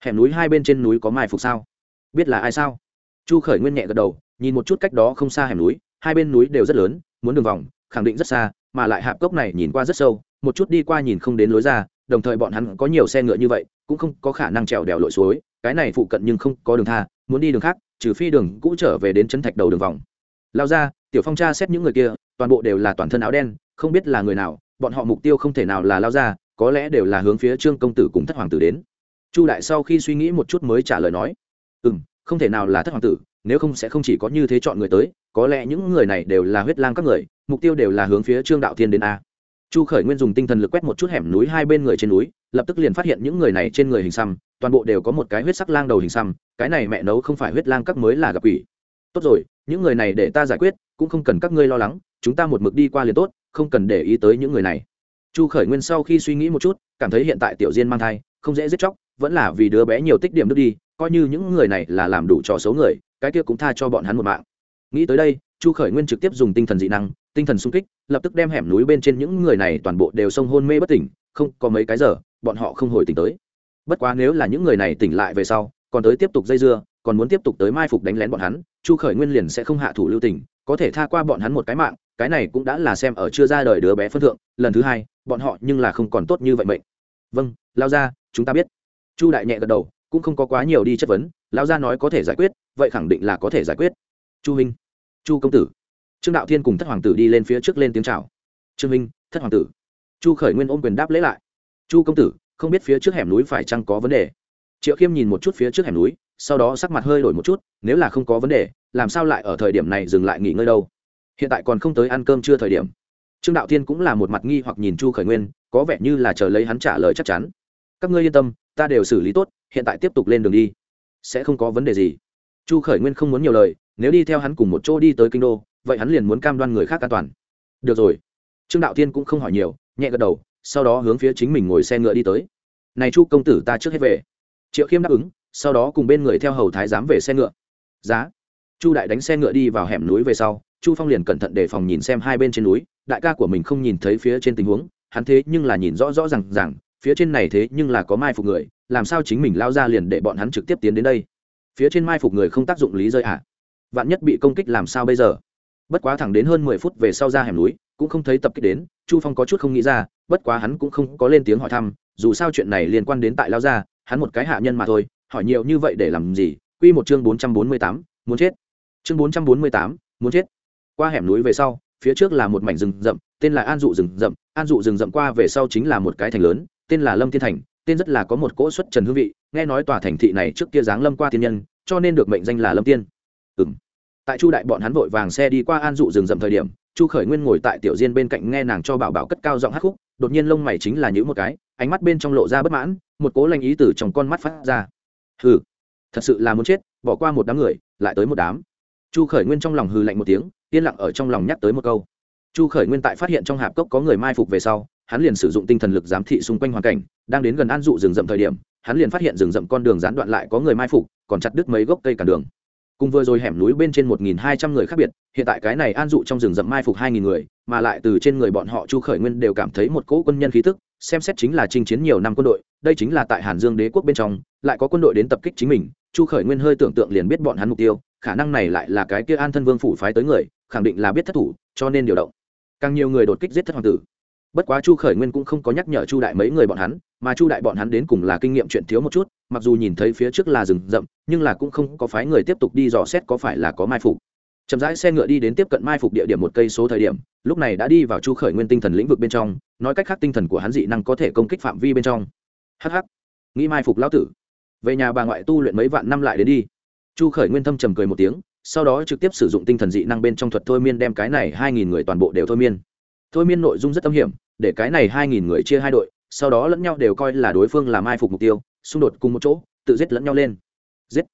hẻm núi hai bên trên núi có mai phục sao? Biết là ai sao? Chu khởi nguyên nhẹ gật đầu, nhìn một chút cách đó không xa hẻm núi, hai bên núi đều rất lớn, muốn đường vòng, khẳng định rất xa, mà lại hạp cốc này nhìn qua rất sâu một chút đi qua nhìn không đến lối ra, đồng thời bọn hắn có nhiều xe ngựa như vậy, cũng không có khả năng trèo đèo lội suối, cái này phụ cận nhưng không có đường tha, muốn đi đường khác, trừ phi đường cũ trở về đến chân thạch đầu đường vòng. Lao ra, tiểu phong tra xét những người kia, toàn bộ đều là toàn thân áo đen, không biết là người nào, bọn họ mục tiêu không thể nào là lao ra, có lẽ đều là hướng phía trương công tử cùng thất hoàng tử đến. Chu đại sau khi suy nghĩ một chút mới trả lời nói ừ m không thể nào là thất hoàng tử, nếu không sẽ không chỉ có như thế chọn người tới, có lẽ những người này đều là huyết lang các người, mục tiêu đều là hướng phía trương đạo thiên đến a chu khởi nguyên dùng tinh thần lực quét một chút hẻm núi hai bên người trên núi, lập tức liền phát hiện những người này trên người hình xăm, toàn bộ đều có một cái huyết sắc lang đầu hình xăm, cái này mẹ nấu không phải huyết lang các mới là gặp quỷ. Tốt rồi, những người này để ta giải quyết, cũng không cần các ngươi lo lắng, chúng ta một mực đi qua liền tốt, không cần để ý tới những người này. Chu khởi nguyên sau khi suy nghĩ một chút, cảm thấy hiện tại tiểu diên mang thai, không dễ giết chóc, vẫn là vì đứa bé nhiều tích điểm nước đi, coi như những người này là làm đủ trò xấu người, cái kia cũng tha cho bọn hắn một mạng. Nghĩ tới đây chu khởi nguyên trực tiếp dùng tinh thần dị năng, tinh thần sung kích, lập tức đem hẻm núi bên trên những người này toàn bộ đều sông hôn mê bất tỉnh, không, có mấy cái giờ, bọn họ không hồi tỉnh tới. Bất quá nếu là những người này tỉnh lại về sau, còn tới tiếp tục dây dưa, còn muốn tiếp tục tới mai phục đánh lén bọn hắn, chu khởi nguyên liền sẽ không hạ thủ lưu tình, có thể tha qua bọn hắn một cái mạng, cái này cũng đã là xem ở chưa ra đời đứa bé phân thượng, lần thứ hai, bọn họ nhưng là không còn tốt như vậy mệnh. Vâng lao ra chúng ta biết. Chu đại nhẹ gật đầu, cũng không có quá nhiều đi chất vấn, lao ra nói có thể giải quyết, vậy khẳng định là có thể giải quyết. Chu minh chu công tử. Trương đạo thiên cùng thất hoàng tử đi lên phía trước lên tiếng chào. Trương minh, thất hoàng tử. Chu khởi nguyên ôm quyền đáp lễ lại. Chu công tử, không biết phía trước hẻm núi phải chăng có vấn đề? Triệu khiêm nhìn một chút phía trước hẻm núi, sau đó sắc mặt hơi đổi một chút, nếu là không có vấn đề, làm sao lại ở thời điểm này dừng lại nghỉ ngơi đâu? Hiện tại còn không tới ăn cơm chưa thời điểm. Trương đạo thiên cũng là một mặt nghi hoặc nhìn chu khởi nguyên, có vẻ như là chờ lấy hắn trả lời chắc chắn. Các ngươi yên tâm, ta đều xử lý tốt, hiện tại tiếp tục lên đường đi. Sẽ không có vấn đề gì. Chu khởi nguyên không muốn nhiều lời nếu đi theo hắn cùng một chỗ đi tới kinh đô, vậy hắn liền muốn cam đoan người khác an toàn. Được rồi. Trương đạo thiên cũng không hỏi nhiều, nhẹ gật đầu, sau đó hướng phía chính mình ngồi xe ngựa đi tới. Này chu công tử ta trước hết về. Triệu khiêm đáp ứng, sau đó cùng bên người theo hầu thái giám về xe ngựa. Giá. Chu đại đánh xe ngựa đi vào hẻm núi về sau, chu phong liền cẩn thận đề phòng nhìn xem hai bên trên núi, đại ca của mình không nhìn thấy phía trên tình huống, hắn thế nhưng là nhìn rõ rõ r à n g rằng phía trên này thế nhưng là có mai phục người, làm sao chính mình lao ra liền để bọn hắn trực tiếp tiến đến đây? Phía trên mai phục người không tác dụng lý rơi ạ à vạn nhất bị công kích làm sao bây giờ? Bất quá thẳng đến hơn mười phút về sau ra hẻm núi, cũng không thấy tập kích đến, chu phong có chút không nghĩ ra, bất quá hắn cũng không có lên tiếng hỏi thăm, dù sao chuyện này liên quan đến tại lao gia, hắn một cái hạ nhân mà thôi, hỏi nhiều như vậy để làm gì? Quy một chương bốn trăm bốn mươi tám, muốn chết. Chương bốn trăm bốn mươi tám, muốn chết. Qua hẻm núi về sau, phía trước là một mảnh rừng rậm, tên là an dụ rừng rậm. An dụ rừng rậm qua về sau chính là một cái thành lớn, tên là lâm thiên thành, tên rất là có một cỗ xuất trần hương vị, nghe nói tòa thành thị này trước kia dáng lâm qua thiên nhân, cho nên được mệnh danh là lâm tiên. Ừ tại chu đại bọn hắn vội vàng xe đi qua an dụ rừng rậm thời điểm, chu khởi nguyên ngồi tại tiểu diên bên cạnh nghe nàng cho bảo bảo cất cao giọng hát khúc, đột nhiên lông mày chính là những một cái, ánh mắt bên trong lộ ra bất mãn, một cố lanh ý từ trong con mắt phát ra. Hừ, thật sự là muốn chết, bỏ qua một đám người, lại tới một đám. Chu khởi nguyên trong lòng hừ lạnh một tiếng, yên lặng ở trong lòng nhắc tới một câu. Chu khởi nguyên tại phát hiện trong hạp cốc có người mai phục về sau, hắn liền sử dụng tinh thần lực giám thị xung quanh hoàn cảnh, đang đến gần an dụ rừng rậm thời điểm, hắn liền phát hiện rừng rậm con đường gián đoạn lại có người mai phục, còn chặt đứt mấy gốc cây cản đường cùng vừa rồi hẻm núi bên trên một nghìn hai trăm người khác biệt, hiện tại cái này an dụ trong rừng rậm mai phục hai nghìn người, mà lại từ trên người bọn họ chu khởi nguyên đều cảm thấy một cỗ quân nhân khí tức, xem xét chính là chinh chiến nhiều năm quân đội, đây chính là tại hàn dương đế quốc bên trong, lại có quân đội đến tập kích chính mình, chu khởi nguyên hơi tưởng tượng liền biết bọn hắn mục tiêu, khả năng này lại là cái kia an thân vương phủ phái tới người, khẳng định là biết thất thủ, cho nên điều động. Càng nhiều người đột kích giết thất hoàng tử. Bất quá chu khởi nguyên cũng không có nhắc nhở chu đại mấy người bọn hắn, mà chu đại bọn hắn đến cùng là kinh nghiệm chuyện thiếu một chút mặc dù nhìn thấy phía trước là rừng rậm, nhưng là cũng không có phái người tiếp tục đi dò xét có phải là có mai phục. Chậm rãi xe ngựa đi đến tiếp cận mai phục địa điểm một cây số thời điểm, lúc này đã đi vào chu khởi nguyên tinh thần lĩnh vực bên trong, nói cách khác tinh thần của hắn dị năng có thể công kích phạm vi bên trong. Hh nghĩ mai phục lão tử. Về nhà bà ngoại tu luyện mấy vạn năm lại đến đi. Chu khởi nguyên thâm trầm cười một tiếng, sau đó trực tiếp sử dụng tinh thần dị năng bên trong thuật thôi miên đem cái này hai nghìn người toàn bộ đều thôi miên. Thôi miên nội dung rất âm hiểm, để cái này hai nghìn người chia hai đội, sau đó lẫn nhau đều coi là đối phương là mai phục mục tiêu xung đột cùng một chỗ, tự giết lẫn nhau lên. Giết.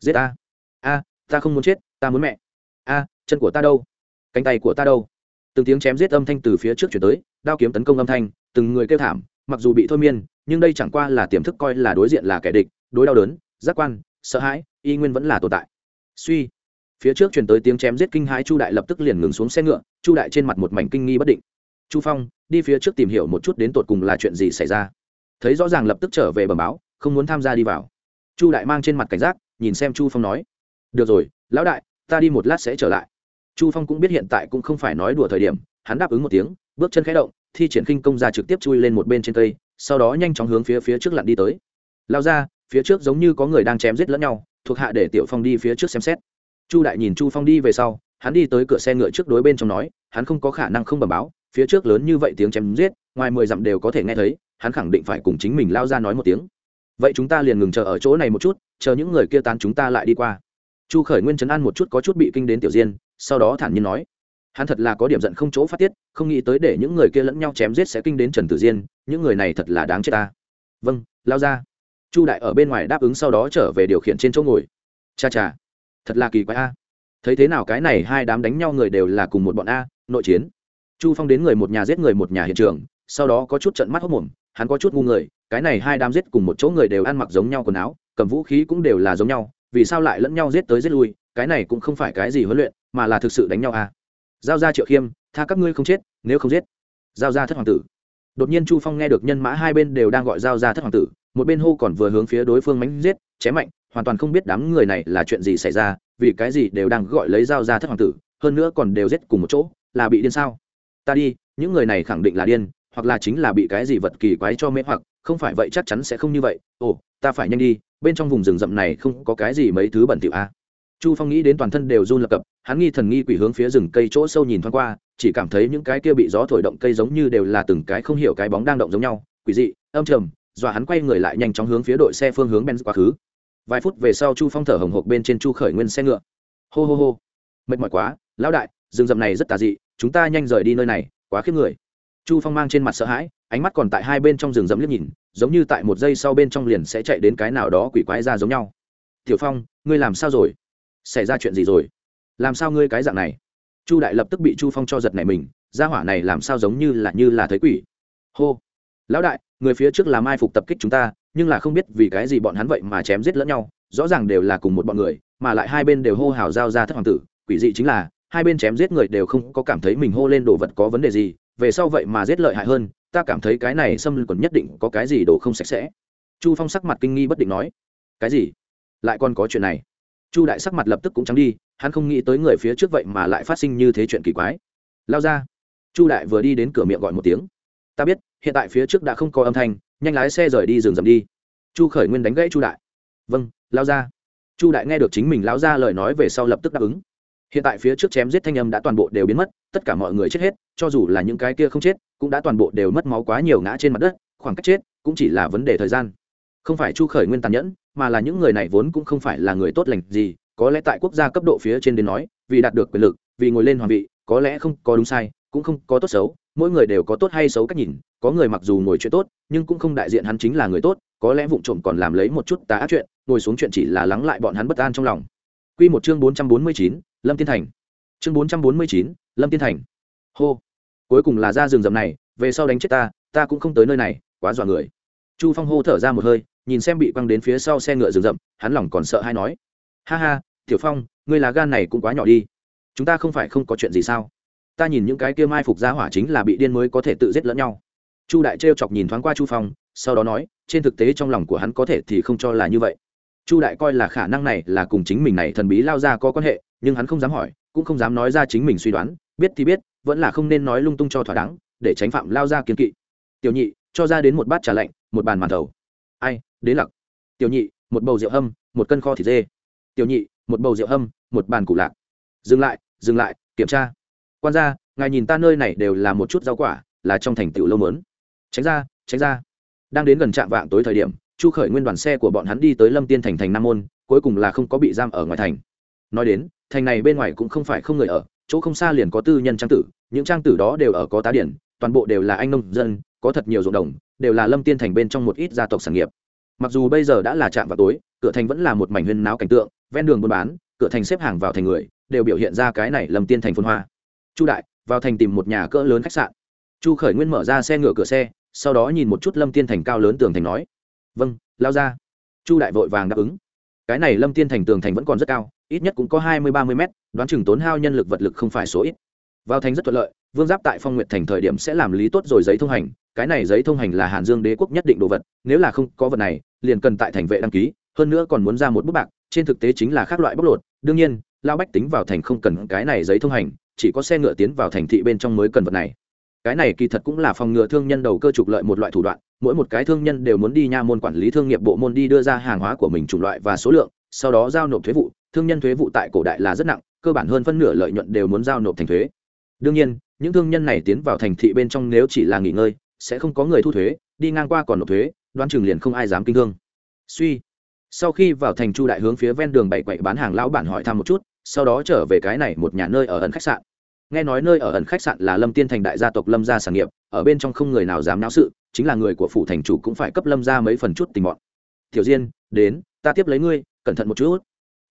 Giết a a, ta không muốn chết, ta muốn mẹ. A, chân của ta đâu? Cánh tay của ta đâu? Từng tiếng chém giết âm thanh từ phía trước chuyển tới, đao kiếm tấn công âm thanh, từng người kêu thảm, mặc dù bị thôi miên, nhưng đây chẳng qua là tiềm thức coi là đối diện là kẻ địch, đối đau đớn, giác quan, sợ hãi, y nguyên vẫn là tồn tại. Suy. Phía trước chuyển tới tiếng chém giết kinh hãi chu đại lập tức liền ngừng xuống xe ngựa, chu đại trên mặt một mảnh kinh nghi bất định. Chu phong, đi phía trước tìm hiểu một chút đến tột cùng là chuyện gì xảy ra. Thấy rõ ràng lập tức trở về bờ báo không muốn tham gia đi vào. Chu đại mang trên mặt cảnh giác, nhìn xem chu phong nói, được rồi, lão đại, ta đi một lát sẽ trở lại. Chu phong cũng biết hiện tại cũng không phải nói đùa thời điểm, hắn đáp ứng một tiếng, bước chân khẽ động, thi triển khinh công ra trực tiếp chui lên một bên trên cây, sau đó nhanh chóng hướng phía phía trước lặn đi tới. Lao ra phía trước giống như có người đang chém giết lẫn nhau, thuộc hạ để tiểu phong đi phía trước xem xét. Chu đại nhìn chu phong đi về sau, hắn đi tới cửa xe ngựa trước đối bên trong nói, hắn không có khả năng không bẩm báo, phía trước lớn như vậy tiếng chém giết, ngoài mười dặm đều có thể nghe thấy, hắn khẳng định phải cùng chính mình lao ra nói một tiếng vậy chúng ta liền ngừng chờ ở chỗ này một chút, chờ những người kia tán chúng ta lại đi qua. Chu khởi nguyên chấn an một chút có chút bị kinh đến tiểu diên, sau đó thản nhiên nói, hắn thật là có điểm giận không chỗ phát tiết, không nghĩ tới để những người kia lẫn nhau chém giết sẽ kinh đến trần tử diên, những người này thật là đáng chết ta. Vâng lao ra. Chu đại ở bên ngoài đáp ứng sau đó trở về điều khiển trên chỗ ngồi. Cha cha, thật là kỳ quái a. Thấy thế nào cái này hai đám đánh nhau người đều là cùng một bọn a, nội chiến. Chu phong đến người một nhà giết người một nhà hiện trường, sau đó có chút trận mắt hốc mồm, hắn có chút ngu người cái này hai đám giết cùng một chỗ người đều ăn mặc giống nhau quần áo, cầm vũ khí cũng đều là giống nhau, vì sao lại lẫn nhau giết tới giết lui, cái này cũng không phải cái gì huấn luyện, mà là thực sự đánh nhau à? Giao ra triệu khiêm, tha các ngươi không chết, nếu không giết. Giao ra thất hoàng tử. Đột nhiên chu phong nghe được nhân mã hai bên đều đang gọi giao ra thất hoàng tử, một bên hô còn vừa hướng phía đối phương mánh giết, chém mạnh, hoàn toàn không biết đám người này là chuyện gì xảy ra, vì cái gì đều đang gọi lấy giao ra thất hoàng tử, hơn nữa còn đều giết cùng một chỗ, là bị điên sao? Ta đi, những người này khẳng định là điên hoặc là chính là bị cái gì vật kỳ quái cho mê hoặc, không phải vậy chắc chắn sẽ không như vậy. Ồ, ta phải nhanh đi, bên trong vùng rừng rậm này không có cái gì mấy thứ bẩn thỉu a. Chu phong nghĩ đến toàn thân đều run lập cập, hắn nghi thần nghi quỷ hướng phía rừng cây chỗ sâu nhìn thoáng qua, chỉ cảm thấy những cái kia bị gió thổi động cây giống như đều là từng cái không hiểu cái bóng đang động giống nhau. Quỷ dị, âm trầm, dọa hắn quay người lại nhanh chóng hướng phía đội xe phương hướng ben quá khứ. Vài phút về sau chu phong thở hồng hộc bên trên chu khởi nguyên xe ngựa. Hô hô hô. Mệt mỏi quá, lão đại, rừng rậm này rất tà dị, chúng ta nhanh rời đi nơi này, quá khiếp người chu phong mang trên mặt sợ hãi, ánh mắt còn tại hai bên trong rừng rậm liếc nhìn, giống như tại một giây sau bên trong liền sẽ chạy đến cái nào đó quỷ quái ra giống nhau. Tiểu phong, ngươi làm sao rồi? Xảy ra chuyện gì rồi? Làm sao ngươi cái dạng này? Chu đại lập tức bị chu phong cho giật này mình ra hỏa này làm sao giống như là như là thấy quỷ? Hô! Lão đại, người phía trước là mai phục tập kích chúng ta, nhưng là không biết vì cái gì bọn hắn vậy mà chém giết lẫn nhau, rõ ràng đều là cùng một bọn người, mà lại hai bên đều hô hào giao ra thất hoàng tử, quỷ dị chính là, hai bên chém giết người đều không có cảm thấy mình hô lên đồ vật có vấn đề gì về sau vậy mà giết lợi hại hơn, ta cảm thấy cái này xâm còn nhất định có cái gì đồ không sạch sẽ. Chu phong sắc mặt kinh nghi bất định nói. Cái gì? Lại còn có chuyện này. Chu đại sắc mặt lập tức cũng trắng đi, hắn không nghĩ tới người phía trước vậy mà lại phát sinh như thế chuyện kỳ quái. Lao ra. Chu đại vừa đi đến cửa miệng gọi một tiếng. Ta biết, hiện tại phía trước đã không có âm thanh, nhanh lái xe rời đi rừng dầm đi. Chu khởi nguyên đánh gãy chu đại. Vâng lao ra. Chu đại nghe được chính mình lao ra lời nói về sau lập tức đáp ứng hiện tại phía trước chém giết thanh âm đã toàn bộ đều biến mất tất cả mọi người chết hết cho dù là những cái kia không chết cũng đã toàn bộ đều mất máu quá nhiều ngã trên mặt đất khoảng cách chết cũng chỉ là vấn đề thời gian. Không phải chu khởi nguyên tàn nhẫn mà là những người này vốn cũng không phải là người tốt lành gì có lẽ tại quốc gia cấp độ phía trên đến nói vì đạt được quyền lực vì ngồi lên hoàng vị có lẽ không có đúng sai cũng không có tốt xấu mỗi người đều có tốt hay xấu cách nhìn có người mặc dù ngồi chuyện tốt nhưng cũng không đại diện hắn chính là người tốt có lẽ vụng trộm còn làm lấy một chút tà ác chuyện ngồi xuống chuyện chỉ là lắng lại bọn hắn bất an trong lòng. Quy một chương 449, lâm tiên thành. Chương bốn trăm bốn mươi chín, lâm tiên thành. Hô. Cuối cùng là ra rừng rậm này, về sau đánh chết ta ta cũng không tới nơi này, quá dọa người. Chu phong hô thở ra một hơi, nhìn xem bị quăng đến phía sau xe ngựa rừng rậm, hắn lòng còn sợ hay nói. Ha ha, tiểu phong, ngươi là gan này cũng quá nhỏ đi. Chúng ta không phải không có chuyện gì sao? Ta nhìn những cái kia mai phục gia hỏa chính là bị điên mới có thể tự giết lẫn nhau. Chu đại trêu chọc nhìn thoáng qua chu phong, sau đó nói, trên thực tế trong lòng của hắn có thể thì không cho là như vậy chu đại coi là khả năng này là cùng chính mình này thần bí lao ra có quan hệ, nhưng hắn không dám hỏi, cũng không dám nói ra chính mình suy đoán, biết thì biết, vẫn là không nên nói lung tung cho thỏa đáng, để tránh phạm lao ra kiên kỵ. Tiểu nhị, cho ra đến một bát trà lạnh, một bàn màn thầu. Ai, đến lặc. Tiểu nhị, một bầu rượu hâm, một cân kho thịt dê. Tiểu nhị, một bầu rượu hâm, một bàn củ lạc. Dừng lại dừng lại, kiểm tra. Quan gia, ngài nhìn ta nơi này đều là một chút rau quả, là trong thành tựu lâu mớn tránh ra tránh ra. Đang đến gần trạm vạng tối thời điểm chu khởi nguyên đoàn xe của bọn hắn đi tới lâm tiên thành thành nam môn, cuối cùng là không có bị giam ở ngoài thành. Nói đến, thành này bên ngoài cũng không phải không người ở, chỗ không xa liền có tư nhân trang tử, những trang tử đó đều ở có tá điển, toàn bộ đều là anh nông dân, có thật nhiều ruộng đồng, đều là lâm tiên thành bên trong một ít gia tộc sản nghiệp. Mặc dù bây giờ đã là trạm vào tối, cửa thành vẫn là một mảnh huyên náo cảnh tượng, ven đường buôn bán, cửa thành xếp hàng vào thành người, đều biểu hiện ra cái này lâm tiên thành phun hoa. Chu đại, vào thành tìm một nhà cỡ lớn khách sạn. Chu khởi nguyên mở ra xe ngựa cửa xe, sau đó nhìn một chút lâm tiên thành cao lớn tường thành nói vâng lao ra. Chu đại vội vàng đáp ứng. Cái này lâm tiên thành tường thành vẫn còn rất cao, ít nhất cũng có hai mươi, ba mươi mét, đoán chừng tốn hao nhân lực vật lực không phải số ít. Vào thành rất thuận lợi, vương giáp tại phong nguyện thành thời điểm sẽ làm lý tốt rồi giấy thông hành, cái này giấy thông hành là hàn dương đế quốc nhất định đồ vật, nếu là không có vật này, liền cần tại thành vệ đăng ký, hơn nữa còn muốn ra một bút bạc, trên thực tế chính là khác loại bóc lột, đương nhiên, lao bách tính vào thành không cần cái này giấy thông hành, chỉ có xe ngựa tiến vào thành thị bên trong mới cần vật này cái này kỳ thật cũng là phòng ngừa thương nhân đầu cơ trục lợi một loại thủ đoạn, mỗi một cái thương nhân đều muốn đi nha môn quản lý thương nghiệp bộ môn đi đưa ra hàng hóa của mình chủng loại và số lượng, sau đó giao nộp thuế vụ, thương nhân thuế vụ tại cổ đại là rất nặng, cơ bản hơn phân nửa lợi nhuận đều muốn giao nộp thành thuế. Đương nhiên, những thương nhân này tiến vào thành thị bên trong nếu chỉ là nghỉ ngơi, sẽ không có người thu thuế, đi ngang qua còn nộp thuế, đoán chừng liền không ai dám kinh thương. Suy, sau khi vào thành chu đại hướng phía ven đường bảy quậy bán hàng, lão bản hỏi thăm một chút, sau đó trở về cái này một nhà nơi ở ẩn khách sạn nghe nói nơi ở ẩn khách sạn là lâm tiên thành đại gia tộc lâm gia sản nghiệp, ở bên trong không người nào dám náo sự, chính là người của phủ thành chủ cũng phải cấp lâm ra mấy phần chút tình bọn. Tiểu diên, đến, ta tiếp lấy ngươi, cẩn thận một chút.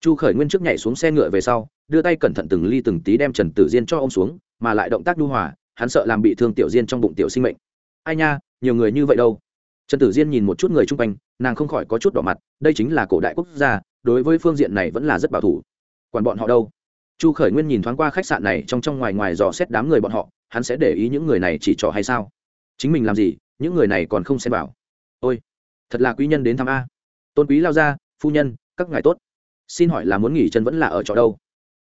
Chu khởi nguyên trước nhảy xuống xe ngựa về sau, đưa tay cẩn thận từng ly từng tí đem trần tử diên cho ông xuống, mà lại động tác nhu hòa, hắn sợ làm bị thương tiểu diên trong bụng tiểu sinh mệnh. Ai nha, nhiều người như vậy đâu? Trần tử diên nhìn một chút người chung quanh, nàng không khỏi có chút đỏ mặt, đây chính là cổ đại quốc gia, đối với phương diện này vẫn là rất bảo thủ. Còn bọn họ đâu? Chu khởi nguyên nhìn thoáng qua khách sạn này trong trong ngoài ngoài dò xét đám người bọn họ, hắn sẽ để ý những người này chỉ trỏ hay sao? Chính mình làm gì, những người này còn không xem bảo ôi, thật là quý nhân đến thăm a. Tôn quý lao ra, phu nhân, các ngài tốt. Xin hỏi là muốn nghỉ chân vẫn là ở chỗ đâu?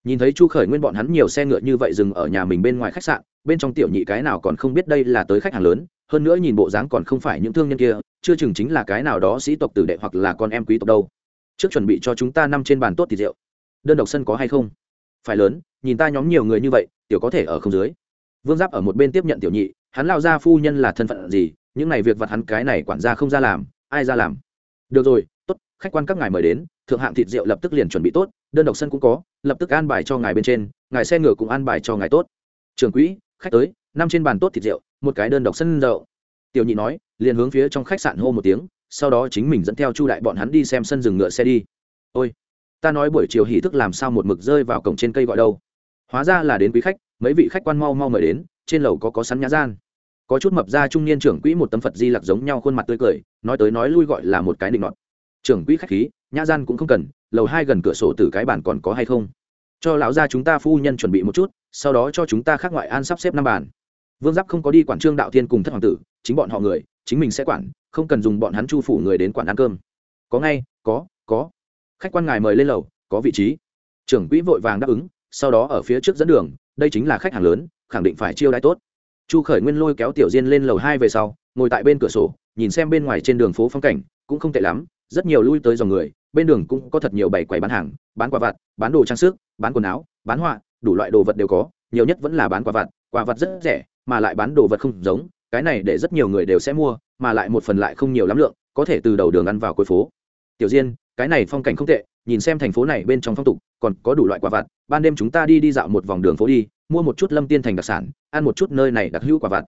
Nhìn thấy chu khởi nguyên bọn hắn nhiều xe ngựa như vậy dừng ở nhà mình bên ngoài khách sạn, bên trong tiểu nhị cái nào còn không biết đây là tới khách hàng lớn, hơn nữa nhìn bộ dáng còn không phải những thương nhân kia, chưa chừng chính là cái nào đó sĩ tộc tử đệ hoặc là con em quý tộc đâu. Trước chuẩn bị cho chúng ta năm trên bàn tốt thì rượu. Đơn độc sân có hay không? Phải lớn, nhìn ta nhóm nhiều người như vậy, tiểu có thể ở không dưới. Vương giáp ở một bên tiếp nhận tiểu nhị, hắn lao ra phu nhân là thân phận gì, những này việc vặt hắn cái này quản gia không ra làm, ai ra làm? Được rồi, tốt, khách quan các ngài mời đến, thượng hạng thịt rượu lập tức liền chuẩn bị tốt, đơn độc sân cũng có, lập tức an bài cho ngài bên trên, ngài xe ngựa cũng an bài cho ngài tốt. Trường quỹ, khách tới, năm trên bàn tốt thịt rượu, một cái đơn độc sân rượu. tiểu nhị nói, liền hướng phía trong khách sạn hô một tiếng, sau đó chính mình dẫn theo chu đại bọn hắn đi xem sân rừng ngựa xe đi. Ôi ta nói buổi chiều hỉ thức làm sao một mực rơi vào cổng trên cây gọi đâu. Hóa ra là đến quý khách, mấy vị khách quan mau mau mời đến, trên lầu có có sắn nhã gian. Có chút mập ra trung niên trưởng quỹ một tấm phật di lặc giống nhau khuôn mặt tươi cười, nói tới nói lui gọi là một cái định nọt. Trưởng quỹ khách khí, nhã gian cũng không cần, lầu hai gần cửa sổ từ cái bản còn có hay không? Cho lão gia chúng ta phu nhân chuẩn bị một chút, sau đó cho chúng ta khác ngoại an sắp xếp năm bàn. Vương giáp không có đi quản trương đạo thiên cùng thất hoàng tử, chính bọn họ người, chính mình sẽ quản, không cần dùng bọn hắn chu phủ người đến quản ăn cơm. Có ngay, có có khách quan ngài mời lên lầu, có vị trí. Trưởng quỹ vội vàng đáp ứng, sau đó ở phía trước dẫn đường, đây chính là khách hàng lớn, khẳng định phải chiêu đãi tốt. Chu khởi nguyên lôi kéo tiểu diên lên lầu hai về sau, ngồi tại bên cửa sổ, nhìn xem bên ngoài trên đường phố phong cảnh, cũng không tệ lắm, rất nhiều lui tới dòng người, bên đường cũng có thật nhiều bày quầy bán hàng, bán quà vặt, bán đồ trang sức, bán quần áo, bán họa, đủ loại đồ vật đều có, nhiều nhất vẫn là bán quà vặt quà vặt rất rẻ, mà lại bán đồ vật không giống, cái này để rất nhiều người đều sẽ mua, mà lại một phần lại không nhiều lắm lượng, có thể từ đầu đường ăn vào cuối phố. Tiểu diên cái này phong cảnh không tệ, nhìn xem thành phố này bên trong phong tục, còn có đủ loại quả vặt, ban đêm chúng ta đi đi dạo một vòng đường phố đi, mua một chút lâm tiên thành đặc sản, ăn một chút nơi này đặc hữu quả vặt.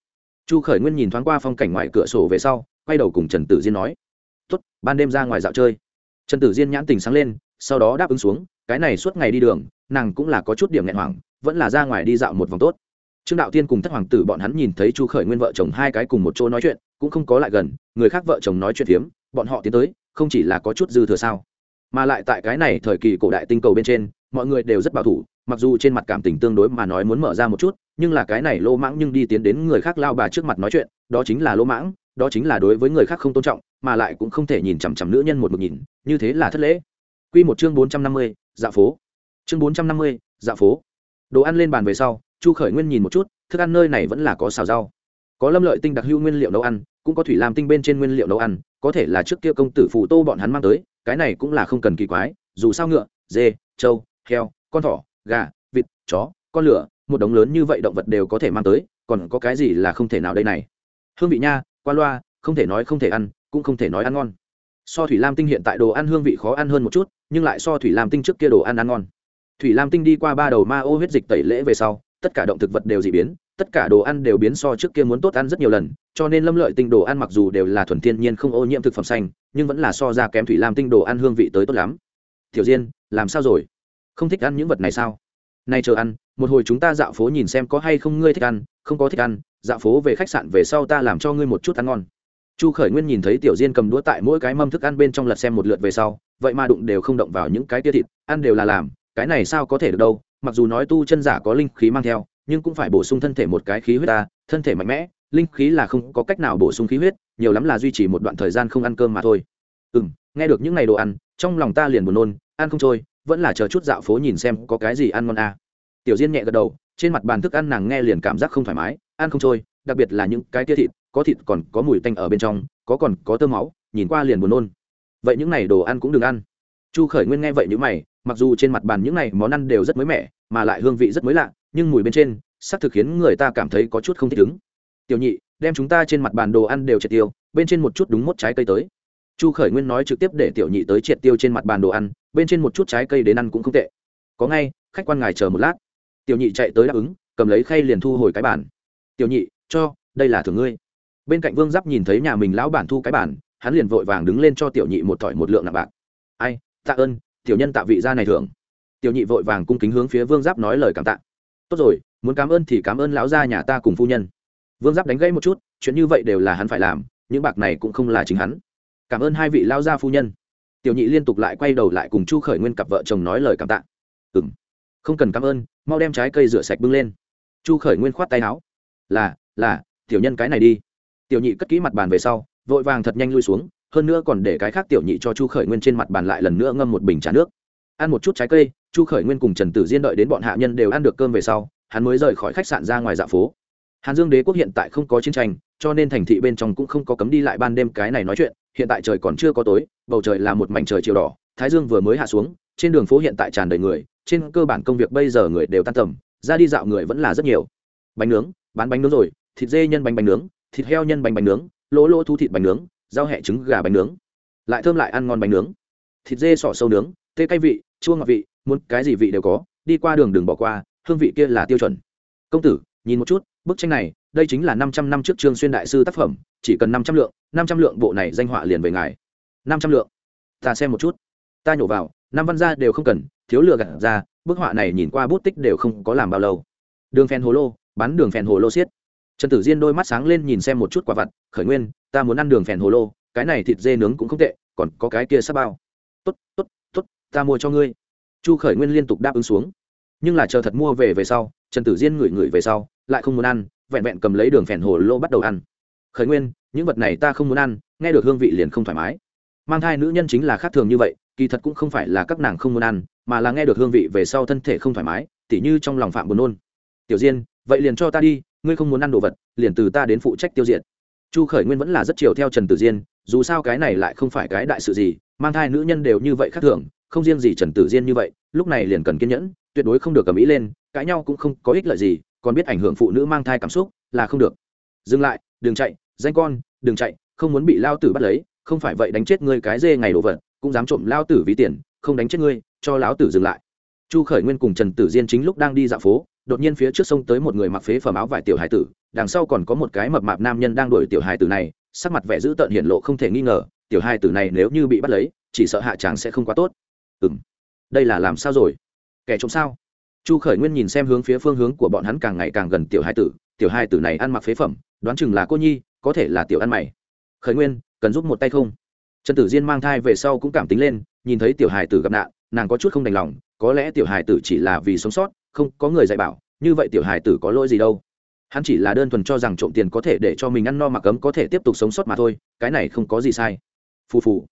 Chu khởi nguyên nhìn thoáng qua phong cảnh ngoài cửa sổ về sau, quay đầu cùng trần tử diên nói, tốt, ban đêm ra ngoài dạo chơi. Trần tử diên nhãn tình sáng lên, sau đó đáp ứng xuống, cái này suốt ngày đi đường, nàng cũng là có chút điểm nghẹn hoảng, vẫn là ra ngoài đi dạo một vòng tốt. Trương đạo tiên cùng thất hoàng tử bọn hắn nhìn thấy chu khởi nguyên vợ chồng hai cái cùng một chỗ nói chuyện, cũng không có lại gần, người khác vợ chồng nói chuyện phiếm, bọn họ tiến tới không chỉ là có chút dư thừa sao mà lại tại cái này thời kỳ cổ đại tinh cầu bên trên mọi người đều rất bảo thủ mặc dù trên mặt cảm tình tương đối mà nói muốn mở ra một chút nhưng là cái này lô mãng nhưng đi tiến đến người khác lao bà trước mặt nói chuyện đó chính là lô mãng đó chính là đối với người khác không tôn trọng mà lại cũng không thể nhìn chằm chằm nữ nhân một mực nhìn như thế là thất lễ Quy một chương bốn trăm năm mươi, dạ phố. Chương bốn trăm năm mươi, dạ phố. Đồ ăn lên bàn về sau, Chu Khởi Nguyên nhìn một chút, thức ăn nơi này vẫn là có xào rau. Có Lâm Lợi Tinh đặc hữu nguyên liệu nấu ăn, cũng có Thủy Lam Tinh bên trên nguyên liệu nấu ăn, có thể là trước kia công tử phụ Tô bọn hắn mang tới, cái này cũng là không cần kỳ quái, dù sao ngựa, dê, trâu, heo, con thỏ, gà, vịt, chó, con lửa, một đống lớn như vậy động vật đều có thể mang tới, còn có cái gì là không thể nào đây này. Hương vị nha, qua loa, không thể nói không thể ăn, cũng không thể nói ăn ngon. So Thủy Lam Tinh hiện tại đồ ăn hương vị khó ăn hơn một chút, nhưng lại so Thủy Lam Tinh trước kia đồ ăn ăn ngon. Thủy Lam Tinh đi qua ba đầu ma ô huyết dịch tẩy lễ về sau, tất cả động thực vật đều dị biến, tất cả đồ ăn đều biến so trước kia muốn tốt ăn rất nhiều lần, cho nên Lâm Lợi Tinh đồ ăn mặc dù đều là thuần thiên nhiên không ô nhiễm thực phẩm xanh, nhưng vẫn là so ra kém Thủy Lam Tinh đồ ăn hương vị tới tốt lắm. Tiểu Diên, làm sao rồi? Không thích ăn những vật này sao? Nay chờ ăn, một hồi chúng ta dạo phố nhìn xem có hay không ngươi thích ăn, không có thích ăn, dạo phố về khách sạn về sau ta làm cho ngươi một chút ăn ngon. Chu Khởi Nguyên nhìn thấy Tiểu Diên cầm đũa tại mỗi cái mâm thức ăn bên trong lật xem một lượt về sau, vậy mà đụng đều không động vào những cái tia thịt, ăn đều là làm, cái này sao có thể được đâu? Mặc dù nói tu chân giả có linh khí mang theo, nhưng cũng phải bổ sung thân thể một cái khí huyết ta, thân thể mạnh mẽ, linh khí là không có cách nào bổ sung khí huyết, nhiều lắm là duy trì một đoạn thời gian không ăn cơm mà thôi. Ừm, nghe được những ngày đồ ăn, trong lòng ta liền buồn nôn, ăn không trôi, vẫn là chờ chút dạo phố nhìn xem có cái gì ăn ngon à. Tiểu Diên nhẹ gật đầu, trên mặt bàn thức ăn nàng nghe liền cảm giác không thoải mái, ăn không trôi, đặc biệt là những cái tia thịt, có thịt còn có mùi tanh ở bên trong, có còn có tơ máu, nhìn qua liền buồn nôn. Vậy những này đồ ăn cũng đừng ăn. Chu Khởi Nguyên nghe vậy như mày, mặc dù trên mặt bàn những này món ăn đều rất mới mẻ, mà lại hương vị rất mới lạ, nhưng mùi bên trên, xác thực khiến người ta cảm thấy có chút không thích ứng. Tiểu nhị, đem chúng ta trên mặt bàn đồ ăn đều triệt tiêu, bên trên một chút đúng mốt trái cây tới. Chu Khởi Nguyên nói trực tiếp để tiểu nhị tới triệt tiêu trên mặt bàn đồ ăn, bên trên một chút trái cây đến ăn cũng không tệ. Có ngay, khách quan ngài chờ một lát. Tiểu nhị chạy tới đáp ứng, cầm lấy khay liền thu hồi cái bàn. Tiểu nhị, cho, đây là thưởng ngươi. Bên cạnh Vương Giáp nhìn thấy nhà mình lão bản thu cái bàn, hắn liền vội vàng đứng lên cho tiểu nhị một thỏi một lượng nạp bạc. Ai, tạ ơn, tiểu nhân tạ vị gia này thưởng. Tiểu nhị vội vàng cung kính hướng phía Vương Giáp nói lời cảm tạ. Tốt rồi, muốn cảm ơn thì cảm ơn lão gia nhà ta cùng phu nhân. Vương giáp đánh gãy một chút chuyện như vậy đều là hắn phải làm những bạc này cũng không là chính hắn. Cảm ơn hai vị lao gia phu nhân. Tiểu nhị liên tục lại quay đầu lại cùng chu khởi nguyên cặp vợ chồng nói lời cảm tạ. Ừ m không cần cảm ơn mau đem trái cây rửa sạch bưng lên. Chu khởi nguyên khoát tay áo. Là là tiểu nhân cái này đi. Tiểu nhị cất kỹ mặt bàn về sau vội vàng thật nhanh lui xuống hơn nữa còn để cái khác tiểu nhị cho chu khởi nguyên trên mặt bàn lại lần nữa ngâm một bình trà nước. Ăn một chút trái cây chu khởi nguyên cùng trần tử diên đợi đến bọn hạ nhân đều ăn được cơm về sau, hắn mới rời khỏi khách sạn ra ngoài dạ phố. Hàn dương đế quốc hiện tại không có chiến tranh, cho nên thành thị bên trong cũng không có cấm đi lại ban đêm cái này nói chuyện, hiện tại trời còn chưa có tối, bầu trời là một mảnh trời chiều đỏ, thái dương vừa mới hạ xuống, trên đường phố hiện tại tràn đầy người, trên cơ bản công việc bây giờ người đều tan tầm, ra đi dạo người vẫn là rất nhiều. Bánh nướng, bán bánh nướng rồi, thịt dê nhân bánh bánh nướng, thịt heo nhân bánh bánh nướng, lỗ lỗ thu thịt bánh nướng, rau hẹ trứng gà bánh nướng. Lại thơm lại ăn ngon bánh nướng. Thịt dê sỏ sâu nướng, tê cay vị, chua ngọt vị muốn cái gì vị đều có, đi qua đường đừng bỏ qua, hương vị kia là tiêu chuẩn. Công tử, nhìn một chút, bức tranh này, đây chính là năm trăm năm trước trương xuyên đại sư tác phẩm, chỉ cần năm trăm lượng, năm trăm lượng bộ này danh họa liền về ngài. Năm trăm lượng. Ta xem một chút. Ta nhổ vào, năm văn gia đều không cần, thiếu lừa gạt ra, bức họa này nhìn qua bút tích đều không có làm bao lâu. Đường phèn hồ lô, bán đường phèn hồ lô xiết. Trần tử diên đôi mắt sáng lên nhìn xem một chút quả vặt, khởi nguyên, ta muốn ăn đường phèn hồ lô, cái này thịt dê nướng cũng không tệ, còn có cái kia sắp bao. Tốt tốt tốt, ta mua cho ngươi chu khởi nguyên liên tục đáp ứng xuống. Nhưng là chờ thật mua về về sau, trần tử diên ngửi ngửi về sau, lại không muốn ăn, vẹn vẹn cầm lấy đường phèn hồ lô bắt đầu ăn. Khởi nguyên, những vật này ta không muốn ăn, nghe được hương vị liền không thoải mái. Mang thai nữ nhân chính là khác thường như vậy, kỳ thật cũng không phải là các nàng không muốn ăn, mà là nghe được hương vị về sau thân thể không thoải mái, tỉ như trong lòng phạm buồn nôn. Tiểu diên, vậy liền cho ta đi, ngươi không muốn ăn đồ vật, liền từ ta đến phụ trách tiêu diệt. Chu khởi nguyên vẫn là rất chiều theo trần tử diên, dù sao cái này lại không phải cái đại sự gì, mang thai nữ nhân đều như vậy khác thường không riêng gì trần tử diên như vậy, lúc này liền cần kiên nhẫn, tuyệt đối không được cầm ý lên, cãi nhau cũng không có ích lợi gì, còn biết ảnh hưởng phụ nữ mang thai cảm xúc là không được. Dừng lại, đừng chạy, danh con, đừng chạy, không muốn bị lao tử bắt lấy, không phải vậy đánh chết ngươi cái dê ngày đồ vật, cũng dám trộm lao tử ví tiền, không đánh chết ngươi, cho lão tử dừng lại. Chu khởi nguyên cùng trần tử diên chính lúc đang đi dạo phố, đột nhiên phía trước sông tới một người mặc phế phẩm áo vải tiểu hải tử, đằng sau còn có một cái mập mạp nam nhân đang đuổi tiểu hải tử này, sắc mặt vẻ dữ tợn hiện lộ không thể nghi ngờ, tiểu hải tử này nếu như bị bắt lấy, chỉ sợ hạ tràng sẽ không quá tốt ừ m đây là làm sao rồi? Kẻ trộm sao? Chu khởi nguyên nhìn xem hướng phía phương hướng của bọn hắn càng ngày càng gần tiểu hai tử. Tiểu hai tử này ăn mặc phế phẩm, đoán chừng là cô nhi, có thể là tiểu ăn mày. Khởi nguyên, cần giúp một tay không? Trần tử diên mang thai về sau cũng cảm tính lên, nhìn thấy tiểu hài tử gặp nạn, nàng có chút không đành lòng, có lẽ tiểu hài tử chỉ là vì sống sót, không có người dạy bảo, như vậy tiểu hài tử có lỗi gì đâu. Hắn chỉ là đơn thuần cho rằng trộm tiền có thể để cho mình ăn no mặc cấm có thể tiếp tục sống sót mà thôi, cái này không có gì sai. Phù phù.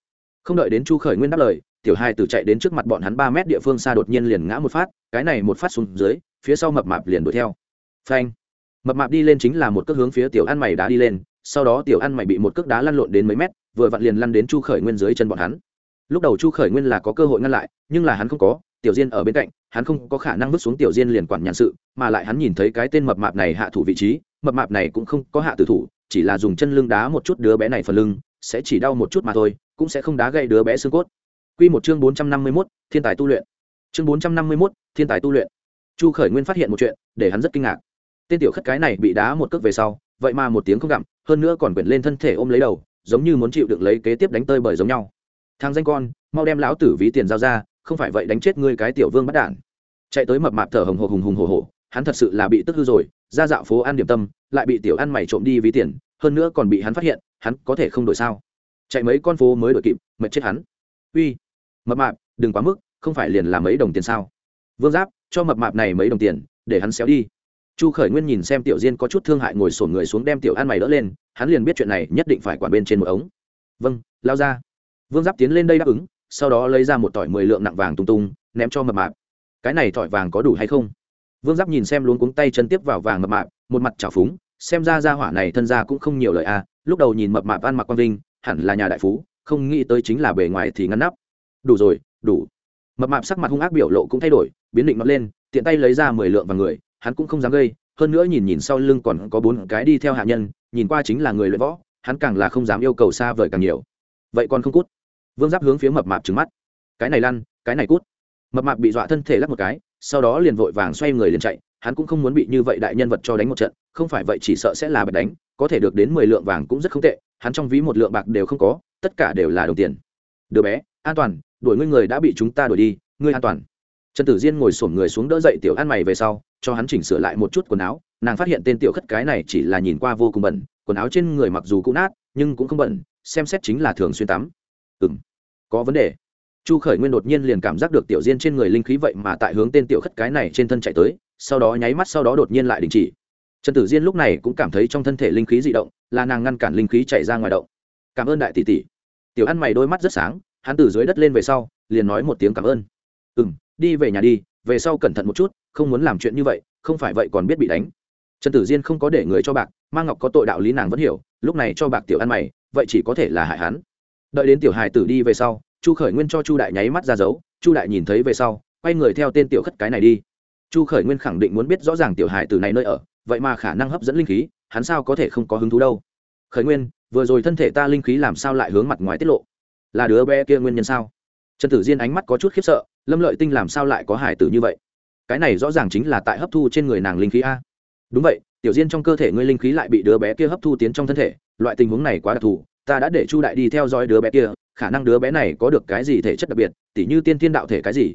Không đợi đến chu khởi nguyên đáp lời tiểu hai tử chạy đến trước mặt bọn hắn ba mét địa phương xa đột nhiên liền ngã một phát, cái này một phát xuống dưới, phía sau mập mạp liền đuổi theo. Phanh. Mập mạp đi lên chính là một cước hướng phía tiểu ăn mày đá đi lên, sau đó tiểu ăn mày bị một cước đá lăn lộn đến mấy mét, vừa vặn liền lăn đến chu khởi nguyên dưới chân bọn hắn. Lúc đầu chu khởi nguyên là có cơ hội ngăn lại, nhưng là hắn không có, tiểu diên ở bên cạnh, hắn không có khả năng vứt xuống tiểu diên liền quản nhàn sự, mà lại hắn nhìn thấy cái tên mập mạp này hạ thủ vị trí, mập mạp này cũng không có hạ tử thủ, chỉ là dùng chân lưng đá một chút đứa bé này phần lưng, sẽ chỉ đau một chút mà thôi, cũng sẽ không đá gây đứa bé xương cốt. Quy một chương 451, thiên tài tu luyện. Chương 451, thiên tài tu luyện. Chu Khởi Nguyên phát hiện một chuyện, để hắn rất kinh ngạc. Tên tiểu khất cái này bị đá một cước về sau, vậy mà một tiếng không gặm, hơn nữa còn quyển lên thân thể ôm lấy đầu, giống như muốn chịu đựng lấy kế tiếp đánh tơi bởi giống nhau. Thằng danh con, mau đem lão tử ví tiền giao ra, không phải vậy đánh chết ngươi cái tiểu vương bắt đản. Chạy tới mập mạp thở hồng hộc hùng hùng hổ hổ, hắn thật sự là bị tức hư rồi, ra dạo phố ăn điểm tâm, lại bị tiểu ăn mày trộm đi ví tiền, hơn nữa còn bị hắn phát hiện, hắn có thể không đổi sao? Chạy mấy con phố mới đổi kịp, mệt chết hắn. Uy, mập mạp, đừng quá mức, không phải liền làm mấy đồng tiền sao? Vương giáp, cho mập mạp này mấy đồng tiền, để hắn xéo đi. Chu khởi nguyên nhìn xem tiểu diên có chút thương hại ngồi sổn người xuống đem tiểu ăn mày đỡ lên, hắn liền biết chuyện này nhất định phải quản bên trên một ống. Vâng lao ra. Vương giáp tiến lên đây đáp ứng, sau đó lấy ra một tỏi mười lượng nặng vàng tung tung, ném cho mập mạp. Cái này tỏi vàng có đủ hay không? Vương giáp nhìn xem luống cuống tay chân tiếp vào vàng mập mạp, một mặt trào phúng, xem ra ra hỏa này thân ra cũng không nhiều lời a à. lúc đầu nhìn mập mạp ăn mặc quang vinh, hẳn là nhà đại phú, không nghĩ tới chính là bề ngoài thì ngăn nắp đủ rồi, đủ. Mập mạp sắc mặt hung ác biểu lộ cũng thay đổi, biến định mặt lên, tiện tay lấy ra mười lượng và người, hắn cũng không dám gây, hơn nữa nhìn nhìn sau lưng còn có bốn cái đi theo hạ nhân, nhìn qua chính là người luyện võ, hắn càng là không dám yêu cầu xa vời càng nhiều. Vậy còn không cút? Vương giáp hướng phía mập mạp trứng mắt. Cái này lăn, cái này cút. Mập mạp bị dọa thân thể lắc một cái, sau đó liền vội vàng xoay người liền chạy, hắn cũng không muốn bị như vậy đại nhân vật cho đánh một trận, không phải vậy chỉ sợ sẽ là bật đánh, có thể được đến mười lượng vàng cũng rất không tệ, hắn trong ví một lượng bạc đều không có, tất cả đều là đồng tiền. Đứa bé, an toàn đuổi ngươi người đã bị chúng ta đuổi đi, ngươi an toàn. Trần tử diên ngồi sổm người xuống đỡ dậy tiểu ăn mày về sau, cho hắn chỉnh sửa lại một chút quần áo, nàng phát hiện tên tiểu khất cái này chỉ là nhìn qua vô cùng bẩn, quần áo trên người mặc dù cũng nát, nhưng cũng không bẩn, xem xét chính là thường xuyên tắm. Ừ m có vấn đề. Chu khởi nguyên đột nhiên liền cảm giác được tiểu diên trên người linh khí vậy mà tại hướng tên tiểu khất cái này trên thân chạy tới, sau đó nháy mắt sau đó đột nhiên lại đình chỉ. Trần tử diên lúc này cũng cảm thấy trong thân thể linh khí di động, là nàng ngăn cản linh khí chạy ra ngoài động. Cảm ơn đại tỷ tỷ. Tiểu ăn mày đôi mắt rất sáng hắn từ dưới đất lên về sau, liền nói một tiếng cảm ơn. Ừ m đi về nhà đi, về sau cẩn thận một chút, không muốn làm chuyện như vậy, không phải vậy còn biết bị đánh. Trần tử diên không có để người cho bạc, Ma ngọc có tội đạo lý nàng vẫn hiểu, lúc này cho bạc tiểu ăn mày, vậy chỉ có thể là hại hắn. Đợi đến tiểu hài tử đi về sau, chu khởi nguyên cho chu đại nháy mắt ra dấu, chu đại nhìn thấy về sau, quay người theo tên tiểu khất cái này đi. Chu khởi nguyên khẳng định muốn biết rõ ràng tiểu hài tử này nơi ở, vậy mà khả năng hấp dẫn linh khí, hắn sao có thể không có hứng thú đâu. Khởi nguyên, vừa rồi thân thể ta linh khí làm sao lại hướng mặt ngoài tiết lộ? Là đứa bé kia nguyên nhân sao? Trần tử diên ánh mắt có chút khiếp sợ, lâm lợi tinh làm sao lại có hải tử như vậy? Cái này rõ ràng chính là tại hấp thu trên người nàng linh khí a. Đúng vậy, tiểu diên trong cơ thể ngươi linh khí lại bị đứa bé kia hấp thu tiến trong thân thể, loại tình huống này quá đặc thù, ta đã để chu đại đi theo dõi đứa bé kia, khả năng đứa bé này có được cái gì thể chất đặc biệt, tỉ như tiên tiên đạo thể cái gì.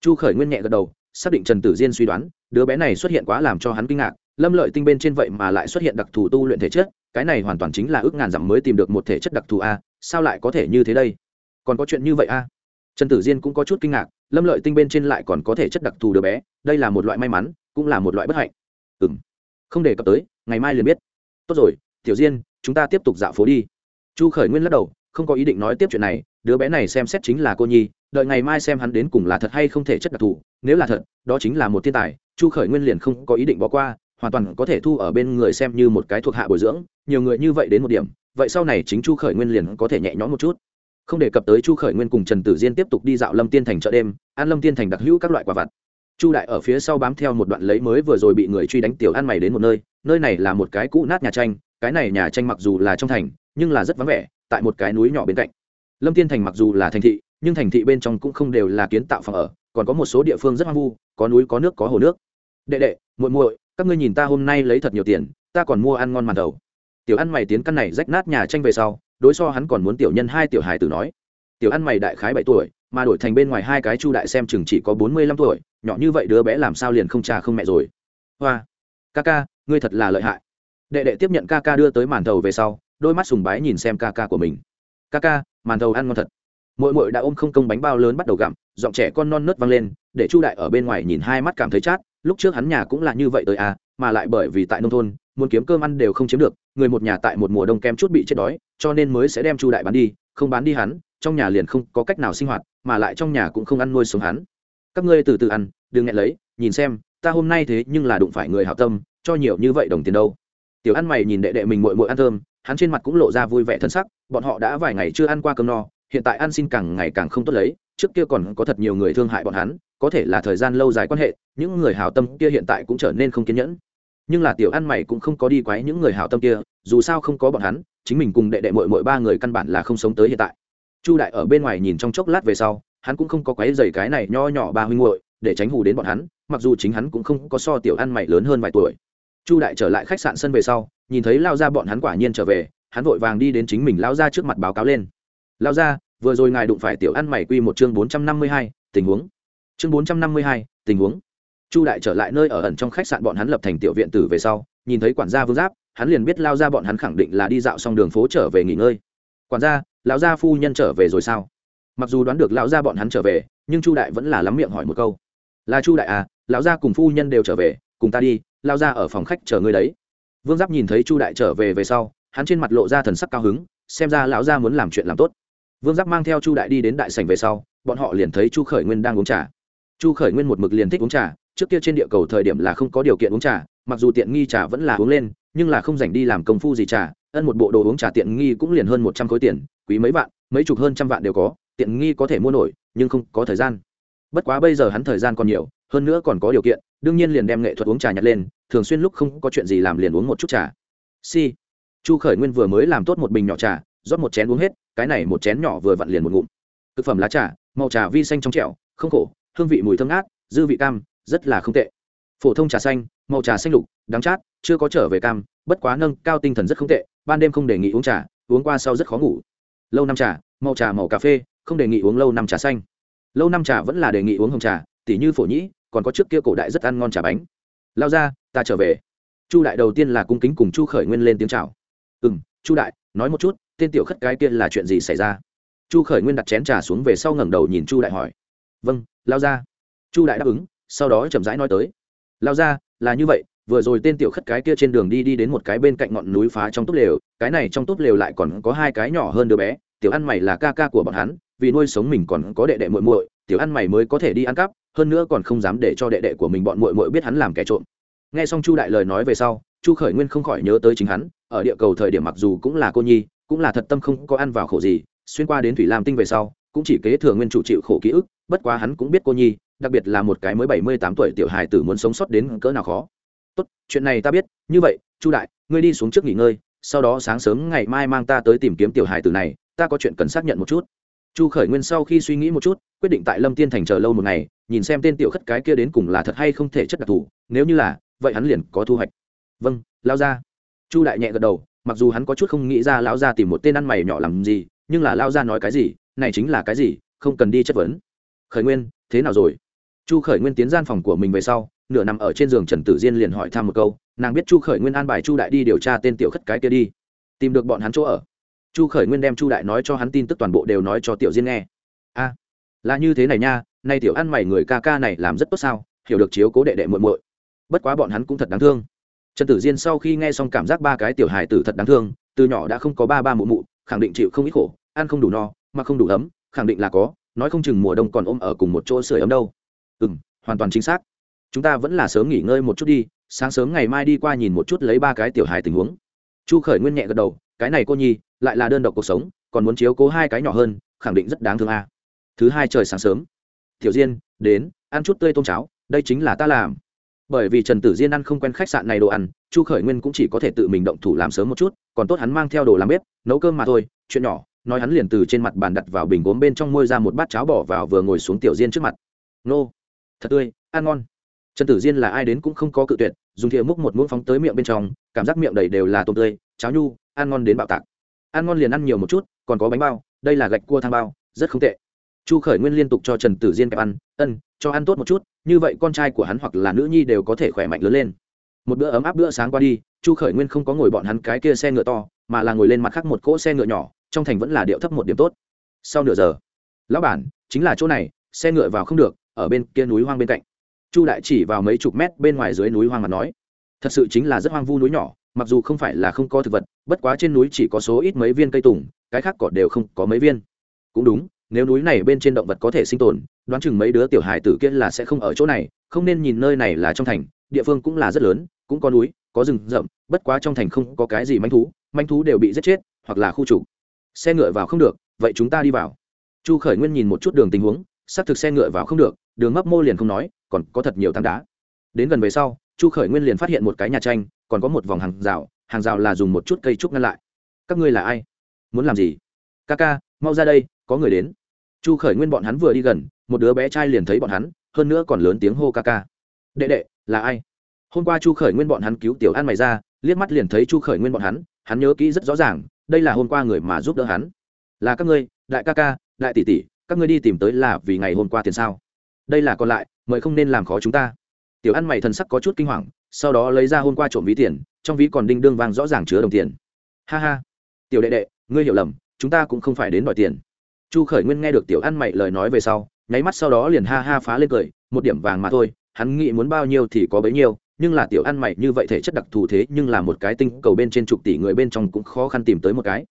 Chu khởi nguyên nhẹ gật đầu, xác định trần tử diên suy đoán, đứa bé này xuất hiện quá làm cho hắn kinh ngạc, lâm lợi tinh bên trên vậy mà lại xuất hiện đặc thù tu luyện thể chất, cái này hoàn toàn chính là ước ngàn dặm mới tìm được một thể chất đặc thù a sao lại có thể như thế đây? Còn có chuyện như vậy a trần tử diên cũng có chút kinh ngạc, lâm lợi tinh bên trên lại còn có thể chất đặc thù đứa bé, đây là một loại may mắn, cũng là một loại bất hạnh. Ừ m không đề cập tới, ngày mai liền biết. Tốt rồi, tiểu diên, chúng ta tiếp tục dạo phố đi. Chu khởi nguyên lắc đầu, không có ý định nói tiếp chuyện này, đứa bé này xem xét chính là cô nhi, đợi ngày mai xem hắn đến cùng là thật hay không thể chất đặc thù, nếu là thật, đó chính là một thiên tài, chu khởi nguyên liền không có ý định bỏ qua, hoàn toàn có thể thu ở bên người xem như một cái thuộc hạ bồi dưỡng, nhiều người như vậy đến một điểm vậy sau này chính chu khởi nguyên liền có thể nhẹ nhõm một chút. Không đề cập tới chu khởi nguyên cùng trần tử diên tiếp tục đi dạo lâm tiên thành chợ đêm, ăn lâm tiên thành đặc hữu các loại quả vặt. Chu đại ở phía sau bám theo một đoạn lấy mới vừa rồi bị người truy đánh tiểu ăn mày đến một nơi nơi này là một cái cũ nát nhà tranh, cái này nhà tranh mặc dù là trong thành, nhưng là rất vắng vẻ, tại một cái núi nhỏ bên cạnh. Lâm tiên thành mặc dù là thành thị, nhưng thành thị bên trong cũng không đều là kiến tạo phòng ở, còn có một số địa phương rất hoang vu, có núi, có nước, có hồ nước. Đệ đệ, muội muội, các ngươi nhìn ta hôm nay lấy thật nhiều tiền, ta còn mua ăn ngon màn đầu tiểu ăn mày tiến căn này rách nát nhà tranh về sau, đối so hắn còn muốn tiểu nhân hai tiểu hài tử nói. Tiểu ăn mày đại khái bảy tuổi, mà đổi thành bên ngoài hai cái chu đại xem chừng chỉ có bốn mươi lăm tuổi, nhỏ như vậy đứa bé làm sao liền không cha không mẹ rồi. Hoa, ca ca, ngươi thật là lợi hại. Đệ đệ tiếp nhận ca ca đưa tới màn thầu về sau, đôi mắt sùng bái nhìn xem ca ca của mình. Ca ca, màn thầu ăn ngon thật. Mỗi mỗi đã ôm không công bánh bao lớn bắt đầu gặm, giọng trẻ con non nớt văng lên, để chu đại ở bên ngoài nhìn hai mắt cảm thấy chát, lúc trước hắn nhà cũng là như vậy tới à mà lại bởi vì tại nông thôn muốn kiếm cơm ăn đều không chiếm được, người một nhà tại một mùa đông kem chút bị chết đói, cho nên mới sẽ đem chu đại bán đi, không bán đi hắn, trong nhà liền không có cách nào sinh hoạt, mà lại trong nhà cũng không ăn nuôi sống hắn. Các ngươi từ từ ăn, đừng nghẹn lấy, nhìn xem, ta hôm nay thế nhưng là đụng phải người hảo tâm, cho nhiều như vậy đồng tiền đâu. Tiểu ăn mày nhìn đệ đệ mình mội mội ăn thơm hắn trên mặt cũng lộ ra vui vẻ thân sắc, bọn họ đã vài ngày chưa ăn qua cơm no, hiện tại ăn xin càng ngày càng không tốt lấy, trước kia còn có thật nhiều người thương hại bọn hắn, có thể là thời gian lâu dài quan hệ, những người hảo tâm kia hiện tại cũng trở nên không kiên nhẫn nhưng là tiểu ăn mày cũng không có đi quái những người hảo tâm kia, dù sao không có bọn hắn, chính mình cùng đệ đệ mội mội ba người căn bản là không sống tới hiện tại. Chu đại ở bên ngoài nhìn trong chốc lát về sau, hắn cũng không có quái dày cái này nho nhỏ ba huynh muội, để tránh hù đến bọn hắn, mặc dù chính hắn cũng không có so tiểu ăn mày lớn hơn vài tuổi. Chu đại trở lại khách sạn sân về sau, nhìn thấy lao ra bọn hắn quả nhiên trở về, hắn vội vàng đi đến chính mình lao ra trước mặt báo cáo lên. Lao ra vừa rồi ngài đụng phải tiểu ăn mày quy một chương bốn trăm năm mươi hai, tình huống. Chương bốn trăm năm mươi hai, tình huống chu đại trở lại nơi ở ẩn trong khách sạn bọn hắn lập thành tiểu viện tử về sau, nhìn thấy quản gia vương giáp, hắn liền biết lao ra bọn hắn khẳng định là đi dạo xong đường phố trở về nghỉ ngơi. Quản gia, lão gia phu nhân trở về rồi sao? Mặc dù đoán được lão gia bọn hắn trở về, nhưng chu đại vẫn là lắm miệng hỏi một câu. Là chu đại à lão gia cùng phu nhân đều trở về, cùng ta đi lao ra ở phòng khách chờ ngươi đấy. Vương giáp nhìn thấy chu đại trở về về sau, hắn trên mặt lộ ra thần sắc cao hứng, xem ra lão gia muốn làm chuyện làm tốt. Vương giáp mang theo chu đại đi đến đại sảnh về sau, bọn họ liền thấy chu khởi nguyên đang uống trà. Chu khởi nguyên một mực liền thích uống trà trước kia trên địa cầu thời điểm là không có điều kiện uống trà, mặc dù tiện nghi trà vẫn là uống lên, nhưng là không dành đi làm công phu gì trà, ân một bộ đồ uống trà tiện nghi cũng liền hơn một trăm khối tiền, quý mấy vạn, mấy chục hơn trăm vạn đều có, tiện nghi có thể mua nổi, nhưng không có thời gian. Bất quá bây giờ hắn thời gian còn nhiều, hơn nữa còn có điều kiện, đương nhiên liền đem nghệ thuật uống trà nhặt lên, thường xuyên lúc không có chuyện gì làm liền uống một chút trà. Si. Chu khởi nguyên vừa mới làm tốt một bình nhỏ trà, rót một chén uống hết, cái này một chén nhỏ vừa vặn liền một ngụm. Thực phẩm lá trà, màu trà vi xanh trong trẻo, không khổ, hương vị mùi thơm ngát, dư vị cam rất là không tệ. Phổ thông trà xanh màu trà xanh lục đắng chát chưa có trở về cam bất quá nâng cao tinh thần rất không tệ ban đêm không đề nghị uống trà uống qua sau rất khó ngủ. Lâu năm trà màu trà màu cà phê không đề nghị uống lâu năm trà xanh. Lâu năm trà vẫn là đề nghị uống hồng trà tỉ như phổ nhĩ còn có trước kia cổ đại rất ăn ngon trà bánh. Lao ra ta trở về. Chu đại đầu tiên là cung kính cùng chu khởi nguyên lên tiếng chào, ừm, ừ m chu đại nói một chút tên tiểu khất cái kia là chuyện gì xảy ra? Chu khởi nguyên đặt chén trà xuống về sau ngẩng đầu nhìn chu đại hỏi. Vâng lao ra. Chu đại đáp ứng sau đó chậm rãi nói tới. Lao ra, là như vậy, vừa rồi tên tiểu khất cái kia trên đường đi đi đến một cái bên cạnh ngọn núi phá trong túp lều, cái này trong túp lều lại còn có hai cái nhỏ hơn đứa bé, tiểu ăn mày là ca ca của bọn hắn, vì nuôi sống mình còn có đệ đệ muội muội, tiểu ăn mày mới có thể đi ăn cắp, hơn nữa còn không dám để cho đệ đệ của mình bọn muội muội biết hắn làm kẻ trộm. Nghe xong chu đại lời nói về sau, chu khởi nguyên không khỏi nhớ tới chính hắn, ở địa cầu thời điểm mặc dù cũng là cô nhi, cũng là thật tâm không có ăn vào khổ gì, xuyên qua đến thủy lam tinh về sau, cũng chỉ kế thừa nguyên chủ chịu khổ ký ức, bất quá hắn cũng biết cô nhi đặc biệt là một cái mới bảy mươi tám tuổi tiểu hài tử muốn sống sót đến cỡ nào khó. Tốt, chuyện này ta biết, như vậy, chu đại, ngươi đi xuống trước nghỉ ngơi, sau đó sáng sớm ngày mai mang ta tới tìm kiếm tiểu hài tử này, ta có chuyện cần xác nhận một chút. Chu khởi nguyên sau khi suy nghĩ một chút, quyết định tại lâm tiên thành chờ lâu một ngày, nhìn xem tên tiểu khất cái kia đến cùng là thật hay không thể chất đặc thù, nếu như là, vậy hắn liền có thu hoạch. Vâng lao ra. Chu đại nhẹ gật đầu, mặc dù hắn có chút không nghĩ ra lão ra tìm một tên ăn mày nhỏ làm gì, nhưng là lao ra nói cái gì, này chính là cái gì, không cần đi chất vấn. Khởi nguyên, thế nào rồi? Chu khởi nguyên tiến gian phòng của mình về sau, nửa nằm ở trên giường trần tử diên liền hỏi thăm một câu, nàng biết chu khởi nguyên an bài chu đại đi điều tra tên tiểu khất cái kia đi. Tìm được bọn hắn chỗ ở. Chu khởi nguyên đem chu đại nói cho hắn tin tức toàn bộ đều nói cho tiểu diên nghe. A, là như thế này nha, nay tiểu ăn mày người ca ca này làm rất tốt sao, hiểu được chiếu cố đệ đệ muội muội. Bất quá bọn hắn cũng thật đáng thương. Trần tử diên sau khi nghe xong cảm giác ba cái tiểu hài tử thật đáng thương, từ nhỏ đã không có ba ba mụ mụ, khẳng định chịu không ít khổ, ăn không đủ no mà không đủ ấm, khẳng định là có, nói không chừng mùa đông còn ôm ở cùng một chỗ sưởi ấm đâu ừ m hoàn toàn chính xác. Chúng ta vẫn là sớm nghỉ ngơi một chút đi, sáng sớm ngày mai đi qua nhìn một chút lấy ba cái tiểu hài tình huống. Chu khởi nguyên nhẹ gật đầu, cái này cô nhi, lại là đơn độc cuộc sống, còn muốn chiếu cố hai cái nhỏ hơn, khẳng định rất đáng thương a. Thứ hai trời sáng sớm. Tiểu diên, đến, ăn chút tươi tôm cháo, đây chính là ta làm. Bởi vì trần tử diên ăn không quen khách sạn này đồ ăn, chu khởi nguyên cũng chỉ có thể tự mình động thủ làm sớm một chút, còn tốt hắn mang theo đồ làm bếp, nấu cơm mà thôi, chuyện nhỏ, nói hắn liền từ trên mặt bàn đặt vào bình gốm bên trong môi ra một bát cháo bỏ vào vừa ngồi xuống tiểu diên trước mặt. Nô thật tươi, ăn ngon. Trần tử diên là ai đến cũng không có cự tuyệt, dùng thìa múc một muỗng phóng tới miệng bên trong, cảm giác miệng đầy đều là tôm tươi, cháo nhu, ăn ngon đến bạo tạc. Ăn ngon liền ăn nhiều một chút, còn có bánh bao, đây là gạch cua thang bao, rất không tệ. Chu khởi nguyên liên tục cho trần tử diên kẹp ăn, ân, cho ăn tốt một chút, như vậy con trai của hắn hoặc là nữ nhi đều có thể khỏe mạnh lớn lên. Một bữa ấm áp bữa sáng qua đi, chu khởi nguyên không có ngồi bọn hắn cái kia xe ngựa to, mà là ngồi lên mặt khác một cỗ xe ngựa nhỏ, trong thành vẫn là điệu thấp một điểm tốt. Sau nửa giờ, lão bản, chính là chỗ này, xe ngựa vào không được ở bên kia núi hoang bên cạnh. Chu đại chỉ vào mấy chục mét bên ngoài dưới núi hoang mà nói, thật sự chính là rất hoang vu núi nhỏ, mặc dù không phải là không có thực vật, bất quá trên núi chỉ có số ít mấy viên cây tùng, cái khác cỏ đều không có mấy viên. Cũng đúng, nếu núi này bên trên động vật có thể sinh tồn, đoán chừng mấy đứa tiểu hài tử kia là sẽ không ở chỗ này, không nên nhìn nơi này là trong thành, địa phương cũng là rất lớn, cũng có núi, có rừng rậm, bất quá trong thành không có cái gì manh thú manh thú đều bị giết chết, hoặc là khu trục. Xe ngựa vào không được, vậy chúng ta đi vào. Chu khởi nguyên nhìn một chút đường tình huống, xác thực xe ngựa vào không được đường mấp mô liền không nói, còn có thật nhiều tảng đá. Đến gần về sau, chu khởi nguyên liền phát hiện một cái nhà tranh, còn có một vòng hàng rào hàng rào là dùng một chút cây trúc ngăn lại. Các ngươi là ai? Muốn làm gì? Ca ca, mau ra đây, có người đến. Chu khởi nguyên bọn hắn vừa đi gần, một đứa bé trai liền thấy bọn hắn, hơn nữa còn lớn tiếng hô ca ca. Đệ đệ, là ai? Hôm qua chu khởi nguyên bọn hắn cứu tiểu an mày ra, liếc mắt liền thấy chu khởi nguyên bọn hắn hắn nhớ kỹ rất rõ ràng, đây là hôm qua người mà giúp đỡ hắn. Là các ngươi, đại ca ca, đại tỷ tỷ, các ngươi đi tìm tới là vì ngày hôm qua tiền sao? Đây là còn lại, mời không nên làm khó chúng ta. Tiểu ăn mày thần sắc có chút kinh hoàng, sau đó lấy ra hôm qua trộm ví tiền, trong ví còn đinh đương vàng rõ ràng chứa đồng tiền. Ha ha. Tiểu đệ đệ, ngươi hiểu lầm, chúng ta cũng không phải đến đòi tiền. Chu khởi nguyên nghe được tiểu ăn mày lời nói về sau, nháy mắt sau đó liền ha ha phá lên cười, một điểm vàng mà thôi, hắn nghĩ muốn bao nhiêu thì có bấy nhiêu, nhưng là tiểu ăn mày như vậy thể chất đặc thù thế, nhưng là một cái tinh cầu bên trên chục tỷ người bên trong cũng khó khăn tìm tới một cái.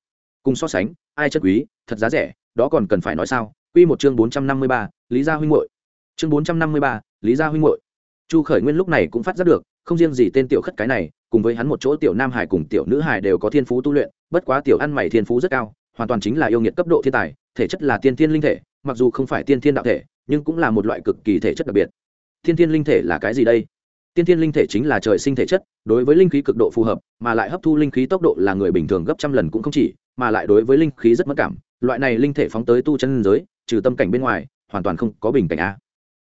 Cùng so sánh, ai chất quý, thật giá rẻ, đó còn cần phải nói sao? Quy một chương bốn trăm năm mươi ba, lý gia huynh muội chương bốn trăm năm mươi ba, lý gia huynh muội. Chu khởi nguyên lúc này cũng phát giác được, không riêng gì tên tiểu khất cái này, cùng với hắn một chỗ tiểu nam hải cùng tiểu nữ hải đều có thiên phú tu luyện, bất quá tiểu ăn mày thiên phú rất cao, hoàn toàn chính là yêu nghiệt cấp độ thiên tài, thể chất là tiên thiên linh thể, mặc dù không phải tiên thiên đạo thể, nhưng cũng là một loại cực kỳ thể chất đặc biệt. Thiên thiên linh thể là cái gì đây? Tiên thiên linh thể chính là trời sinh thể chất, đối với linh khí cực độ phù hợp, mà lại hấp thu linh khí tốc độ là người bình thường gấp trăm lần cũng không chỉ, mà lại đối với linh khí rất mất cảm. Loại này linh thể phóng tới tu chân giới, trừ tâm cảnh bên ngoài, hoàn toàn không có bình cảnh a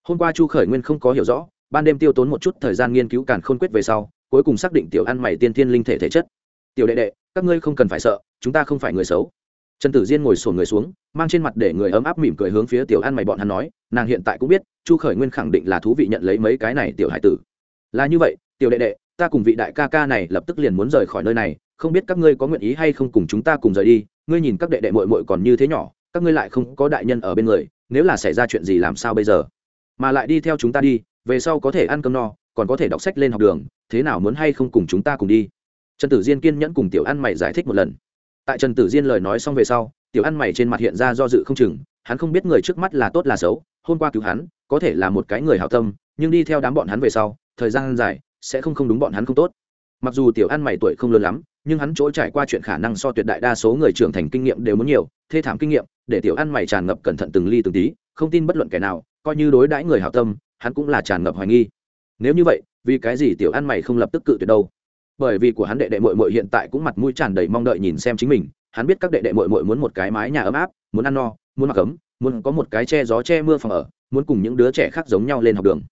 hôm qua chu khởi nguyên không có hiểu rõ, ban đêm tiêu tốn một chút thời gian nghiên cứu càn khôn quyết về sau, cuối cùng xác định tiểu ăn mày tiên thiên linh thể thể chất. Tiểu đệ đệ, các ngươi không cần phải sợ, chúng ta không phải người xấu. Trần tử diên ngồi sổn người xuống, mang trên mặt để người ấm áp mỉm cười hướng phía tiểu ăn mày bọn hắn nói, nàng hiện tại cũng biết, chu khởi nguyên khẳng định là thú vị nhận lấy mấy cái này tiểu hải tử. Là như vậy, tiểu đệ đệ, ta cùng vị đại ca ca này lập tức liền muốn rời khỏi nơi này, không biết các ngươi có nguyện ý hay không cùng chúng ta cùng rời đi, ngươi nhìn các đệ đệ mội mội còn như thế nhỏ, các ngươi lại không có đại nhân ở bên người, nếu là xảy ra chuyện gì làm sao bây giờ? Mà lại đi theo chúng ta đi, về sau có thể ăn cơm no, còn có thể đọc sách lên học đường, thế nào muốn hay không cùng chúng ta cùng đi. Trần tử diên kiên nhẫn cùng tiểu ăn mày giải thích một lần. Tại trần tử diên lời nói xong về sau, tiểu ăn mày trên mặt hiện ra do dự không chừng, hắn không biết người trước mắt là tốt là xấu, hôm qua cứu hắn, có thể là một cái người hảo tâm, nhưng đi theo đám bọn hắn về sau, thời gian dài, sẽ không không đúng bọn hắn không tốt. Mặc dù tiểu ăn mày tuổi không lớn lắm, nhưng hắn chỗ trải qua chuyện khả năng so tuyệt đại đa số người trưởng thành kinh nghiệm đều muốn nhiều, thê thảm kinh nghiệm, để tiểu ăn mày tràn ngập cẩn thận từng ly từng tí, không tin bất luận kẻ nào coi như đối đãi người hảo tâm, hắn cũng là tràn ngập hoài nghi. Nếu như vậy, vì cái gì tiểu ăn mày không lập tức cự tuyệt đâu? Bởi vì của hắn đệ đệ mội mội hiện tại cũng mặt mũi tràn đầy mong đợi nhìn xem chính mình, hắn biết các đệ đệ mội mội muốn một cái mái nhà ấm áp, muốn ăn no, muốn mặc ấm, muốn có một cái che gió che mưa phòng ở, muốn cùng những đứa trẻ khác giống nhau lên học đường.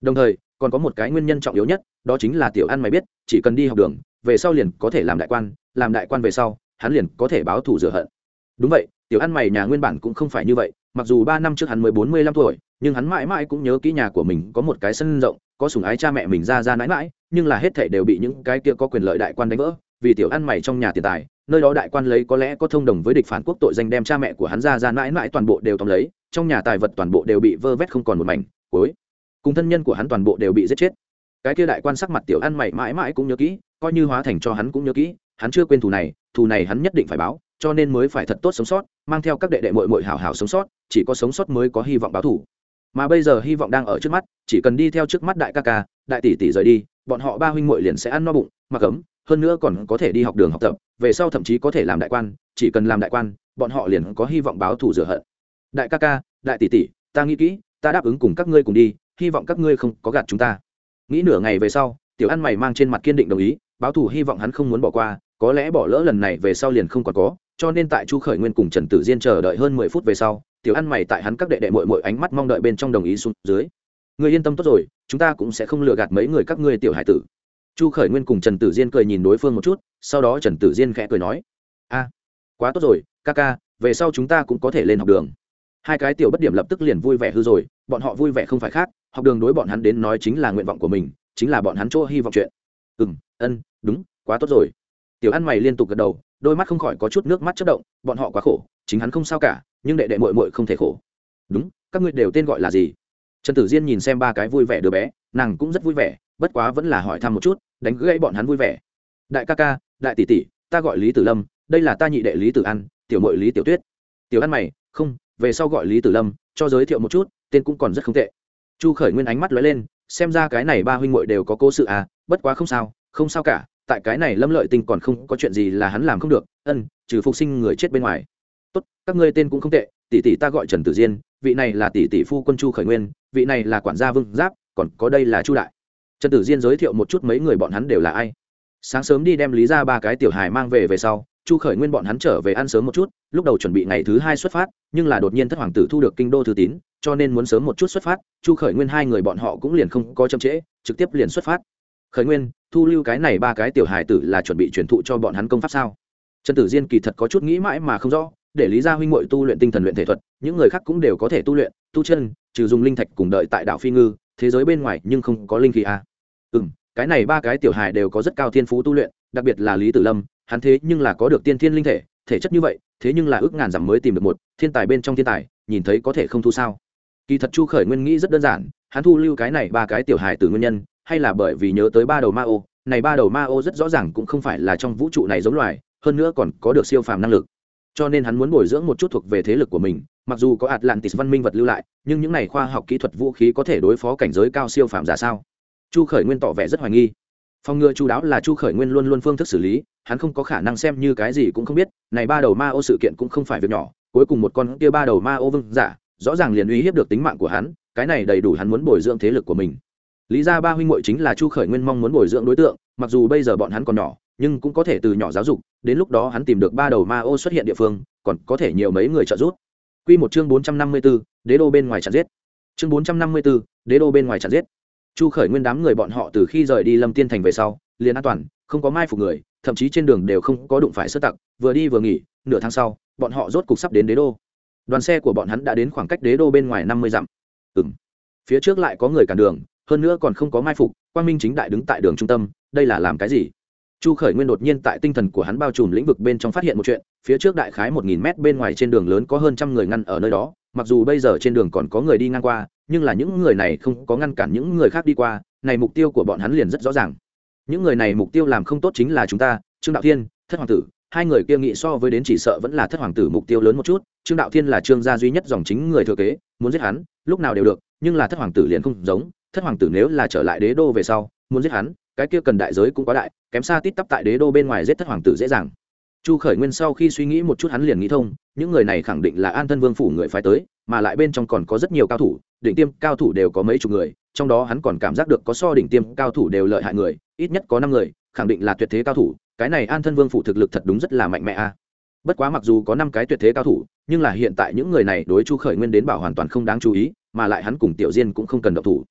Đồng thời, còn có một cái nguyên nhân trọng yếu nhất, đó chính là tiểu ăn mày biết, chỉ cần đi học đường, về sau liền có thể làm đại quan, làm đại quan về sau, hắn liền có thể báo thù rửa hận. Đúng vậy, tiểu ăn mày nhà nguyên bản cũng không phải như vậy mặc dù ba năm trước hắn mới bốn mươi lăm tuổi, nhưng hắn mãi mãi cũng nhớ kỹ nhà của mình có một cái sân rộng, có sủng ái cha mẹ mình ra ra mãi mãi, nhưng là hết thảy đều bị những cái kia có quyền lợi đại quan đánh vỡ, vì tiểu ăn mày trong nhà tiền tài, nơi đó đại quan lấy có lẽ có thông đồng với địch phản quốc tội danh đem cha mẹ của hắn ra ra mãi mãi toàn bộ đều tóm lấy, trong nhà tài vật toàn bộ đều bị vơ vét không còn một mảnh, cuối cùng thân nhân của hắn toàn bộ đều bị giết chết. Cái kia đại quan sắc mặt tiểu ăn mày mãi mãi cũng nhớ kỹ, coi như hóa thành cho hắn cũng nhớ kỹ, hắn chưa quên thù này thù này hắn nhất định phải báo cho nên mới phải thật tốt sống sót, mang theo các đệ đệ mội mội hảo hảo sống sót, chỉ có sống sót mới có hy vọng báo thù mà bây giờ hy vọng đang ở trước mắt, chỉ cần đi theo trước mắt đại ca ca, đại tỷ tỷ rời đi, bọn họ ba huynh muội liền sẽ ăn no bụng, mặc ấm, hơn nữa còn có thể đi học đường học tập, về sau thậm chí có thể làm đại quan, chỉ cần làm đại quan, bọn họ liền có hy vọng báo thù rửa hận. Đại ca ca, đại tỷ tỷ, ta nghĩ kỹ, ta đáp ứng cùng các ngươi cùng đi, hy vọng các ngươi không có gạt chúng ta. Nghĩ nửa ngày về sau, tiểu ăn mày mang trên mặt kiên định đồng ý, báo thù hy vọng hắn không muốn bỏ qua, có lẽ bỏ lỡ lần này về sau liền không còn có cho nên tại chu khởi nguyên cùng trần tử diên chờ đợi hơn mười phút về sau, tiểu ăn mày tại hắn các đệ đệ mội mội ánh mắt mong đợi bên trong đồng ý xuống dưới. Người yên tâm tốt rồi, chúng ta cũng sẽ không lừa gạt mấy người các ngươi tiểu hải tử. Chu khởi nguyên cùng trần tử diên cười nhìn đối phương một chút, sau đó trần tử diên khẽ cười nói, a, quá tốt rồi, ca ca, về sau chúng ta cũng có thể lên học đường. Hai cái tiểu bất điểm lập tức liền vui vẻ hư rồi, bọn họ vui vẻ không phải khác, học đường đối bọn hắn đến nói chính là nguyện vọng của mình, chính là bọn hắn chỗ hy vọng chuyện. Ừ ân, đúng, quá tốt rồi. Tiểu ăn mày liên tục gật đầu đôi mắt không khỏi có chút nước mắt chất động, bọn họ quá khổ, chính hắn không sao cả, nhưng đệ đệ mội mội không thể khổ. Đúng, các ngươi đều tên gọi là gì? Trần tử diên nhìn xem ba cái vui vẻ đứa bé, nàng cũng rất vui vẻ, bất quá vẫn là hỏi thăm một chút, đánh gãy bọn hắn vui vẻ. Đại ca ca, đại tỷ tỷ, ta gọi lý tử lâm, đây là ta nhị đệ lý tử ăn tiểu mội lý tiểu tuyết. Tiểu ăn mày, không, về sau gọi lý tử lâm, cho giới thiệu một chút, tên cũng còn rất không tệ. Chu khởi nguyên ánh mắt lóe lên, xem ra cái này ba huynh muội đều có cố sự à bất quá không sao không sao cả tại cái này lâm lợi tinh còn không có chuyện gì là hắn làm không được, ân, trừ phục sinh người chết bên ngoài. Tốt, các ngươi tên cũng không tệ, tỷ tỷ ta gọi trần tử diên, vị này là tỷ tỷ phu quân chu khởi nguyên, vị này là quản gia vương giáp, còn có đây là chu đại. Trần tử diên giới thiệu một chút mấy người bọn hắn đều là ai. Sáng sớm đi đem lý ra ba cái tiểu hài mang về về sau, chu khởi nguyên bọn hắn trở về ăn sớm một chút, lúc đầu chuẩn bị ngày thứ hai xuất phát, nhưng là đột nhiên thất hoàng tử thu được kinh đô thư tín, cho nên muốn sớm một chút xuất phát, chu khởi nguyên hai người bọn họ cũng liền không có chậm trễ, trực tiếp liền xuất phát khởi nguyên, thu lưu cái này ba cái tiểu hài tử là chuẩn bị truyền thụ cho bọn hắn công pháp sao trần tử diên kỳ thật có chút nghĩ mãi mà không rõ, để lý gia huynh muội tu luyện tinh thần luyện thể thuật, những người khác cũng đều có thể tu luyện, tu chân, trừ dùng linh thạch cùng đợi tại đảo phi ngư, thế giới bên ngoài nhưng không có linh khí à. ừ m cái này ba cái tiểu hài đều có rất cao thiên phú tu luyện, đặc biệt là lý tử lâm, hắn thế nhưng là có được tiên thiên linh thể thể chất như vậy, thế nhưng là ước ngàn dặm mới tìm được một, thiên tài bên trong thiên tài, nhìn thấy có thể không thu sao kỳ thật chu khởi nguyên nghĩ rất đơn giản, hắn thu lưu cái này ba cái tiểu hài từ nguyên nhân hay là bởi vì nhớ tới ba đầu ma ô, này ba đầu ma ô rất rõ ràng cũng không phải là trong vũ trụ này giống loài, hơn nữa còn có được siêu phàm năng lực. Cho nên hắn muốn bồi dưỡng một chút thuộc về thế lực của mình, mặc dù có atlantis văn minh vật lưu lại, nhưng những này khoa học kỹ thuật vũ khí có thể đối phó cảnh giới cao siêu phàm giả sao? Chu khởi nguyên tỏ vẻ rất hoài nghi. Phòng ngừa chu đáo là chu khởi nguyên luôn luôn phương thức xử lý, hắn không có khả năng xem như cái gì cũng không biết, này ba đầu ma ô sự kiện cũng không phải việc nhỏ, cuối cùng một con kia ba đầu ma ô vương giả, rõ ràng liền uy hiếp được tính mạng của hắn, cái này đầy đủ hắn muốn bồi dưỡng thế lực của mình lý ra ba huynh muội chính là chu khởi nguyên mong muốn bồi dưỡng đối tượng mặc dù bây giờ bọn hắn còn nhỏ nhưng cũng có thể từ nhỏ giáo dục đến lúc đó hắn tìm được ba đầu ma ô xuất hiện địa phương còn có thể nhiều mấy người trợ giúp Quy một chương bốn trăm năm mươi 454, đế đô bên ngoài chặn giết. Chương bốn trăm năm mươi 454, đế đô bên ngoài chặn giết. Chu Khởi Nguyên đám người bọn họ từ khi rời đi Lâm Tiên thành về sau, liền an toàn, không có mai phục người, thậm chí trên đường đều không có đụng phải sơ tặc, vừa đi vừa nghỉ, nửa tháng sau, bọn họ rốt cục sắp đến đế đô. Đoàn xe của bọn hắn đã đến khoảng cách đế đô bên ngoài năm mươi dặm. Ừm. Phía trước lại có người cản đường, hơn nữa còn không có mai phục, Quang Minh chính đại đứng tại đường trung tâm, đây là làm cái gì? chu khởi nguyên đột nhiên tại tinh thần của hắn bao trùm lĩnh vực bên trong phát hiện một chuyện phía trước đại khái một nghìn mét bên ngoài trên đường lớn có hơn trăm người ngăn ở nơi đó mặc dù bây giờ trên đường còn có người đi ngang qua nhưng là những người này không có ngăn cản những người khác đi qua này mục tiêu của bọn hắn liền rất rõ ràng những người này mục tiêu làm không tốt chính là chúng ta trương đạo thiên thất hoàng tử hai người kia nghĩ so với đến chỉ sợ vẫn là thất hoàng tử mục tiêu lớn một chút trương đạo thiên là trương gia duy nhất dòng chính người thừa kế muốn giết hắn lúc nào đều được nhưng là thất hoàng tử liền không giống thất hoàng tử nếu là trở lại đế đô về sau, muốn giết hắn, cái kia cần đại giới cũng quá đại, kém xa tít tắp tại đế đô bên ngoài giết thất hoàng tử dễ dàng. Chu khởi nguyên sau khi suy nghĩ một chút hắn liền nghĩ thông, những người này khẳng định là an thân vương phủ người phải tới, mà lại bên trong còn có rất nhiều cao thủ, đỉnh tiêm cao thủ đều có mấy chục người, trong đó hắn còn cảm giác được có so đỉnh tiêm cao thủ đều lợi hại người, ít nhất có năm người, khẳng định là tuyệt thế cao thủ, cái này an thân vương phủ thực lực thật đúng rất là mạnh mẽ a. Bất quá mặc dù có năm cái tuyệt thế cao thủ, nhưng là hiện tại những người này đối chu khởi nguyên đến bảo hoàn toàn không đáng chú ý, mà lại hắn cùng tiểu diên cũng không cần độc thủ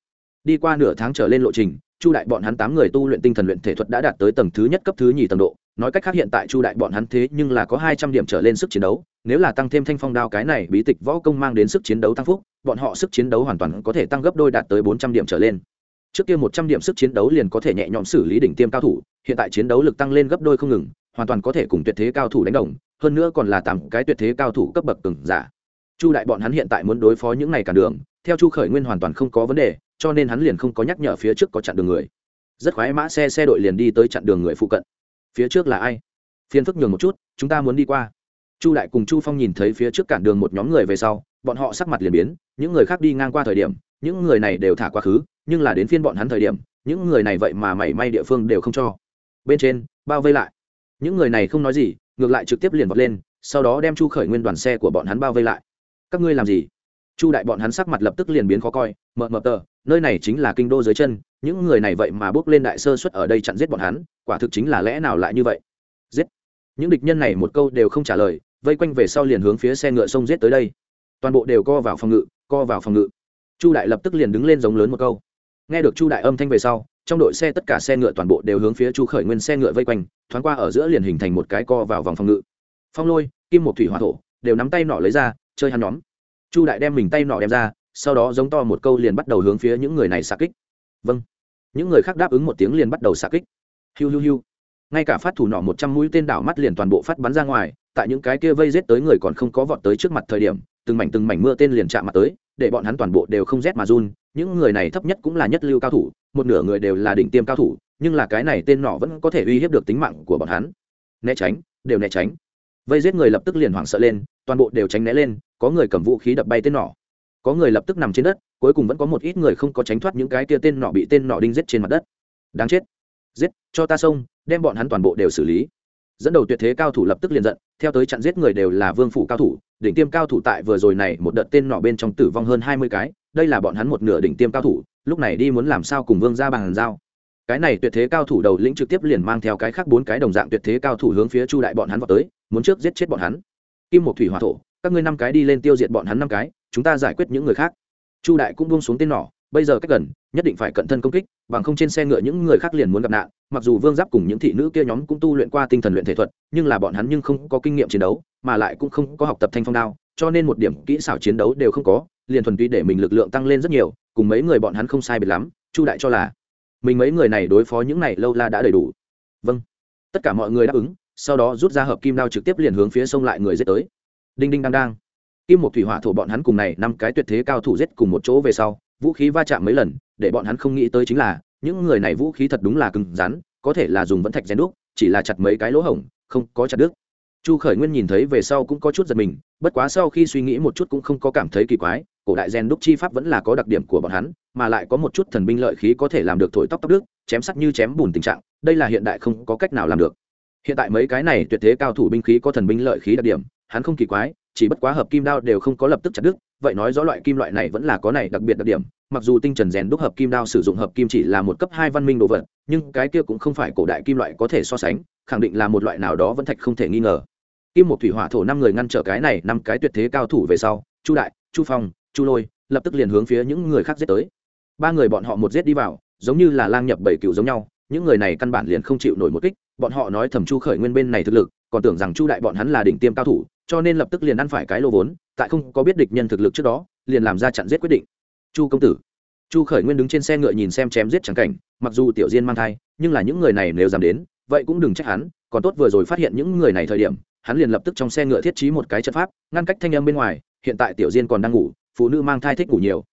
đi qua nửa tháng trở lên lộ trình, chu đại bọn hắn tám người tu luyện tinh thần luyện thể thuật đã đạt tới tầng thứ nhất cấp thứ nhì tầng độ. Nói cách khác hiện tại chu đại bọn hắn thế nhưng là có hai trăm điểm trở lên sức chiến đấu, nếu là tăng thêm thanh phong đao cái này, bí tịch võ công mang đến sức chiến đấu tăng phúc, bọn họ sức chiến đấu hoàn toàn có thể tăng gấp đôi đạt tới bốn trăm điểm trở lên. Trước kia một trăm điểm sức chiến đấu liền có thể nhẹ nhõm xử lý đỉnh tiêm cao thủ, hiện tại chiến đấu lực tăng lên gấp đôi không ngừng, hoàn toàn có thể cùng tuyệt thế cao thủ đánh đồng, hơn nữa còn là tám cái tuyệt thế cao thủ cấp bậc từng giả. Chu đại bọn hắn hiện tại muốn đối phó những này cản đường, theo chu khởi nguyên hoàn toàn không có vấn đề cho nên hắn liền không có nhắc nhở phía trước có chặn đường người. Rất khoái mã xe xe đội liền đi tới chặn đường người phụ cận. Phía trước là ai? Phiền phức nhường một chút, chúng ta muốn đi qua. Chu đại cùng chu phong nhìn thấy phía trước cản đường một nhóm người về sau, bọn họ sắc mặt liền biến, những người khác đi ngang qua thời điểm, những người này đều thả quá khứ, nhưng là đến phiên bọn hắn thời điểm, những người này vậy mà mảy may địa phương đều không cho. Bên trên, bao vây lại. Những người này không nói gì, ngược lại trực tiếp liền vọt lên, sau đó đem chu khởi nguyên đoàn xe của bọn hắn bao vây lại. Các ngươi làm gì? Chu đại bọn hắn sắc mặt lập tức liền biến khó coi, mờ mờ tờ nơi này chính là kinh đô dưới chân, những người này vậy mà bước lên đại sơ xuất ở đây chặn giết bọn hắn, quả thực chính là lẽ nào lại như vậy? Giết! Những địch nhân này một câu đều không trả lời, vây quanh về sau liền hướng phía xe ngựa sông giết tới đây. Toàn bộ đều co vào phòng ngự, co vào phòng ngự. Chu đại lập tức liền đứng lên giống lớn một câu. Nghe được chu đại âm thanh về sau, trong đội xe tất cả xe ngựa toàn bộ đều hướng phía chu khởi nguyên xe ngựa vây quanh, thoáng qua ở giữa liền hình thành một cái co vào vòng phòng ngự. Phong lôi, kim một thủy hỏa thổ, đều nắm tay nỏ lấy ra, chơi hắn nhóm. Chu đại đem mình tay nỏ đem ra sau đó giống to một câu liền bắt đầu hướng phía những người này xạ kích. Vâng. Những người khác đáp ứng một tiếng liền bắt đầu xạ kích. Hiu hiu hiu. Ngay cả phát thủ nọ một trăm mũi tên đảo mắt liền toàn bộ phát bắn ra ngoài, tại những cái kia vây rết tới người còn không có vọt tới trước mặt thời điểm, từng mảnh từng mảnh mưa tên liền chạm mặt tới, để bọn hắn toàn bộ đều không rét mà run. Những người này thấp nhất cũng là nhất lưu cao thủ, một nửa người đều là đỉnh tiêm cao thủ, nhưng là cái này tên nọ vẫn có thể uy hiếp được tính mạng của bọn hắn. Né tránh, đều né tránh. Vây giết người lập tức liền hoảng sợ lên, toàn bộ đều tránh né lên, có người cầm vũ khí đập bay tên nọ có người lập tức nằm trên đất, cuối cùng vẫn có một ít người không có tránh thoát những cái kia tên nọ bị tên nọ đinh giết trên mặt đất. Đáng chết. Giết, cho ta xông, đem bọn hắn toàn bộ đều xử lý. Dẫn đầu tuyệt thế cao thủ lập tức liền giận, theo tới chặn giết người đều là vương phủ cao thủ, đỉnh tiêm cao thủ tại vừa rồi này một đợt tên nọ bên trong tử vong hơn hai mươi cái, đây là bọn hắn một nửa đỉnh tiêm cao thủ, lúc này đi muốn làm sao cùng vương ra bàn giao. Cái này tuyệt thế cao thủ đầu lĩnh trực tiếp liền mang theo cái khác bốn cái đồng dạng tuyệt thế cao thủ hướng phía chu đại bọn hắn vào tới, muốn trước giết chết bọn hắn. Kim một thủy hỏa thổ, các ngươi năm cái đi lên tiêu diệt bọn hắn năm cái chúng ta giải quyết những người khác. Chu đại cũng buông xuống tên nỏ, bây giờ cách gần, nhất định phải cận thân công kích, bằng không trên xe ngựa những người khác liền muốn gặp nạn. Mặc dù vương giáp cùng những thị nữ kia nhóm cũng tu luyện qua tinh thần luyện thể thuật, nhưng là bọn hắn nhưng không có kinh nghiệm chiến đấu, mà lại cũng không có học tập thanh phong đao, cho nên một điểm kỹ xảo chiến đấu đều không có, liền thuần túy để mình lực lượng tăng lên rất nhiều, cùng mấy người bọn hắn không sai biệt lắm, chu đại cho là, mình mấy người này đối phó những này lâu la đã đầy đủ. Vâng. Tất cả mọi người đáp ứng, sau đó rút ra hợp kim đao trực tiếp liền hướng phía sông lại người giết tới. Đinh đinh đang đang kim một thủy hỏa thổ bọn hắn cùng này năm cái tuyệt thế cao thủ giết cùng một chỗ về sau, vũ khí va chạm mấy lần, để bọn hắn không nghĩ tới chính là, những người này vũ khí thật đúng là cứng rắn, có thể là dùng vẫn thạch rèn đúc, chỉ là chặt mấy cái lỗ hổng, không có chặt đứt. Chu khởi nguyên nhìn thấy về sau cũng có chút giật mình, bất quá sau khi suy nghĩ một chút cũng không có cảm thấy kỳ quái, cổ đại rèn đúc chi pháp vẫn là có đặc điểm của bọn hắn, mà lại có một chút thần binh lợi khí có thể làm được thổi tóc tóc đức chém sắt như chém bùn tình trạng, đây là hiện đại không có cách nào làm được. Hiện tại mấy cái này tuyệt thế cao thủ binh khí có thần binh lợi khí đặc điểm, hắn không kỳ quái chỉ bất quá hợp kim đao đều không có lập tức chặt đứt, vậy nói rõ loại kim loại này vẫn là có này đặc biệt đặc điểm, mặc dù tinh trần rèn đúc hợp kim đao sử dụng hợp kim chỉ là một cấp hai văn minh đồ vật, nhưng cái kia cũng không phải cổ đại kim loại có thể so sánh, khẳng định là một loại nào đó vẫn thạch không thể nghi ngờ. Kim một thủy hỏa thổ năm người ngăn trở cái này năm cái tuyệt thế cao thủ về sau, chu đại, chu phong, chu lôi, lập tức liền hướng phía những người khác giết tới. Ba người bọn họ một giết đi vào, giống như là lang nhập bảy cựu giống nhau, những người này căn bản liền không chịu nổi một kích, bọn họ nói thầm chu khởi nguyên bên này thực lực còn tưởng rằng chu đại bọn hắn là đỉnh tiêm cao thủ, cho nên lập tức liền ăn phải cái lô vốn, tại không có biết địch nhân thực lực trước đó, liền làm ra chặn giết quyết định. Chu công tử. Chu khởi nguyên đứng trên xe ngựa nhìn xem chém giết trắng cảnh, mặc dù tiểu diên mang thai, nhưng là những người này nếu dám đến, vậy cũng đừng trách hắn, còn tốt vừa rồi phát hiện những người này thời điểm, hắn liền lập tức trong xe ngựa thiết trí một cái trận pháp, ngăn cách thanh âm bên ngoài, hiện tại tiểu diên còn đang ngủ, phụ nữ mang thai thích ngủ nhiều.